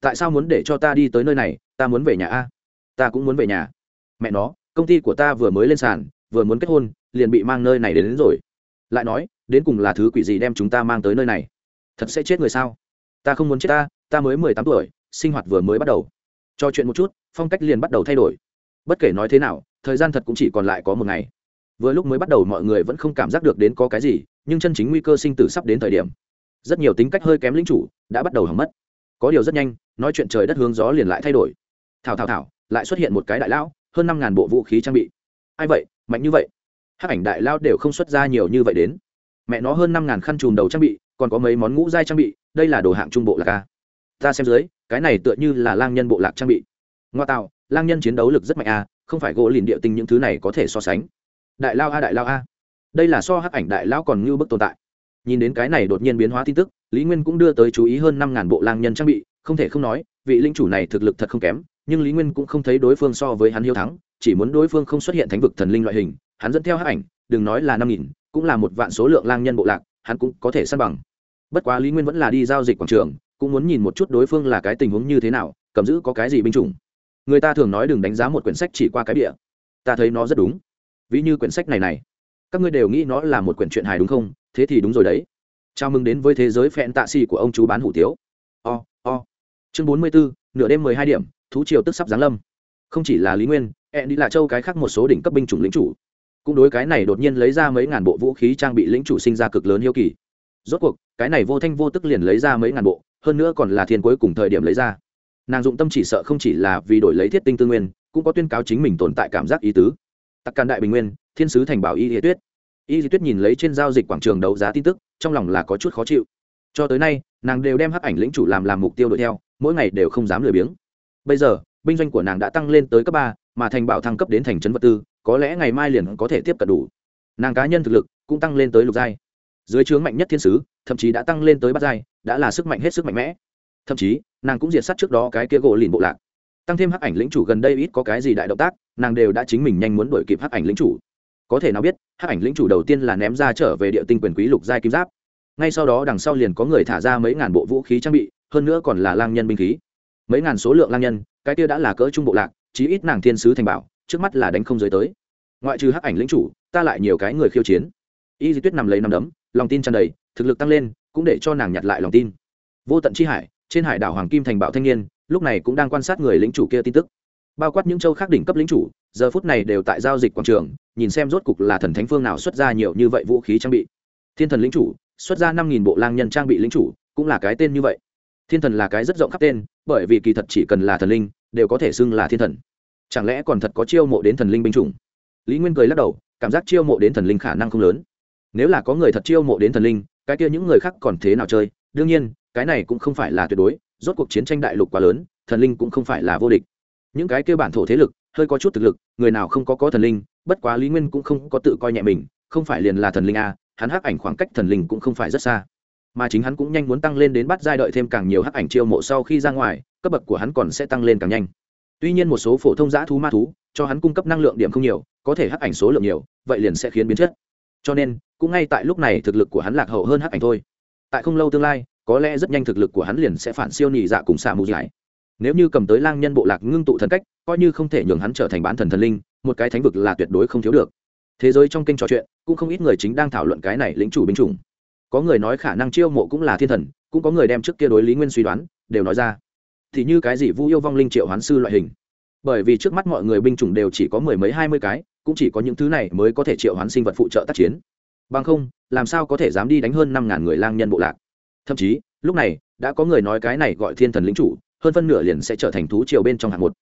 Tại sao muốn để cho ta đi tới nơi này ta muốn về nhà a? Ta cũng muốn về nhà. Mẹ nó công ty của ta vừa mới lên sàn vừa muốn kết hôn liền bị mang nơi này đến, đến rồi. Lại nói đến cùng là thứ quỷ gì đem chúng ta mang tới nơi này? Thật sẽ chết người sao? Ta không muốn chết ta ta mới mười tám tuổi sinh hoạt vừa mới bắt đầu cho chuyện một chút, phong cách liền bắt đầu thay đổi. Bất kể nói thế nào, thời gian thật cũng chỉ còn lại có một ngày. Vừa lúc mới bắt đầu mọi người vẫn không cảm giác được đến có cái gì, nhưng chân chính nguy cơ sinh tử sắp đến thời điểm. Rất nhiều tính cách hơi kém lính chủ đã bắt đầu hỏng mất. Có điều rất nhanh, nói chuyện trời đất hướng gió liền lại thay đổi. Thảo thảo thảo, lại xuất hiện một cái đại lão, hơn năm ngàn bộ vũ khí trang bị. Ai vậy? Mạnh như vậy. Hát ảnh đại lao đều không xuất ra nhiều như vậy đến. Mẹ nó hơn năm ngàn khăn chùm đầu trang bị, còn có mấy món ngũ giai trang bị, đây là đồ hạng trung bộ là ca. Ta xem dưới cái này tựa như là lang nhân bộ lạc trang bị. Ngoa tạo, lang nhân chiến đấu lực rất mạnh a không phải gỗ lìn địa tinh những thứ này có thể so sánh. Đại lao a, đại lao a. Đây là so hắc ảnh đại lao còn như bức tồn tại. Nhìn đến cái này đột nhiên biến hóa tin tức, lý nguyên cũng đưa tới chú ý hơn năm ngàn bộ lang nhân trang bị, không thể không nói, vị linh chủ này thực lực thật không kém, nhưng lý nguyên cũng không thấy đối phương so với hắn hiếu thắng, chỉ muốn đối phương không xuất hiện thánh vực thần linh loại hình, hắn dẫn theo hắc ảnh, đừng nói là năm nghìn, cũng là một vạn số lượng lang nhân bộ lạc, hắn cũng có thể săn bằng. Bất quá lý nguyên vẫn là đi giao dịch quảng trường cũng muốn nhìn một chút đối phương là cái tình huống như thế nào cầm giữ có cái gì binh chủng. Người ta thường nói đừng đánh giá một quyển sách chỉ qua cái địa ta thấy nó rất đúng. Ví như quyển sách này này. Các ngươi đều nghĩ nó là một quyển truyện hài đúng không? Thế thì đúng rồi đấy. Chào mừng đến với thế giới phẹn tạ xì của ông chú bán hủ tiếu. O、oh, o、oh. chương bốn mươi bốn nửa đêm mười hai điểm thú triều tức sắp giáng lâm. Không chỉ là lý nguyên hẹn đi là châu cái khác một số đỉnh cấp binh chủng lính chủ. Cũng đối cái này đột nhiên lấy ra mấy ngàn bộ vũ khí trang bị lính chủ sinh ra cực lớn hiếu kỳ. Rốt cuộc cái này vô thanh vô tức liền lấy ra mấy ngàn bộ hơn nữa còn là thiên cuối cùng thời điểm lấy ra. Nàng dụng tâm chỉ sợ không chỉ là vì đổi lấy thiết tinh tư nguyên, cũng có tuyên cáo chính mình tồn tại cảm giác ý tứ. Tặc càn đại bình nguyên, thiên sứ thành bảo y lý tuyết. Y lý tuyết nhìn lấy trên giao dịch quảng trường đấu giá tin tức, trong lòng là có chút khó chịu. Cho tới nay, nàng đều đem hắc ảnh lĩnh chủ làm làm mục tiêu đuổi theo, mỗi ngày đều không dám lười biếng. Bây giờ, binh doanh của nàng đã tăng lên tới cấp ba, mà thành bảo thăng cấp đến thành trấn vật tư, có lẽ ngày mai liền có thể tiếp cận đủ. Nàng cá nhân thực lực cũng tăng lên tới lục giai dưới trướng mạnh nhất thiên sứ, thậm chí đã tăng lên tới bát giai, đã là sức mạnh hết sức mạnh mẽ. Thậm chí, nàng cũng diệt sát trước đó cái kia gỗ lìn bộ lạc. Tăng thêm hắc ảnh lĩnh chủ gần đây ít có cái gì đại động tác, nàng đều đã chính mình nhanh muốn đuổi kịp hắc ảnh lĩnh chủ. Có thể nào biết, hắc ảnh lĩnh chủ đầu tiên là ném ra trở về địa tinh quyền quý lục giai kim giáp. Ngay sau đó đằng sau liền có người thả ra mấy ngàn bộ vũ khí trang bị, hơn nữa còn là lang nhân binh khí. Mấy ngàn số lượng lang nhân, cái kia đã là cỡ trung bộ lạc, chí ít nàng thiên sứ thành bảo, trước mắt là đánh không giới tới. Ngoại trừ hắc ảnh lĩnh chủ, ta lại nhiều cái người khiêu chiến. Y di tuyết nằm lấy nằm đấm lòng tin tràn đầy, thực lực tăng lên, cũng để cho nàng nhặt lại lòng tin. Vô tận chi hải, trên hải đảo hoàng kim thành bảo thanh niên, lúc này cũng đang quan sát người lính chủ kia tin tức. Bao quát những châu khác đỉnh cấp lính chủ, giờ phút này đều tại giao dịch quảng trường, nhìn xem rốt cục là thần thánh phương nào xuất ra nhiều như vậy vũ khí trang bị. Thiên thần lính chủ, xuất ra năm nghìn bộ lang nhân trang bị lính chủ, cũng là cái tên như vậy. Thiên thần là cái rất rộng khắp tên, bởi vì kỳ thật chỉ cần là thần linh, đều có thể xưng là thiên thần. Chẳng lẽ còn thật có chiêu mộ đến thần linh binh chủng? Lý nguyên cười lắc đầu, cảm giác chiêu mộ đến thần linh khả năng không lớn nếu là có người thật chiêu mộ đến thần linh, cái kia những người khác còn thế nào chơi? Đương nhiên, cái này cũng không phải là tuyệt đối, rốt cuộc chiến tranh đại lục quá lớn, thần linh cũng không phải là vô địch. Những cái kia bản thổ thế lực, hơi có chút thực lực, người nào không có có thần linh, bất quá lý nguyên cũng không có tự coi nhẹ mình, không phải liền là thần linh a, hắn hắc ảnh khoảng cách thần linh cũng không phải rất xa. Mà chính hắn cũng nhanh muốn tăng lên đến bắt giai đợi thêm càng nhiều hắc ảnh chiêu mộ sau khi ra ngoài, cấp bậc của hắn còn sẽ tăng lên càng nhanh. Tuy nhiên một số phổ thông giã thú ma thú, cho hắn cung cấp năng lượng điểm không nhiều, có thể hắc ảnh số lượng nhiều, vậy liền sẽ khiến biến chất. Cho nên cũng ngay tại lúc này thực lực của hắn lạc hậu hơn hắc ảnh thôi. Tại không lâu tương lai, có lẽ rất nhanh thực lực của hắn liền sẽ phản siêu nhị dạ cùng xạ mù giải. Nếu như cầm tới lang nhân bộ lạc ngưng tụ thần cách, coi như không thể nhường hắn trở thành bán thần thần linh, một cái thánh vực là tuyệt đối không thiếu được. Thế giới trong kênh trò chuyện, cũng không ít người chính đang thảo luận cái này lĩnh chủ binh chủng. Có người nói khả năng chiêu mộ cũng là thiên thần, cũng có người đem trước kia đối lý nguyên suy đoán, đều nói ra. Thì như cái gì vu yêu vong linh triệu hoán sư loại hình. Bởi vì trước mắt mọi người binh chủng đều chỉ có mười mấy hai mươi cái, cũng chỉ có những thứ này mới có thể triệu hoán sinh vật phụ trợ tác chiến bằng không, làm sao có thể dám đi đánh hơn năm ngàn người lang nhân bộ lạc? Thậm chí, lúc này, đã có người nói cái này gọi thiên thần lính chủ, hơn phân nửa liền sẽ trở thành thú triều bên trong hạng một.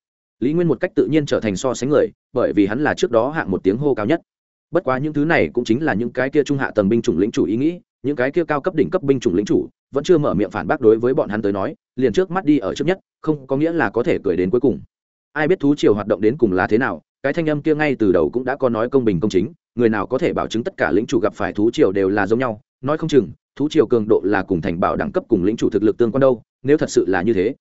Lý nguyên một cách tự nhiên trở thành so sánh người, bởi vì hắn là trước đó hạng một tiếng hô cao nhất. Bất quá những thứ này cũng chính là những cái kia trung hạ tầng binh chủng lĩnh chủ ý nghĩ, những cái kia cao cấp đỉnh cấp binh chủng lĩnh chủ, vẫn chưa mở miệng phản bác đối với bọn hắn tới nói, liền trước mắt đi ở trước nhất, không có nghĩa là có thể cười đến cuối cùng. Ai biết thú triều hoạt động đến cùng là thế nào, cái thanh âm kia ngay từ đầu cũng đã có nói công bình công chính người nào có thể bảo chứng tất cả lĩnh chủ gặp phải thú triều đều là giống nhau, nói không chừng, thú triều cường độ là cùng thành bảo đẳng cấp cùng lĩnh chủ thực lực tương quan đâu, nếu thật sự là như thế.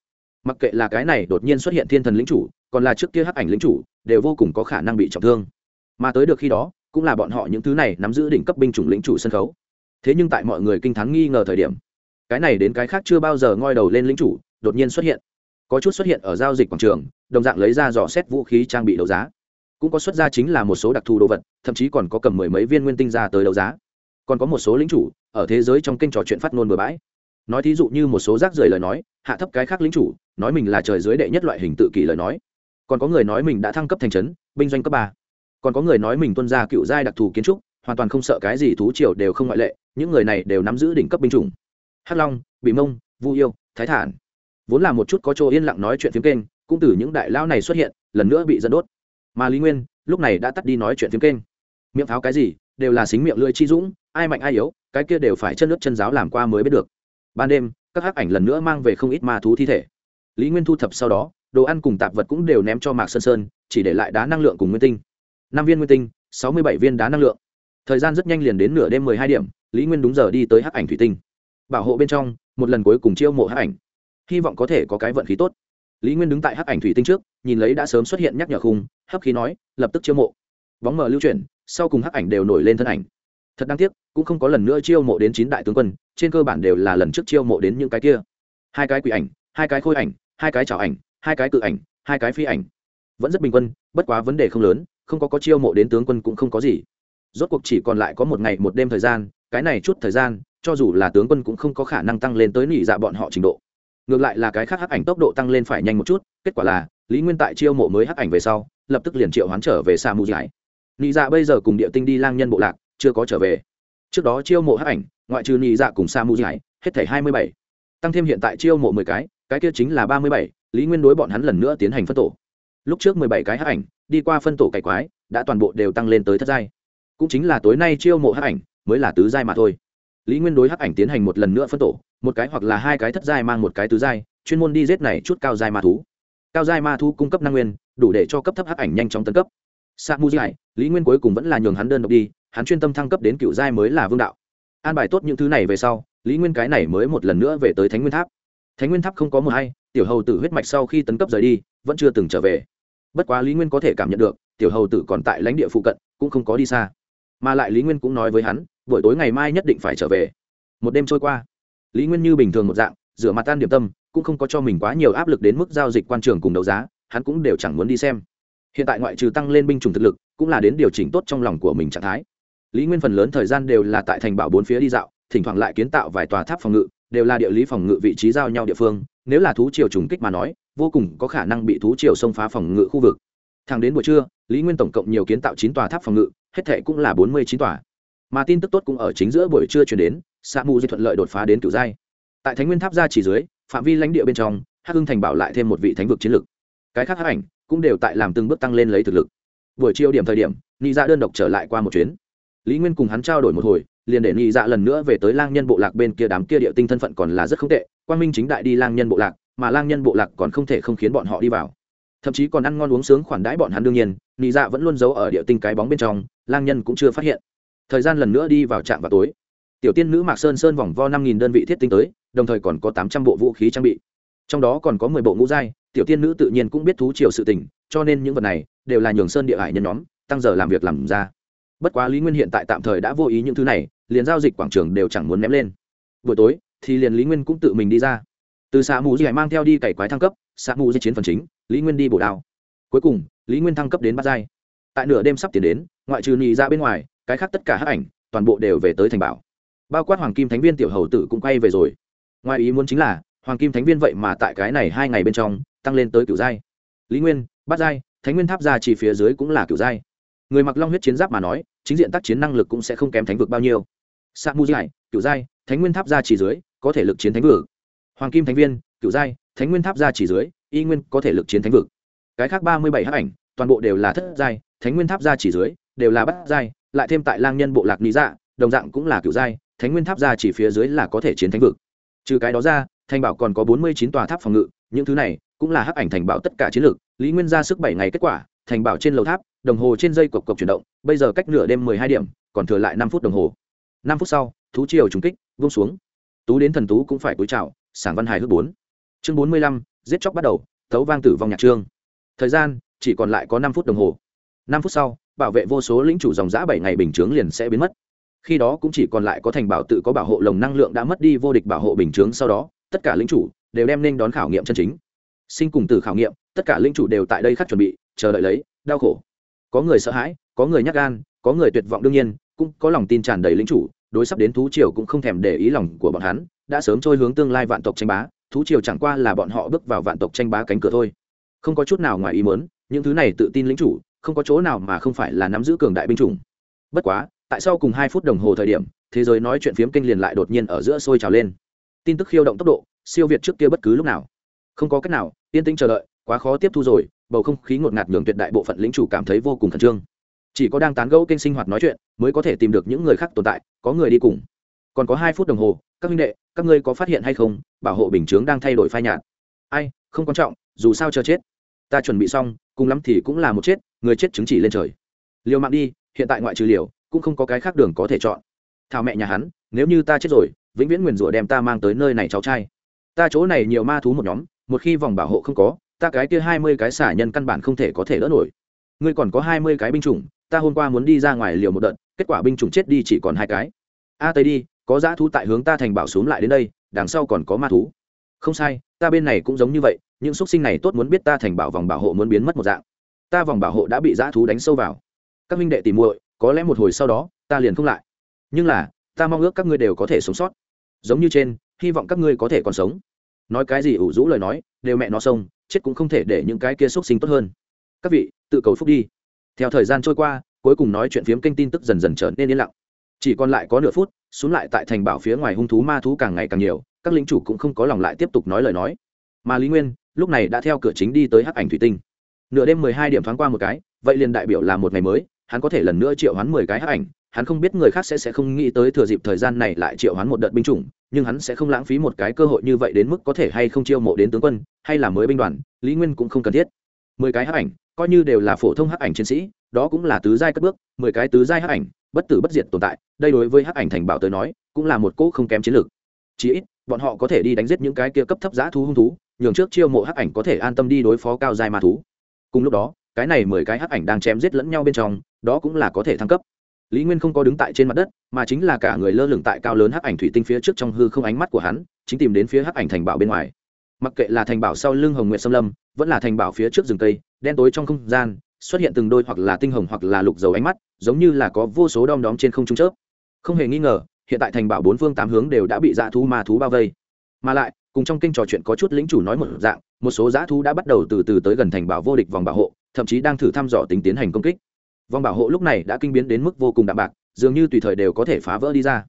Mặc kệ là cái này đột nhiên xuất hiện thiên thần lĩnh chủ, còn là trước kia hắc ảnh lĩnh chủ, đều vô cùng có khả năng bị trọng thương. Mà tới được khi đó, cũng là bọn họ những thứ này nắm giữ đỉnh cấp binh chủng lĩnh chủ sân khấu. Thế nhưng tại mọi người kinh t h n nghi ngờ thời điểm, cái này đến cái khác chưa bao giờ ngoi đầu lên lĩnh chủ, đột nhiên xuất hiện. Có chút xuất hiện ở giao dịch quảng trường, đồng dạng lấy ra dò xét vũ khí trang bị đấu giá cũng có xuất ra chính là một số đặc thù đồ vật, thậm chí còn có cầm mười mấy viên nguyên tinh ra tới đấu giá. Còn có một số lính chủ, ở thế giới trong kênh trò chuyện phát ngôn bừa bãi. Nói thí dụ như một số rác rưởi lời nói, hạ thấp cái khác lính chủ, nói mình là trời dưới đệ nhất loại hình tự kỷ lời nói. Còn có người nói mình đã thăng cấp thành trấn, binh doanh cấp ba. Còn có người nói mình tuân ra cựu giai đặc thù kiến trúc, hoàn toàn không sợ cái gì thú triều đều không ngoại lệ, những người này đều nắm giữ đỉnh cấp binh chủng. Hắc long bị mông, vu yêu, thái thản. Vốn là một chút có chỗ yên lặng nói chuyện phiếm kênh, cũng từ những đại lao này xuất hiện, lần nữa bị dẫn đốt mà lý nguyên lúc này đã tắt đi nói chuyện phiếm kênh. Miệng pháo cái gì, đều là xính miệng lưỡi chi dũng, ai mạnh ai yếu, cái kia đều phải chân nước chân giáo làm qua mới biết được. Ban đêm, các hắc ảnh lần nữa mang về không ít ma thú thi thể. Lý nguyên thu thập sau đó, đồ ăn cùng tạp vật cũng đều ném cho mạc sơn sơn, chỉ để lại đá năng lượng cùng nguyên tinh. Năm viên nguyên tinh, sáu mươi bảy viên đá năng lượng. Thời gian rất nhanh liền đến nửa đêm mười hai điểm, lý nguyên đúng giờ đi tới hắc ảnh thủy tinh. Bảo hộ bên trong, một lần cuối cùng chiêu mộ hắc ảnh. Hy vọng có thể có cái vận khí tốt. Lý nguyên đứng tại hắc ảnh thủy tinh trước, nhìn lấy đã sớm xuất hiện nhắc nhở khung hấp khí nói, lập tức chiêu mộ. Bóng mờ lưu chuyển, sau cùng hắc ảnh đều nổi lên thân ảnh. Thật đáng tiếc, cũng không có lần nữa chiêu mộ đến chín đại tướng quân, trên cơ bản đều là lần trước chiêu mộ đến những cái kia. Hai cái quỷ ảnh, hai cái khôi ảnh, hai cái chảo ảnh, hai cái cự ảnh, hai cái phi ảnh. Vẫn rất bình quân, bất quá vấn đề không lớn, không có có chiêu mộ đến tướng quân cũng không có gì. Rốt cuộc chỉ còn lại có một ngày một đêm thời gian, cái này chút thời gian, cho dù là tướng quân cũng không có khả năng tăng lên tới nỉ dạ bọn họ trình độ. Ngược lại là cái khác hắc ảnh tốc độ tăng lên phải nhanh một chút, kết quả là, lý nguyên tại chiêu mộ mới hắc ảnh về sau lập tức liền triệu hoán trở về xa mù giải nị dạ bây giờ cùng địa tinh đi lang nhân bộ lạc, chưa có trở về. Trước đó chiêu mộ hắc ảnh, ngoại trừ nị dạ cùng sa mu giải hết thảy hai mươi bảy. Tăng thêm hiện tại chiêu mộ mười cái cái kia chính là ba mươi bảy, lý nguyên đối bọn hắn lần nữa tiến hành phân tổ. Lúc trước mười bảy cái hắc ảnh, đi qua phân tổ cải quái, đã toàn bộ đều tăng lên tới thất giai. Cũng chính là tối nay chiêu mộ hắc ảnh, mới là tứ giai mà thôi. Lý nguyên đối hắc ảnh tiến hành một lần nữa phân tổ, một cái hoặc là hai cái thất giai mang một cái tứ giai, chuyên môn đi giết này chút cao giai ma thú. Cao giai ma thú cung cấp năng nguyên đủ để cho cấp thấp hắc ảnh nhanh chóng tấn cấp. Sa mu dài, lý nguyên cuối cùng vẫn là nhường hắn đơn độc đi hắn chuyên tâm thăng cấp đến cựu giai mới là vương đạo. An bài tốt những thứ này về sau lý nguyên cái này mới một lần nữa về tới thánh nguyên tháp. Thánh nguyên tháp không có mờ hay tiểu hầu tử huyết mạch sau khi tấn cấp rời đi vẫn chưa từng trở về. Bất quá lý nguyên có thể cảm nhận được tiểu hầu tử còn tại lãnh địa phụ cận cũng không có đi xa. Mà lại lý nguyên cũng nói với hắn buổi tối ngày mai nhất định phải trở về. Một đêm trôi qua lý nguyên như bình thường một dạng rửa mặt tan điểm tâm cũng không có cho mình quá nhiều áp lực đến mức giao dịch quan trường cùng đấu giá hắn cũng đều chẳng muốn đi xem. Hiện tại ngoại trừ tăng lên binh chủng thực lực, cũng là đến điều chỉnh tốt trong lòng của mình trạng thái. Lý nguyên phần lớn thời gian đều là tại thành bảo bốn phía đi dạo, thỉnh thoảng lại kiến tạo vài tòa tháp phòng ngự, đều là địa lý phòng ngự vị trí giao nhau địa phương, nếu là thú triều trùng kích mà nói, vô cùng có khả năng bị thú triều xông phá phòng ngự khu vực. Thẳng đến buổi trưa, lý nguyên tổng cộng nhiều kiến tạo chín tòa tháp phòng ngự, hết thệ cũng là bốn mươi chín tòa. Mà tin tức tốt cũng ở chính giữa buổi trưa chuyển đến sa mu di thuận lợi đột phá đến cửu giai. Tại thánh nguyên tháp ra chỉ dưới, phạm vi lãnh địa bên trong, hắc hưng thành bảo lại thêm một vị thánh vực chiến lực cái khác hát ảnh cũng đều tại làm từng bước tăng lên lấy thực lực. Buổi chiều điểm thời điểm ni dạ đơn độc trở lại qua một chuyến. Lý nguyên cùng hắn trao đổi một hồi, liền để ni dạ lần nữa về tới lang nhân bộ lạc bên kia đám kia địa tinh thân phận còn là rất không tệ quan minh chính đại đi lang nhân bộ lạc, mà lang nhân bộ lạc còn không thể không khiến bọn họ đi vào. Thậm chí còn ăn ngon uống sướng khoản đãi bọn hắn đương nhiên ni dạ vẫn luôn giấu ở địa tinh cái bóng bên trong, lang nhân cũng chưa phát hiện. Thời gian lần nữa đi vào trạm vào tối. Tiểu tiên nữ mạc sơn sơn vòng vo năm nghìn đơn vị thiết tinh tới, đồng thời còn có tám trăm bộ vũ khí trang bị. Trong đó còn có mười bộ ngũ giai tiểu tiên nữ tự nhiên cũng biết thú triều sự tình, cho nên những vật này đều là nhường sơn địa hải nhân nhóm tăng giờ làm việc làm ra. Bất quá lý nguyên hiện tại tạm thời đã vô ý những thứ này, liền giao dịch quảng trường đều chẳng muốn ném lên. Buổi tối thì liền lý nguyên cũng tự mình đi ra. Từ xã mù dì mang theo đi cày quái thăng cấp xã mù di chiến phần chính, lý nguyên đi bổ đao. Cuối cùng, lý nguyên thăng cấp đến bát giai. Tại nửa đêm sắp tiến đến, ngoại trừ nhị ra dạ bên ngoài, cái khác tất cả hắc ảnh, toàn bộ đều về tới thành bảo. Bao quát hoàng kim thánh viên tiểu hầu tử cũng quay về rồi. Ngoài ý muốn chính là hoàng kim thánh viên vậy mà tại cái này hai ngày bên trong tăng lên tới cửu giai. Lý nguyên, bát giai, thánh nguyên tháp ra chỉ phía dưới cũng là cửu giai. Người mặc long huyết chiến giáp mà nói, chính diện tác chiến năng lực cũng sẽ không kém thánh vực bao nhiêu. Sa mu giai cửu giai, thánh nguyên tháp ra chỉ dưới, có thể lực chiến thánh vực. Hoàng kim thánh viên cửu giai, thánh nguyên tháp ra chỉ dưới, y nguyên có thể lực chiến thánh vực. Cái khác ba mươi bảy hắc ảnh, toàn bộ đều là thất giai, thánh nguyên tháp ra chỉ dưới, đều là bát giai, lại thêm tại lang nhân bộ lạc lý dạ đồng dạng cũng là cửu giai, thánh nguyên tháp ra chỉ phía dưới là có thể chiến thánh vực. Trừ cái đó ra thành bảo còn có bốn mươi chín tòa tháp phòng ngự, những thứ này cũng là hắc ảnh thành bảo tất cả chiến lược, lý nguyên ra sức bảy ngày kết quả, thành bảo trên lầu tháp, đồng hồ trên dây cộc cộc chuyển động, bây giờ cách nửa đêm mười hai điểm, còn thừa lại năm phút đồng hồ. năm phút sau, thú triều trùng kích, vung xuống. Tú đến thần tú cũng phải cúi chào, sảng văn hài hước bốn. Chương bốn mươi lăm, giết chóc bắt đầu, thấu vang tử vong nhạc trương. Thời gian, chỉ còn lại có năm phút đồng hồ. năm phút sau, bảo vệ vô số lĩnh chủ dòng giã bảy ngày bình chướng liền sẽ biến mất. Khi đó cũng chỉ còn lại có thành bảo tự có bảo hộ lồng năng lượng đã mất đi vô địch bảo hộ bình chướng sau đó tất cả lĩnh chủ đều đem nên đón khảo nghiệm chân chính. Sinh cùng tử khảo nghiệm, tất cả lĩnh chủ đều tại đây khắc chuẩn bị, chờ đợi lấy, đau khổ. Có người sợ hãi, có người nhắc gan, có người tuyệt vọng đương nhiên, cũng có lòng tin tràn đầy lĩnh chủ, đối sắp đến thú triều cũng không thèm để ý lòng của bọn hắn, đã sớm trôi hướng tương lai vạn tộc tranh bá, thú triều chẳng qua là bọn họ bước vào vạn tộc tranh bá cánh cửa thôi. Không có chút nào ngoài ý mớn những thứ này tự tin lĩnh chủ, không có chỗ nào mà không phải là nắm giữ cường đại binh chủng. Bất quá, tại sao cùng hai phút đồng hồ thời điểm, thế giới nói chuyện phiếm kinh liền lại đột nhiên ở giữa sôi trào lên tin tức khiêu động tốc độ, siêu việt trước kia bất cứ lúc nào. Không có cách nào, yên tĩnh chờ đợi, quá khó tiếp thu rồi, bầu không khí ngột ngạt nhường tuyệt đại bộ phận lính chủ cảm thấy vô cùng khẩn trương. Chỉ có đang tán gẫu kênh sinh hoạt nói chuyện, mới có thể tìm được những người khác tồn tại, có người đi cùng. Còn có hai phút đồng hồ, các huynh đệ, các ngươi có phát hiện hay không, bảo hộ bình chướng đang thay đổi phai nhạt. Ai, không quan trọng, dù sao chờ chết. Ta chuẩn bị xong, cùng lắm thì cũng là một chết, người chết chứng chỉ lên trời. Liều mạng đi, hiện tại ngoại trừ liều, cũng không có cái khác đường có thể chọn. Thảo mẹ nhà hắn, nếu như ta chết rồi vĩnh viễn nguyền rủa đem ta mang tới nơi này cháu trai. Ta chỗ này nhiều ma thú một nhóm, một khi vòng bảo hộ không có, ta cái kia hai mươi cái xả nhân căn bản không thể có thể đỡ nổi. Ngươi còn có hai mươi cái binh chủng, ta hôm qua muốn đi ra ngoài liều một đợt, kết quả binh chủng chết đi chỉ còn hai cái. A tây đi, có dã thú tại hướng ta thành bảo xuống lại đến đây, đằng sau còn có ma thú. Không sai, ta bên này cũng giống như vậy, những x u ấ t sinh này tốt muốn biết ta thành bảo vòng bảo hộ muốn biến mất một dạng. Ta vòng bảo hộ đã bị dã thú đánh sâu vào. Các minh đệ tìm muội, có lẽ một hồi sau đó, ta liền không lại. Nhưng là ta mong ước các ngươi đều có thể sống sót. Giống như trên, hy vọng các ngươi có thể còn sống. Nói cái gì ủ rũ lời nói, đều mẹ nó sông chết cũng không thể để những cái kia x u ấ t sinh tốt hơn. Các vị, tự cầu phúc đi. Theo thời gian trôi qua, cuối cùng nói chuyện phiếm kênh tin tức dần dần trở nên yên lặng. Chỉ còn lại có nửa phút, xuống lại tại thành bảo phía ngoài hung thú ma thú càng ngày càng nhiều, các lính chủ cũng không có lòng lại tiếp tục nói lời nói. Mà lý nguyên, lúc này đã theo cửa chính đi tới hắc ảnh thủy tinh. Nửa đêm mười hai điểm thoáng qua một cái, vậy liền đại biểu là một ngày mới hắn có thể lần nữa triệu hoán mười cái hắc ảnh, hắn không biết người khác sẽ sẽ không nghĩ tới thừa dịp thời gian này lại triệu hoán một đợt binh chủng, nhưng hắn sẽ không lãng phí một cái cơ hội như vậy đến mức có thể hay không chiêu mộ đến tướng quân, hay là mới binh đoàn, lý nguyên cũng không cần thiết. Mười cái hắc ảnh, coi như đều là phổ thông hắc ảnh chiến sĩ, đó cũng là tứ giai cất bước, mười cái tứ giai hắc ảnh, bất tử bất diệt tồn tại, đây đối với hắc ảnh thành bảo tới nói, cũng là một cỗ không kém chiến lược. Chí ít, bọn họ có thể đi đánh giết những cái kia cấp thấp giá thú hung thú, nhường trước chiêu mộ hắc ảnh có thể an tâm đi đối phó cao giai ma thú. Cùng lúc đó cái này mười cái hắc ảnh đang chém giết lẫn nhau bên trong, đó cũng là có thể thăng cấp. Lý nguyên không có đứng tại trên mặt đất, mà chính là cả người lơ lửng tại cao lớn hắc ảnh thủy tinh phía trước trong hư không ánh mắt của hắn, chính tìm đến phía hắc ảnh thành bảo bên ngoài. Mặc kệ là thành bảo sau lưng hồng nguyện xâm lâm, vẫn là thành bảo phía trước rừng cây, đen tối trong không gian, xuất hiện từng đôi hoặc là tinh hồng hoặc là lục dầu ánh mắt, giống như là có vô số đom đóm trên không trung chớp. Không hề nghi ngờ, hiện tại thành bảo bốn phương tám hướng đều đã bị dã thú ma thú bao vây. Mà lại, cùng trong kinh trò chuyện có chút lĩnh chủ nói một dạng, một số dã thú đã bắt đầu từ từ tới gần thành bảo vô địch vòng bảo hộ thậm chí đang thử thăm dò tính tiến hành công kích. Vòng bảo hộ lúc này đã kinh biến đến mức vô cùng đạm bạc, dường như tùy thời đều có thể phá vỡ đi ra.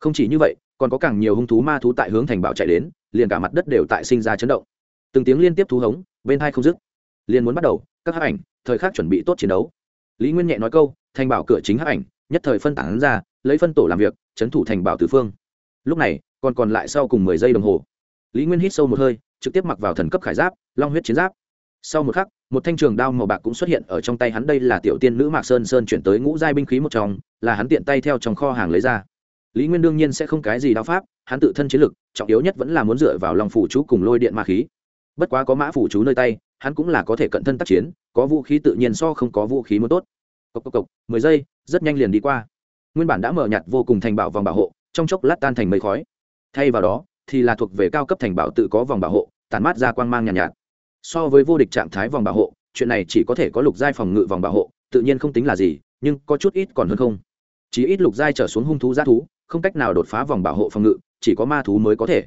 Không chỉ như vậy, còn có càng nhiều hung thú ma thú tại hướng thành bảo chạy đến, liền cả mặt đất đều tại sinh ra chấn động. Từng tiếng liên tiếp thú hống, bên hai không dứt. Liền muốn bắt đầu, các hắc ảnh, thời khắc chuẩn bị tốt chiến đấu. Lý nguyên nhẹ nói câu, thành bảo cửa chính hắc ảnh, nhất thời phân tản ra, lấy phân tổ làm việc, chấn thủ thành bảo tứ phương. Lúc này, còn còn lại sau cùng mười giây đồng hồ. Lý nguyên hít sâu một hơi, trực tiếp mặc vào thần cấp khải giáp, long huyết chiến giáp. Sau một khắc một thanh trường đao màu bạc cũng xuất hiện ở trong tay hắn. Đây là tiểu tiên nữ mạc sơn sơn chuyển tới ngũ giai binh khí một trong là hắn tiện tay theo trong kho hàng lấy ra. Lý nguyên đương nhiên sẽ không cái gì đao pháp hắn tự thân chiến lực trọng yếu nhất vẫn là muốn dựa vào lòng phủ chú cùng lôi điện ma khí. Bất quá có mã phủ chú nơi tay hắn cũng là có thể cận thân tác chiến có vũ khí tự nhiên so không có vũ khí muốn tốt. Cộc cộc cộc mười giây rất nhanh liền đi qua. Nguyên bản đã mở nhạt vô cùng thành bảo vòng bảo hộ trong chốc lát tan thành mây khói. Thay vào đó thì là thuộc về cao cấp thành bảo tự có vòng bảo hộ tản mát ra quang mang nhàn nhạt, nhạt so với vô địch trạng thái vòng bảo hộ, chuyện này chỉ có thể có lục giai phòng ngự vòng bảo hộ, tự nhiên không tính là gì, nhưng có chút ít còn hơn không. Chỉ ít lục giai trở xuống hung thú g thú, không cách nào đột phá vòng bảo hộ phòng ngự, chỉ có ma thú mới có thể.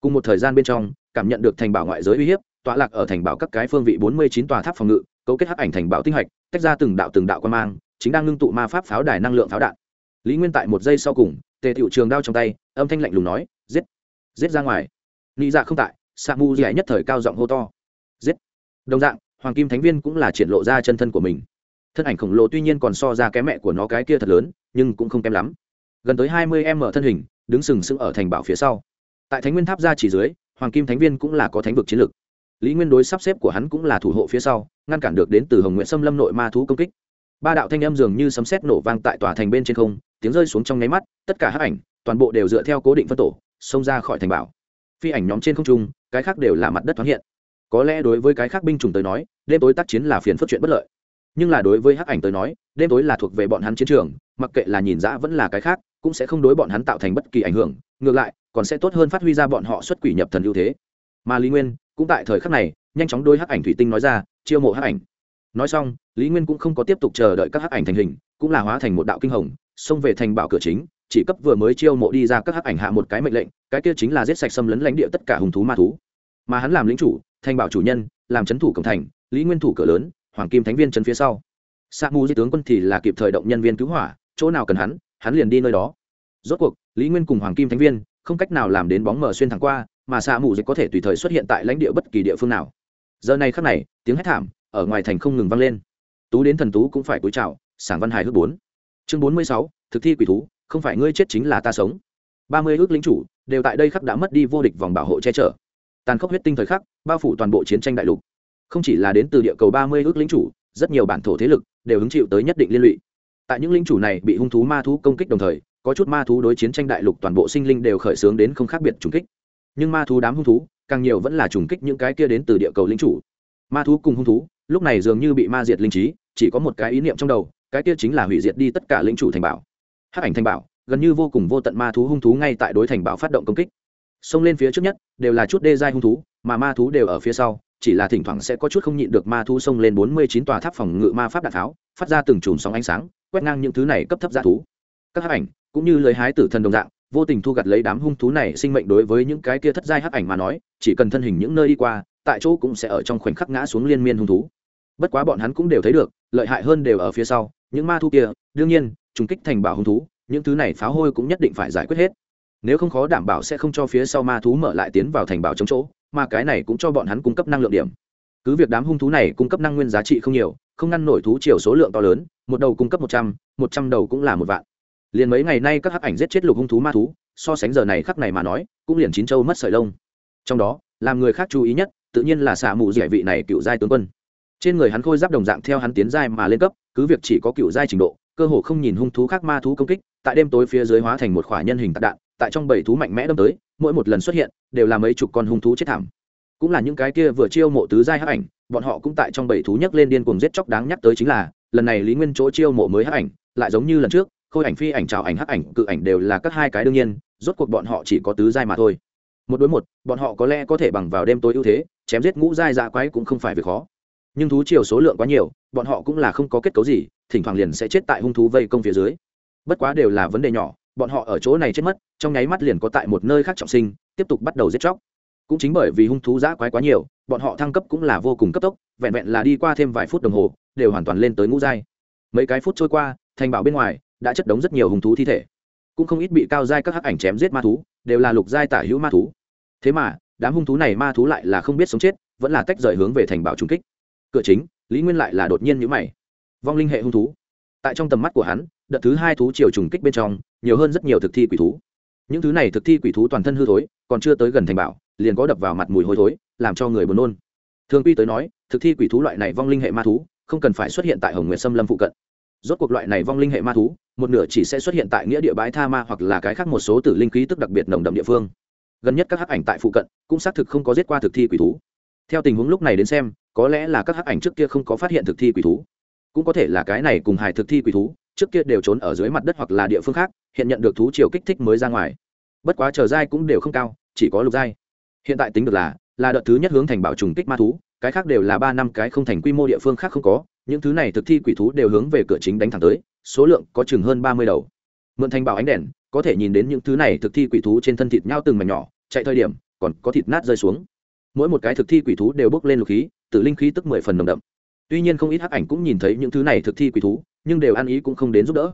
Cùng một thời gian bên trong, cảm nhận được thành bảo ngoại giới uy hiếp, tọa lạc ở thành bảo các cái phương vị bốn mươi chín tòa tháp phòng ngự, cấu kết hắc ảnh thành bảo tinh hạch tách ra từng đạo từng đạo quan mang, chính đang ngưng tụ ma pháp pháo đài năng lượng pháo đạn. Lý nguyên tại một giây sau cùng, tề tiệu trường đao trong tay, âm thanh lạnh lùng nói, giết giết ra ngoài. Nị dạ không tại, sa mu dì nhất thời cao giọng hô to giết. Đồng dạng, hoàng kim thánh viên cũng là triển lộ ra chân thân của mình. Thân ảnh khổng lồ tuy nhiên còn so ra cái mẹ của nó cái kia thật lớn, nhưng cũng không kém lắm. Gần tới hai mươi em mở thân hình, đứng sừng sững ở thành bảo phía sau. Tại thánh nguyên tháp ra chỉ dưới, hoàng kim thánh viên cũng là có thánh vực chiến lược. Lý nguyên đối sắp xếp của hắn cũng là thủ hộ phía sau, ngăn cản được đến từ hồng nguyện xâm lâm nội ma thú công kích. Ba đạo thanh âm dường như sấm sét nổ vang tại tòa thành bên trên không, tiếng rơi xuống trong nháy mắt, tất cả hắc ảnh, toàn bộ đều dựa theo cố định phân tổ, xông ra khỏi thành bảo. Phi ảnh nhóm trên không trung, cái khác đều là mặt đất thoáng hiện có lẽ đối với cái khác binh chủng tới nói, đêm tối tác chiến là phiền phức chuyện bất lợi. Nhưng là đối với hắc ảnh tới nói, đêm tối là thuộc về bọn hắn chiến trường, mặc kệ là nhìn dã vẫn là cái khác, cũng sẽ không đối bọn hắn tạo thành bất kỳ ảnh hưởng, ngược lại, còn sẽ tốt hơn phát huy ra bọn họ xuất quỷ nhập thần ưu thế. Mà lý nguyên, cũng tại thời khắc này, nhanh chóng đôi hắc ảnh thủy tinh nói ra, chiêu mộ hắc ảnh. Nói xong, lý nguyên cũng không có tiếp tục chờ đợi các hắc ảnh thành hình, cũng là hóa thành một đạo kinh hồng, xông về thành bảo cửa chính, chỉ cấp vừa mới chiêu mộ đi ra các hắc ảnh hạ một cái mệnh lệnh, cái kia chính là giết sạch xâm lấn lãnh địa tất cả hùng thú ma thú. Mà hắn làm lính chủ Thanh bảo chủ nhân, làm c thủ cổng thành, lý nguyên thủ cửa lớn, hoàng kim thánh viên chân phía sau. Sa mu di tướng quân thì là kịp thời động nhân viên cứu hỏa, chỗ nào cần hắn hắn liền đi nơi đó. Rốt cuộc, lý nguyên cùng hoàng kim thánh viên không cách nào làm đến bóng mờ xuyên thẳng qua, mà sa mù di có thể tùy thời xuất hiện tại lãnh địa bất kỳ địa phương nào. Giờ này khắc này, tiếng hét thảm ở ngoài thành không ngừng vang lên. Tú đến thần tú cũng phải cúi chào, sảng văn hài hước bốn. Chương bốn mươi sáu, thực thi quỷ thú, không phải ngươi chết chính là ta sống. Ba mươi ước lính chủ đều tại đây khắc đã mất đi vô địch vòng bảo hộ che chở tàn khốc huyết tinh thời khắc, bao phủ toàn bộ chiến tranh đại lục. Không chỉ là đến từ địa cầu ba mươi ước lính chủ, rất nhiều bản thổ thế lực đều hứng chịu tới nhất định liên lụy. Tại những lính chủ này bị hung thú ma thú công kích đồng thời, có chút ma thú đối chiến tranh đại lục toàn bộ sinh linh đều khởi xướng đến không khác biệt trùng kích. Nhưng ma thú đám hung thú, càng nhiều vẫn là trùng kích những cái kia đến từ địa cầu lính chủ. Ma thú cùng hung thú, lúc này dường như bị ma diệt linh trí, chỉ có một cái ý niệm trong đầu, cái kia chính là hủy diệt đi tất cả lính chủ thành bảo. Hắc ảnh thành bảo, gần như vô cùng vô tận ma thú hung thú ngay tại đối thành bảo phát động công kích xông lên phía trước nhất, đều là chút đê giai hung thú, mà ma thú đều ở phía sau, chỉ là thỉnh thoảng sẽ có chút không nhịn được ma thú xông lên bốn mươi chín tòa tháp phòng ngự ma pháp đạn tháo, phát ra từng chùm sóng ánh sáng, quét ngang những thứ này cấp thấp g thú. Các hắc ảnh, cũng như lời hái tử thần đồng dạng, vô tình thu gặt lấy đám hung thú này sinh mệnh đối với những cái kia thất giai hắc ảnh mà nói, chỉ cần thân hình những nơi đi qua, tại chỗ cũng sẽ ở trong khoảnh khắc ngã xuống liên miên hung thú. Bất quá bọn hắn cũng đều thấy được, lợi hại hơn đều ở phía sau, những ma thú kia, đương nhiên, trùng kích thành bảo hung thú, những thứ này phá hôi cũng nhất định phải giải quyết hết nếu không khó đảm bảo sẽ không cho phía sau ma thú mở lại tiến vào thành bảo chống chỗ, mà cái này cũng cho bọn hắn cung cấp năng lượng điểm. Cứ việc đám hung thú này cung cấp năng nguyên giá trị không nhiều, không ngăn nổi thú chiều số lượng to lớn, một đầu cung cấp một trăm một trăm đầu cũng là một vạn. Liền mấy ngày nay các hắc ảnh giết chết lục hung thú ma thú, so sánh giờ này khắc này mà nói, cũng liền chín châu mất sợi lông. Trong đó, làm người khác chú ý nhất, tự nhiên là xạ mù dẻ vị này cựu giai tướng quân. Trên người hắn khôi giáp đồng dạng theo hắn tiến giai mà lên cấp, cứ việc chỉ có cựu giai trình độ, cơ hồ không nhìn hung thú khác ma thú công kích, tại đêm tối phía dưới hóa thành một khỏa nhân hình tạc đạn tại trong bảy thú mạnh mẽ đâm tới, mỗi một lần xuất hiện, đều là mấy chục con hung thú chết thảm. Cũng là những cái kia vừa chiêu mộ tứ giai hắc ảnh, bọn họ cũng tại trong bảy thú nhấc lên điên cuồng giết chóc đáng nhắc tới chính là, lần này lý nguyên chỗ chiêu mộ mới hắc ảnh, lại giống như lần trước, khôi ảnh phi ảnh trào ảnh hắc ảnh, cự ảnh đều là các hai cái đương nhiên, rốt cuộc bọn họ chỉ có tứ giai mà thôi. Một đối một, bọn họ có lẽ có thể bằng vào đêm tối ưu thế, chém giết ngũ giai dạ quái cũng không phải việc khó. Nhưng thú chiều số lượng quá nhiều, bọn họ cũng là không có kết cấu gì, thỉnh thoảng liền sẽ chết tại hung thú vây công phía dưới. Bất quá đều là vấn đề nhỏ bọn họ ở chỗ này chết mất, trong nháy mắt liền có tại một nơi khác trọng sinh, tiếp tục bắt đầu giết chóc. Cũng chính bởi vì hung thú giã quái quá nhiều, bọn họ thăng cấp cũng là vô cùng cấp tốc, vẹn vẹn là đi qua thêm vài phút đồng hồ, đều hoàn toàn lên tới ngũ giai. Mấy cái phút trôi qua, thành bảo bên ngoài đã chất đống rất nhiều hung thú thi thể. Cũng không ít bị cao giai các hắc ảnh chém giết ma thú, đều là lục giai tả hữu ma thú. Thế mà, đám hung thú này ma thú lại là không biết sống chết, vẫn là tách rời hướng về thành bảo trung kích. Cửa chính, lý nguyên lại là đột nhiên nhữ mày. Vong linh hệ hung thú. Tại trong tầm mắt của hắn, đợt thứ hai thú chiều trùng kích bên trong nhiều hơn rất nhiều thực thi quỷ thú. Những thứ này thực thi quỷ thú toàn thân hư thối, còn chưa tới gần thành bảo, liền có đập vào mặt mùi hôi thối, làm cho người buồn nôn. Thường quy tới nói, thực thi quỷ thú loại này vong linh hệ ma thú, không cần phải xuất hiện tại hồng nguyệt xâm lâm phụ cận. Rốt cuộc loại này vong linh hệ ma thú, một nửa chỉ sẽ xuất hiện tại nghĩa địa bãi tha ma hoặc là cái khác một số tử linh khí tức đặc biệt nồng đậm địa phương. Gần nhất các hắc ảnh tại phụ cận, cũng xác thực không có giết qua thực thi quỷ thú. Theo tình huống lúc này đến xem, có lẽ là các hắc ảnh trước kia không có phát hiện thực thi quỷ thú. Cũng có thể là cái này cùng hài thực thi quỷ thú trước kia đều trốn ở dưới mặt đất hoặc là địa phương khác, hiện nhận được thú chiều kích thích mới ra ngoài. Bất quá chờ dai cũng đều không cao, chỉ có lục dai hiện tại tính được là là đợt thứ nhất hướng thành bảo trùng kích ma thú, cái khác đều là ba năm cái không thành quy mô địa phương khác không có, những thứ này thực thi quỷ thú đều hướng về cửa chính đánh thẳng tới, số lượng có chừng hơn ba mươi đầu. Mượn thành bảo ánh đèn, có thể nhìn đến những thứ này thực thi quỷ thú trên thân thịt nhau từng mảnh nhỏ, chạy thời điểm, còn có thịt nát rơi xuống. Mỗi một cái thực thi quỷ thú đều bốc lên lục khí tự linh khí tức mười phần nồng đậm. Tuy nhiên không ít hắc ảnh cũng nhìn thấy những thứ này thực thi quỷ thú nhưng đều ăn ý cũng không đến giúp đỡ.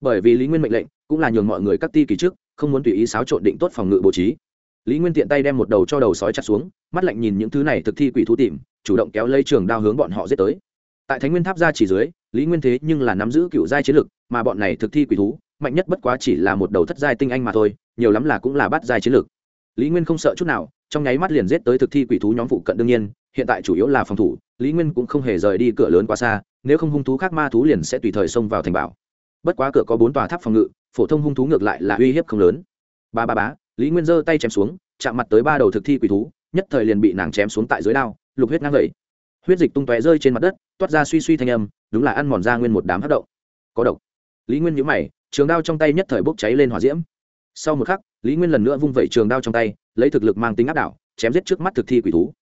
Bởi vì lý nguyên mệnh lệnh, cũng là nhường mọi người các ti kỳ trước, không muốn tùy ý xáo trộn định tốt phòng ngự bố trí. Lý nguyên tiện tay đem một đầu cho đầu sói chặt xuống, mắt lạnh nhìn những thứ này thực thi quỷ thú tìm, chủ động kéo lấy trường đao hướng bọn họ giết tới. Tại thánh nguyên tháp ra chỉ dưới, lý nguyên thế nhưng là nắm giữ cựu giai chiến lực, mà bọn này thực thi quỷ thú, mạnh nhất bất quá chỉ là một đầu thất giai tinh anh mà thôi, nhiều lắm là cũng là bắt giai chiến lực. Lý nguyên không sợ chút nào trong nháy mắt liền giết tới thực thi quỷ thú nhóm phụ cận đương nhiên, hiện tại chủ yếu là phòng thủ, lý nguyên cũng không hề rời đi cửa lớn quá xa, nếu không hung thú khác ma thú liền sẽ tùy thời xông vào thành bảo. Bất quá cửa có bốn tòa tháp phòng ngự, phổ thông hung thú ngược lại là uy hiếp không lớn. Ba ba bá lý nguyên giơ tay chém xuống, chạm mặt tới ba đầu thực thi quỷ thú, nhất thời liền bị nàng chém xuống tại dưới đao, lục huyết ngang gậy huyết dịch tung tóe rơi trên mặt đất, toát ra suy suy thanh âm, đúng là ăn mòn ra nguyên một đám hấp động. Có độc. Lý nguyên nhữ mày, trường đao trong tay nhất thời bốc cháy lên hỏa diễm. Sau một khắc, lý nguyên lần nữa vung vẩy trường đao trong tay lấy thực lực mang tính áp đảo, chém giết trước mắt thực thi quỷ thú.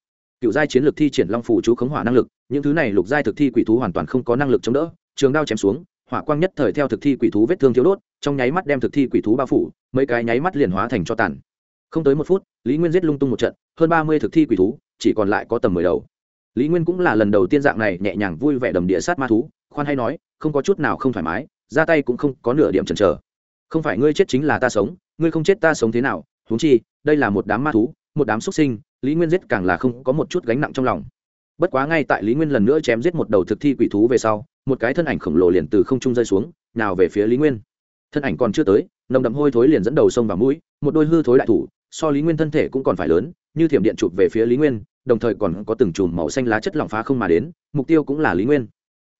Cựu giai chiến lược thi triển long phủ chú khống hỏa năng lực, những thứ này lục giai thực thi quỷ thú hoàn toàn không có năng lực chống đỡ, trường đao chém xuống, hỏa quang nhất thời theo thực thi quỷ thú vết thương thiếu đốt, trong nháy mắt đem thực thi quỷ thú bao phủ, mấy cái nháy mắt liền hóa thành cho tàn. Không tới một phút, lý nguyên giết lung tung một trận, hơn ba mươi thực thi quỷ thú, chỉ còn lại có tầm mười đầu. Lý nguyên cũng là lần đầu tiên dạng này nhẹ nhàng vui vẻ đầm địa sát ma thú, khoan hay nói, không có chút nào không thoải mái, ra tay cũng không có nửa điểm chần chờ. Không phải ngươi chết chính là ta sống, ngươi không chết ta sống thế nào, huống chi đây là một đám ma thú, một đám xuất sinh, lý nguyên giết càng là không có một chút gánh nặng trong lòng. Bất quá ngay tại lý nguyên lần nữa chém giết một đầu thực thi quỷ thú về sau, một cái thân ảnh khổng lồ liền từ không trung rơi xuống, nào về phía lý nguyên. Thân ảnh còn chưa tới, nồng đậm hôi thối liền dẫn đầu sông vào mũi, một đôi hư thối đại thủ, so lý nguyên thân thể cũng còn phải lớn, như thiểm điện chụp về phía lý nguyên, đồng thời còn có từng chùm màu xanh lá chất lỏng phá không mà đến, mục tiêu cũng là lý nguyên.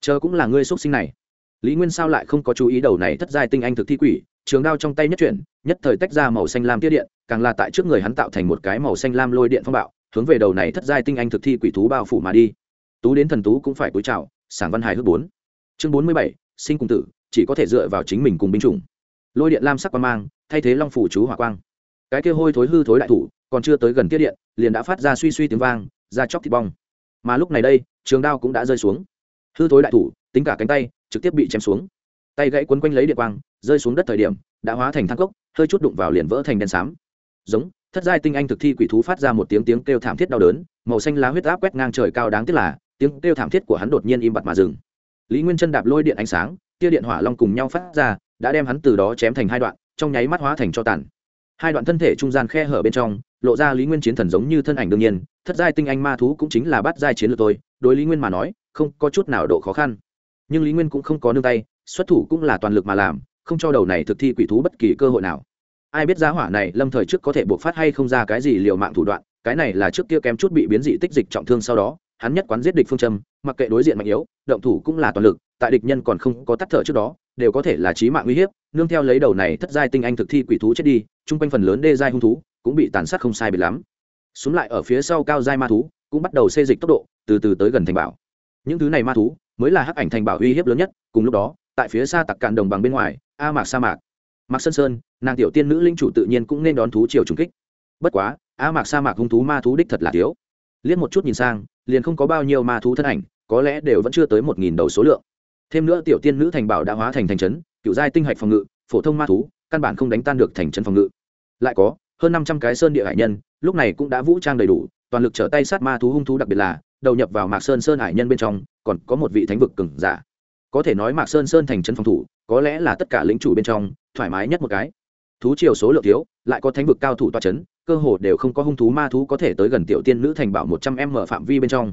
Chờ cũng là ngươi x sinh này. Lý nguyên sao lại không có chú ý đầu này thất giai tinh anh thực thi quỷ trường đao trong tay nhất chuyển, nhất thời tách ra màu xanh lam tiết điện, càng là tại trước người hắn tạo thành một cái màu xanh lam lôi điện phong bạo, hướng về đầu này thất giai tinh anh thực thi quỷ thú bao phủ mà đi. Tú đến thần tú cũng phải cúi chào, sảng văn hài hước bốn. Chương bốn mươi bảy, sinh cùng tử, chỉ có thể dựa vào chính mình cùng binh chủng. Lôi điện lam sắc quang mang, thay thế long phủ chú hỏa quang. Cái kia hôi thối hư thối đại thủ, còn chưa tới gần tiết điện, liền đã phát ra suy suy tiếng vang, ra chóc thịt bong. Mà lúc này đây, trường đao cũng đã rơi xuống. Hư thối đại thủ, tính cả cánh tay, trực tiếp bị chém xuống. Tay gãy quấn quanh lấy điện quang rơi xuống đất thời điểm, đã hóa thành thang cốc, hơi chút đụng vào liền vỡ thành đen xám. Giống, thất giai tinh anh thực thi quỷ thú phát ra một tiếng tiếng kêu thảm thiết đau đớn, màu xanh lá huyết áp quét ngang trời cao đáng tiếc là, tiếng kêu thảm thiết của hắn đột nhiên im bặt mà dừng. Lý nguyên chân đạp lôi điện ánh sáng, tia điện hỏa long cùng nhau phát ra, đã đem hắn từ đó chém thành hai đoạn, trong nháy mắt hóa thành cho tàn. Hai đoạn thân thể trung gian khe hở bên trong, lộ ra lý nguyên chiến thần giống như thân ảnh đương nhiên, thất giai tinh anh ma thú cũng chính là bắt giai chiến lược tôi đối lý nguyên mà nói, không có chút nào độ khó khăn. Nhưng lý nguyên cũng không có nương tay, xuất thủ cũng là toàn lực mà làm không cho đầu này thực thi quỷ thú bất kỳ cơ hội nào. Ai biết giá hỏa này lâm thời trước có thể buộc phát hay không ra cái gì liều mạng thủ đoạn, cái này là trước kia kém chút bị biến dị tích dịch trọng thương sau đó, hắn nhất quán giết địch phương châm, mặc kệ đối diện mạnh yếu, động thủ cũng là toàn lực, tại địch nhân còn không có tắt thở trước đó, đều có thể là trí mạng uy hiếp, nương theo lấy đầu này thất giai tinh anh thực thi quỷ thú chết đi, chung quanh phần lớn đê giai hung thú cũng bị tàn sát không sai biệt lắm. Xuống lại ở phía sau cao giai ma thú cũng bắt đầu xê dịch tốc độ, từ từ tới gần thành bảo. Những thứ này ma thú mới là hắc ảnh thành bảo uy hiếp lớn nhất, cùng lúc đó, tại phía xa tặc cạn đồng bằng bên ngoài a mạc sa mạc. Mạc sơn sơn, nàng tiểu tiên nữ linh chủ tự nhiên cũng nên đón thú triều trùng kích. Bất quá, a mạc sa mạc hung thú ma thú đích thật là thiếu. Liếc một chút nhìn sang, liền không có bao nhiêu ma thú thân ảnh, có lẽ đều vẫn chưa tới một nghìn đầu số lượng. Thêm nữa tiểu tiên nữ thành bảo đã hóa thành thành trấn cựu giai tinh hạch phòng ngự, phổ thông ma thú, căn bản không đánh tan được thành trấn phòng ngự. Lại có, hơn năm trăm cái sơn địa hải nhân, lúc này cũng đã vũ trang đầy đủ, toàn lực trở tay sát ma thú hung thú đặc biệt là, đầu nhập vào mạc sơn sơn hải nhân bên trong, còn có một vị thánh vực cừng giả. Có thể nói mạc sơn sơn thành trấn phòng thủ có lẽ là tất cả lĩnh chủ bên trong, thoải mái nhất một cái. Thú triều số lượng thiếu, lại có thánh vực cao thủ toa c h ấ n cơ hồ đều không có hung thú ma thú có thể tới gần tiểu tiên nữ thành bảo một trăm m phạm vi bên trong.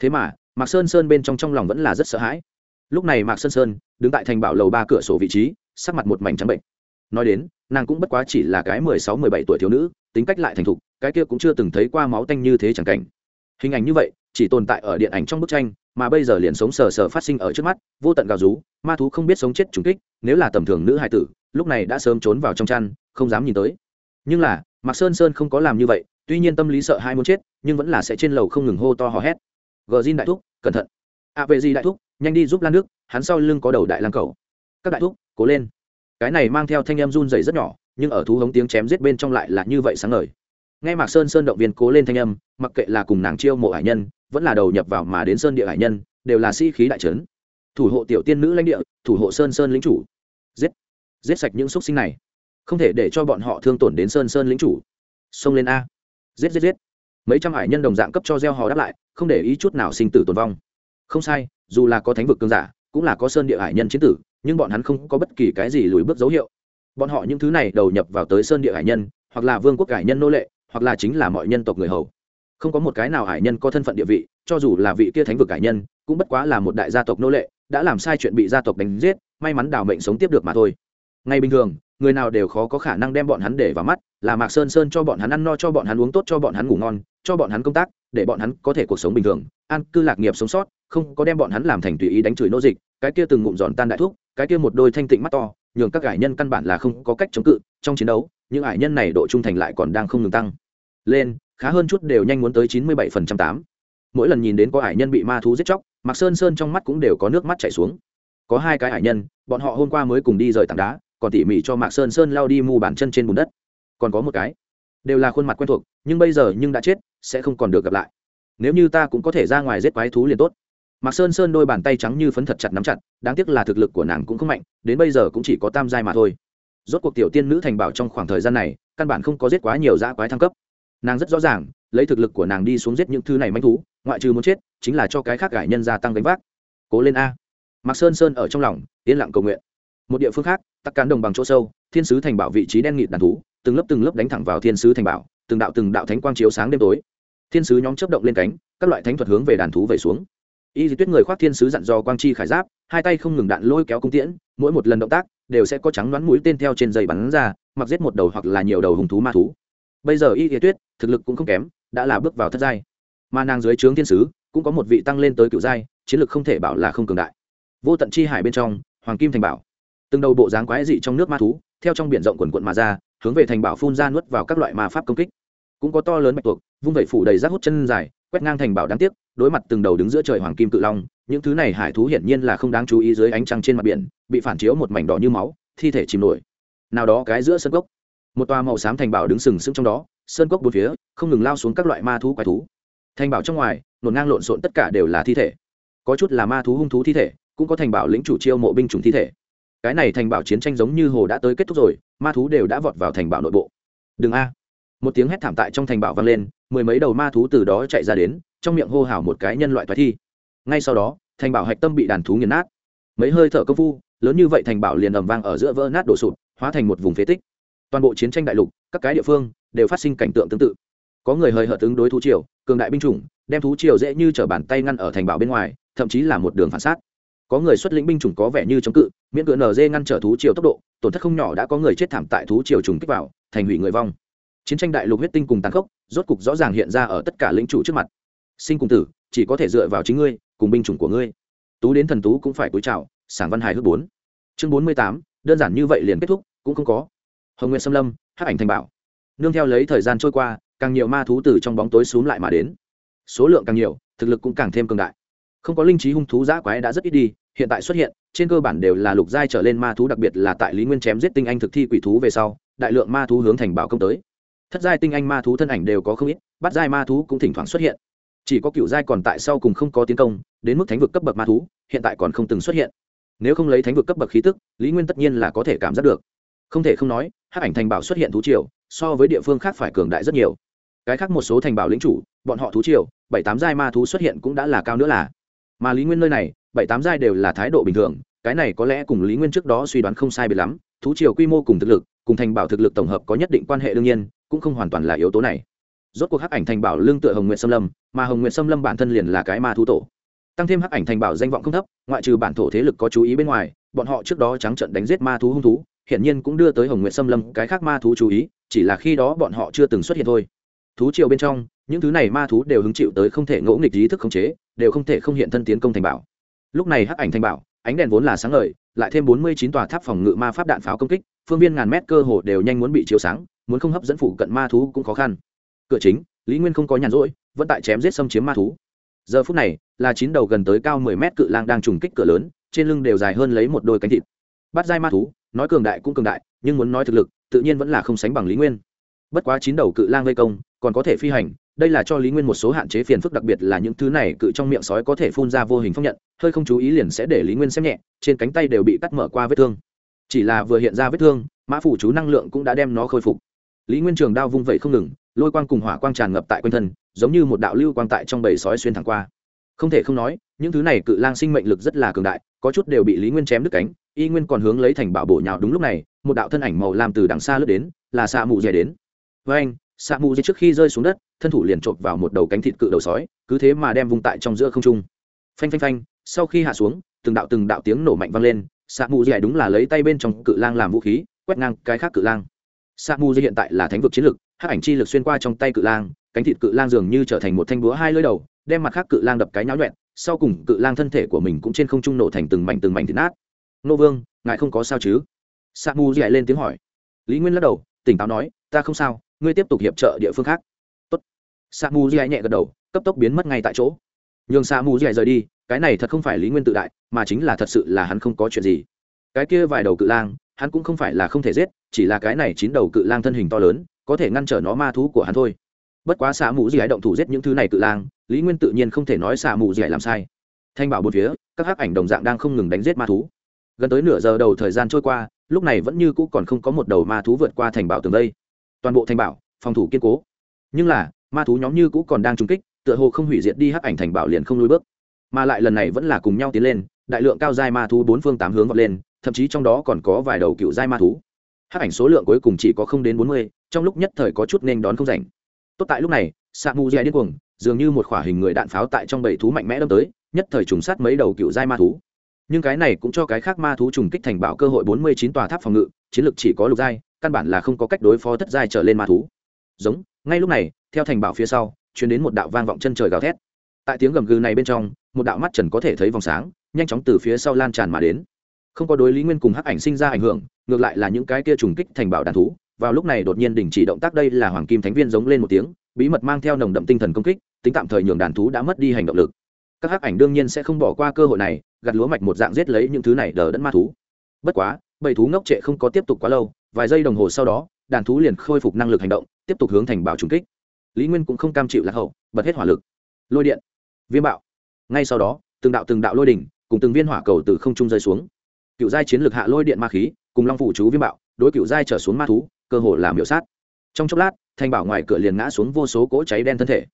Thế mà, mạc sơn sơn bên trong trong lòng vẫn là rất sợ hãi. Lúc này mạc sơn sơn đứng tại thành bảo lầu ba cửa sổ vị trí, sắc mặt một mảnh trắng bệnh. Nói đến, nàng cũng bất quá chỉ là cái mười sáu, mười bảy tuổi thiếu nữ, tính cách lại thành thục, cái kia cũng chưa từng thấy qua máu tanh như thế chẳng cảnh. Hình ảnh như vậy chỉ tồn tại ở điện ảnh trong bức tranh, mà bây giờ liền sống sờ sờ phát sinh ở trước mắt, vô tận gào rú, ma thú không biết sống chết trùng kích, nếu là tầm thường nữ hài tử, lúc này đã sớm trốn vào trong chăn, không dám nhìn tới. Nhưng là, mạc sơn sơn không có làm như vậy, tuy nhiên tâm lý sợ hai muốn chết, nhưng vẫn là sẽ trên lầu không ngừng hô to hò hét. Gờ xin đại thúc, cẩn thận. A vệ gì đại thúc, nhanh đi giúp lan nước hắn sau lưng có đầu đại lang cầu các đại thúc, cố lên. Cái này mang theo thanh em run dày rất nhỏ, nhưng ở thú hống tiếng chém giết bên trong lại là như vậy sáng ngời nghe mạc sơn sơn động viên cố lên thanh âm, mặc kệ là cùng nàng chiêu mộ hải nhân, vẫn là đầu nhập vào mà đến sơn địa hải nhân, đều là sĩ、si、khí đại trấn. Thủ hộ tiểu tiên nữ lãnh địa, thủ hộ sơn sơn lính chủ. Giết! Giết sạch những xúc sinh này. Không thể để cho bọn họ thương tổn đến sơn sơn lính chủ. Xông lên a. Giết giết giết! Mấy trăm hải nhân đồng dạng cấp cho gieo hò đáp lại, không để ý chút nào sinh tử tồn vong. Không sai, dù là có thánh vực cương giả, cũng là có sơn địa hải nhân chiến tử, nhưng bọn hắn không có bất kỳ cái gì lùi bước dấu hiệu. Bọn họ những thứ này đầu nhập vào tới sơn địa hải nhân, hoặc là vương quốc hải nhân nô lệ hoặc là chính là mọi nhân tộc người hầu. Không có một cái nào hải nhân có thân phận địa vị, cho dù là vị kia thánh vực hải nhân, cũng bất quá là một đại gia tộc nô lệ, đã làm sai chuyện bị gia tộc đánh giết, may mắn đào mệnh sống tiếp được mà thôi. Ngay bình thường, người nào đều khó có khả năng đem bọn hắn để vào mắt, là mạc sơn sơn cho bọn hắn ăn no, cho bọn hắn uống tốt, cho bọn hắn ngủ ngon, cho bọn hắn công tác, để bọn hắn có thể cuộc sống bình thường, an cư lạc nghiệp sống sót, không có đem bọn hắn làm thành tùy ý đánh chửi nô dịch, cái kia từng ngụm giòn tan đại thúc, cái kia một đôi thanh tịnh mắt to, nhường các ải nhân căn bản là không có cách chống cự, trong chiến đấu, những ải nhân này độ trung thành lại còn đang không ngừng tăng lên, khá hơn chút đều nhanh muốn tới chín mươi bảy phần trăm tám. Mỗi lần nhìn đến có hải nhân bị ma thú giết chóc Mặc sơn sơn trong mắt cũng đều có nước mắt chảy xuống. Có hai cái hải nhân, bọn họ hôm qua mới cùng đi rời tảng đá, còn tỉ mỉ cho mạc sơn sơn lao đi mù bàn chân trên bùn đất. Còn có một cái, đều là khuôn mặt quen thuộc, nhưng bây giờ nhưng đã chết, sẽ không còn được gặp lại. Nếu như ta cũng có thể ra ngoài giết quái thú liền tốt. Mạc sơn sơn đôi bàn tay trắng như phấn thật chặt nắm chặt, đáng tiếc là thực lực của nàng cũng không mạnh, đến bây giờ cũng chỉ có tam giai mà thôi. Rốt cuộc tiểu tiên nữ thành bảo trong khoảng thời gian này, căn bản không có giết quá nhiều dã quái thăng cấp nàng rất rõ ràng, lấy thực lực của nàng đi xuống giết những thứ này manh thú, ngoại trừ muốn chết, chính là cho cái khác cải nhân gia tăng đánh vác. Cố lên a. Mạc sơn sơn ở trong lòng, yên lặng cầu nguyện. Một địa phương khác, tắc cán đồng bằng chỗ sâu, thiên sứ thành bảo vị trí đen nghịt đàn thú, từng lớp từng lớp đánh thẳng vào thiên sứ thành bảo, từng đạo từng đạo thánh quang chiếu sáng đêm tối. Thiên sứ nhóm chấp động lên cánh, các loại thánh thuật hướng về đàn thú về xuống. Y di tuyết người khoác thiên sứ dặn dò quang chi khải giáp, hai tay không ngừng đạn lôi kéo cung tiễn, mỗi một lần động tác, đều sẽ có trắng đoán mũi tên theo trên dây bắn ra, mặc giết một đầu hoặc là nhiều đầu hùng thú ma thú bây giờ y di tuyết, thực lực cũng không kém, đã là bước vào thất giai. Mà nàng dưới trướng thiên sứ, cũng có một vị tăng lên tới cựu giai, chiến lực không thể bảo là không cường đại. Vô tận chi hải bên trong, hoàng kim thành bảo. Từng đầu bộ dáng quái dị trong nước ma thú, theo trong biển rộng quần quận mà ra, hướng về thành bảo phun ra nuốt vào các loại ma pháp công kích. Cũng có to lớn bạch tuộc, vung vẩy phủ đầy rác hút chân dài, quét ngang thành bảo đáng tiếc, đối mặt từng đầu đứng giữa trời hoàng kim cự long, những thứ này hải thú hiển nhiên là không đáng chú ý dưới ánh trăng trên mặt biển, bị phản chiếu một mảnh đỏ như máu, thi thể chìm nổi. Nào đó cái giữa sân gốc một toa màu xám thành bảo đứng sừng sững trong đó, sơn cốc bốn phía, không ngừng lao xuống các loại ma thú quái thú. Thành bảo trong ngoài nổn ngang lộn xộn tất cả đều là thi thể. Có chút là ma thú hung thú thi thể, cũng có thành bảo lĩnh chủ chiêu mộ binh chủng thi thể. Cái này thành bảo chiến tranh giống như hồ đã tới kết thúc rồi, ma thú đều đã vọt vào thành bảo nội bộ. Đừng a. Một tiếng hét thảm tại trong thành bảo vang lên, mười mấy đầu ma thú từ đó chạy ra đến, trong miệng hô hào một cái nhân loại thoái thi. Ngay sau đó, thành bảo hạch tâm bị đàn thú nghiền nát. Mấy hơi thở công phu, lớn như vậy thành bảo liền ầm vang ở giữa vỡ nát đổ sụt hóa thành một vùng phế tích toàn bộ chiến tranh đại lục, các cái địa phương đều phát sinh cảnh tượng tương tự. Có người hơi hợt ứng đối thú triều, cường đại binh chủng, đem thú triều dễ như t bàn tay ngăn ở thành bảo bên ngoài, thậm chí là một đường phản sát. Có người xuất lĩnh binh chủng có vẻ như chống cự, miễn cựa nz ngăn trở thú triều tốc độ, tổn thất không nhỏ đã có người chết thảm tại thú triều trùng kích vào, thành hủy người vong. Chiến tranh đại lục huyết tinh cùng tàn khốc, rốt cục rõ ràng hiện ra ở tất cả lĩnh chủ trước mặt. Sinh cùng tử, chỉ có thể dựa vào chính ngươi, cùng binh chủng của ngươi. Tú đến thần tú cũng phải cúi chào, sảng văn hài hước bốn. Chương bốn mươi tám, đơn giản như vậy liền kết thúc, cũng không có hồng nguyện xâm lâm, hắc ảnh thành bảo. Nương theo lấy thời gian trôi qua, càng nhiều ma thú từ trong bóng tối xúm lại mà đến. Số lượng càng nhiều, thực lực cũng càng thêm cường đại. Không có linh trí hung thú giã quái đã rất ít đi, hiện tại xuất hiện, trên cơ bản đều là lục giai trở lên ma thú, đặc biệt là tại lý nguyên chém giết tinh anh thực thi quỷ thú về sau, đại lượng ma thú hướng thành bảo công tới. Thất giai tinh anh ma thú thân ảnh đều có không ít bắt giai ma thú cũng thỉnh thoảng xuất hiện. Chỉ có cựu giai còn tại sau cùng không có tiến công, đến mức thánh vực cấp bậc ma thú, hiện tại còn không từng xuất hiện. Nếu không lấy thánh vực cấp bậc khí tức, lý nguyên tất nhiên là có thể cảm giác được không thể không nói, hắc ảnh thành bảo xuất hiện thú triều, so với địa phương khác phải cường đại rất nhiều. Cái khác một số thành bảo lĩnh chủ, bọn họ thú triều, bảy tám giai ma thú xuất hiện cũng đã là cao nữa là. Mà lý nguyên nơi này, bảy tám giai đều là thái độ bình thường, cái này có lẽ cùng lý nguyên trước đó suy đoán không sai biệt lắm, thú triều quy mô cùng thực lực, cùng thành bảo thực lực tổng hợp có nhất định quan hệ đương nhiên, cũng không hoàn toàn là yếu tố này. Rốt cuộc hắc ảnh thành bảo lương tựa hồng nguyện xâm lâm, mà hồng nguyện xâm lâm bản thân liền là cái ma thú tổ. Tăng thêm hắc ảnh thành bảo danh vọng không thấp, ngoại trừ bản thổ thế lực có chú ý bên ngoài, bọn họ trước đó trắng trận đánh giết ma thú hung thú hiển nhiên cũng đưa tới hồng nguyện xâm lâm cái khác ma thú chú ý, chỉ là khi đó bọn họ chưa từng xuất hiện thôi. Thú triều bên trong, những thứ này ma thú đều hứng chịu tới không thể ngỗ nghịch ý thức khống chế, đều không thể không hiện thân tiến công thành bảo. Lúc này hắc ảnh thành bảo, ánh đèn vốn là sáng ngời, lại thêm bốn mươi chín tòa tháp phòng ngự ma pháp đạn pháo công kích, phương viên ngàn mét cơ hồ đều nhanh muốn bị chiếu sáng, muốn không hấp dẫn phụ cận ma thú cũng khó khăn. Cửa chính, lý nguyên không có nhàn rỗi, vẫn tại chém giết xâm chiếm ma thú. Giờ phút này, là chín đầu gần tới cao mười mét cự lang đang trùng kích cửa lớn, trên lưng đều dài hơn lấy một đôi cánh thịt. Bắt dai ma thú nói cường đại cũng cường đại, nhưng muốn nói thực lực, tự nhiên vẫn là không sánh bằng lý nguyên. Bất quá chín đầu cự lang vây công, còn có thể phi hành, đây là cho lý nguyên một số hạn chế phiền phức, đặc biệt là những thứ này cự trong miệng sói có thể phun ra vô hình phong nhận, hơi không chú ý liền sẽ để lý nguyên xem nhẹ, trên cánh tay đều bị cắt mở qua vết thương. Chỉ là vừa hiện ra vết thương, mã phủ chú năng lượng cũng đã đem nó khôi phục. Lý nguyên trường đao vung vẩy không ngừng, lôi quang cùng hỏa quang tràn ngập tại quanh thân, giống như một đạo lưu quang tại trong bầy sói xuyên thẳng qua. Không thể không nói, những thứ này cự lang sinh mệnh lực rất là cường đại, có chút đều bị lý nguyên chém đứt cánh y nguyên còn hướng lấy thành bảo bổ nhào đúng lúc này, một đạo thân ảnh màu làm từ đằng xa lướt đến, là xạ mù dè đến. Với anh xạ mù dè trước khi rơi xuống đất, thân thủ liền chộp vào một đầu cánh thịt cự đầu sói, cứ thế mà đem vung tại trong giữa không trung. Phanh phanh phanh, sau khi hạ xuống, từng đạo từng đạo tiếng nổ mạnh vang lên xạ mù dè đúng là lấy tay bên trong cự lang làm vũ khí, quét ngang cái khác cự lang. Xạ mù dè hiện tại là thánh vực chiến lực, hắc ảnh chi lực xuyên qua trong tay cự lang, cánh thịt cự lang dường như trở thành một thanh búa hai lưỡi đầu, đem mặt khác cự lang đập cái nháo nhuẹn, sau cùng cự lang thân thể của mình cũng trên không trung nổ thành từng mảnh từng mảnh thịt nát nô vương, ngài không có sao chứ? Sa mu dạy lên tiếng hỏi. Lý nguyên lắc đầu, tỉnh táo nói, ta không sao, ngươi tiếp tục hiệp trợ địa phương khác. Tốt. sa mu dạy nhẹ gật đầu, cấp tốc biến mất ngay tại chỗ. Nhường sa mu dạy rời đi, cái này thật không phải lý nguyên tự đại, mà chính là thật sự là hắn không có chuyện gì. Cái kia vài đầu cự lang, hắn cũng không phải là không thể giết, chỉ là cái này chín đầu cự lang thân hình to lớn, có thể ngăn trở nó ma thú của hắn thôi. Bất quá xạ mù dì hãy động thủ giết những thứ này cự lang, lý nguyên tự nhiên không thể nói xạ mù dì hãy làm sai. Thanh bảo một phía, các hắc ảnh đồng dạng đang không ngừng đánh giết ma thú gần tới nửa giờ đầu thời gian trôi qua, lúc này vẫn như cũ còn không có một đầu ma thú vượt qua thành bảo tường đây. Toàn bộ thành bảo, phòng thủ kiên cố. Nhưng là, ma thú nhóm như cũ còn đang trung kích, tựa hồ không hủy diệt đi hắc ảnh thành bảo liền không lùi bước. Mà lại lần này vẫn là cùng nhau tiến lên, đại lượng cao giai ma thú bốn phương tám hướng vọt lên, thậm chí trong đó còn có vài đầu cựu giai ma thú. Hắc ảnh số lượng cuối cùng chỉ có không đến bốn mươi, trong lúc nhất thời có chút nên đón không rảnh. Tốt tại lúc này sa mu dè dạ điên cuồng, dường như một khỏa hình người đạn pháo tại trong bầy thú mạnh mẽ đâm tới, nhất thời trùng sát mấy đầu cựu giai ma thú nhưng cái này cũng cho cái khác ma thú trùng kích thành bảo cơ hội bốn mươi chín tòa tháp phòng ngự, chiến lược chỉ có lục giai, căn bản là không có cách đối phó thất giai trở lên ma thú. Giống, ngay lúc này, theo thành bảo phía sau chuyển đến một đạo vang vọng chân trời gào thét. Tại tiếng gầm gừ này bên trong, một đạo mắt trần có thể thấy vòng sáng, nhanh chóng từ phía sau lan tràn mà đến. Không có đối lý nguyên cùng hắc ảnh sinh ra ảnh hưởng, ngược lại là những cái kia trùng kích thành bảo đàn thú, vào lúc này đột nhiên đình chỉ động tác đây là hoàng kim thánh viên giống lên một tiếng, bí mật mang theo nồng đậm tinh thần công kích, tính tạm thời nhường đàn thú đã mất đi hành động lực. Các hắc ảnh đương nhiên sẽ không bỏ qua cơ hội này gặt lúa mạch một dạng giết lấy những thứ này đờ đẫn ma thú. Bất quá, bầy thú ngốc trệ không có tiếp tục quá lâu, vài giây đồng hồ sau đó, đàn thú liền khôi phục năng lực hành động, tiếp tục hướng thành bảo trùng kích. Lý nguyên cũng không cam chịu lạc hậu, bật hết hỏa lực. Lôi điện, viêm bạo. Ngay sau đó, từng đạo từng đạo lôi đỉnh cùng từng viên hỏa cầu từ không trung rơi xuống. Cựu giai chiến lược hạ lôi điện ma khí, cùng long phủ chú viêm bạo, đối cựu giai trở xuống ma thú, cơ hồ làm hiệu sát. Trong chốc lát thanh bảo ngoài cửa liền ngã xuống vô số cỗ cháy đen thân thể.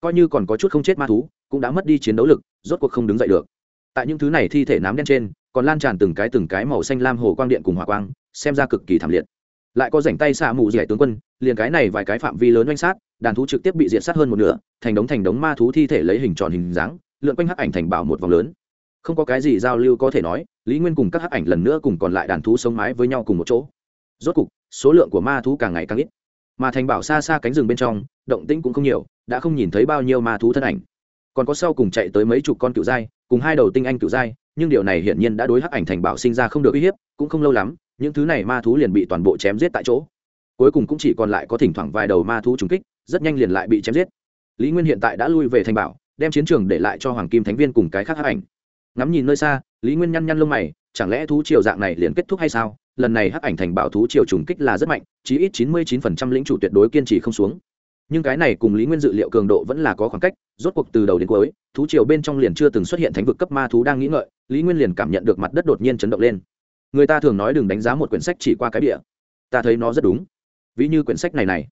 Coi như còn có chút không chết ma thú, cũng đã mất đi chiến đấu lực, rốt cuộc không đứng dậy được tại những thứ này thi thể nám đen trên, còn lan tràn từng cái từng cái màu xanh lam hồ quang điện cùng hỏa quang, xem ra cực kỳ thảm liệt. Lại có rảnh tay xạ mù dẻ tướng quân, liền cái này vài cái phạm vi lớn oanh sát, đàn thú trực tiếp bị diệt sát hơn một nửa, thành đống thành đống ma thú thi thể lấy hình tròn hình dáng, lượn quanh hắc ảnh thành bảo một vòng lớn. Không có cái gì giao lưu có thể nói, lý nguyên cùng các hắc ảnh lần nữa cùng còn lại đàn thú sống mái với nhau cùng một chỗ. Rốt cục, số lượng của ma thú càng ngày càng ít. Mà thành bảo xa xa cánh rừng bên trong, động tĩnh cũng không nhiều, đã không nhìn thấy bao nhiêu ma thú thân ảnh. Còn có sau cùng chạy tới mấy chục con cựu giai cùng hai đầu tinh anh cựu giai, nhưng điều này hiển nhiên đã đối hắc ảnh thành bảo sinh ra không được uy hiếp, cũng không lâu lắm, những thứ này ma thú liền bị toàn bộ chém giết tại chỗ. Cuối cùng cũng chỉ còn lại có thỉnh thoảng vài đầu ma thú trúng kích, rất nhanh liền lại bị chém giết. Lý nguyên hiện tại đã lui về thành bảo, đem chiến trường để lại cho hoàng kim thánh viên cùng cái khác hắc ảnh. Ngắm nhìn nơi xa, lý nguyên nhăn nhăn lông mày, chẳng lẽ thú triều dạng này liền kết thúc hay sao? Lần này hắc ảnh thành bảo thú triều trùng kích là rất mạnh, chí ít chín mươi chín phần trăm lĩnh chủ tuyệt đối kiên trì không xuống nhưng cái này cùng lý nguyên dự liệu cường độ vẫn là có khoảng cách rốt cuộc từ đầu đến cuối thú triều bên trong liền chưa từng xuất hiện thánh vực cấp ma thú đang nghĩ ngợi lý nguyên liền cảm nhận được mặt đất đột nhiên chấn động lên. Người ta thường nói đừng đánh giá một quyển sách chỉ qua cái địa ta thấy nó rất đúng. Ví như quyển sách này này.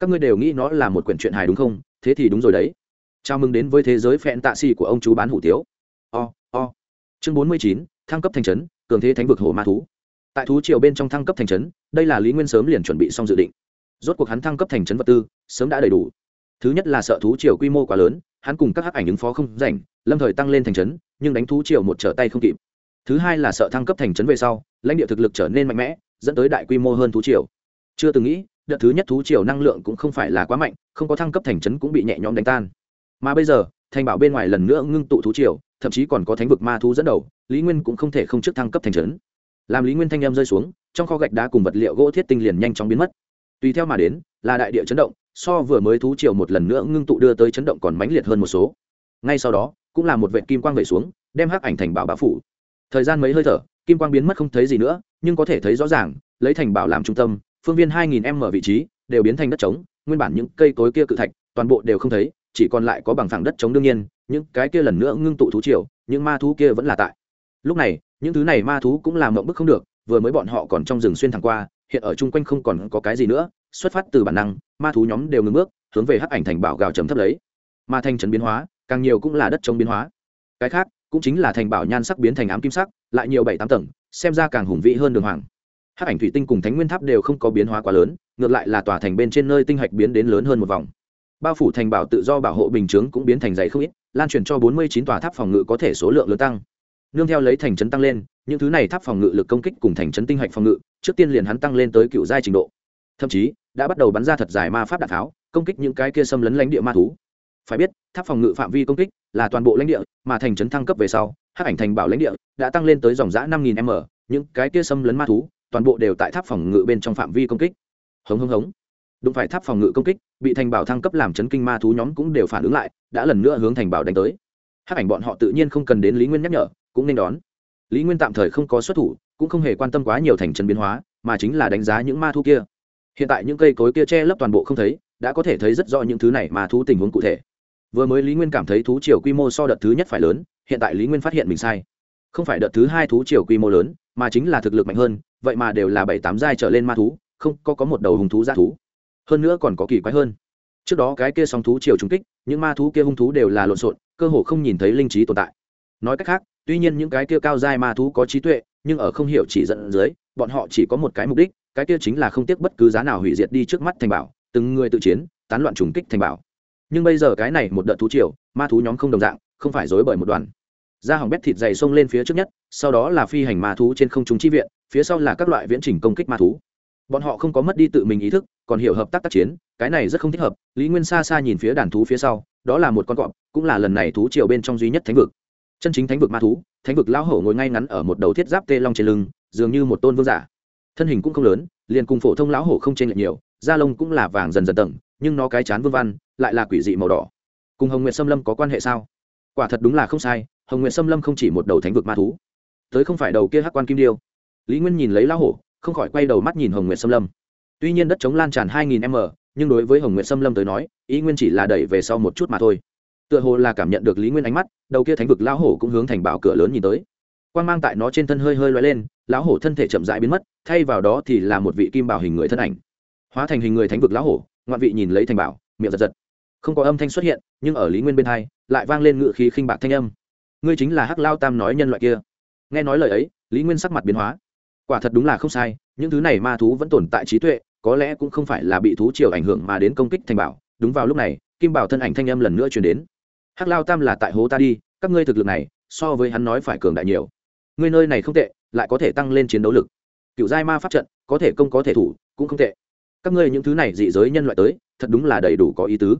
Các ngươi đều nghĩ nó là một quyển truyện hài đúng không? Thế thì đúng rồi đấy. Chào mừng đến với thế giới phẹn tạ xì của ông chú bán hủ tiếu. O、oh, o、oh. chương bốn mươi chín thăng cấp thành trấn cường thế thánh vực hồ ma thú. Tại thú triều bên trong thăng cấp thành trấn đây là lý nguyên sớm liền chuẩn bị xong dự định rốt cuộc hắn thăng cấp thành trấn vật tư, sớm đã đầy đủ. Thứ nhất là sợ thú triều quy mô quá lớn, hắn cùng các hắc ảnh ứng phó không rảnh, lâm thời tăng lên thành trấn nhưng đánh thú triều một trở tay không kịp. Thứ hai là sợ thăng cấp thành trấn về sau, lãnh địa thực lực trở nên mạnh mẽ, dẫn tới đại quy mô hơn thú triều. Chưa từng nghĩ, đợt thứ nhất thú triều năng lượng cũng không phải là quá mạnh, không có thăng cấp thành trấn cũng bị nhẹ nhõm đánh tan. Mà bây giờ, thành bảo bên ngoài lần nữa ngưng tụ thú triều, thậm chí còn có thánh vực ma thú dẫn đầu, lý nguyên cũng không thể không trước thăng cấp thành trấn làm lý nguyên thanh em rơi xuống, trong kho gạch đá cùng vật liệu gỗ thiết tinh liền nhanh chóng biến mất tùy theo mà đến, là đại địa chấn động, so vừa mới thú triều một lần nữa ngưng tụ đưa tới chấn động còn mãnh liệt hơn một số. Ngay sau đó, cũng là một vệ kim quang về xuống, đem hắc ảnh thành bảo bá phủ. Thời gian mấy hơi thở, kim quang biến mất không thấy gì nữa, nhưng có thể thấy rõ ràng, lấy thành bảo làm trung tâm, phương viên hai nghìn m vị trí, đều biến thành đất trống, nguyên bản những cây cối kia cự thạch, toàn bộ đều không thấy, chỉ còn lại có bằng phẳng đất trống đương nhiên, những cái kia lần nữa ngưng tụ thú triều, những ma thú kia vẫn là tại. Lúc này, những thứ này ma thú cũng làm mộng bức không được, vừa mới bọn họ còn trong rừng xuyên thẳng qua hiện ở chung quanh không còn có cái gì nữa, xuất phát từ bản năng, ma thú nhóm đều ngừng bước, hướng về hắc ảnh thành bảo gào trầm thấp lấy. Ma thanh trấn biến hóa, càng nhiều cũng là đất chống biến hóa. Cái khác, cũng chính là thành bảo nhan sắc biến thành ám kim sắc, lại nhiều bảy tám tầng, xem ra càng hùng vĩ hơn đường hoàng. Hắc ảnh thủy tinh cùng thánh nguyên tháp đều không có biến hóa quá lớn, ngược lại là tòa thành bên trên nơi tinh hạch biến đến lớn hơn một vòng. Bao phủ thành bảo tự do bảo hộ bình chướng cũng biến thành dày không ít, lan truyền cho bốn mươi chín tòa tháp phòng ngự có thể số lượng lớn tăng nương theo lấy thành trấn tăng lên, những thứ này tháp phòng ngự lực công kích cùng thành trấn tinh hạch phòng ngự, trước tiên liền hắn tăng lên tới cựu giai trình độ. Thậm chí, đã bắt đầu bắn ra thật dài ma pháp đạn tháo, công kích những cái kia xâm lấn lãnh địa ma thú. Phải biết, tháp phòng ngự phạm vi công kích là toàn bộ lãnh địa, mà thành trấn thăng cấp về sau, hắc ảnh thành bảo lãnh địa đã tăng lên tới dòng giã năm nghìn m, những cái kia xâm lấn ma thú toàn bộ đều tại tháp phòng ngự bên trong phạm vi công kích. Hống hống hống. Đụng phải tháp phòng ngự công kích, bị thành bảo thăng cấp làm chấn kinh ma thú nhóm cũng đều phản ứng lại, đã lần nữa hướng thành bảo đánh tới hắc ảnh bọn họ tự nhiên không cần đến lý nguyên nhắc nhở, cũng nên đón. Lý nguyên tạm thời không có xuất thủ, cũng không hề quan tâm quá nhiều thành trấn biến hóa, mà chính là đánh giá những ma thú kia. Hiện tại những cây cối kia che lấp toàn bộ không thấy, đã có thể thấy rất rõ những thứ này mà thú tình huống cụ thể. Vừa mới lý nguyên cảm thấy thú chiều quy mô so đợt thứ nhất phải lớn, hiện tại lý nguyên phát hiện mình sai. Không phải đợt thứ hai thú chiều quy mô lớn, mà chính là thực lực mạnh hơn, vậy mà đều là bảy tám giai trở lên ma thú, không có có một đầu hùng thú g thú. Hơn nữa còn có kỳ quái hơn trước đó cái kia song thú triều trúng kích, những ma thú kia hung thú đều là lộn xộn, cơ hồ không nhìn thấy linh trí tồn tại. Nói cách khác, tuy nhiên những cái kia cao giai ma thú có trí tuệ, nhưng ở không hiểu chỉ dẫn dưới, bọn họ chỉ có một cái mục đích, cái kia chính là không tiếc bất cứ giá nào hủy diệt đi trước mắt thành bảo, từng người tự chiến, tán loạn trùng kích thành bảo. Nhưng bây giờ cái này một đợt thú triều, ma thú nhóm không đồng dạng, không phải dối bởi một đoàn. Da hỏng bét thịt dày xông lên phía trước nhất, sau đó là phi hành ma thú trên không trung chi viện, phía sau là các loại viễn trình công kích ma thú bọn họ không có mất đi tự mình ý thức, còn hiểu hợp tác tác chiến, cái này rất không thích hợp, lý nguyên xa xa nhìn phía đàn thú phía sau, đó là một con cọp, cũng là lần này thú triều bên trong duy nhất thánh vực. Chân chính thánh vực ma thú, thánh vực lão hổ ngồi ngay ngắn ở một đầu thiết giáp tê long trên lưng, dường như một tôn vương giả. Thân hình cũng không lớn, liền cùng phổ thông lão hổ không trên lệch nhiều, da lông cũng là vàng dần dần tầng, nhưng nó cái chán vương văn, lại là quỷ dị màu đỏ. Cùng hồng nguyệt xâm lâm có quan hệ sao? Quả thật đúng là không sai, hồng nguyệt xâm lâm không chỉ một đầu thánh vực ma thú. Tới không phải đầu kia hắc quan kim điêu. Lý nguyên nhìn lấy lão hổ không khỏi quay đầu mắt nhìn hồng nguyệt xâm lâm. Tuy nhiên đất chống lan tràn hai nghìn m, nhưng đối với hồng nguyệt xâm lâm tới nói, ý nguyên chỉ là đẩy về sau một chút mà thôi. Tựa hồ là cảm nhận được lý nguyên ánh mắt, đầu kia thánh vực lão hổ cũng hướng thành bảo cửa lớn nhìn tới. Quan g mang tại nó trên thân hơi hơi loay lên, lão hổ thân thể chậm rãi biến mất, thay vào đó thì là một vị kim bảo hình người thân ảnh. Hóa thành hình người thánh vực lão hổ, ngoạn vị nhìn lấy thành bảo, miệng giật giật. Không có âm thanh xuất hiện, nhưng ở lý nguyên bên tai lại vang lên ngự khí khinh bạc thanh âm. Ngươi chính là hắc lao tam nói nhân loại kia. Nghe nói lời ấy, lý nguyên sắc mặt biến hóa quả thật đúng là không sai, những thứ này ma thú vẫn tồn tại trí tuệ, có lẽ cũng không phải là bị thú triều ảnh hưởng mà đến công kích thành bảo. Đúng vào lúc này, kim bảo thân ảnh thanh âm lần nữa chuyển đến. Hắc lao tam là tại hố ta đi, các ngươi thực lực này, so với hắn nói phải cường đại nhiều. Ngươi nơi này không tệ, lại có thể tăng lên chiến đấu lực. Cựu giai ma pháp trận, có thể công có thể thủ, cũng không tệ. Các ngươi những thứ này dị giới nhân loại tới, thật đúng là đầy đủ có ý tứ.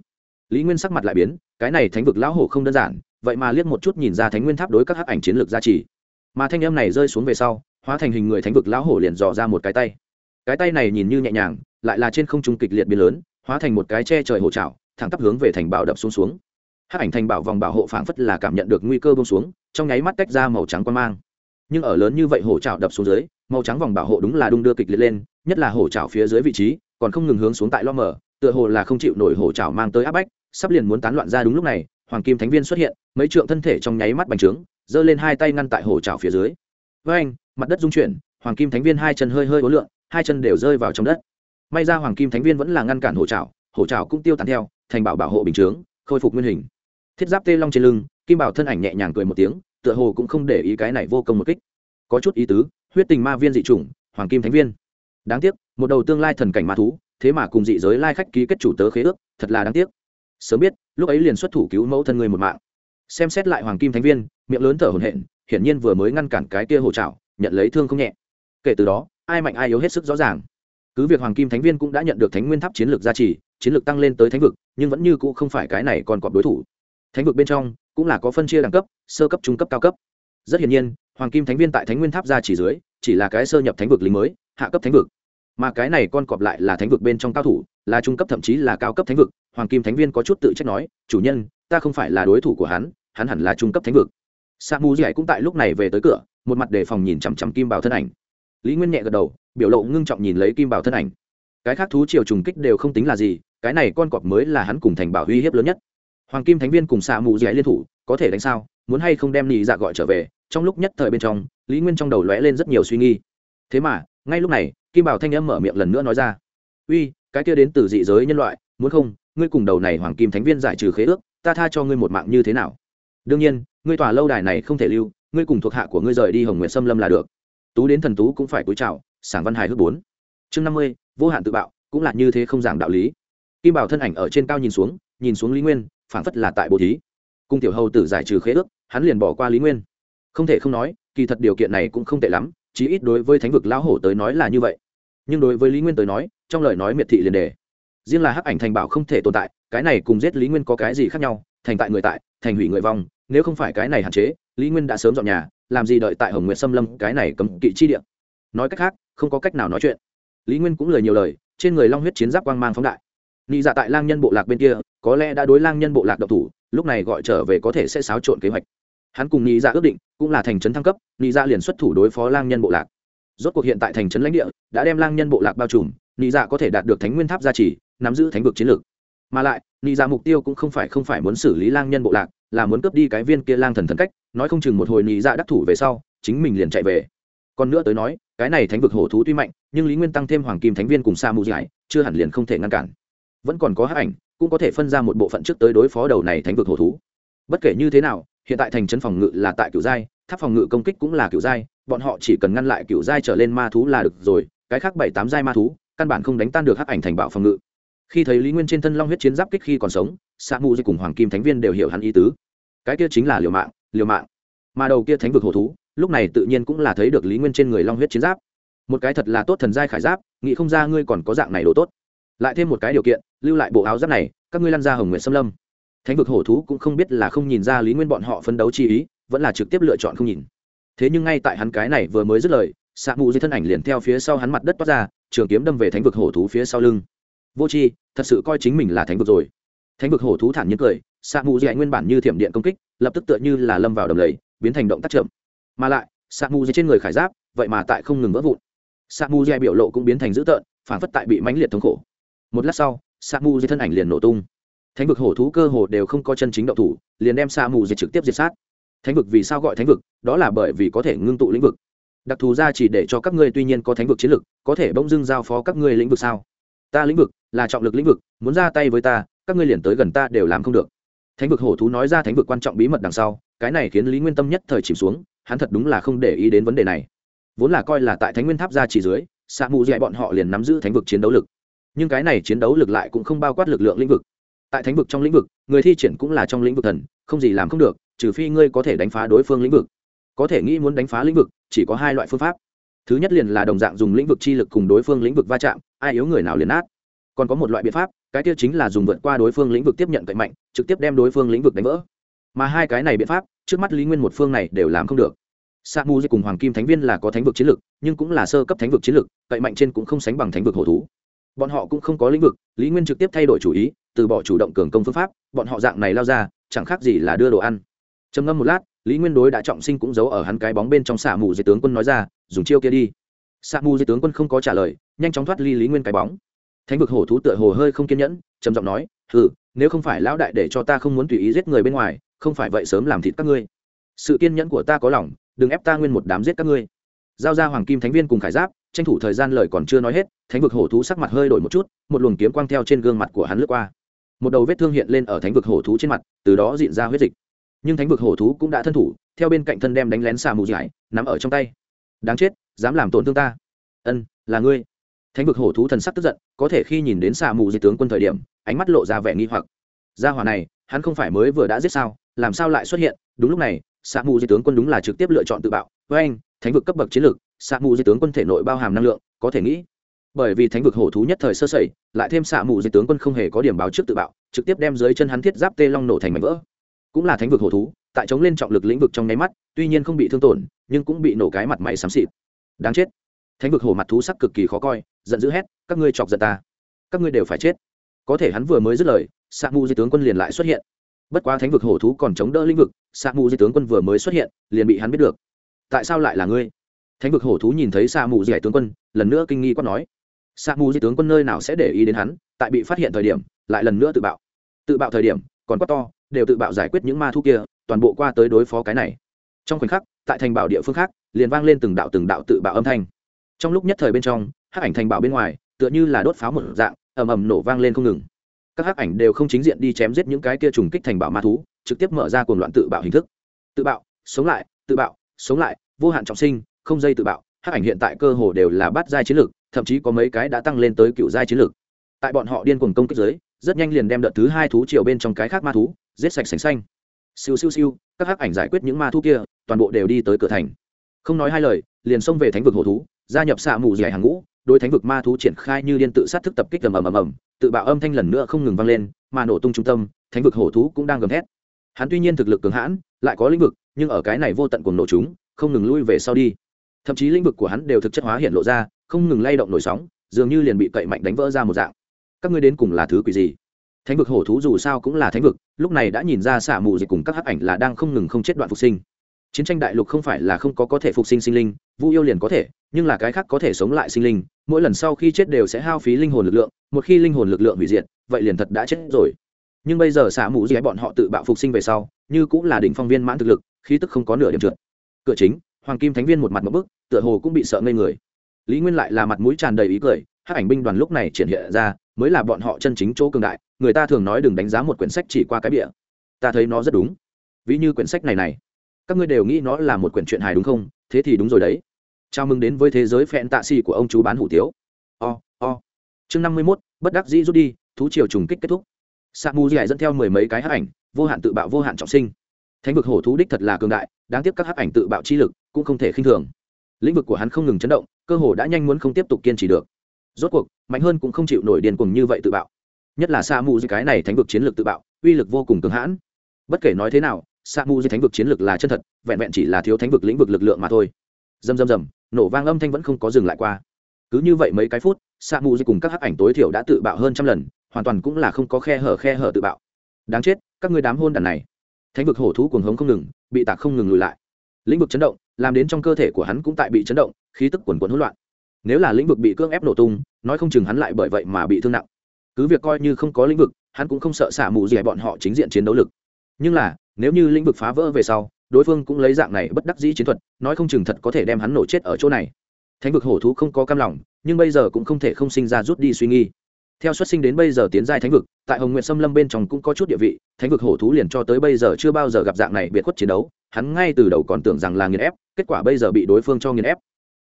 Lý nguyên sắc mặt lại biến, cái này thánh vực lão hổ không đơn giản, vậy mà liếc một chút nhìn ra thánh nguyên tháp đối các hắc ảnh chiến lược gia trì. Mà thanh em này rơi xuống về sau hóa thành hình người thánh vực lão hổ liền dò ra một cái tay. Cái tay này nhìn như nhẹ nhàng, lại là trên không trung kịch liệt biến lớn, hóa thành một cái che trời hổ trào thẳng tắp hướng về thành bảo đập xuống xuống. Hát ảnh thành bảo vòng bảo hộ phảng phất là cảm nhận được nguy cơ bông xuống, trong nháy mắt tách ra màu trắng quan mang. Nhưng ở lớn như vậy hổ trào đập xuống dưới, màu trắng vòng bảo hộ đúng là đung đưa kịch liệt lên, nhất là hổ trào phía dưới vị trí, còn không ngừng hướng xuống tại lo mở, tựa hồ là không chịu nổi hổ trào mang tới áp bách, sắp liền muốn tán loạn ra đúng lúc này, hoàng kim thánh viên xuất hiện, mấy trượng thân thể trong nháy mắt bành trướng, giơ lên hai tay ngăn tại hổ trào phía dưới. Với anh mặt đất rung chuyển, hoàng kim thánh viên hai chân hơi hơi ố lượn hai chân đều rơi vào trong đất. May ra hoàng kim thánh viên vẫn là ngăn cản hổ trào hổ trào cũng tiêu tán theo, thành bảo bảo hộ bình chướng, khôi phục nguyên hình. Thiết giáp tê long trên lưng, kim bảo thân ảnh nhẹ nhàng cười một tiếng, tựa hồ cũng không để ý cái này vô công một kích. Có chút ý tứ, huyết tình ma viên dị chủng, hoàng kim thánh viên. Đáng tiếc, một đầu tương lai thần cảnh ma thú, thế mà cùng dị giới lai khách ký kết chủ tớ khế ước, thật là đáng tiếc. Sớm biết, lúc ấy liền xuất thủ cứu mẫu thân người một mạng. Xem xét lại hoàng kim thánh viên, miệng lớn thở hổn hển, hiển nhiên vừa mới ngăn cản cái kia hổ trào nhận lấy thương không nhẹ. Kể từ đó, ai mạnh ai yếu hết sức rõ ràng. Cứ việc hoàng kim thánh viên cũng đã nhận được thánh nguyên tháp chiến lược gia trì, chiến lược tăng lên tới thánh vực, nhưng vẫn như cũ không phải cái này còn cọp đối thủ. Thánh vực bên trong cũng là có phân chia đẳng cấp, sơ cấp, trung cấp, cao cấp. Rất hiển nhiên, hoàng kim thánh viên tại thánh nguyên tháp gia trì dưới, chỉ là cái sơ nhập thánh vực lính mới, hạ cấp thánh vực. Mà cái này con cọp lại là thánh vực bên trong cao thủ, là trung cấp thậm chí là cao cấp thánh vực, hoàng kim thánh viên có chút tự trách nói, chủ nhân, ta không phải là đối thủ của hắn hắn hẳn là trung cấp thánh vực. Sa mu dạy cũng tại lúc này về tới cửa một mặt đề phòng nhìn chằm chằm kim bảo thân ảnh. Lý nguyên nhẹ gật đầu, biểu lộ ngưng trọng nhìn lấy kim bảo thân ảnh. Cái khác thú triều trùng kích đều không tính là gì, cái này con cọp mới là hắn cùng thành bảo uy hiếp lớn nhất. Hoàng kim thánh viên cùng xạ mù dẻ liên thủ, có thể đánh sao, muốn hay không đem nị dạ gọi trở về, trong lúc nhất thời bên trong, lý nguyên trong đầu lóe lên rất nhiều suy nghi thế mà, ngay lúc này, kim bảo thanh âm mở miệng lần nữa nói ra. Uy, cái kia đến từ dị giới nhân loại, muốn không, ngươi cùng đầu này hoàng kim thánh viên giải trừ khế ước, ta tha cho ngươi một mạng như thế nào? Đương nhiên, ngươi tòa lâu đài này không thể lưu ngươi cùng thuộc hạ của ngươi rời đi hồng nguyện xâm lâm là được. Tú đến thần tú cũng phải cúi chào, sảng văn hài hước bốn. Chương năm mươi, vô hạn tự bạo, cũng là như thế không giảng đạo lý. Kim bảo thân ảnh ở trên cao nhìn xuống nhìn xuống lý nguyên, phảng phất là tại bồ thí. Cung tiểu hầu tử giải trừ khế ước, hắn liền bỏ qua lý nguyên. Không thể không nói, kỳ thật điều kiện này cũng không tệ lắm, chí ít đối với thánh vực lão hổ tới nói là như vậy. Nhưng đối với lý nguyên tới nói, trong lời nói miệt thị liền đề. Riêng là hắc ảnh thành bảo không thể tồn tại, cái này cùng giết lý nguyên có cái gì khác nhau, thành tại người tại, thành hủy người vong, nếu không phải cái này hạn chế lý nguyên đã sớm dọn nhà, làm gì đợi tại hồng nguyệt xâm lâm, cái này cấm kỵ chi địa. Nói cách khác, không có cách nào nói chuyện. Lý nguyên cũng lời nhiều lời, trên người long huyết chiến giáp quang mang phóng đại. Nị dạ tại lang nhân bộ lạc bên kia, có lẽ đã đối lang nhân bộ lạc độc thủ, lúc này gọi trở về có thể sẽ xáo trộn kế hoạch. Hắn cùng nị dạ ước định, cũng là thành trấn thăng cấp, nị dạ liền xuất thủ đối phó lang nhân bộ lạc. Rốt cuộc hiện tại thành trấn lãnh địa, đã đem lang nhân bộ lạc bao trùm, nị dạ có thể đạt được thánh nguyên tháp gia trì, nắm giữ thánh vực chiến lược mà lại, nị dạ mục tiêu cũng không phải không phải muốn xử lý lang nhân bộ lạc, là muốn cướp đi cái viên kia lang thần thần cách, nói không chừng một hồi nị dạ đắc thủ về sau, chính mình liền chạy về. Còn nữa tới nói, cái này thánh vực hổ thú tuy mạnh, nhưng lý nguyên tăng thêm hoàng kim thánh viên cùng sa mù giải chưa hẳn liền không thể ngăn cản. Vẫn còn có hát ảnh, cũng có thể phân ra một bộ phận trước tới đối phó đầu này thánh vực hổ thú. Bất kể như thế nào, hiện tại thành trấn phòng ngự là tại kiểu giai, tháp phòng ngự công kích cũng là kiểu giai, bọn họ chỉ cần ngăn lại kiểu giai trở lên ma thú là được rồi, cái khác bảy tám giai ma thú, căn bản không đánh tan được hắc ảnh thành bạo phòng ngự khi thấy lý nguyên trên thân long huyết chiến giáp kích khi còn sống, sa mù cùng hoàng kim thánh viên đều hiểu hắn ý tứ. Cái kia chính là liều mạng liều mạng. Mà đầu kia thánh vực hổ thú, lúc này tự nhiên cũng là thấy được lý nguyên trên người long huyết chiến giáp. Một cái thật là tốt thần giai khải giáp, nghĩ không ra ngươi còn có dạng này đồ tốt. Lại thêm một cái điều kiện, lưu lại bộ áo giáp này, các ngươi lăn ra hồng nguyện xâm lâm. Thánh vực hổ thú cũng không biết là không nhìn ra lý nguyên bọn họ phấn đấu chi ý, vẫn là trực tiếp lựa chọn không nhìn. Thế nhưng ngay tại hắn cái này vừa mới dứt lời xạ mù dưới thân ảnh liền theo phía sau hắn mặt đất toát ra, trường kiếm đâm về thánh vực hổ thú phía sau lưng vô c h i thật sự coi chính mình là thánh vực rồi. Thánh vực hổ thú thản nhiên cười xạ mù dạy nguyên bản như thiểm điện công kích, lập tức tựa như là lâm vào đầm lầy, biến thành động tác chậm. Mà lại xạ mù dạy trên người khải giáp, vậy mà tại không ngừng vỡ vụn. Xạ mù dạy biểu lộ cũng biến thành dữ tợn phản phất tại bị mãnh liệt thống khổ. Một lát sau sa mù dạy thân ảnh liền nổ tung. Thánh vực hổ thú cơ hồ đều không có chân chính động thủ, liền đem sa mù dạy trực tiếp diệt sát. Thánh vực vì sao gọi thánh vực? Đó là bởi vì có thể ngưng tụ lĩnh vực. Đặc thù ra chỉ để cho các ngươi tuy nhiên có thánh vực chiến lực, có thể bỗng dưng giao phó các ngươi lĩnh vực sao? Ta lĩnh vực là trọng lực lĩnh vực, muốn ra tay với ta, các ngươi liền tới gần ta đều làm không được. Thánh vực hổ thú nói ra thánh vực quan trọng bí mật đằng sau, cái này khiến lý nguyên tâm nhất thời chìm xuống, hắn thật đúng là không để ý đến vấn đề này. Vốn là coi là tại thánh nguyên tháp ra chỉ dưới xạ mù dạy bọn họ liền nắm giữ thánh vực chiến đấu lực. Nhưng cái này chiến đấu lực lại cũng không bao quát lực lượng lĩnh vực. Tại thánh vực trong lĩnh vực, người thi triển cũng là trong lĩnh vực thần, không gì làm không được, trừ phi ngươi có thể đánh phá đối phương lĩnh vực. Có thể nghĩ muốn đánh phá lĩnh vực, chỉ có hai loại phương pháp. Thứ nhất liền là đồng dạng dùng lĩnh vực chi lực cùng đối phương lĩnh vực va chạm, ai yếu người nào liền át còn có một loại biện pháp cái tiêu chính là dùng vượt qua đối phương lĩnh vực tiếp nhận cậy mạnh trực tiếp đem đối phương lĩnh vực đánh vỡ. Mà hai cái này biện pháp trước mắt lý nguyên một phương này đều làm không được. Sa mu cùng hoàng kim thánh viên là có thánh vực chiến lược, nhưng cũng là sơ cấp thánh vực chiến lược, cậy mạnh trên cũng không sánh bằng thánh vực hổ thú. Bọn họ cũng không có lĩnh vực lý nguyên trực tiếp thay đổi chủ ý từ bỏ chủ động cường công phương pháp bọn họ dạng này lao ra chẳng khác gì là đưa đồ ăn. Trầm ngâm một lát lý nguyên đối đã trọng sinh cũng giấu ở hắn cái bóng bên trong xạ mù dưới tướng quân nói ra dùng chiêu kia đi. Xạ mù dưới tướng quân không có trả lời nhanh chóng thoát ly lý nguyên cái bóng thánh vực hổ thú tựa hồ hơi không kiên nhẫn, trầm giọng nói ừ nếu không phải lão đại để cho ta không muốn tùy ý giết người bên ngoài, không phải vậy sớm làm thịt các ngươi. Sự kiên nhẫn của ta có lòng, đừng ép ta nguyên một đám giết các ngươi. Giao ra hoàng kim thánh viên cùng khải giáp, tranh thủ thời gian lời còn chưa nói hết, thánh vực hổ thú sắc mặt hơi đổi một chút, một luồng kiếm quang theo trên gương mặt của hắn lướt qua. Một đầu vết thương hiện lên ở thánh vực hổ thú trên mặt, từ đó diện ra huyết dịch. Nhưng thánh vực hổ thú cũng đã thân thủ, theo bên cạnh thân đem đánh lén xà mù dải nắm ở trong tay. Đáng chết, dám làm tổn thương ta. Ân, là ngươi thánh vực hổ thú thần sắc tức giận, có thể khi nhìn đến xà mù di tướng quân thời điểm, ánh mắt lộ ra vẻ nghi hoặc. Gia hỏa này, hắn không phải mới vừa đã giết sao, làm sao lại xuất hiện? Đúng lúc này xà mù di tướng quân đúng là trực tiếp lựa chọn tự bạo. Với anh, thánh vực cấp bậc chiến lược, xạ mù di tướng quân thể nội bao hàm năng lượng, có thể nghĩ. Bởi vì thánh vực hổ thú nhất thời sơ sẩy, lại thêm xạ mù di tướng quân không hề có điểm báo trước tự bạo, trực tiếp đem dưới chân hắn thiết giáp tê long nổ thành mảnh vỡ. Cũng là thánh vực hổ thú, tại chống lên trọng lực lĩnh vực trong nháy mắt, tuy nhiên không bị thương tổn, nhưng cũng bị nổ cái mặt mày xám xịt. Đáng chết. Thánh vực hổ mặt thú sắc cực kỳ khó coi giận dữ hét, các ngươi chọc giận ta. Các ngươi đều phải chết. Có thể hắn vừa mới dứt lời xạ mù di tướng quân liền lại xuất hiện. Bất quá thánh vực hổ thú còn chống đỡ lĩnh vực xạ mù di tướng quân vừa mới xuất hiện, liền bị hắn biết được. Tại sao lại là ngươi? Thánh vực hổ thú nhìn thấy xạ mù di tướng quân, lần nữa kinh nghi quát nói. Xạ mù di tướng quân nơi nào sẽ để ý đến hắn, tại bị phát hiện thời điểm, lại lần nữa tự bạo. Tự bạo thời điểm, còn quát to, đều tự bạo giải quyết những ma thu kia, toàn bộ qua tới đối phó cái này. Trong khoảnh khắc, tại thành bảo địa phương khác, liền vang lên từng đạo từng đạo tự bạo âm thanh. Trong lúc nhất thời bên trong hắc ảnh thành bảo bên ngoài, tựa như là đốt pháo một dạng, ầm ầm nổ vang lên không ngừng. Các hắc ảnh đều không chính diện đi chém giết những cái kia trùng kích thành bảo ma thú, trực tiếp mở ra cuồng loạn tự bạo hình thức. Tự bạo, sống lại, tự bạo, sống lại, vô hạn trọng sinh, không dây tự bạo, hắc ảnh hiện tại cơ hồ đều là bát giai chiến lược, thậm chí có mấy cái đã tăng lên tới cựu giai chiến lược. Tại bọn họ điên cuồng công kích giới rất nhanh liền đem đợt thứ hai thú triều bên trong cái khác ma thú, giết sạch sành xanh. Siêu siêu siêu, các hắc ảnh giải quyết những ma thú kia, toàn bộ đều đi tới cửa thành. Không nói hai lời, liền xông về thánh vực hổ thú, gia nhập xạ mù dẻ hàng ngũ đôi thánh vực ma thú triển khai như điên tự sát thức tập kích ầm ầm ầm ầm, tự bạo âm thanh lần nữa không ngừng vang lên, mà nổ tung trung tâm, thánh vực hổ thú cũng đang gầm thét. Hắn tuy nhiên thực lực cường hãn, lại có lĩnh vực, nhưng ở cái này vô tận cùng nổ chúng, không ngừng lui về sau đi. Thậm chí lĩnh vực của hắn đều thực chất hóa hiện lộ ra, không ngừng lay động nổi sóng, dường như liền bị cậy mạnh đánh vỡ ra một dạng. Các ngươi đến cùng là thứ quỷ gì? Thánh vực hổ thú dù sao cũng là thánh vực, lúc này đã nhìn ra xả mù dịch cùng các hắc ảnh là đang không ngừng không chết đoạn phục sinh chiến tranh đại lục không phải là không có có thể phục sinh sinh linh, vu yêu liền có thể, nhưng là cái khác có thể sống lại sinh linh, mỗi lần sau khi chết đều sẽ hao phí linh hồn lực lượng, một khi linh hồn lực lượng hủy diệt, vậy liền thật đã chết rồi. Nhưng bây giờ xả mù dịch bọn họ tự bạo phục sinh về sau, như cũng là đỉnh phong viên mãn thực lực, khí tức không có nửa điểm trượt. Cửa chính, hoàng kim thánh viên một mặt một bức, tựa hồ cũng bị sợ ngây người. Lý nguyên lại là mặt mũi tràn đầy ý cười hát ảnh binh đoàn lúc này triển hiện ra, mới là bọn họ chân chính chỗ cường đại, người ta thường nói đừng đánh giá một quyển sách chỉ qua cái bìa. Ta thấy nó rất đúng. Ví như quyển sách này này các ngươi đều nghĩ nó là một quyển truyện hài đúng không? Thế thì đúng rồi đấy. Chào mừng đến với thế giới phẹn tạ xì của ông chú bán hủ tiếu. O、oh, o、oh. chương năm mươi mốt bất đắc dĩ rút đi thú triều trùng kích kết thúc. Sa mu dạy dẫn theo mười mấy cái hát ảnh vô hạn tự bạo vô hạn trọng sinh. Thánh vực hổ thú đích thật là cường đại đáng tiếc các hát ảnh tự bạo chi lực cũng không thể khinh thường. Lĩnh vực của hắn không ngừng chấn động cơ hồ đã nhanh muốn không tiếp tục kiên trì được. Rốt cuộc mạnh hơn cũng không chịu nổi điền cùng như vậy tự bạo. Nhất là sa mù di cái này thánh vực chiến lược tự bạo uy lực vô cùng cường hãn. Bất kể nói thế nào sa mù di thánh vực chiến lược là chân thật, vẹn vẹn chỉ là thiếu thánh vực lĩnh vực lực lượng mà thôi. Dầm dầm dầm nổ vang âm thanh vẫn không có dừng lại qua. Cứ như vậy mấy cái phút sa mù di cùng các hắc ảnh tối thiểu đã tự bạo hơn trăm lần, hoàn toàn cũng là không có khe hở khe hở tự bạo. Đáng chết, các ngươi đám hôn đàn này. Thánh vực hổ thú cuồng hống không ngừng, bị tạc không ngừng lùi lại. Lĩnh vực chấn động, làm đến trong cơ thể của hắn cũng tại bị chấn động, khí tức quần quần hỗn loạn. Nếu là lĩnh vực bị cưỡng ép nổ tung, nói không chừng hắn lại bởi vậy mà bị thương nặng. Cứ việc coi như không có lĩnh vực, hắn cũng không sợ xả mù gì bọn họ chính diện chiến đấu lực. Nhưng là nếu như lĩnh vực phá vỡ về sau, đối phương cũng lấy dạng này bất đắc dĩ chiến thuật, nói không chừng thật có thể đem hắn nổ chết ở chỗ này. Thánh vực hổ thú không có cam lòng, nhưng bây giờ cũng không thể không sinh ra rút đi suy nghi theo xuất sinh đến bây giờ tiến giai thánh vực, tại hồng nguyện xâm lâm bên trong cũng có chút địa vị, thánh vực hổ thú liền cho tới bây giờ chưa bao giờ gặp dạng này biệt khuất chiến đấu, hắn ngay từ đầu còn tưởng rằng là nghiền ép, kết quả bây giờ bị đối phương cho nghiền ép.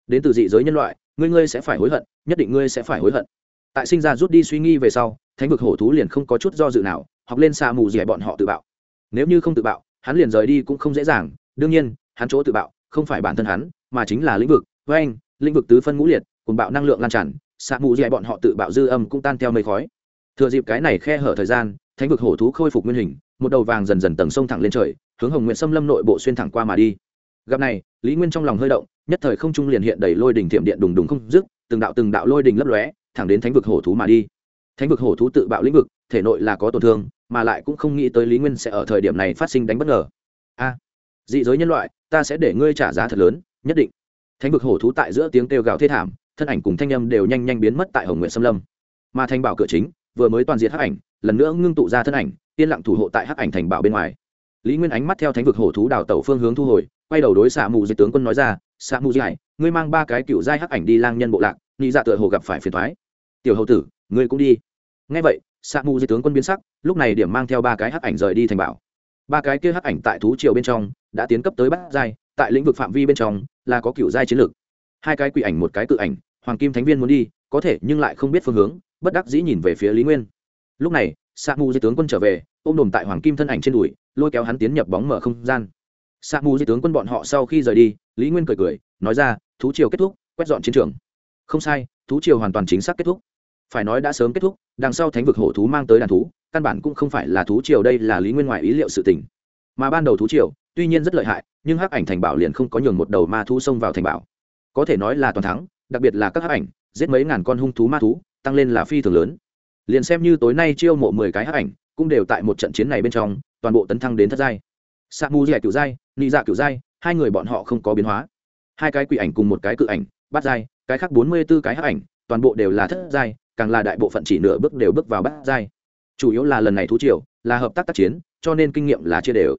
Đến từ dị giới nhân loại, ngươi ngươi sẽ phải hối hận, nhất định ngươi sẽ phải hối hận. Tại sinh ra rút đi suy nghi về sau, thánh vực hổ thú liền không có chút do dự nào, học lên xa mù dẻ bọn họ tự bạo nếu như không tự bạo, hắn liền rời đi cũng không dễ dàng. Đương nhiên, hắn chỗ tự bạo không phải bản thân hắn, mà chính là lĩnh vực, với anh, lĩnh vực tứ phân ngũ liệt, cùng bạo năng lượng lan tràn. Xạ mù dạy bọn họ tự bạo dư âm cũng tan theo mây khói. Thừa dịp cái này khe hở thời gian, thánh vực hổ thú khôi phục nguyên hình, một đầu vàng dần dần tầng sông thẳng lên trời, hướng hồng nguyện xâm lâm nội bộ xuyên thẳng qua mà đi. Gặp này, lý nguyên trong lòng hơi động, nhất thời không trung liền hiện đầy lôi đỉnh thiểm điện đùng đùng không dứt, từng đạo từng đạo lôi đỉnh lấp lóe, thẳng đến thánh vực hổ thú mà đi. Thánh vực hổ thú tự bạo lĩnh vực, thể nội là có tổn thương mà lại cũng không nghĩ tới lý nguyên sẽ ở thời điểm này phát sinh đánh bất ngờ. A, dị giới nhân loại, ta sẽ để ngươi trả giá thật lớn, nhất định. Thánh vực hổ thú tại giữa tiếng kêu gào thê thảm, thân ảnh cùng thanh âm đều nhanh nhanh biến mất tại hồng nguyện xâm lâm. Mà thanh bảo cửa chính, vừa mới toàn diện hắc ảnh, lần nữa ngưng tụ ra thân ảnh, yên lặng thủ hộ tại hắc ảnh thành bảo bên ngoài. Lý nguyên ánh mắt theo thánh vực hổ thú đào tẩu phương hướng thu hồi, quay đầu đối xạ mù dưới tướng quân nói ra xạ mù dạy ngươi mang ba cái cựu giai hắc ảnh đi lang nhân bộ lạc nghĩ dạ tựa hồ gặp phải phiền thoái tiểu Hầu tử, ngươi cũng đi. Ngay vậy xạ mù dưới tướng quân biến sắc, lúc này điểm mang theo ba cái hắc ảnh rời đi thành bảo. Ba cái kia hắc ảnh tại thú triều bên trong, đã tiến cấp tới bát giai, tại lĩnh vực phạm vi bên trong, là có cựu giai chiến lược. Hai cái quỷ ảnh một cái cự ảnh, hoàng kim thánh viên muốn đi, có thể nhưng lại không biết phương hướng, bất đắc dĩ nhìn về phía lý nguyên. Lúc này, sa mù di tướng quân trở về, ôm đồm tại hoàng kim thân ảnh trên đùi, lôi kéo hắn tiến nhập bóng mở không gian. Sa mù di tướng quân bọn họ sau khi rời đi, lý nguyên cười cười, nói ra, thú triều kết thúc, quét dọn chiến trường. Không sai, thú triều hoàn toàn chính xác kết thúc phải nói đã sớm kết thúc, đằng sau thánh vực hổ thú mang tới đàn thú, căn bản cũng không phải là thú triều đây là lý nguyên ngoài ý liệu sự tình. Mà ban đầu thú triều, tuy nhiên rất lợi hại, nhưng hắc ảnh thành bảo liền không có nhường một đầu ma thú xông vào thành bảo. Có thể nói là toàn thắng, đặc biệt là các hắc ảnh, giết mấy ngàn con hung thú ma thú, tăng lên là phi thường lớn. Liền xem như tối nay chiêu mộ mười cái hắc ảnh, cũng đều tại một trận chiến này bên trong, toàn bộ tấn thăng đến thất giai. Sa mu dẻ cựu giai, nị dạ cựu giai, hai người bọn họ không có biến hóa. Hai cái quỷ ảnh cùng một cái cự ảnh, bắt giai, cái khác bốn mươi b ố cái hắc ảnh, toàn bộ đều là thất giai càng là đại bộ phận chỉ nửa bước đều bước vào bát giai. Chủ yếu là lần này thú triều, là hợp tác tác chiến, cho nên kinh nghiệm là chia đều.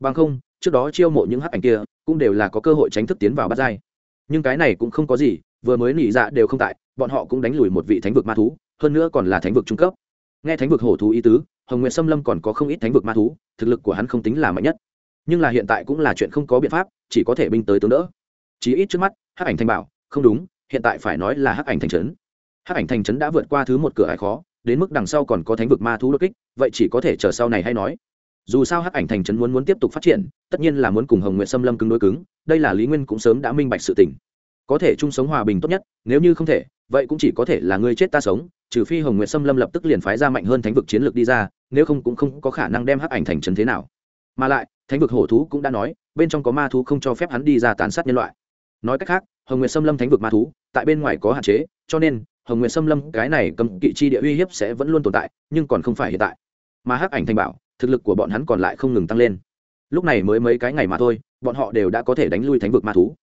Bằng không, trước đó chiêu mộ những hắc ảnh kia, cũng đều là có cơ hội tránh thức tiến vào bát giai. Nhưng cái này cũng không có gì, vừa mới nỉ dạ đều không tại, bọn họ cũng đánh lùi một vị thánh vực ma thú, hơn nữa còn là thánh vực trung cấp. Nghe thánh vực hổ thú ý tứ, hồng nguyện xâm lâm còn có không ít thánh vực ma thú, thực lực của hắn không tính là mạnh nhất. Nhưng là hiện tại cũng là chuyện không có biện pháp, chỉ có thể binh tới tướng đỡ. Chí ít trước mắt, hắc ảnh thanh bảo, không đúng, hiện tại phải nói là hắc ảnh thành trấn hắc ảnh thành trấn đã vượt qua thứ một cửa hải khó, đến mức đằng sau còn có thánh vực ma thú đột kích, vậy chỉ có thể chờ sau này hay nói. Dù sao hắc ảnh thành trấn muốn muốn tiếp tục phát triển, tất nhiên là muốn cùng hồng nguyện xâm lâm cứng đối cứng, đây là lý nguyên cũng sớm đã minh bạch sự tình. Có thể chung sống hòa bình tốt nhất, nếu như không thể, vậy cũng chỉ có thể là ngươi chết ta sống, trừ phi hồng nguyện xâm lâm lập tức liền phái ra mạnh hơn thánh vực chiến lược đi ra, nếu không cũng không có khả năng đem hắc ảnh thành trấn thế nào. Mà lại, thánh vực hổ thú cũng đã nói, bên trong có ma thú không cho phép hắn đi ra tàn sát nhân loại. Nói cách khác, hồng nguyện xâm lâm thánh vực ma thú, tại bên ngoài có hạn chế, cho nên hồng nguyện xâm lâm, cái này cầm kỵ chi địa uy hiếp sẽ vẫn luôn tồn tại, nhưng còn không phải hiện tại. Mà hắc ảnh thanh bảo, thực lực của bọn hắn còn lại không ngừng tăng lên. Lúc này mới mấy cái ngày mà thôi, bọn họ đều đã có thể đánh lui thánh vực ma thú.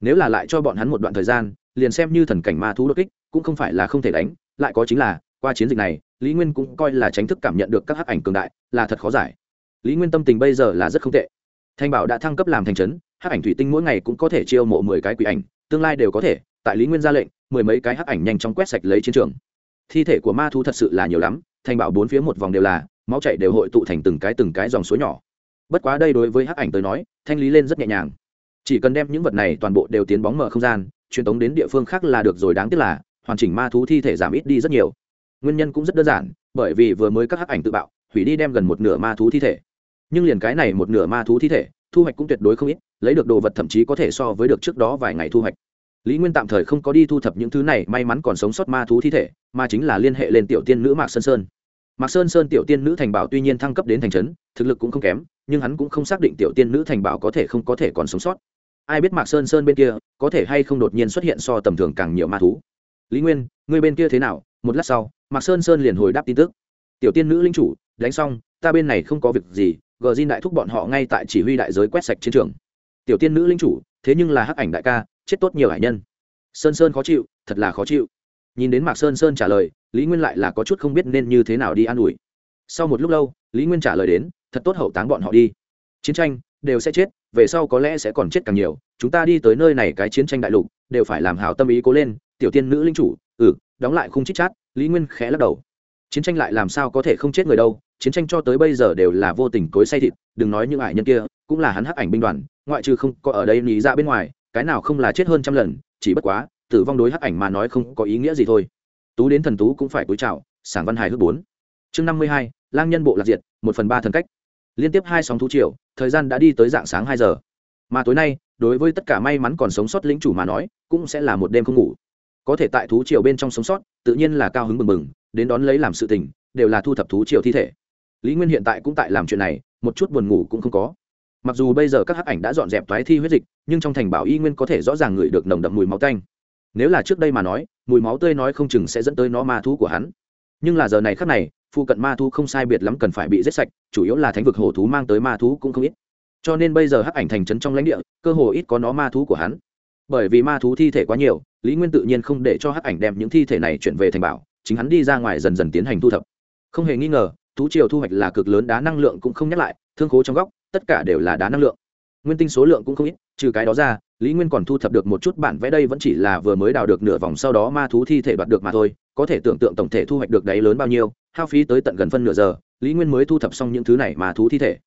Nếu là lại cho bọn hắn một đoạn thời gian, liền xem như thần cảnh ma thú đột kích, cũng không phải là không thể đánh, lại có chính là, qua chiến dịch này, lý nguyên cũng coi là tránh thức cảm nhận được các hắc ảnh cường đại, là thật khó giải. Lý nguyên tâm tình bây giờ là rất không tệ. Thanh bảo đã thăng cấp làm thành trấn, hắc ảnh thủy tinh mỗi ngày cũng có thể chiêu mộ mười cái quỷ ảnh, tương lai đều có thể tại lý nguyên ra lệnh, mười mấy cái hắc ảnh nhanh chóng quét sạch lấy chiến trường. Thi thể của ma thú thật sự là nhiều lắm thanh bảo bốn phía một vòng đều là, máu chảy đều hội tụ thành từng cái từng cái dòng suối nhỏ. Bất quá đây đối với hắc ảnh tới nói, thanh lý lên rất nhẹ nhàng. Chỉ cần đem những vật này toàn bộ đều tiến bóng mở không gian, truyền tống đến địa phương khác là được rồi, đáng tiếc là, hoàn chỉnh ma thú thi thể giảm ít đi rất nhiều. Nguyên nhân cũng rất đơn giản, bởi vì vừa mới các hắc ảnh tự bạo, hủy đi đem gần một nửa ma thú thi thể. Nhưng liền cái này một nửa ma thú thi thể, thu hoạch cũng tuyệt đối không ít, lấy được đồ vật thậm chí có thể so với được trước đó vài ngày thu hoạch lý nguyên tạm thời không có đi thu thập những thứ này, may mắn còn sống sót ma thú thi thể, mà chính là liên hệ lên tiểu tiên nữ mạc sơn sơn. Mạc sơn sơn tiểu tiên nữ thành bảo tuy nhiên thăng cấp đến thành trấn, thực lực cũng không kém, nhưng hắn cũng không xác định tiểu tiên nữ thành bảo có thể không có thể còn sống sót. Ai biết mạc sơn sơn bên kia, có thể hay không đột nhiên xuất hiện so tầm thường càng nhiều ma thú? Lý nguyên người bên kia thế nào? Một lát sau, mạc sơn sơn liền hồi đáp tin tức. Tiểu tiên nữ linh chủ, đánh xong, ta bên này không có việc gì, gờ diên đại thúc bọn họ ngay tại chỉ huy đại giới quét sạch chiến trường. Tiểu tiên nữ linh chủ, thế nhưng là hắc ảnh đại ca chết tốt nhiều hải nhân. Sơn sơn khó chịu, thật là khó chịu. Nhìn đến mạc sơn sơn trả lời, lý nguyên lại là có chút không biết nên như thế nào đi an ủi. Sau một lúc lâu, lý nguyên trả lời đến, thật tốt hậu táng bọn họ đi. Chiến tranh, đều sẽ chết, về sau có lẽ sẽ còn chết càng nhiều. Chúng ta đi tới nơi này cái chiến tranh đại lục, đều phải làm hảo tâm ý cố lên, tiểu tiên nữ linh chủ ừ đóng lại khung chít chát, lý nguyên khẽ lắc đầu. Chiến tranh lại làm sao có thể không chết người đâu, chiến tranh cho tới bây giờ đều là vô tình cối say thịt, đừng nói những ải nhân kia, cũng là hắn hắc ảnh binh đoàn, ngoại trừ không có ở đây lý ra dạ bên ngoài cái nào không là chết hơn trăm lần, chỉ bất quá, tử vong đối hắc ảnh mà nói không có ý nghĩa gì thôi. Tú đến thần tú cũng phải cúi chào, sảng văn hài hước bốn. Chương năm mươi hai, lang nhân bộ lạc diệt, một phần ba thần cách. Liên tiếp hai sóng thú triều, thời gian đã đi tới dạng sáng hai giờ. Mà tối nay, đối với tất cả may mắn còn sống sót lĩnh chủ mà nói, cũng sẽ là một đêm không ngủ. Có thể tại thú triều bên trong sống sót, tự nhiên là cao hứng mừng mừng, đến đón lấy làm sự tình, đều là thu thập thú triều thi thể. Lý nguyên hiện tại cũng tại làm chuyện này, một chút buồn ngủ cũng không có mặc dù bây giờ các hắc ảnh đã dọn dẹp toái thi huyết dịch, nhưng trong thành bảo y nguyên có thể rõ ràng ngửi được nồng đậm mùi máu tanh. Nếu là trước đây mà nói, mùi máu tươi nói không chừng sẽ dẫn tới nó ma thú của hắn. Nhưng là giờ này khác này, phụ cận ma thú không sai biệt lắm cần phải bị giết sạch, chủ yếu là thánh vực hổ thú mang tới ma thú cũng không ít. Cho nên bây giờ hắc ảnh thành trấn trong lãnh địa, cơ hồ ít có nó ma thú của hắn. Bởi vì ma thú thi thể quá nhiều, lý nguyên tự nhiên không để cho hắc ảnh đem những thi thể này chuyển về thành bảo, chính hắn đi ra ngoài dần dần tiến hành thu thập. Không hề nghi ngờ, thú triều thu hoạch là cực lớn, đá năng lượng cũng không nhắc lại, thương khố trong góc tất cả đều là đá năng lượng. Nguyên tinh số lượng cũng không ít, trừ cái đó ra, lý nguyên còn thu thập được một chút bản vẽ đây vẫn chỉ là vừa mới đào được nửa vòng sau đó ma thú thi thể đoạt được mà thôi, có thể tưởng tượng tổng thể thu hoạch được đáy lớn bao nhiêu, hao phí tới tận gần phân nửa giờ, lý nguyên mới thu thập xong những thứ này ma thú thi thể.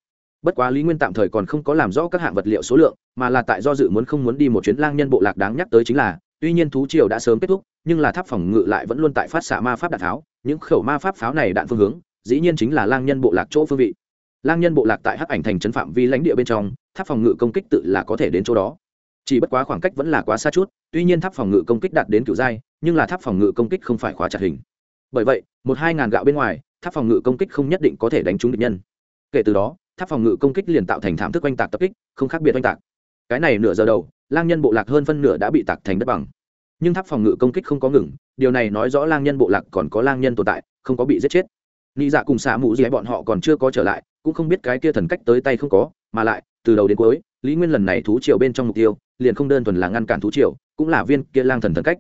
Bất quá lý nguyên tạm thời còn không có làm rõ các hạng vật liệu số lượng, mà là tại do dự muốn không muốn đi một chuyến lang nhân bộ lạc đáng nhắc tới chính là, tuy nhiên thú triều đã sớm kết thúc, nhưng là tháp phòng ngự lại vẫn luôn tại phát xạ ma pháp đạn tháo những khẩu ma pháp pháo này đạn phương hướng, dĩ nhiên chính là lang nhân bộ lạc chỗ phương vị lang nhân bộ lạc tại hắc ảnh thành trấn phạm vi lãnh địa bên trong, tháp phòng ngự công kích tự là có thể đến chỗ đó. Chỉ bất quá khoảng cách vẫn là quá xa chút, tuy nhiên tháp phòng ngự công kích đạt đến kiểu giai, nhưng là tháp phòng ngự công kích không phải khóa chặt hình. Bởi vậy, một hai ngàn gạo bên ngoài, tháp phòng ngự công kích không nhất định có thể đánh trúng địch nhân. Kể từ đó, tháp phòng ngự công kích liền tạo thành thảm thức oanh tạc tập kích, không khác biệt oanh tạc. Cái này nửa giờ đầu, lang nhân bộ lạc hơn phân nửa đã bị tạc thành đất bằng. Nhưng tháp phòng ngự công kích không có ngừng, điều này nói rõ lang nhân bộ lạc còn có lang nhân tồn tại, không có bị giết chết. Nghĩ dạ cùng xạ mũ gì bọn họ còn chưa có trở lại cũng không biết cái kia thần cách tới tay không có, mà lại, từ đầu đến cuối, lý nguyên lần này thú triều bên trong mục tiêu, liền không đơn thuần là ngăn cản thú triều, cũng là viên kia lang thần thần cách.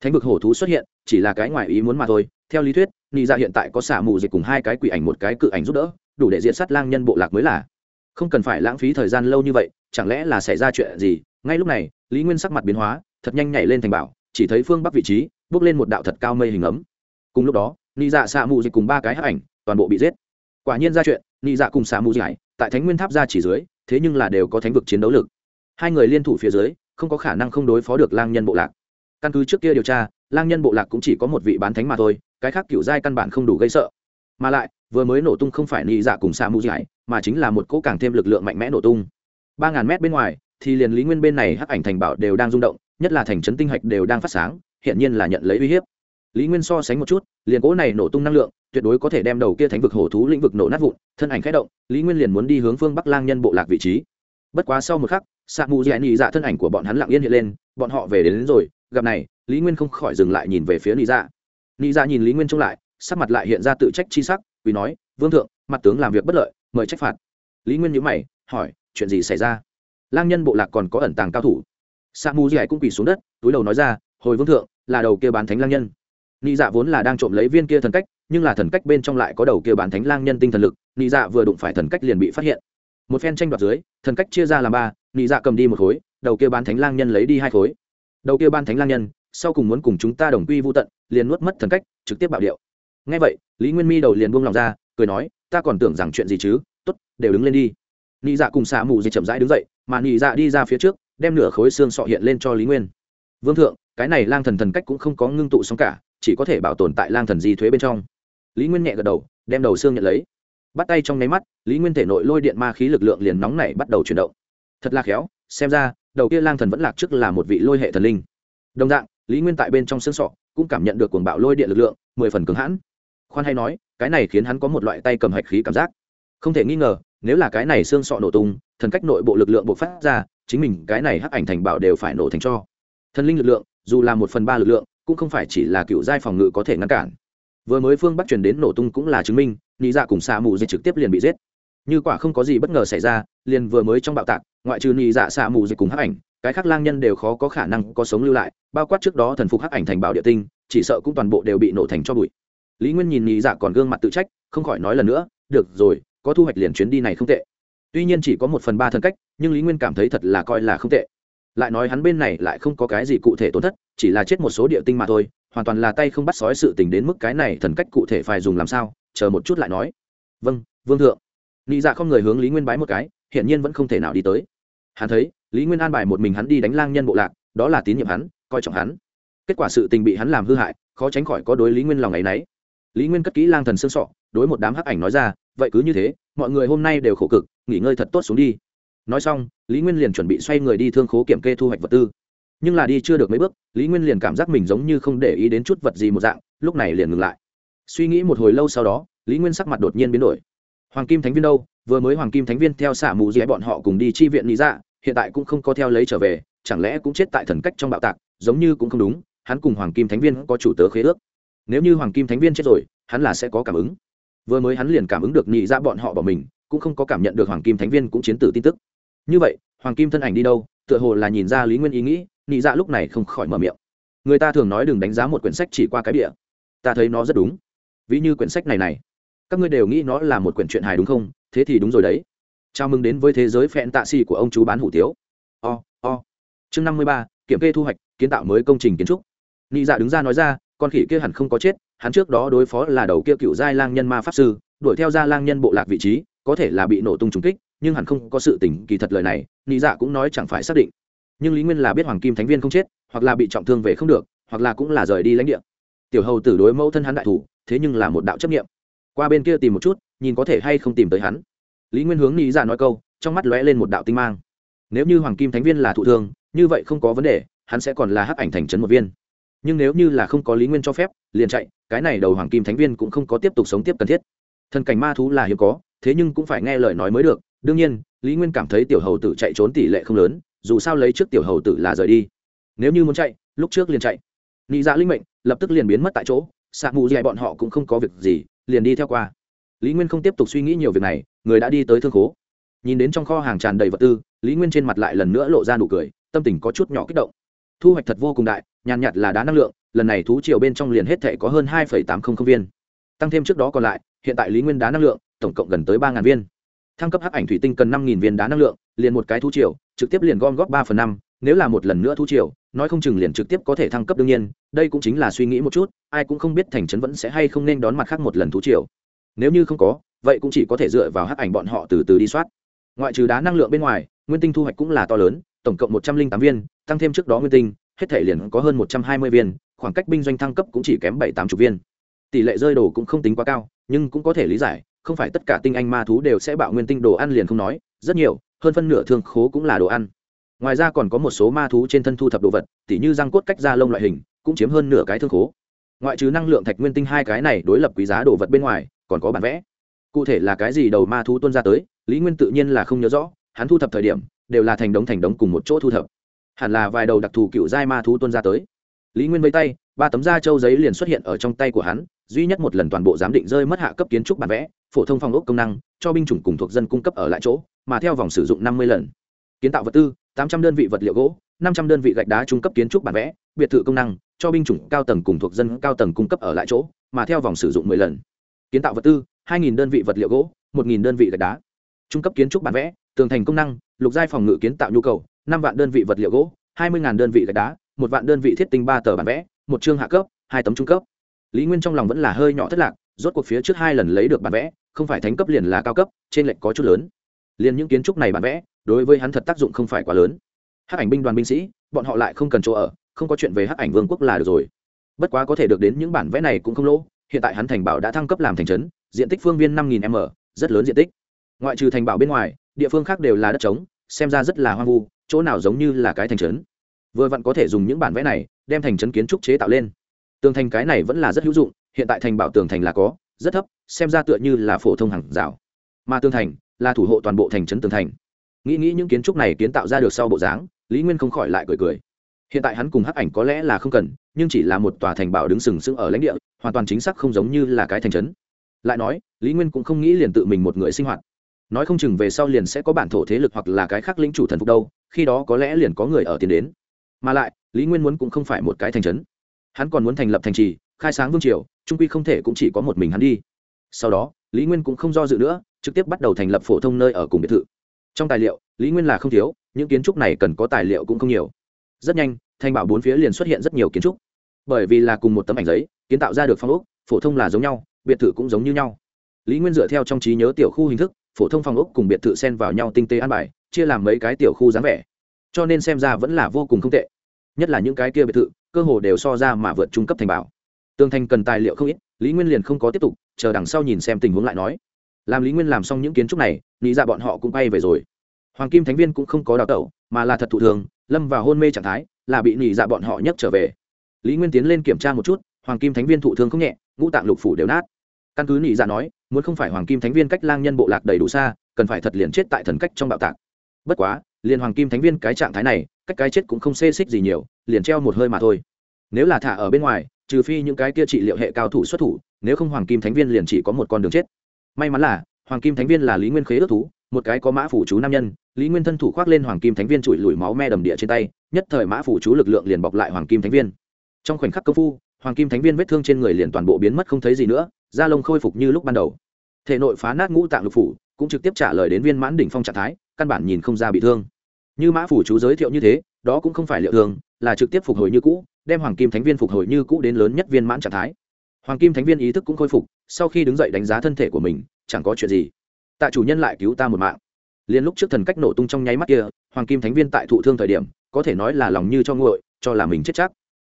Thánh vực hổ thú xuất hiện, chỉ là cái ngoài ý muốn mà thôi. Theo lý thuyết, Nị dạ hiện tại có xạ mù dịch cùng hai cái quỷ ảnh một cái cự ảnh giúp đỡ, đủ để diện sát lang nhân bộ lạc mới là. Không cần phải lãng phí thời gian lâu như vậy, chẳng lẽ là xảy ra chuyện gì? Ngay lúc này, lý nguyên sắc mặt biến hóa, thật nhanh nhảy lên thành bảo, chỉ thấy phương bắc vị trí, bước lên một đạo thật cao mây hình ấm. Cùng lúc đó, nị dạ xạ mù dịch cùng ba cái hắc ảnh, toàn bộ bị giết. Quả nhiên ra chuyện nị dạ cùng xạ mù Giải tại thánh nguyên tháp ra chỉ dưới thế nhưng là đều có thánh vực chiến đấu lực. Hai người liên thủ phía dưới không có khả năng không đối phó được lang nhân bộ lạc. Căn cứ trước kia điều tra lang nhân bộ lạc cũng chỉ có một vị bán thánh mà thôi cái khác kiểu giai căn bản không đủ gây sợ. Mà lại vừa mới nổ tung không phải nị dạ cùng xạ mù Giải, mà chính là một cỗ càng thêm lực lượng mạnh mẽ nổ tung. Ba ngàn mét bên ngoài thì liền lý nguyên bên này hắc ảnh thành bảo đều đang rung động nhất là thành trấn tinh hạch đều đang phát sáng hiện nhiên là nhận lấy uy hiếp lý nguyên so sánh một chút liền cỗ này nổ tung năng lượng tuyệt đối có thể đem đầu kia thánh vực hổ thú lĩnh vực nổ nát vụn thân ảnh khẽ động lý nguyên liền muốn đi hướng phương bắc lang nhân bộ lạc vị trí. Bất quá sau một khắc xạ mù dạy nhị dạ thân ảnh của bọn hắn lặng yên hiện lên bọn họ về đến, đến rồi gặp này lý nguyên không khỏi dừng lại nhìn về phía Nị dạ. Nị dạ nhìn lý nguyên trông lại sắc mặt lại hiện ra tự trách chi sắc vì nói vương thượng mặt tướng làm việc bất lợi mời trách phạt. Lý nguyên nhữ mày hỏi chuyện gì xảy ra? Lang nhân bộ lạc còn có ẩn tàng cao thủ. Sa mu dì cũng quỳ xuống đất túi đầu nói ra hồi vương thượng là đầu kia bán thánh lang nhân nị dạ vốn là đang trộm lấy viên kia thần cách, nhưng là thần cách bên trong lại có đầu kia bán thánh lang nhân tinh thần lực, nị dạ vừa đụng phải thần cách liền bị phát hiện. Một phen tranh đoạt dưới, thần cách chia ra làm ba, nị dạ cầm đi một khối, đầu kia bán thánh lang nhân lấy đi hai khối. Đầu kia bán thánh lang nhân, sau cùng muốn cùng chúng ta đồng quy vô tận, liền nuốt mất thần cách, trực tiếp bạo điệu. Ngay vậy, lý nguyên mi đầu liền buông lòng ra, cười nói, ta còn tưởng rằng chuyện gì chứ? T ố t đều đứng lên đi. Nị dạ cùng xạ mù gì chậm rãi đứng dậy, mà nị dạ đi ra phía trước, đem nửa khối xương sọ hiện lên cho lý nguyên. Vương thượng, cái này lang thần thần cách cũng không có ngưng tụ xong cả chỉ có thể bảo tồn tại lang thần di thuế bên trong. Lý nguyên nhẹ gật đầu, đem đầu xương nhận lấy. Bắt tay trong nháy mắt, lý nguyên thể nội lôi điện ma khí lực lượng liền nóng này bắt đầu chuyển động. Thật là khéo, xem ra, đầu kia lang thần vẫn lạc trước là một vị lôi hệ thần linh. Đồng dạng, lý nguyên tại bên trong xương sọ, cũng cảm nhận được cuồng bạo lôi điện lực lượng, mười phần cứng hãn. Khoan hay nói, cái này khiến hắn có một loại tay cầm hạch khí cảm giác. Không thể nghi ngờ, nếu là cái này xương sọ nổ tung, thần cách nội bộ lực lượng bộc phát ra, chính mình cái này hắc ảnh thành bảo đều phải nổ thành cho. Thần linh lực lượng, dù là một phần ba lực lượng cũng không phải chỉ là cựu giai phòng ngự có thể ngăn cản. Vừa mới phương bắc truyền đến nổ tung cũng là chứng minh, nị dạ cùng xạ mù dịch trực tiếp liền bị giết. Như quả không có gì bất ngờ xảy ra, liền vừa mới trong bạo tạc, ngoại trừ nị dạ xạ mù dịch cùng hắc ảnh, cái khác lang nhân đều khó có khả năng có sống lưu lại, bao quát trước đó thần phục hắc ảnh thành bảo địa tinh, chỉ sợ cũng toàn bộ đều bị nổ thành cho bụi. Lý nguyên nhìn nị dạ còn gương mặt tự trách, không khỏi nói lần nữa, được rồi, có thu hoạch liền chuyến đi này không tệ. Tuy nhiên chỉ có một phần ba thân cách, nhưng lý nguyên cảm thấy thật là coi là không tệ lại nói hắn bên này lại không có cái gì cụ thể tổn thất, chỉ là chết một số địa tinh mà thôi, hoàn toàn là tay không bắt sói sự tình đến mức cái này thần cách cụ thể phải dùng làm sao, chờ một chút lại nói. Vâng vương thượng. Nghĩ dạ không người hướng lý nguyên bái một cái hiện nhiên vẫn không thể nào đi tới. Hắn thấy, lý nguyên an bài một mình hắn đi đánh lang nhân bộ lạc, đó là tín nhiệm hắn, coi trọng hắn. Kết quả sự tình bị hắn làm hư hại, khó tránh khỏi có đối lý nguyên lòng ấ y n ấ y lý nguyên cất kỹ lang thần xương sọ, đối một đám hắc ảnh nói ra, vậy cứ như thế, mọi người hôm nay đều khổ cực, nghỉ ngơi thật tốt xuống đi nói xong, lý nguyên liền chuẩn bị xoay người đi thương khố kiểm kê thu hoạch vật tư. Nhưng là đi chưa được mấy bước, lý nguyên liền cảm giác mình giống như không để ý đến chút vật gì một dạng, lúc này liền ngừng lại. Suy nghĩ một hồi lâu sau đó, lý nguyên sắc mặt đột nhiên biến đổi. Hoàng kim thánh viên đâu? Vừa mới hoàng kim thánh viên theo xả mù dĩa bọn họ cùng đi chi viện lý dạ hiện tại cũng không có theo lấy trở về, chẳng lẽ cũng chết tại thần cách trong bạo tạc, giống như cũng không đúng, hắn cùng hoàng kim thánh viên có chủ tớ khế ước. Nếu như hoàng kim thánh viên chết rồi, hắn là sẽ có cảm ứng. Vừa mới hắn liền cảm ứng được nhị ra bọn họ bỏ mình, cũng không có cảm nhận được hoàng kim thánh viên cũng chiến tử tin tức như vậy, hoàng kim thân ảnh đi đâu, tựa hồ là nhìn ra lý nguyên ý nghĩ, Nị dạ lúc này không khỏi mở miệng. Người ta thường nói đừng đánh giá một quyển sách chỉ qua cái địa ta thấy nó rất đúng. Ví như quyển sách này này. Các ngươi đều nghĩ nó là một quyển truyện hài đúng không? Thế thì đúng rồi đấy. Chào mừng đến với thế giới phẹn tạ xì của ông chú bán hủ tiếu. O o. Chương năm mươi ba, kiểm kê thu hoạch, kiến tạo mới công trình kiến trúc. Nị dạ đứng ra nói ra, con khỉ kia hẳn không có chết, hắn trước đó đối phó là đầu kia cựu giai lang nhân ma pháp sư, đuổi theo ra lang nhân bộ lạc vị trí, có thể là bị nổ tung trúng kích nhưng hẳn không có sự tình kỳ thật lời này, nị dạ cũng nói chẳng phải xác định. Nhưng lý nguyên là biết hoàng kim thánh viên không chết, hoặc là bị trọng thương về không được, hoặc là cũng là rời đi lãnh địa. Tiểu hầu tử đối mẫu thân hắn đại thủ, thế nhưng là một đạo chấp nghiệm qua bên kia tìm một chút, nhìn có thể hay không tìm tới hắn. Lý nguyên hướng nghĩ ra dạ nói câu, trong mắt lóe lên một đạo tinh mang. Nếu như hoàng kim thánh viên là thụ thương, như vậy không có vấn đề, hắn sẽ còn là hắc ảnh thành trấn một viên. Nhưng nếu như là không có lý nguyên cho phép, liền chạy, cái này đầu hoàng kim thánh viên cũng không có tiếp tục sống tiếp cần thiết. Thần cảnh ma thú là hiếm có, thế nhưng cũng phải nghe lời nói mới được đương nhiên, lý nguyên cảm thấy tiểu hầu tử chạy trốn tỷ lệ không lớn, dù sao lấy trước tiểu hầu tử là rời đi. Nếu như muốn chạy, lúc trước liền chạy. Nị dạ linh mệnh lập tức liền biến mất tại chỗ sạc mù dạy bọn họ cũng không có việc gì, liền đi theo qua. Lý nguyên không tiếp tục suy nghĩ nhiều việc này, người đã đi tới thương khố. Nhìn đến trong kho hàng tràn đầy vật tư, lý nguyên trên mặt lại lần nữa lộ ra nụ cười, tâm tình có chút nhỏ kích động. Thu hoạch thật vô cùng đại, nhàn nhạt là đá năng lượng, lần này thú triều bên trong liền hết thể có hơn hai tám trăm linh viên. Tăng thêm trước đó còn lại, hiện tại lý nguyên đá năng lượng, tổng cộng gần tới ba viên thăng cấp hắc ảnh thủy tinh cần năm nghìn viên đá năng lượng, liền một cái thu triều, trực tiếp liền gom góp ba phần năm, nếu là một lần nữa thu triều, nói không chừng liền trực tiếp có thể thăng cấp đương nhiên, đây cũng chính là suy nghĩ một chút, ai cũng không biết thành trấn vẫn sẽ hay không nên đón mặt khác một lần thu triều. Nếu như không có, vậy cũng chỉ có thể dựa vào hắc ảnh bọn họ từ từ đi soát. Ngoại trừ đá năng lượng bên ngoài, nguyên tinh thu hoạch cũng là to lớn, tổng cộng một trăm linh tám viên, tăng thêm trước đó nguyên tinh, hết thể liền có hơn một trăm hai mươi viên, khoảng cách binh doanh thăng cấp cũng chỉ kém bảy tám chục viên. Tỷ lệ rơi đồ cũng không tính quá cao, nhưng cũng có thể lý giải không phải tất cả tinh anh ma thú đều sẽ bạo nguyên tinh đồ ăn liền không nói, rất nhiều, hơn phân nửa thương khố cũng là đồ ăn. Ngoài ra còn có một số ma thú trên thân thu thập đồ vật, tỉ như răng cốt cách da lông loại hình, cũng chiếm hơn nửa cái thương khố. Ngoại trừ năng lượng thạch nguyên tinh hai cái này đối lập quý giá đồ vật bên ngoài, còn có bản vẽ. Cụ thể là cái gì đầu ma thú tuân ra tới, lý nguyên tự nhiên là không nhớ rõ, hắn thu thập thời điểm, đều là thành đống thành đống cùng một chỗ thu thập. Hẳn là vài đầu đặc thù cựu giai ma thú tuân ra tới. Lý nguyên vây tay, ba tấm da trâu giấy liền xuất hiện ở trong tay của hắn duy nhất một lần toàn bộ giám định rơi mất hạ cấp kiến trúc bản vẽ, phổ thông phòng ốc công năng, cho binh chủng cùng thuộc dân cung cấp ở lại chỗ, mà theo vòng sử dụng năm mươi lần. Kiến tạo vật tư, tám trăm đơn vị vật liệu gỗ, năm trăm đơn vị gạch đá trung cấp kiến trúc bản vẽ, biệt thự công năng, cho binh chủng cao tầng cùng thuộc dân cao tầng cung cấp ở lại chỗ, mà theo vòng sử dụng mười lần. Kiến tạo vật tư, hai nghìn đơn vị vật liệu gỗ, một nghìn đơn vị gạch đá. Trung cấp kiến trúc bản vẽ, tường thành công năng, lục giai phòng ngự kiến tạo nhu cầu, năm vạn đơn vị vật liệu gỗ, hai mươi đơn vị gạch đá, một vạn đơn vị thiết tinh ba tờ bản vẽ, một chương hạ cấp, hai tấm trung cấp lý nguyên trong lòng vẫn là hơi nhỏ thất lạc, rốt cuộc phía trước hai lần lấy được bản vẽ, không phải thánh cấp liền là cao cấp, trên lệnh có chút lớn. Liền những kiến trúc này bản vẽ, đối với hắn thật tác dụng không phải quá lớn. Hắc ảnh binh đoàn binh sĩ, bọn họ lại không cần chỗ ở, không có chuyện về hắc ảnh vương quốc là được rồi. Bất quá có thể được đến những bản vẽ này cũng không lỗ, hiện tại hắn thành bảo đã thăng cấp làm thành trấn, diện tích phương viên năm nghìn m, rất lớn diện tích. Ngoại trừ thành bảo bên ngoài, địa phương khác đều là đất trống, xem ra rất là hoang vu, chỗ nào giống như là cái thành trấn. Vừa vặn có thể dùng những bản vẽ này, đem thành trấn kiến trúc chế tạo lên tường thành cái này vẫn là rất hữu dụng, hiện tại thành bảo tường thành là có, rất thấp, xem ra tựa như là phổ thông hàng rào. Mà tường thành là thủ hộ toàn bộ thành trấn tường thành. Nghĩ nghĩ những kiến trúc này kiến tạo ra được sau bộ dáng, lý nguyên không khỏi lại cười cười. Hiện tại hắn cùng hắc ảnh có lẽ là không cần, nhưng chỉ là một tòa thành bảo đứng sừng sững ở lãnh địa, hoàn toàn chính xác không giống như là cái thành trấn. Lại nói, lý nguyên cũng không nghĩ liền tự mình một người sinh hoạt. Nói không chừng về sau liền sẽ có bản thổ thế lực hoặc là cái khác lĩnh chủ thần phục đâu, khi đó có lẽ liền có người ở tiến đến. Mà lại, lý nguyên muốn cũng không phải một cái thành trấn hắn còn muốn thành lập thành trì, khai sáng vương triều, trung quy không thể cũng chỉ có một mình hắn đi. Sau đó, lý nguyên cũng không do dự nữa, trực tiếp bắt đầu thành lập phổ thông nơi ở cùng biệt thự. Trong tài liệu, lý nguyên là không thiếu, những kiến trúc này cần có tài liệu cũng không nhiều. Rất nhanh, thành bảo bốn phía liền xuất hiện rất nhiều kiến trúc. Bởi vì là cùng một tấm ảnh giấy, kiến tạo ra được phong ốc, phổ thông là giống nhau, biệt thự cũng giống như nhau. Lý nguyên dựa theo trong trí nhớ tiểu khu hình thức, phổ thông phong ốc cùng biệt thự xen vào nhau tinh tế an bài, chia làm mấy cái tiểu khu dáng vẻ. Cho nên xem ra vẫn là vô cùng không tệ. Nhất là những cái kia biệt thự cơ hồ đều so ra mà vượt trung cấp thành bảo. Tường thành cần tài liệu không ít, lý nguyên liền không có tiếp tục, chờ đằng sau nhìn xem tình huống lại nói. Làm lý nguyên làm xong những kiến trúc này, nghĩ ra bọn họ cũng bay về rồi. Hoàng kim thánh viên cũng không có đào tẩu, mà là thật thụ thường, lâm vào hôn mê trạng thái, là bị nỉ dạ bọn họ nhấc trở về. Lý nguyên tiến lên kiểm tra một chút, hoàng kim thánh viên thụ thương không nhẹ, ngũ tạng lục phủ đều nát. Căn cứ nỉ dạ nói, muốn không phải hoàng kim thánh viên cách lang nhân bộ lạc đầy đủ xa, cần phải thật liền chết tại thần cách trong bạo tạc. Bất quá liền hoàng kim thánh viên cái trạng thái này, cách cái chết cũng không xê xích gì nhiều, liền treo một hơi mà thôi. Nếu là thả ở bên ngoài, trừ phi những cái kia trị liệu hệ cao thủ xuất thủ, nếu không hoàng kim thánh viên liền chỉ có một con đường chết. May mắn là, hoàng kim thánh viên là lý nguyên khế ước thú, một cái có mã phủ chú nam nhân, lý nguyên thân thủ khoác lên hoàng kim thánh viên trụi lùi máu me đầm địa trên tay, nhất thời mã phủ chú lực lượng liền bọc lại hoàng kim thánh viên. Trong khoảnh khắc công phu, hoàng kim thánh viên vết thương trên người liền toàn bộ biến mất không thấy gì nữa, da lông khôi phục như lúc ban đầu. Thể nội phá nát ngũ tạng lục phủ, cũng trực tiếp trả lời đến viên mãn đỉnh phong trạng thái, căn bản nhìn không ra bị thương như mã phủ chú giới thiệu như thế đó cũng không phải liệu thường, là trực tiếp phục hồi như cũ đem hoàng kim thánh viên phục hồi như cũ đến lớn nhất viên mãn trạng thái. Hoàng kim thánh viên ý thức cũng khôi phục sau khi đứng dậy đánh giá thân thể của mình chẳng có chuyện gì. Tạ chủ nhân lại cứu ta một mạng. Liền lúc trước thần cách nổ tung trong nháy mắt kia hoàng kim thánh viên tại thụ thương thời điểm có thể nói là lòng như cho nguội cho là mình chết chắc.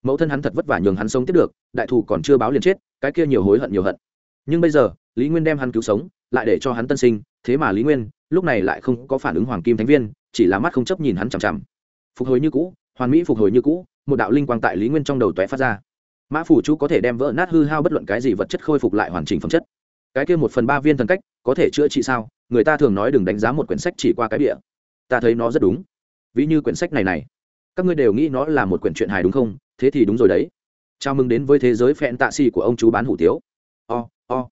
Mẫu thân hắn thật vất vả nhường hắn sống tiếp được đại thù còn chưa báo liền chết cái kia nhiều hối hận nhiều hận. Nhưng bây giờ lý nguyên đem hắn cứu sống lại để cho hắn tân sinh thế mà lý nguyên lúc này lại không có phản ứng hoàng kim thánh viên chỉ là mắt không chấp nhìn hắn chằm chằm. Phục hồi như cũ hoàn mỹ phục hồi như cũ một đạo linh quang tại lý nguyên trong đầu tóe phát ra. Mã phủ chú có thể đem vỡ nát hư hao bất luận cái gì vật chất khôi phục lại hoàn chỉnh phẩm chất. Cái kia một phần ba viên thần cách có thể chữa trị sao? Người ta thường nói đừng đánh giá một quyển sách chỉ qua cái địa ta thấy nó rất đúng. Ví như quyển sách này này. Các ngươi đều nghĩ nó là một quyển truyện hài đúng không? Thế thì đúng rồi đấy. Chào mừng đến với thế giới phẹn tạ xì của ông chú bán hủ tiếu. O、oh, o、oh.